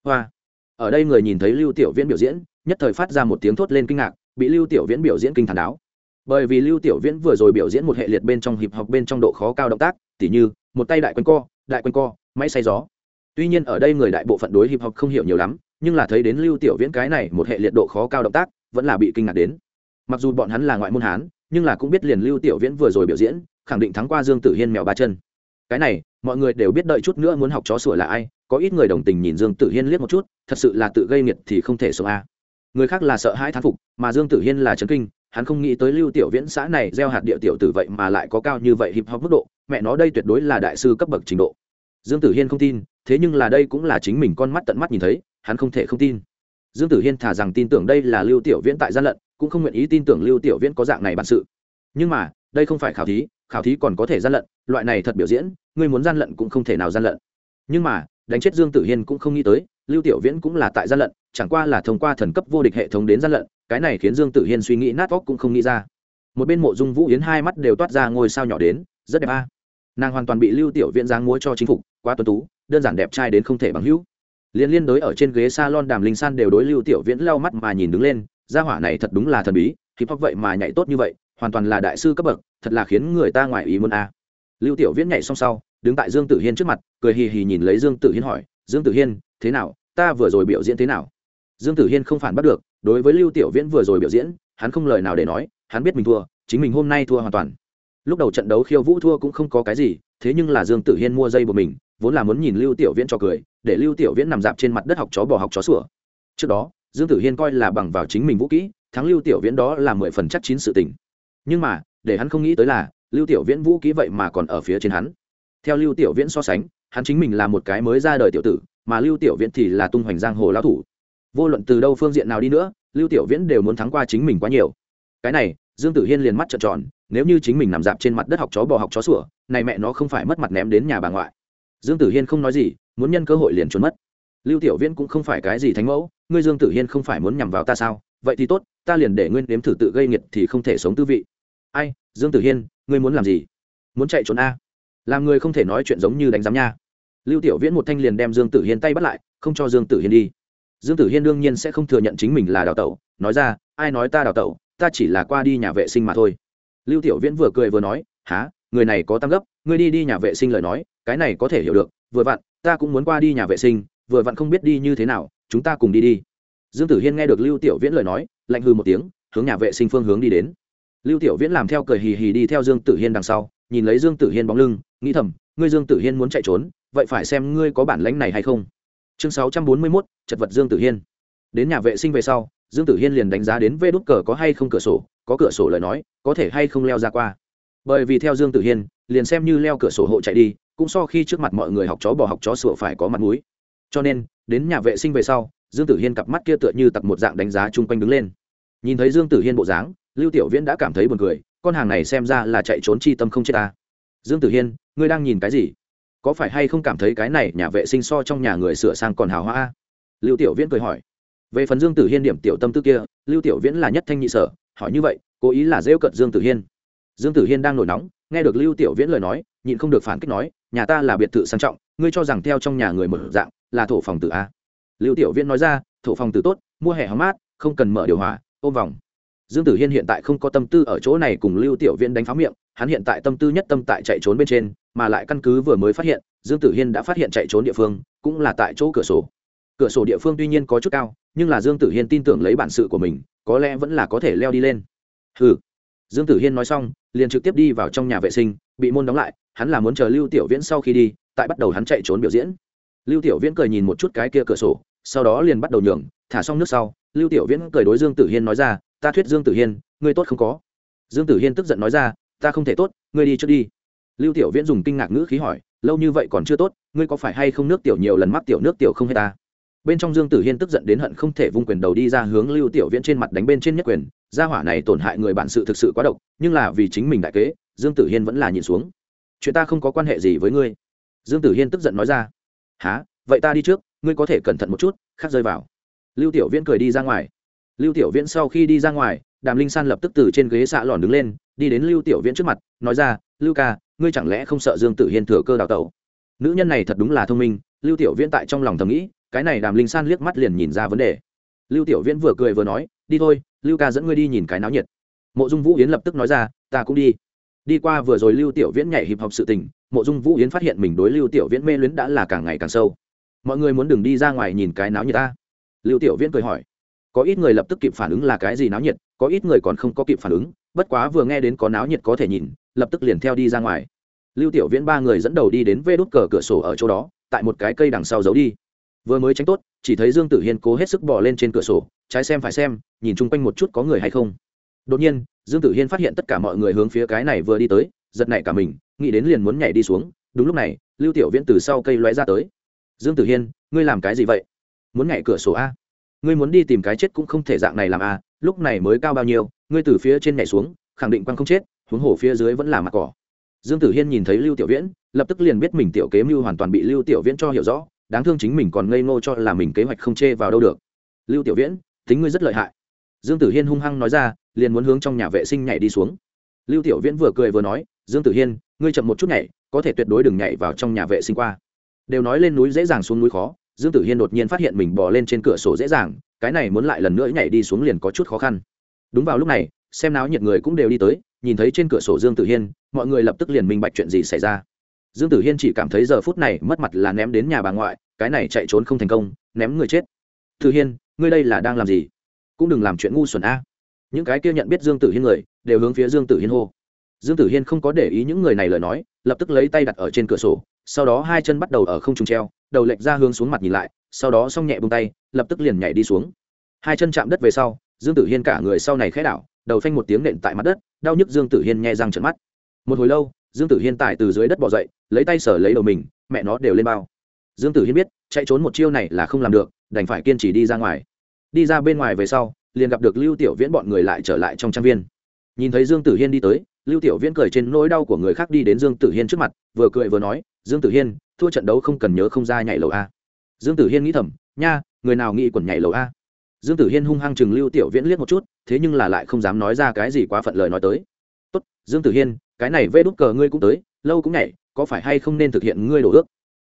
Hoa. Ở đây người nhìn thấy lưu tiểu viễn biểu diễn, nhất thời phát ra một tiếng thốt lên kinh ngạc, bị lưu tiểu viễn biểu diễn kinh thản đáo. Bởi vì lưu tiểu viễn vừa rồi biểu diễn một hệ liệt bên trong hiệp học bên trong độ khó cao động tác, tỉ như, một tay đại quanh co, đại quanh co, máy xay gió. Tuy nhiên ở đây người đại bộ phận đối hiệp học không hiểu nhiều lắm, nhưng là thấy đến lưu tiểu viễn cái này một hệ liệt độ khó cao động tác, vẫn là bị kinh ngạc đến mặc dù bọn hắn là ngoại môn hán, nhưng là cũng biết liền lưu tiểu viễn vừa rồi biểu diễn, khẳng định thắng qua dương tử hiên mèo ba chân. Cái này, mọi người đều biết đợi chút nữa muốn học chó sủa là ai, có ít người đồng tình nhìn dương tử hiên liếc một chút, thật sự là tự gây nghiệt thì không thể sống a. Người khác là sợ hãi thán phục, mà dương tử hiên là trấn kinh, hắn không nghĩ tới lưu tiểu viễn xã này gieo hạt địa tiểu tử vậy mà lại có cao như vậy hiệp học mức độ, mẹ nó đây tuyệt đối là đại sư cấp bậc trình độ. Dương tử hiên không tin, thế nhưng là đây cũng là chính mình con mắt tận mắt nhìn thấy, hắn không thể không tin. Dương tử hiên thả rằng tin tưởng đây là lưu tiểu viễn tại gian lận cũng không nguyện ý tin tưởng lưu tiểu viễn có dạng này bản sự. Nhưng mà, đây không phải khảo thí khảo thí còn có thể gian lận, loại này thật biểu diễn, ngươi muốn gian lận cũng không thể nào gian lận. Nhưng mà, đánh chết dương tử hiên cũng không nghĩ tới, lưu tiểu viễn cũng là tại gian lận, chẳng qua là thông qua thần cấp vô địch hệ thống đến gian lận, cái này khiến dương tử hiên suy nghĩ nát óc cũng không nghĩ ra. Một bên mộ dung vũ yến hai mắt đều toát ra ngôi sao nhỏ đến, rất đẹp a. Nàng hoàn toàn bị lưu tiểu viễn giáng múa cho chính phục, quá tuấn tú, đơn giản đẹp trai đến không thể bằng hữu. Liên liên đối ở trên ghế salon đàm linh san đều đối lưu tiểu viễn lau mắt mà nhìn đứng lên gia hỏa này thật đúng là thần bí, hip hop vậy mà nhảy tốt như vậy, hoàn toàn là đại sư cấp bậc, thật là khiến người ta ngoài ý muốn a. Lưu tiểu viễn nhảy xong sau, đứng tại dương tử hiên trước mặt, cười hì hì nhìn lấy dương tử hiên hỏi, dương tử hiên, thế nào? Ta vừa rồi biểu diễn thế nào? Dương tử hiên không phản bắt được, đối với lưu tiểu viễn vừa rồi biểu diễn, hắn không lời nào để nói, hắn biết mình thua, chính mình hôm nay thua hoàn toàn. Lúc đầu trận đấu khiêu vũ thua cũng không có cái gì, thế nhưng là dương tử hiên mua dây của mình, vốn là muốn nhìn lưu tiểu viễn cho cười, để lưu tiểu viễn nằm dạp trên mặt đất học chó bò học chó sủa. Trước đó dương tử hiên coi là bằng vào chính mình vũ kỹ, thắng lưu tiểu viễn đó là mười phần chắc chín sự tình. Nhưng mà, để hắn không nghĩ tới là, lưu tiểu viễn vũ kỹ vậy mà còn ở phía trên hắn. Theo lưu tiểu viễn so sánh, hắn chính mình là một cái mới ra đời tiểu tử, mà lưu tiểu viễn thì là tung hoành giang hồ lão thủ. Vô luận từ đâu phương diện nào đi nữa, lưu tiểu viễn đều muốn thắng qua chính mình quá nhiều. Cái này, dương tử hiên liền mắt trợn tròn, nếu như chính mình nằm dạp trên mặt đất học chó bò học chó sủa, này mẹ nó không phải mất mặt ném đến nhà bà ngoại. Dương tử hiên không nói gì, muốn nhân cơ hội liền trốn mất. Lưu tiểu viễn cũng không phải cái gì thánh mẫu ngươi dương tử hiên không phải muốn nhằm vào ta sao? Vậy thì tốt, ta liền để nguyên nếm thử tự gây nghiệt thì không thể sống tư vị. Ai, dương tử hiên, ngươi muốn làm gì? Muốn chạy trốn a. Làm người không thể nói chuyện giống như đánh giám nha. Lưu tiểu viễn một thanh liền đem dương tử hiên tay bắt lại, không cho dương tử hiên đi. Dương tử hiên đương nhiên sẽ không thừa nhận chính mình là đào tẩu, nói ra, ai nói ta đào tẩu, ta chỉ là qua đi nhà vệ sinh mà thôi. Lưu tiểu viễn vừa cười vừa nói há người này có tăng gấp, ngươi đi đi nhà vệ sinh lời nói, cái này có thể hiểu được, vừa vặn, ta cũng muốn qua đi nhà vệ sinh, vừa vặn không biết đi như thế nào chúng ta cùng đi đi. Dương tử hiên nghe được lưu tiểu viễn lời nói lạnh hư một tiếng hướng nhà vệ sinh phương hướng đi đến. Lưu tiểu viễn làm theo cười hì hì đi theo dương tử hiên đằng sau nhìn lấy dương tử hiên bóng lưng nghĩ thầm ngươi dương tử hiên muốn chạy trốn vậy phải xem ngươi có bản lãnh này hay không. Chương sáu trăm bốn mươi 641, chật vật dương tử hiên. Đến nhà vệ sinh về sau dương tử hiên liền đánh giá đến vê đút cờ có hay không cửa sổ có cửa sổ lời nói có thể hay không leo ra qua. Bởi vì theo dương tử hiên liền xem như leo cửa sổ hộ chạy đi cũng so khi trước mặt mọi người học chó bỏ học chó sửa phải có mặt mũi cho nên, đến nhà vệ sinh về sau, dương tử hiên cặp mắt kia tựa như tặc một dạng đánh giá chung quanh đứng lên. Nhìn thấy dương tử hiên bộ dáng, lưu tiểu viễn đã cảm thấy buồn cười, con hàng này xem ra là chạy trốn chi tâm không chết ta. Dương tử hiên, ngươi đang nhìn cái gì? Có phải hay không cảm thấy cái này nhà vệ sinh so trong nhà người sửa sang còn hào hoa? Lưu tiểu viễn cười hỏi. Về phần dương tử hiên điểm tiểu tâm tư kia, lưu tiểu viễn là nhất thanh nhị sở, hỏi như vậy, cố ý là rêu cận dương tử hiên. Dương tử hiên đang nổi nóng, nghe được lưu tiểu viễn lời nói, nhịn không được phản kích nói, nhà ta là biệt thự sang trọng, ngươi cho rằng theo trong nhà người mở dạng là thổ phòng tử a. Lưu tiểu viễn nói ra, thổ phòng tử tốt, mua hè hóng mát, không cần mở điều hòa, ôm vòng. Dương tử hiên hiện tại không có tâm tư ở chỗ này cùng lưu tiểu viễn đánh phá miệng, hắn hiện tại tâm tư nhất tâm tại chạy trốn bên trên, mà lại căn cứ vừa mới phát hiện, dương tử hiên đã phát hiện chạy trốn địa phương, cũng là tại chỗ cửa sổ. Cửa sổ địa phương tuy nhiên có chút cao, nhưng là dương tử hiên tin tưởng lấy bản sự của mình, có lẽ vẫn là có thể leo đi lên. Ừ dương tử hiên nói xong, liền trực tiếp đi vào trong nhà vệ sinh, bị môn đóng lại, hắn là muốn chờ lưu tiểu viễn sau khi đi, tại bắt đầu hắn chạy trốn biểu diễn lưu tiểu viễn cười nhìn một chút cái kia cửa sổ, sau đó liền bắt đầu nhường, thả xong nước sau, lưu tiểu viễn cười đối dương tử hiên nói ra, ta thuyết dương tử hiên, ngươi tốt không có. Dương tử hiên tức giận nói ra, ta không thể tốt, ngươi đi trước đi. Lưu tiểu viễn dùng kinh ngạc ngữ khí hỏi, lâu như vậy còn chưa tốt, ngươi có phải hay không nước tiểu nhiều lần mắc tiểu nước tiểu không hay ta? Bên trong dương tử hiên tức giận đến hận không thể vung quyền đầu đi ra hướng lưu tiểu viễn trên mặt đánh bên trên nhất quyền, gia hỏa này tổn hại người bản sự thực sự quá độc, nhưng là vì chính mình đại kế, dương tử hiên vẫn là nhìn xuống. Chuyện ta không có quan hệ gì với ngươi. Dương tử hiên tức giận nói ra há, vậy ta đi trước, ngươi có thể cẩn thận một chút, khác rơi vào. Lưu tiểu viễn cười đi ra ngoài. Lưu tiểu viễn sau khi đi ra ngoài, đàm linh san lập tức từ trên ghế xạ lòn đứng lên, đi đến lưu tiểu viễn trước mặt, nói ra, lưu ca, ngươi chẳng lẽ không sợ dương tử hiên thừa cơ đào tẩu? Nữ nhân này thật đúng là thông minh, lưu tiểu viễn tại trong lòng thầm nghĩ, cái này đàm linh san liếc mắt liền nhìn ra vấn đề. Lưu tiểu viễn vừa cười vừa nói, đi thôi, lưu ca dẫn ngươi đi nhìn cái náo nhiệt. Mộ dung vũ yến lập tức nói ra, ta cũng đi. Đi qua vừa rồi lưu tiểu viễn nhảy hiệp học sự tình mộ dung vũ yến phát hiện mình đối lưu tiểu viễn mê luyến đã là càng ngày càng sâu. Mọi người muốn đừng đi ra ngoài nhìn cái náo nhiệt ta. Lưu tiểu viễn cười hỏi. Có ít người lập tức kịp phản ứng là cái gì náo nhiệt, có ít người còn không có kịp phản ứng, bất quá vừa nghe đến có náo nhiệt có thể nhìn, lập tức liền theo đi ra ngoài. Lưu tiểu viễn ba người dẫn đầu đi đến vê đốt cờ cửa sổ ở chỗ đó, tại một cái cây đằng sau giấu đi. Vừa mới tránh tốt, chỉ thấy dương tử hiên cố hết sức bỏ lên trên cửa sổ, trái xem phải xem, nhìn chung quanh một chút có người hay không. Đột nhiên, dương tử hiên phát hiện tất cả mọi người hướng phía cái này vừa đi tới, giật nảy cả mình nghĩ đến liền muốn nhảy đi xuống, đúng lúc này, lưu tiểu viễn từ sau cây loé ra tới. Dương tử hiên, ngươi làm cái gì vậy? Muốn nhảy cửa sổ a? Ngươi muốn đi tìm cái chết cũng không thể dạng này làm a, lúc này mới cao bao nhiêu, ngươi từ phía trên nhảy xuống, khẳng định quăng không chết, huống hồ phía dưới vẫn là mặt cỏ. Dương tử hiên nhìn thấy lưu tiểu viễn, lập tức liền biết mình tiểu kế mưu hoàn toàn bị lưu tiểu viễn cho hiểu rõ, đáng thương chính mình còn ngây ngô cho là mình kế hoạch không chê vào đâu được. Lưu tiểu viễn, tính ngươi rất lợi hại. Dương tử hiên hung hăng nói ra, liền muốn hướng trong nhà vệ sinh nhảy đi xuống. Lưu tiểu viễn vừa cười vừa nói, dương tử hiên ngươi chậm một chút nhảy, có thể tuyệt đối đừng nhảy vào trong nhà vệ sinh qua. Đều nói lên núi dễ dàng xuống núi khó, dương tử hiên đột nhiên phát hiện mình bò lên trên cửa sổ dễ dàng, cái này muốn lại lần nữa nhảy đi xuống liền có chút khó khăn. Đúng vào lúc này, xem náo nhiệt người cũng đều đi tới, nhìn thấy trên cửa sổ dương tử hiên, mọi người lập tức liền minh bạch chuyện gì xảy ra. Dương tử hiên chỉ cảm thấy giờ phút này mất mặt là ném đến nhà bà ngoại, cái này chạy trốn không thành công, ném người chết. Tử hiên, ngươi đây là đang làm gì? Cũng đừng làm chuyện ngu xuẩn a. Những cái kia nhận biết dương tử hiên người, đều hướng phía dương tử hiên hô dương tử hiên không có để ý những người này lời nói, lập tức lấy tay đặt ở trên cửa sổ, sau đó hai chân bắt đầu ở không trung treo, đầu lệch ra hướng xuống mặt nhìn lại, sau đó xong nhẹ bông tay, lập tức liền nhảy đi xuống. Hai chân chạm đất về sau, dương tử hiên cả người sau này khẽ đảo, đầu phanh một tiếng nện tại mặt đất, đau nhức dương tử hiên nhẹ răng trận mắt. Một hồi lâu, dương tử hiên tại từ dưới đất bỏ dậy, lấy tay sở lấy đầu mình, mẹ nó đều lên bao. Dương tử hiên biết, chạy trốn một chiêu này là không làm được, đành phải kiên trì đi ra ngoài. Đi ra bên ngoài về sau, liền gặp được lưu tiểu viễn bọn người lại trở lại trong trang viên. Nhìn thấy dương tử hiên đi tới lưu tiểu viễn cười trên nỗi đau của người khác đi đến dương tử hiên trước mặt, vừa cười vừa nói, dương tử hiên, thua trận đấu không cần nhớ không ra nhảy lầu a. Dương tử hiên nghĩ thầm, nha, người nào nghĩ quần nhảy lầu a? Dương tử hiên hung hăng chừng lưu tiểu viễn liếc một chút, thế nhưng là lại không dám nói ra cái gì quá phận lời nói tới. Tốt, dương tử hiên, cái này vê đút cờ ngươi cũng tới, lâu cũng nhảy, có phải hay không nên thực hiện ngươi đổ ước?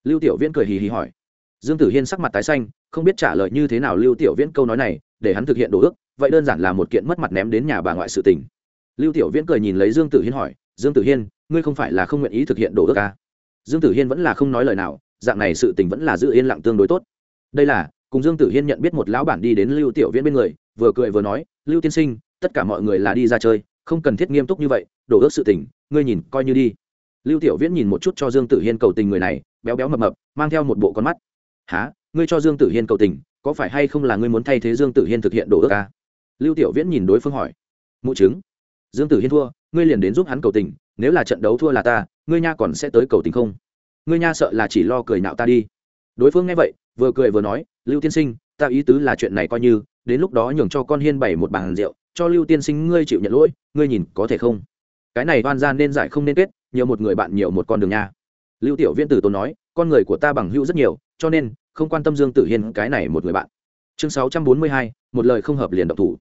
Lưu tiểu viễn cười hì hì hỏi. Dương tử hiên sắc mặt tái xanh, không biết trả lời như thế nào lưu tiểu viễn câu nói này, để hắn thực hiện đồ ước, vậy đơn giản là một kiện mất mặt ném đến nhà bà ngoại sự tình lưu tiểu viễn cười nhìn lấy dương tử hiên hỏi, dương tử hiên, ngươi không phải là không nguyện ý thực hiện đồ ước à? dương tử hiên vẫn là không nói lời nào, dạng này sự tình vẫn là giữ yên lặng tương đối tốt. Đây là, cùng dương tử hiên nhận biết một lão bản đi đến lưu tiểu viễn bên người, vừa cười vừa nói, lưu tiên sinh, tất cả mọi người là đi ra chơi, không cần thiết nghiêm túc như vậy đổ ước sự tình, ngươi nhìn, coi như đi. Lưu tiểu viễn nhìn một chút cho dương tử hiên cầu tình người này, béo béo mập mập, mang theo một bộ con mắt. Há ngươi cho dương tử hiên cầu tình, có phải hay không là ngươi muốn thay thế dương tử hiên thực hiện đổ ước ca à? lưu tiểu viễn nhìn đối phương hỏi. Mụ chứng dương tử hiên thua, ngươi liền đến giúp hắn cầu tình, nếu là trận đấu thua là ta, ngươi nha còn sẽ tới cầu tình không? Ngươi nha sợ là chỉ lo cười nạo ta đi. Đối phương nghe vậy, vừa cười vừa nói, lưu tiên sinh, ta ý tứ là chuyện này coi như, đến lúc đó nhường cho con hiên bày một bàn rượu, cho lưu tiên sinh ngươi chịu nhận lỗi, ngươi nhìn có thể không? Cái này oan ra nên giải không nên kết, nhiều một người bạn nhiều một con đường nha. Lưu tiểu viên tử tôn nói, con người của ta bằng hữu rất nhiều, cho nên không quan tâm dương tử hiên cái này một người bạn. Chương sáu trăm bốn mươi hai, một lời không hợp liền độc thủ.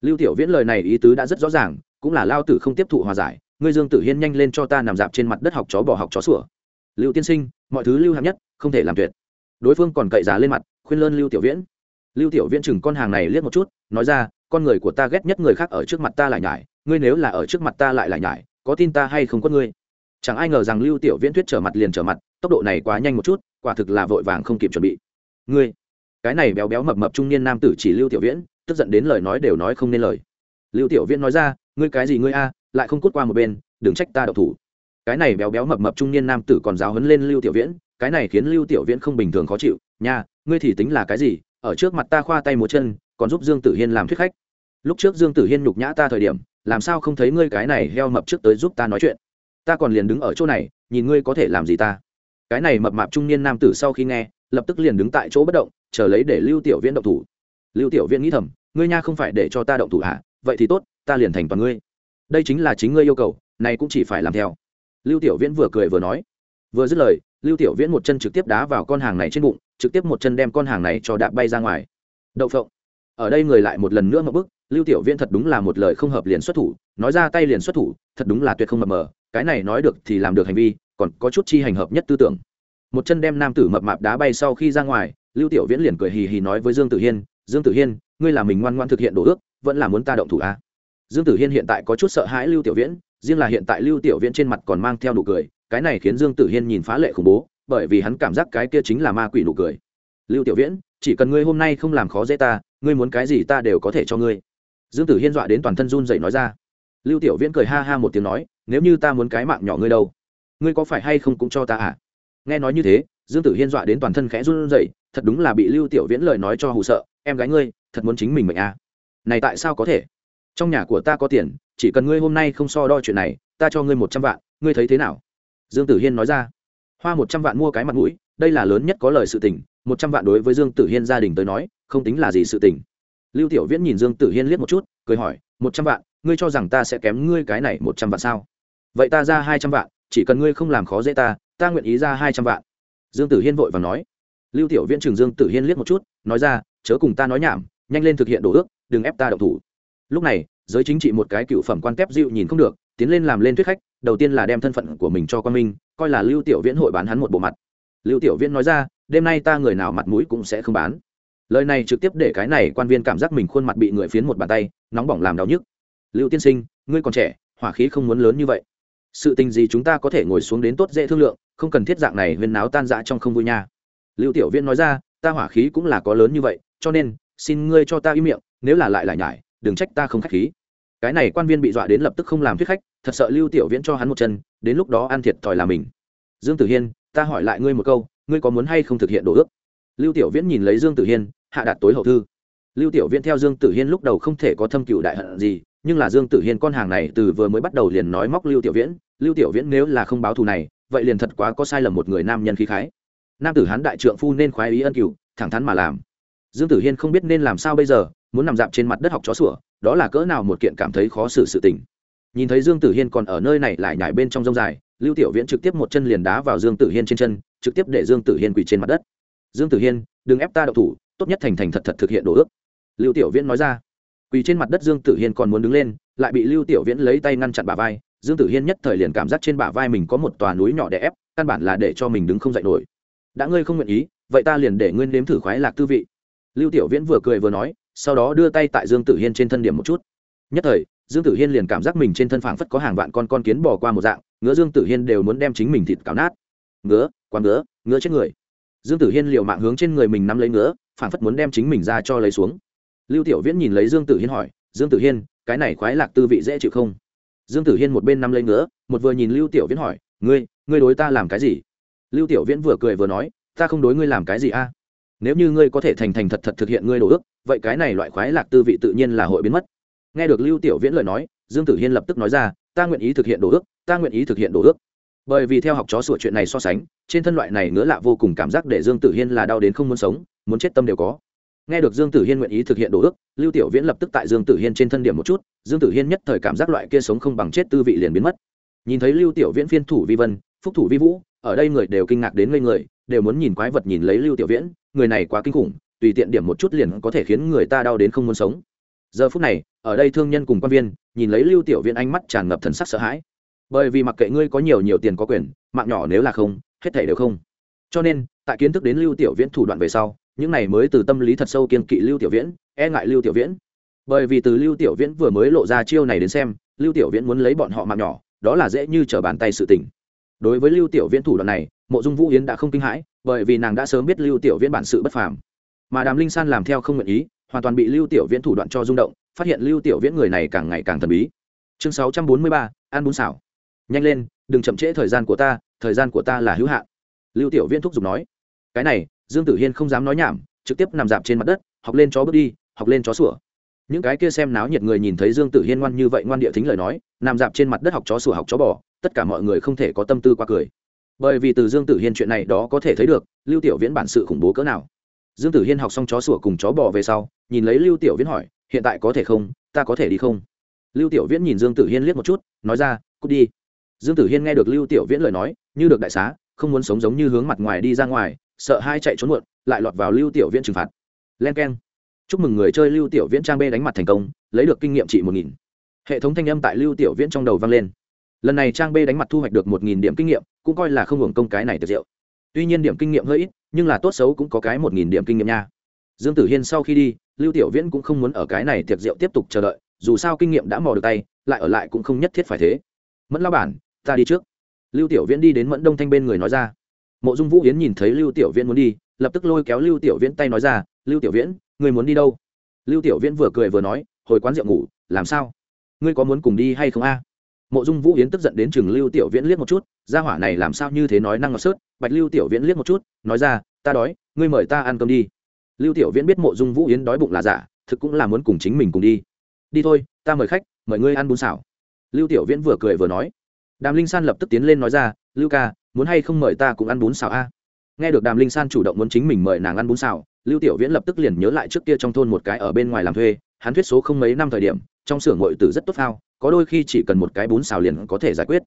Lưu tiểu viễn lời này ý tứ đã rất rõ ràng cũng là lao tử không tiếp thụ hòa giải, ngươi dương tử hiên nhanh lên cho ta nằm dạp trên mặt đất học chó bỏ học chó sủa. Lưu tiên sinh, mọi thứ lưu hạng nhất, không thể làm tuyệt. Đối phương còn cậy giá lên mặt, khuyên lơn lưu tiểu viễn. Lưu tiểu viễn chừng con hàng này liếc một chút, nói ra, con người của ta ghét nhất người khác ở trước mặt ta lại nhải, ngươi nếu là ở trước mặt ta lại lại nhải, có tin ta hay không có ngươi? Chẳng ai ngờ rằng lưu tiểu viễn thuyết trở mặt liền trở mặt, tốc độ này quá nhanh một chút, quả thực là vội vàng không kịp chuẩn bị. Ngươi, cái này béo béo mập mập trung niên nam tử chỉ lưu tiểu viễn, tức giận đến lời nói đều nói không nên lời. Lưu tiểu viễn nói ra ngươi cái gì ngươi a, lại không cút qua một bên, đừng trách ta đậu thủ. Cái này béo béo mập mập trung niên nam tử còn giáo hấn lên lưu tiểu viễn, cái này khiến lưu tiểu viễn không bình thường khó chịu. Nha, ngươi thì tính là cái gì? Ở trước mặt ta khoa tay múa chân, còn giúp dương tử hiên làm thuyết khách. Lúc trước dương tử hiên nhục nhã ta thời điểm, làm sao không thấy ngươi cái này heo mập trước tới giúp ta nói chuyện? Ta còn liền đứng ở chỗ này, nhìn ngươi có thể làm gì ta? Cái này mập mạp trung niên nam tử sau khi nghe, lập tức liền đứng tại chỗ bất động, chờ lấy để lưu tiểu viễn động thủ. Lưu tiểu viễn nghĩ thầm, ngươi nha không phải để cho ta động thủ hả? Vậy thì tốt ta liền thành toàn ngươi. Đây chính là chính ngươi yêu cầu, này cũng chỉ phải làm theo. Lưu tiểu viễn vừa cười vừa nói. Vừa dứt lời, lưu tiểu viễn một chân trực tiếp đá vào con hàng này trên bụng, trực tiếp một chân đem con hàng này cho đạp bay ra ngoài. Đậu phộng. Ở đây người lại một lần nữa mập bức, lưu tiểu viễn thật đúng là một lời không hợp liền xuất thủ, nói ra tay liền xuất thủ, thật đúng là tuyệt không mập mờ, cái này nói được thì làm được hành vi, còn có chút chi hành hợp nhất tư tưởng. Một chân đem nam tử mập mạp đá bay sau khi ra ngoài, lưu tiểu viễn liền cười hì hì nói với dương tử hiên, dương tử hiên, ngươi là mình ngoan ngoan thực hiện đồ ước, vẫn là muốn ta động thủ à? Dương tử hiên hiện tại có chút sợ hãi lưu tiểu viễn riêng là hiện tại lưu tiểu viễn trên mặt còn mang theo nụ cười cái này khiến dương tử hiên nhìn phá lệ khủng bố bởi vì hắn cảm giác cái kia chính là ma quỷ nụ cười. Lưu tiểu viễn chỉ cần ngươi hôm nay không làm khó dễ ta ngươi muốn cái gì ta đều có thể cho ngươi. Dương tử hiên dọa đến toàn thân run dậy nói ra. Lưu tiểu viễn cười ha ha một tiếng nói nếu như ta muốn cái mạng nhỏ ngươi đâu ngươi có phải hay không cũng cho ta à? Nghe nói như thế dương tử hiên dọa đến toàn thân khẽ run rẩy, thật đúng là bị lưu tiểu viễn lời nói cho hù sợ em gái ngươi thật muốn chính mình mệnh à? Này tại sao có thể? Trong nhà của ta có tiền, chỉ cần ngươi hôm nay không so đo chuyện này, ta cho ngươi một trăm vạn, ngươi thấy thế nào? Dương tử hiên nói ra. Hoa một trăm vạn mua cái mặt mũi, đây là lớn nhất có lời sự tình, một trăm vạn đối với dương tử hiên gia đình tới nói, không tính là gì sự tình. Lưu tiểu viễn nhìn dương tử hiên liếc một chút, cười hỏi, một trăm vạn, ngươi cho rằng ta sẽ kém ngươi cái này một trăm vạn sao? Vậy ta ra hai trăm vạn, chỉ cần ngươi không làm khó dễ ta ta nguyện ý ra hai trăm vạn. Dương tử hiên vội và nói. Lưu tiểu viễn trường dương tử hiên liếc một chút, nói ra, chớ cùng ta nói nhảm, nhanh lên thực hiện đồ ước, đừng ép ta đậu thủ lúc này, giới chính trị một cái cựu phẩm quan kép dịu nhìn không được, tiến lên làm lên thuyết khách, đầu tiên là đem thân phận của mình cho quan minh, coi là lưu tiểu viễn hội bán hắn một bộ mặt. Lưu tiểu viễn nói ra, đêm nay ta người nào mặt mũi cũng sẽ không bán. Lời này trực tiếp để cái này quan viên cảm giác mình khuôn mặt bị người phiến một bàn tay, nóng bỏng làm đau nhức. Lưu tiên sinh, ngươi còn trẻ, hỏa khí không muốn lớn như vậy. Sự tình gì chúng ta có thể ngồi xuống đến tốt dễ thương lượng, không cần thiết dạng này huyên náo tan dã trong không vui nha. Lưu tiểu viễn nói ra, ta hỏa khí cũng là có lớn như vậy, cho nên, xin ngươi cho ta im miệng, nếu là lại lại nhải đừng trách ta không khách khí. Cái này quan viên bị dọa đến lập tức không làm thuyết khách, thật sợ lưu tiểu viễn cho hắn một chân, đến lúc đó ăn thiệt thòi là mình. Dương tử hiên, ta hỏi lại ngươi một câu, ngươi có muốn hay không thực hiện đồ ước? Lưu tiểu viễn nhìn lấy dương tử hiên, hạ đạt tối hậu thư. Lưu tiểu viễn theo dương tử hiên lúc đầu không thể có thâm cựu đại hận gì, nhưng là dương tử hiên con hàng này từ vừa mới bắt đầu liền nói móc lưu tiểu viễn, lưu tiểu viễn nếu là không báo thù này, vậy liền thật quá có sai lầm một người nam nhân khí khái. Nam tử hán đại trượng phu nên khoái ý ân cửu, thẳng thắn mà làm. Dương tử hiên không biết nên làm sao bây giờ muốn nằm dạp trên mặt đất học chó sủa, đó là cỡ nào một kiện cảm thấy khó xử sự tình. Nhìn thấy dương tử hiên còn ở nơi này lại nhảy bên trong rông dài, lưu tiểu viễn trực tiếp một chân liền đá vào dương tử hiên trên chân, trực tiếp để dương tử hiên quỳ trên mặt đất. Dương tử hiên, đừng ép ta đậu thủ, tốt nhất thành thành thật thật thực hiện đồ ước. Lưu tiểu viễn nói ra. Quỳ trên mặt đất dương tử hiên còn muốn đứng lên, lại bị lưu tiểu viễn lấy tay ngăn chặn bả vai. Dương tử hiên nhất thời liền cảm giác trên bả vai mình có một tòa núi nhỏ để ép, căn bản là để cho mình đứng không dậy nổi. Đã ngươi không nguyện ý, vậy ta liền để ngươi nếm thử khoái lạc tư vị. Lưu tiểu viễn vừa cười vừa nói sau đó đưa tay tại dương tử hiên trên thân điểm một chút. Nhất thời, dương tử hiên liền cảm giác mình trên thân phảng phất có hàng vạn con con kiến bò qua một dạng, ngứa dương tử hiên đều muốn đem chính mình thịt cào nát. Ngứa, quá ngứa ngứa chết người. Dương tử hiên liều mạng hướng trên người mình nắm lấy ngứa, phảng phất muốn đem chính mình ra cho lấy xuống. Lưu tiểu viễn nhìn lấy dương tử hiên hỏi, dương tử hiên, cái này khoái lạc tư vị dễ chịu không? Dương tử hiên một bên nắm lấy ngứa, một vừa nhìn lưu tiểu viễn hỏi, ngươi ngươi đối ta làm cái gì? Lưu tiểu viễn vừa cười vừa nói, ta không đối ngươi làm cái gì a nếu như ngươi có thể thành thành thật thật thực hiện ngươi đồ ước, vậy cái này loại khoái lạc tư vị tự nhiên là hội biến mất. Nghe được lưu tiểu viễn lời nói, dương tử hiên lập tức nói ra, ta nguyện ý thực hiện đồ ước, ta nguyện ý thực hiện đồ ước. Bởi vì theo học chó sửa chuyện này so sánh, trên thân loại này ngứa lạ vô cùng cảm giác để dương tử hiên là đau đến không muốn sống, muốn chết tâm đều có. Nghe được dương tử hiên nguyện ý thực hiện đồ ước, lưu tiểu viễn lập tức tại dương tử hiên trên thân điểm một chút, dương tử hiên nhất thời cảm giác loại kia sống không bằng chết tư vị liền biến mất. Nhìn thấy lưu tiểu viễn phiên thủ vi vân, phúc thủ vi vũ, ở đây người đều kinh ngạc đến ngây người, đều muốn nhìn quái vật nhìn lấy lưu tiểu viễn người này quá kinh khủng, tùy tiện điểm một chút liền có thể khiến người ta đau đến không muốn sống. Giờ phút này, ở đây thương nhân cùng quan viên, nhìn lấy lưu tiểu viễn ánh mắt tràn ngập thần sắc sợ hãi. Bởi vì mặc kệ ngươi có nhiều nhiều tiền có quyền, mạng nhỏ nếu là không, hết thảy đều không. Cho nên, tại kiến thức đến lưu tiểu viễn thủ đoạn về sau, những này mới từ tâm lý thật sâu kiên kỵ lưu tiểu viễn e ngại lưu tiểu viễn. Bởi vì từ lưu tiểu viễn vừa mới lộ ra chiêu này đến xem, lưu tiểu viễn muốn lấy bọn họ mạng nhỏ, đó là dễ như trở bàn tay sự tình đối với lưu tiểu viễn thủ đoạn này, mộ dung vũ yến đã không kinh hãi, bởi vì nàng đã sớm biết lưu tiểu viễn bản sự bất phàm. Mà đàm linh san làm theo không nguyện ý, hoàn toàn bị lưu tiểu viễn thủ đoạn cho rung động, phát hiện lưu tiểu viễn người này càng ngày càng thần bí. Chương sáu trăm bốn mươi ba, ăn bún xảo nhanh lên, đừng chậm trễ thời gian của ta, thời gian của ta là hữu hạn. Lưu tiểu viễn thúc giục nói. Cái này, dương tử hiên không dám nói nhảm, trực tiếp nằm dạp trên mặt đất, học lên chó bước đi, học lên chó sủa. Những cái kia xem náo nhiệt người nhìn thấy dương tử hiên ngoan như vậy ngoan địa thính lời nói, nằm dạp trên mặt đất học chó sủa học chó bò tất cả mọi người không thể có tâm tư qua cười. Bởi vì từ dương tử hiên chuyện này đó có thể thấy được, lưu tiểu viễn bản sự khủng bố cỡ nào. Dương tử hiên học xong chó sủa cùng chó bò về sau, nhìn lấy lưu tiểu viễn hỏi, hiện tại có thể không? Ta có thể đi không? Lưu tiểu viễn nhìn dương tử hiên liếc một chút, nói ra, cút đi. Dương tử hiên nghe được lưu tiểu viễn lời nói, như được đại xá, không muốn sống giống như hướng mặt ngoài đi ra ngoài, sợ hai chạy trốn muộn, lại lọt vào lưu tiểu viễn trừng phạt. Len k chúc mừng người chơi lưu tiểu viễn trang b đánh mặt thành công, lấy được kinh nghiệm trị một nghìn. Hệ thống thanh âm tại lưu tiểu viễn trong đầu vang lên lần này trang b đánh mặt thu hoạch được một nghìn điểm kinh nghiệm, cũng coi là không hưởng công cái này tiệt diệu. Tuy nhiên điểm kinh nghiệm hơi ít, nhưng là tốt xấu cũng có cái một nghìn điểm kinh nghiệm nha. Dương tử hiên sau khi đi, lưu tiểu viễn cũng không muốn ở cái này tiệc rượu tiếp tục chờ đợi, dù sao kinh nghiệm đã mò được tay, lại ở lại cũng không nhất thiết phải thế. Mẫn lao bản, ta đi trước. Lưu tiểu viễn đi đến mẫn đông thanh bên người nói ra. Mộ dung vũ yến nhìn thấy lưu tiểu viễn muốn đi, lập tức lôi kéo lưu tiểu viễn tay nói ra, lưu tiểu viễn, người muốn đi đâu? Lưu tiểu viễn vừa cười vừa nói, hồi quán rượu ngủ, làm sao? Ngươi có muốn cùng đi hay không a? Mộ dung vũ yến tức giận đến chừng lưu tiểu viễn liếc một chút, gia hỏa này làm sao như thế nói năng ngọt sớt, bạch lưu tiểu viễn liếc một chút, nói ra, ta đói, ngươi mời ta ăn cơm đi. Lưu tiểu viễn biết mộ dung vũ yến đói bụng là giả, thực cũng là muốn cùng chính mình cùng đi. Đi thôi, ta mời khách, mời ngươi ăn bún xảo lưu tiểu viễn vừa cười vừa nói. Đàm linh san lập tức tiến lên nói ra, lưu ca, muốn hay không mời ta cùng ăn bún xào a? Nghe được đàm linh san chủ động muốn chính mình mời nàng ăn bún xào, lưu tiểu viễn lập tức liền nhớ lại trước kia trong thôn một cái ở bên ngoài làm thuê, hắn thuyết số không mấy năm thời điểm, trong xưởng ngội tử rất tốt phao có đôi khi chỉ cần một cái bún xào liền có thể giải quyết.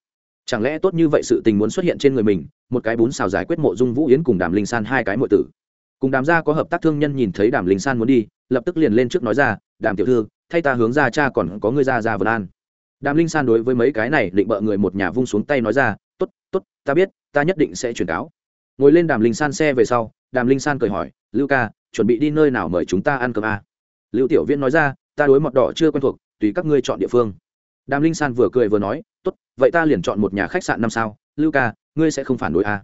Chẳng lẽ tốt như vậy sự tình muốn xuất hiện trên người mình, một cái bún xào giải quyết mộ dung vũ yến cùng đàm linh san hai cái mọi tử. Cùng đàm gia có hợp tác thương nhân nhìn thấy đàm linh san muốn đi, lập tức liền lên trước nói ra, đàm tiểu thư, thay ta hướng ra cha còn có người ra ra vân an. Đàm linh san đối với mấy cái này định bợ người một nhà vung xuống tay nói ra t ố t t ố t ta biết, ta nhất định sẽ truyền cáo. Ngồi lên đàm linh san xe về sau, đàm linh san cười hỏi, lưu ca, chuẩn bị đi nơi nào mời chúng ta ăn cơm à? lưu tiểu viễn nói ra, ta đối mọt đỏ chưa quen thuộc, tùy các ngươi chọn địa phương đàm linh san vừa cười vừa nói tốt, vậy ta liền chọn một nhà khách sạn năm sao? Lưu ca ngươi sẽ không phản đối à?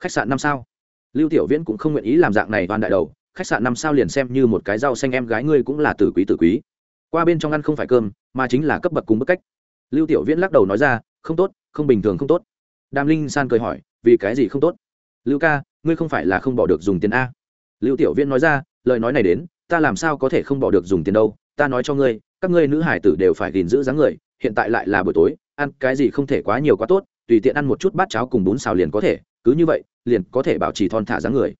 khách sạn năm sao? Lưu tiểu viễn cũng không nguyện ý làm dạng này toàn đại đầu khách sạn năm sao liền xem như một cái rau xanh em gái ngươi cũng là tử quý tử quý. Qua bên trong ăn không phải cơm mà chính là cấp bậc cùng bức cách. Lưu tiểu viễn lắc đầu nói ra không tốt không bình thường không tốt. Đàm linh san cười hỏi vì cái gì không tốt? Lưu ca ngươi không phải là không bỏ được dùng tiền a. Lưu tiểu viễn nói ra lời nói này đến ta làm sao có thể không bỏ được dùng tiền đâu? Ta nói cho ngươi các ngươi nữ hải tử đều phải gìn giữ dáng người hiện tại lại là buổi tối, ăn cái gì không thể quá nhiều quá tốt, tùy tiện ăn một chút bát cháo cùng bún xào liền có thể, cứ như vậy, liền có thể bảo trì thon thả dáng người.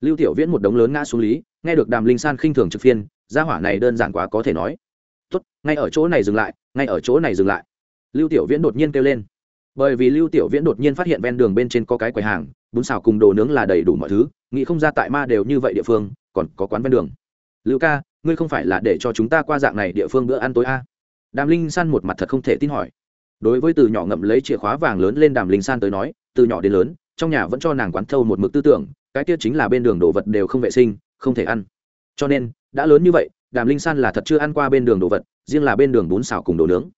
Lưu tiểu viễn một đống lớn ngã xuống lý, nghe được đàm linh san khinh thường trực phiên, gia hỏa này đơn giản quá có thể nói. Tốt, ngay ở chỗ này dừng lại, ngay ở chỗ này dừng lại. Lưu tiểu viễn đột nhiên kêu lên. Bởi vì lưu tiểu viễn đột nhiên phát hiện ven đường bên trên có cái quầy hàng, bún xào cùng đồ nướng là đầy đủ mọi thứ, nghĩ không ra tại ma đều như vậy địa phương, còn có quán ven đường. Lưu ca, ngươi không phải là để cho chúng ta qua dạng này địa phương bữa ăn tối a? à? Đàm linh san một mặt thật không thể tin hỏi. Đối với từ nhỏ ngậm lấy chìa khóa vàng lớn lên đàm linh san tới nói, từ nhỏ đến lớn, trong nhà vẫn cho nàng quán thâu một mực tư tưởng, cái tiết chính là bên đường đồ vật đều không vệ sinh, không thể ăn. Cho nên, đã lớn như vậy, đàm linh san là thật chưa ăn qua bên đường đồ vật, riêng là bên đường bún xào cùng đồ nướng.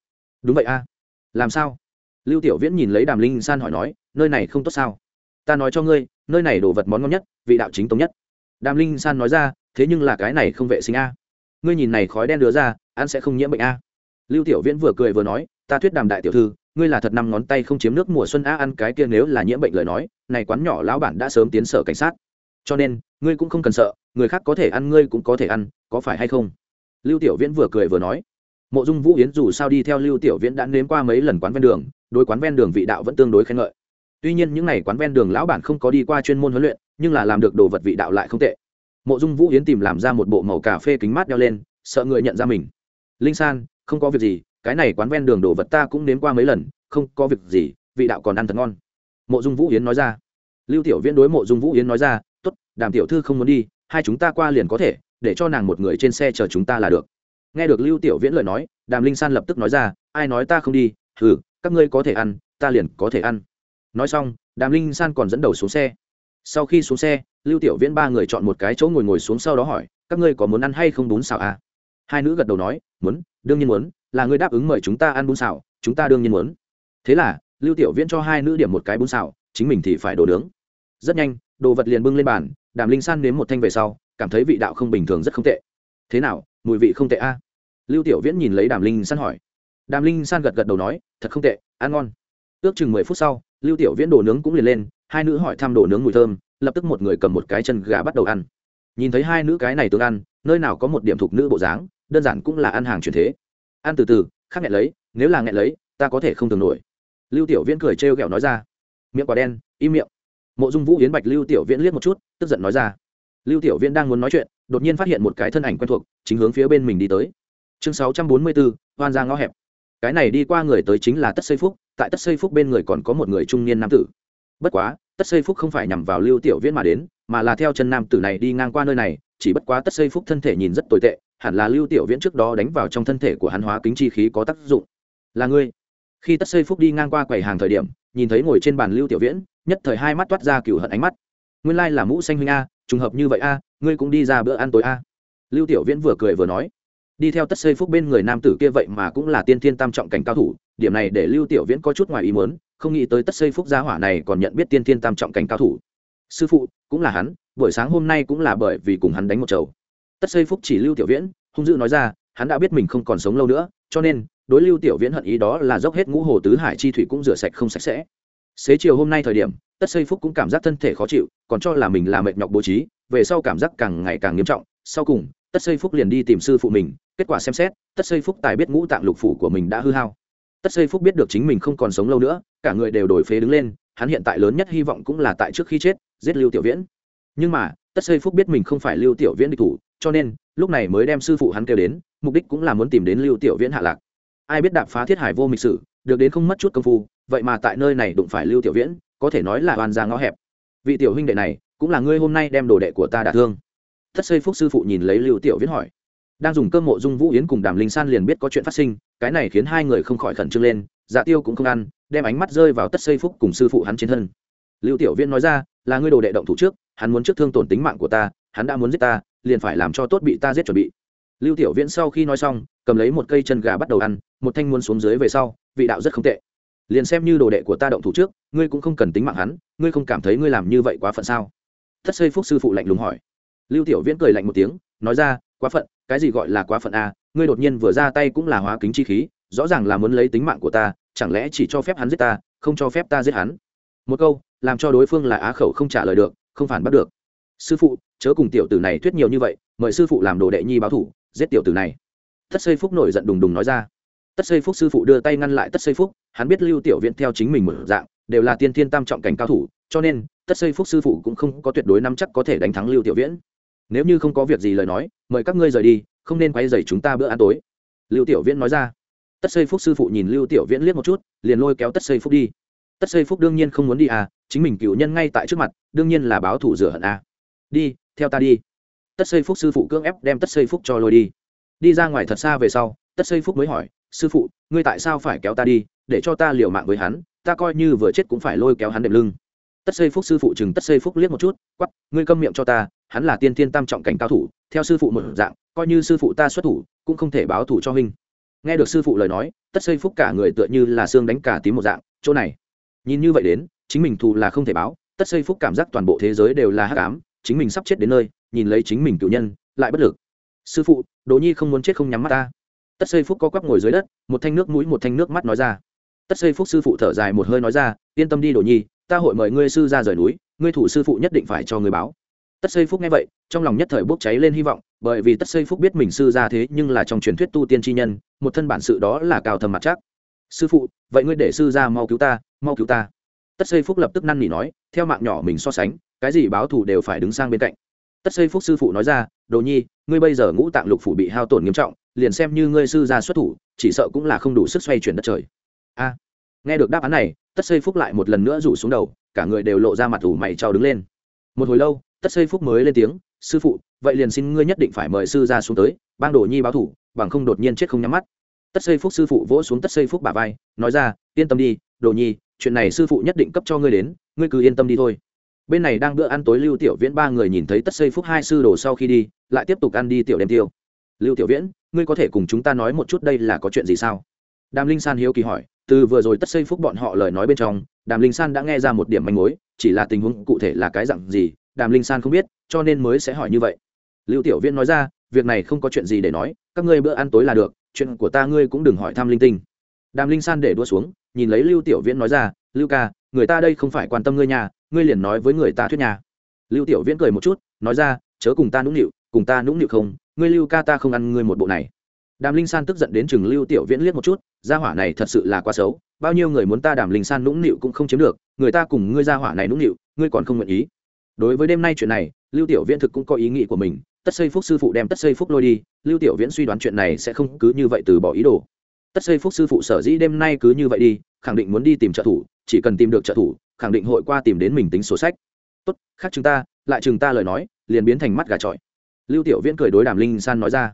Đúng vậy a. Làm sao? Lưu tiểu viễn nhìn lấy đàm linh san hỏi nói, nơi này không tốt sao? Ta nói cho ngươi, nơi này đồ vật món ngon nhất, vị đạo chính tống nhất. Đàm linh san nói ra, thế nhưng là cái này không vệ sinh a. Ngươi nhìn này khói đen đứa ra, ăn sẽ không nhiễm bệnh a lưu tiểu viễn vừa cười vừa nói, ta thuyết đàm đại tiểu thư, ngươi là thật năm ngón tay không chiếm nước mùa xuân a ăn cái kia nếu là nhiễm bệnh lời nói, này quán nhỏ lão bản đã sớm tiến sở cảnh sát. Cho nên, ngươi cũng không cần sợ, người khác có thể ăn ngươi cũng có thể ăn, có phải hay không? Lưu tiểu viễn vừa cười vừa nói. Mộ dung vũ yến dù sao đi theo lưu tiểu viễn đã nếm qua mấy lần quán ven đường, đối quán ven đường vị đạo vẫn tương đối khen ngợi. Tuy nhiên những n à y quán ven đường lão bản không có đi qua chuyên môn huấn luyện, nhưng là làm được đồ vật vị đạo lại không tệ. Mộ dung vũ yến tìm làm ra một bộ màu cà phê kính mát đeo lên, sợ người nhận ra mình. Linh san không có việc gì, cái này quán ven đường đồ vật ta cũng nếm qua mấy lần, không có việc gì, vị đạo còn ăn thật ngon. Mộ dung vũ yến nói ra. Lưu tiểu viễn đối mộ dung vũ yến nói ra t ố t đàm tiểu thư không muốn đi, hai chúng ta qua liền có thể, để cho nàng một người trên xe chờ chúng ta là được. Nghe được lưu tiểu viễn lời nói, đàm linh san lập tức nói ra, ai nói ta không đi ừ các ngươi có thể ăn, ta liền có thể ăn. Nói xong, đàm linh san còn dẫn đầu xuống xe. Sau khi xuống xe, lưu tiểu viễn ba người chọn một cái chỗ ngồi ngồi xuống sau đó hỏi, các ngươi có muốn ăn hay không bún xào à? Hai nữ gật đầu nói, muốn, đương nhiên muốn, là ngươi đáp ứng mời chúng ta ăn bún xào, chúng ta đương nhiên muốn. Thế là, lưu tiểu viễn cho hai nữ điểm một cái bún xào, chính mình thì phải đồ nướng. Rất nhanh, đồ vật liền bưng lên bàn, đàm linh san nếm một thanh về sau, cảm thấy vị đạo không bình thường rất không tệ. Thế nào, mùi vị không tệ a? À? lưu tiểu viễn nhìn lấy đàm linh san hỏi. Đàm linh san gật gật đầu nói, thật không tệ, ăn ngon. Ước chừng mười phút sau, lưu tiểu viễn đồ nướng cũng liền lên, hai nữ hỏi thăm đồ nướng mùi thơm, lập tức một người cầm một cái chân gà bắt đầu ăn. Nhìn thấy hai nữ cái này tương ăn, nơi nào có một điểm thuộc nữ bộ dáng đơn giản cũng là ăn hàng truyền thế. Ăn từ từ, khác nghẹn lấy, nếu là nghẹn lấy, ta có thể không thường nổi. Lưu tiểu viễn cười trêu ghẹo nói ra. Miệng quả đen, im miệng. Mộ dung vũ yến bạch lưu tiểu viễn liếc một chút, tức giận nói ra. Lưu tiểu viễn đang muốn nói chuyện, đột nhiên phát hiện một cái thân ảnh quen thuộc, chính hướng phía bên mình đi tới. Chương sáu trăm bốn mươi bốn hoan ra ngõ hẹp. Cái này đi qua người tới chính là tất xây phúc, tại tất xây phúc bên người còn có một người trung niên nam tử. Bất quá, tất xây phúc không phải nhằm vào lưu tiểu viễn mà đến, mà là theo chân nam tử này đi ngang qua nơi này, chỉ bất quá tất xây phúc thân thể nhìn rất tồi tệ hẳn là lưu tiểu viễn trước đó đánh vào trong thân thể của hắn hóa kính chi khí có tác dụng. Là ngươi. Khi tất xây phúc đi ngang qua quầy hàng thời điểm, nhìn thấy ngồi trên bàn lưu tiểu viễn, nhất thời hai mắt toát ra cửu hận ánh mắt. Nguyên lai là mũ xanh huynh a, trùng hợp như vậy a, ngươi cũng đi ra bữa ăn tối a. Lưu tiểu viễn vừa cười vừa nói. Đi theo tất xây phúc bên người nam tử kia vậy mà cũng là tiên thiên tam trọng cảnh cao thủ, điểm này để lưu tiểu viễn có chút ngoài ý muốn, không nghĩ tới tất xây phúc gia hỏa này còn nhận biết tiên thiên tam trọng cảnh cao thủ. Sư phụ, cũng là hắn, buổi sáng hôm nay cũng là bởi vì cùng hắn đánh một chầu tất xây phúc chỉ lưu tiểu viễn, hung dữ nói ra, hắn đã biết mình không còn sống lâu nữa, cho nên, đối lưu tiểu viễn hận ý đó là dốc hết ngũ hồ tứ hải chi thủy cũng rửa sạch không sạch sẽ. Xế chiều hôm nay thời điểm, tất xây phúc cũng cảm giác thân thể khó chịu, còn cho là mình là mệt nhọc bố trí, về sau cảm giác càng ngày càng nghiêm trọng. Sau cùng, tất xây phúc liền đi tìm sư phụ mình, kết quả xem xét, tất xây phúc tài biết ngũ tạng lục phủ của mình đã hư hao. Tất xây phúc biết được chính mình không còn sống lâu nữa, cả người đều đổi phế đứng lên, hắn hiện tại lớn nhất hy vọng cũng là tại trước khi chết, giết lưu tiểu viễn. Nhưng mà, tất xây phúc biết mình không phải lưu tiểu viễn địch thủ cho nên, lúc này mới đem sư phụ hắn kêu đến, mục đích cũng là muốn tìm đến lưu tiểu viễn hạ lạc. Ai biết đạp phá thiết hải vô mịch sử, được đến không mất chút công phu, vậy mà tại nơi này đụng phải lưu tiểu viễn, có thể nói là oan ra ngõ hẹp. Vị tiểu huynh đệ này, cũng là ngươi hôm nay đem đồ đệ của ta đả thương. Tất xây phúc sư phụ nhìn lấy lưu tiểu viễn hỏi. Đang dùng cơm mộ dung vũ yến cùng đàm linh san liền biết có chuyện phát sinh, cái này khiến hai người không khỏi khẩn trương lên dạ tiêu cũng không ăn, đem ánh mắt rơi vào tất xây phúc cùng sư phụ hắn trên thân. Lưu tiểu viễn nói ra, là ngươi đồ đệ động thủ trước, hắn muốn trước thương tổn tính mạng của ta, hắn đã muốn giết ta liền phải làm cho tốt bị ta giết chuẩn bị. Lưu tiểu viễn sau khi nói xong, cầm lấy một cây chân gà bắt đầu ăn, một thanh muốn xuống dưới về sau, vị đạo rất không tệ. Liền xem như đồ đệ của ta động thủ trước, ngươi cũng không cần tính mạng hắn, ngươi không cảm thấy ngươi làm như vậy quá phận sao? Thất xây phúc sư phụ lạnh lùng hỏi. Lưu tiểu viễn cười lạnh một tiếng, nói ra, quá phận, cái gì gọi là quá phận a ngươi đột nhiên vừa ra tay cũng là hóa kính chi khí, rõ ràng là muốn lấy tính mạng của ta, chẳng lẽ chỉ cho phép hắn giết ta, không cho phép ta giết hắn? Một câu, làm cho đối phương là á khẩu không trả lời được, không phản bắt được sư phụ, chớ cùng tiểu tử này thuyết nhiều như vậy, mời sư phụ làm đồ đệ nhi báo thủ, giết tiểu tử này. Tất xây phúc nổi giận đùng đùng nói ra. Tất xây phúc sư phụ đưa tay ngăn lại tất xây phúc, hắn biết lưu tiểu viện theo chính mình một dạng, đều là tiên thiên tam trọng cảnh cao thủ, cho nên tất xây phúc sư phụ cũng không có tuyệt đối nắm chắc có thể đánh thắng lưu tiểu viễn nếu như không có việc gì lời nói, mời các ngươi rời đi, không nên quay dày chúng ta bữa ăn tối. Lưu tiểu viễn nói ra. Tất xây phúc sư phụ nhìn lưu tiểu viễn liếc một chút, liền lôi kéo tất xây phúc đi. Tất xây phúc đương nhiên không muốn đi à chính mình cựu nhân ngay tại trước mặt, đương nhiên là báo thủ rửa hận à đi, theo ta đi. Tất xây phúc sư phụ cưỡng ép đem tất xây phúc cho lôi đi. Đi ra ngoài thật xa về sau, tất xây phúc mới hỏi, sư phụ, ngươi tại sao phải kéo ta đi? Để cho ta liều mạng với hắn, ta coi như vừa chết cũng phải lôi kéo hắn đệm lưng. Tất xây phúc sư phụ chừng tất xây phúc liếc một chút quắp ngươi câm miệng cho ta, hắn là tiên tiên tam trọng cảnh cao thủ, theo sư phụ một dạng, coi như sư phụ ta xuất thủ, cũng không thể báo thủ cho huynh. Nghe được sư phụ lời nói, tất xây phúc cả người tựa như là xương đánh cả tím một dạng, chỗ này. Nhìn như vậy đến, chính mình thù là không thể báo, tất xây phúc cảm giác toàn bộ thế giới đều là hắc ám chính mình sắp chết đến nơi, nhìn lấy chính mình cựu nhân, lại bất lực. Sư phụ, đỗ nhi không muốn chết không nhắm mắt ta. Tất xây phúc co quắp ngồi dưới đất, một thanh nước mũi, một thanh nước mắt nói ra. Tất xây phúc sư phụ thở dài một hơi nói ra, yên tâm đi đỗ nhi, ta hội mời ngươi sư ra rời núi, ngươi thủ sư phụ nhất định phải cho ngươi báo. Tất xây phúc nghe vậy, trong lòng nhất thời bốc cháy lên hy vọng, bởi vì tất xây phúc biết mình sư ra thế nhưng là trong truyền thuyết tu tiên tri nhân, một thân bản sự đó là cao thầm mặt chắc. Sư phụ, vậy ngươi để sư ra mau cứu ta, mau cứu ta. Tất xây phúc lập tức năn nỉ nói, theo mạng nhỏ mình so sánh cái gì báo thù đều phải đứng sang bên cạnh. Tất xây phúc sư phụ nói ra, đồ nhi, ngươi bây giờ ngũ tạng lục phủ bị hao tổn nghiêm trọng, liền xem như ngươi sư gia xuất thủ, chỉ sợ cũng là không đủ sức xoay chuyển đất trời. A. Nghe được đáp án này, tất xây phúc lại một lần nữa rủ xuống đầu, cả người đều lộ ra mặt ủ mày trao đứng lên. Một hồi lâu, tất xây phúc mới lên tiếng, sư phụ, vậy liền xin ngươi nhất định phải mời sư ra xuống tới, bang đồ nhi báo thủ bằng không đột nhiên chết không nhắm mắt. Tất xây phúc sư phụ vỗ xuống tất xây phúc bà vai, nói ra, yên tâm đi, đồ nhi, chuyện này sư phụ nhất định cấp cho ngươi đến, ngươi cứ yên tâm đi thôi bên này đang bữa ăn tối lưu tiểu viễn ba người nhìn thấy tất xây phúc hai sư đồ sau khi đi, lại tiếp tục ăn đi tiểu đêm tiêu. Lưu tiểu viễn, ngươi có thể cùng chúng ta nói một chút đây là có chuyện gì sao? Đàm linh san hiếu kỳ hỏi. Từ vừa rồi tất xây phúc bọn họ lời nói bên trong, đàm linh san đã nghe ra một điểm manh mối, chỉ là tình huống cụ thể là cái dặn gì, đàm linh san không biết, cho nên mới sẽ hỏi như vậy. Lưu tiểu viễn nói ra, việc này không có chuyện gì để nói, các ngươi bữa ăn tối là được, chuyện của ta ngươi cũng đừng hỏi thăm linh tinh. Đàm linh san để đua xuống, nhìn lấy lưu tiểu viễn nói ra, lưu ca, người ta đây không phải quan tâm ngươi nhà ngươi liền nói với người ta thuyết nhà lưu tiểu viễn cười một chút, nói ra, chớ cùng ta nũng nịu, cùng ta nũng nịu không, ngươi lưu ca ta không ăn ngươi một bộ này. Đàm linh san tức giận đến chừng lưu tiểu viễn liếc một chút, gia hỏa này thật sự là quá xấu, bao nhiêu người muốn ta đàm linh san nũng nịu cũng không chiếm được, người ta cùng ngươi gia hỏa này nũng nịu, ngươi còn không nguyện ý. Đối với đêm nay chuyện này, lưu tiểu viễn thực cũng có ý nghĩ của mình, tất xây phúc sư phụ đem tất xây phúc lôi đi, lưu tiểu viễn suy đoán chuyện này sẽ không cứ như vậy từ bỏ ý đồ tất xây phúc sư phụ sở dĩ đêm nay cứ như vậy đi, khẳng định muốn đi tìm trợ thủ, chỉ cần tìm được trợ thủ, khẳng định hội qua tìm đến mình tính sổ sách. Tốt, khác chúng ta, lại chừng ta lời nói, liền biến thành mắt gà trọi. Lưu tiểu viễn cười đối đàm linh san nói ra.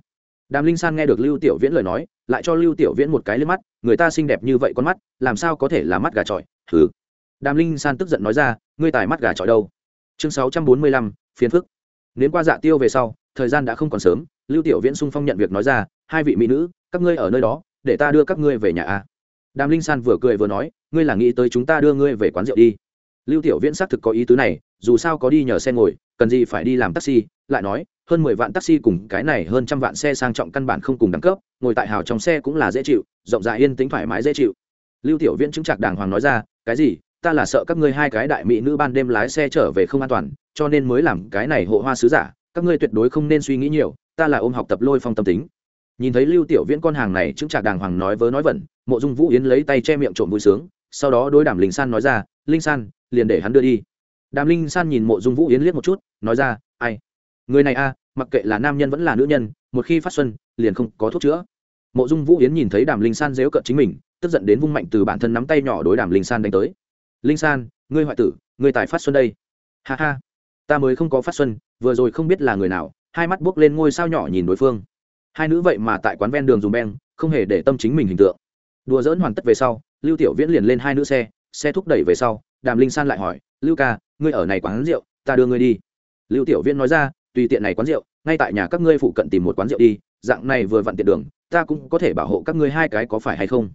Đàm linh san nghe được lưu tiểu viễn lời nói, lại cho lưu tiểu viễn một cái lên mắt, người ta xinh đẹp như vậy con mắt, làm sao có thể là mắt gà trọi? Thứ đàm linh san tức giận nói ra, ngươi tài mắt gà trọi đâu? Chương sáu trăm bốn mươi lăm phiến phức. Nến qua dạ tiêu về sau, thời gian đã không còn sớm, lưu tiểu viễn sung phong nhận việc nói ra, hai vị mỹ nữ, các ngươi ở nơi đó để ta đưa các ngươi về nhà a đàm linh san vừa cười vừa nói, ngươi là nghĩ tới chúng ta đưa ngươi về quán rượu đi. Lưu tiểu viễn xác thực có ý tứ này, dù sao có đi nhờ xe ngồi, cần gì phải đi làm taxi, lại nói, hơn mười vạn taxi cùng cái này hơn trăm vạn xe sang trọng căn bản không cùng đẳng cấp, ngồi tại hào trong xe cũng là dễ chịu, rộng rãi yên tĩnh thoải mái dễ chịu. Lưu tiểu viễn chứng chặt đàng hoàng nói ra, cái gì, ta là sợ các ngươi hai cái đại mỹ nữ ban đêm lái xe trở về không an toàn, cho nên mới làm cái này hộ hoa sứ giả, các ngươi tuyệt đối không nên suy nghĩ nhiều, ta là ôm học tập lôi phong tâm tính nhìn thấy lưu tiểu viễn con hàng này, chứng trạc đàng hoàng nói vớ nói vẩn, mộ dung vũ yến lấy tay che miệng trộm vui sướng, sau đó đối đàm linh san nói ra, linh san, liền để hắn đưa đi. Đàm linh san nhìn mộ dung vũ yến liếc một chút, nói ra, ai? Người này a, mặc kệ là nam nhân vẫn là nữ nhân, một khi phát xuân, liền không có thuốc chữa. Mộ dung vũ yến nhìn thấy đàm linh san dếu cợt chính mình, tức giận đến vung mạnh từ bản thân nắm tay nhỏ đối đàm linh san đánh tới. Linh san, ngươi hoại tử, ngươi tài phát xuân đây. Ha ha, ta mới không có phát xuân, vừa rồi không biết là người nào, hai mắt buốc lên ngôi sao nhỏ nhìn đối phương hai nữ vậy mà tại quán ven đường dùng beng, không hề để tâm chính mình hình tượng. Đùa dỡn hoàn tất về sau, lưu tiểu viễn liền lên hai nữ xe xe thúc đẩy về sau, đàm linh san lại hỏi, lưu ca, ngươi ở này quán rượu, ta đưa ngươi đi. Lưu tiểu viễn nói ra, tùy tiện này quán rượu, ngay tại nhà các ngươi phụ cận tìm một quán rượu đi, dạng này vừa vặn tiện đường, ta cũng có thể bảo hộ các ngươi hai cái có phải hay không?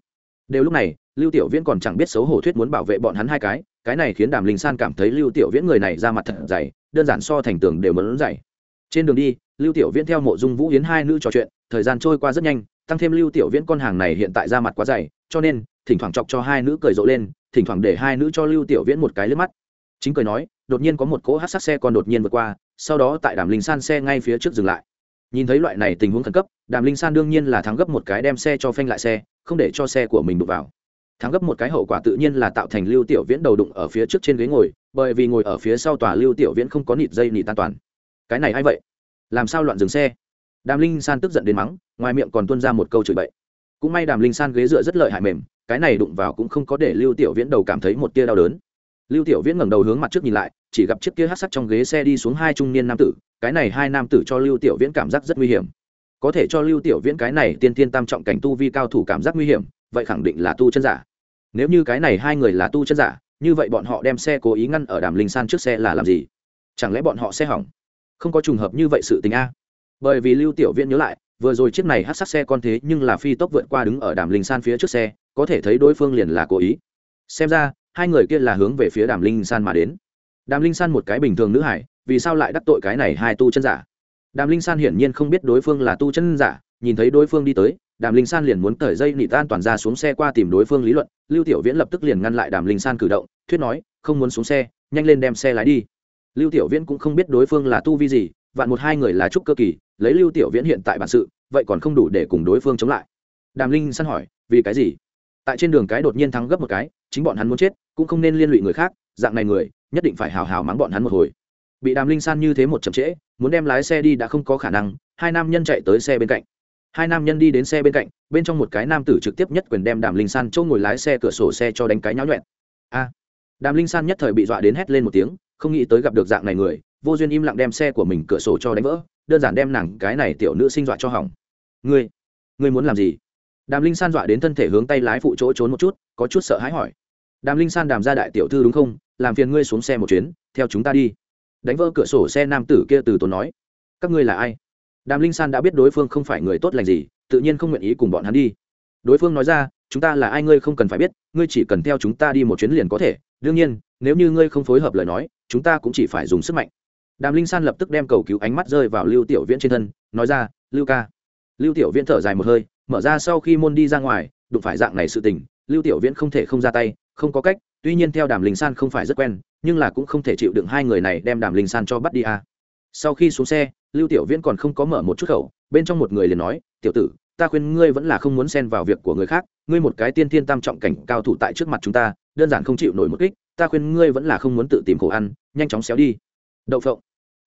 Đều lúc này, lưu tiểu viễn còn chẳng biết xấu hổ thuyết muốn bảo vệ bọn hắn hai cái cái này khiến đàm linh san cảm thấy lưu tiểu viễn người này ra mặt thật dày, đơn giản so thành tường đều mẫn dày. Trên đường đi lưu tiểu viễn theo mộ dung vũ hiến hai nữ trò chuyện, thời gian trôi qua rất nhanh, tăng thêm lưu tiểu viễn con hàng này hiện tại ra mặt quá dày, cho nên, thỉnh thoảng chọc cho hai nữ cười rộ lên, thỉnh thoảng để hai nữ cho lưu tiểu viễn một cái lướt mắt. Chính cười nói, đột nhiên có một cỗ hát sát xe còn đột nhiên vượt qua, sau đó tại đàm linh san xe ngay phía trước dừng lại. Nhìn thấy loại này tình huống khẩn cấp, đàm linh san đương nhiên là thắng gấp một cái đem xe cho phanh lại xe, không để cho xe của mình đụng vào. Thắng gấp một cái hậu quả tự nhiên là tạo thành lưu tiểu viễn đầu đụng ở phía trước trên ghế ngồi, bởi vì ngồi ở phía sau tòa lưu tiểu viễn không có nịt dây nịt an toàn. Cái này hay vậy? Làm sao loạn dừng xe? Đàm linh san tức giận đến mắng, ngoài miệng còn tuân ra một câu chửi bậy. Cũng may đàm linh san ghế dựa rất lợi hại mềm, cái này đụng vào cũng không có để lưu tiểu viễn đầu cảm thấy một tia đau đớn. Lưu tiểu viễn ngẩng đầu hướng mặt trước nhìn lại, chỉ gặp chiếc kia hát sắt trong ghế xe đi xuống hai trung niên nam tử, cái này hai nam tử cho lưu tiểu viễn cảm giác rất nguy hiểm. Có thể cho lưu tiểu viễn cái này tiên tiên tam trọng cảnh tu vi cao thủ cảm giác nguy hiểm, vậy khẳng định là tu chân giả. Nếu như cái này hai người là tu chân giả, như vậy bọn họ đem xe cố ý ngăn ở đàm linh san trước xe là làm gì? Chẳng lẽ bọn họ xe hỏng? Không có trùng hợp như vậy sự tình a. Bởi vì lưu tiểu viễn nhớ lại, vừa rồi chiếc này hát sát xe con thế nhưng là phi tốc vượt qua đứng ở đàm linh san phía trước xe, có thể thấy đối phương liền là cố ý. Xem ra, hai người kia là hướng về phía đàm linh san mà đến. Đàm linh san một cái bình thường nữ hải, vì sao lại đắc tội cái này hai tu chân giả? Đàm linh san hiển nhiên không biết đối phương là tu chân giả, nhìn thấy đối phương đi tới, đàm linh san liền muốn cởi dây nị tan toàn ra xuống xe qua tìm đối phương lý luận, lưu tiểu viễn lập tức liền ngăn lại đàm linh san cử động, thuyết nói, không muốn xuống xe, nhanh lên đem xe lái đi lưu tiểu viễn cũng không biết đối phương là tu vi gì, vạn một hai người là trúc cơ kỳ, lấy lưu tiểu viễn hiện tại bản sự, vậy còn không đủ để cùng đối phương chống lại. Đàm linh san hỏi, vì cái gì? Tại trên đường cái đột nhiên thắng gấp một cái, chính bọn hắn muốn chết, cũng không nên liên lụy người khác, dạng này người, nhất định phải hào hào mắng bọn hắn một hồi. Bị đàm linh san như thế một chậm trễ, muốn đem lái xe đi đã không có khả năng, hai nam nhân chạy tới xe bên cạnh. Hai nam nhân đi đến xe bên cạnh, bên trong một cái nam tử trực tiếp nhất quyền đem đàm linh san chỗ ngồi lái xe cửa sổ xe cho đánh cái nháo nhuẹn. A! Đàm linh san nhất thời bị dọa đến hét lên một tiếng không nghĩ tới gặp được dạng này người, vô duyên im lặng đem xe của mình cửa sổ cho đánh vỡ, đơn giản đem nàng cái này tiểu nữ sinh dọa cho hỏng. Ngươi ngươi muốn làm gì? Đàm linh san dọa đến thân thể hướng tay lái phụ chỗ trốn một chút, có chút sợ hãi hỏi. Đàm linh san đàm ra đại tiểu thư đúng không? Làm phiền ngươi xuống xe một chuyến, theo chúng ta đi. Đánh vỡ cửa sổ xe nam tử kia từ tốn nói. Các ngươi là ai? Đàm linh san đã biết đối phương không phải người tốt lành gì, tự nhiên không nguyện ý cùng bọn hắn đi. Đối phương nói ra, chúng ta là ai ngươi không cần phải biết, ngươi chỉ cần theo chúng ta đi một chuyến liền có thể. Đương nhiên, nếu như ngươi không phối hợp lời nói chúng ta cũng chỉ phải dùng sức mạnh đàm linh san lập tức đem cầu cứu ánh mắt rơi vào lưu tiểu viễn trên thân, nói ra, lưu ca lưu tiểu viễn thở dài một hơi, mở ra sau khi môn đi ra ngoài, đụng phải dạng này sự tình, lưu tiểu viễn không thể không ra tay, không có cách, tuy nhiên theo đàm linh san không phải rất quen, nhưng là cũng không thể chịu đựng hai người này đem đàm linh san cho bắt đi à. sau khi xuống xe, lưu tiểu viễn còn không có mở một chút khẩu, bên trong một người liền nói, tiểu tử, ta khuyên ngươi vẫn là không muốn xen vào việc của người khác, ngươi một cái tiên thiên tam trọng cảnh cao thủ tại trước mặt chúng ta, đơn giản không chịu nổi một kích, ta khuyên ngươi vẫn là không muốn tự tìm khổ ăn nhanh chóng xéo đi. Đậu phộng.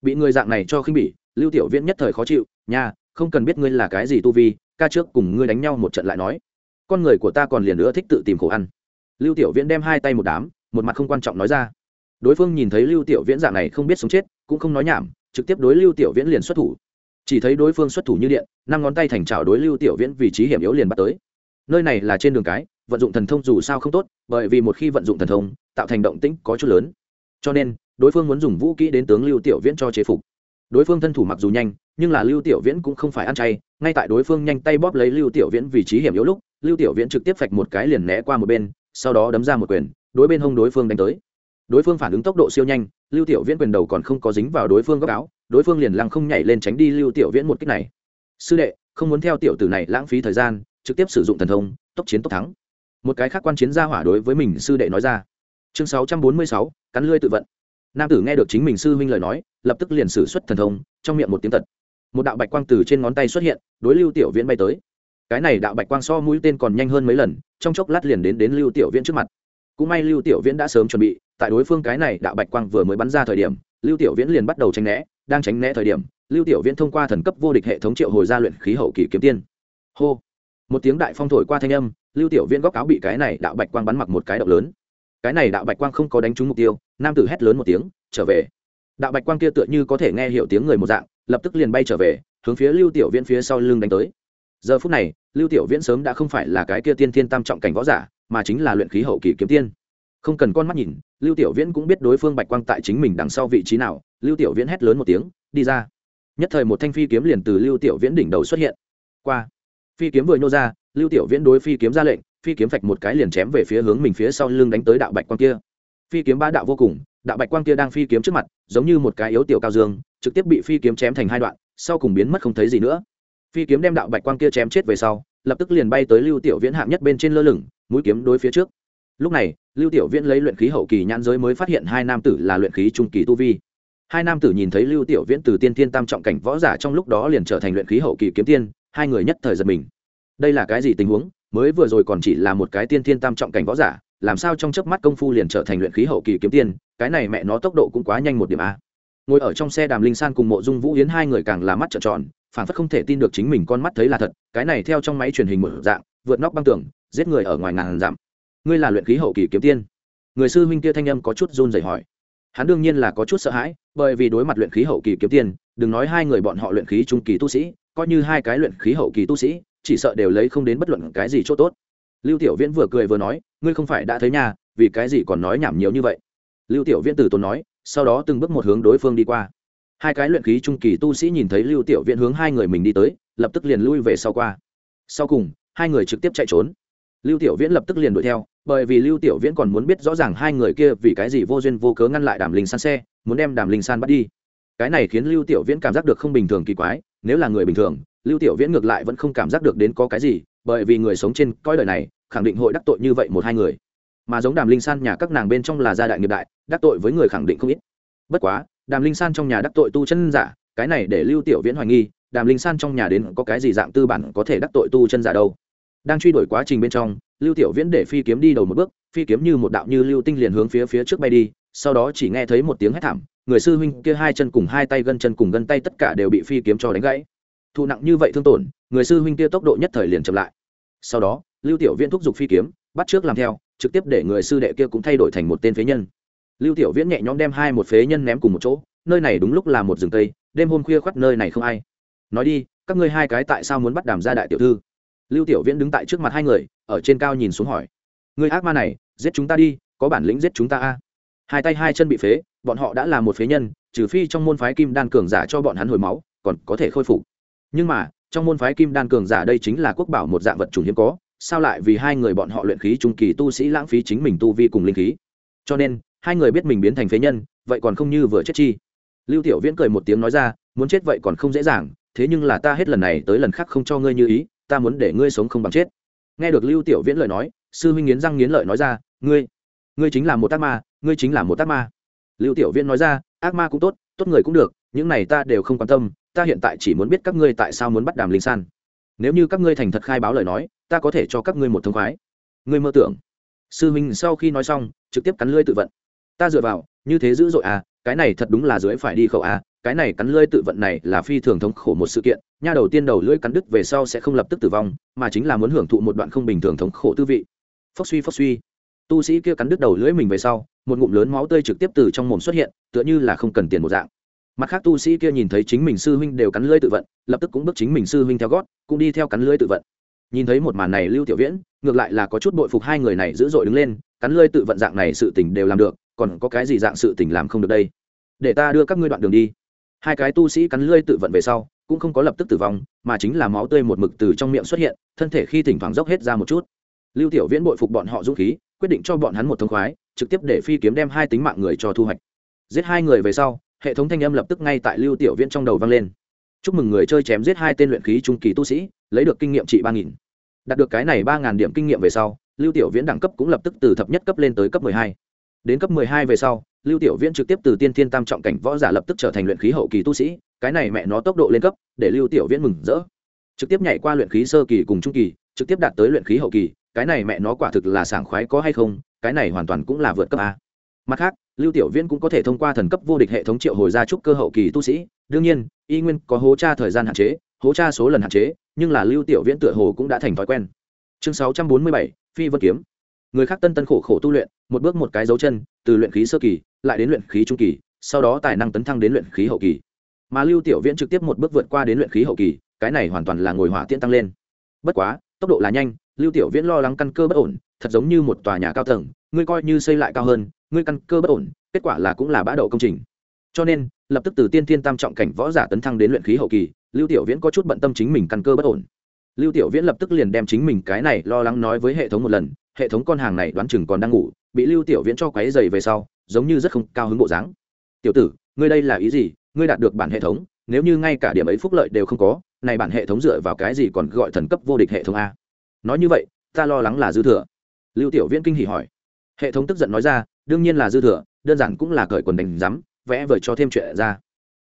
Bị người dạng này cho khinh bỉ, lưu tiểu viễn nhất thời khó chịu, nha, không cần biết ngươi là cái gì tu vi, ca trước cùng ngươi đánh nhau một trận lại nói. Con người của ta còn liền nữa thích tự tìm khổ ăn. Lưu tiểu viễn đem hai tay một đám, một mặt không quan trọng nói ra. Đối phương nhìn thấy lưu tiểu viễn dạng này không biết sống chết, cũng không nói nhảm, trực tiếp đối lưu tiểu viễn liền xuất thủ. Chỉ thấy đối phương xuất thủ như điện, năm ngón tay thành trào đối lưu tiểu viễn vị trí hiểm yếu liền bắt tới. Nơi này là trên đường cái, vận dụng thần thông dù sao không tốt, bởi vì một khi vận dụng thần thông, tạo thành động tĩnh có chút lớn. Cho nên đối phương muốn dùng vũ kỹ đến tướng lưu tiểu viễn cho chế phục. Đối phương thân thủ mặc dù nhanh, nhưng là lưu tiểu viễn cũng không phải ăn chay, ngay tại đối phương nhanh tay bóp lấy lưu tiểu viễn vị trí hiểm yếu lúc, lưu tiểu viễn trực tiếp phạch một cái liền né qua một bên, sau đó đấm ra một quyền, đối bên hông đối phương đánh tới. Đối phương phản ứng tốc độ siêu nhanh, lưu tiểu viễn quyền đầu còn không có dính vào đối phương góc áo, đối phương liền lăng không nhảy lên tránh đi lưu tiểu viễn một cách này. Sư đệ, không muốn theo tiểu tử này lãng phí thời gian, trực tiếp sử dụng thần thông, tốc chiến tốc thắng. Một cái khác quan chiến gia hỏa đối với mình sư đệ nói ra. Chương sáu trăm bốn mươi sáu, cắn lươi tự vận nam tử nghe được chính mình sư huynh lời nói, lập tức liền sử xuất thần thông, trong miệng một tiếng tật một đạo bạch quang từ trên ngón tay xuất hiện, đối lưu tiểu viễn bay tới. Cái này đạo bạch quang so mũi tên còn nhanh hơn mấy lần, trong chốc lát liền đến đến lưu tiểu viễn trước mặt. Cũng may lưu tiểu viễn đã sớm chuẩn bị, tại đối phương cái này đạo bạch quang vừa mới bắn ra thời điểm, lưu tiểu viễn liền bắt đầu tránh né. Đang tránh né thời điểm, lưu tiểu viễn thông qua thần cấp vô địch hệ thống triệu hồi ra luyện khí hậu kỳ kiếm tiên. Hô! Một tiếng đại phong thổi qua thanh âm, lưu tiểu viễn góc áo bị cái này đạo bạch quang bắn mặc một cái động lớn cái này đạo bạch quang không có đánh trúng mục tiêu, nam tử hét lớn một tiếng, trở về. Đạo bạch quang kia tựa như có thể nghe hiểu tiếng người một dạng, lập tức liền bay trở về, hướng phía lưu tiểu viễn phía sau lưng đánh tới. Giờ phút này, lưu tiểu viễn sớm đã không phải là cái kia tiên thiên tam trọng cảnh võ giả, mà chính là luyện khí hậu kỳ kiếm tiên. Không cần con mắt nhìn, lưu tiểu viễn cũng biết đối phương bạch quang tại chính mình đằng sau vị trí nào, lưu tiểu viễn hét lớn một tiếng, đi ra. Nhất thời một thanh phi kiếm liền từ lưu tiểu viễn đỉnh đầu xuất hiện. Qua. Phi kiếm vừa nhô ra, lưu tiểu viễn đối phi kiếm ra lệnh phi kiếm phạch một cái liền chém về phía hướng mình phía sau lưng đánh tới đạo bạch quang kia. Phi kiếm ba đạo vô cùng, đạo bạch quang kia đang phi kiếm trước mặt, giống như một cái yếu tiểu cao dương, trực tiếp bị phi kiếm chém thành hai đoạn, sau cùng biến mất không thấy gì nữa. Phi kiếm đem đạo bạch quang kia chém chết về sau, lập tức liền bay tới lưu tiểu viễn hạng nhất bên trên lơ lửng, mũi kiếm đối phía trước. Lúc này, lưu tiểu viễn lấy luyện khí hậu kỳ nhãn giới mới phát hiện hai nam tử là luyện khí trung kỳ tu vi. Hai nam tử nhìn thấy lưu tiểu viễn từ tiên tiên tam trọng cảnh võ giả trong lúc đó liền trở thành luyện khí hậu kỳ kiếm tiên, hai người nhất thời giật mình. Đây là cái gì tình huống? Mới vừa rồi còn chỉ là một cái tiên tiên tam trọng cảnh võ giả, làm sao trong chớp mắt công phu liền trở thành luyện khí hậu kỳ kiếm tiên, cái này mẹ nó tốc độ cũng quá nhanh một điểm a. Ngồi ở trong xe đàm linh san cùng mộ dung vũ yến hai người càng là mắt trợn tròn phản phất không thể tin được chính mình con mắt thấy là thật, cái này theo trong máy truyền hình một dạng, vượt nóc băng tường, giết người ở ngoài ngàn dặm. Ngươi là luyện khí hậu kỳ kiếm tiên? Người sư huynh kia thanh âm có chút run rẩy hỏi. Hắn đương nhiên là có chút sợ hãi, bởi vì đối mặt luyện khí hậu kỳ kiếm tiên, đừng nói hai người bọn họ luyện khí trung kỳ tu sĩ, coi như hai cái luyện khí hậu kỳ tu sĩ chỉ sợ đều lấy không đến bất luận cái gì chỗ tốt. Lưu tiểu viễn vừa cười vừa nói, ngươi không phải đã thấy nhà vì cái gì còn nói nhảm nhiều như vậy? Lưu tiểu viễn từ tốn nói, sau đó từng bước một hướng đối phương đi qua. Hai cái luyện khí trung kỳ tu sĩ nhìn thấy lưu tiểu viễn hướng hai người mình đi tới, lập tức liền lui về sau qua. Sau cùng, hai người trực tiếp chạy trốn. Lưu tiểu viễn lập tức liền đuổi theo, bởi vì lưu tiểu viễn còn muốn biết rõ ràng hai người kia vì cái gì vô duyên vô cớ ngăn lại đàm linh san xe, muốn đem đàm linh san bắt đi. Cái này khiến lưu tiểu viễn cảm giác được không bình thường kỳ quái, nếu là người bình thường lưu tiểu viễn ngược lại vẫn không cảm giác được đến có cái gì, bởi vì người sống trên coi đời này, khẳng định hội đắc tội như vậy một hai người. Mà giống đàm linh san nhà các nàng bên trong là gia đại nghiệp đại, đắc tội với người khẳng định không ít. Bất quá, đàm linh san trong nhà đắc tội tu chân giả, cái này để lưu tiểu viễn hoài nghi, đàm linh san trong nhà đến có cái gì dạng tư bản có thể đắc tội tu chân giả đâu. Đang truy đuổi quá trình bên trong, lưu tiểu viễn để phi kiếm đi đầu một bước, phi kiếm như một đạo như lưu tinh liền hướng phía phía trước bay đi, sau đó chỉ nghe thấy một tiếng hét thảm, người sư huynh kia hai chân cùng hai tay gân chân cùng gân tay tất cả đều bị phi kiếm cho đánh gãy thụ nặng như vậy thương tổn, người sư huynh kia tốc độ nhất thời liền chậm lại. Sau đó, lưu tiểu viễn thúc giục phi kiếm, bắt trước làm theo, trực tiếp để người sư đệ kia cũng thay đổi thành một tên phế nhân. Lưu tiểu viễn nhẹ nhõm đem hai một phế nhân ném cùng một chỗ, nơi này đúng lúc là một rừng tây đêm hôm khuya khoắt nơi này không ai. Nói đi, các ngươi hai cái tại sao muốn bắt đàm gia đại tiểu thư? Lưu tiểu viễn đứng tại trước mặt hai người, ở trên cao nhìn xuống hỏi. Người ác ma này, giết chúng ta đi, có bản lĩnh giết chúng ta a? Hai tay hai chân bị phế, bọn họ đã là một phế nhân, trừ phi trong môn phái kim đan cường giả cho bọn hắn hồi máu, còn có thể khôi phục nhưng mà, trong môn phái kim đan cường giả đây chính là quốc bảo một dạng vật chủ hiếm có, sao lại vì hai người bọn họ luyện khí trung kỳ tu sĩ lãng phí chính mình tu vi cùng linh khí? Cho nên, hai người biết mình biến thành phế nhân, vậy còn không như vừa chết chi? Lưu tiểu viễn cười một tiếng nói ra, muốn chết vậy còn không dễ dàng, thế nhưng là ta hết lần này tới lần khác không cho ngươi như ý, ta muốn để ngươi sống không bằng chết. Nghe được lưu tiểu viễn lời nói, sư huynh nghiến răng nghiến lợi nói ra, ngươi ngươi chính là một tác ma, ngươi chính là một tác ma. Lưu tiểu viễn nói ra, ác ma cũng tốt tốt người cũng được, những này ta đều không quan tâm ta hiện tại chỉ muốn biết các ngươi tại sao muốn bắt đàm linh san. Nếu như các ngươi thành thật khai báo lời nói, ta có thể cho các ngươi một thông khoái. Ngươi mơ tưởng. Sư huynh sau khi nói xong, trực tiếp cắn lưỡi tự vận. Ta dựa vào, như thế dữ dội à cái này thật đúng là dưới phải đi khẩu à cái này cắn lưỡi tự vận này là phi thường thống khổ một sự kiện, nha đầu tiên đầu lưỡi cắn đứt về sau sẽ không lập tức tử vong, mà chính là muốn hưởng thụ một đoạn không bình thường thống khổ tư vị. Phốc suy phốc suy. Tu sĩ kia cắn đứt đầu lưỡi mình về sau, một ngụm lớn máu tươi trực tiếp từ trong mồm xuất hiện, tựa như là không cần tiền một dạng mặt khác tu sĩ kia nhìn thấy chính mình sư huynh đều cắn lưỡi tự vận, lập tức cũng bước chính mình sư huynh theo gót, cũng đi theo cắn lưỡi tự vận. Nhìn thấy một màn này lưu tiểu viễn, ngược lại là có chút bội phục hai người này dữ dội đứng lên, cắn lưỡi tự vận dạng này sự tình đều làm được, còn có cái gì dạng sự tình làm không được đây? Để ta đưa các ngươi đoạn đường đi. Hai cái tu sĩ cắn lưỡi tự vận về sau, cũng không có lập tức tử vong, mà chính là máu tươi một mực từ trong miệng xuất hiện, thân thể khi thỉnh thoảng dốc hết ra một chút. Lưu tiểu viễn bội phục bọn họ dũng khí, quyết định cho bọn hắn một thông khoái, trực tiếp để phi kiếm đem hai tính mạng người cho thu hoạch. Giết hai người về sau hệ thống thanh âm lập tức ngay tại lưu tiểu viễn trong đầu vang lên. Chúc mừng người chơi chém giết hai tên luyện khí trung kỳ tu sĩ, lấy được kinh nghiệm trị ba nghìn. Đạt được cái này ba ngàn điểm kinh nghiệm về sau, lưu tiểu viễn đẳng cấp cũng lập tức từ thập nhất cấp lên tới cấp mười hai. Đến cấp mười hai về sau, lưu tiểu viễn trực tiếp từ tiên thiên tam trọng cảnh võ giả lập tức trở thành luyện khí hậu kỳ tu sĩ, cái này mẹ nó tốc độ lên cấp, để lưu tiểu viễn mừng rỡ. Trực tiếp nhảy qua luyện khí sơ kỳ cùng trung kỳ, trực tiếp đạt tới luyện khí hậu kỳ, cái này mẹ nó quả thực là sảng khoái có hay không, cái này hoàn toàn cũng là vượt cấp a mặt khác lưu tiểu viễn cũng có thể thông qua thần cấp vô địch hệ thống triệu hồi gia trúc cơ hậu kỳ tu sĩ. Đương nhiên y nguyên có hố tra thời gian hạn chế hố tra số lần hạn chế nhưng là lưu tiểu viễn tựa hồ cũng đã thành thói quen. Chương 647, phi vân kiếm. Người khác tân tân khổ khổ tu luyện một bước một cái dấu chân từ luyện khí sơ kỳ lại đến luyện khí trung kỳ sau đó tài năng tấn thăng đến luyện khí hậu kỳ. Mà lưu tiểu viễn trực tiếp một bước vượt qua đến luyện khí hậu kỳ cái này hoàn toàn là ngồi hỏa tiễn tăng lên. Bất quá tốc độ là nhanh lưu tiểu viễn lo lắng căn cơ bất ổn thật giống như một tòa nhà cao tầng ngươi coi như xây lại cao hơn, ngươi căn cơ bất ổn, kết quả là cũng là bã đậu công trình. Cho nên, lập tức từ tiên thiên tam trọng cảnh võ giả tấn thăng đến luyện khí hậu kỳ, lưu tiểu viễn có chút bận tâm chính mình căn cơ bất ổn. Lưu tiểu viễn lập tức liền đem chính mình cái này lo lắng nói với hệ thống một lần, hệ thống con hàng này đoán chừng còn đang ngủ, bị lưu tiểu viễn cho quấy dày về sau, giống như rất không cao hứng bộ dáng. Tiểu tử, ngươi đây là ý gì? Ngươi đạt được bản hệ thống, nếu như ngay cả điểm ấy phúc lợi đều không có, này bản hệ thống dựa vào cái gì còn gọi thần cấp vô địch hệ thống a? Nói như vậy, ta lo lắng là dư thừa. Lưu tiểu viễn kinh hỉ hỏi hệ thống tức giận nói ra, đương nhiên là dư thừa, đơn giản cũng là cởi quần đánh rắm vẽ vời cho thêm chuyện ra.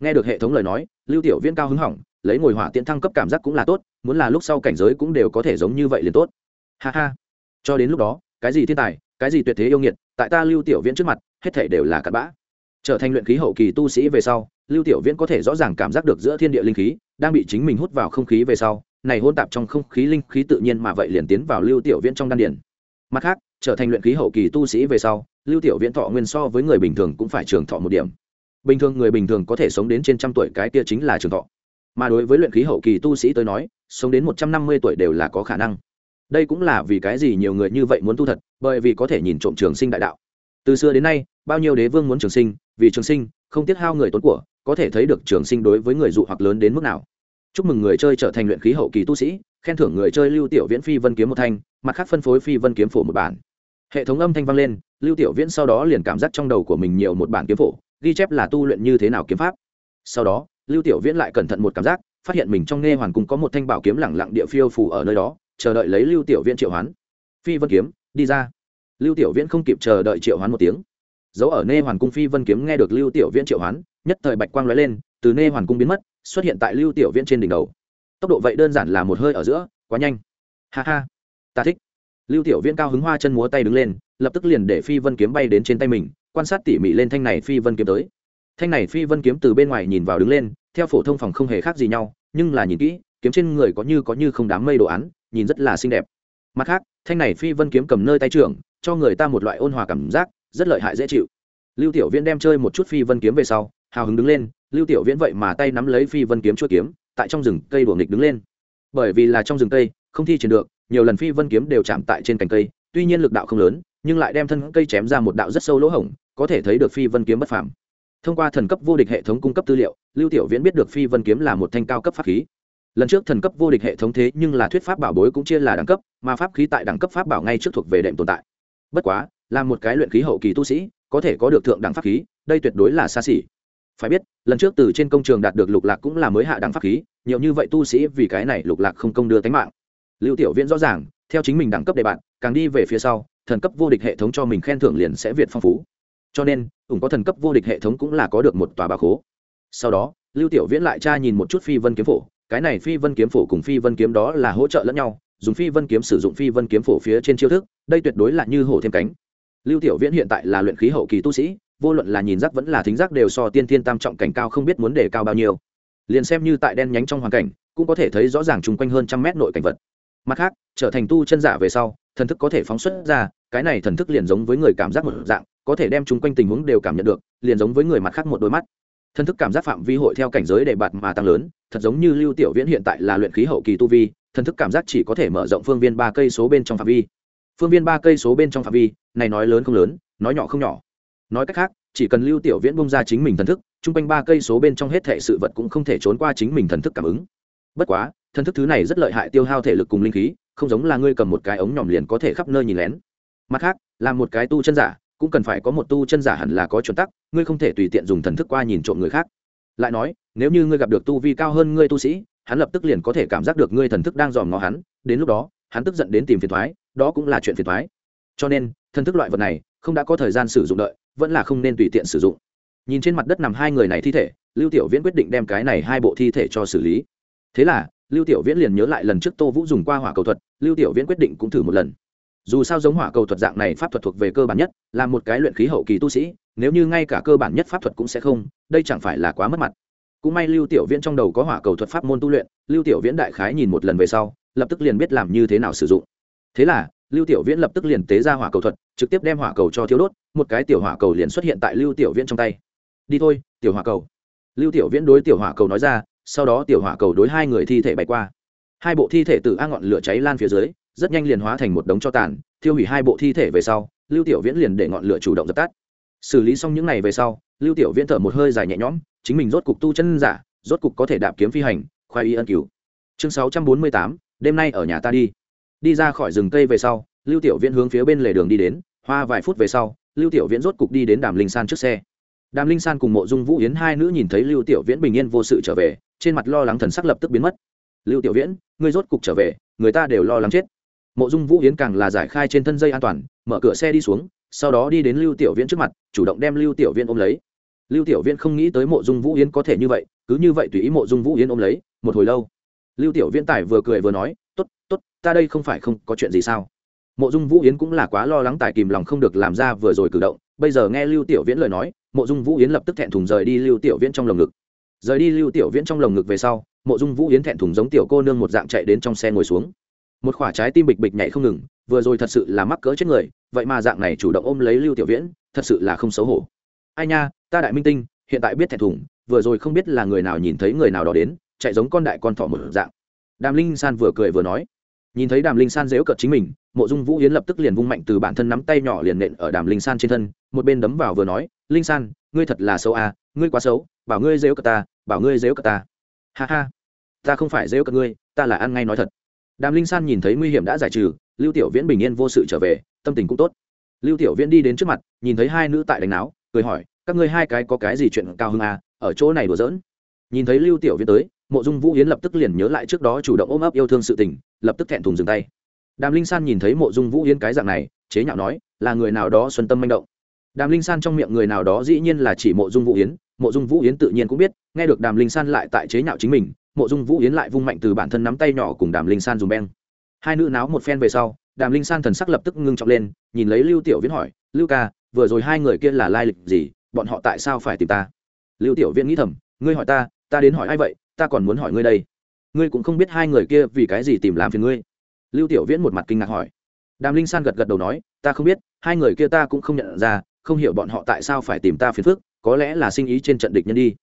Nghe được hệ thống lời nói, lưu tiểu viễn cao hứng hỏng, lấy ngồi hỏa tiễn thăng cấp cảm giác cũng là tốt, muốn là lúc sau cảnh giới cũng đều có thể giống như vậy liền tốt. Ha ha. Cho đến lúc đó, cái gì thiên tài, cái gì tuyệt thế yêu nghiệt, tại ta lưu tiểu viễn trước mặt, hết thể đều là cặn bã. Trở thành luyện khí hậu kỳ tu sĩ về sau, lưu tiểu viễn có thể rõ ràng cảm giác được giữa thiên địa linh khí đang bị chính mình hút vào không khí về sau, này hôn tạp trong không khí linh khí tự nhiên mà vậy liền tiến vào lưu tiểu viễn trong đan điển mặt khác trở thành luyện khí hậu kỳ tu sĩ về sau, lưu tiểu viễn thọ nguyên so với người bình thường cũng phải trường thọ một điểm. Bình thường người bình thường có thể sống đến trên trăm tuổi, cái kia chính là trường thọ. Mà đối với luyện khí hậu kỳ tu sĩ tới nói, sống đến một trăm năm mươi tuổi đều là có khả năng. Đây cũng là vì cái gì nhiều người như vậy muốn tu thật, bởi vì có thể nhìn trộm trường sinh đại đạo. Từ xưa đến nay, bao nhiêu đế vương muốn trường sinh, vì trường sinh, không tiếc hao người tốn của, có thể thấy được trường sinh đối với người dụ hoặc lớn đến mức nào. Chúc mừng người chơi trở thành luyện khí hậu kỳ tu sĩ, khen thưởng người chơi lưu tiểu viễn phi vân kiếm một thanh, mặt khác phân phối phi vân kiếm phổ một bản hệ thống âm thanh vang lên, lưu tiểu viễn sau đó liền cảm giác trong đầu của mình nhiều một bản kiếm phổ, ghi chép là tu luyện như thế nào kiếm pháp. Sau đó, lưu tiểu viễn lại cẩn thận một cảm giác, phát hiện mình trong nghe hoàn cung có một thanh bảo kiếm lẳng lặng địa phiêu phủ ở nơi đó, chờ đợi lấy lưu tiểu viễn triệu hoán. Phi vân kiếm, đi ra. Lưu tiểu viễn không kịp chờ đợi triệu hoán một tiếng. Dấu ở nê hoàn cung phi vân kiếm nghe được lưu tiểu viễn triệu hoán, nhất thời bạch quang lóe lên, từ nê hoàn cung biến mất, xuất hiện tại lưu tiểu viễn trên đỉnh đầu. Tốc độ vậy đơn giản là một hơi ở giữa, quá nhanh. Ha ha. Ta thích lưu tiểu viễn cao hứng hoa chân múa tay đứng lên, lập tức liền để phi vân kiếm bay đến trên tay mình, quan sát tỉ mỉ lên thanh này phi vân kiếm tới. Thanh này phi vân kiếm từ bên ngoài nhìn vào đứng lên, theo phổ thông phòng không hề khác gì nhau, nhưng là nhìn kỹ, kiếm trên người có như có như không đám mây đồ án, nhìn rất là xinh đẹp. Mặt khác, thanh này phi vân kiếm cầm nơi tay trưởng, cho người ta một loại ôn hòa cảm giác, rất lợi hại dễ chịu. Lưu tiểu viễn đem chơi một chút phi vân kiếm về sau, hào hứng đứng lên, lưu tiểu viễn vậy mà tay nắm lấy phi vân kiếm chua kiếm, tại trong rừng cây đuổi nghịch đứng lên. Bởi vì là trong rừng cây, không thi triển được nhiều lần phi vân kiếm đều chạm tại trên cành cây, tuy nhiên lực đạo không lớn, nhưng lại đem thân cây chém ra một đạo rất sâu lỗ hổng, có thể thấy được phi vân kiếm bất phàm. Thông qua thần cấp vô địch hệ thống cung cấp tư liệu, lưu tiểu viễn biết được phi vân kiếm là một thanh cao cấp pháp khí. Lần trước thần cấp vô địch hệ thống thế nhưng là thuyết pháp bảo bối cũng chia là đẳng cấp, mà pháp khí tại đẳng cấp pháp bảo ngay trước thuộc về đệm tồn tại. Bất quá, là một cái luyện khí hậu kỳ tu sĩ, có thể có được thượng đẳng pháp khí, đây tuyệt đối là xa xỉ. Phải biết, lần trước từ trên công trường đạt được lục lạc cũng là mới hạ đẳng pháp khí, nhiều như vậy tu sĩ vì cái này lục lạc không công đưa tánh mạng lưu tiểu viễn rõ ràng, theo chính mình đẳng cấp đề bạn, càng đi về phía sau, thần cấp vô địch hệ thống cho mình khen thưởng liền sẽ việt phong phú. Cho nên, ủng có thần cấp vô địch hệ thống cũng là có được một tòa bà khố. Sau đó, lưu tiểu viễn lại tra nhìn một chút phi vân kiếm phổ, cái này phi vân kiếm phổ cùng phi vân kiếm đó là hỗ trợ lẫn nhau, dùng phi vân kiếm sử dụng phi vân kiếm phổ phía trên chiêu thức, đây tuyệt đối là như hổ thêm cánh. Lưu tiểu viễn hiện tại là luyện khí hậu kỳ tu sĩ, vô luận là nhìn giác vẫn là thính giác đều so tiên thiên tam trọng cảnh cao không biết muốn đề cao bao nhiêu. Liền xem như tại đen nhánh trong hoàn cảnh, cũng có thể thấy rõ ràng chung quanh hơn trăm mét nội cảnh vật mặt khác, trở thành tu chân giả về sau, thần thức có thể phóng xuất ra, cái này thần thức liền giống với người cảm giác một dạng, có thể đem chung quanh tình huống đều cảm nhận được, liền giống với người mặt khác một đôi mắt. Thần thức cảm giác phạm vi hội theo cảnh giới đề bạt mà tăng lớn, thật giống như lưu tiểu viễn hiện tại là luyện khí hậu kỳ tu vi, thần thức cảm giác chỉ có thể mở rộng phương viên ba cây số bên trong phạm vi. Phương viên ba cây số bên trong phạm vi, này nói lớn không lớn, nói nhỏ không nhỏ. Nói cách khác, chỉ cần lưu tiểu viễn bông ra chính mình thần thức, chung quanh ba cây số bên trong hết thể sự vật cũng không thể trốn qua chính mình thần thức cảm ứng. Bất quá thần thức thứ này rất lợi hại tiêu hao thể lực cùng linh khí, không giống là ngươi cầm một cái ống nhòm liền có thể khắp nơi nhìn lén. Mặt khác, là một cái tu chân giả, cũng cần phải có một tu chân giả hẳn là có chuẩn tắc, ngươi không thể tùy tiện dùng thần thức qua nhìn trộm người khác. Lại nói, nếu như ngươi gặp được tu vi cao hơn ngươi tu sĩ, hắn lập tức liền có thể cảm giác được ngươi thần thức đang dòm ngó hắn, đến lúc đó, hắn tức giận đến tìm phiền thoái, đó cũng là chuyện phiền thoái. Cho nên, thần thức loại vật này, không đã có thời gian sử dụng đợi, vẫn là không nên tùy tiện sử dụng. Nhìn trên mặt đất nằm hai người này thi thể, lưu tiểu viễn quyết định đem cái này hai bộ thi thể cho xử lý. Thế là lưu tiểu viễn liền nhớ lại lần trước tô vũ dùng qua hỏa cầu thuật, lưu tiểu viễn quyết định cũng thử một lần. Dù sao giống hỏa cầu thuật dạng này pháp thuật thuộc về cơ bản nhất, là một cái luyện khí hậu kỳ tu sĩ, nếu như ngay cả cơ bản nhất pháp thuật cũng sẽ không, đây chẳng phải là quá mất mặt. Cũng may lưu tiểu viễn trong đầu có hỏa cầu thuật pháp môn tu luyện, lưu tiểu viễn đại khái nhìn một lần về sau, lập tức liền biết làm như thế nào sử dụng. Thế là, lưu tiểu viễn lập tức liền tế ra hỏa cầu thuật, trực tiếp đem hỏa cầu cho thiếu đốt, một cái tiểu hỏa cầu liền xuất hiện tại lưu tiểu viễn trong tay. Đi thôi, tiểu hỏa cầu. Lưu tiểu viễn đối tiểu hỏa cầu nói ra sau đó tiểu hỏa cầu đối hai người thi thể bay qua. Hai bộ thi thể từ a ngọn lửa cháy lan phía dưới, rất nhanh liền hóa thành một đống cho tàn, thiêu hủy hai bộ thi thể về sau, lưu tiểu viễn liền để ngọn lửa chủ động dập tắt. Xử lý xong những n à y về sau, lưu tiểu viễn thở một hơi dài nhẹ nhõm, chính mình rốt cục tu chân giả, rốt cục có thể đạp kiếm phi hành khoai y ân cứu. Chương sáu trăm bốn mươi tám, đêm nay ở nhà ta đi. Đi ra khỏi rừng cây về sau, lưu tiểu viễn hướng phía bên lề đường đi đến, hoa vài phút về sau, lưu tiểu viễn rốt cục đi đến đàm linh san trước xe đàm linh san cùng mộ dung vũ yến hai nữ nhìn thấy lưu tiểu viễn bình yên vô sự trở về, trên mặt lo lắng thần sắc lập tức biến mất. Lưu tiểu viễn, ngươi rốt cục trở về, người ta đều lo lắng chết. Mộ dung vũ yến càng là giải khai trên thân dây an toàn, mở cửa xe đi xuống, sau đó đi đến lưu tiểu viễn trước mặt, chủ động đem lưu tiểu viễn ôm lấy. Lưu tiểu viễn không nghĩ tới mộ dung vũ yến có thể như vậy, cứ như vậy tùy ý mộ dung vũ yến ôm lấy, một hồi lâu. Lưu tiểu viễn tài vừa cười vừa nói t ố t t ố t ta đây không phải không có chuyện gì sao? Mộ dung vũ yến cũng là quá lo lắng tài kìm lòng không được làm ra vừa rồi cử động, bây giờ nghe lưu tiểu viễn lời nói mộ dung vũ yến lập tức thẹn thùng rời đi lưu tiểu viễn trong lồng ngực. Rời đi lưu tiểu viễn trong lồng ngực về sau, mộ dung vũ yến thẹn thùng giống tiểu cô nương một dạng chạy đến trong xe ngồi xuống. Một khoả trái tim bịch bịch nhảy không ngừng, vừa rồi thật sự là mắc cỡ chết người, vậy mà dạng này chủ động ôm lấy lưu tiểu viễn, thật sự là không xấu hổ. Ai nha, ta đại minh tinh, hiện tại biết thẹn thùng, vừa rồi không biết là người nào nhìn thấy người nào đó đến, chạy giống con đại con thỏ một dạng. Đàm linh san vừa cười vừa nói nhìn thấy đàm linh san dễu cợt chính mình, mộ dung vũ yến lập tức liền vung mạnh từ bản thân nắm tay nhỏ liền nện ở đàm linh san trên thân, một bên đấm vào vừa nói, linh san, ngươi thật là xấu à ngươi quá xấu, bảo ngươi dếu cợt ta, bảo ngươi dếu cợt ta. Ha ha, ta không phải dếu cợt ngươi, ta là ăn ngay nói thật. Đàm linh san nhìn thấy nguy hiểm đã giải trừ, lưu tiểu viễn bình yên vô sự trở về, tâm tình cũng tốt. Lưu tiểu viễn đi đến trước mặt, nhìn thấy hai nữ tại đánh náo, cười hỏi, các ngươi hai cái có cái gì chuyện cao hơn à ở chỗ này đùa giỡn? Nhìn thấy lưu tiểu viễn tới, mộ dung vũ yến lập tức liền nhớ lại trước đó chủ động ôm ấp yêu thương sự tình lập tức thẹn thùng dừng tay. Đàm linh san nhìn thấy mộ dung vũ yến cái dạng này, chế nhạo nói, là người nào đó xuân tâm manh động? Đàm linh san trong miệng người nào đó dĩ nhiên là chỉ mộ dung vũ yến, mộ dung vũ yến tự nhiên cũng biết, nghe được đàm linh san lại tại chế nhạo chính mình, mộ dung vũ yến lại vung mạnh từ bản thân nắm tay nhỏ cùng đàm linh san dùng beng. Hai nữ náo một phen về sau, đàm linh san thần sắc lập tức ngưng trọng lên, nhìn lấy lưu tiểu viễn hỏi, lưu ca, vừa rồi hai người kia là lai lịch gì? Bọn họ tại sao phải tìm ta? Lưu tiểu viễn nghĩ thầm, ngươi hỏi ta ta đến hỏi ai vậy? Ta còn muốn hỏi ngươi đây ngươi cũng không biết hai người kia vì cái gì tìm làm phiền ngươi. Lưu tiểu viễn một mặt kinh ngạc hỏi. Đàm linh san gật gật đầu nói, ta không biết, hai người kia ta cũng không nhận ra, không hiểu bọn họ tại sao phải tìm ta phiền phức, có lẽ là sinh ý trên trận địch nhân đi.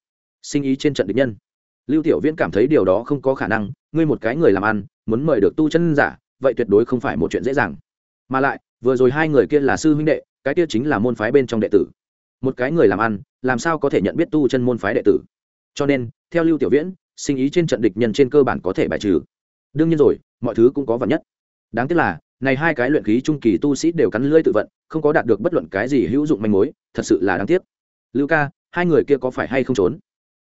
Sinh ý trên trận địch nhân. Lưu tiểu viễn cảm thấy điều đó không có khả năng, ngươi một cái người làm ăn, muốn mời được tu chân giả, vậy tuyệt đối không phải một chuyện dễ dàng. Mà lại, vừa rồi hai người kia là sư huynh đệ, cái kia chính là môn phái bên trong đệ tử. Một cái người làm ăn, làm sao có thể nhận biết tu chân môn phái đệ tử? Cho nên, theo lưu tiểu viễn sinh ý trên trận địch nhân trên cơ bản có thể bài trừ. Đương nhiên rồi, mọi thứ cũng có vật nhất. Đáng tiếc là, này hai cái luyện khí trung kỳ tu sĩ đều cắn lưỡi tự vận, không có đạt được bất luận cái gì hữu dụng manh mối, thật sự là đáng tiếc. Lưu ca, hai người kia có phải hay không trốn?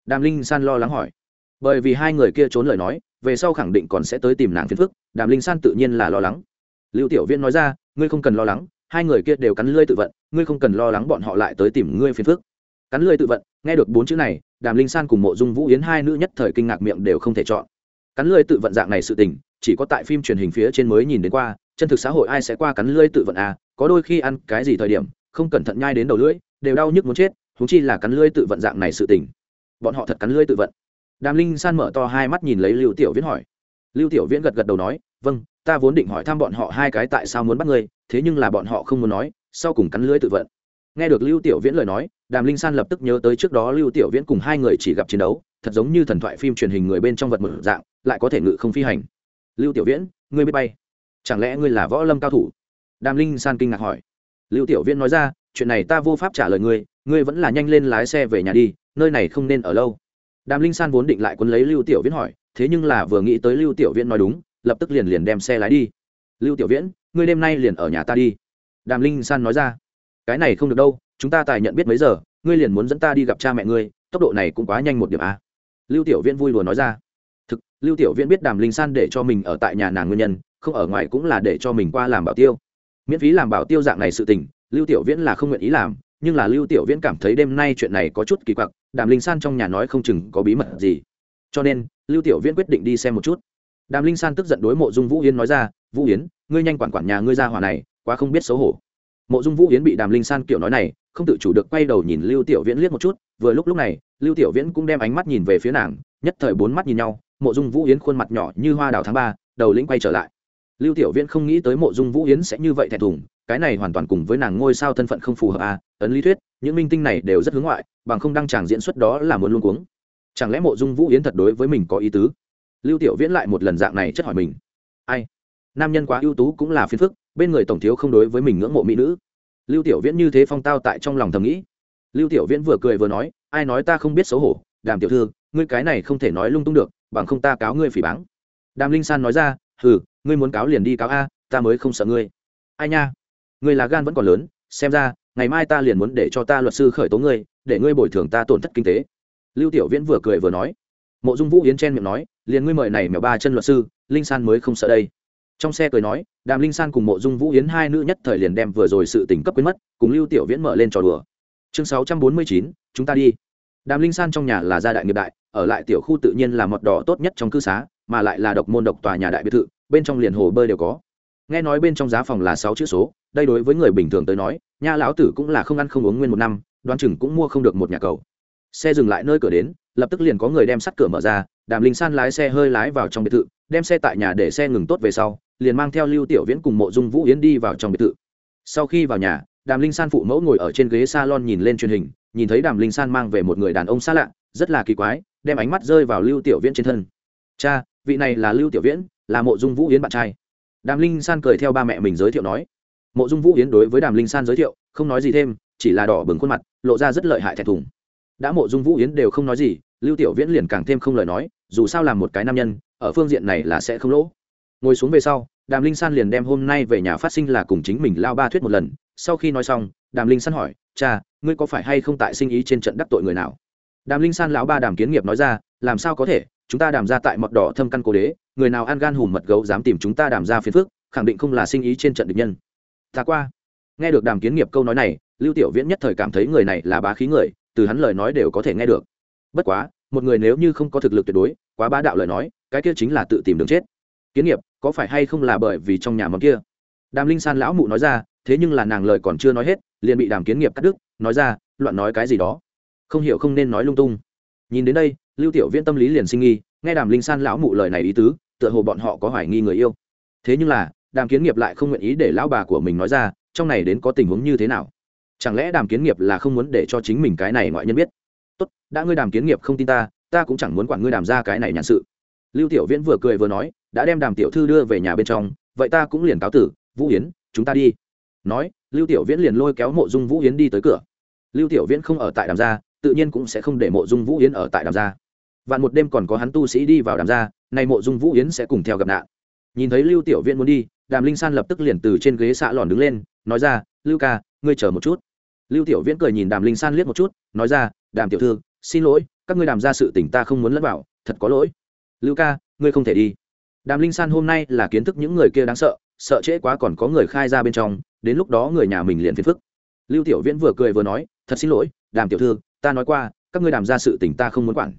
Đàm linh san lo lắng hỏi. Bởi vì hai người kia trốn lời nói, về sau khẳng định còn sẽ tới tìm nàng phiền phức, đàm linh san tự nhiên là lo lắng. Lưu tiểu viên nói ra, ngươi không cần lo lắng, hai người kia đều cắn lưỡi tự vận, ngươi không cần lo lắng bọn họ lại tới tìm ngươi phiền phức cắn lưỡi tự vận, nghe được bốn chữ này, đàm linh san cùng mộ dung vũ yến hai nữ nhất thời kinh ngạc miệng đều không thể chọn. Cắn lưỡi tự vận dạng này sự tình, chỉ có tại phim truyền hình phía trên mới nhìn đến qua, chân thực xã hội ai sẽ qua cắn lưỡi tự vận à có đôi khi ăn cái gì thời điểm, không cẩn thận nhai đến đầu lưỡi, đều đau nhức muốn chết húng chi là cắn lưỡi tự vận dạng này sự tình. Bọn họ thật cắn lưỡi tự vận. Đàm linh san mở to hai mắt nhìn lấy lưu tiểu viễn hỏi. Lưu tiểu viễn gật gật đầu nói vâng ta vốn định hỏi thăm bọn họ hai cái tại sao muốn bắt ngươi, thế nhưng là bọn họ không muốn nói, sau cùng cắn lưỡi tự vận nghe được lưu tiểu viễn lời nói, đàm linh san lập tức nhớ tới trước đó lưu tiểu viễn cùng hai người chỉ gặp chiến đấu, thật giống như thần thoại phim truyền hình người bên trong vật mở dạng, lại có thể ngự không phi hành. Lưu tiểu viễn, ngươi biết bay. Chẳng lẽ ngươi là võ lâm cao thủ? Đàm linh san kinh ngạc hỏi. Lưu tiểu viễn nói ra, chuyện này ta vô pháp trả lời ngươi ngươi vẫn là nhanh lên lái xe về nhà đi, nơi này không nên ở lâu. Đàm linh san vốn định lại quấn lấy lưu tiểu viễn hỏi, thế nhưng là vừa nghĩ tới lưu tiểu viễn nói đúng, lập tức liền liền đem xe lái đi. Lưu tiểu viễn, ngươi đêm nay liền ở nhà ta đi. Đàm linh san nói ra cái này không được đâu, chúng ta tài nhận biết mấy giờ, ngươi liền muốn dẫn ta đi gặp cha mẹ ngươi, tốc độ này cũng quá nhanh một điểm a lưu tiểu viễn vui đùa nói ra. Thực, lưu tiểu viễn biết đàm linh san để cho mình ở tại nhà nàng nguyên nhân, không ở ngoài cũng là để cho mình qua làm bảo tiêu. Miễn phí làm bảo tiêu dạng này sự tình, lưu tiểu viễn là không nguyện ý làm, nhưng là lưu tiểu viễn cảm thấy đêm nay chuyện này có chút kỳ quặc, đàm linh san trong nhà nói không chừng có bí mật gì. Cho nên, lưu tiểu viễn quyết định đi xem một chút. Đàm linh san tức giận đối mộ dung vũ yến nói ra, vũ yến, ngươi nhanh quản quản nhà ngươi ra hỏa này, quá không biết xấu hổ mộ dung vũ yến bị đàm linh san kiểu nói này, không tự chủ được quay đầu nhìn lưu tiểu viễn liếc một chút, vừa lúc lúc này, lưu tiểu viễn cũng đem ánh mắt nhìn về phía nàng, nhất thời bốn mắt nhìn nhau, mộ dung vũ yến khuôn mặt nhỏ như hoa đào tháng ba, đầu lĩnh quay trở lại. Lưu tiểu viễn không nghĩ tới mộ dung vũ yến sẽ như vậy thẹn thùng, cái này hoàn toàn cùng với nàng ngôi sao thân phận không phù hợp à ấn lý thuyết, những minh tinh này đều rất hướng ngoại, bằng không đăng tràng diễn xuất đó là muốn luôn cuống. Chẳng lẽ mộ dung vũ yến thật đối với mình có ý tứ? Lưu tiểu viễn lại một lần dạng này chất hỏi mình. Ai? Nam nhân quá ưu tú cũng là phiền phức, bên người tổng thiếu không đối với mình ngưỡng mộ mỹ nữ. Lưu tiểu viễn như thế phong tao tại trong lòng thầm nghĩ. Lưu tiểu viễn vừa cười vừa nói, ai nói ta không biết xấu hổ, đàm tiểu thư, ngươi cái này không thể nói lung tung được, bằng không ta cáo ngươi phỉ báng. Đàm linh san nói ra, hừ, ngươi muốn cáo liền đi cáo a, ta mới không sợ ngươi. Ai nha, ngươi là gan vẫn còn lớn, xem ra, ngày mai ta liền muốn để cho ta luật sư khởi tố ngươi, để ngươi bồi thường ta tổn thất kinh tế. Lưu tiểu viễn vừa cười vừa nói. Mộ dung vũ yến chen miệng nói, liền ngươi mời này mèo ba chân luật sư, linh san mới không sợ đây trong xe cười nói, đàm linh san cùng mộ dung vũ yến hai nữ nhất thời liền đem vừa rồi sự tỉnh cấp quyến mất, cùng lưu tiểu viễn mở lên trò đùa. Chương sáu trăm bốn mươi chín, chúng ta đi. Đàm linh san trong nhà là gia đại nghiệp đại, ở lại tiểu khu tự nhiên là mật đỏ tốt nhất trong cư xá, mà lại là độc môn độc tòa nhà đại biệt thự, bên trong liền hồ bơi đều có. Nghe nói bên trong giá phòng là sáu chữ số, đây đối với người bình thường tới nói, nha lão tử cũng là không ăn không uống nguyên một năm, đoán chừng cũng mua không được một nhà cầu. Xe dừng lại nơi cửa đến, lập tức liền có người đem sắt cửa mở ra, đàm linh san lái xe hơi lái vào trong biệt thự đem xe tại nhà để xe ngừng tốt về sau, liền mang theo lưu tiểu viễn cùng mộ dung vũ yến đi vào trong biệt thự. Sau khi vào nhà, đàm linh san phụ mẫu ngồi ở trên ghế salon nhìn lên truyền hình, nhìn thấy đàm linh san mang về một người đàn ông xa lạ, rất là kỳ quái, đem ánh mắt rơi vào lưu tiểu viễn trên thân. Cha, vị này là lưu tiểu viễn, là mộ dung vũ yến bạn trai. Đàm linh san cười theo ba mẹ mình giới thiệu nói. Mộ dung vũ yến đối với đàm linh san giới thiệu, không nói gì thêm, chỉ là đỏ bừng khuôn mặt, lộ ra rất lợi hại thẹn thùng. Đã mộ dung vũ yến đều không nói gì, lưu tiểu viễn liền càng thêm không lời nói, dù sao làm một cái nam nhân ở phương diện này là sẽ không lỗ. Ngồi xuống về sau, đàm linh san liền đem hôm nay về nhà phát sinh là cùng chính mình lao ba thuyết một lần. Sau khi nói xong, đàm linh san hỏi, cha, ngươi có phải hay không tại sinh ý trên trận đắc tội người nào? Đàm linh san lão ba đàm kiến nghiệp nói ra, làm sao có thể? Chúng ta đàm ra tại mọt đỏ thâm căn cố đế, người nào ăn gan hùm mật gấu dám tìm chúng ta đàm ra phiền phước khẳng định không là sinh ý trên trận địch nhân. Ta qua. Nghe được đàm kiến nghiệp câu nói này, lưu tiểu viễn nhất thời cảm thấy người này là bá khí người, từ hắn lời nói đều có thể nghe được. Bất quá, một người nếu như không có thực lực tuyệt đối quá bá đạo lời nói, cái kia chính là tự tìm đường chết. Kiến nghiệp, có phải hay không là bởi vì trong nhà mầm kia? Đàm linh san lão mụ nói ra, thế nhưng là nàng lời còn chưa nói hết, liền bị đàm kiến nghiệp cắt đứt, nói ra, loạn nói cái gì đó. Không hiểu không nên nói lung tung. Nhìn đến đây, lưu tiểu viễn tâm lý liền sinh nghi, nghe đàm linh san lão mụ lời này ý tứ, tựa hồ bọn họ có hoài nghi người yêu. Thế nhưng là, đàm kiến nghiệp lại không nguyện ý để lão bà của mình nói ra, trong này đến có tình huống như thế nào? Chẳng lẽ đàm kiến nghiệp là không muốn để cho chính mình cái này ngoại nhân biết? Tốt, đã ngươi đàm kiến nghiệp không tin ta ta cũng chẳng muốn quản ngươi đàm ra cái này nhàn sự. Lưu tiểu viễn vừa cười vừa nói, đã đem đàm tiểu thư đưa về nhà bên trong, vậy ta cũng liền cáo tử, vũ yến, chúng ta đi. Nói, lưu tiểu viễn liền lôi kéo mộ dung vũ yến đi tới cửa. Lưu tiểu viễn không ở tại đàm gia, tự nhiên cũng sẽ không để mộ dung vũ yến ở tại đàm gia. Vạn một đêm còn có hắn tu sĩ đi vào đàm gia, nay mộ dung vũ yến sẽ cùng theo gặp nạn. Nhìn thấy lưu tiểu viễn muốn đi, đàm linh san lập tức liền từ trên ghế xạ lòn đứng lên, nói ra, lưu ca, ngươi chờ một chút. Lưu tiểu viễn cười nhìn đàm linh san liếc một chút, nói ra, đàm tiểu thư, xin lỗi các ngươi đàm ra sự tình ta không muốn lẫn vào, thật có lỗi. Lưu ca, ngươi không thể đi. Đàm linh san hôm nay là kiến thức những người kia đáng sợ sợ trễ quá còn có người khai ra bên trong, đến lúc đó người nhà mình liền phiền phức. Lưu tiểu viễn vừa cười vừa nói, thật xin lỗi, đàm tiểu thư, ta nói qua, các ngươi đàm ra sự tình ta không muốn quản.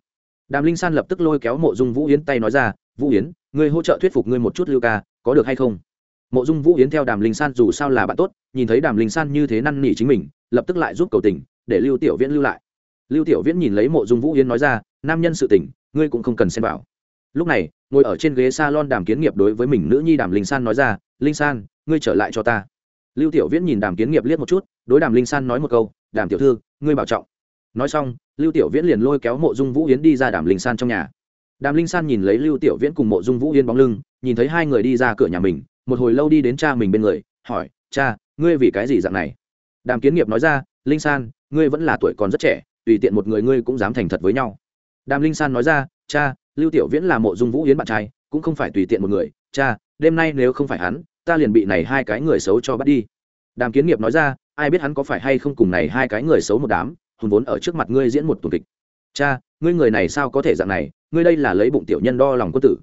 Đàm linh san lập tức lôi kéo mộ dung vũ yến tay nói ra, vũ yến, ngươi hỗ trợ thuyết phục ngươi một chút lưu ca, có được hay không? Mộ dung vũ yến theo đàm linh san dù sao là bạn tốt, nhìn thấy đàm linh san như thế năn nỉ chính mình, lập tức lại giúp cầu tình, để lưu tiểu viễn lưu lại lưu tiểu viễn nhìn lấy mộ dung vũ yến nói ra, nam nhân sự tình, ngươi cũng không cần xem bảo lúc này, ngồi ở trên ghế s a lon đàm kiến nghiệp đối với mình nữ nhi đàm linh san nói ra, linh san, ngươi trở lại cho ta. Lưu tiểu viễn nhìn đàm kiến nghiệp liếc một chút, đối đàm linh san nói một câu, đàm tiểu thư, ngươi bảo trọng. Nói xong, lưu tiểu viễn liền lôi kéo mộ dung vũ yến đi ra đàm linh san trong nhà. Đàm linh san nhìn lấy lưu tiểu viễn cùng mộ dung vũ yến bóng lưng, nhìn thấy hai người đi ra cửa nhà mình, một hồi lâu đi đến cha mình bên người, hỏi, cha, ngươi vì cái gì dạng này? Đàm kiến nghiệp nói ra, linh san, ngươi vẫn là tuổi còn rất trẻ tùy tiện một người ngươi cũng dám thành thật với nhau. Đàm linh san nói ra, cha, lưu tiểu viễn là mộ dung vũ yến bạn trai, cũng không phải tùy tiện một người. Cha, đêm nay nếu không phải hắn, ta liền bị này hai cái người xấu cho bắt đi. Đàm kiến nghiệp nói ra, ai biết hắn có phải hay không cùng này hai cái người xấu một đám, hùn vốn ở trước mặt ngươi diễn một tuần kịch. Cha, ngươi người này sao có thể dạng này, ngươi đây là lấy bụng tiểu nhân đo lòng quân tử.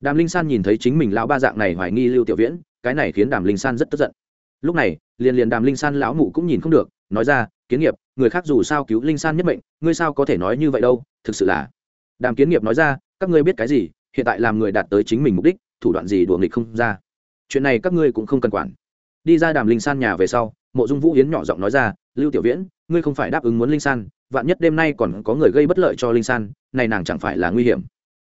Đàm linh san nhìn thấy chính mình lão ba dạng này hoài nghi lưu tiểu viễn, cái này khiến đàm linh san rất tức giận. Lúc này, liền liền đàm linh san lão mụ cũng nhìn không được, nói ra, kiến nghiệp người khác dù sao cứu linh san nhất mệnh, ngươi sao có thể nói như vậy đâu, thực sự là. Đàm kiến nghiệp nói ra, các ngươi biết cái gì, hiện tại làm người đạt tới chính mình mục đích, thủ đoạn gì đùa nghịch không ra. Chuyện này các ngươi cũng không cần quản. Đi ra đàm linh san nhà về sau, mộ dung vũ hiến nhỏ giọng nói ra, lưu tiểu viễn, ngươi không phải đáp ứng muốn linh san, vạn nhất đêm nay còn có người gây bất lợi cho linh san, này nàng chẳng phải là nguy hiểm.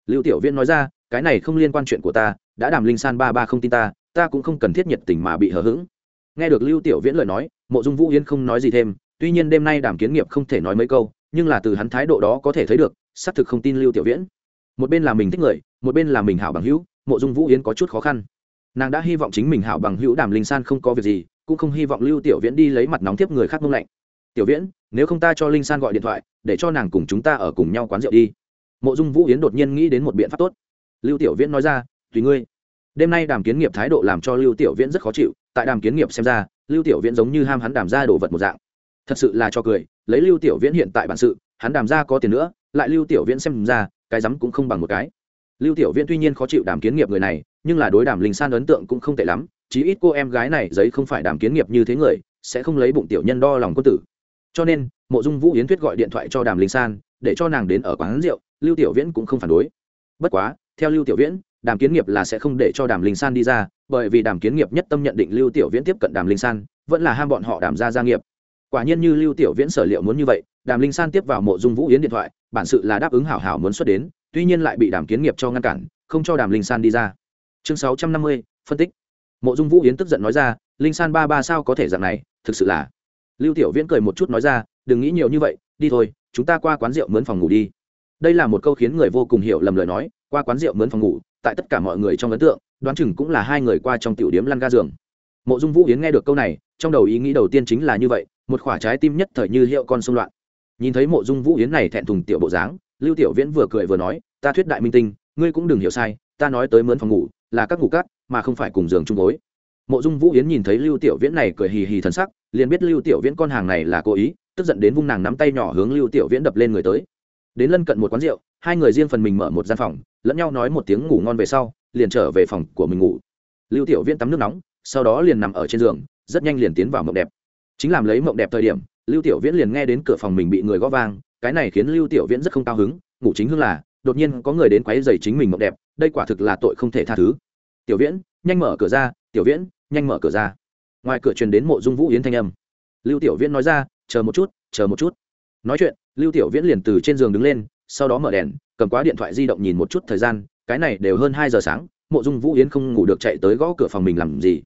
Lưu tiểu viễn nói ra, cái này không liên quan chuyện của ta, đã đàm linh san ba ba không tin ta ta cũng không cần thiết nhiệt tình mà bị hờ hững. Nghe được lưu tiểu viễn lời nói, mộ dung vũ hiến không nói gì thêm tuy nhiên đêm nay đàm kiến nghiệp không thể nói mấy câu, nhưng là từ hắn thái độ đó có thể thấy được, xác thực không tin lưu tiểu viễn. Một bên là mình thích người, một bên là mình hảo bằng hữu, mộ dung vũ yến có chút khó khăn. Nàng đã hy vọng chính mình hảo bằng hữu đàm linh san không có việc gì, cũng không hy vọng lưu tiểu viễn đi lấy mặt nóng tiếp người khác mông lạnh. Tiểu viễn, nếu không ta cho linh san gọi điện thoại, để cho nàng cùng chúng ta ở cùng nhau quán rượu đi. Mộ dung vũ yến đột nhiên nghĩ đến một biện pháp tốt. Lưu tiểu viễn nói ra, tùy ngươi. Đêm nay đàm kiến nghiệp thái độ làm cho lưu tiểu viễn rất khó chịu, tại đàm kiến nghiệp xem ra, lưu tiểu viễn giống như ham hắn đàm ra đồ vật một dạng thật sự là cho cười, lấy lưu tiểu viễn hiện tại bản sự, hắn đàm ra có tiền nữa, lại lưu tiểu viễn xem ra, cái rắm cũng không bằng một cái. Lưu tiểu viễn tuy nhiên khó chịu đàm kiến nghiệp người này, nhưng là đối đàm linh san ấn tượng cũng không tệ lắm, chí ít cô em gái này giấy không phải đàm kiến nghiệp như thế người, sẽ không lấy bụng tiểu nhân đo lòng quân tử. Cho nên, mộ dung vũ yến thuyết gọi điện thoại cho đàm linh san, để cho nàng đến ở quán rượu, lưu tiểu viễn cũng không phản đối. Bất quá, theo lưu tiểu viễn, đàm kiến nghiệp là sẽ không để cho đàm linh san đi ra, bởi vì đàm kiến nghiệp nhất tâm nhận định lưu tiểu viễn tiếp cận đàm linh san, vẫn là ham bọn họ đàm ra gia nghiệp quả nhiên như lưu tiểu viễn sở liệu muốn như vậy, đàm linh san tiếp vào mộ dung vũ yến điện thoại, bản sự là đáp ứng hảo hảo muốn xuất đến, tuy nhiên lại bị đàm kiến nghiệp cho ngăn cản, không cho đàm linh san đi ra. Chương sáu trăm năm mươi, phân tích. Mộ dung vũ yến tức giận nói ra, linh san ba ba sao có thể dạng này, thực sự là lưu tiểu viễn cười một chút nói ra, đừng nghĩ nhiều như vậy, đi thôi, chúng ta qua quán rượu mướn phòng ngủ đi. Đây là một câu khiến người vô cùng hiểu lầm lời nói, qua quán rượu mướn phòng ngủ, tại tất cả mọi người trong ấn tượng, đoán chừng cũng là hai người qua trong tiểu điếm lăn ga giường. Mộ dung vũ yến nghe được câu này, trong đầu ý nghĩ đầu tiên chính là như vậy một khoả trái tim nhất thời như hiệu con xung loạn. Nhìn thấy mộ dung vũ yến này thẹn thùng tiểu bộ dáng, lưu tiểu viễn vừa cười vừa nói, ta thuyết đại minh tinh, ngươi cũng đừng hiểu sai, ta nói tới mướn phòng ngủ, là các ngủ cát, mà không phải cùng giường chung gối. Mộ dung vũ yến nhìn thấy lưu tiểu viễn này cười hì hì thần sắc, liền biết lưu tiểu viễn con hàng này là cố ý, tức giận đến vung nàng nắm tay nhỏ hướng lưu tiểu viễn đập lên người tới. Đến lân cận một quán rượu, hai người riêng phần mình mở một gian phòng, lẫn nhau nói một tiếng ngủ ngon về sau, liền trở về phòng của mình ngủ. Lưu tiểu viễn tắm nước nóng, sau đó liền nằm ở trên giường, rất nhanh liền tiến vào mộng đẹp chính làm lấy mộng đẹp thời điểm, lưu tiểu viễn liền nghe đến cửa phòng mình bị người gõ vang, cái này khiến lưu tiểu viễn rất không cao hứng, ngủ chính hương là, đột nhiên có người đến quấy rầy chính mình mộng đẹp, đây quả thực là tội không thể tha thứ. Tiểu viễn, nhanh mở cửa ra, tiểu viễn, nhanh mở cửa ra. Ngoài cửa truyền đến mộ dung vũ yến thanh âm. Lưu tiểu viễn nói ra, chờ một chút, chờ một chút. Nói chuyện, lưu tiểu viễn liền từ trên giường đứng lên, sau đó mở đèn, cầm quá điện thoại di động nhìn một chút thời gian, cái này đều hơn hai giờ sáng, mộ dung vũ yến không ngủ được chạy tới gõ cửa phòng mình làm gì.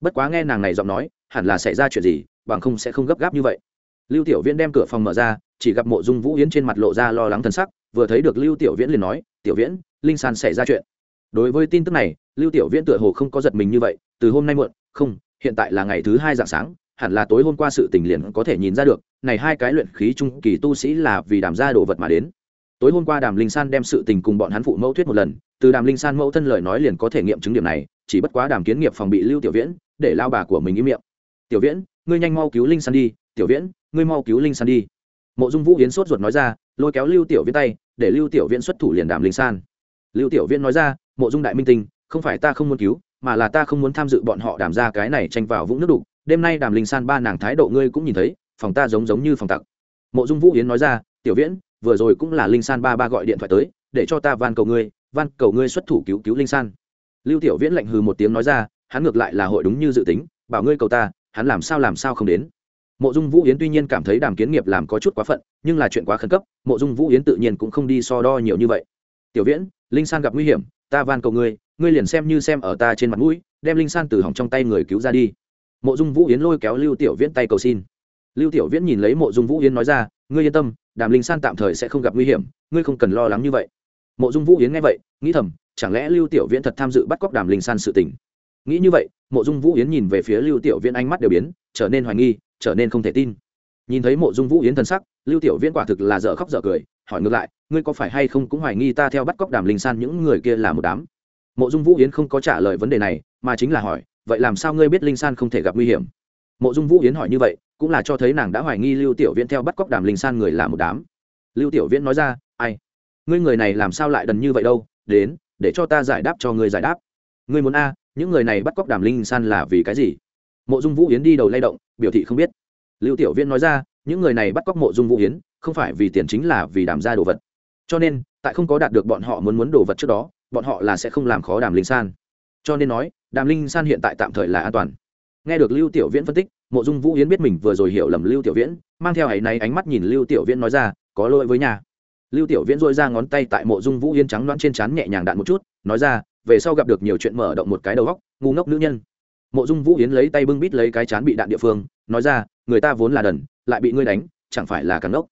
Bất quá nghe nàng này giọng nói, hẳn là xảy ra chuyện gì bằng không sẽ không gấp gáp như vậy. Lưu tiểu viễn đem cửa phòng mở ra, chỉ gặp mộ dung vũ yến trên mặt lộ ra lo lắng thần sắc, vừa thấy được lưu tiểu viễn liền nói, tiểu viễn, linh san xảy ra chuyện. Đối với tin tức này, lưu tiểu viễn tựa hồ không có giật mình như vậy, từ hôm nay muộn, không, hiện tại là ngày thứ hai dạng sáng, hẳn là tối hôm qua sự tình liền có thể nhìn ra được, này hai cái luyện khí trung kỳ tu sĩ là vì đàm ra đồ vật mà đến. Tối hôm qua đàm linh san đem sự tình cùng bọn hắn phụ mẫu thuyết một lần, từ đàm linh san mẫu thân lời nói liền có thể nghiệm chứng điểm này, chỉ bất quá đàm kiến nghiệp phòng bị lưu tiểu viễn, để lao bà của mình ý miệng. Tiểu viễn ngươi nhanh mau cứu linh san đi, tiểu viễn, ngươi mau cứu linh san đi. Mộ dung vũ yến sốt ruột nói ra, lôi kéo lưu tiểu viễn tay, để lưu tiểu viễn xuất thủ liền đàm linh san. Lưu tiểu viễn nói ra, mộ dung đại minh tinh, không phải ta không muốn cứu, mà là ta không muốn tham dự bọn họ đàm ra cái này tranh vào vũng nước đục. Đêm nay đàm linh san ba nàng thái độ ngươi cũng nhìn thấy, phòng ta giống giống như phòng tặc. Mộ dung vũ yến nói ra, tiểu viễn, vừa rồi cũng là linh san ba ba gọi điện thoại tới, để cho ta van cầu ngươi, van cầu ngươi xuất thủ cứu cứu linh san. Lưu tiểu viễn lạnh hừ một tiếng nói ra, hắn ngược lại là hội đúng như dự tính, bảo ngươi cầu ta hắn làm sao làm sao không đến. Mộ dung vũ yến tuy nhiên cảm thấy đàm kiến nghiệp làm có chút quá phận, nhưng là chuyện quá khẩn cấp, mộ dung vũ yến tự nhiên cũng không đi so đo nhiều như vậy. Tiểu viễn, linh san gặp nguy hiểm, ta van cầu ngươi ngươi liền xem như xem ở ta trên mặt mũi, đem linh san từ hỏng trong tay người cứu ra đi. Mộ dung vũ yến lôi kéo lưu tiểu viễn tay cầu xin. Lưu tiểu viễn nhìn lấy mộ dung vũ yến nói ra, ngươi yên tâm, đàm linh san tạm thời sẽ không gặp nguy hiểm, ngươi không cần lo lắng như vậy. Mộ dung vũ yến nghe vậy, nghĩ thầm, chẳng lẽ lưu tiểu viễn thật tham dự bắt cóc đàm linh san sự tình? Nghĩ như vậy, mộ dung vũ yến nhìn về phía lưu tiểu viễn ánh mắt đều biến, trở nên hoài nghi, trở nên không thể tin. Nhìn thấy mộ dung vũ yến thân sắc, lưu tiểu viễn quả thực là dở khóc dở cười, hỏi ngược lại, ngươi có phải hay không cũng hoài nghi ta theo bắt cóc đàm linh san những người kia là một đám? Mộ dung vũ yến không có trả lời vấn đề này, mà chính là hỏi, vậy làm sao ngươi biết linh san không thể gặp nguy hiểm? Mộ dung vũ yến hỏi như vậy, cũng là cho thấy nàng đã hoài nghi lưu tiểu viễn theo bắt cóc đàm linh san người là một đám. Lưu tiểu viễn nói ra, ai? Ngươi người này làm sao lại đần như vậy đâu? Đến, để cho ta giải đáp cho ngươi giải đáp. Ngươi muốn a những người này bắt cóc đàm linh san là vì cái gì? Mộ dung vũ yến đi đầu lay động, biểu thị không biết. Lưu tiểu viễn nói ra, những người này bắt cóc mộ dung vũ yến, không phải vì tiền chính là vì đàm ra đồ vật. Cho nên, tại không có đạt được bọn họ muốn muốn đồ vật trước đó, bọn họ là sẽ không làm khó đàm linh san. Cho nên nói, đàm linh san hiện tại tạm thời là an toàn. Nghe được lưu tiểu viễn phân tích, mộ dung vũ yến biết mình vừa rồi hiểu lầm lưu tiểu viễn, mang theo hãy náy ánh mắt nhìn lưu tiểu viễn nói ra, có lỗi với nhà. Lưu tiểu viễn dội ra ngón tay tại mộ dung vũ yến trắng loãng trên trán nhẹ nhàng đạn một chút, nói ra về sau gặp được nhiều chuyện mở động một cái đầu góc ngu ngốc nữ nhân. Mộ dung vũ yến lấy tay bưng bít lấy cái chán bị đạn địa phương, nói ra, người ta vốn là đần, lại bị ngươi đánh, chẳng phải là càng ngốc.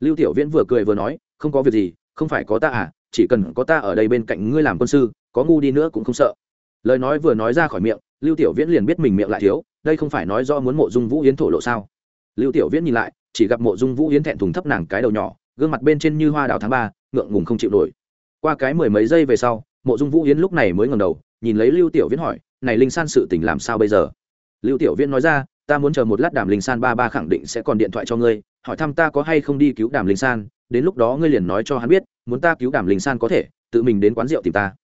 Lưu tiểu viễn vừa cười vừa nói, không có việc gì, không phải có ta à chỉ cần có ta ở đây bên cạnh ngươi làm quân sư, có ngu đi nữa cũng không sợ. Lời nói vừa nói ra khỏi miệng, lưu tiểu viễn liền biết mình miệng lại thiếu, đây không phải nói do muốn mộ dung vũ yến thổ lộ sao. Lưu tiểu viễn nhìn lại, chỉ gặp mộ dung vũ yến thẹn thùng thấp nàng cái đầu nhỏ, gương mặt bên trên như hoa đào tháng ba, ngượng ngùng không chịu nổi. Qua cái mười mấy giây về sau mộ dung vũ yến lúc này mới ngẩng đầu, nhìn lấy lưu tiểu viễn hỏi, này linh san sự tình làm sao bây giờ? Lưu tiểu viễn nói ra, ta muốn chờ một lát đàm linh san ba ba khẳng định sẽ còn điện thoại cho ngươi, hỏi thăm ta có hay không đi cứu đàm linh san, đến lúc đó ngươi liền nói cho hắn biết, muốn ta cứu đàm linh san có thể, tự mình đến quán rượu tìm ta.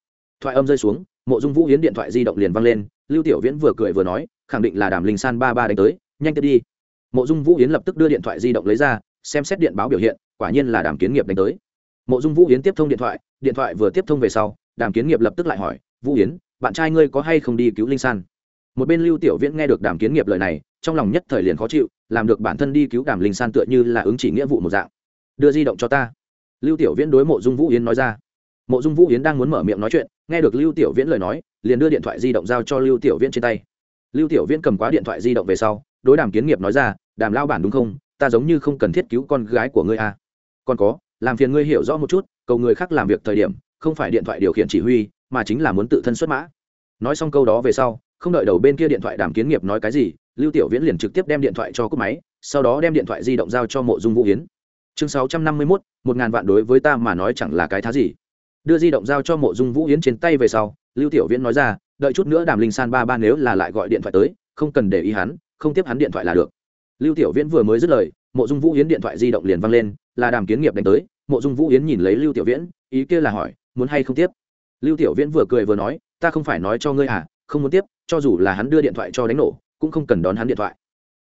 Thoại âm rơi xuống, mộ dung vũ hiến điện thoại di động liền văng lên, lưu tiểu viễn vừa cười vừa nói, khẳng định là đàm linh san ba ba đánh tới, nhanh tiếp đi. Mộ dung vũ hiến lập tức đưa điện thoại di động lấy ra, xem xét điện báo biểu hiện, quả nhiên là đàm kiến nghiệp đánh tới. Mộ dung vũ hiến tiếp thông điện thoại điện thoại vừa tiếp thông về sau đàm kiến nghiệp lập tức lại hỏi vũ Yến, bạn trai ngươi có hay không đi cứu linh san? Một bên lưu tiểu viễn nghe được đàm kiến nghiệp lời này trong lòng nhất thời liền khó chịu làm được bản thân đi cứu đàm linh san tựa như là ứng chỉ nghĩa vụ một dạng. Đưa di động cho ta. Lưu tiểu viễn đối mộ dung vũ yến nói ra. Mộ dung vũ yến đang muốn mở miệng nói chuyện nghe được lưu tiểu viễn lời nói liền đưa điện thoại di động giao cho lưu tiểu viễn trên tay. Lưu tiểu viễn cầm quá điện thoại di động về sau đối đàm kiến nghiệp nói ra đàm lao bản đúng không? Ta giống như không cần thiết cứu con gái của ngươi à. còn có làm phiền ngươi hiểu rõ một chút cầu người khác làm việc thời điểm không phải điện thoại điều khiển chỉ huy, mà chính là muốn tự thân xuất mã. Nói xong câu đó về sau, không đợi đầu bên kia điện thoại đàm kiến nghiệp nói cái gì, lưu tiểu viễn liền trực tiếp đem điện thoại cho cúp máy, sau đó đem điện thoại di động giao cho mộ dung vũ hiến chương sáu trăm năm mươi mốt, một ngàn vạn đối với ta mà nói chẳng là cái thá gì. Đưa di động giao cho mộ dung vũ yến trên tay về sau, lưu tiểu viễn nói ra, đợi chút nữa đàm linh san ba ba nếu là lại gọi điện thoại tới, không cần để ý hắn, không tiếp hắn điện thoại là được. Lưu tiểu viễn vừa mới dứt lời, mộ dung vũ yến điện thoại di động liền văng lên, là đàm kiến nghiệp đánh tới, mộ dung vũ yến nhìn lấy lưu tiểu viễn, ý kia là hỏi muốn hay không tiếp? Lưu tiểu viễn vừa cười vừa nói, ta không phải nói cho ngươi à không muốn tiếp, cho dù là hắn đưa điện thoại cho đánh nổ, cũng không cần đón hắn điện thoại.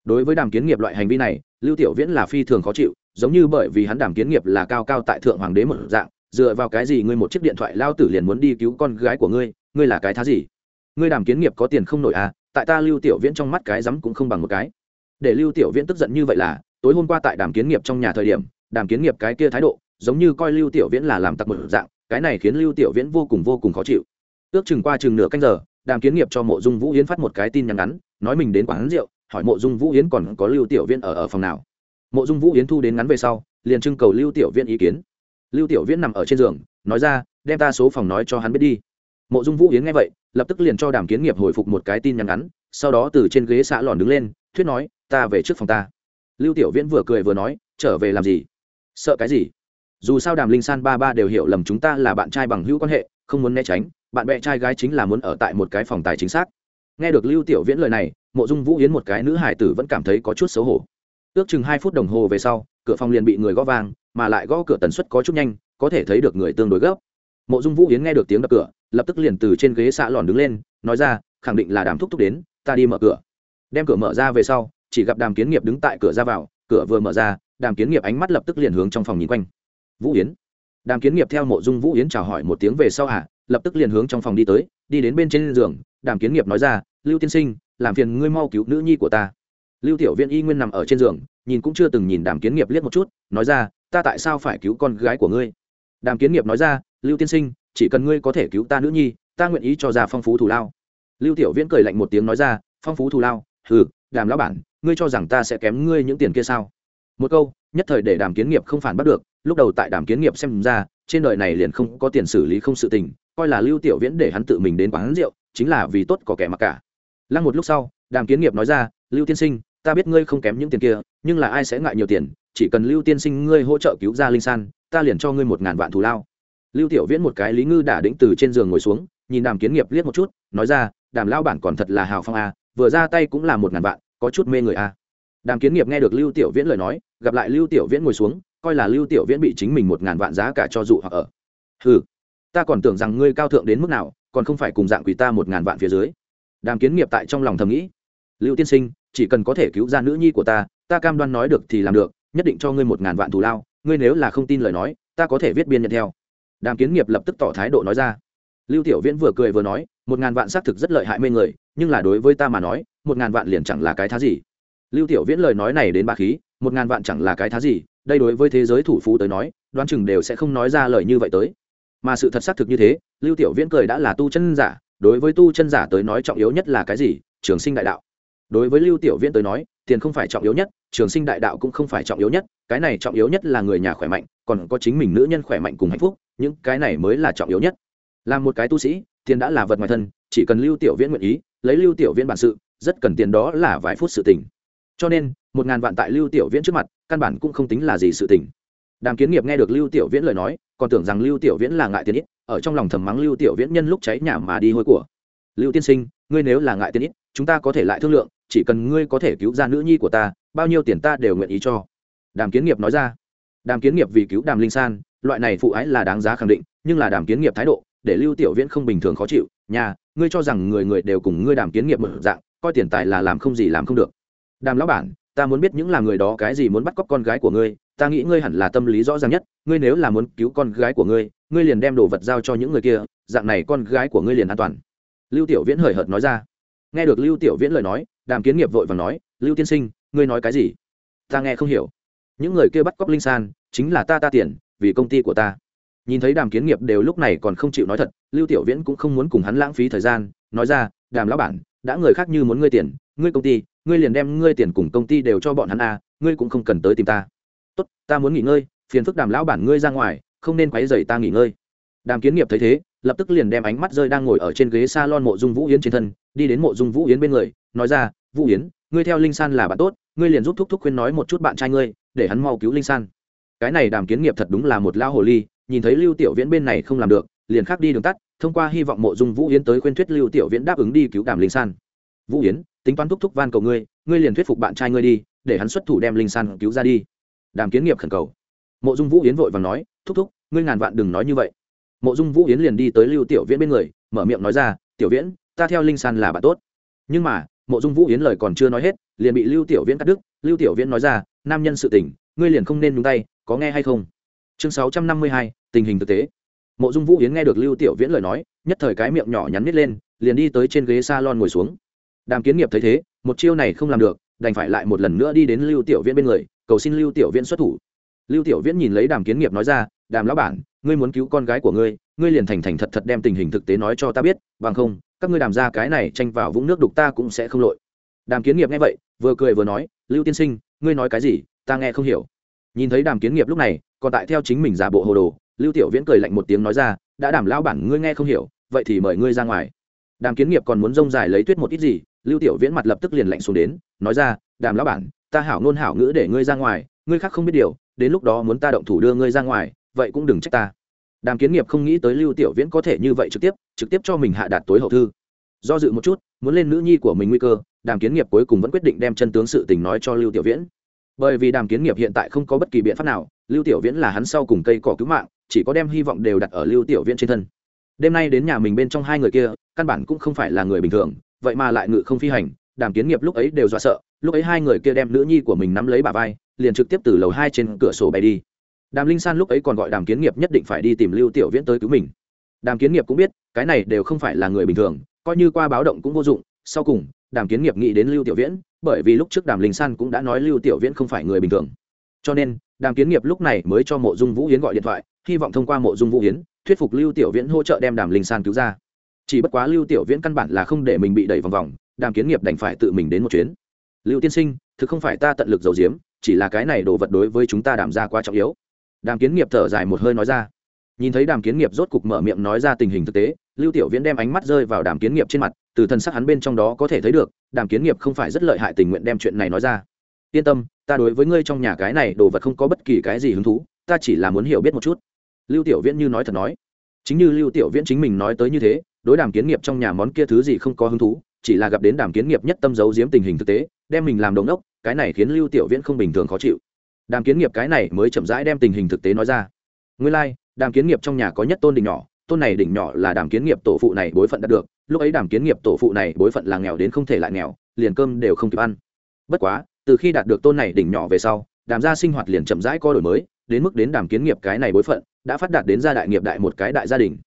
Đối với đàm kiến nghiệp loại hành vi này, lưu tiểu viễn là phi thường khó chịu, giống như bởi vì hắn đàm kiến nghiệp là cao cao tại thượng hoàng đế một dạng, dựa vào cái gì ngươi một chiếc điện thoại lao tử liền muốn đi cứu con gái của ngươi ngươi là cái thá gì? Ngươi đàm kiến nghiệp có tiền không nổi à tại ta lưu tiểu viễn trong mắt cái rắm cũng không bằng một cái. Để lưu tiểu viễn tức giận như vậy là, tối hôm qua tại đàm kiến nghiệp trong nhà thời điểm, đàm kiến nghiệp cái kia thái độ, giống như coi lưu tiểu viễn là làm tặc một dạng cái này khiến lưu tiểu viễn vô cùng vô cùng khó chịu. Ước chừng qua chừng nửa canh giờ, đàm kiến nghiệp cho mộ dung vũ yến phát một cái tin nhắn ngắn, nói mình đến quán rượu, hỏi mộ dung vũ yến còn có lưu tiểu viễn ở ở phòng nào. Mộ dung vũ yến thu đến ngắn về sau, liền trưng cầu lưu tiểu viễn ý kiến. Lưu tiểu viễn nằm ở trên giường, nói ra, đem ta số phòng nói cho hắn biết đi. Mộ dung vũ yến nghe vậy, lập tức liền cho đàm kiến nghiệp hồi phục một cái tin nhắn ngắn, sau đó từ trên ghế xã lòn đứng lên, thuyết nói, ta về trước phòng ta. Lưu tiểu viễn vừa cười vừa nói, trở về làm gì? Sợ cái gì? Dù sao đàm linh san ba ba đều hiểu lầm chúng ta là bạn trai bằng hữu quan hệ, không muốn né tránh, bạn bè trai gái chính là muốn ở tại một cái phòng tài chính xác. Nghe được lưu tiểu viễn lời này, mộ dung vũ yến một cái nữ hải tử vẫn cảm thấy có chút xấu hổ. Ước chừng hai phút đồng hồ về sau, cửa phòng liền bị người gõ vang, mà lại gõ cửa tần suất có chút nhanh, có thể thấy được người tương đối gấp. Mộ dung vũ yến nghe được tiếng đập cửa, lập tức liền từ trên ghế xạ lòn đứng lên, nói ra, khẳng định là đàm thúc thúc đến, ta đi mở cửa. Đem cửa mở ra về sau, chỉ gặp đàm kiến nghiệp đứng tại cửa ra vào, cửa vừa mở ra, đàm kiến nghiệp ánh mắt lập tức liền hướng trong phòng nhìn quanh vũ yến. Đàm kiến nghiệp theo mộ dung vũ yến chào hỏi một tiếng về sau à, lập tức liền hướng trong phòng đi tới đi đến bên trên giường. Đàm kiến nghiệp nói ra lưu tiên sinh làm phiền ngươi mau cứu nữ nhi của ta. Lưu tiểu viên y nguyên nằm ở trên giường nhìn cũng chưa từng nhìn đàm kiến nghiệp liếc một chút nói ra ta tại sao phải cứu con gái của ngươi? Đàm kiến nghiệp nói ra lưu tiên sinh chỉ cần ngươi có thể cứu ta nữ nhi ta nguyện ý cho ra phong phú thù lao. Lưu tiểu viễn cười lạnh một tiếng nói ra phong phú thù lao? Hừ đàm lão bản ngươi cho rằng ta sẽ kém ngươi những tiền kia sao? Một câu nhất thời để đàm kiến nghiệp không phản bắt được lúc đầu tại đàm kiến nghiệp xem ra, trên đời này liền không có tiền xử lý không sự tình, coi là lưu tiểu viễn để hắn tự mình đến quán rượu, chính là vì tốt có kẻ mặc cả. Lăng một lúc sau, đàm kiến nghiệp nói ra, lưu tiên sinh, ta biết ngươi không kém những tiền kia, nhưng là ai sẽ ngại nhiều tiền, chỉ cần lưu tiên sinh ngươi hỗ trợ cứu ra linh san, ta liền cho ngươi một ngàn vạn thù lao. Lưu tiểu viễn một cái lý ngư đả đĩnh từ trên giường ngồi xuống, nhìn đàm kiến nghiệp liếc một chút, nói ra, đàm lao bản còn thật là hào phong a, vừa ra tay cũng là một ngàn vạn, có chút mê người a. Đàm kiến nghiệp nghe được lưu tiểu viễn lời nói, gặp lại lưu tiểu viễn ngồi xuống coi là lưu tiểu viễn bị chính mình một ngàn vạn giá cả cho dụ hoặc ở. Ừ ta còn tưởng rằng ngươi cao thượng đến mức nào, còn không phải cùng dạng quỷ ta một ngàn vạn phía dưới. Đàm kiến nghiệp tại trong lòng thầm nghĩ. Lưu tiên sinh, chỉ cần có thể cứu ra nữ nhi của ta ta cam đoan nói được thì làm được, nhất định cho ngươi một ngàn vạn thù lao, ngươi nếu là không tin lời nói, ta có thể viết biên nhận theo. Đàm kiến nghiệp lập tức tỏ thái độ nói ra. Lưu tiểu viễn vừa cười vừa nói, một ngàn vạn xác thực rất lợi hại mê người, nhưng là đối với ta mà nói, một ngàn vạn liền chẳng là cái thá gì. Lưu tiểu viễn lời nói này đến ba khí, một ngàn vạn chẳng là cái thá gì đây đối với thế giới thủ phú tới nói, đoán chừng đều sẽ không nói ra lời như vậy tới. Mà sự thật xác thực như thế, lưu tiểu viễn cười đã là tu chân giả, đối với tu chân giả tới nói trọng yếu nhất là cái gì? Trường sinh đại đạo. Đối với lưu tiểu viễn tới nói, tiền không phải trọng yếu nhất, trường sinh đại đạo cũng không phải trọng yếu nhất, cái này trọng yếu nhất là người nhà khỏe mạnh, còn có chính mình nữ nhân khỏe mạnh cùng hạnh phúc, những cái này mới là trọng yếu nhất. Làm một cái tu sĩ, tiền đã là vật ngoài thân, chỉ cần lưu tiểu viễn nguyện ý, lấy lưu tiểu viễn bản sự, rất cần tiền đó là vài phút sự tình cho nên, một ngàn vạn tại lưu tiểu viễn trước mặt, căn bản cũng không tính là gì sự tình. Đàm kiến nghiệp nghe được lưu tiểu viễn lời nói, còn tưởng rằng lưu tiểu viễn là ngại tiền ít, ở trong lòng thầm mắng lưu tiểu viễn nhân lúc cháy nhà mà đi hôi của. Lưu tiên sinh, ngươi nếu là ngại tiền ít, chúng ta có thể lại thương lượng, chỉ cần ngươi có thể cứu ra nữ nhi của ta, bao nhiêu tiền ta đều nguyện ý cho. Đàm kiến nghiệp nói ra. Đàm kiến nghiệp vì cứu đàm linh san, loại này phụ ái là đáng giá khẳng định, nhưng là đàm kiến nghiệp thái độ, để lưu tiểu viễn không bình thường khó chịu. Nhà, ngươi cho rằng người người đều cùng ngươi đàm kiến nghiệp một dạng, coi tiền tài là làm không gì làm không được đàm lão bản, ta muốn biết những là người đó cái gì muốn bắt cóc con gái của ngươi, ta nghĩ ngươi hẳn là tâm lý rõ ràng nhất, ngươi nếu là muốn cứu con gái của ngươi ngươi liền đem đồ vật giao cho những người kia, dạng này con gái của ngươi liền an toàn. Lưu tiểu viễn hời hợt nói ra. Nghe được lưu tiểu viễn lời nói, đàm kiến nghiệp vội và nói, lưu tiên sinh, ngươi nói cái gì? Ta nghe không hiểu. Những người kia bắt cóc linh san, chính là ta ta tiền, vì công ty của ta. Nhìn thấy đàm kiến nghiệp đều lúc này còn không chịu nói thật, lưu tiểu viễn cũng không muốn cùng hắn lãng phí thời gian, nói ra, đàm lão bản, đã người khác như muốn ngươi tiền, ngươi công ty ngươi liền đem ngươi tiền cùng công ty đều cho bọn hắn à ngươi cũng không cần tới tìm ta. Tốt, ta muốn nghỉ ngơi, phiền phức đàm lão bản ngươi ra ngoài, không nên quấy rầy ta nghỉ ngơi. Đàm kiến nghiệp thấy thế, lập tức liền đem ánh mắt rơi đang ngồi ở trên ghế salon mộ dung vũ yến trên thân, đi đến mộ dung vũ yến bên người, nói ra, vũ yến, ngươi theo linh san là bạn tốt, ngươi liền giúp thúc thúc khuyên nói một chút bạn trai ngươi, để hắn mau cứu linh san. Cái này đàm kiến nghiệp thật đúng là một lao hồ ly, nhìn thấy lưu tiểu viễn bên này không làm được, liền khác đi đường tắt, thông qua hy vọng mộ dung vũ yến tới khuyên thuyết lưu tiểu viễn đáp ứng đi cứu đàm linh san. Vũ yến tính toán thúc thúc van cầu ngươi ngươi liền thuyết phục bạn trai ngươi đi, để hắn xuất thủ đem linh san cứu ra đi. Đàm kiến nghiệp khẩn cầu. Mộ dung vũ yến vội và nói, thúc thúc, ngươi ngàn vạn đừng nói như vậy. Mộ dung vũ yến liền đi tới lưu tiểu viễn bên người, mở miệng nói ra, tiểu viễn, ta theo linh san là bạn tốt. Nhưng mà, mộ dung vũ yến lời còn chưa nói hết, liền bị lưu tiểu viễn cắt đứt. Lưu tiểu viễn nói ra, nam nhân sự tình, ngươi liền không nên nhúng tay, có nghe hay không? Chương sáu trăm năm mươi hai, tình hình thực tế. Mộ dung vũ yến nghe được lưu tiểu viễn lời nói, nhất thời cái miệng nhỏ nhắn nít lên, liền đi tới trên ghế s a lon ngồi xuống đàm kiến nghiệp thấy thế, một chiêu này không làm được, đành phải lại một lần nữa đi đến lưu tiểu viễn bên người, cầu xin lưu tiểu viễn xuất thủ. Lưu tiểu viễn nhìn lấy đàm kiến nghiệp nói ra, đàm lão bản, ngươi muốn cứu con gái của ngươi ngươi liền thành thành thật thật đem tình hình thực tế nói cho ta biết, bằng không, các ngươi đàm ra cái này tranh vào vũng nước đục ta cũng sẽ không lội. Đàm kiến nghiệp nghe vậy, vừa cười vừa nói, lưu tiên sinh, ngươi nói cái gì, ta nghe không hiểu. Nhìn thấy đàm kiến nghiệp lúc này, còn tại theo chính mình giả bộ hồ đồ, lưu tiểu viễn cười lạnh một tiếng nói ra, đã đàm lão bản, ngươi nghe không hiểu, vậy thì mời ngươi ra ngoài. Đàm kiến nghiệp còn muốn rông dài lấy tuyết một ít gì lưu tiểu viễn mặt lập tức liền lạnh xuống đến, nói ra, đàm lão bản, ta hảo ngôn hảo ngữ để ngươi ra ngoài, ngươi khác không biết điều, đến lúc đó muốn ta động thủ đưa ngươi ra ngoài, vậy cũng đừng trách ta. Đàm kiến nghiệp không nghĩ tới lưu tiểu viễn có thể như vậy trực tiếp trực tiếp cho mình hạ đạt tối hậu thư. Do dự một chút, muốn lên nữ nhi của mình nguy cơ, đàm kiến nghiệp cuối cùng vẫn quyết định đem chân tướng sự tình nói cho lưu tiểu viễn. Bởi vì đàm kiến nghiệp hiện tại không có bất kỳ biện pháp nào, lưu tiểu viễn là hắn sau cùng cây cỏ cứu mạng, chỉ có đem hy vọng đều đặt ở lưu tiểu viễn trên thân. Đêm nay đến nhà mình bên trong hai người kia, căn bản cũng không phải là người bình thường vậy mà lại ngự không phi hành, đàm kiến nghiệp lúc ấy đều dọa sợ, lúc ấy hai người kia đem nữ nhi của mình nắm lấy bà vai, liền trực tiếp từ lầu hai trên cửa sổ bay đi. Đàm linh san lúc ấy còn gọi đàm kiến nghiệp nhất định phải đi tìm lưu tiểu viễn tới cứu mình. Đàm kiến nghiệp cũng biết, cái này đều không phải là người bình thường, coi như qua báo động cũng vô dụng, sau cùng, đàm kiến nghiệp nghĩ đến lưu tiểu viễn, bởi vì lúc trước đàm linh san cũng đã nói lưu tiểu viễn không phải người bình thường. Cho nên, đàm kiến nghiệp lúc này mới cho mộ dung vũ hiến gọi điện thoại, hy vọng thông qua mộ dung vũ hiến thuyết phục lưu tiểu viễn hỗ trợ đem đàm linh san cứu ra chỉ bất quá lưu tiểu viễn căn bản là không để mình bị đẩy vòng vòng, đàm kiến nghiệp đành phải tự mình đến một chuyến. Lưu tiên sinh, thực không phải ta tận lực giấu giếm, chỉ là cái này đồ vật đối với chúng ta đảm ra quá trọng yếu. Đàm kiến nghiệp thở dài một hơi nói ra. Nhìn thấy đàm kiến nghiệp rốt cục mở miệng nói ra tình hình thực tế, lưu tiểu viễn đem ánh mắt rơi vào đàm kiến nghiệp trên mặt, từ thân sắc hắn bên trong đó có thể thấy được, đàm kiến nghiệp không phải rất lợi hại tình nguyện đem chuyện này nói ra. Yên tâm, ta đối với ngươi trong nhà cái này đồ vật không có bất kỳ cái gì hứng thú, ta chỉ là muốn hiểu biết một chút. Lưu tiểu viễn như nói thật nói. Chính như lưu tiểu viễn chính mình nói tới như thế đối đàm kiến nghiệp trong nhà món kia thứ gì không có hứng thú chỉ là gặp đến đàm kiến nghiệp nhất tâm giấu giếm tình hình thực tế đem mình làm đống ốc cái này khiến lưu tiểu viễn không bình thường khó chịu. Đàm kiến nghiệp cái này mới chậm rãi đem tình hình thực tế nói ra. Nguyên lai、like, đàm kiến nghiệp trong nhà có nhất tôn đỉnh nhỏ tôn này đỉnh nhỏ là đàm kiến nghiệp tổ phụ này bối phận đạt được lúc ấy đàm kiến nghiệp tổ phụ này bối phận là nghèo đến không thể lại nghèo liền cơm đều không kịp ăn. Bất quá từ khi đạt được tôn này đỉnh nhỏ về sau đàm gia sinh hoạt liền chậm rãi co đổi mới đến mức đến đàm kiến nghiệp cái này bối phận đã phát đạt đến gia đại nghiệp đại một cái đại gia đình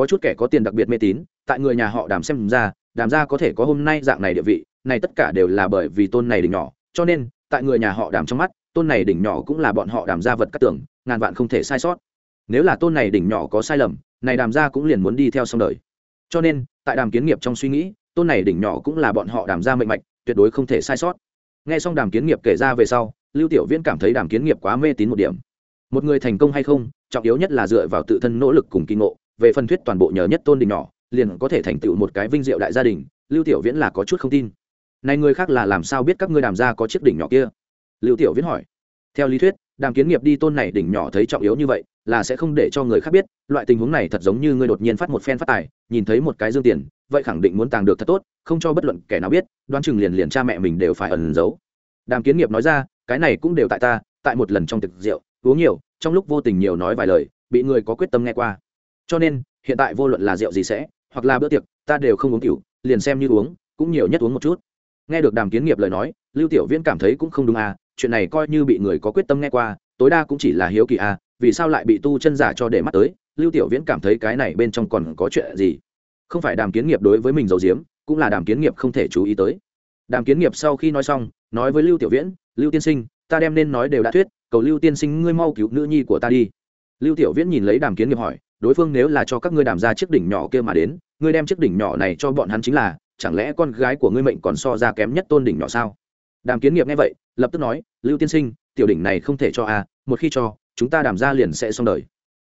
có chút kẻ có tiền đặc biệt mê tín, tại người nhà họ đàm xem ra, đàm gia có thể có hôm nay dạng này địa vị, này tất cả đều là bởi vì tôn này đỉnh nhỏ, cho nên, tại người nhà họ đàm trong mắt, tôn này đỉnh nhỏ cũng là bọn họ đàm gia vật cắt tưởng ngàn vạn không thể sai sót. Nếu là tôn này đỉnh nhỏ có sai lầm, này đàm gia cũng liền muốn đi theo xong đời. Cho nên, tại đàm kiến nghiệp trong suy nghĩ, tôn này đỉnh nhỏ cũng là bọn họ đàm gia mệnh mạch, tuyệt đối không thể sai sót. Nghe xong đàm kiến nghiệp kể ra về sau, lưu tiểu viễn cảm thấy đàm kiến nghiệp quá mê tín một điểm. Một người thành công hay không, trọng yếu nhất là dựa vào tự thân nỗ lực cùng kinh ngộ về phần thuyết toàn bộ nhờ nhất tôn đỉnh nhỏ, liền có thể thành tựu một cái vinh diệu đại gia đình, lưu tiểu viễn là có chút không tin. Này người khác là làm sao biết các ngươi đàm gia có chiếc đỉnh nhỏ kia? Lưu tiểu viễn hỏi. Theo lý thuyết, đàm kiến nghiệp đi tôn này đỉnh nhỏ thấy trọng yếu như vậy, là sẽ không để cho người khác biết, loại tình huống này thật giống như ngươi đột nhiên phát một phen phát tài, nhìn thấy một cái dương tiền, vậy khẳng định muốn tàng được thật tốt, không cho bất luận kẻ nào biết, đoán chừng liền liền cha mẹ mình đều phải ẩn giấu. Đàm kiến nghiệp nói ra, cái này cũng đều tại ta, tại một lần trong tiệc rượu, uống nhiều, trong lúc vô tình nhiều nói vài lời, bị người có quyết tâm nghe qua cho nên, hiện tại vô luận là rượu gì sẽ, hoặc là bữa tiệc, ta đều không uống kiểu liền xem như uống, cũng nhiều nhất uống một chút. Nghe được đàm kiến nghiệp lời nói, lưu tiểu viễn cảm thấy cũng không đúng à chuyện này coi như bị người có quyết tâm nghe qua, tối đa cũng chỉ là hiếu kỳ à vì sao lại bị tu chân giả cho để mắt tới, lưu tiểu viễn cảm thấy cái này bên trong còn có chuyện gì? Không phải đàm kiến nghiệp đối với mình giấu diếm cũng là đàm kiến nghiệp không thể chú ý tới. Đàm kiến nghiệp sau khi nói xong, nói với lưu tiểu viễn, lưu tiên sinh, ta đem nên nói đều đã thuyết, cầu lưu tiên sinh ngươi mau cứu nữ nhi của ta đi. Lưu tiểu viễn nhìn lấy đàm kiến nghiệp hỏi đối phương nếu là cho các ngươi đàm ra chiếc đỉnh nhỏ kia mà đến, ngươi đem chiếc đỉnh nhỏ này cho bọn hắn chính là, chẳng lẽ con gái của ngươi mệnh còn so ra kém nhất tôn đỉnh nhỏ sao? Đàm kiến nghiệp nghe vậy, lập tức nói, lưu tiên sinh, tiểu đỉnh này không thể cho a một khi cho, chúng ta đàm ra liền sẽ xong đời.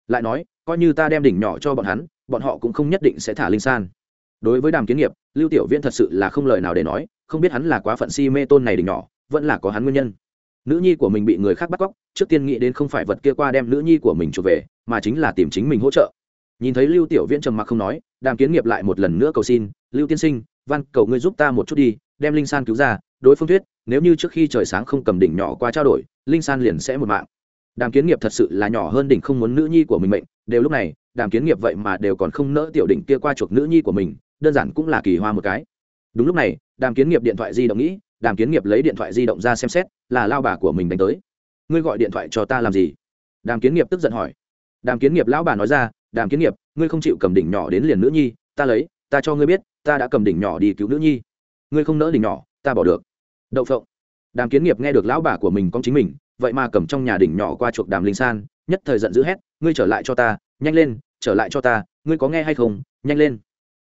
Lại nói, coi như ta đem đỉnh nhỏ cho bọn hắn, bọn họ cũng không nhất định sẽ thả linh san. Đối với đàm kiến nghiệp, lưu tiểu viễn thật sự là không lời nào để nói, không biết hắn là quá phận si mê tôn này đỉnh nhỏ, vẫn là có hắn nguyên nhân nữ nhi của mình bị người khác bắt cóc, trước tiên nghĩ đến không phải vật kia qua đem nữ nhi của mình chuộc về, mà chính là tìm chính mình hỗ trợ. Nhìn thấy lưu tiểu viễn trầm mặc không nói, đàm kiến nghiệp lại một lần nữa cầu xin, lưu tiên sinh, văn, cầu ngươi giúp ta một chút đi, đem linh san cứu ra, đối phương thuyết, nếu như trước khi trời sáng không cầm đỉnh nhỏ qua trao đổi, linh san liền sẽ một mạng. Đàm kiến nghiệp thật sự là nhỏ hơn đỉnh không muốn nữ nhi của mình mệnh, đều lúc này, đàm kiến nghiệp vậy mà đều còn không nỡ tiểu đỉnh kia qua chuộc nữ nhi của mình, đơn giản cũng là kỳ hoa một cái. Đúng lúc này, đàm kiến nghiệp điện thoại di động nghĩ đàm kiến nghiệp lấy điện thoại di động ra xem xét, là lao bà của mình đánh tới. Ngươi gọi điện thoại cho ta làm gì? Đàm kiến nghiệp tức giận hỏi. Đàm kiến nghiệp lão bà nói ra, đàm kiến nghiệp, ngươi không chịu cầm đỉnh nhỏ đến liền nữ nhi, ta lấy, ta cho ngươi biết, ta đã cầm đỉnh nhỏ đi cứu nữ nhi. Ngươi không nỡ đỉnh nhỏ, ta bỏ được. Đậu phộng. Đàm kiến nghiệp nghe được lão bà của mình con chính mình, vậy mà cầm trong nhà đỉnh nhỏ qua chuộc đàm linh san, nhất thời giận dữ hét, ngươi trở lại cho ta, nhanh lên, trở lại cho ta, ngươi có nghe hay không, nhanh lên.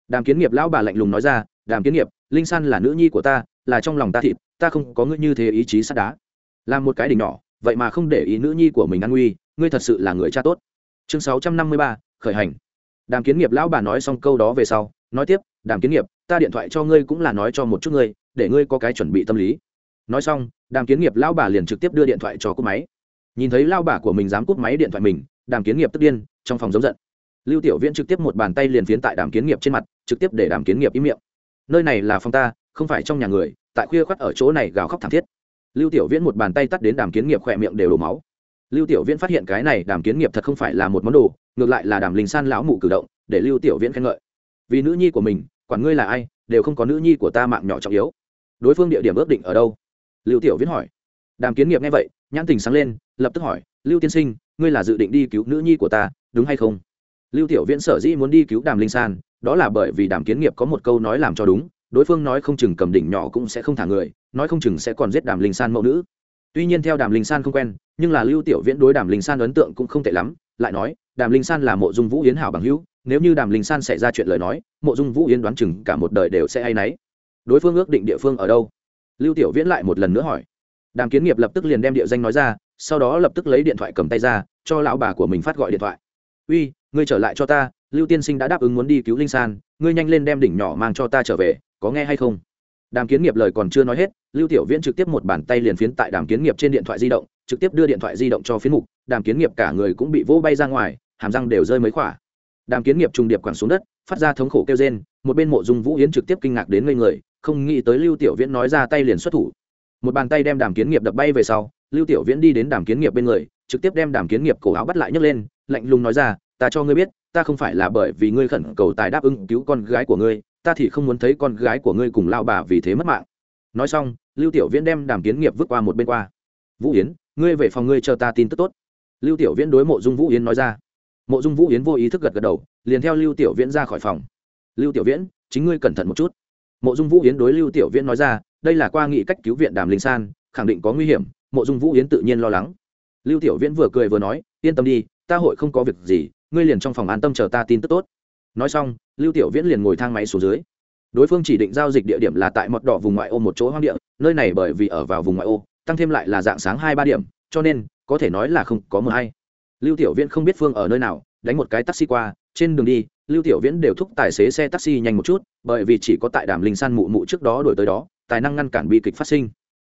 Đàm kiến nghiệp lão bà lạnh lùng nói ra, đàm kiến nghiệp, linh san là nữ nhi của ta là trong lòng ta thịt, ta không có ngươi như thế ý chí sắt đá. Làm một cái đỉnh nhỏ, vậy mà không để ý nữ nhi của mình an nguy, ngươi thật sự là người cha tốt. Chương sáu trăm năm mươi ba, khởi hành. Đàm kiến nghiệp lão bà nói xong câu đó về sau, nói tiếp, đàm kiến nghiệp, ta điện thoại cho ngươi cũng là nói cho một chút ngươi, để ngươi có cái chuẩn bị tâm lý. Nói xong, đàm kiến nghiệp lão bà liền trực tiếp đưa điện thoại cho cúp máy. Nhìn thấy lao bà của mình dám cúp máy điện thoại mình, đàm kiến nghiệp tức điên, trong phòng giống giận. Lưu tiểu viễn trực tiếp một bàn tay liền phiến tại đàm kiến nghiệp trên mặt, trực tiếp để đàm kiến nghiệp im miệng. Nơi này là phòng ta, không phải trong nhà người tại khuya khoắt ở chỗ này gào khóc thảm thiết. Lưu tiểu viễn một bàn tay tắt đến đàm kiến nghiệp khỏe miệng đều đổ máu. Lưu tiểu viễn phát hiện cái này đàm kiến nghiệp thật không phải là một món đồ, ngược lại là đàm linh san lão mụ cử động, để lưu tiểu viễn khen ngợi. Vì nữ nhi của mình, quản ngươi là ai, đều không có nữ nhi của ta mạng nhỏ trọng yếu. Đối phương địa điểm ước định ở đâu? Lưu tiểu viễn hỏi. Đàm kiến nghiệp nghe vậy, nhãn tình sáng lên, lập tức hỏi, lưu tiên sinh, ngươi là dự định đi cứu nữ nhi của ta, đúng hay không? Lưu tiểu viễn sở dĩ muốn đi cứu đàm linh san, đó là bởi vì đàm kiến nghiệp có một câu nói làm cho đúng đối phương nói không chừng cầm đỉnh nhỏ cũng sẽ không thả người, nói không chừng sẽ còn giết đàm linh san mẫu nữ. Tuy nhiên theo đàm linh san không quen, nhưng là lưu tiểu viễn đối đàm linh san ấn tượng cũng không tệ lắm, lại nói, đàm linh san là mộ dung vũ yến hảo bằng hữu, nếu như đàm linh san xảy ra chuyện lời nói, mộ dung vũ yến đoán chừng cả một đời đều sẽ hay náy. Đối phương ước định địa phương ở đâu? Lưu tiểu viễn lại một lần nữa hỏi. Đàm kiến nghiệp lập tức liền đem địa danh nói ra, sau đó lập tức lấy điện thoại cầm tay ra, cho lão bà của mình phát gọi điện thoại. Uy, ngươi trở lại cho ta, lưu tiên sinh đã đáp ứng muốn đi cứu linh san, ngươi nhanh lên đem đỉnh nhỏ mang cho ta trở về có nghe hay không? Đàm kiến nghiệp lời còn chưa nói hết, lưu tiểu viễn trực tiếp một bàn tay liền phiến tại đàm kiến nghiệp trên điện thoại di động, trực tiếp đưa điện thoại di động cho phiến mục, đàm kiến nghiệp cả người cũng bị vỗ bay ra ngoài, hàm răng đều rơi mấy khỏa. Đàm kiến nghiệp trùng điệp quẳng xuống đất, phát ra thống khổ kêu rên, một bên mộ dung vũ yến trực tiếp kinh ngạc đến ngây người, không nghĩ tới lưu tiểu viễn nói ra tay liền xuất thủ. Một bàn tay đem đàm kiến nghiệp đập bay về sau, lưu tiểu viễn đi đến đàm kiến nghiệp bên người, trực tiếp đem đàm kiến nghiệp cổ áo bắt lại nhấc lên, lạnh lùng nói ra, ta cho ngươi biết, ta không phải là bởi vì ngươi khẩn cầu tài đáp ứng cứu con gái của ngươi ta thì không muốn thấy con gái của ngươi cùng lao bà vì thế mất mạng. Nói xong, lưu tiểu viễn đem đàm kiến nghiệp vứt qua một bên qua. Vũ yến, ngươi về phòng ngươi chờ ta tin tức tốt. Lưu tiểu viễn đối mộ dung vũ yến nói ra. Mộ dung vũ yến vô ý thức gật gật đầu, liền theo lưu tiểu viễn ra khỏi phòng. Lưu tiểu viễn, chính ngươi cẩn thận một chút. Mộ dung vũ yến đối lưu tiểu viễn nói ra, đây là qua nghị cách cứu viện đàm linh san, khẳng định có nguy hiểm, mộ dung vũ yến tự nhiên lo lắng. Lưu tiểu viễn vừa cười vừa nói, yên tâm đi, ta hội không có việc gì, ngươi liền trong phòng an tâm chờ ta tin tức tốt nói xong, lưu tiểu viễn liền ngồi thang máy xuống dưới. Đối phương chỉ định giao dịch địa điểm là tại mật đỏ vùng ngoại ô một chỗ hoang địa, nơi này bởi vì ở vào vùng ngoại ô, tăng thêm lại là dạng sáng hai ba điểm, cho nên, có thể nói là không có mờ hay. Lưu tiểu viễn không biết phương ở nơi nào, đánh một cái taxi qua, trên đường đi, lưu tiểu viễn đều thúc tài xế xe taxi nhanh một chút, bởi vì chỉ có tại đàm linh san mụ mụ trước đó đổi tới đó, tài năng ngăn cản bi kịch phát sinh.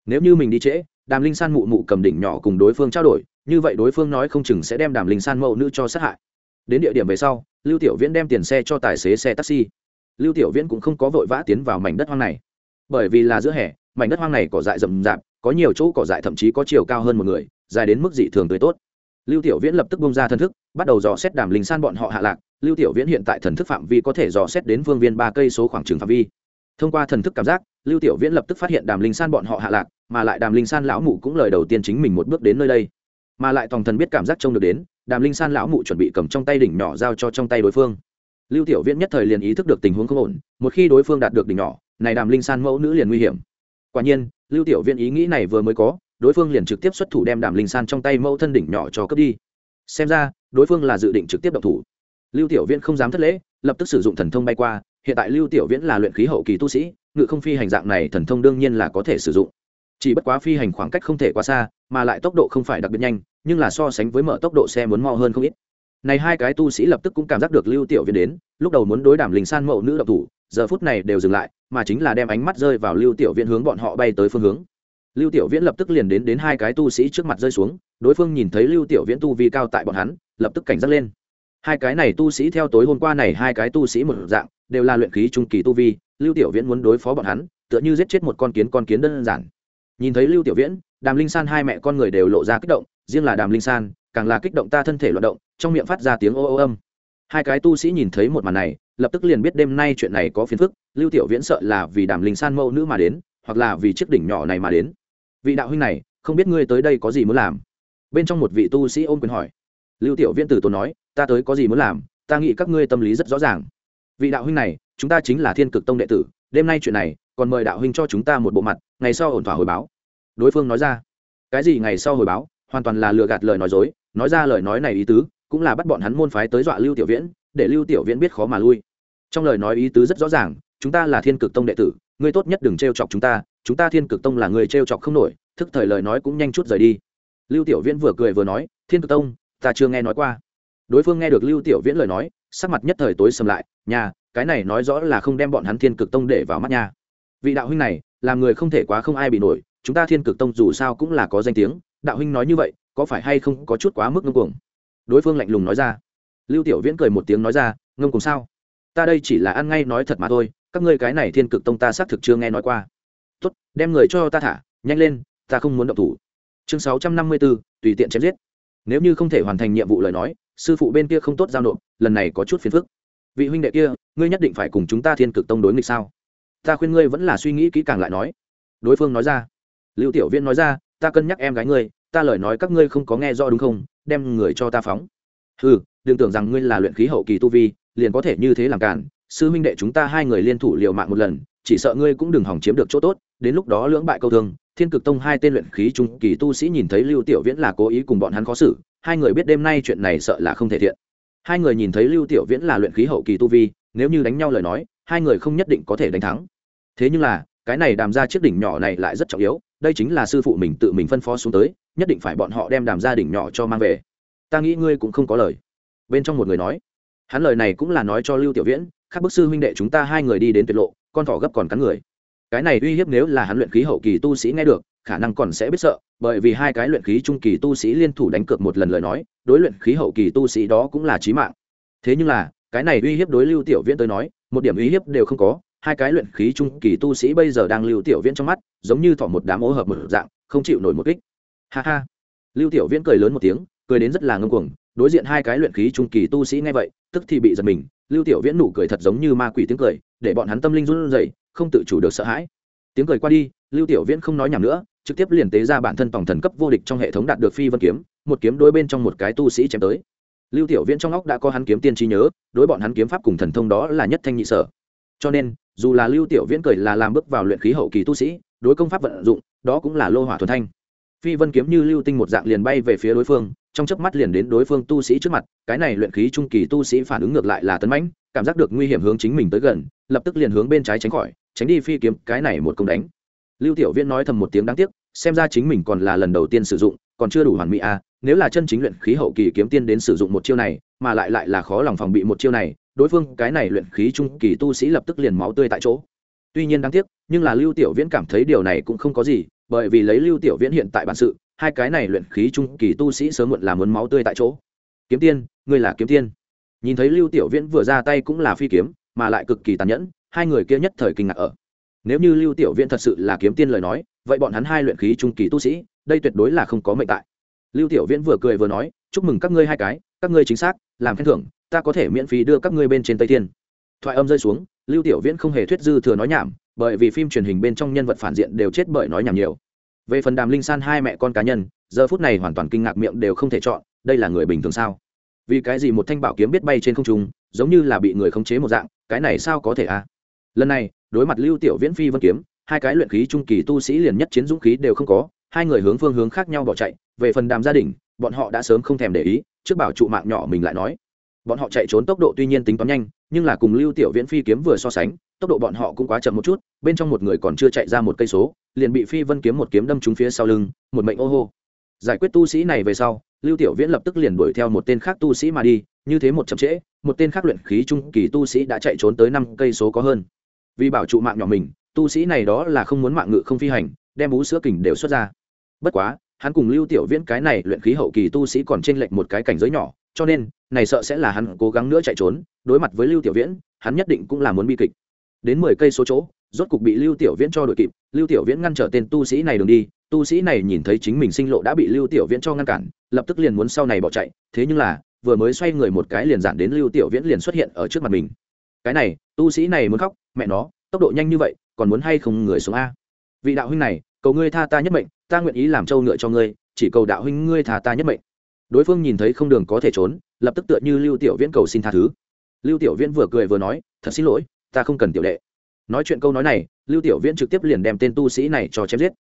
Nếu như mình đi trễ, đàm linh san mụ mụ cầm đỉnh nhỏ cùng đối phương trao đổi, như vậy đối phương nói không chừng sẽ đem đàm linh san mẫu nữ cho sát hại đến địa điểm về sau, lưu tiểu viễn đem tiền xe cho tài xế xe taxi. Lưu tiểu viễn cũng không có vội vã tiến vào mảnh đất hoang này. Bởi vì là giữa hè, mảnh đất hoang này cỏ dại rậm rạp, có nhiều chỗ cỏ dại thậm chí có chiều cao hơn một người, dài đến mức dị thường tươi tốt. Lưu tiểu viễn lập tức bung ra thần thức, bắt đầu dò xét đàm linh san bọn họ hạ lạc. Lưu tiểu viễn hiện tại thần thức phạm vi có thể dò xét đến phương viên ba cây số khoảng trường phạm vi. Thông qua thần thức cảm giác, lưu tiểu viễn lập tức phát hiện đàm linh san bọn họ hạ lạc, mà lại đàm linh san lão mụ cũng lời đầu tiên chính mình một bước đến nơi đây mà lại tòng thần biết cảm giác trông được đến, đàm linh san lão mụ chuẩn bị cầm trong tay đỉnh nhỏ giao cho trong tay đối phương. Lưu tiểu viễn nhất thời liền ý thức được tình huống không ổn, một khi đối phương đạt được đỉnh nhỏ, này đàm linh san mẫu nữ liền nguy hiểm. Quả nhiên, lưu tiểu viễn ý nghĩ này vừa mới có, đối phương liền trực tiếp xuất thủ đem đàm linh san trong tay mẫu thân đỉnh nhỏ cho cướp đi. Xem ra, đối phương là dự định trực tiếp động thủ. Lưu tiểu viễn không dám thất lễ, lập tức sử dụng thần thông bay qua, hiện tại lưu tiểu viễn là luyện khí hậu kỳ tu sĩ, ngự không phi hành dạng này thần thông đương nhiên là có thể sử dụng chỉ bất quá phi hành khoảng cách không thể quá xa, mà lại tốc độ không phải đặc biệt nhanh, nhưng là so sánh với mở tốc độ xe muốn mo hơn không ít. Này hai cái tu sĩ lập tức cũng cảm giác được lưu tiểu viễn đến, lúc đầu muốn đối đảm linh san mậu nữ độc thủ, giờ phút này đều dừng lại, mà chính là đem ánh mắt rơi vào lưu tiểu viễn hướng bọn họ bay tới phương hướng. Lưu tiểu viễn lập tức liền đến đến hai cái tu sĩ trước mặt rơi xuống, đối phương nhìn thấy lưu tiểu viễn tu vi cao tại bọn hắn, lập tức cảnh giác lên. Hai cái này tu sĩ theo tối hôm qua này hai cái tu sĩ một dạng, đều là luyện khí trung kỳ tu vi, lưu tiểu viễn muốn đối phó bọn hắn, tựa như giết chết một con kiến con kiến đơn giản nhìn thấy lưu tiểu viễn, đàm linh san hai mẹ con người đều lộ ra kích động, riêng là đàm linh san, càng là kích động ta thân thể loạt động, trong miệng phát ra tiếng ô ô âm. Hai cái tu sĩ nhìn thấy một màn này, lập tức liền biết đêm nay chuyện này có phiền phức, lưu tiểu viễn sợ là vì đàm linh san mẫu nữ mà đến, hoặc là vì chiếc đỉnh nhỏ này mà đến. Vị đạo huynh này, không biết ngươi tới đây có gì muốn làm? Bên trong một vị tu sĩ ôm quyền hỏi. Lưu tiểu viễn từ tốn nói, ta tới có gì muốn làm, ta nghĩ các ngươi tâm lý rất rõ ràng. Vị đạo huynh này, chúng ta chính là thiên cực tông đệ tử, đêm nay chuyện này, còn mời đạo huynh cho chúng ta một bộ mặt, ngày sau ổn thỏa hồi báo đối phương nói ra. Cái gì ngày sau hồi báo, hoàn toàn là lừa gạt lời nói dối, nói ra lời nói này ý tứ, cũng là bắt bọn hắn môn phái tới dọa lưu tiểu viễn, để lưu tiểu viễn biết khó mà lui. Trong lời nói ý tứ rất rõ ràng, chúng ta là thiên cực tông đệ tử, ngươi tốt nhất đừng t chọc chúng ta chúng ta thiên cực tông là người t chọc không nổi, thức thời lời nói cũng nhanh chút rời đi. Lưu tiểu viễn vừa cười vừa nói, thiên cực tông, ta chưa nghe nói qua. Đối phương nghe được lưu tiểu viễn lời nói, sắc mặt nhất thời tối sầm lại, nhà, cái này nói rõ là không đem bọn hắn thiên cực tông để vào mắt nha. Vị đạo huynh này làm người không thể quá không ai bị nổi chúng ta thiên cực tông dù sao cũng là có danh tiếng, đạo huynh nói như vậy, có phải hay không có chút quá mức ngông cuồng? Đối phương lạnh lùng nói ra. Lưu tiểu viễn cười một tiếng nói ra, ngông cuồng sao? Ta đây chỉ là ăn ngay nói thật mà thôi, các ngươi cái này thiên cực tông ta xác thực chưa nghe nói qua. Tốt, đem người cho ta thả, nhanh lên, ta không muốn động thủ. Chương sáu trăm năm mươi bốn tùy tiện chém giết. Nếu như không thể hoàn thành nhiệm vụ lời nói, sư phụ bên kia không tốt giao nộp, lần này có chút phiền phức. Vị huynh đệ kia, ngươi nhất định phải cùng chúng ta thiên cực tông đối nghịch sao? Ta khuyên ngươi vẫn là suy nghĩ kỹ càng lại nói. Đối phương nói ra lưu tiểu Viễn nói ra, ta cân nhắc em gái ngươi, ta lời nói các ngươi không có nghe rõ đúng không? Đem người cho ta phóng. Ừ đừng tưởng rằng ngươi là luyện khí hậu kỳ tu vi, liền có thể như thế làm cản. Sư huynh đệ chúng ta hai người liên thủ liều mạng một lần, chỉ sợ ngươi cũng đừng hỏng chiếm được chỗ tốt. Đến lúc đó lưỡng bại câu thương, thiên cực tông hai tên luyện khí trung kỳ tu sĩ nhìn thấy lưu tiểu viễn là cố ý cùng bọn hắn khó xử, hai người biết đêm nay chuyện này sợ là không thể thiện. Hai người nhìn thấy lưu tiểu viễn là luyện khí hậu kỳ tu vi, nếu như đánh nhau lời nói, hai người không nhất định có thể đánh thắng. Thế nhưng là cái này đàm ra chiếc đỉnh nhỏ này lại rất trọng yếu, đây chính là sư phụ mình tự mình phân phó xuống tới, nhất định phải bọn họ đem đàm gia đỉnh nhỏ cho mang về. Ta nghĩ ngươi cũng không có lời. Bên trong một người nói, hắn lời này cũng là nói cho lưu tiểu viễn các bức sư huynh đệ chúng ta hai người đi đến tuyệt lộ, con thỏ gấp còn cắn người. Cái này uy hiếp nếu là hắn luyện khí hậu kỳ tu sĩ nghe được, khả năng còn sẽ biết sợ, bởi vì hai cái luyện khí trung kỳ tu sĩ liên thủ đánh cược một lần lời nói, đối luyện khí hậu kỳ tu sĩ đó cũng là chí mạng. Thế nhưng là, cái này uy hiếp đối lưu tiểu viễn tới nói, một điểm uy hiếp đều không có hai cái luyện khí trung kỳ tu sĩ bây giờ đang lưu tiểu viễn trong mắt, giống như thọ một đám ô hợp một dạng, không chịu nổi một kích. Ha ha. Lưu tiểu viễn cười lớn một tiếng, cười đến rất là ngông cuồng, đối diện hai cái luyện khí trung kỳ tu sĩ nghe vậy, tức thì bị giật mình, lưu tiểu viễn nụ cười thật giống như ma quỷ tiếng cười, để bọn hắn tâm linh run rẩy, không tự chủ được sợ hãi. Tiếng cười qua đi, lưu tiểu viễn không nói nhảm nữa, trực tiếp liền tế ra bản thân tổng thần cấp vô địch trong hệ thống đạt được phi vân kiếm, một kiếm đối bên trong một cái tu sĩ chém tới. Lưu tiểu viễn trong óc đã có hắn kiếm tiên trí nhớ, đối bọn hắn kiếm pháp cùng thần thông đó là nhất thanh nhị sở. Cho nên dù là lưu tiểu viễn cười là làm bước vào luyện khí hậu kỳ tu sĩ, đối công pháp vận dụng, đó cũng là lô hỏa thuần thanh. Phi vân kiếm như lưu tinh một dạng liền bay về phía đối phương, trong chớp mắt liền đến đối phương tu sĩ trước mặt, cái này luyện khí trung kỳ tu sĩ phản ứng ngược lại là tấn mãnh, cảm giác được nguy hiểm hướng chính mình tới gần, lập tức liền hướng bên trái tránh khỏi, tránh đi phi kiếm, cái này một công đánh. Lưu tiểu viễn nói thầm một tiếng đáng tiếc, xem ra chính mình còn là lần đầu tiên sử dụng, còn chưa đủ hoàn mỹ à nếu là chân chính luyện khí hậu kỳ kiếm tiên đến sử dụng một chiêu này, mà lại lại là khó lòng phòng bị một chiêu này đối phương cái này luyện khí trung kỳ tu sĩ lập tức liền máu tươi tại chỗ. Tuy nhiên đáng tiếc, nhưng là lưu tiểu viễn cảm thấy điều này cũng không có gì, bởi vì lấy lưu tiểu viễn hiện tại bản sự, hai cái này luyện khí trung kỳ tu sĩ sớm muộn là muốn máu tươi tại chỗ. Kiếm tiên, ngươi là kiếm tiên. Nhìn thấy lưu tiểu viễn vừa ra tay cũng là phi kiếm, mà lại cực kỳ tàn nhẫn, hai người kia nhất thời kinh ngạc ở. Nếu như lưu tiểu viễn thật sự là kiếm tiên lời nói, vậy bọn hắn hai luyện khí trung kỳ tu sĩ, đây tuyệt đối là không có mệnh tại. Lưu tiểu viễn vừa cười vừa nói, chúc mừng các ngươi hai cái, các ngươi chính xác, làm khen thưởng ta có thể miễn phí đưa các ngươi bên trên tây thiên. Thoại âm rơi xuống, lưu tiểu viễn không hề thuyết dư thừa nói nhảm, bởi vì phim truyền hình bên trong nhân vật phản diện đều chết bởi nói nhảm nhiều. Về phần đàm linh san hai mẹ con cá nhân, giờ phút này hoàn toàn kinh ngạc miệng đều không thể chọn, đây là người bình thường sao? Vì cái gì một thanh bảo kiếm biết bay trên không trung, giống như là bị người khống chế một dạng, cái này sao có thể à? Lần này, đối mặt lưu tiểu viễn phi vân kiếm, hai cái luyện khí trung kỳ tu sĩ liền nhất chiến dũng khí đều không có, hai người hướng phương hướng khác nhau bỏ chạy, về phần đàm gia đình, bọn họ đã sớm không thèm để ý, trước bảo trụ mạng nhỏ mình lại nói bọn họ chạy trốn tốc độ tuy nhiên tính toán nhanh, nhưng là cùng lưu tiểu viễn phi kiếm vừa so sánh, tốc độ bọn họ cũng quá chậm một chút, bên trong một người còn chưa chạy ra một cây số, liền bị phi vân kiếm một kiếm đâm trúng phía sau lưng, một mệnh ô hô. Giải quyết tu sĩ này về sau, lưu tiểu viễn lập tức liền đuổi theo một tên khác tu sĩ mà đi, như thế một chậm trễ, một tên khác luyện khí trung kỳ tu sĩ đã chạy trốn tới năm cây số có hơn. Vì bảo trụ mạng nhỏ mình, tu sĩ này đó là không muốn mạng ngự không phi hành, đem bú sữa kình đều xuất ra. Bất quá hắn cùng lưu tiểu viễn cái này luyện khí hậu kỳ tu sĩ còn trên lệnh một cái cảnh giới nhỏ, cho nên, này sợ sẽ là hắn cố gắng nữa chạy trốn, đối mặt với lưu tiểu viễn, hắn nhất định cũng là muốn bi kịch. Đến mười cây số chỗ, rốt cục bị lưu tiểu viễn cho đội kịp, lưu tiểu viễn ngăn trở tên tu sĩ này đường đi, tu sĩ này nhìn thấy chính mình sinh lộ đã bị lưu tiểu viễn cho ngăn cản, lập tức liền muốn sau này bỏ chạy, thế nhưng là, vừa mới xoay người một cái liền giản đến lưu tiểu viễn liền xuất hiện ở trước mặt mình. Cái này, tu sĩ này muốn khóc, mẹ nó, tốc độ nhanh như vậy, còn muốn hay không người xuống a? Vị đạo huynh này cầu ngươi tha ta nhất mệnh, ta nguyện ý làm trâu ngựa cho ngươi, chỉ cầu đạo huynh ngươi tha ta nhất mệnh. Đối phương nhìn thấy không đường có thể trốn, lập tức tựa như lưu tiểu viễn cầu xin tha thứ. Lưu tiểu viễn vừa cười vừa nói, thật xin lỗi, ta không cần tiểu đệ. Nói chuyện câu nói này, lưu tiểu viễn trực tiếp liền đem tên tu sĩ này cho chém giết.